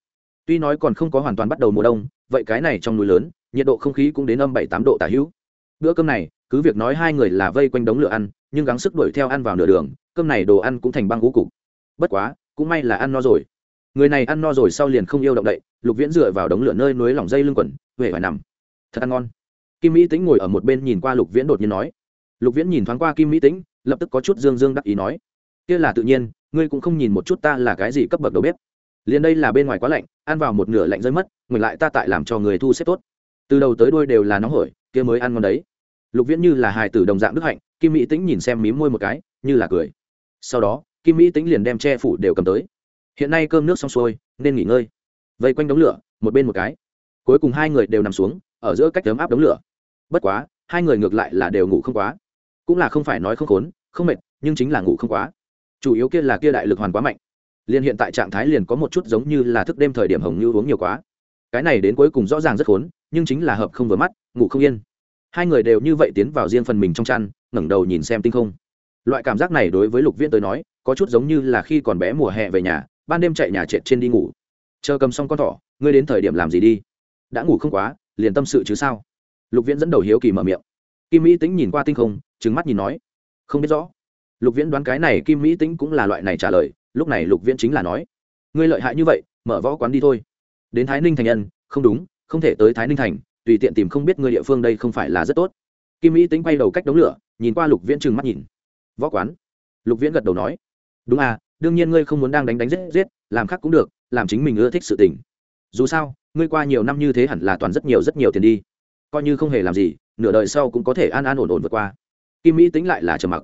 Tuy nói còn không có hoàn toàn bắt đầu mùa đông, vậy cái này trong núi lớn, nhiệt độ không khí cũng đến âm bảy tám độ tả hữu bữa cơm này, cứ việc nói hai người là vây quanh đống lửa ăn, nhưng gắng sức đuổi theo ăn vào nửa đường, cơm này đồ ăn cũng thành băng ngũ cục. Bất quá, cũng may là ăn no rồi. Người này ăn no rồi sau liền không yêu động đậy, lục viễn dựa vào đống lửa nơi núi lỏng dây lưng quần huệ phải nằm. Thật ăn ngon. Kim mỹ tính ngồi ở một bên nhìn qua lục viễn đột nhiên nói. Lục viễn nhìn thoáng qua kim mỹ tính lập tức có chút dương dương đắc ý nói. Kia là tự nhiên, ngươi cũng không nhìn một chút ta là cái gì cấp bậc đầu bếp. Liền đây là bên ngoài quá lạnh, ăn vào một nửa lạnh rơi mất ngược lại ta tại làm cho người thu xếp tốt. Từ đầu tới đuôi đều là nóng hổi, kia mới ăn ngon đấy lục viễn như là hài tử đồng dạng đức hạnh, kim mỹ tính nhìn xem mím môi một cái, như là cười. Sau đó, kim mỹ tính liền đem che phủ đều cầm tới. Hiện nay cơm nước xong xuôi, nên nghỉ ngơi. Vây quanh đống lửa, một bên một cái. Cuối cùng hai người đều nằm xuống, ở giữa cách ấm áp đống lửa. Bất quá, hai người ngược lại là đều ngủ không quá. Cũng là không phải nói không khốn, không mệt, nhưng chính là ngủ không quá. Chủ yếu kia là kia đại lực hoàn quá mạnh. Liền hiện tại trạng thái liền có một chút giống như là thức đêm thời điểm hồng như uống nhiều quá. Cái này đến cuối cùng rõ ràng rất khốn, nhưng chính là hợp không vừa mắt, ngủ không yên hai người đều như vậy tiến vào riêng phần mình trong chăn, ngẩng đầu nhìn xem tinh không. Loại cảm giác này đối với lục viễn tới nói, có chút giống như là khi còn bé mùa hè về nhà, ban đêm chạy nhà trệt trên đi ngủ. Chờ cầm xong con thỏ, ngươi đến thời điểm làm gì đi? Đã ngủ không quá, liền tâm sự chứ sao? Lục viễn dẫn đầu hiếu kỳ mở miệng. Kim mỹ tính nhìn qua tinh không trứng mắt nhìn nói, không biết rõ. Lục viễn đoán cái này kim mỹ tính cũng là loại này trả lời, lúc này lục viễn chính là nói, ngươi lợi hại như vậy, mở võ quán đi thôi. Đến thái ninh thành nhân, không đúng, không thể tới thái ninh thành tùy tiện tìm không biết người địa phương đây không phải là rất tốt. Kim mỹ tính quay đầu cách đống lửa, nhìn qua lục viễn trừng mắt nhìn. Võ quán. Lục viễn gật đầu nói, đúng à đương nhiên ngươi không muốn đang đánh đánh giết giết, làm khác cũng được, làm chính mình ưa thích sự tình. Dù sao, ngươi qua nhiều năm như thế hẳn là toàn rất nhiều rất nhiều tiền đi. Coi như không hề làm gì, nửa đời sau cũng có thể an an ổn ổn vượt qua. Kim mỹ tính lại là trầm mặc.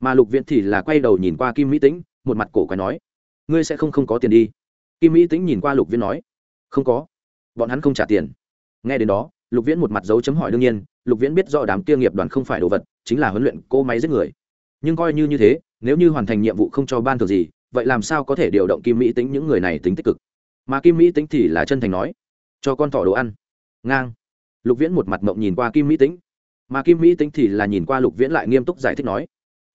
Mà lục viễn thì là quay đầu nhìn qua kim mỹ tính, một mặt cổ quái nói, ngươi sẽ không không có tiền đi. Kim mỹ tính nhìn qua lục viễn nói, không có, bọn hắn không trả tiền. Nghe đến đó lục viễn một mặt dấu chấm hỏi đương nhiên, lục viễn biết rõ đám kia nghiệp đoàn không phải đồ vật, chính là huấn luyện cô máy giết người. Nhưng coi như như thế, nếu như hoàn thành nhiệm vụ không cho ban thường gì, vậy làm sao có thể điều động kim mỹ tính những người này tính tích cực? Mà kim mỹ tính thì là chân thành nói, cho con thỏ đồ ăn. Ngang. Lục viễn một mặt mộng nhìn qua kim mỹ tính mà kim mỹ tính thì là nhìn qua lục viễn lại nghiêm túc giải thích nói,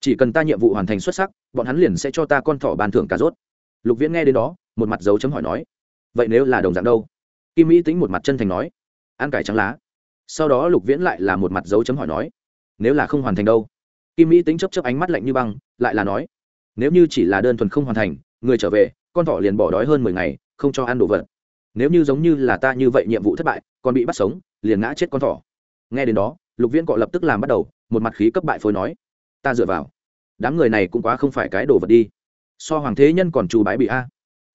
chỉ cần ta nhiệm vụ hoàn thành xuất sắc, bọn hắn liền sẽ cho ta con thỏ bàn thưởng cà rốt. Lục viễn nghe đến đó, một mặt dấu chấm hỏi nói, vậy nếu là đồng dạng đâu? Kim mỹ tính một mặt chân thành nói ăn cải trắng lá. Sau đó lục viễn lại là một mặt dấu chấm hỏi nói, nếu là không hoàn thành đâu? Kim mỹ tính chấp chấp ánh mắt lạnh như băng, lại là nói, nếu như chỉ là đơn thuần không hoàn thành, người trở về, con thỏ liền bỏ đói hơn mười ngày, không cho ăn đồ vật. Nếu như giống như là ta như vậy nhiệm vụ thất bại, còn bị bắt sống, liền ngã chết con thỏ. Nghe đến đó, lục viễn cọ lập tức làm bắt đầu, một mặt khí cấp bại phối nói, ta dựa vào. Đám người này cũng quá không phải cái đồ vật đi. So hoàng thế nhân còn chu bái bị a.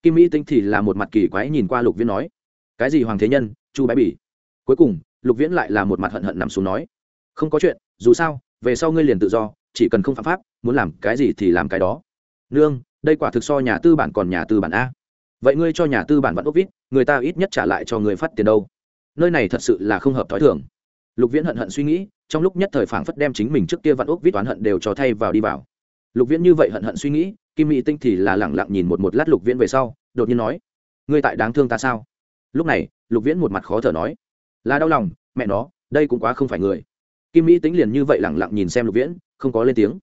Kim mỹ tinh thì là một mặt kỳ quái nhìn qua lục viễn nói, cái gì hoàng thế nhân? Chu bái bỉ? Cuối cùng, lục viễn lại là một mặt hận hận nằm xuống nói, không có chuyện, dù sao, về sau ngươi liền tự do, chỉ cần không phạm pháp, muốn làm cái gì thì làm cái đó. Nương, đây quả thực so nhà tư bản còn nhà tư bản a. Vậy ngươi cho nhà tư bản vẫn ốc vít, người ta ít nhất trả lại cho người phát tiền đâu. Nơi này thật sự là không hợp t h ó i thường. Lục viễn hận hận suy nghĩ, trong lúc nhất thời phảng phất đem chính mình trước kia vạn ốc vít toán hận đều cho thay vào đi vào. Lục viễn như vậy hận hận suy nghĩ, kim mỹ tinh thì là lẳng lặng nhìn một một lát lục viễn về sau, đột nhiên nói, ngươi tại đáng thương ta sao? Lúc này, lục viễn một mặt khó thở nói là đau lòng, mẹ nó, đây cũng quá không phải người. Kim mỹ tính liền như vậy lẳng lặng nhìn xem lục viễn, không có lên tiếng.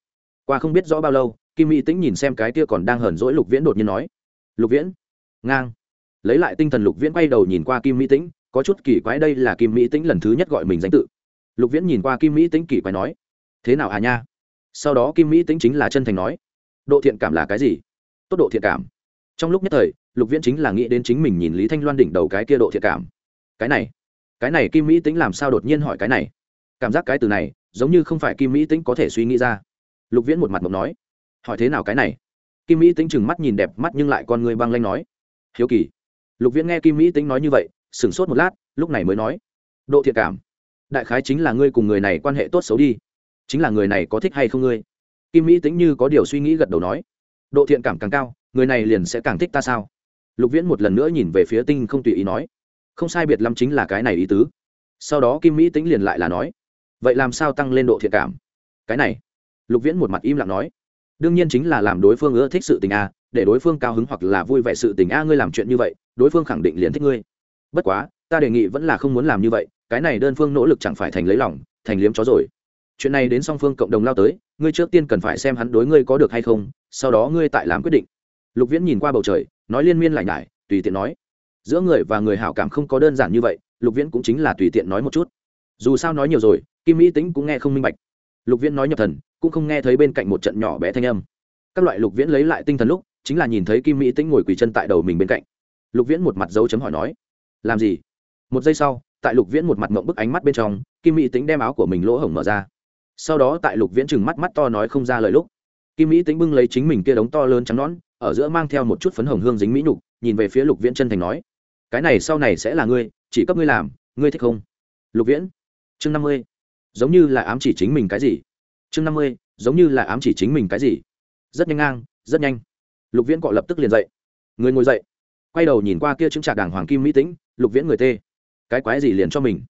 Qua không biết rõ bao lâu, kim mỹ tính nhìn xem cái kia còn đang hờn dỗi lục viễn đột nhiên nói, lục viễn, ngang. Lấy lại tinh thần lục viễn quay đầu nhìn qua kim mỹ tĩnh, có chút kỳ quái đây là kim mỹ tĩnh lần thứ nhất gọi mình danh tự. Lục viễn nhìn qua kim mỹ tĩnh kỳ quái nói, thế nào à nha? Sau đó kim mỹ tĩnh chính là chân thành nói, độ thiện cảm là cái gì? Tốt độ thiện cảm. Trong lúc nhất thời, lục viễn chính là nghĩ đến chính mình nhìn lý thanh loan đỉnh đầu cái kia độ thiện cảm. Cái này cái này kim mỹ tĩnh làm sao đột nhiên hỏi cái này? Cảm giác cái từ này, giống như không phải kim mỹ tĩnh có thể suy nghĩ ra. Lục viễn một mặt mộng nói, hỏi thế nào cái này? Kim mỹ tính chừng mắt nhìn đẹp mắt nhưng lại con người băng lanh nói, hiếu kỳ. Lục viễn nghe kim mỹ tính nói như vậy, sửng sốt một lát, lúc này mới nói, độ thiện cảm. Đại khái chính là ngươi cùng người này quan hệ tốt xấu đi. Chính là người này có thích hay không ngươi? Kim mỹ tính như có điều suy nghĩ gật đầu nói, độ thiện cảm càng cao, người này liền sẽ càng thích ta sao? Lục viễn một lần nữa nhìn về phía tinh không tùy ý nói không sai biệt lắm chính là cái này ý tứ. Sau đó kim mỹ tính liền lại là nói, vậy làm sao tăng lên độ thiện cảm? Cái này, lục viễn một mặt im lặng nói, đương nhiên chính là làm đối phương ưa thích sự tình a, để đối phương cao hứng hoặc là vui vẻ sự tình a, ngươi làm chuyện như vậy, đối phương khẳng định liền thích ngươi. Bất quá, ta đề nghị vẫn là không muốn làm như vậy, cái này đơn phương nỗ lực chẳng phải thành lấy lòng, thành liếm chó rồi. Chuyện này đến song phương cộng đồng lao tới, ngươi trước tiên cần phải xem hắn đối ngươi có được hay không, sau đó ngươi tại làm quyết định. Lục viễn nhìn qua bầu trời, nói liên miên lại nhải, tùy tiện nói giữa người và người hảo cảm không có đơn giản như vậy, lục viễn cũng chính là tùy tiện nói một chút. Dù sao nói nhiều rồi, kim mỹ tính cũng nghe không minh bạch. Lục viễn nói nhập thần, cũng không nghe thấy bên cạnh một trận nhỏ bé thanh âm. Các loại lục viễn lấy lại tinh thần lúc, chính là nhìn thấy kim mỹ tĩnh ngồi quỳ chân tại đầu mình bên cạnh. Lục viễn một mặt dấu chấm hỏi nói, làm gì? Một giây sau, tại lục viễn một mặt mộng bức ánh mắt bên trong, kim mỹ tính đem áo của mình lỗ hổng mở ra. Sau đó tại lục viễn chừng mắt mắt to nói không ra lời lúc, kim mỹ tính bưng lấy chính mình kia đống to lớn trắng nón ở giữa mang theo một chút phấn hồng hương dính mỹ nhục, nhìn về phía lục viễn chân thành nói cái này sau này sẽ là ngươi, chỉ cấp ngươi làm, ngươi thích không? Lục viễn, chương năm mươi, giống như là ám chỉ chính mình cái gì? Chương năm mươi, giống như là ám chỉ chính mình cái gì? Rất nhanh ngang, rất nhanh. Lục viễn cọ lập tức liền dậy. Người ngồi dậy. Quay đầu nhìn qua kia chứng trạc đảng hoàng kim mỹ tĩnh, lục viễn người tê. Cái quái gì liền cho mình?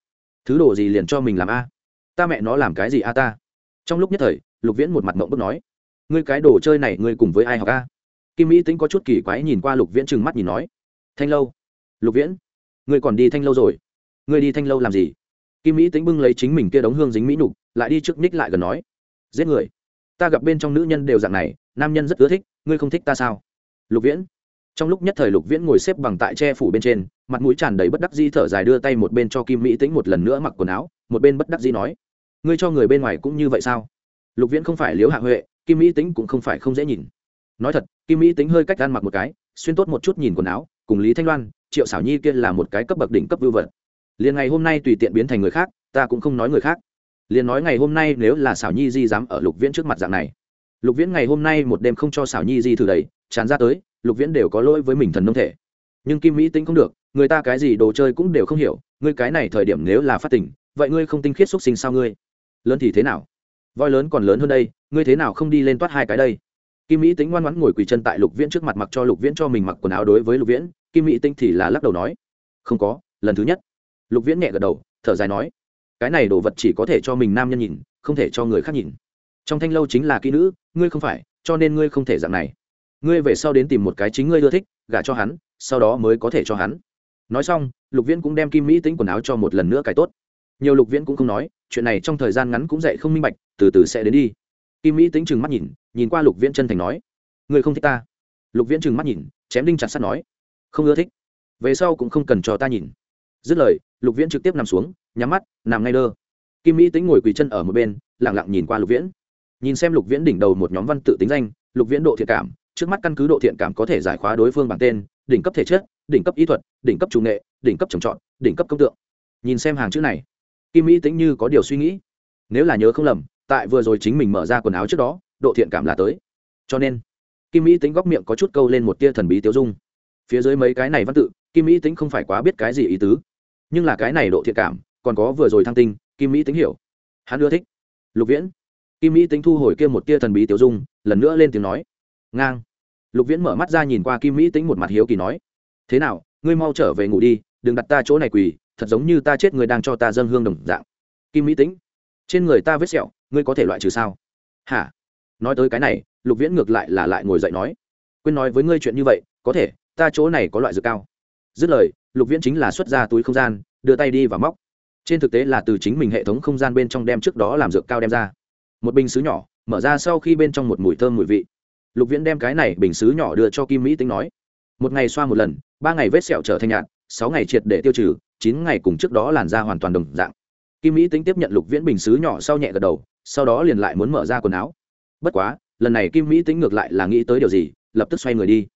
Thứ đồ gì liền cho mình làm a? Ta mẹ nó làm cái gì a ta? Trong lúc nhất thời, lục viễn một mặt mộng bức nói. Ngươi cái đồ chơi này ngươi cùng với ai học a? Kim mỹ tính có chút kỳ quái nhìn qua lục viễn trừng mắt nhìn nói. Thanh lâu lục viễn, ngươi còn đi thanh lâu rồi. Ngươi đi thanh lâu làm gì? Kim mỹ tính bưng lấy chính mình kia đống hương dính mỹ nhục lại đi trước ních lại gần nói, giết người. Ta gặp bên trong nữ nhân đều dạng này, nam nhân rất ưa thích, ngươi không thích ta sao? Lục viễn. Trong lúc nhất thời lục viễn ngồi xếp bằng tại che phủ bên trên, mặt mũi tràn đầy bất đắc di thở dài đưa tay một bên cho kim mỹ tĩnh một lần nữa mặc quần áo, một bên bất đắc di nói, ngươi cho người bên ngoài cũng như vậy sao? Lục viễn không phải liếu hạ huệ, kim mỹ tĩnh cũng không phải không dễ nhìn. Nói thật, kim mỹ tính hơi cách ăn mặc một cái, xuyên tốt một chút nhìn quần áo cùng lý thanh loan, triệu xảo nhi kia là một cái cấp bậc đỉnh cấp vưu vật. Liền ngày hôm nay tùy tiện biến thành người khác, ta cũng không nói người khác. Liền nói ngày hôm nay nếu là xảo nhi di dám ở lục viễn trước mặt dạng này. Lục viễn ngày hôm nay một đêm không cho xảo nhi di thử đầy tràn ra tới, lục viễn đều có lỗi với mình thần nông thể. Nhưng kim mỹ tính không được, người ta cái gì đồ chơi cũng đều không hiểu, ngươi cái này thời điểm nếu là phát tỉnh vậy ngươi không tinh khiết xúc sinh sao ngươi? Lớn thì thế nào? Voi lớn còn lớn hơn đây, ngươi thế nào không đi lên toát hai cái đây? Kim mỹ tính ngoan ngoãn ngồi quỳ chân tại lục viễn trước mặt mặc cho lục viễn cho mình mặc quần áo đối với lục viễn, kim mỹ Tĩnh thì là lắc đầu nói, không có, lần thứ nhất. Lục viễn nhẹ gật đầu, thở dài nói, cái này đồ vật chỉ có thể cho mình nam nhân nhìn, không thể cho người khác nhìn. Trong thanh lâu chính là kỹ nữ, ngươi không phải, cho nên ngươi không thể dạng này. Ngươi về sau đến tìm một cái chính ngươi ưa thích, gả cho hắn, sau đó mới có thể cho hắn. Nói xong, lục viễn cũng đem kim mỹ tính quần áo cho một lần nữa cài tốt. Nhiều lục viễn cũng không nói, chuyện này trong thời gian ngắn cũng dạy không minh bạch, từ từ sẽ đến đi kim mỹ tính chừng mắt nhìn nhìn qua lục viễn chân thành nói, ngươi không thích ta? Lục viễn chừng mắt nhìn, chém đinh chặt sắt nói, không ưa thích. Về sau cũng không cần cho ta nhìn. Dứt lời, lục viễn trực tiếp nằm xuống, nhắm mắt, nằm ngay đơ. Kim mỹ tính ngồi quỳ chân ở một bên lẳng lặng nhìn qua lục viễn. Nhìn xem lục viễn đỉnh đầu một nhóm văn tự tính danh, lục viễn độ thiện cảm, trước mắt căn cứ độ thiện cảm có thể giải khóa đối phương bằng tên, đỉnh cấp thể chất, đỉnh cấp ý thuật, đỉnh cấp chủ nghệ, đỉnh cấp trồng trọt, đỉnh cấp công tượng. Nhìn xem hàng chữ này, kim mỹ tính như có điều suy nghĩ. Nếu là nhớ không lầm tại vừa rồi chính mình mở ra quần áo trước đó, độ thiện cảm là tới. Cho nên, kim mỹ tính góc miệng có chút câu lên một tia thần bí tiêu dung. Phía dưới mấy cái này văn tự, kim mỹ tính không phải quá biết cái gì ý tứ. Nhưng là cái này độ thiện cảm, còn có vừa rồi thăng tinh, kim mỹ tính hiểu. Hắn ưa thích. Lục viễn. Kim mỹ tính thu hồi kia một tia thần bí tiêu dung, lần nữa lên tiếng nói. Ngang. Lục viễn mở mắt ra nhìn qua kim mỹ tính một mặt hiếu kỳ nói. Thế nào, ngươi mau trở về ngủ đi, đừng đặt ta chỗ này quỳ, thật giống như ta chết người đang cho ta dâng hương đồng dạng. Kim mỹ tính trên người ta vết sẹo ngươi có thể loại trừ sao? Hả? Nói tới cái này, lục viễn ngược lại là lại ngồi dậy nói, quên nói với ngươi chuyện như vậy, có thể, ta chỗ này có loại dược cao. Dứt lời, lục viễn chính là xuất ra túi không gian, đưa tay đi và móc. Trên thực tế là từ chính mình hệ thống không gian bên trong đem trước đó làm dược cao đem ra. Một bình xứ nhỏ, mở ra sau khi bên trong một mùi thơm mùi vị. Lục viễn đem cái này bình xứ nhỏ đưa cho kim mỹ tính nói, một ngày xoa một lần, ba ngày vết sẹo trở thành nhạt, sáu ngày triệt để tiêu trừ, chín ngày cùng trước đó làn da hoàn toàn đồng dạng. Kim mỹ tính tiếp nhận lục viễn bình xứ nhỏ sau nhẹ gật đầu sau đó liền lại muốn mở ra quần áo. Bất quá, lần này kim mỹ tính ngược lại là nghĩ tới điều gì, lập tức xoay người đi.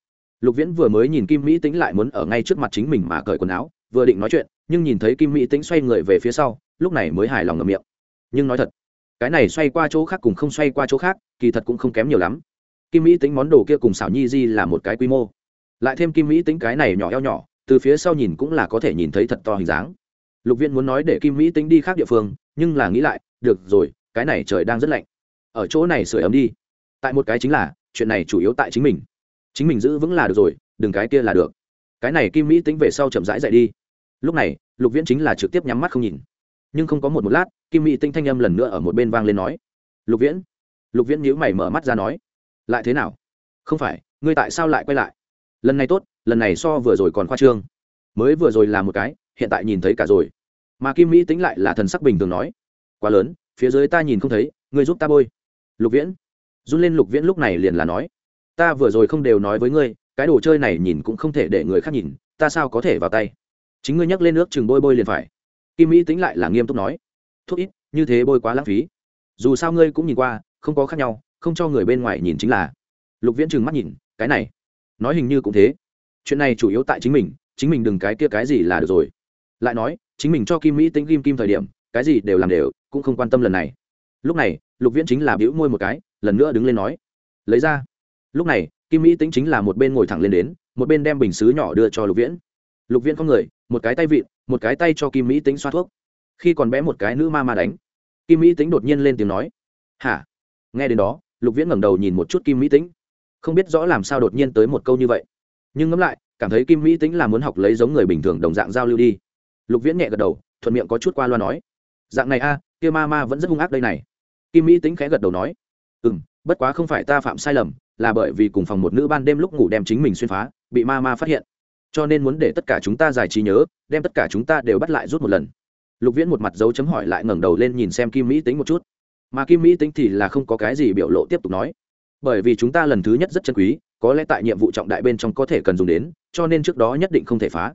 Lục viễn vừa mới nhìn kim mỹ tính lại muốn ở ngay trước mặt chính mình mà cởi quần áo, vừa định nói chuyện, nhưng nhìn thấy kim mỹ tính xoay người về phía sau, lúc này mới hài lòng ngầm miệng. Nhưng nói thật, cái này xoay qua chỗ khác cùng không xoay qua chỗ khác, kỳ thật cũng không kém nhiều lắm. Kim mỹ tính món đồ kia cùng xảo nhi di là một cái quy mô. Lại thêm kim mỹ tính cái này nhỏ eo nhỏ, từ phía sau nhìn cũng là có thể nhìn thấy thật to hình dáng. Lục viên muốn nói để kim mỹ tính đi khác địa phương, nhưng là nghĩ lại, được rồi cái này trời đang rất lạnh. Ở chỗ này sửa ấm đi. Tại một cái chính là, chuyện này chủ yếu tại chính mình. Chính mình giữ vững là được rồi, đừng cái kia là được. Cái này kim mỹ tính về sau chậm rãi dậy đi. Lúc này, lục viễn chính là trực tiếp nhắm mắt không nhìn. Nhưng không có một một lát, kim mỹ tinh thanh âm lần nữa ở một bên vang lên nói, lục viễn. Lục viễn nhíu mày mở mắt ra nói, lại thế nào? Không phải, ngươi tại sao lại quay lại? Lần này tốt, lần này so vừa rồi còn khoa trương. Mới vừa rồi là một cái, hiện tại nhìn thấy cả rồi. Mà kim mỹ tính lại là thần sắc bình thường nói, quá lớn phía dưới ta nhìn không thấy, ngươi giúp ta bôi. Lục viễn. Run lên lục viễn lúc này liền là nói, ta vừa rồi không đều nói với ngươi, cái đồ chơi này nhìn cũng không thể để người khác nhìn, ta sao có thể vào tay? Chính ngươi nhắc lên nước chừng bôi bôi liền phải. Kim mỹ tính lại là nghiêm túc nói, thuốc ít, như thế bôi quá lãng phí. Dù sao ngươi cũng nhìn qua, không có khác nhau, không cho người bên ngoài nhìn chính là. Lục viễn trừng mắt nhìn, cái này, nói hình như cũng thế. Chuyện này chủ yếu tại chính mình chính mình đừng cái kia cái gì là được rồi. Lại nói, chính mình cho kim mỹ tính kim kim thời điểm, cái gì đều làm đều cũng không quan tâm lần này. Lúc này, lục viễn chính là bĩu môi một cái, lần nữa đứng lên nói, lấy ra. Lúc này, kim mỹ tính chính là một bên ngồi thẳng lên đến, một bên đem bình xứ nhỏ đưa cho lục viễn. Lục viễn có người, một cái tay vịn, một cái tay cho kim mỹ tính xoa thuốc. Khi còn bé một cái nữ ma ma đánh, kim mỹ tính đột nhiên lên tiếng nói, hả? Nghe đến đó, lục viễn ngẩng đầu nhìn một chút kim mỹ tính không biết rõ làm sao đột nhiên tới một câu như vậy. Nhưng ngẫm lại, cảm thấy kim mỹ tính là muốn học lấy giống người bình thường đồng dạng giao lưu đi. Lục viễn nhẹ gật đầu, thuận miệng có chút qua loa nói, dạng này a kia ma ma vẫn rất hung ác đây này. Kim mỹ tính khẽ gật đầu nói ừ m bất quá không phải ta phạm sai lầm, là bởi vì cùng phòng một nữ ban đêm lúc ngủ đem chính mình xuyên phá, bị ma ma phát hiện. Cho nên muốn để tất cả chúng ta giải trí nhớ, đem tất cả chúng ta đều bắt lại rút một lần. Lục viễn một mặt dấu chấm hỏi lại ngẩng đầu lên nhìn xem kim mỹ tính một chút. Mà kim mỹ tính thì là không có cái gì biểu lộ tiếp tục nói, bởi vì chúng ta lần thứ nhất rất chân quý, có lẽ tại nhiệm vụ trọng đại bên trong có thể cần dùng đến, cho nên trước đó nhất định không thể phá.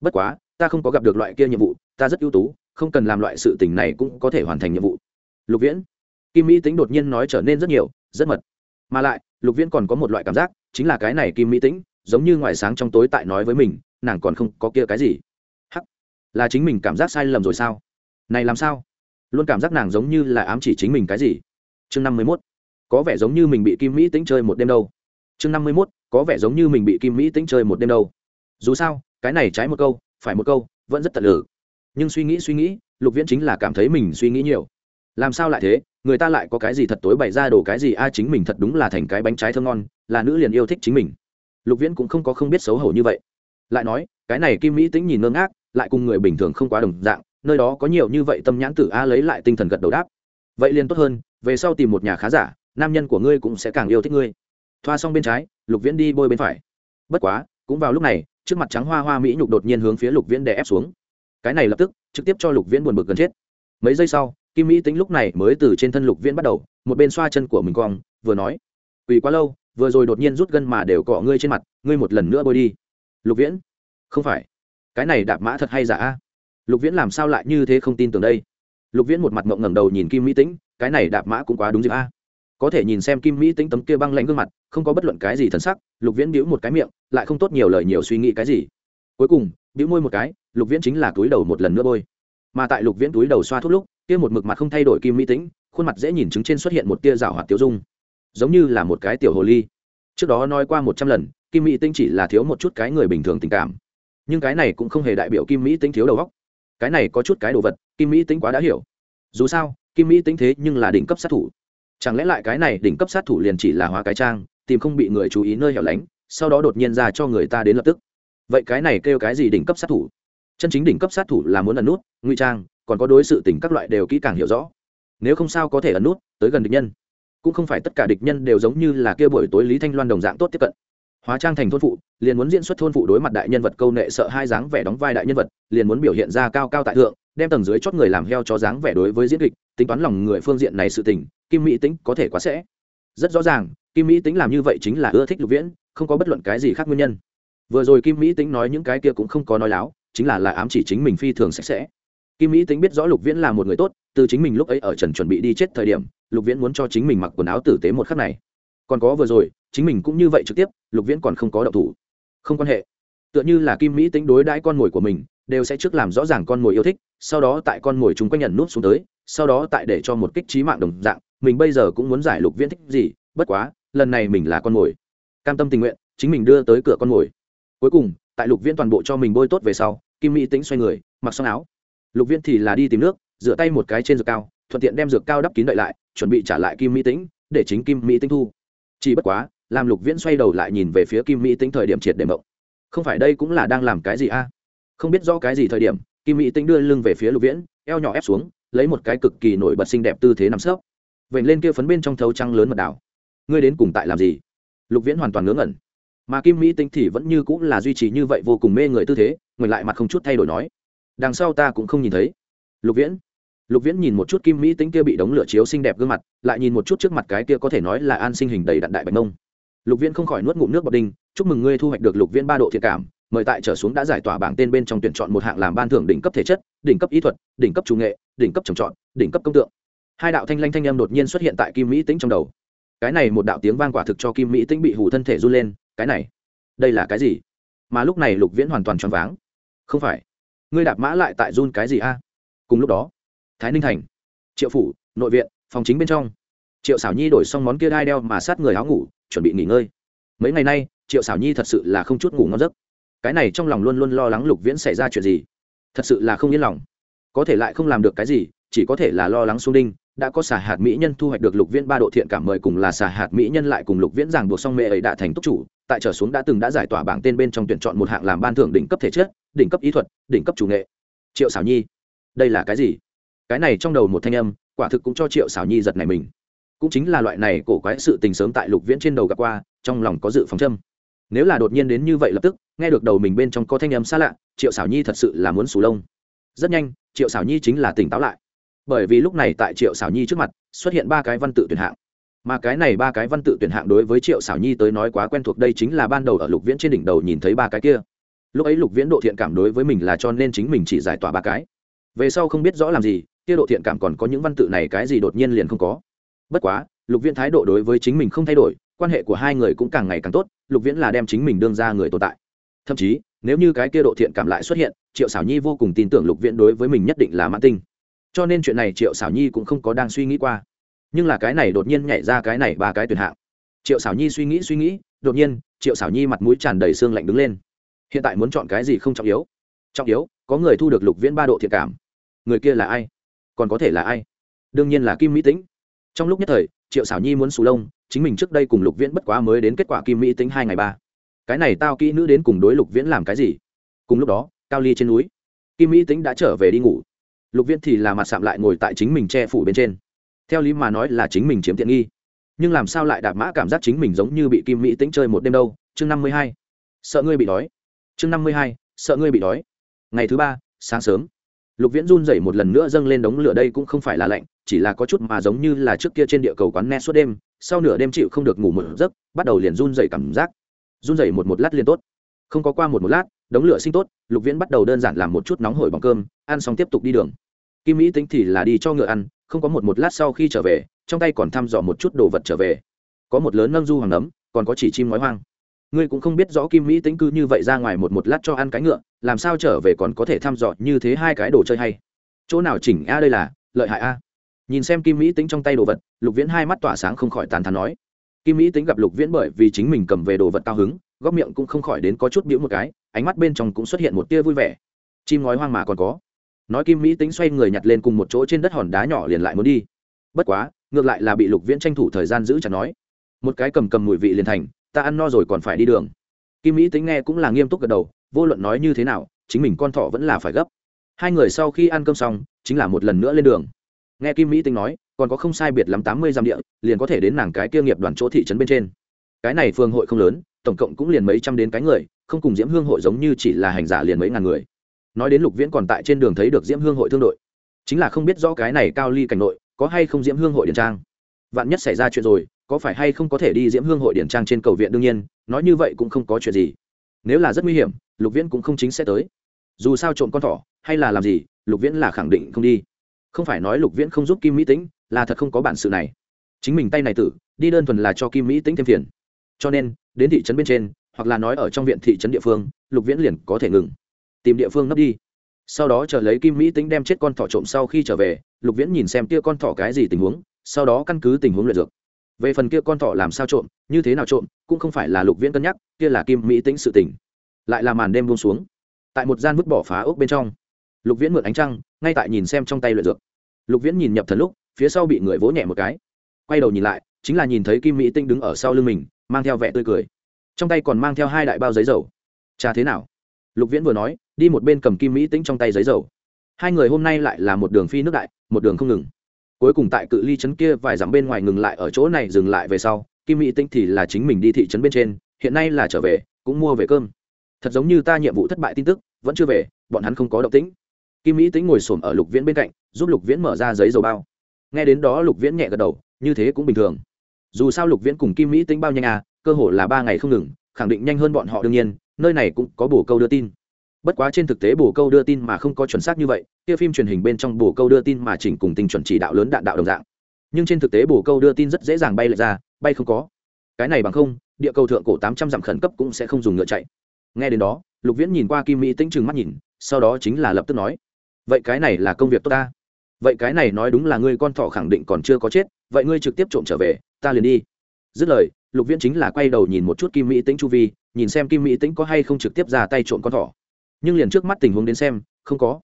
Bất quá, ta không có gặp được loại kia nhiệm vụ, ta rất ưu tú không cần làm loại sự tình này cũng có thể hoàn thành nhiệm vụ. Lục viễn, kim mỹ tính đột nhiên nói trở nên rất nhiều, rất mật. Mà lại, lục viễn còn có một loại cảm giác, chính là cái này kim mỹ tính giống như ngoài sáng trong tối tại nói với mình, nàng còn không có kia cái gì. Hắc, là chính mình cảm giác sai lầm rồi sao? Này làm sao? Luôn cảm giác nàng giống như là ám chỉ chính mình cái gì? Chương năm mươi mốt, có vẻ giống như mình bị kim mỹ tính chơi một đêm đâu. Chương năm mươi mốt, có vẻ giống như mình bị kim mỹ tính chơi một đêm đâu. Dù sao, cái này trái một câu, phải một câu, vẫn rất tật lử nhưng suy nghĩ suy nghĩ, lục viễn chính là cảm thấy mình suy nghĩ nhiều. Làm sao lại thế? Người ta lại có cái gì thật tối bày ra đồ cái gì? A à, chính mình thật đúng là thành cái bánh trái thơm ngon, là nữ liền yêu thích chính mình. Lục viễn cũng không có không biết xấu hổ như vậy. Lại nói, cái này kim mỹ tính nhìn ngơ ngác, lại cùng người bình thường không quá đồng dạng, nơi đó có nhiều như vậy tâm nhãn tử a lấy lại tinh thần gật đầu đáp. Vậy liền tốt hơn, về sau tìm một nhà khá giả, nam nhân của ngươi cũng sẽ càng yêu thích ngươi. Thoa xong bên trái, lục viễn đi bôi bên phải. Bất quá, cũng vào lúc này, trước mặt trắng hoa hoa mỹ nhục đột nhiên hướng phía lục viễn đè ép xuống cái này lập tức, trực tiếp cho lục viễn buồn bực gần chết. Mấy giây sau, kim mỹ tính lúc này mới từ trên thân lục viễn bắt đầu, một bên xoa chân của mình cong, vừa nói, quỳ quá lâu, vừa rồi đột nhiên rút gân mà đều cọ ngươi trên mặt, ngươi một lần nữa bôi đi. Lục viễn? Không phải. Cái này đạp mã thật hay giả? A lục viễn làm sao lại như thế không tin tưởng đây? Lục viễn một mặt mộng ngẩng đầu nhìn kim mỹ tĩnh, cái này đạp mã cũng quá đúng dịp a. Có thể nhìn xem kim mỹ tĩnh tấm kia băng lạnh gương mặt, không có bất luận cái gì thần sắc, lục viễn bĩu một cái miệng, lại không tốt nhiều lời nhiều suy nghĩ cái gì. Cuối cùng, bĩu môi một cái lục viễn chính là túi đầu một lần nữa bôi. Mà tại lục viễn túi đầu xoa thuốc lúc, kia một mực mặt không thay đổi kim mỹ tĩnh, khuôn mặt dễ nhìn chứng trên xuất hiện một tia rào hoạt tiêu dung. Giống như là một cái tiểu hồ ly. Trước đó nói qua một trăm lần, kim mỹ Tĩnh chỉ là thiếu một chút cái người bình thường tình cảm. Nhưng cái này cũng không hề đại biểu kim mỹ Tĩnh thiếu đầu óc. Cái này có chút cái đồ vật, kim mỹ Tĩnh quá đã hiểu. Dù sao, kim mỹ Tĩnh thế nhưng là đỉnh cấp sát thủ. Chẳng lẽ lại cái này đỉnh cấp sát thủ liền chỉ là hóa cái trang, tìm không bị người chú ý nơi hẻo lánh, sau đó đột nhiên ra cho người ta đến lập tức. Vậy cái này kêu cái gì đỉnh cấp sát thủ? Chân chính đỉnh cấp sát thủ là muốn ẩn nút, ngụy trang, còn có đối sự tình các loại đều kỹ càng hiểu rõ. Nếu không sao có thể ẩn nút, tới gần địch nhân. Cũng không phải tất cả địch nhân đều giống như là kia buổi tối lý thanh loan đồng dạng tốt tiếp cận. Hóa trang thành thôn phụ, liền muốn diễn xuất thôn phụ đối mặt đại nhân vật câu nệ sợ hai dáng vẻ đóng vai đại nhân vật, liền muốn biểu hiện ra cao cao tại thượng, đem tầng dưới chót người làm heo cho dáng vẻ đối với diễn kịch, tính toán lòng người phương diện này sự tình, kim mỹ tính có thể quá sẽ. Rất rõ ràng, kim mỹ tính làm như vậy chính là ưa thích lục viễn, không có bất luận cái gì khác nguyên nhân. Vừa rồi kim mỹ tính nói những cái kia cũng không có nói láo chính là là ám chỉ chính mình phi thường sạch sẽ. Kim mỹ tính biết rõ lục viễn là một người tốt, từ chính mình lúc ấy ở trần chuẩn bị đi chết thời điểm, lục viễn muốn cho chính mình mặc quần áo tử tế một khắc này. Còn có vừa rồi, chính mình cũng như vậy trực tiếp, lục viễn còn không có động thủ. Không quan hệ. Tựa như là kim mỹ tính đối đãi con mồi của mình, đều sẽ trước làm rõ ràng con mồi yêu thích, sau đó tại con mồi chúng quanh nhận nút xuống tới, sau đó tại để cho một kích trí mạng đồng dạng, mình bây giờ cũng muốn giải lục viễn thích gì, bất quá, lần này mình là con mồi. Cam tâm tình nguyện, chính mình đưa tới cửa con mồi. Cuối cùng, tại lục viễn toàn bộ cho mình bôi tốt về sau kim mỹ tính xoay người, mặc xong áo. Lục viễn thì là đi tìm nước, rửa tay một cái trên dược cao, thuận tiện đem dược cao đắp kín đợi lại, chuẩn bị trả lại kim mỹ tính để chính kim mỹ tính thu. Chỉ bất quá, làm lục viễn xoay đầu lại nhìn về phía kim mỹ tính thời điểm triệt để mộng. Không phải đây cũng là đang làm cái gì a? Không biết do cái gì thời điểm, kim mỹ tính đưa lưng về phía lục viễn, eo nhỏ ép xuống, lấy một cái cực kỳ nổi bật xinh đẹp tư thế nằm sấp. Vểnh lên kia phấn bên trong thấu trăng lớn mật đảo. Ngươi đến cùng tại làm gì? Lục viễn hoàn toàn ngớ ngẩn. Mà kim mỹ tính thì vẫn như cũng là duy trì như vậy vô cùng mê người tư thế người lại mặt không chút thay đổi nói, đằng sau ta cũng không nhìn thấy. Lục viễn lục viễn nhìn một chút kim mỹ tính kia bị đống lửa chiếu xinh đẹp gương mặt, lại nhìn một chút trước mặt cái kia có thể nói là an sinh hình đầy đặn đại bạch mông lục viễn không khỏi nuốt ngụm nước bọt đinh, chúc mừng ngươi thu hoạch được lục viễn ba độ thiệt cảm, mời tại trở xuống đã giải tỏa bảng tên bên trong tuyển chọn một hạng làm ban thưởng đỉnh cấp thể chất, đỉnh cấp ý thuật, đỉnh cấp chủ nghệ, đỉnh cấp trồng trọt, đỉnh cấp công tượng. Hai đạo thanh lanh thanh âm đột nhiên xuất hiện tại kim mỹ tĩnh trong đầu. Cái này một đạo tiếng vang quả thực cho kim mỹ tĩnh bị hủ thân thể run lên, cái này, đây là cái gì? Mà lúc này lục viễn hoàn toàn choáng váng không phải. Ngươi đạp mã lại tại run cái gì a? Cùng lúc đó, thái ninh thành, triệu phủ, nội viện, phòng chính bên trong, triệu xảo nhi đổi xong món kia đai đeo mà sát người áo ngủ, chuẩn bị nghỉ ngơi. Mấy ngày nay, triệu xảo nhi thật sự là không chút ngủ ngon giấc. Cái này trong lòng luôn luôn lo lắng lục viễn xảy ra chuyện gì. Thật sự là không yên lòng. Có thể lại không làm được cái gì chỉ có thể là lo lắng xuống đinh, đã có xả hạt mỹ nhân thu hoạch được lục viễn ba độ thiện cảm mời cùng là xả hạt mỹ nhân lại cùng lục viễn giảng buộc song mẹ ấy đã thành túc chủ, tại trở xuống đã từng đã giải tỏa bảng tên bên trong tuyển chọn một hạng làm ban thưởng đỉnh cấp thể chất, đỉnh cấp ý thuật, đỉnh cấp chủ nghệ. Triệu xảo nhi, đây là cái gì? Cái này trong đầu một thanh âm, quả thực cũng cho triệu xảo nhi giật này mình. Cũng chính là loại này cổ quái sự tình sớm tại lục viễn trên đầu gặp qua, trong lòng có dự phòng châm. Nếu là đột nhiên đến như vậy lập tức, nghe được đầu mình bên trong có thanh âm xa lạ, triệu xảo nhi thật sự là muốn sù lông. Rất nhanh, triệu xảo nhi chính là tỉnh táo lại bởi vì lúc này tại triệu xảo nhi trước mặt, xuất hiện ba cái văn tự tuyển hạng. Mà cái này ba cái văn tự tuyển hạng đối với triệu xảo nhi tới nói quá quen thuộc, đây chính là ban đầu ở lục viễn trên đỉnh đầu nhìn thấy ba cái kia. Lúc ấy lục viễn độ thiện cảm đối với mình là cho nên chính mình chỉ giải tỏa ba cái. Về sau không biết rõ làm gì, kia độ thiện cảm còn có những văn tự này cái gì đột nhiên liền không có. Bất quá, lục viễn thái độ đối với chính mình không thay đổi, quan hệ của hai người cũng càng ngày càng tốt, lục viễn là đem chính mình đương ra người tồn tại. Thậm chí, nếu như cái kia độ thiện cảm lại xuất hiện, triệu xảo nhi vô cùng tin tưởng lục viễn đối với mình nhất định là mãn tinh cho nên chuyện này triệu xảo nhi cũng không có đang suy nghĩ qua. Nhưng là cái này đột nhiên nhảy ra cái này ba cái tuyển hạng. Triệu xảo nhi suy nghĩ suy nghĩ, đột nhiên, triệu xảo nhi mặt mũi tràn đầy xương lạnh đứng lên. Hiện tại muốn chọn cái gì không trọng yếu. Trọng yếu, có người thu được lục viễn ba độ thiện cảm. Người kia là ai? Còn có thể là ai? Đương nhiên là kim mỹ tĩnh. Trong lúc nhất thời, triệu xảo nhi muốn xù lông, chính mình trước đây cùng lục viễn bất quá mới đến kết quả kim mỹ tính hai ngày ba. Cái này tao kỹ nữ đến cùng đối lục viễn làm cái gì? Cùng lúc đó, cao ly trên núi, kim mỹ tính đã trở về đi ngủ lục viễn thì là mặt sạm lại ngồi tại chính mình che phủ bên trên. Theo lý mà nói là chính mình chiếm tiện nghi. Nhưng làm sao lại đạp mã cảm giác chính mình giống như bị kim mỹ tính chơi một đêm đâu? Chương năm mươi hai. Sợ ngươi bị đói. Chương năm mươi hai. Sợ ngươi bị đói. Ngày thứ ba, sáng sớm. Lục viễn run rẩy một lần nữa dâng lên đống lửa đây cũng không phải là lạnh, chỉ là có chút mà giống như là trước kia trên địa cầu quán net suốt đêm, sau nửa đêm chịu không được ngủ một giấc, bắt đầu liền run rẩy cảm giác. Run rẩy một một lát liền tốt. Không có qua một một lát, đống lửa sinh tốt, lục viễn bắt đầu đơn giản làm một chút nóng hổi bằng cơm, ăn xong tiếp tục đi đường kim mỹ tính thì là đi cho ngựa ăn, không có một một lát sau khi trở về, trong tay còn thăm dò một chút đồ vật trở về. Có một lớn nâng du hoàng nấm, còn có chỉ chim nói hoang. Ngươi cũng không biết rõ kim mỹ tính cư như vậy ra ngoài một một lát cho ăn cái ngựa, làm sao trở về còn có thể thăm dò như thế hai cái đồ chơi hay. Chỗ nào chỉnh a đây là, lợi hại a. Nhìn xem kim mỹ tính trong tay đồ vật, lục viễn hai mắt tỏa sáng không khỏi tàn thắn nói. Kim mỹ tính gặp lục viễn bởi vì chính mình cầm về đồ vật cao hứng, góc miệng cũng không khỏi đến có chút biểu một cái, ánh mắt bên trong cũng xuất hiện một tia vui vẻ. Chim ngói hoang mà còn có nói kim mỹ tính xoay người nhặt lên cùng một chỗ trên đất hòn đá nhỏ liền lại muốn đi. Bất quá, ngược lại là bị lục viễn tranh thủ thời gian giữ chặt nói. Một cái cầm cầm mùi vị liền thành, ta ăn no rồi còn phải đi đường. Kim mỹ tính nghe cũng là nghiêm túc gật đầu, vô luận nói như thế nào, chính mình con thỏ vẫn là phải gấp. Hai người sau khi ăn cơm xong, chính là một lần nữa lên đường. Nghe kim mỹ tính nói, còn có không sai biệt lắm tám mươi dặm địa, liền có thể đến nàng cái kia nghiệp đoàn chỗ thị trấn bên trên. Cái này phương hội không lớn, tổng cộng cũng liền mấy trăm đến cái người, không cùng diễm hương hội giống như chỉ là hành giả liền mấy ngàn người nói đến lục viễn còn tại trên đường thấy được diễm hương hội thương đội chính là không biết rõ cái này cao ly cảnh nội có hay không diễm hương hội điển trang vạn nhất xảy ra chuyện rồi có phải hay không có thể đi diễm hương hội điển trang trên cầu viện đương nhiên nói như vậy cũng không có chuyện gì nếu là rất nguy hiểm lục viễn cũng không chính sẽ tới dù sao trộm con thỏ hay là làm gì lục viễn là khẳng định không đi không phải nói lục viễn không giúp kim mỹ tĩnh là thật không có bản sự này chính mình tay này tử đi đơn thuần là cho kim mỹ tĩnh thêm phiền cho nên đến thị trấn bên trên hoặc là nói ở trong viện thị trấn địa phương lục viễn liền có thể ngừng tìm địa phương nấp đi. Sau đó chờ lấy kim mỹ tính đem chết con thỏ trộm sau khi trở về, lục viễn nhìn xem kia con thỏ cái gì tình huống, sau đó căn cứ tình huống luyện dược. Về phần kia con thỏ làm sao trộm, như thế nào trộm, cũng không phải là lục viễn cân nhắc, kia là kim mỹ tính sự tỉnh lại là màn đêm buông xuống. Tại một gian vứt bỏ phá ốc bên trong, lục viễn mượn ánh trăng, ngay tại nhìn xem trong tay luyện dược. Lục viễn nhìn nhập thần lúc, phía sau bị người vỗ nhẹ một cái. Quay đầu nhìn lại, chính là nhìn thấy kim mỹ tinh đứng ở sau lưng mình, mang theo vẻ tươi cười. Trong tay còn mang theo hai đại bao giấy dầu. Cha thế nào? Lục viễn vừa nói, đi một bên cầm kim mỹ tĩnh trong tay giấy dầu. Hai người hôm nay lại là một đường phi nước đại, một đường không ngừng. Cuối cùng tại cự ly trấn kia vài dặm bên ngoài ngừng lại ở chỗ này dừng lại về sau, kim mỹ tĩnh thì là chính mình đi thị trấn bên trên, hiện nay là trở về, cũng mua về cơm. Thật giống như ta nhiệm vụ thất bại tin tức, vẫn chưa về, bọn hắn không có động tĩnh. Kim mỹ tĩnh ngồi xổm ở lục viễn bên cạnh, giúp lục viễn mở ra giấy dầu bao. Nghe đến đó lục viễn nhẹ gật đầu, như thế cũng bình thường. Dù sao lục viễn cùng kim mỹ tĩnh bao nhanh à cơ hội là ba ngày không ngừng, khẳng định nhanh hơn bọn họ đương nhiên nơi này cũng có bổ câu đưa tin. Bất quá trên thực tế bổ câu đưa tin mà không có chuẩn xác như vậy, kia phim truyền hình bên trong bổ câu đưa tin mà chỉnh cùng tình chuẩn chỉ đạo lớn đạn đạo đồng dạng. Nhưng trên thực tế bổ câu đưa tin rất dễ dàng bay lại ra, bay không có. Cái này bằng không, địa cầu thượng cổ tám trăm dặm khẩn cấp cũng sẽ không dùng ngựa chạy. Nghe đến đó, lục viễn nhìn qua kim mỹ tĩnh trừng mắt nhìn, sau đó chính là lập tức nói, vậy cái này là công việc tốt ta. Vậy cái này nói đúng là ngươi con thỏ khẳng định còn chưa có chết, vậy ngươi trực tiếp trộm trở về, ta liền đi. Dứt lời lục viễn chính là quay đầu nhìn một chút kim mỹ tĩnh chu vi, nhìn xem kim mỹ tĩnh có hay không trực tiếp ra tay trộm con thỏ. Nhưng liền trước mắt tình huống đến xem, không có.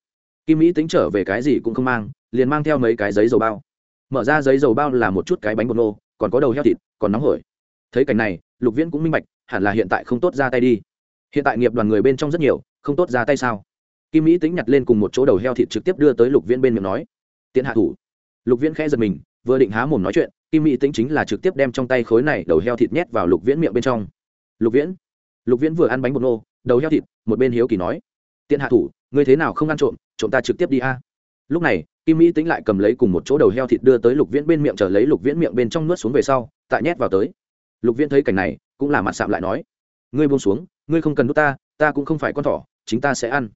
Kim mỹ tính trở về cái gì cũng không mang, liền mang theo mấy cái giấy dầu bao. Mở ra giấy dầu bao là một chút cái bánh bột nô, còn có đầu heo thịt, còn nóng hổi. Thấy cảnh này, lục viễn cũng minh bạch, hẳn là hiện tại không tốt ra tay đi. Hiện tại nghiệp đoàn người bên trong rất nhiều, không tốt ra tay sao? Kim mỹ tính nhặt lên cùng một chỗ đầu heo thịt trực tiếp đưa tới lục viễn bên miệng nói. Tiện hạ thủ. Lục viễn khẽ giật mình, vừa định há mồm nói chuyện kim mỹ tính chính là trực tiếp đem trong tay khối này đầu heo thịt nhét vào lục viễn miệng bên trong. Lục viễn lục viễn vừa ăn bánh bột nô, đầu heo thịt, một bên hiếu kỳ nói. Tiện hạ thủ, ngươi thế nào không ăn trộm trộm ta trực tiếp đi a. Lúc này, kim mỹ tính lại cầm lấy cùng một chỗ đầu heo thịt đưa tới lục viễn bên miệng, chờ lấy lục viễn miệng bên trong nuốt xuống về sau, tại nhét vào tới. Lục viễn thấy cảnh này, cũng là mặt sạm lại nói. Ngươi buông xuống, ngươi không cần đút ta ta cũng không phải con thỏ, chính ta sẽ ăn.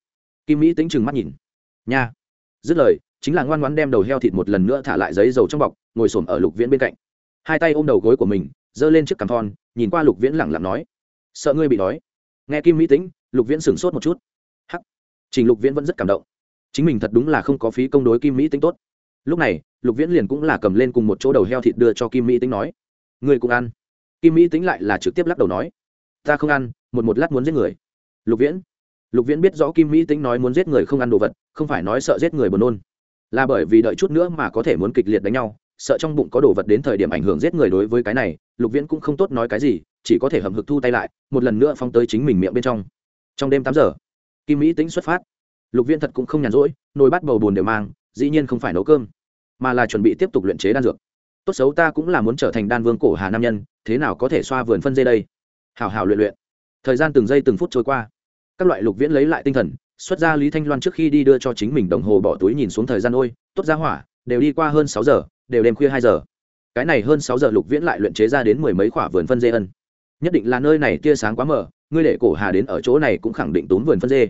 Kim mỹ tính chừng mắt nhìn. Nha. Dứt lời chính là ngoan ngoãn đem đầu heo thịt một lần nữa thả lại giấy dầu trong bọc, ngồi xổm ở lục viễn bên cạnh. Hai tay ôm đầu gối của mình, giơ lên chiếc cằm thon, nhìn qua lục viễn lẳng lặng nói, sợ ngươi bị đói. Nghe kim mỹ tính lục viễn sửng sốt một chút. Hắc. Trình lục viễn vẫn rất cảm động. Chính mình thật đúng là không có phí công đối kim mỹ tính tốt. Lúc này, lục viễn liền cũng là cầm lên cùng một chỗ đầu heo thịt đưa cho kim mỹ tính nói, ngươi cũng ăn. Kim mỹ tính lại là trực tiếp lắc đầu nói, ta không ăn, một một lát muốn giết người. Lục viễn. Lục viễn biết rõ kim mỹ tính nói muốn giết người không ăn đồ vật, không phải nói sợ giết người buồn nôn là bởi vì đợi chút nữa mà có thể muốn kịch liệt đánh nhau, sợ trong bụng có đồ vật đến thời điểm ảnh hưởng giết người đối với cái này, lục viễn cũng không tốt nói cái gì, chỉ có thể hầm hực thu tay lại, một lần nữa phong tới chính mình miệng bên trong. Trong đêm tám giờ, kim mỹ tính xuất phát. Lục viễn thật cũng không nhàn rỗi, nồi bắt bầu bùn đều mang, dĩ nhiên không phải nấu cơm, mà là chuẩn bị tiếp tục luyện chế đan dược. Tốt xấu ta cũng là muốn trở thành đan vương cổ hà nam nhân, thế nào có thể xoa vườn phân dây đây? Hào hào luyện luyện. Thời gian từng giây từng phút trôi qua. Các loại lục viễn lấy lại tinh thần xuất ra lý thanh loan trước khi đi đưa cho chính mình đồng hồ bỏ túi nhìn xuống thời gian, ôi, tốt ra hỏa, đều đi qua hơn sáu giờ, đều đêm khuya hai giờ. Cái này hơn sáu giờ lục viễn lại luyện chế ra đến mười mấy khoả vườn phân dê ân. Nhất định là nơi này tia sáng quá mở ngươi để cổ hà đến ở chỗ này cũng khẳng định tốn vườn phân dê.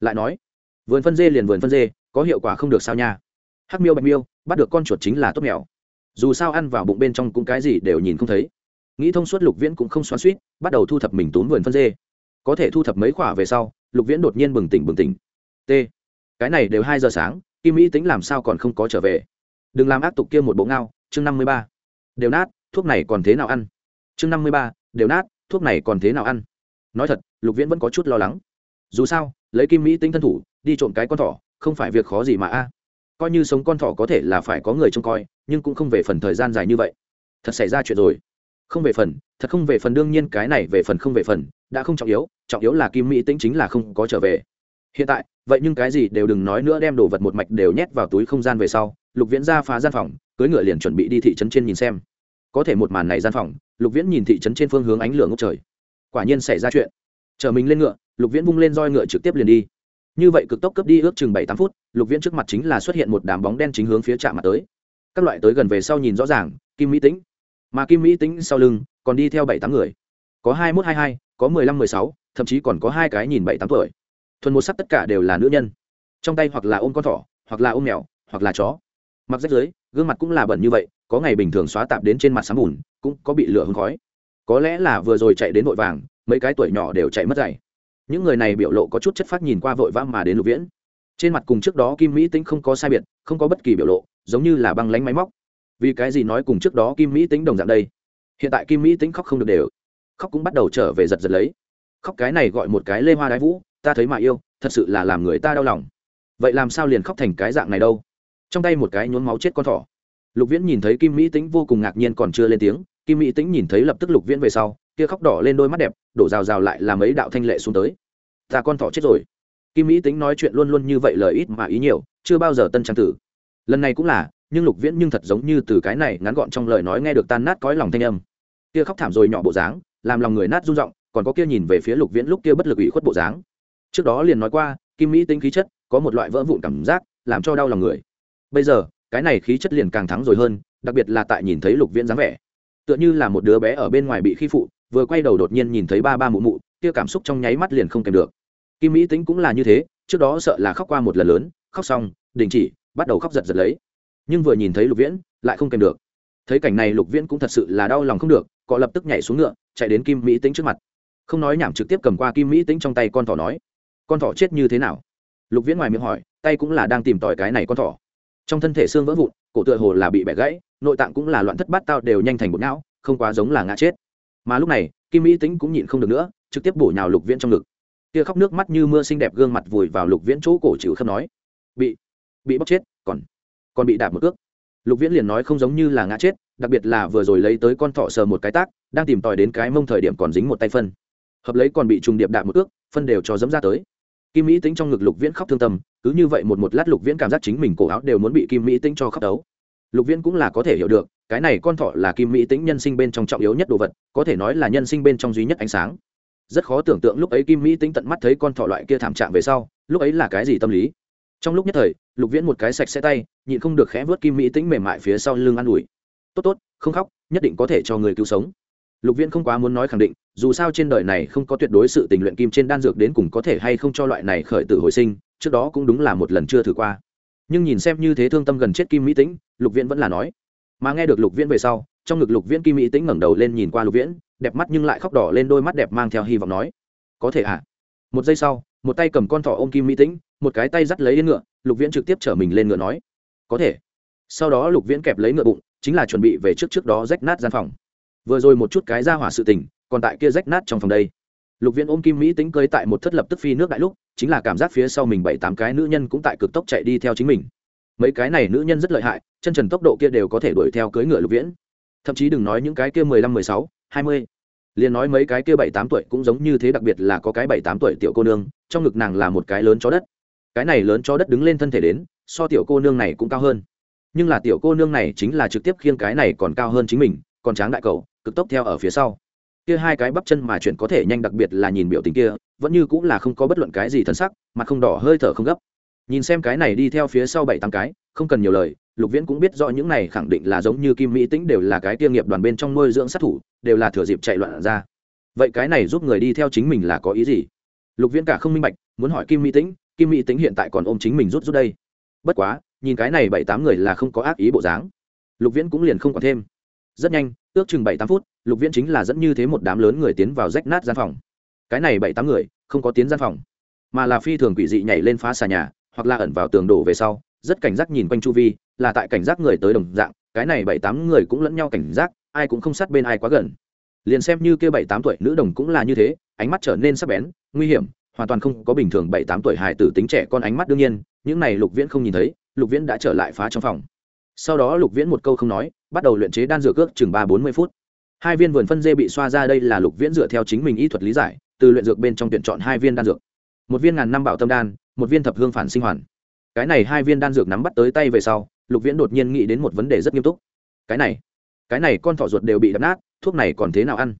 Lại nói, vườn phân dê liền vườn phân dê, có hiệu quả không được sao nha? Hắc miêu, bạch miêu, bắt được con chuột chính là tốt mèo. Dù sao ăn vào bụng bên trong cũng cái gì đều nhìn không thấy. Nghĩ thông suốt lục viễn cũng không xoắn suýt bắt đầu thu thập mình tốn vườn phân dê. Có thể thu thập mấy khoả về sau lục viễn đột nhiên bừng tỉnh bừng tỉnh. T. Cái này đều hai giờ sáng, kim mỹ tính làm sao còn không có trở về? Đừng làm ác tục kia một bộ ngao, chương năm mươi ba. Đều nát, thuốc này còn thế nào ăn? Chương năm mươi ba, đều nát, thuốc này còn thế nào ăn? Nói thật, lục viễn vẫn có chút lo lắng. Dù sao, lấy kim mỹ tính thân thủ, đi trộm cái con thỏ, không phải việc khó gì mà a. Coi như sống con thỏ có thể là phải có người trông coi, nhưng cũng không về phần thời gian dài như vậy. Thật xảy ra chuyện rồi. Không về phần, thật không về phần, đương nhiên cái này về phần không về phần, đã không trọng yếu trọng yếu là kim mỹ Tĩnh chính là không có trở về. Hiện tại, vậy nhưng cái gì đều đừng nói nữa đem đồ vật một mạch đều nhét vào túi không gian về sau, lục viễn ra phá gian phòng cưới ngựa liền chuẩn bị đi thị trấn trên nhìn xem. Có thể một màn này gian phòng, lục viễn nhìn thị trấn trên phương hướng ánh lửa ngốc trời. Quả nhiên xảy ra chuyện. Chở mình lên ngựa, lục viễn vung lên roi ngựa trực tiếp liền đi. Như vậy cực tốc cướp đi ước chừng bảy tám phút, lục viễn trước mặt chính là xuất hiện một đám bóng đen chính hướng phía trạm mặt tới. Các loại tới gần về sau nhìn rõ ràng, kim mỹ tĩnh. Mà kim mỹ tĩnh sau lưng còn đi theo bảy tám người. Có hai mốt hai hai, có mười lăm mười sáu thậm chí còn có hai cái nhìn bảy tám tuổi. Thuần một sắc tất cả đều là nữ nhân. Trong tay hoặc là ôm con thỏ, hoặc là ôm mèo, hoặc là chó. Mặc rách dưới, gương mặt cũng là bẩn như vậy, có ngày bình thường xóa tạp đến trên mặt sáng bùn, cũng có bị lửa hương khói. Có lẽ là vừa rồi chạy đến vội vàng, mấy cái tuổi nhỏ đều chạy mất dày những người này biểu lộ có chút chất phát nhìn qua vội vã mà đến lục viễn. Trên mặt cùng trước đó kim mỹ tính không có sai biệt, không có bất kỳ biểu lộ, giống như là băng lánh máy móc. Vì cái gì nói cùng trước đó kim mỹ tính đồng dạng đây? Hiện tại kim mỹ tính khóc không được đều. Khóc cũng bắt đầu trở về giật giật lấy khóc cái này gọi một cái lê hoa đái vũ, ta thấy mà yêu, thật sự là làm người ta đau lòng. Vậy làm sao liền khóc thành cái dạng này đâu? Trong tay một cái nhốn máu chết con thỏ. Lục viễn nhìn thấy kim mỹ tính vô cùng ngạc nhiên còn chưa lên tiếng, kim mỹ tính nhìn thấy lập tức lục viễn về sau, kia khóc đỏ lên đôi mắt đẹp, đổ rào rào lại làm ấy đạo thanh lệ xuống tới. Ta con thỏ chết rồi. Kim mỹ tính nói chuyện luôn luôn như vậy lời ít mà ý nhiều, chưa bao giờ tân trang tử. Lần này cũng là, nhưng lục viễn nhưng thật giống như từ cái này ngắn gọn trong lời nói nghe được tan nát cõi lòng thanh âm. Kia khóc thảm rồi nhỏ bộ dáng, làm lòng người nát rung r còn có kia nhìn về phía lục viễn lúc kia bất lực ủy khuất bộ dáng. Trước đó liền nói qua, kim mỹ tính khí chất, có một loại vỡ vụn cảm giác, làm cho đau lòng người. Bây giờ, cái này khí chất liền càng thắng rồi hơn, đặc biệt là tại nhìn thấy lục viễn dáng vẻ. Tựa như là một đứa bé ở bên ngoài bị khi phụ, vừa quay đầu đột nhiên nhìn thấy ba ba mụ mụ, kia cảm xúc trong nháy mắt liền không kèm được. Kim mỹ tính cũng là như thế, trước đó sợ là khóc qua một lần lớn, khóc xong, đình chỉ, bắt đầu khóc giật giật lấy. Nhưng vừa nhìn thấy lục viễn, lại không kèm được. Thấy cảnh này lục viễn cũng thật sự là đau lòng không được, cọ lập tức nhảy xuống ngựa, chạy đến kim mỹ tính trước mặt không nói nhảm trực tiếp cầm qua kim mỹ tính trong tay con thỏ nói, con thỏ chết như thế nào? Lục viễn ngoài miệng hỏi, tay cũng là đang tìm tòi cái này con thỏ. Trong thân thể xương vỡ vụn, cổ tựa hồ là bị bẻ gãy, nội tạng cũng là loạn thất bát tao đều nhanh thành bột não, không quá giống là ngã chết. Mà lúc này, kim mỹ tính cũng nhịn không được nữa, trực tiếp bổ nhào lục viễn trong ngực. Kia khóc nước mắt như mưa xinh đẹp gương mặt vùi vào lục viễn chỗ cổ chịu khâm nói, bị bị bóc chết, còn còn bị đạp một cước. Lục viễn liền nói không giống như là ngã chết, đặc biệt là vừa rồi lấy tới con thọ sờ một cái tác, đang tìm tòi đến cái mông thời điểm còn dính một tay phân hợp lấy còn bị trùng điệp đạp một ước, phân đều cho dẫm ra tới. Kim mỹ tính trong ngực lục viễn khóc thương tâm, cứ như vậy một một lát lục viễn cảm giác chính mình cổ áo đều muốn bị kim mỹ tính cho khóc đấu. Lục viễn cũng là có thể hiểu được, cái này con thọ là kim mỹ tính nhân sinh bên trong trọng yếu nhất đồ vật, có thể nói là nhân sinh bên trong duy nhất ánh sáng. Rất khó tưởng tượng lúc ấy kim mỹ tính tận mắt thấy con thọ loại kia thảm trạng về sau, lúc ấy là cái gì tâm lý. Trong lúc nhất thời, lục viễn một cái sạch sẽ tay, nhịn không được khẽ vớt kim mỹ tính mềm mại phía sau lưng an ủi. Tốt tốt, không khóc, nhất định có thể cho người cứu sống lục viễn không quá muốn nói khẳng định, dù sao trên đời này không có tuyệt đối sự tình luyện kim trên đan dược đến cùng có thể hay không cho loại này khởi tử hồi sinh, trước đó cũng đúng là một lần chưa thử qua. Nhưng nhìn xem như thế thương tâm gần chết kim mỹ tĩnh, lục viễn vẫn là nói. Mà nghe được lục viễn về sau, trong ngực lục viễn kim mỹ tĩnh ngẩng đầu lên nhìn qua lục viễn, đẹp mắt nhưng lại khóc đỏ lên đôi mắt đẹp mang theo hy vọng nói. Có thể ạ à? một giây sau, một tay cầm con thỏ ôm kim mỹ tĩnh, một cái tay dắt lấy yên ngựa, lục viễn trực tiếp chở mình lên ngựa nói. Có thể. Sau đó lục viễn kẹp lấy ngựa bụng, chính là chuẩn bị về trước trước đó rách nát gian phòng vừa rồi một chút cái ra hỏa sự tình, còn tại kia rách nát trong phòng đây. Lục viễn ôm kim mỹ tính cưới tại một thất lập tức phi nước đại lúc, chính là cảm giác phía sau mình bảy tám cái nữ nhân cũng tại cực tốc chạy đi theo chính mình. Mấy cái này nữ nhân rất lợi hại, chân trần tốc độ kia đều có thể đuổi theo cưới ngựa lục viễn. Thậm chí đừng nói những cái kia mười lăm, mười sáu, hai mươi. Liền nói mấy cái kia bảy tám tuổi cũng giống như thế, đặc biệt là có cái bảy tám tuổi tiểu cô nương, trong ngực nàng là một cái lớn chó đất. Cái này lớn chó đất đứng lên thân thể đến, so tiểu cô nương này cũng cao hơn. Nhưng là tiểu cô nương này chính là trực tiếp khiêng cái này còn cao hơn chính mình, còn tráng đại cầu cực tốc theo ở phía sau. Kia hai cái bắp chân mà chuyển có thể nhanh đặc biệt là nhìn biểu tình kia, vẫn như cũng là không có bất luận cái gì thân sắc mà không đỏ hơi thở không gấp. Nhìn xem cái này đi theo phía sau bảy tám cái, không cần nhiều lời, lục viễn cũng biết rõ những này khẳng định là giống như kim mỹ tĩnh đều là cái tiêu nghiệp đoàn bên trong nuôi dưỡng sát thủ, đều là thừa dịp chạy loạn ra. Vậy cái này giúp người đi theo chính mình là có ý gì? Lục viễn cả không minh bạch, muốn hỏi kim mỹ tĩnh, kim mỹ tĩnh hiện tại còn ôm chính mình rút rút đây. Bất quá, nhìn cái này bảy tám người là không có ác ý bộ dáng. Lục viễn cũng liền không còn thêm. Rất nhanh ước chừng bảy tám phút, lục viễn chính là dẫn như thế một đám lớn người tiến vào rách nát gian phòng. Cái này bảy tám người, không có tiến gian phòng, mà là phi thường quỷ dị nhảy lên phá xà nhà, hoặc là ẩn vào tường đổ về sau, rất cảnh giác nhìn quanh chu vi, là tại cảnh giác người tới đồng dạng, cái này bảy tám người cũng lẫn nhau cảnh giác, ai cũng không sát bên ai quá gần. Liền xem như kia bảy tám tuổi nữ đồng cũng là như thế, ánh mắt trở nên sắc bén, nguy hiểm, hoàn toàn không có bình thường bảy tám tuổi hài tử tính trẻ con ánh mắt đương nhiên, những này lục viễn không nhìn thấy, lục viễn đã trở lại phá trong phòng sau đó lục viễn một câu không nói, bắt đầu luyện chế đan dược ước chừng ba bốn mươi phút. Hai viên vườn phân dê bị xoa ra đây là lục viễn dựa theo chính mình y thuật lý giải, từ luyện dược bên trong tuyển chọn hai viên đan dược. Một viên ngàn năm bảo tâm đan, một viên thập hương phản sinh hoàn. Cái này hai viên đan dược nắm bắt tới tay về sau, lục viễn đột nhiên nghĩ đến một vấn đề rất nghiêm túc. Cái này cái này con thỏ ruột đều bị đập nát, thuốc này còn thế nào ăn?